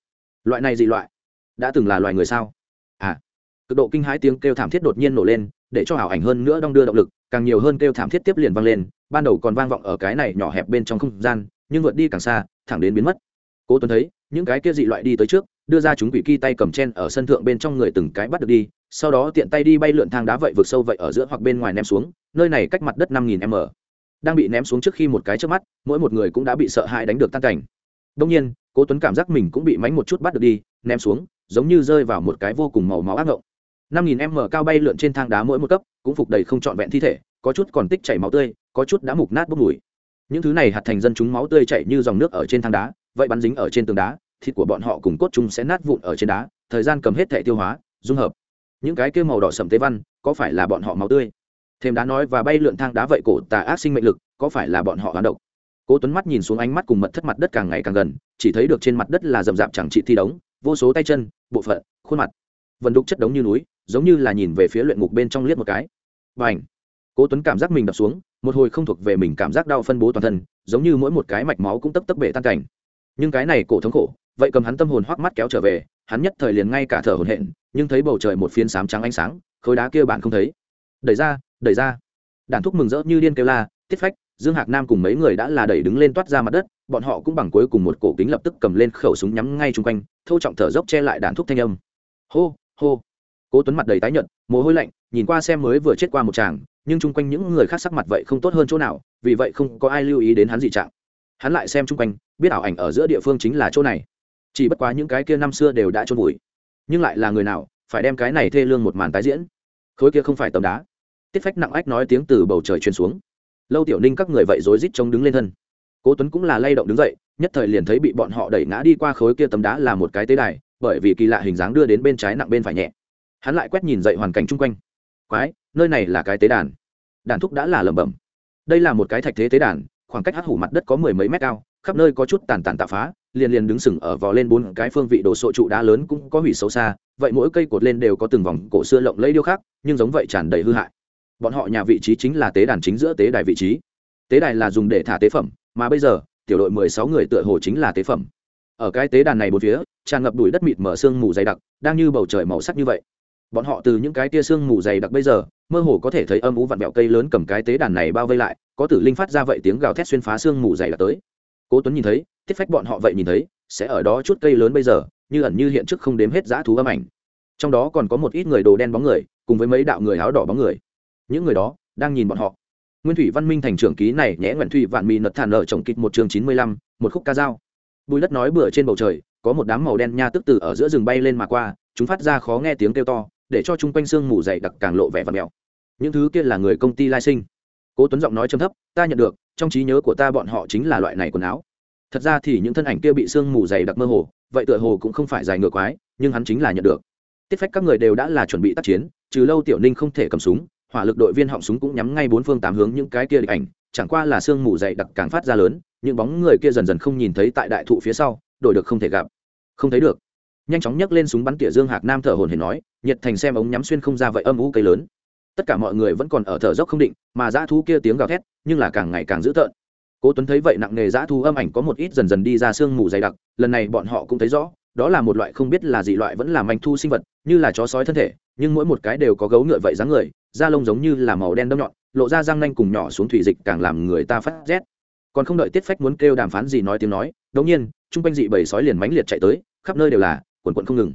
Loại này dị loại đã từng là loài người sao? À cực độ kinh hãi tiếng kêu thảm thiết đột nhiên nổ lên, để cho ảo ảnh hơn nữa đong đưa động lực, càng nhiều hơn kêu thảm thiết tiếp liền vang lên, ban đầu còn vang vọng ở cái này nhỏ hẹp bên trong không gian, nhưng vượt đi càng xa, thẳng đến biến mất. Cố tuấn thấy, những cái kia dị loại đi tới trước, đưa ra chúng quỷ kỳ tay cầm chen ở sân thượng bên trong người từng cái bắt được đi sau đó tiện tay đi bay lượn thang đá vậy vượt sâu vậy ở giữa hoặc bên ngoài ném xuống, nơi này cách mặt đất năm nghìn m, đang bị ném xuống trước khi một cái trước mắt, mỗi một người cũng đã bị sợ hãi đánh được tan cảnh. Đông nhiên, cố tuấn cảm giác mình cũng bị mánh một chút bắt được đi, ném xuống, giống như rơi vào một cái vô cùng màu máu ác ngộng. năm nghìn m cao bay lượn trên thang đá mỗi một cấp, cũng phục đầy không trọn vẹn thi thể, có chút còn tích chảy máu tươi, có chút đã mục nát bốc mùi. Những thứ này hạt thành dân chúng máu tươi chảy như dòng nước ở trên thang đá, vậy bắn dính ở trên tường đá, thịt của bọn họ cùng cốt chúng sẽ nát vụn ở trên đá, thời gian cầm hết thể tiêu hóa, dung hợp những cái kia màu đỏ sầm tế văn, có phải là bọn họ máu tươi? Thêm đá nói và bay lượn thang đá vậy cổ tà ác sinh mệnh lực, có phải là bọn họ hoán độc? Cố tuấn mắt nhìn xuống ánh mắt cùng mật thất mặt đất càng ngày càng gần, chỉ thấy được trên mặt đất là rậm rạp chẳng trị thi đống, vô số tay chân, bộ phận, khuôn mặt. Vần đục chất đống như núi, giống như là nhìn về phía luyện ngục bên trong liếc một cái. Và ảnh cố tuấn cảm giác mình đập xuống, một hồi không thuộc về mình cảm giác đau phân bố toàn thân, giống như mỗi một cái mạch máu cũng tấp tấp bể tan cảnh. Nhưng cái này cổ thống khổ, vậy cầm hắn tâm hồn hoắc mắt kéo trở về hắn nhất thời liền ngay cả thở hổn hển, nhưng thấy bầu trời một phiến sám trắng ánh sáng, khối đá kia bạn không thấy. Đẩy ra đẩy ra. Đàn thúc mừng rỡ như điên kêu la, tiết phách, dương hạc nam cùng mấy người đã là đẩy đứng lên toát ra mặt đất, bọn họ cũng bằng cuối cùng một cổ kính lập tức cầm lên khẩu súng nhắm ngay chung quanh thâu trọng thở dốc che lại đàn thúc thanh âm. Hô hô. Cố tuấn mặt đầy tái nhợt, mồ hôi lạnh, nhìn qua xem mới vừa chết qua một chàng, nhưng chung quanh những người khác sắc mặt vậy không tốt hơn chỗ nào, vì vậy không có ai lưu ý đến hắn dị trạng. Hắn lại xem chung quanh, biết ảo ảnh ở giữa địa phương chính là chỗ này chỉ bất quá những cái kia năm xưa đều đã trôn vùi. Nhưng lại là người nào phải đem cái này thê lương một màn tái diễn? Khối kia không phải tấm đá. Tiết phách nặng ách nói tiếng từ bầu trời truyền xuống. Lâu tiểu ninh các người vậy rối rít chống đứng lên thân. Cố tuấn cũng là lay động đứng dậy, nhất thời liền thấy bị bọn họ đẩy ngã đi qua khối kia tấm đá là một cái tế đài, bởi vì kỳ lạ hình dáng đưa đến bên trái nặng bên phải nhẹ. Hắn lại quét nhìn dậy hoàn cảnh chung quanh. Quái, nơi này là cái tế đàn. Đàn thúc đã là lẩm bẩm. Đây là một cái thạch thế tế đàn, khoảng cách hắc hủ mặt đất có mười mấy mét cao, khắp nơi có chút tàn tàn tạ phá liền liền đứng sừng ở vò lên bốn cái phương vị đồ sộ trụ đá lớn cũng có hủy xấu xa, vậy mỗi cây cột lên đều có từng vòng cổ xưa lộng lẫy điêu khác nhưng giống vậy tràn đầy hư hại. Bọn họ nhà vị trí chính là tế đàn chính giữa tế đài vị trí. Tế đài là dùng để thả tế phẩm, mà bây giờ, tiểu đội mười sáu người tựa hồ chính là tế phẩm. Ở cái tế đàn này bốn phía, tràn ngập đùi đất mịt mở sương mù dày đặc, đang như bầu trời màu sắc như vậy. Bọn họ từ những cái tia sương mù dày đặc bây giờ, mơ hồ có thể thấy âm ú vặn vẹo cây lớn cầm cái tế đàn này bao vây lại, có tử linh phát ra vậy tiếng gào thét xuyên phá sương mù dày đặc tới cố tuấn nhìn thấy, tiết phách bọn họ vậy nhìn thấy, sẽ ở đó chút cây lớn bây giờ, như ẩn như hiện trước không đếm hết dã thú âm ảnh. Trong đó còn có một ít người đồ đen bóng người, cùng với mấy đạo người áo đỏ bóng người. Những người đó đang nhìn bọn họ. Nguyên thủy văn minh thành trưởng ký này nhẽ nguyện thủy vạn mì nật thản ở trồng kịch một trường chín mươi lăm, một khúc ca dao. Bùi đất nói bừa trên bầu trời, có một đám màu đen nha tức từ ở giữa rừng bay lên mà qua, chúng phát ra khó nghe tiếng kêu to, để cho chung quanh xương mù dày đặc càng lộ vẻ và mèo những thứ kia là người công ty lai sinh. Cố tuấn giọng nói trầm thấp, ta nhận được trong trí nhớ của ta bọn họ chính là loại này quần áo. Thật ra thì những thân ảnh kia bị sương mù dày đặc mơ hồ, vậy tựa hồ cũng không phải dài ngược quái, nhưng hắn chính là nhận được. Tiết phách các người đều đã là chuẩn bị tác chiến, trừ lâu tiểu ninh không thể cầm súng, hỏa lực đội viên họng súng cũng nhắm ngay bốn phương tám hướng những cái kia địch ảnh, chẳng qua là sương mù dày đặc càng phát ra lớn, những bóng người kia dần dần không nhìn thấy tại đại thụ phía sau, đổi được không thể gặp. Không thấy được. Nhanh chóng nhấc lên súng bắn tỉa dương hạc nam thở hồn hển nói, nhiệt thành xem ống nhắm xuyên không ra vậy âm ú cây lớn tất cả mọi người vẫn còn ở thở dốc không định, mà dã thú kia tiếng gào thét, nhưng là càng ngày càng dữ tợn. Cố tuấn thấy vậy nặng nề dã thú âm ảnh có một ít dần dần đi ra sương mù dày đặc, lần này bọn họ cũng thấy rõ, đó là một loại không biết là gì loại vẫn là manh thu sinh vật, như là chó sói thân thể, nhưng mỗi một cái đều có gấu ngựa vậy dáng người, da lông giống như là màu đen đâm nhọn, lộ ra răng nanh cùng nhỏ xuống thủy dịch càng làm người ta phát rét. Còn không đợi tiết phách muốn kêu đàm phán gì nói tiếng nói đống nhiên, trung quanh dị bầy sói liền mãnh liệt chạy tới, khắp nơi đều là, quần quần không ngừng.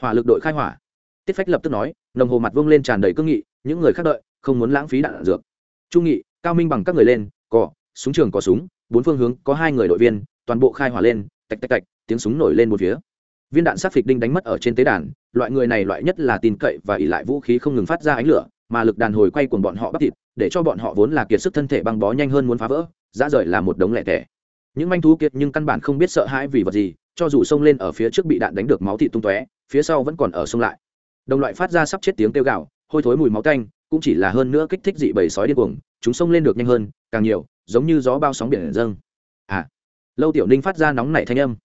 Hỏa lực đội khai hỏa. Tiết phách lập tức nói, nồng hồ mặt vương lên tràn đầy cương nghị những người khác đợi, không muốn lãng phí đạn dược. Trung nghị, cao minh bằng các người lên, cò, súng trường có súng, bốn phương hướng, có hai người đội viên, toàn bộ khai hỏa lên, tạch tạch tạch, tiếng súng nổi lên một phía. Viên đạn sát phịch đinh đánh mất ở trên tế đàn, loại người này loại nhất là tin cậy và ỉ lại vũ khí không ngừng phát ra ánh lửa, mà lực đàn hồi quay của bọn họ bắt thịt, để cho bọn họ vốn là kiệt sức thân thể băng bó nhanh hơn muốn phá vỡ ra rời là một đống lẻ tẻ. Những manh thú kiệt nhưng căn bản không biết sợ hãi vì vật gì, cho dù xông lên ở phía trước bị đạn đánh được máu thịt tung tóe, phía sau vẫn còn ở sông lại. Đồng loại phát ra sắp chết tiếng kêu gào hôi thối mùi máu tanh cũng chỉ là hơn nữa kích thích dị bầy sói điên cuồng, chúng xông lên được nhanh hơn, càng nhiều, giống như gió bao sóng biển dâng. À lâu tiểu ninh phát ra nóng nảy thanh âm.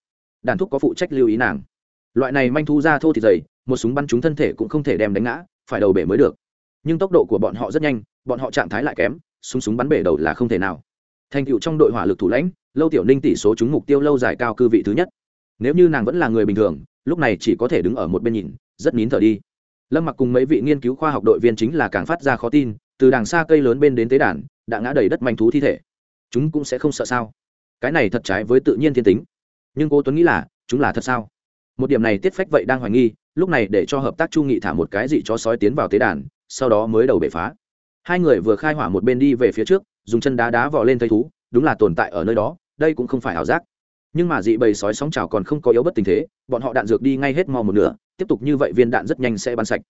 Đàn thúc có phụ trách lưu ý nàng. Loại này manh thu ra thô thì dày, một súng bắn trúng thân thể cũng không thể đem đánh ngã, phải đầu bể mới được. Nhưng tốc độ của bọn họ rất nhanh, bọn họ trạng thái lại kém, súng súng bắn bể đầu là không thể nào. Thành tựu trong đội hỏa lực thủ lãnh, lâu tiểu ninh tỷ số trúng mục tiêu lâu dài cao cư vị thứ nhất. Nếu như nàng vẫn là người bình thường, lúc này chỉ có thể đứng ở một bên nhìn, rất nín thở đi lâm mặc cùng mấy vị nghiên cứu khoa học đội viên chính là càng phát ra khó tin, từ đàng xa cây lớn bên đến tế đàn, đã ngã đầy đất manh thú thi thể. Chúng cũng sẽ không sợ sao? Cái này thật trái với tự nhiên thiên tính. Nhưng cô tuấn nghĩ là, chúng là thật sao? Một điểm này tiết phách vậy đang hoài nghi, lúc này để cho hợp tác chu nghị thả một cái dị cho sói tiến vào tế đàn, sau đó mới đầu bể phá. Hai người vừa khai hỏa một bên đi về phía trước, dùng chân đá đá vò lên thấy thú, đúng là tồn tại ở nơi đó, đây cũng không phải ảo giác nhưng mà dị bầy sói sóng trào còn không có yếu bất tình thế, bọn họ đạn dược đi ngay hết mò một nửa, tiếp tục như vậy viên đạn rất nhanh sẽ bắn sạch.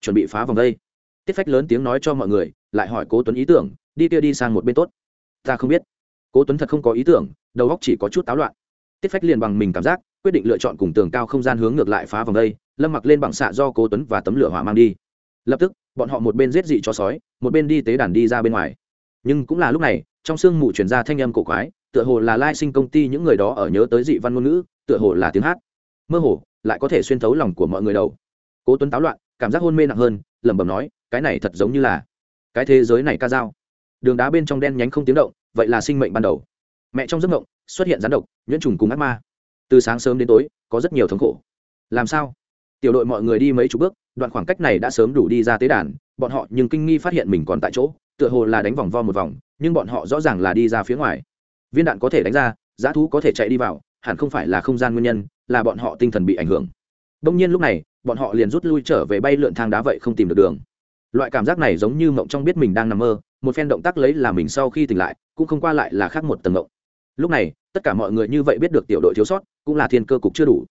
Chuẩn bị phá vòng đây. Tiết phách lớn tiếng nói cho mọi người, lại hỏi cố tuấn ý tưởng, đi kia đi sang một bên tốt. Ta không biết. Cố tuấn thật không có ý tưởng, đầu óc chỉ có chút táo loạn. Tiết phách liền bằng mình cảm giác, quyết định lựa chọn cùng tường cao không gian hướng ngược lại phá vòng đây, lâm mặc lên bằng xạ do cố tuấn và tấm lửa hỏa mang đi. Lập tức, bọn họ một bên giết dị cho sói, một bên đi tế đàn đi ra bên ngoài. Nhưng cũng là lúc này, trong sương mù truyền ra thanh âm cổ quái tựa hồ là lai sinh công ty những người đó ở nhớ tới dị văn ngôn ngữ, tựa hồ là tiếng hát. Mơ hồ, lại có thể xuyên thấu lòng của mọi người đầu. Cố tuấn táo loạn, cảm giác hôn mê nặng hơn, lẩm bẩm nói, cái này thật giống như là cái thế giới này ca dao. Đường đá bên trong đen nhánh không tiếng động, vậy là sinh mệnh ban đầu. Mẹ trong giấc mộng, xuất hiện rắn độc, nhuyễn trùng cùng ác ma. Từ sáng sớm đến tối, có rất nhiều thống khổ. Làm sao? Tiểu đội mọi người đi mấy chục bước, đoạn khoảng cách này đã sớm đủ đi ra tế đàn, bọn họ nhưng kinh nghi phát hiện mình còn tại chỗ, tựa hồ là đánh vòng vo một vòng, nhưng bọn họ rõ ràng là đi ra phía ngoài viên đạn có thể đánh ra, giá thú có thể chạy đi vào, hẳn không phải là không gian nguyên nhân, là bọn họ tinh thần bị ảnh hưởng. Đông nhiên lúc này, bọn họ liền rút lui trở về bay lượn thang đá vậy không tìm được đường. Loại cảm giác này giống như mộng trong biết mình đang nằm mơ, một phen động tác lấy là mình sau khi tỉnh lại, cũng không qua lại là khác một tầng mộng. Lúc này, tất cả mọi người như vậy biết được tiểu đội thiếu sót, cũng là thiên cơ cục chưa đủ.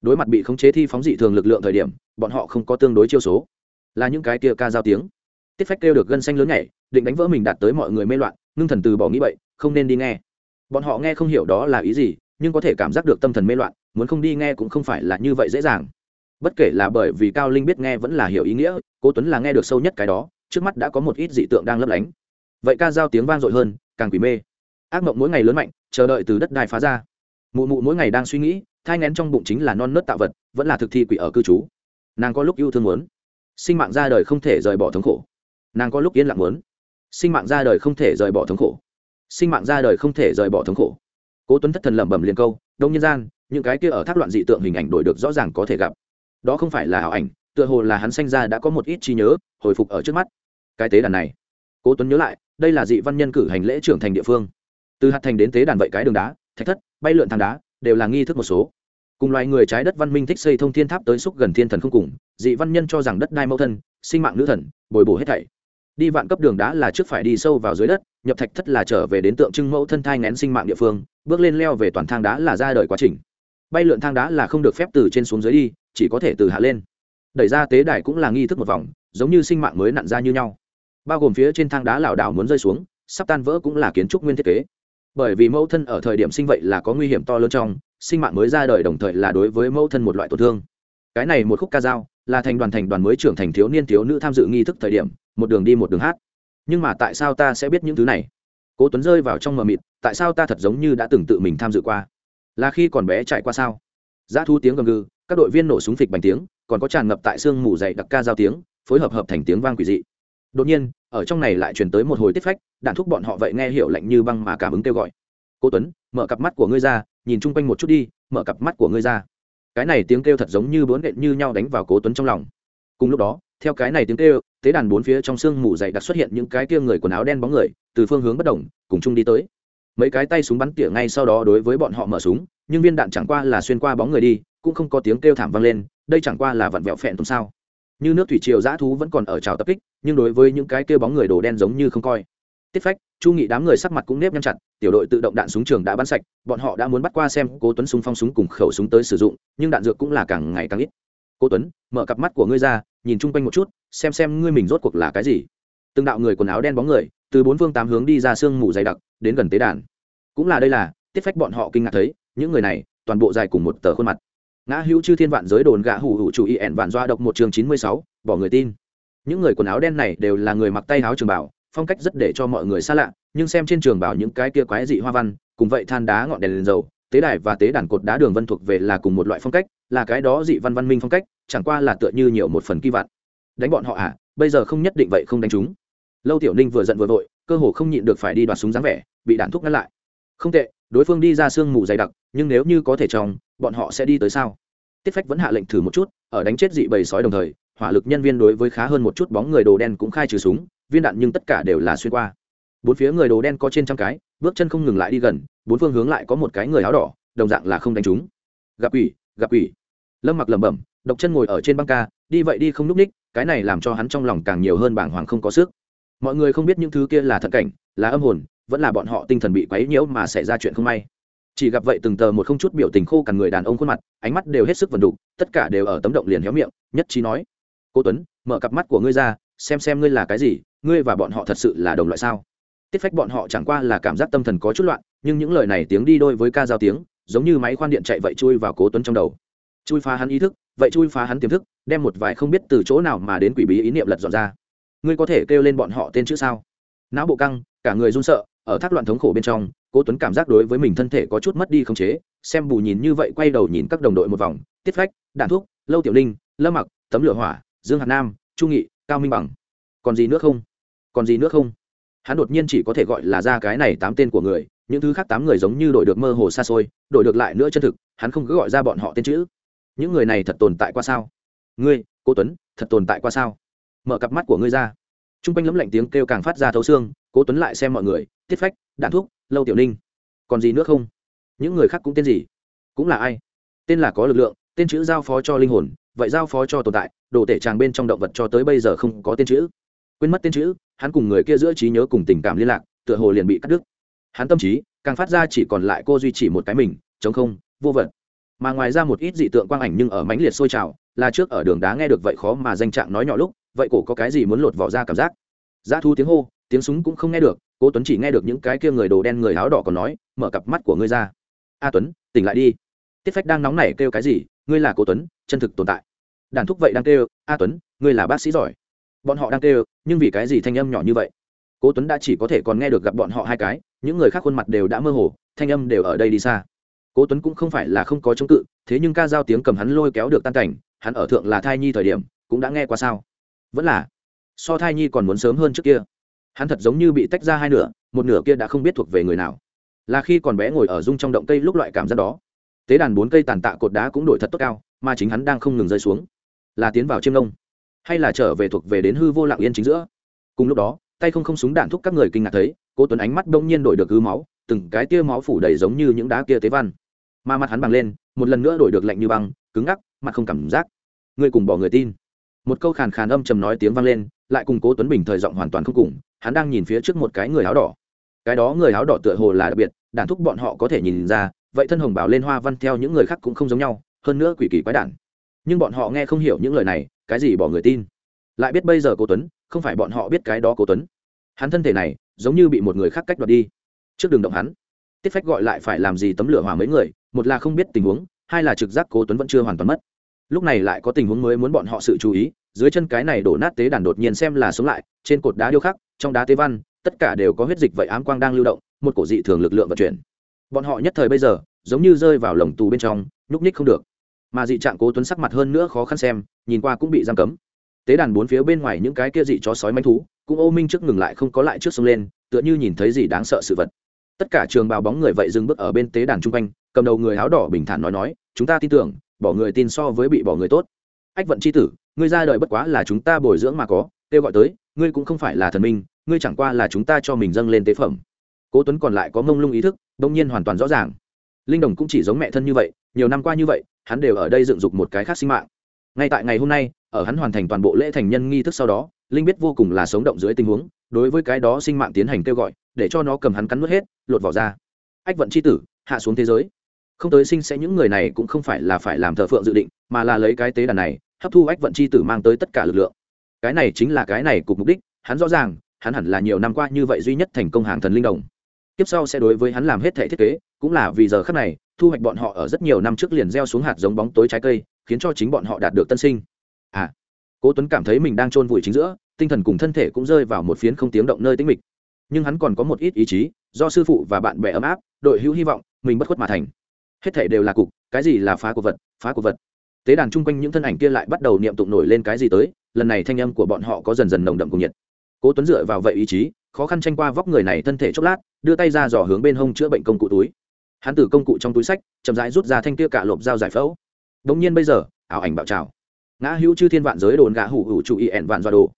Đối mặt bị khống chế thi phóng dị thường lực lượng thời điểm, bọn họ không có tương đối chiêu số. Là những cái kia ca giao tiếng. Tiết phách kêu được gân xanh lớn nhảy, định đánh vỡ mình đạt tới mọi người mê loạn, ngưng thần từ bỏ nghĩ vậy không nên đi nghe bọn họ nghe không hiểu đó là ý gì, nhưng có thể cảm giác được tâm thần mê loạn, muốn không đi nghe cũng không phải là như vậy dễ dàng. Bất kể là bởi vì cao linh biết nghe vẫn là hiểu ý nghĩa, cố tuấn là nghe được sâu nhất cái đó, trước mắt đã có một ít dị tượng đang lấp lánh. Vậy ca giao tiếng vang dội hơn, càng quỷ mê. Ác mộng mỗi ngày lớn mạnh, chờ đợi từ đất đai phá ra. Mụ mụ mỗi ngày đang suy nghĩ, thai ngén trong bụng chính là non nớt tạo vật, vẫn là thực thi quỷ ở cư trú. Nàng có lúc yêu thương muốn. Sinh mạng ra đời không thể rời bỏ thống khổ. Nàng có lúc yên lặng muốn. Sinh mạng ra đời không thể rời bỏ thống khổ sinh mạng ra đời không thể rời bỏ thống khổ. Cố tuấn thất thần lẩm bẩm liền câu, đông nhân gian, những cái kia ở thác loạn dị tượng hình ảnh đổi được rõ ràng có thể gặp. Đó không phải là ảo ảnh, tựa hồ là hắn sanh ra đã có một ít trí nhớ, hồi phục ở trước mắt. Cái tế đàn này. Cố tuấn nhớ lại, đây là dị văn nhân cử hành lễ trưởng thành địa phương. Từ hạt thành đến tế đàn vậy cái đường đá, thạch thất, bay lượn thang đá, đều là nghi thức một số. Cùng loài người trái đất văn minh thích xây thông thiên tháp tới xúc gần thiên thần không cùng, dị văn nhân cho rằng đất đai mẫu thân, sinh mạng nữ thần, bồi bổ hết thảy đi vạn cấp đường đá là trước phải đi sâu vào dưới đất, nhập thạch thất là trở về đến tượng trưng mẫu thân thai ngén sinh mạng địa phương, bước lên leo về toàn thang đá là ra đời quá trình. Bay lượn thang đá là không được phép từ trên xuống dưới đi, chỉ có thể từ hạ lên. Đẩy ra tế đài cũng là nghi thức một vòng, giống như sinh mạng mới nặn ra như nhau. Bao gồm phía trên thang đá lảo đảo muốn rơi xuống, sắp tan vỡ cũng là kiến trúc nguyên thiết kế. Bởi vì mẫu thân ở thời điểm sinh vậy là có nguy hiểm to lớn trong, sinh mạng mới ra đời đồng thời là đối với mẫu thân một loại tổn thương. Cái này một khúc ca dao, là thành đoàn thành đoàn mới trưởng thành thiếu niên thiếu nữ tham dự nghi thức thời điểm một đường đi một đường hát. Nhưng mà tại sao ta sẽ biết những thứ này? Cố tuấn rơi vào trong mờ mịt, tại sao ta thật giống như đã từng tự mình tham dự qua? Là khi còn bé chạy qua sao? Giá thu tiếng gầm gừ, các đội viên nổ súng phịch bành tiếng, còn có tràn ngập tại xương mù dày đặc ca giao tiếng, phối hợp hợp thành tiếng vang quỷ dị. Đột nhiên, ở trong này lại truyền tới một hồi tiết phách, đạn thúc bọn họ vậy nghe hiểu lạnh như băng mà cảm ứng kêu gọi. Cố tuấn, mở cặp mắt của ngươi ra, nhìn chung quanh một chút đi, mở cặp mắt của ngươi ra. Cái này tiếng kêu thật giống như bướn đệm như nhau đánh vào cố tuấn trong lòng. Cùng lúc đó theo cái này tiếng kêu, tế đàn bốn phía trong sương mù dày đặc xuất hiện những cái kia người quần áo đen bóng người, từ phương hướng bất đồng, cùng chung đi tới. Mấy cái tay súng bắn tỉa ngay sau đó đối với bọn họ mở súng, nhưng viên đạn chẳng qua là xuyên qua bóng người đi, cũng không có tiếng kêu thảm vang lên, đây chẳng qua là vặn vẹo phẹn tùng sao. Như nước thủy triều dã thú vẫn còn ở trào tập kích, nhưng đối với những cái kêu bóng người đồ đen giống như không coi. Tiết phách, chu nghị đám người sắc mặt cũng nếp nhăn chặt, tiểu đội tự động đạn súng trường đã bắn sạch, bọn họ đã muốn bắt qua xem cố tuấn súng phong súng cùng khẩu súng tới sử dụng, nhưng đạn dược cũng là càng ngày càng ít cố tuấn mở cặp mắt của ngươi ra nhìn chung quanh một chút xem xem ngươi mình rốt cuộc là cái gì. Từng đạo người quần áo đen bóng người từ bốn phương tám hướng đi ra sương mù dày đặc đến gần tế đàn. Cũng là đây là tiết phách bọn họ kinh ngạc thấy những người này toàn bộ dài cùng một tờ khuôn mặt. Ngã hữu chư thiên vạn giới đồn gã hủ hủ chủ y ẻn vạn doa độc một chương chín mươi sáu bỏ người tin. Những người quần áo đen này đều là người mặc tay áo trường bảo phong cách rất để cho mọi người xa lạ nhưng xem trên trường bảo những cái kia quái dị hoa văn cùng vậy than đá ngọn đèn, lên dầu tế đài và tế đàn cột đá đường vân thuộc về là cùng một loại phong cách là cái đó dị văn văn minh phong cách, chẳng qua là tựa như nhiều một phần kỳ vạn. Đánh bọn họ à bây giờ không nhất định vậy không đánh chúng. Lâu tiểu ninh vừa giận vừa vội, cơ hồ không nhịn được phải đi đoạt súng dáng vẻ, bị đạn thúc ngăn lại. Không tệ, đối phương đi ra sương mù dày đặc, nhưng nếu như có thể trong bọn họ sẽ đi tới sao? Tiết phách vẫn hạ lệnh thử một chút, ở đánh chết dị bầy sói đồng thời, hỏa lực nhân viên đối với khá hơn một chút bóng người đồ đen cũng khai trừ súng, viên đạn nhưng tất cả đều là xuyên qua. Bốn phía người đồ đen có trên trăm cái, bước chân không ngừng lại đi gần, bốn phương hướng lại có một cái người áo đỏ, đồng dạng là không đánh chúng. Gặp quỷ gặp quỷ lâm mặc lẩm bẩm, độc chân ngồi ở trên băng ca, đi vậy đi không n ú c ních, cái này làm cho hắn trong lòng càng nhiều hơn bảng hoàng không có sức. Mọi người không biết những thứ kia là thật cảnh, là âm hồn, vẫn là bọn họ tinh thần bị quấy nhiễu mà xảy ra chuyện không may. Chỉ gặp vậy từng tờ một không chút biểu tình khô cằn người đàn ông khuôn mặt, ánh mắt đều hết sức vần đục, tất cả đều ở tấm động liền héo miệng, nhất trí nói, cô tuấn, mở cặp mắt của ngươi ra, xem xem ngươi là cái gì, ngươi và bọn họ thật sự là đồng loại sao? Tiết phách bọn họ chẳng qua là cảm giác tâm thần có chút loạn, nhưng những lời này tiếng đi đôi với ca giao tiếng, giống như máy khoan điện chạy vậy chui vào cố tuấn trong đầu chui phá hắn ý thức, vậy chui phá hắn tiềm thức, đem một vài không biết từ chỗ nào mà đến quỷ bí ý niệm lật dọn ra. Ngươi có thể kêu lên bọn họ tên chữ sao? Não bộ căng, cả người run sợ, ở thác loạn thống khổ bên trong, cố tuấn cảm giác đối với mình thân thể có chút mất đi khống chế, xem bù nhìn như vậy quay đầu nhìn các đồng đội một vòng, tiết phách, đạn thuốc lâu tiểu ninh, lâm mặc, tấm lửa hỏa, dương hạt nam, chu nghị, cao minh bằng. Còn gì nữa không? Còn gì nữa không? Hắn đột nhiên chỉ có thể gọi là ra cái này tám tên của người, những thứ khác tám người giống như đổi được mơ hồ xa xôi, đổi được lại nữa chân thực, hắn không cứ gọi ra bọn họ tên chữ những người này thật tồn tại qua sao? Ngươi cô tuấn, thật tồn tại qua sao? Mở cặp mắt của ngươi ra. T r u n g quanh lấm lạnh tiếng kêu càng phát ra thấu xương, cố tuấn lại xem mọi người, tiết phách, đạn thuốc lâu tiểu ninh. Còn gì nữa không? Những người khác cũng tên gì? Cũng là ai? Tên là có lực lượng, tên chữ giao phó cho linh hồn, vậy giao phó cho tồn tại, đồ tể tràng bên trong động vật cho tới bây giờ không có tên chữ. Quên mất tên chữ, hắn cùng người kia giữa trí nhớ cùng tình cảm liên lạc, tựa hồ liền bị cắt đứt. Hắn tâm trí, càng phát ra chỉ còn lại cô duy chỉ một cái mình, chống không, vô vật mà ngoài ra một ít dị tượng quang ảnh nhưng ở mãnh liệt sôi trào, là trước ở đường đá nghe được vậy khó mà danh trạng nói nhỏ lúc, vậy cổ có cái gì muốn lột vỏ ra cảm giác? Giá thu tiếng hô, tiếng súng cũng không nghe được, cố tuấn chỉ nghe được những cái kia người đồ đen người áo đỏ còn nói, mở cặp mắt của ngươi ra. A tuấn, tỉnh lại đi. Tiết phách đang nóng nảy kêu cái gì, ngươi là cố tuấn, chân thực tồn tại. Đàn thúc vậy đang kêu, a tuấn, ngươi là bác sĩ giỏi. Bọn họ đang kêu, nhưng vì cái gì thanh âm nhỏ như vậy? Cố tuấn đã chỉ có thể còn nghe được gặp bọn họ hai cái, những người khác khuôn mặt đều đã mơ hồ, thanh âm đều ở đây đi xa cố tuấn cũng không phải là không có chống cự, thế nhưng ca giao tiếng cầm hắn lôi kéo được tan cảnh, hắn ở thượng là thai nhi thời điểm, cũng đã nghe qua sao? Vẫn là. So thai nhi còn muốn sớm hơn trước kia. Hắn thật giống như bị tách ra hai nửa, một nửa kia đã không biết thuộc về người nào. Là khi còn bé ngồi ở dung trong động cây lúc loại cảm giác đó. Tế đàn bốn cây tàn tạ cột đá cũng đổi thật tốt cao, mà chính hắn đang không ngừng rơi xuống. Là tiến vào chiêm nông hay là trở về thuộc về đến hư vô lặng yên chính giữa? Cùng lúc đó, tay không không súng đạn thúc các người kinh ngạc thấy, cố tuấn ánh mắt đông nhiên đổi được cứ máu từng cái tia máu phủ đầy giống như những đá kia tế văn. Mà mặt hắn bằng lên, một lần nữa đổi được lạnh như băng, cứng ngắc, mặt không cảm giác. Ngươi cùng bỏ người tin. Một câu khàn khàn âm trầm nói tiếng vang lên, lại cùng cố tuấn bình thời giọng hoàn toàn không cùng, hắn đang nhìn phía trước một cái người áo đỏ. Cái đó người áo đỏ tựa hồ là đặc biệt, đàn thúc bọn họ có thể nhìn ra, vậy thân hồng bảo lên hoa văn theo những người khác cũng không giống nhau, hơn nữa quỷ kỳ quái đản. Nhưng bọn họ nghe không hiểu những lời này, cái gì bỏ người tin? Lại biết bây giờ cố tuấn, không phải bọn họ biết cái đó cố tuấn. Hắn thân thể này, giống như bị một người khác cách đoạt đi trước đường động hắn. Tiết phách gọi lại phải làm gì tấm lửa hỏa mấy người, một là không biết tình huống, hai là trực giác cố tuấn vẫn chưa hoàn toàn mất. Lúc này lại có tình huống mới muốn bọn họ sự chú ý, dưới chân cái này đổ nát tế đàn đột nhiên xem là sống lại, trên cột đá điêu khắc, trong đá tế văn, tất cả đều có huyết dịch vậy ám quang đang lưu động, một cổ dị thường lực lượng vận chuyển. Bọn họ nhất thời bây giờ, giống như rơi vào lồng tù bên trong, nhúc nhích không được. Mà dị trạng cố tuấn sắc mặt hơn nữa khó khăn xem, nhìn qua cũng bị giam cấm. Tế đàn bốn phía bên ngoài những cái kia dị chó sói manh thú, cũng ô minh trước ngừng lại không có lại trước sông lên, tựa như nhìn thấy gì đáng sợ sự vật tất cả trường bào bóng người vậy dừng bước ở bên tế đàn chung quanh, cầm đầu người áo đỏ bình thản nói nói, chúng ta tin tưởng, bỏ người tin so với bị bỏ người tốt. Ách vận c h i tử, ngươi ra đời bất quá là chúng ta bồi dưỡng mà có, kêu gọi tới, ngươi cũng không phải là thần minh, ngươi chẳng qua là chúng ta cho mình dâng lên tế phẩm. Cố tuấn còn lại có mông lung ý thức đông nhiên hoàn toàn rõ ràng. Linh đồng cũng chỉ giống mẹ thân như vậy, nhiều năm qua như vậy, hắn đều ở đây dựng dục một cái khác sinh mạng. Ngay tại ngày hôm nay, ở hắn hoàn thành toàn bộ lễ thành nhân nghi thức sau đó, linh biết vô cùng là sống động dưới tình huống đối với cái đó sinh mạng tiến hành kêu gọi, để cho nó cầm hắn cắn nuốt hết, lột vỏ ra. Ách vận c h i tử, hạ xuống thế giới. Không tới sinh sẽ những người này cũng không phải là phải làm thờ phượng dự định, mà là lấy cái tế đàn này, hấp thu ách vận c h i tử mang tới tất cả lực lượng. Cái này chính là cái này cục mục đích, hắn rõ ràng, hắn hẳn là nhiều năm qua như vậy duy nhất thành công hàng thần linh đồng. Tiếp sau sẽ đối với hắn làm hết thể thiết kế, cũng là vì giờ khắc này, thu hoạch bọn họ ở rất nhiều năm trước liền gieo xuống hạt giống bóng tối trái cây, khiến cho chính bọn họ đạt được tân sinh. À cố tuấn cảm thấy mình đang chôn vùi chính giữa tinh thần cùng thân thể cũng rơi vào một phiến không tiếng động nơi tĩnh mịch. Nhưng hắn còn có một ít ý chí, do sư phụ và bạn bè ấm áp, đội hữu hy vọng, mình bất khuất mà thành. Hết thể đều là cục, cái gì là phá của vật, phá của vật. Tế đàn chung quanh những thân ảnh kia lại bắt đầu niệm tụng nổi lên cái gì tới, lần này thanh âm của bọn họ có dần dần nồng đậm cùng nhiệt. Cố tuấn dựa vào vậy ý chí, khó khăn tranh qua vóc người này thân thể chốc lát, đưa tay ra dò hướng bên hông chữa bệnh công cụ túi. Hắn từ công cụ trong túi sách, chậm rãi rút ra thanh kia cả lộp dao giải phẫu. Đống nhiên bây giờ, ảo ảnh bạo trào. Ngã hữu chư thiên vạn giới đồn gã hủ hủ chủ y ẻn vạn do đồ.